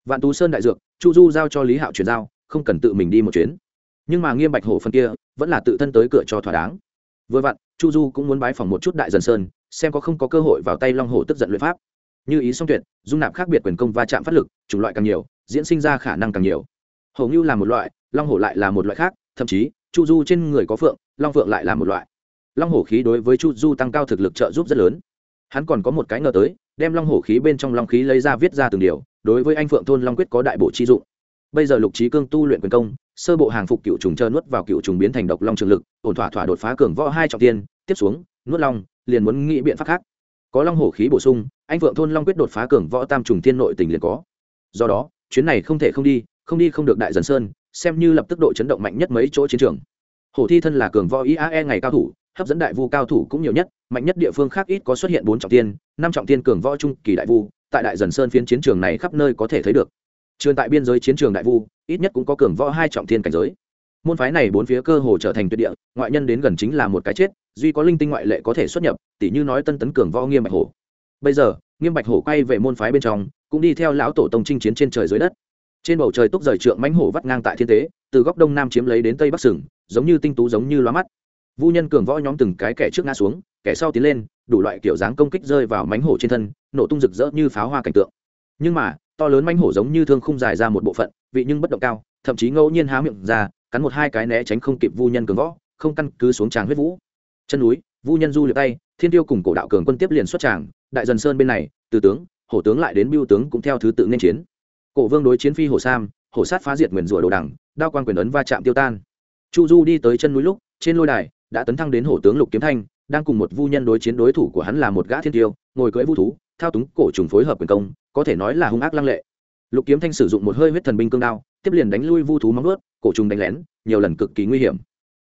A: vạn tú sơn đại dược chu du giao cho lý hạo chuyển giao không cần tự mình đi một chuyến nhưng mà nghiêm bạch hổ phân kia vẫn là tự thân tới cửa cho thỏa đáng vừa vặn chu du cũng muốn bái phòng một chút đại dần sơn xem có không có cơ hội vào tay long hổ tức giận luyện pháp như ý song tuyệt dung nạp khác biệt quyền công va chạm phát lực chủng loại càng nhiều diễn sinh ra khả năng càng nhiều. Hầu như là một loại, long hổ lại là một loại khác, thậm chí, chu du trên người có phượng, long phượng lại là một loại. Long hổ khí đối với chu du tăng cao thực lực trợ giúp rất lớn. Hắn còn có một cái ngờ tới, đem long hổ khí bên trong long khí lấy ra viết ra từng điều, đối với anh phượng thôn long quyết có đại bộ chi dụng. Bây giờ lục trí cương tu luyện quyền công, sơ bộ hàng phục cựu trùng trơ nuốt vào cựu trùng biến thành độc long trường lực, ổn thỏa thỏa đột phá cường võ hai trọng tiên, tiếp xuống, nuốt long, liền muốn nghĩ biện pháp khác. Có long hổ khí bổ sung, anh phượng thôn long quyết đột phá cường võ tam trùng thiên nội tình liền có. Do đó chuyến này không thể không đi không đi không được đại dần sơn, xem như lập tức độ chấn động mạnh nhất mấy chỗ chiến trường. Hổ thi thân là cường võ iae ngày cao thủ, hấp dẫn đại vu cao thủ cũng nhiều nhất, mạnh nhất địa phương khác ít có xuất hiện bốn trọng tiên, năm trọng tiên cường võ trung kỳ đại vu, tại đại dần sơn phiến chiến trường này khắp nơi có thể thấy được. Trường tại biên giới chiến trường đại vu, ít nhất cũng có cường võ hai trọng thiên cảnh giới. Môn phái này bốn phía cơ hồ trở thành tuyệt địa, ngoại nhân đến gần chính là một cái chết, duy có linh tinh ngoại lệ có thể xuất nhập tỷ như nói tân tấn cường võ nghiêm bạch hồ. bây giờ nghiêm bạch hổ quay về môn phái bên trong, cũng đi theo lão tổ tông chinh chiến trên trời dưới đất. Trên bầu trời túc rời trượng mãnh hổ vắt ngang tại thiên tế, từ góc đông nam chiếm lấy đến tây bắc sừng, giống như tinh tú giống như loa mắt. Vu nhân cường võ nhóm từng cái kẻ trước ngã xuống, kẻ sau tiến lên, đủ loại kiểu dáng công kích rơi vào mánh hổ trên thân, nổ tung rực rỡ như pháo hoa cảnh tượng. Nhưng mà, to lớn mánh hổ giống như thương không dài ra một bộ phận, vị nhưng bất động cao, thậm chí ngẫu nhiên há miệng ra, cắn một hai cái né tránh không kịp vu nhân cường võ, không căn cứ xuống tràng huyết vũ. Chân núi, vu nhân du liệp tay, thiên tiêu cùng cổ đạo cường quân tiếp liền xuất tràng đại dần sơn bên này, từ tướng, hổ tướng lại đến biêu tướng cũng theo thứ tự nên chiến. Cổ vương đối chiến phi hổ sam, hổ sát phá diệt nguyền rủa đồ đẳng đao quan quyền ấn va chạm tiêu tan. Chu du đi tới chân núi lúc, trên lôi đài, đã tấn thăng đến hổ tướng lục kiếm thanh, đang cùng một vu nhân đối chiến đối thủ của hắn là một gã thiên tiêu, ngồi cưỡi vu thú, thao túng cổ trùng phối hợp quyền công, có thể nói là hung ác lăng lệ. Lục kiếm thanh sử dụng một hơi huyết thần binh cương đao, tiếp liền đánh lui vu thú móng ướt cổ trùng đánh lén, nhiều lần cực kỳ nguy hiểm.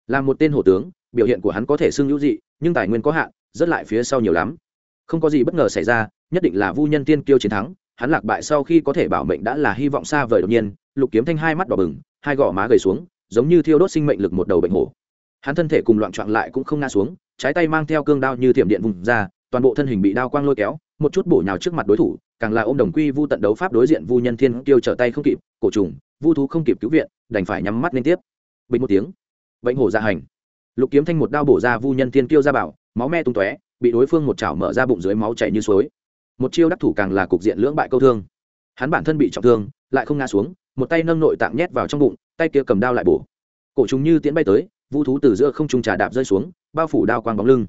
A: Là một tên hổ tướng, biểu hiện của hắn có thể xưng hữu dị, nhưng tài nguyên có hạn, rất lại phía sau nhiều lắm không có gì bất ngờ xảy ra, nhất định là vu nhân tiên kiêu chiến thắng, hắn lạc bại sau khi có thể bảo mệnh đã là hy vọng xa vời đột nhiên, lục kiếm thanh hai mắt đỏ bừng, hai gò má gầy xuống, giống như thiêu đốt sinh mệnh lực một đầu bệnh hổ. Hắn thân thể cùng loạn trọn lại cũng không ngã xuống, trái tay mang theo cương đao như thiểm điện vùng ra, toàn bộ thân hình bị đao quang lôi kéo, một chút bổ nhào trước mặt đối thủ, càng là ôm đồng quy vu tận đấu pháp đối diện vu nhân thiên kiêu trở tay không kịp, cổ trùng, vu thú không kịp cứu viện, đành phải nhắm mắt liên tiếp. Bình một tiếng, bệnh hổ ra hành. Lục kiếm thanh một đao bổ ra vu nhân thiên kiêu ra bảo, máu me tung tóe bị đối phương một chảo mở ra bụng dưới máu chảy như suối. Một chiêu đắc thủ càng là cục diện lưỡng bại câu thương. Hắn bản thân bị trọng thương, lại không ngã xuống, một tay nâng nội tạng nhét vào trong bụng, tay kia cầm đao lại bổ. Cổ chúng như tiễn bay tới, vu thú từ giữa không trung trà đạp rơi xuống, bao phủ đao quang bóng lưng.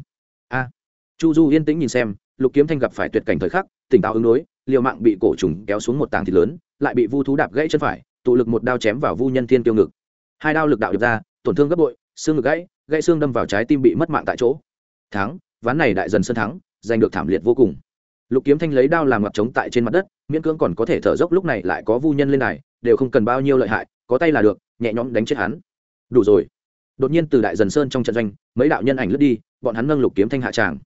A: A! Chu du yên tĩnh nhìn xem, lục kiếm thanh gặp phải tuyệt cảnh thời khắc, tỉnh táo ứng đối, liều mạng bị cổ trùng kéo xuống một tảng thịt lớn, lại bị vu thú đạp gãy chân phải, tụ lực một đao chém vào vu nhân thiên tiêu ngực. Hai đao lực đạo được ra, tổn thương gấp bội, xương ngực gãy gãy xương đâm vào trái tim bị mất mạng tại chỗ. Thắng! Ván này đại dần sân thắng, giành được thảm liệt vô cùng. Lục kiếm thanh lấy đao làm mặt trống tại trên mặt đất, miễn cưỡng còn có thể thở dốc, lúc này lại có vu nhân lên này đều không cần bao nhiêu lợi hại, có tay là được, nhẹ nhõm đánh chết hắn. Đủ rồi. Đột nhiên từ đại dần sơn trong trận doanh, mấy đạo nhân ảnh lướt đi, bọn hắn nâng lục kiếm thanh hạ tràng.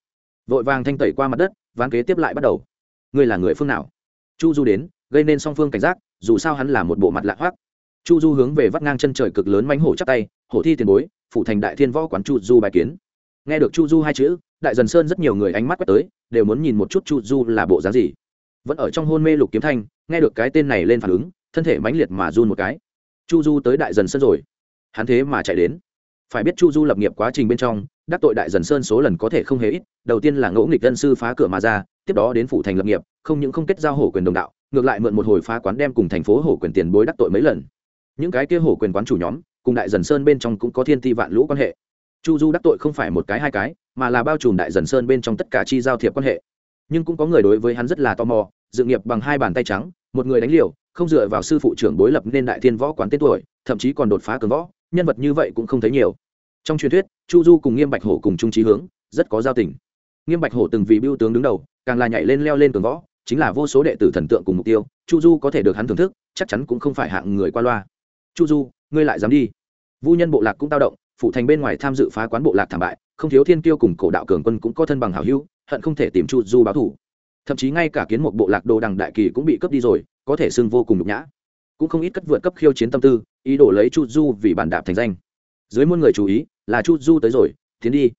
A: Vội vàng thanh tẩy qua mặt đất, ván kế tiếp lại bắt đầu. Ngươi là người phương nào? Chu du đến, gây nên song phương cảnh giác, dù sao hắn là một bộ mặt lạ hoác chu du hướng về vắt ngang chân trời cực lớn mánh hổ chắp tay, hổ thi tiền bối, phủ thành đại thiên võ quán chu du bài kiến nghe được chu du hai chữ, đại dần sơn rất nhiều người ánh mắt quét tới, đều muốn nhìn một chút chu du là bộ dáng gì. Vẫn ở trong hôn mê lục kiếm thanh, nghe được cái tên này lên phản ứng, thân thể mãnh liệt mà run một cái. Chu du tới đại dần sơn rồi. Hắn thế mà chạy đến. Phải biết chu du lập nghiệp quá trình bên trong, đắc tội đại dần sơn số lần có thể không hề ít, đầu tiên là ngỗ nghịch dân sư phá cửa mà ra, tiếp đó đến phủ thành lập nghiệp, không những không kết giao hổ quyền đồng đạo, ngược lại mượn một hồi phá quán đem cùng thành phố hổ quyền tiền bối đắc tội mấy lần. Những cái kia hổ quyền quán chủ nhóm, cùng đại dần sơn bên trong cũng có thiên ti vạn lũ quan hệ chu du đắc tội không phải một cái hai cái, mà là bao trùm đại dần sơn bên trong tất cả chi giao thiệp quan hệ. Nhưng cũng có người đối với hắn rất là tò mò dự nghiệp bằng hai bàn tay trắng, một người đánh liều, không dựa vào sư phụ trưởng bối lập nên đại thiên võ quán tên tuổi, thậm chí còn đột phá cường võ, nhân vật như vậy cũng không thấy nhiều. Trong truyền thuyết, chu du cùng nghiêm bạch hổ cùng trung trí hướng, rất có giao tình. Nghiêm bạch hổ từng vì biêu tướng đứng đầu, càng là nhảy lên leo lên cường võ, chính là vô số đệ tử thần tượng cùng mục tiêu, chu du có thể được hắn thưởng thức, chắc chắn cũng không phải hạng người qua loa. Chu du, ngươi lại dám đi. Vu nhân bộ lạc cũng tao động phụ thành bên ngoài tham dự phá quán bộ lạc thảm bại, không thiếu thiên tiêu cùng cổ đạo cường quân cũng có thân bằng hảo hữu, hận không thể tìm chu du báo thủ. Thậm chí ngay cả kiến một bộ lạc đồ đằng đại kỳ cũng bị cướp đi rồi, có thể xưng vô cùng nhục nhã. Cũng không ít cất vượt cấp khiêu chiến tâm tư, ý đồ lấy chu du vì bản đạp thành danh. Dưới muôn người chú ý, là chu du tới rồi, tiến đi.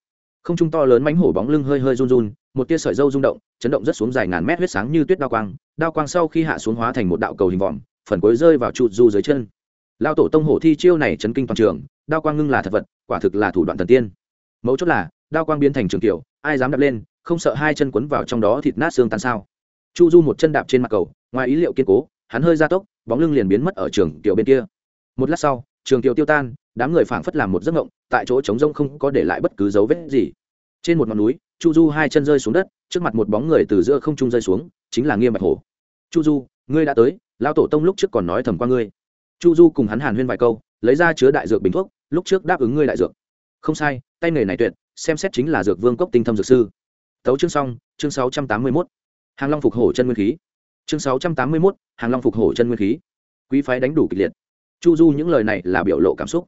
A: Không trung to lớn mánh hổ bóng lưng hơi hơi run run, một tia sợi dâu rung động, chấn động rất xuống dài ngàn mét huyết sáng như tuyết đao quang đao quang sau khi hạ xuống hóa thành một đạo cầu hình vòm, phần cuối rơi vào chu du dưới chân. Lao tổ tông hổ thi chiêu này chấn kinh toàn trường đao quang ngưng là thật vật, quả thực là thủ đoạn thần tiên. Mấu chốt là, đao quang biến thành trường kiểu, ai dám đập lên, không sợ hai chân quấn vào trong đó thịt nát xương tan sao? Chu du một chân đạp trên mặt cầu, ngoài ý liệu kiên cố, hắn hơi ra tốc, bóng lưng liền biến mất ở trường kiểu bên kia. Một lát sau, trường kiểu tiêu tan, đám người phảng phất làm một giấc ngộng tại chỗ trống rông không có để lại bất cứ dấu vết gì. Trên một ngọn núi, chu du hai chân rơi xuống đất, trước mặt một bóng người từ giữa không trung rơi xuống, chính là nghiêm bạch hổ. Chu du, ngươi đã tới lao tổ tông lúc trước còn nói thầm qua ngươi. Chu du cùng hắn hàn huyên vài câu lấy ra chứa đại dược bình thuốc, lúc trước đáp ứng ngươi đại dược. Không sai, tay nghề này tuyệt, xem xét chính là dược vương cốc tinh thâm dược sư. Tấu chương xong, chương sáu trăm tám mươi mốt. Hàng long phục hổ chân nguyên khí. Chương sáu trăm tám mươi mốt, hàng long phục hổ chân nguyên khí. Quý phái đánh đủ kịch liệt. Chu du những lời này là biểu lộ cảm xúc.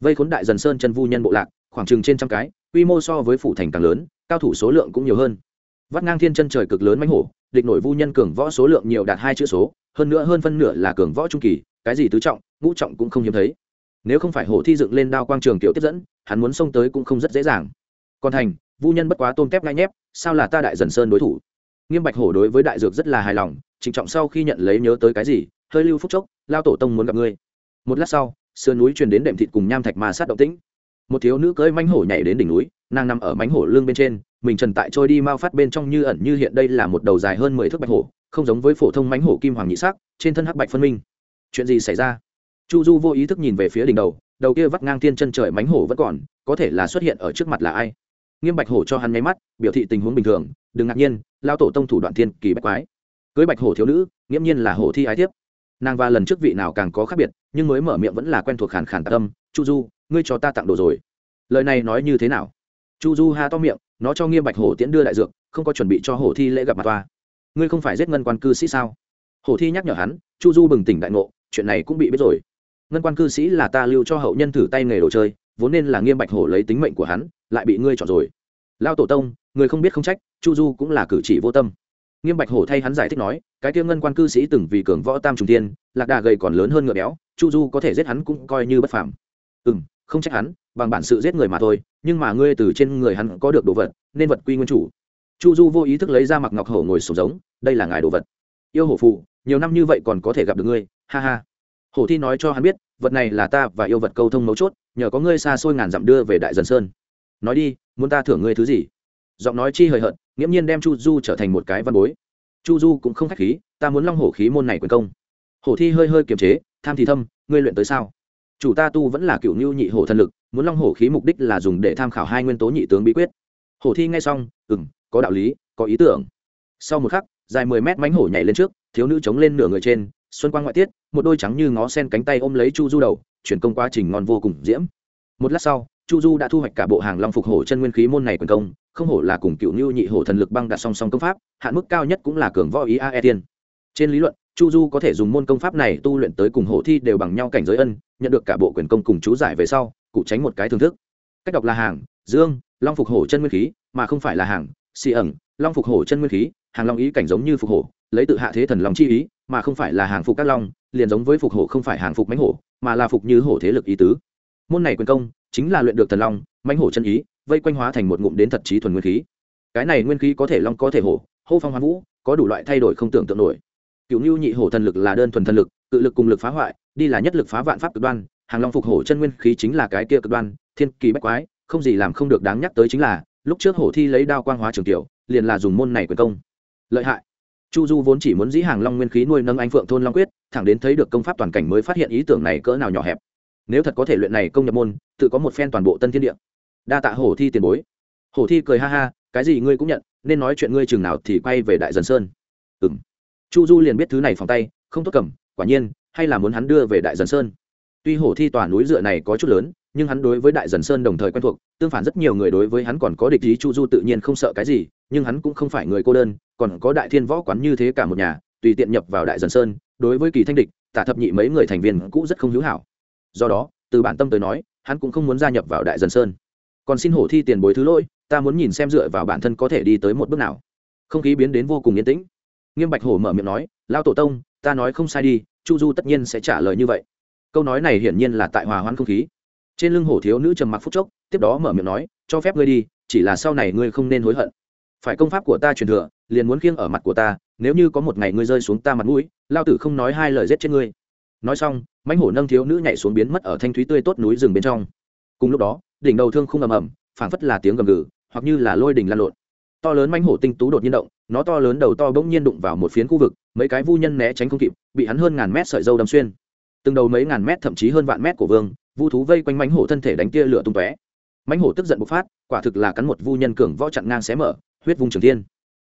A: Vây khốn đại dần sơn chân vu nhân bộ lạc, khoảng chừng trên trăm cái, quy mô so với phủ thành càng lớn, cao thủ số lượng cũng nhiều hơn. Vắt ngang thiên chân trời cực lớn mánh hổ, địch nổi vu nhân cường võ số lượng nhiều đạt hai chữ số, hơn nữa hơn phân nửa là cường võ trung kỳ, cái gì tứ trọng, ngũ trọng cũng không hiếm thấy nếu không phải hổ thi dựng lên đao quang trường tiểu tiếp dẫn, hắn muốn xông tới cũng không rất dễ dàng. Còn thành, vu nhân bất quá tôm tép ngay nhép, sao là ta đại dần sơn đối thủ? Nghiêm bạch hổ đối với đại dược rất là hài lòng, trịnh trọng sau khi nhận lấy nhớ tới cái gì, hơi lưu phúc chốc, lao tổ tông muốn gặp ngươi. Một lát sau, sườn núi truyền đến đệm thịt cùng nham thạch mà sát động tĩnh. Một thiếu nữ cưỡi mánh hổ nhảy đến đỉnh núi, nàng nằm ở mánh hổ lưng bên trên, mình trần tại trôi đi mau phát bên trong như ẩn như hiện đây là một đầu dài hơn mười thước bạch hổ, không giống với phổ thông mánh hổ kim hoàng nhị sắc, trên thân hắc bạch phân minh. Chuyện gì xảy ra? Chu du vô ý thức nhìn về phía đỉnh đầu đầu kia vắt ngang thiên chân trời mánh hổ vẫn còn, có thể là xuất hiện ở trước mặt là ai? Nghiêm bạch hổ cho hắn nháy mắt, biểu thị tình huống bình thường, đừng ngạc nhiên lao tổ tông thủ đoạn thiên kỳ bách quái. Cưới bạch hổ thiếu nữ, nghiễm nhiên là hổ thi ái tiếp nàng và lần trước vị nào càng có khác biệt, nhưng mới mở miệng vẫn là quen thuộc khản khàn tạ tâm, chu du, ngươi cho ta tặng đồ rồi. Lời này nói như thế nào? Chu du ha to miệng, nó cho nghiêm bạch hổ tiễn đưa đại dược, không có chuẩn bị cho hổ thi lễ gặp mặt toa. Ngươi không phải giết ngân quan cư sĩ sao? Hổ thi nhắc nhở hắn, chu du bừng tỉnh đại ngộ, chuyện này cũng bị biết rồi ngân quan cư sĩ là ta lưu cho hậu nhân thử tay nghề đồ chơi, vốn nên là nghiêm bạch hổ lấy tính mệnh của hắn, lại bị ngươi chọn rồi. Lao tổ tông, người không biết không trách, chu du cũng là cử chỉ vô tâm. Nghiêm bạch hổ thay hắn giải thích nói, cái tiêu ngân quan cư sĩ từng vì cường võ tam trùng tiên, lạc đà gầy còn lớn hơn ngựa béo, chu du có thể giết hắn cũng coi như bất phạm. ừ m không trách hắn, bằng bản sự giết người mà thôi, nhưng mà ngươi từ trên người hắn có được đồ vật, nên vật quy nguyên chủ. Chu du vô ý thức lấy ra mặc ngọc hổ ngồi sổ giống, đây là ngài đồ vật. Yêu hổ phụ nhiều năm như vậy còn có thể gặp được ngươi, ha ha hổ thi nói cho hắn biết, vật này là ta và yêu vật câu thông mấu chốt, nhờ có ngươi xa xôi ngàn dặm đưa về đại dần sơn. Nói đi, muốn ta thưởng ngươi thứ gì? Giọng nói chi hời hợt, nghiễm nhiên đem chu du trở thành một cái văn bối. Chu du cũng không k h á c h khí, ta muốn long hổ khí môn này quyền công. Hổ thi hơi hơi kiềm chế, tham thì thâm, ngươi luyện tới sao? Chủ ta tu vẫn là cựu ngưu nhị hổ thần lực, muốn long hổ khí mục đích là dùng để tham khảo hai nguyên tố nhị tướng bí quyết. Hổ thi nghe xong ừ m có đạo lý, có ý tưởng. Sau một khắc, dài mười mét mánh hổ nhảy lên trước, thiếu nữ chống lên nửa người trên xuân quang ngoại tiết, một đôi trắng như ngó sen cánh tay ôm lấy chu du đầu, chuyển công quá trình ngon vô cùng diễm. Một lát sau, chu du đã thu hoạch cả bộ hàng long phục hổ chân nguyên khí môn này quyền công, không hổ là cùng cựu như nhị hổ thần lực băng đặt song song công pháp, hạn mức cao nhất cũng là cường võ ý ae tiên. Trên lý luận, chu du có thể dùng môn công pháp này tu luyện tới cùng hổ thi đều bằng nhau cảnh giới ân, nhận được cả bộ quyền công cùng chú giải về sau, cụ tránh một cái thưởng thức. Cách đọc là hàng, dương, long phục hổ chân nguyên khí, mà không phải là hàng, xì ẩn, long phục hổ chân nguyên khí, hàng long ý cảnh giống như phục hổ lấy tự hạ thế thần long chi ý, mà không phải là hàng phục các long, liền giống với phục hổ không phải hàng phục mãnh hổ, mà là phục như hổ thế lực ý tứ. Môn này quyền công, chính là luyện được thần long, mãnh hổ chân ý, vây quanh hóa thành một ngụm đến thật trí thuần nguyên khí. Cái này nguyên khí có thể long, có thể hổ, hô phong hoa vũ, có đủ loại thay đổi không tưởng tượng nổi. Cựu ngưu nhị hổ thần lực là đơn thuần thần lực, cự lực cùng lực phá hoại, đi là nhất lực phá vạn pháp cực đoan, hàng long phục hổ chân nguyên khí chính là cái kia cực đoan, thiên kỳ bách quái, không gì làm không được đáng nhắc tới chính là, lúc trước hổ thi lấy đao quang hóa trường tiểu, liền là dùng môn này quyền công. Lợi hại chu du vốn chỉ muốn dĩ hàng long nguyên khí nuôi nâng anh phượng thôn long quyết, thẳng đến thấy được công pháp toàn cảnh mới phát hiện ý tưởng này cỡ nào nhỏ hẹp. Nếu thật có thể luyện này công nhập môn, tự có một phen toàn bộ tân thiên địa. Đa tạ hổ thi tiền bối. Hổ thi cười ha ha, cái gì ngươi cũng nhận, nên nói chuyện ngươi chừng nào thì quay về đại dần sơn. Ừ m chu du liền biết thứ này phòng tay, không tốt cầm, quả nhiên, hay là muốn hắn đưa về đại dần sơn. Tuy hổ thi tòa núi dựa này có chút lớn nhưng hắn đối với đại dần sơn đồng thời quen thuộc, tương phản rất nhiều người đối với hắn còn có địch ý chu du tự nhiên không sợ cái gì, nhưng hắn cũng không phải người cô đơn, còn có đại thiên võ quán như thế cả một nhà, tùy tiện nhập vào đại dần sơn, đối với kỳ thanh địch, tả thập nhị mấy người thành viên cũ rất không hữu hảo. Do đó, từ bản tâm tới nói, hắn cũng không muốn gia nhập vào đại dần sơn. Còn xin hổ thi tiền bối thứ lỗi, ta muốn nhìn xem dựa vào bản thân có thể đi tới một bước nào. Không khí biến đến vô cùng yên tĩnh. Nghiêm bạch hổ mở miệng nói lao tổ tông, ta nói không sai đi, chu du tất nhiên sẽ trả lời như vậy. Câu nói này hiển nhiên là tại hòa hoãn không khí trên lưng hổ thiếu nữ trầm mặc phút chốc, tiếp đó mở miệng nói, cho phép ngươi đi, chỉ là sau này ngươi không nên hối hận. Phải công pháp của ta truyền thừa, liền muốn khiêng ở mặt của ta, nếu như có một ngày ngươi rơi xuống ta mặt mũi, lao tử không nói hai lời giết chết ngươi. Nói xong, mãnh hổ nâng thiếu nữ nhảy xuống biến mất ở thanh thúy tươi tốt núi rừng bên trong. Cùng lúc đó, đỉnh đầu thương không ầm ầm, phảng phất là tiếng gầm gừ, hoặc như là lôi đỉnh lan lộn. To lớn mãnh hổ tinh tú đột nhiên động, nó to lớn đầu to bỗng nhiên đụng vào một phiến khu vực, mấy cái vu nhân né tránh không kịp, bị hắn hơn ngàn mét sợi dâu đâm xuyên. Từng đầu mấy ngàn mét, thậm chí hơn vạn mét của vương vu thú vây quanh mánh hổ thân thể đánh tia lửa tung tóe. Mánh hổ tức giận bộc phát, quả thực là cắn một vu nhân cường võ chặn ngang xé mở, huyết vùng trường thiên.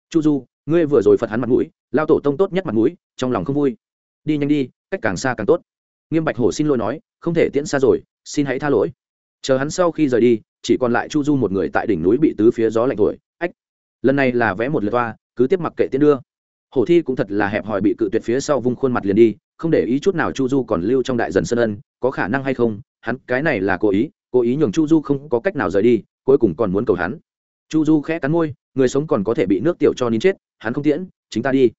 A: Chu du, ngươi vừa rồi phật hắn mặt mũi, lao tổ tông tốt nhất mặt mũi, trong lòng không vui. Đi nhanh đi, cách càng xa càng tốt. Nghiêm bạch hổ xin lỗi nói, không thể tiễn xa rồi, xin hãy tha lỗi. Chờ hắn sau khi rời đi, chỉ còn lại chu du một người tại đỉnh núi bị tứ phía gió lạnh thổi, ách. Lần này là vẽ một lượt toa cứ tiếp mặc kệ tiễn đưa. Hổ thi cũng thật là hẹp hòi bị cự tuyệt phía sau vung khuôn mặt liền đi, không để ý chút nào chu du còn lưu trong đại dần sơn ân, có khả năng hay không hắn, cái này là cố ý cố ý nhường chu du không có cách nào rời đi, cuối cùng còn muốn cầu hắn. Chu du khẽ cắn môi, người sống còn có thể bị nước tiểu cho nín chết, hắn không tiễn, chính ta đi.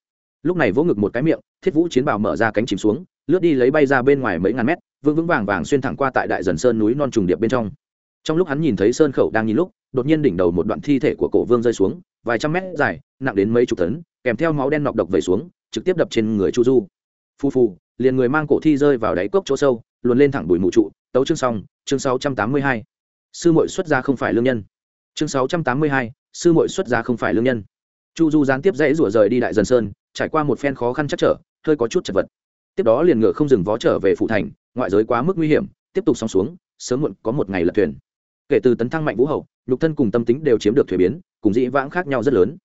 A: Lúc này vỗ ngực một cái miệng, thiết vũ chiến bào mở ra cánh chìm xuống, lướt đi lấy bay ra bên ngoài mấy ngàn mét, vững vững vàng vàng xuyên thẳng qua tại đại dần sơn núi non trùng điệp bên trong. Trong lúc hắn nhìn thấy sơn khẩu đang nhìn lúc, đột nhiên đỉnh đầu một đoạn thi thể của cổ vương rơi xuống, vài trăm mét dài, nặng đến mấy chục tấn, kèm theo máu đen nọc độc về xuống, trực tiếp đập trên người chu du. Phu phu liền người mang cổ thi rơi vào đáy cốc chỗ sâu, luồn lên thẳng bụi mụ trụ tấu chương xong, chương sáu trăm tám mươi hai. Sư mội xuất gia không phải lương nhân. Chương sáu trăm tám mươi hai, sư mội xuất gia không phải lương nhân. Chu du gián tiếp dãy rủa rời đi đại dần sơn, trải qua một phen khó khăn chắc trở, hơi có chút chật vật. Tiếp đó liền ngựa không dừng vó trở về phụ thành, ngoại giới quá mức nguy hiểm, tiếp tục song xuống, sớm muộn có một ngày lật thuyền. Kể từ tấn thăng mạnh vũ hậu, nhục thân cùng tâm tính đều chiếm được thuế biến, cùng dĩ vãng khác nhau rất lớn.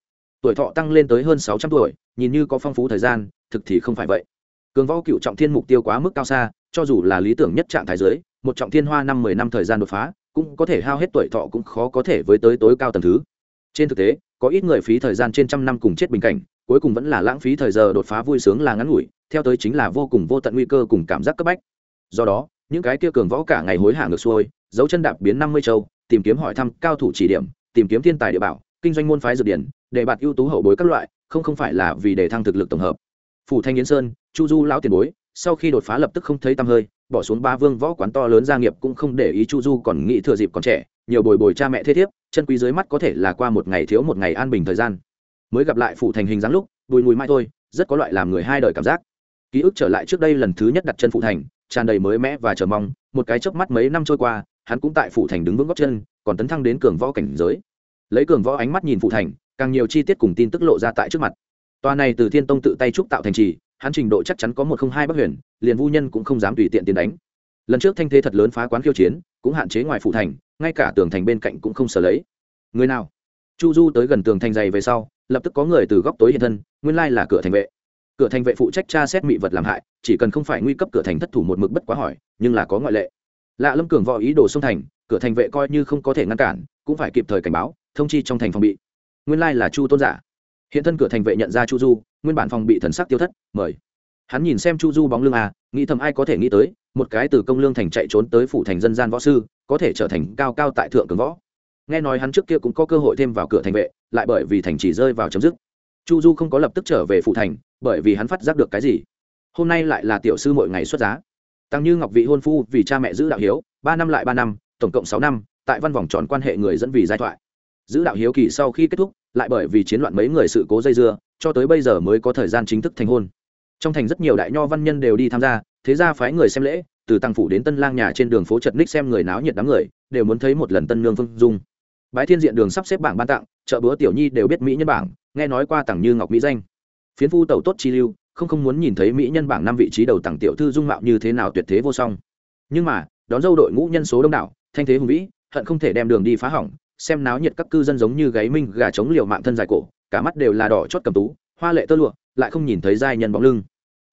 A: Tuổi thọ tăng lên tới hơn sáu trăm tuổi, nhìn như có phong phú thời gian, thực thì không phải vậy. Cường võ cựu trọng thiên mục tiêu quá mức cao xa, cho dù là lý tưởng nhất trạng thái giới một trọng thiên hoa năm mười năm thời gian đột phá, cũng có thể hao hết tuổi thọ cũng khó có thể với tới tối cao tầng thứ. Trên thực tế, có ít người phí thời gian trên trăm năm cùng chết bình cảnh, cuối cùng vẫn là lãng phí thời giờ đột phá vui sướng là ngắn ngủi, theo tới chính là vô cùng vô tận nguy cơ cùng cảm giác cấp bách. Do đó, những cái kia cường võ cả ngày hối hả ngược xuôi, dấu chân đạp biến năm mươi châu, tìm kiếm hỏi thăm cao thủ chỉ điểm, tìm kiếm thiên tài địa bảo, kinh doanh môn phái dược điển, để bạt ưu tú hậu bối các loại, không không phải là vì để thăng thực lực tổng hợp. Phủ thanh yến sơn, chu du lão tiền bối sau khi đột phá lập tức không thấy tăm hơi, bỏ xuống ba vương võ quán to lớn gia nghiệp cũng không để ý chu du còn nghĩ thừa dịp còn trẻ, nhiều bồi bồi cha mẹ thế thiếp, chân quý dưới mắt có thể là qua một ngày thiếu một ngày an bình thời gian. Mới gặp lại phụ thành hình dáng lúc, bùi mùi mai thôi, rất có loại làm người hai đời cảm giác. Ký ức trở lại trước đây lần thứ nhất đặt chân phụ thành, tràn đầy mới mẽ và chờ mong, một cái chớp mắt mấy năm trôi qua, hắn cũng tại phụ thành đứng vững góc chân, còn tấn thăng đến cường võ cảnh giới. Lấy cường võ ánh mắt nhìn phụ thành, càng nhiều chi tiết cùng tin tức lộ ra tại trước mặt. Tòa này từ thiên tông tự tay trúc tạo thành trì hắn trình độ chắc chắn có một không hai bắc huyền, liền vu nhân cũng không dám tùy tiện tiến đánh. Lần trước thanh thế thật lớn phá quán khiêu chiến, cũng hạn chế ngoài phủ thành, ngay cả tường thành bên cạnh cũng không sở lấy. Người nào? Chu du tới gần tường thành dày về sau, lập tức có người từ góc tối hiện thân, nguyên lai là cửa thành vệ. Cửa thành vệ phụ trách tra xét mị vật làm hại, chỉ cần không phải nguy cấp cửa thành thất thủ một mực bất quá hỏi, nhưng là có ngoại lệ. Lạ lâm cường võ ý đồ xông thành, cửa thành vệ coi như không có thể ngăn cản, cũng phải kịp thời cảnh báo, thông chi trong thành phòng bị. Nguyên lai là chu tôn giả hiện thân cửa thành vệ nhận ra chu du, nguyên bản phòng bị thần sắc tiêu thất, mời. Hắn nhìn xem chu du bóng lưng à nghĩ thầm ai có thể nghĩ tới, một cái từ công lương thành chạy trốn tới phủ thành dân gian võ sư, có thể trở thành cao cao tại thượng cường võ. Nghe nói hắn trước kia cũng có cơ hội thêm vào cửa thành vệ, lại bởi vì thành chỉ rơi vào chấm dứt. Chu du không có lập tức trở về phủ thành, bởi vì hắn phát giác được cái gì? Hôm nay lại là tiểu sư mỗi ngày xuất giá. Tăng như ngọc vị hôn phu vì cha mẹ giữ đạo hiếu, ba năm lại ba năm, tổng cộng sáu năm, tại văn vòng tròn quan hệ người dẫn vì giai thoại. Giữ đạo hiếu kỳ sau khi kết thúc lại bởi vì chiến loạn mấy người sự cố dây dưa, cho tới bây giờ mới có thời gian chính thức thành hôn. Trong thành rất nhiều đại nho văn nhân đều đi tham gia, thế ra phái người xem lễ, từ tăng phủ đến tân lang nhà trên đường phố trật ních xem người náo nhiệt đám người, đều muốn thấy một lần tân nương phương dung. Bái thiên diện đường sắp xếp bảng ban tặng, chợ búa tiểu nhi đều biết mỹ nhân bảng, nghe nói qua tặng như ngọc mỹ danh. Phiến phu tẩu tốt chi lưu, không không muốn nhìn thấy mỹ nhân bảng năm vị trí đầu tặng tiểu thư dung mạo như thế nào tuyệt thế vô song. Nhưng mà, đón dâu đội ngũ nhân số đông đảo, thanh thế hùng vĩ, hận không thể đem đường đi phá hỏng xem náo nhiệt các cư dân giống như gáy minh gà chống liều mạng thân dài cổ, cả mắt đều là đỏ chót cầm tú, hoa lệ tơ lụa, lại không nhìn thấy giai nhân bóng lưng.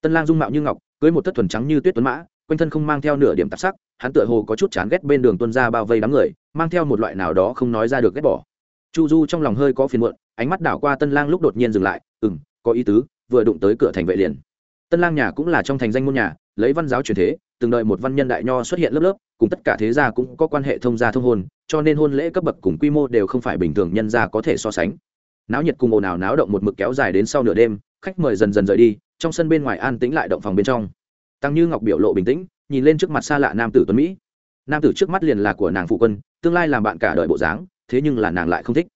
A: Tân lang dung mạo như ngọc, cưới một thất thuần trắng như tuyết tuấn mã, quanh thân không mang theo nửa điểm tạp sắc, hắn tựa hồ có chút chán ghét bên đường tuân ra bao vây đám người, mang theo một loại nào đó không nói ra được ghét bỏ. Chu du trong lòng hơi có phiền muộn, ánh mắt đảo qua tân lang lúc đột nhiên dừng lại ừ m có ý tứ, vừa đụng tới cửa thành vệ liền. Tân lang nhà cũng là trong thành danh môn nhà, lấy văn giáo truyền thế từng đợi một văn nhân đại nho xuất hiện lớp lớp, cùng tất cả thế gia cũng có quan hệ thông gia thông hôn, cho nên hôn lễ cấp bậc cùng quy mô đều không phải bình thường nhân gia có thể so sánh. Náo nhiệt cùng ồn ào náo động một mực kéo dài đến sau nửa đêm, khách mời dần dần rời đi, trong sân bên ngoài an tĩnh lại động phòng bên trong. Tăng như ngọc biểu lộ bình tĩnh, nhìn lên trước mặt xa lạ nam tử tuấn mỹ. Nam tử trước mắt liền là của nàng phụ quân, tương lai làm bạn cả đời bộ dáng, thế nhưng là nàng lại không thích.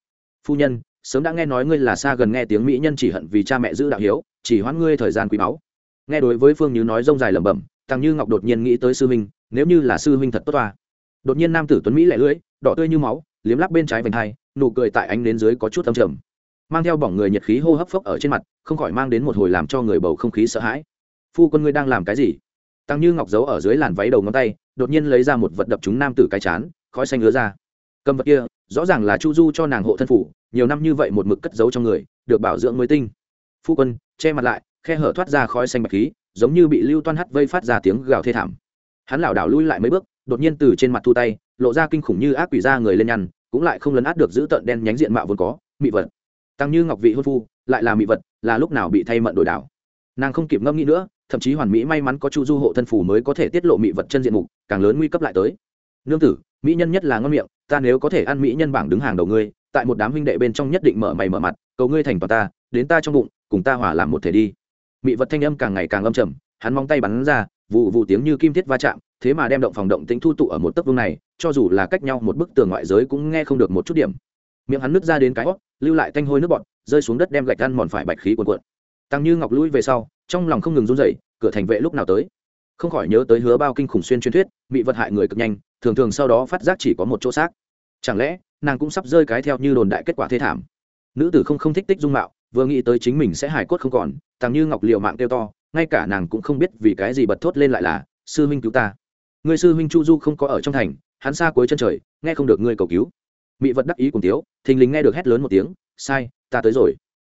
A: Phu nhân, sớm đã nghe nói ngươi là xa gần nghe tiếng mỹ nhân chỉ hận vì cha mẹ giữ đạo hiếu, chỉ hoãn ngươi thời gian quý báu. Nghe đối với phương như nói rông dài lẩm bẩm tăng như ngọc đột nhiên nghĩ tới sư huynh, nếu như là sư huynh thật tốt toa. Đột nhiên nam tử tuấn mỹ lẻ lưỡi, đỏ tươi như máu, liếm lắp bên trái vành hai nụ cười tại ánh đến dưới có chút âm trầm. Mang theo bỏng người nhiệt khí hô hấp phốc ở trên mặt, không khỏi mang đến một hồi làm cho người bầu không khí sợ hãi. Phu quân ngươi đang làm cái gì? Tăng như ngọc giấu ở dưới làn váy đầu ngón tay, đột nhiên lấy ra một vật đập trúng nam tử cái chán, khói xanh ứa ra. Cầm vật kia, rõ ràng là chu du cho nàng hộ thân phủ, nhiều năm như vậy một mực cất giấu trong người, được bảo dưỡng mới tinh. Phu quân, che mặt lại, khe hở thoát ra khói xanh bạch khí giống như bị lưu toan hắt vây phát ra tiếng gào thê thảm. Hắn lảo đảo lui lại mấy bước, đột nhiên từ trên mặt thu tay, lộ ra kinh khủng như ác quỷ ra người lên nhăn, cũng lại không lấn át được giữ tận đen nhánh diện mạo vốn có, mị vật. Tăng như ngọc vị hôn phu, lại là mị vật, là lúc nào bị thay mận đổi đảo. Nàng không kịp ngâm nghĩ nữa, thậm chí hoàn mỹ may mắn có chu du hộ thân phủ mới có thể tiết lộ mị vật chân diện mục, càng lớn nguy cấp lại tới. Nương tử, mỹ nhân nhất là ngon miệng, ta nếu có thể ăn mỹ nhân bảng đứng hàng đầu ngươi, tại một đám huynh đệ bên trong nhất định mở mày mở mặt, cầu ngươi thành toàn ta, đến ta trong bụng, cùng ta hỏa làm một thể đi mị vật thanh âm càng ngày càng âm trầm, hắn mong tay bắn ra vụ vụ tiếng như kim thiết va chạm, thế mà đem động phòng động tính thu tụ ở một tấc vương này, cho dù là cách nhau một bức tường ngoại giới cũng nghe không được một chút điểm. Miệng hắn nứt ra đến cái hót lưu lại tanh hôi nước bọt, rơi xuống đất đem gạch ăn mòn phải bạch khí cuồn cuộn. Tăng như ngọc lũi về sau, trong lòng không ngừng run rẩy, cửa thành vệ lúc nào tới? Không khỏi nhớ tới hứa bao kinh khủng xuyên truyền thuyết bị vật hại người cực nhanh, thường thường sau đó phát giác chỉ có một chỗ xác. Chẳng lẽ, nàng cũng sắp rơi cái theo như đồn đại kết quả thê thảm? Nữ tử không không thích tích dung mạo vừa nghĩ tới chính mình sẽ hài cốt không còn, tàng như ngọc liệu mạng kêu to, ngay cả nàng cũng không biết vì cái gì bật thốt lên lại là, sư huynh cứu ta. Người sư huynh chu du không có ở trong thành, hắn xa cuối chân trời, nghe không được ngươi cầu cứu. Mị vật đắc ý cùng tiếu thình lình nghe được hét lớn một tiếng, sai, ta tới rồi.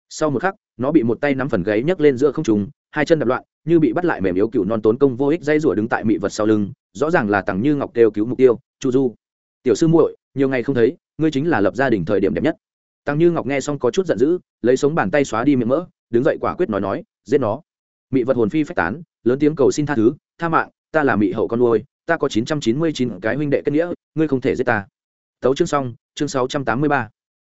A: Sau một khắc, nó bị một tay nắm phần gáy nhấc lên giữa không trùng hai chân đập loạn, như bị bắt lại mềm yếu cựu non tốn công vô ích dây rủa đứng tại mị vật sau lưng, rõ ràng là tằng như ngọc kêu cứu mục tiêu, chu du, tiểu sư muội, nhiều ngày không thấy, ngươi chính là lập gia đình thời điểm đẹp nhất tăng như ngọc nghe xong có chút giận dữ, lấy sống bàn tay xóa đi miệng mỡ, đứng dậy quả quyết nói nói, giết nó. Mị vật hồn phi phách tán, lớn tiếng cầu xin tha thứ, tha mạng, ta là mị hậu con nuôi, ta có chín trăm chín mươi chín cái huynh đệ kết nghĩa, ngươi không thể giết ta. Tấu chương xong, chương sáu trăm tám mươi ba.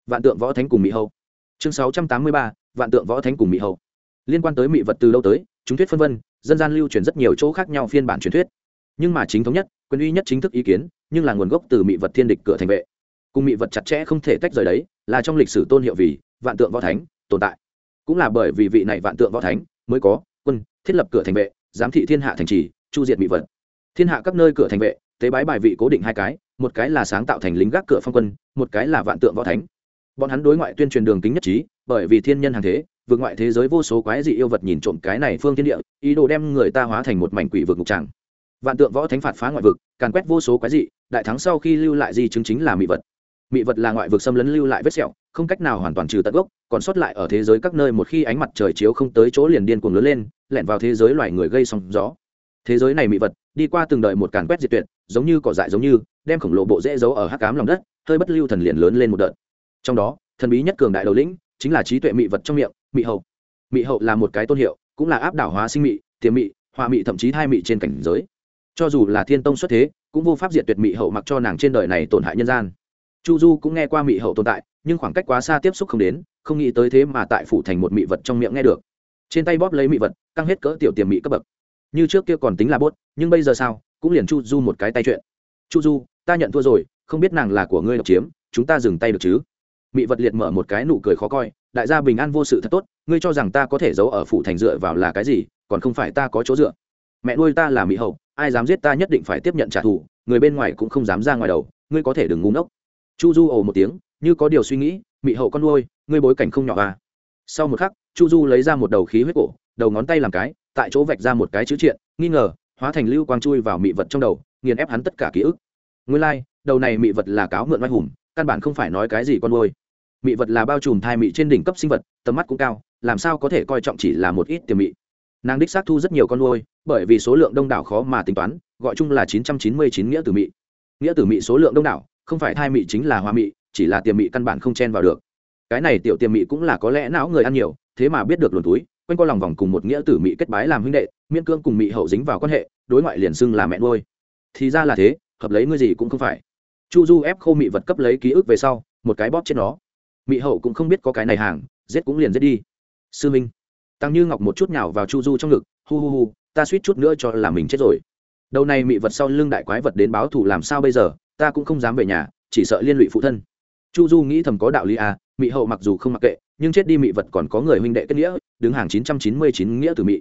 A: Vạn tượng võ thánh cùng mị hậu. Chương sáu trăm tám mươi ba, vạn tượng võ thánh cùng mị hậu. Liên quan tới mị vật từ lâu tới, chúng thuyết phân vân, dân gian lưu truyền rất nhiều chỗ khác nhau phiên bản truyền thuyết. Nhưng mà chính thống nhất, quyền uy nhất chính thức ý kiến, nhưng là nguồn gốc từ mị vật thiên địch cửa thành vệ. Cùng mị vật chặt chẽ không thể tách rời đấy là trong lịch sử tôn hiệu vì vạn tượng võ thánh tồn tại. Cũng là bởi vì vị này vạn tượng võ thánh mới có quân, thiết lập cửa thành vệ, giám thị thiên hạ thành trì, chu diệt mỹ vật. Thiên hạ các nơi cửa thành vệ, tế bái bài vị cố định hai cái, một cái là sáng tạo thành lính gác cửa phong quân, một cái là vạn tượng võ thánh. Bọn hắn đối ngoại tuyên truyền đường kính nhất trí, bởi vì thiên nhân hàng thế, vượt ngoại thế giới vô số quái dị yêu vật nhìn trộm cái này phương thiên địa, ý đồ đem người ta hóa thành một mảnh quỷ vực ngục tràng vạn tượng võ thánh phạt phá ngoại vực, càn quét vô số quái dị, đại thắng sau khi lưu lại di chứng chính là mỹ vật. Mị vật là ngoại vực xâm lấn lưu lại vết sẹo không cách nào hoàn toàn trừ tận gốc còn sót lại ở thế giới các nơi một khi ánh mặt trời chiếu không tới chỗ liền điên cuồng lớn lên lẻn vào thế giới loài người gây sóng gió. Thế giới này Mị vật đi qua từng đợi một càn quét diệt tuyệt giống như cỏ dại giống như đem khổng lồ bộ dễ giấu ở hắc cám lòng đất hơi bất lưu thần liền lớn lên một đợt. Trong đó thần bí nhất cường đại đầu lĩnh chính là trí tuệ Mị vật trong miệng Mị hậu. Mị hậu là một cái tôn hiệu cũng là áp đảo hóa sinh Mị, tiềm Mị, hòa Mị thậm chí thai mị trên cảnh giới. Cho dù là thiên tông xuất thế cũng vô pháp diệt tuyệt Mị hậu mặc cho nàng trên đời này tổn hại nhân gian chu du cũng nghe qua Mị hậu tồn tại, nhưng khoảng cách quá xa tiếp xúc không đến, không nghĩ tới thế mà tại phủ thành một mị vật trong miệng nghe được. Trên tay bóp lấy mị vật, căng hết cỡ tiểu tiềm mị cấp bậc. Như trước kia còn tính là bốt, nhưng bây giờ sao, cũng liền chu du một cái tay chuyện. Chu du, ta nhận thua rồi, không biết nàng là của ngươi độc chiếm, chúng ta dừng tay được chứ? Mị vật liệt mở một cái nụ cười khó coi, đại gia bình an vô sự thật tốt, ngươi cho rằng ta có thể giấu ở phủ thành dựa vào là cái gì, còn không phải ta có chỗ dựa. Mẹ nuôi ta là mỹ hậu, ai dám giết ta nhất định phải tiếp nhận trả thù, người bên ngoài cũng không dám ra ngoài đầu, ngươi có thể đừng ngu ngốc chu du ồ một tiếng như có điều suy nghĩ mị hậu con nuôi ngươi bối cảnh không nhỏ à. sau một khắc chu du lấy ra một đầu khí huyết cổ đầu ngón tay làm cái tại chỗ vạch ra một cái chữ triện nghi ngờ hóa thành lưu quang chui vào mị vật trong đầu nghiền ép hắn tất cả ký ức. Nguyên lai、like, đầu này mị vật là cáo mượn oai hùng căn bản không phải nói cái gì con nuôi. Mị vật là bao trùm thai mị trên đỉnh cấp sinh vật tầm mắt cũng cao làm sao có thể coi trọng chỉ là một ít tiềm mị. Nàng đích xác thu rất nhiều con nuôi bởi vì số lượng đông đảo khó mà tính toán gọi chung là chín trăm chín mươi chín nghĩa tử mị. Nghĩa tử mị số lượng đông đảo không phải thai mị chính là hoa mị, chỉ là tiềm mị căn bản không chen vào được. Cái này tiểu tiềm mị cũng là có lẽ não người ăn nhiều, thế mà biết được luồn túi, quanh qua lòng vòng cùng một nghĩa tử mị kết bái làm huynh đệ miên cương cùng mị hậu dính vào quan hệ, đối ngoại liền xưng là mẹ nuôi. Thì ra là thế, hợp lấy ngươi gì cũng không phải. Chu du ép khô mị vật cấp lấy ký ức về sau, một cái bóp trên nó. Mị hậu cũng không biết có cái này hàng, giết cũng liền giết đi. Sư minh. Tăng như ngọc một chút nhào vào chu du trong ngực, hu hu hu, ta suýt chút nữa cho là mình chết rồi. Đầu này mị vật sau lưng đại quái vật đến báo thù làm sao bây giờ? Ta cũng không dám về nhà, chỉ sợ liên lụy phụ thân. Chu du nghĩ thầm có đạo lý à mị hậu mặc dù không mặc kệ, nhưng chết đi mị vật còn có người huynh đệ kết nghĩa, đứng hàng chín trăm chín mươi chín nghĩa từ mị.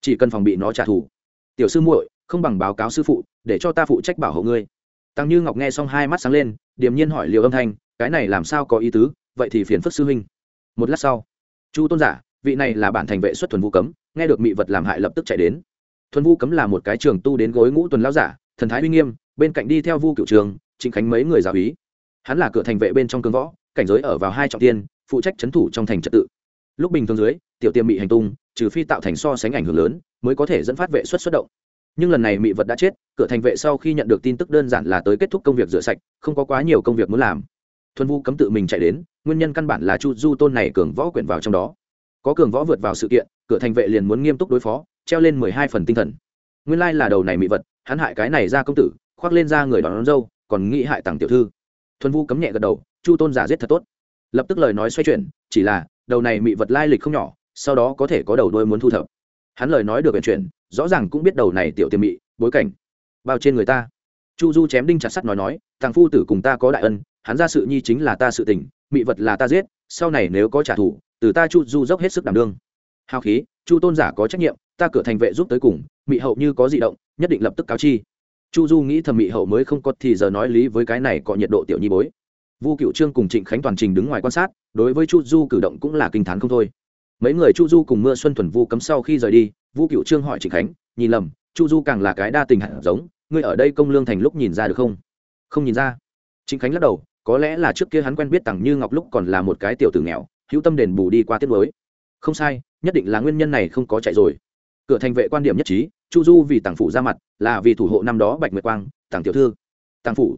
A: Chỉ cần phòng bị nó trả thù. Tiểu sư muội, không bằng báo cáo sư phụ, để cho ta phụ trách bảo hộ ngươi. Tăng như ngọc nghe xong hai mắt sáng lên, điềm nhiên hỏi liều âm thanh, cái này làm sao có ý tứ, vậy thì phiền phức sư huynh. Một lát sau, chu tôn giả, vị này là bản thành vệ xuất thuần vũ cấm, nghe được mị vật làm hại lập tức chạy đến. Thuần vũ cấm là một cái trường tu đến gối ngũ tuần lao giả, thần thái uy nghiêm bên cạnh đi theo vu cựu trường trịnh khánh mấy người giáo ý hắn là cửa thành vệ bên trong cương võ, cảnh giới ở vào hai trọng tiên, phụ trách c thủ trong thành trật tự. Lúc bình thường dưới, tiểu tiêm bị hành tung, trừ phi tạo thành so sánh ảnh hưởng lớn, mới có thể dẫn phát vệ xuất xuất động. Nhưng lần này mị vật đã chết, cửa thành vệ sau khi nhận được tin tức đơn giản là tới kết thúc công việc rửa sạch, không có quá nhiều công việc muốn làm. Thuần vu cấm tự mình chạy đến, nguyên nhân căn bản là chu du tôn này cường võ quyển vào trong đó. Có cường võ vượt vào sự kiện, cửa thành vệ liền muốn nghiêm túc đối phó, treo lên mười hai phần tinh thần. Nguyên lai là đầu này mị vật, hắn hại cái này ra công tử khoác lên ra người đón, đón dâu còn nghĩ hại tàng tiểu thư. Thuần vu cấm nhẹ gật đầu chu tôn giả giết thật tốt. Lập tức lời nói xoay chuyển chỉ là đầu này mị vật lai lịch không nhỏ sau đó có thể có đầu đôi muốn thu thập. Hắn lời nói được vận chuyển rõ ràng cũng biết đầu này tiểu tiềm mị bối cảnh bao trên người ta. Chu du chém đinh chặt sắt nói nói thằng phu tử cùng ta có đại ân hắn ra sự nhi chính là ta sự tình mị vật là ta giết sau này nếu có trả thù từ ta chu du dốc hết sức đảm đương. Hào khí chu tôn giả có trách nhiệm ta cửa thành vệ giúp tới cùng mị hậu như có di động nhất định lập tức cáo chi chu du nghĩ thẩm mị hậu mới không có thì giờ nói lý với cái này có nhiệt độ tiểu nhi bối. Vu cựu trương cùng trịnh khánh toàn trình đứng ngoài quan sát, đối với chu du cử động cũng là kinh t h á n không thôi. Mấy người chu du cùng mưa xuân thuần vu cấm sau khi rời đi, vu cựu trương hỏi trịnh khánh, nhìn lầm, chu du càng là cái đa tình hẳn giống, ngươi ở đây công lương thành lúc nhìn ra được không? Không nhìn ra. Trịnh khánh lắc đầu, có lẽ là trước kia hắn quen biết tằng như ngọc lúc còn là một cái tiểu tử nghèo, hữu tâm đền bù đi qua tiết mới không sai, nhất định là nguyên nhân này không có chạy rồi. Cửa thành vệ quan điểm nhất trí chu du vì tàng phủ ra mặt, là vì thủ hộ năm đó bạch nguyệt quang, tàng tiểu thư. Tàng phủ?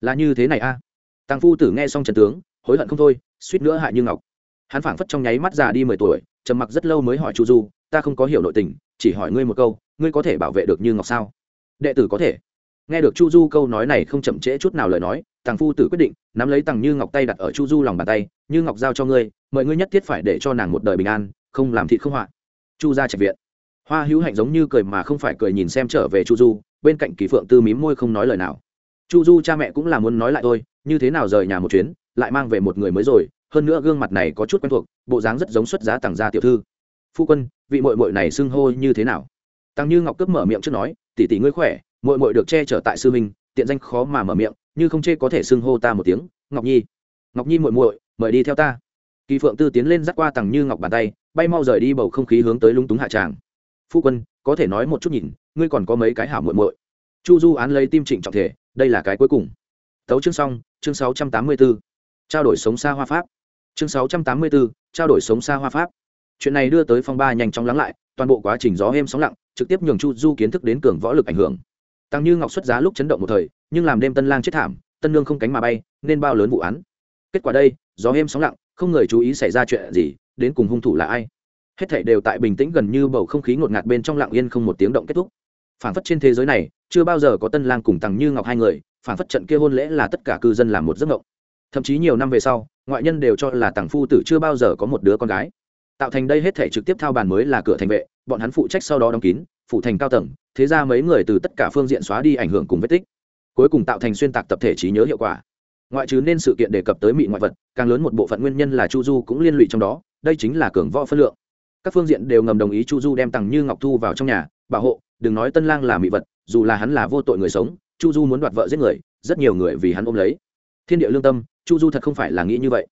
A: Là như thế này a. Tàng phu tử nghe xong trần tướng, hối hận không thôi, suýt nữa hại như ngọc. Hắn phảng phất trong nháy mắt già đi mười tuổi, trầm mặc rất lâu mới hỏi chu du, ta không có hiểu nội tình, chỉ hỏi ngươi một câu, ngươi có thể bảo vệ được như ngọc sao? Đệ tử có thể. Nghe được chu du câu nói này không chậm trễ chút nào lời nói, tàng phu tử quyết định, nắm lấy tàng như ngọc tay đặt ở chu du lòng bàn tay, như ngọc giao cho ngươi, mời ngươi nhất thiết phải để cho nàng một đời bình an, không làm thịt không họa. Chu ra trạch viện hoa hữu hạnh giống như cười mà không phải cười nhìn xem trở về chu du, bên cạnh kỳ phượng tư mím môi không nói lời nào. Chu du cha mẹ cũng là muốn nói lại thôi, như thế nào rời nhà một chuyến, lại mang về một người mới rồi, hơn nữa gương mặt này có chút quen thuộc, bộ dáng rất giống xuất giá tàng gia tiểu thư. Phu quân, vị mội mội này xưng hô như thế nào? Tăng như ngọc cướp mở miệng trước nói, tỷ tỷ ngươi khỏe mội mội được che chở tại sư minh tiện danh khó mà mở miệng, như không chê có thể xưng hô ta một tiếng, ngọc nhi. Ngọc nhi mội mội mời đi theo ta. Kỳ phượng tư tiến lên dắt qua tằng như ngọc bàn tay, bay mau rời đi bầu không khí hướng tới lung túng hạ tràng phu quân có thể nói một chút nhìn ngươi còn có mấy cái hảo muội muội. Chu du án lấy tim trịnh trọng thể đây là cái cuối cùng. Tấu chương xong chương sáu trăm tám mươi 684. trao đổi sống xa hoa pháp. Chương sáu trăm tám mươi 684, trao đổi sống xa hoa pháp. Chuyện này đưa tới phong ba nhanh chóng lắng lại toàn bộ quá trình gió êm sóng lặng trực tiếp nhường chu du kiến thức đến cường võ lực ảnh hưởng. Tăng như ngọc xuất giá lúc chấn động một thời nhưng làm đêm tân lang chết thảm tân lương không cánh mà bay nên bao lớn vụ án. Kết quả đây gió êm sóng lặng không người chú ý xảy ra chuyện gì đến cùng hung thủ là ai? Hết thảy đều tại bình tĩnh gần như bầu không khí ngột ngạt bên trong lặng yên không một tiếng động kết thúc. Phản phất trên thế giới này, chưa bao giờ có tân lang cùng tằng như ngọc hai người phản phất trận kia hôn lễ là tất cả cư dân làm một giấc mộng. Thậm chí nhiều năm về sau, ngoại nhân đều cho là tằng phu tử chưa bao giờ có một đứa con gái. Tạo thành đây hết thể trực tiếp thao bàn mới là cửa thành vệ, bọn hắn phụ trách sau đó đóng kín phụ thành cao tầng, thế ra mấy người từ tất cả phương diện xóa đi ảnh hưởng cùng vết tích. Cuối cùng tạo thành xuyên tạc tập thể trí nhớ hiệu quả. Ngoại trừ nên sự kiện đề cập tới mị ngoại vật, càng lớn một bộ phận nguyên nhân là chu du cũng liên lụy trong đó, đây chính là cường võ phân lượng các phương diện đều ngầm đồng ý chu du đem tằng như ngọc thu vào trong nhà, bảo hộ, đừng nói tân lang là mỹ vật, dù là hắn là vô tội người sống, chu du muốn đoạt vợ giết người, rất nhiều người vì hắn ôm lấy. Thiên địa lương tâm, chu du thật không phải là nghĩ như vậy.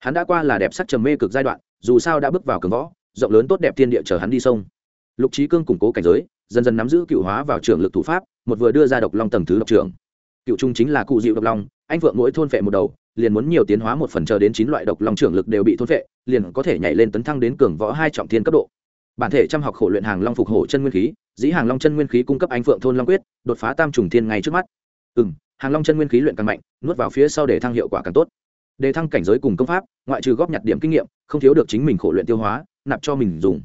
A: Hắn đã qua là đẹp sắc trầm mê cực giai đoạn, dù sao đã bước vào cường võ, rộng lớn tốt đẹp thiên địa chờ hắn đi sông. Lục trí cương củng cố cảnh giới, dần dần nắm giữ cựu hóa vào trường lực thủ pháp, một vừa đưa ra độc long tầng thứ độc trưởng. Cựu trung chính là cụ dịu độc long, anh vượng mỗi thôn phệ một đầu, liền muốn nhiều tiến hóa một phần chờ đến chín loại độc long trưởng lực đều bị thôn phệ liền có thể nhảy lên tấn thăng đến cường võ hai trọng thiên cấp độ. Bản thể chăm học khổ luyện hàng long phục hổ chân nguyên khí, dĩ hàng long chân nguyên khí cung cấp anh phượng thôn long quyết, đột phá tam trùng thiên ngay trước mắt. Ừ m hàng long chân nguyên khí luyện càng mạnh, nuốt vào phía sau để thăng hiệu quả càng tốt. Để thăng cảnh giới cùng công pháp, ngoại trừ góp nhặt điểm kinh nghiệm, không thiếu được chính mình khổ luyện tiêu hóa, nạp cho mình dùng.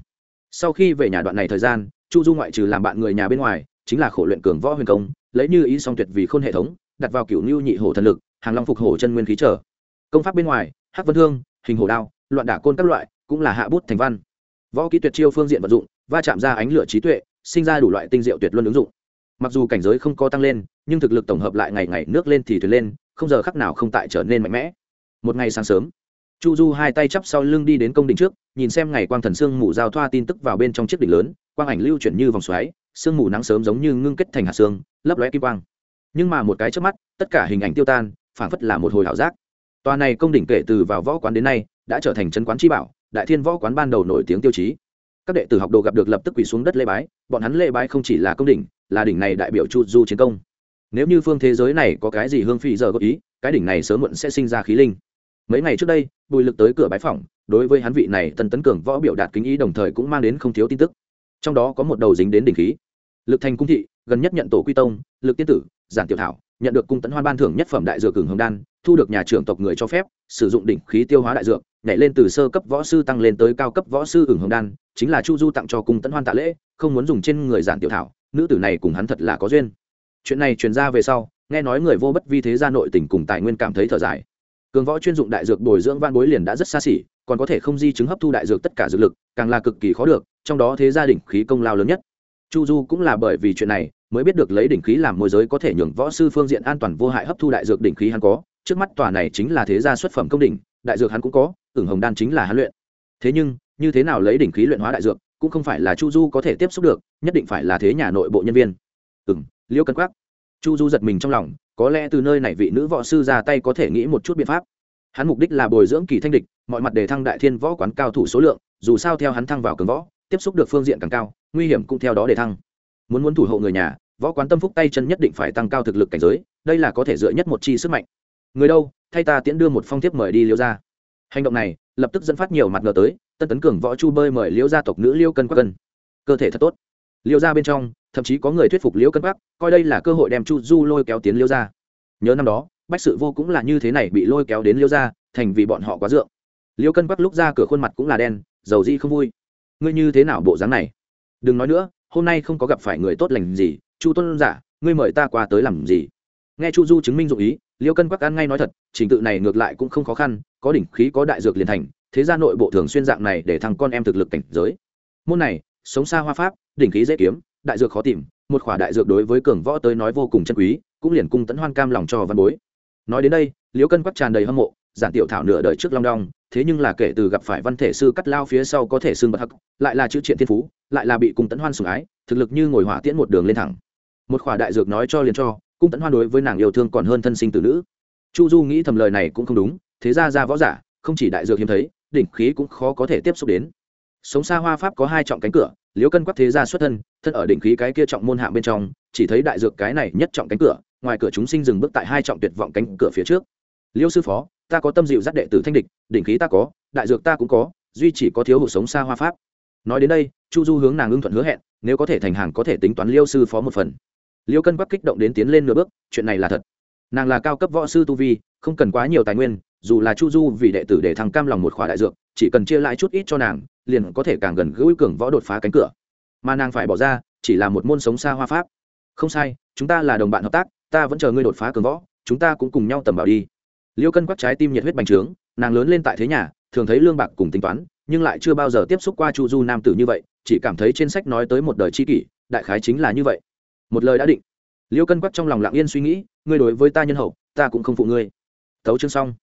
A: Sau khi về nhà đoạn này thời gian, chu du ngoại trừ làm bạn người nhà bên ngoài, chính là khổ luyện cường võ huyền công, lấy như ý song tuyệt vì khôn hệ thống, đặt vào cựu lưu nhị hổ thần lực, hàng long phục hổ chân nguyên khí trở. Công pháp bên ngoài, hắc vân thương, hình hổ đao loạn đả côn các loại, cũng là hạ bút thành văn. Võ kỹ tuyệt chiêu phương diện vận dụng, va chạm ra ánh lửa trí tuệ, sinh ra đủ loại tinh diệu tuyệt luân ứng dụng. Mặc dù cảnh giới không có tăng lên, nhưng thực lực tổng hợp lại ngày ngày nước lên thì thuyền lên, không giờ khắc nào không tại trở nên mạnh mẽ. Một ngày sáng sớm, chu du hai tay chắp sau lưng đi đến công đỉnh trước, nhìn xem ngày quang thần sương mù giao thoa tin tức vào bên trong chiếc đỉnh lớn, quang ảnh lưu chuyển như vòng xoáy, sương mù nắng sớm giống như ngưng kết thành hạt xương lấp lóe kim quang. Nhưng mà một cái trước mắt, tất cả hình ảnh tiêu tan, phảng phất là một hồi ảo giác. Tòa này công đỉnh kể từ vào võ quán đến nay đã trở thành chân quán chi bảo, đại thiên võ quán ban đầu nổi tiếng tiêu chí. Các đệ tử học đồ gặp được lập tức quỳ xuống đất lê bái, bọn hắn lê bái không chỉ là công đỉnh, là đỉnh này đại biểu chu du chiến công. Nếu như phương thế giới này có cái gì hương phi giờ góp ý, cái đỉnh này sớm muộn sẽ sinh ra khí linh. Mấy ngày trước đây, bùi lực tới cửa bái phỏng, đối với hắn vị này tân tấn cường võ biểu đạt kính ý đồng thời cũng mang đến không thiếu tin tức. Trong đó có một đầu dính đến đỉnh khí. Lực thành cung thị, gần nhất nhận tổ quy tông, lực tiên tử, giản tiểu thảo, nhận được cung tấn hoan ban thưởng nhất phẩm đại dược cường hồng đan, thu được nhà trưởng tộc người cho phép, sử dụng đỉnh khí tiêu hóa đại dược nhảy lên từ sơ cấp võ sư tăng lên tới cao cấp võ sư ửng hồng đan, chính là chu du tặng cho cung tấn hoan tạ lễ, không muốn dùng trên người giản tiểu thảo, nữ tử này cùng hắn thật là có duyên. Chuyện này truyền ra về sau, nghe nói người vô bất vi thế gia nội tình cùng tài nguyên cảm thấy thở dài. Cường võ chuyên dụng đại dược bồi dưỡng van bối liền đã rất xa xỉ, còn có thể không di chứng hấp thu đại dược tất cả dược lực, càng là cực kỳ khó được, trong đó thế gia đình khí công lao lớn nhất. Chu du cũng là bởi vì chuyện này, mới biết được lấy đỉnh khí làm môi giới có thể nhường võ sư phương diện an toàn vô hại hấp thu đại dược đỉnh khí hắn có. Trước mắt tòa này chính là thế gia xuất phẩm công đỉnh, đại dược hắn cũng có ửng hồng đan chính là hắn luyện. Thế nhưng, như thế nào lấy đỉnh khí luyện hóa đại dược, cũng không phải là chu du có thể tiếp xúc được, nhất định phải là thế nhà nội bộ nhân viên. Ừ m liễu cân quắc. Chu du giật mình trong lòng, có lẽ từ nơi này vị nữ võ sư ra tay có thể nghĩ một chút biện pháp. Hắn mục đích là bồi dưỡng kỳ thanh địch, mọi mặt để thăng đại thiên võ quán cao thủ số lượng, dù sao theo hắn thăng vào cường võ, tiếp xúc được phương diện càng cao, nguy hiểm cũng theo đó để thăng. Muốn muốn thủ hộ người nhà, võ quán tâm phúc tay chân nhất định phải tăng cao thực lực cảnh giới, đây là có thể dựa nhất một chi sức mạnh. Người đâu? Thay ta tiễn đưa một phong thiếp mời đi liêu ra hành động này lập tức dẫn phát nhiều mặt ngờ tới tân tấn cường võ chu bơi mời liêu gia tộc nữ liêu cân quắc cân. Cơ thể thật tốt. Liêu gia bên trong thậm chí có người thuyết phục liêu cân quắc coi đây là cơ hội đem chu du lôi kéo tiến liêu gia. nhớ năm đó bách sự vô cũng là như thế này bị lôi kéo đến liêu gia, thành vì bọn họ quá dượng. Liêu cân quắc lúc ra cửa khuôn mặt cũng là đen dầu di không vui. Ngươi như thế nào bộ dáng này? Đừng nói nữa hôm nay không có gặp phải người tốt lành gì chu tôn giả ngươi mời ta qua tới làm gì? Nghe chu du chứng minh dụng ý liêu cân quắc ăn ngay nói thật trình tự này ngược lại cũng không khó khăn có đỉnh khí có đại dược liền thành, thế ra nội bộ thường xuyên dạng này để thằng con em thực lực cảnh giới. Môn này, sống xa hoa pháp, đỉnh khí dễ kiếm, đại dược khó tìm, một khỏa đại dược đối với cường võ tới nói vô cùng chân quý, cũng liền cung tẫn hoan cam lòng cho văn bối. Nói đến đây, liễu cân quắc tràn đầy hâm mộ, giản tiểu thảo nửa đời trước long đong, thế nhưng là kể từ gặp phải văn thể sư cắt lao phía sau có thể xương bật hắc, lại là chữ triện thiên phú, lại là bị cung tẫn hoan sủng ái, thực lực như ngồi hỏa tiễn một đường lên thẳng. Một khỏa đại dược nói cho liền cho, cung tẫn hoan đối với nàng yêu thương còn hơn thân sinh tử nữ. Chu du nghĩ thầm lời này cũng không đúng thế ra ra võ giả, không chỉ đại dược hiếm thấy, đỉnh khí cũng khó có thể tiếp xúc đến. Sống xa hoa pháp có hai trọng cánh cửa, liễu cân quắc thế ra xuất thân thân ở đỉnh khí cái kia trọng môn hạ bên trong, chỉ thấy đại dược cái này nhất trọng cánh cửa, ngoài cửa chúng sinh dừng bước tại hai trọng tuyệt vọng cánh cửa phía trước. Liêu sư phó, ta có tâm dịu dắt đệ tử thanh địch, đỉnh khí ta có, đại dược ta cũng có, duy chỉ có thiếu hụt sống xa hoa pháp. Nói đến đây, chu du hướng nàng ưng thuận hứa hẹn, nếu có thể thành hàng có thể tính toán liêu sư phó một phần. Liêu cân quắc kích động đến tiến lên nửa bước, chuyện này là thật. Nàng là cao cấp võ sư tu vi, không cần quá nhiều tài nguyên dù là chu du vì đệ tử để thằng cam lòng một khỏa đại dược, chỉ cần chia lại chút ít cho nàng, liền có thể càng gần gũi cường võ đột phá cánh cửa. Mà nàng phải bỏ ra, chỉ là một môn sống xa hoa pháp. Không sai, chúng ta là đồng bạn hợp tác, ta vẫn chờ ngươi đột phá cường võ, chúng ta cũng cùng nhau tầm bảo đi. Liêu cân quắc trái tim nhiệt huyết bành trướng, nàng lớn lên tại thế nhà, thường thấy lương bạc cùng tính toán, nhưng lại chưa bao giờ tiếp xúc qua chu du nam tử như vậy, chỉ cảm thấy trên sách nói tới một đời c h i kỷ, đại khái chính là như vậy. Một lời đã định. Liêu cân quắc trong lòng lặng yên suy nghĩ, ngươi đối với ta nhân hậu, ta cũng không phụ ngươi. Tấu chương xong.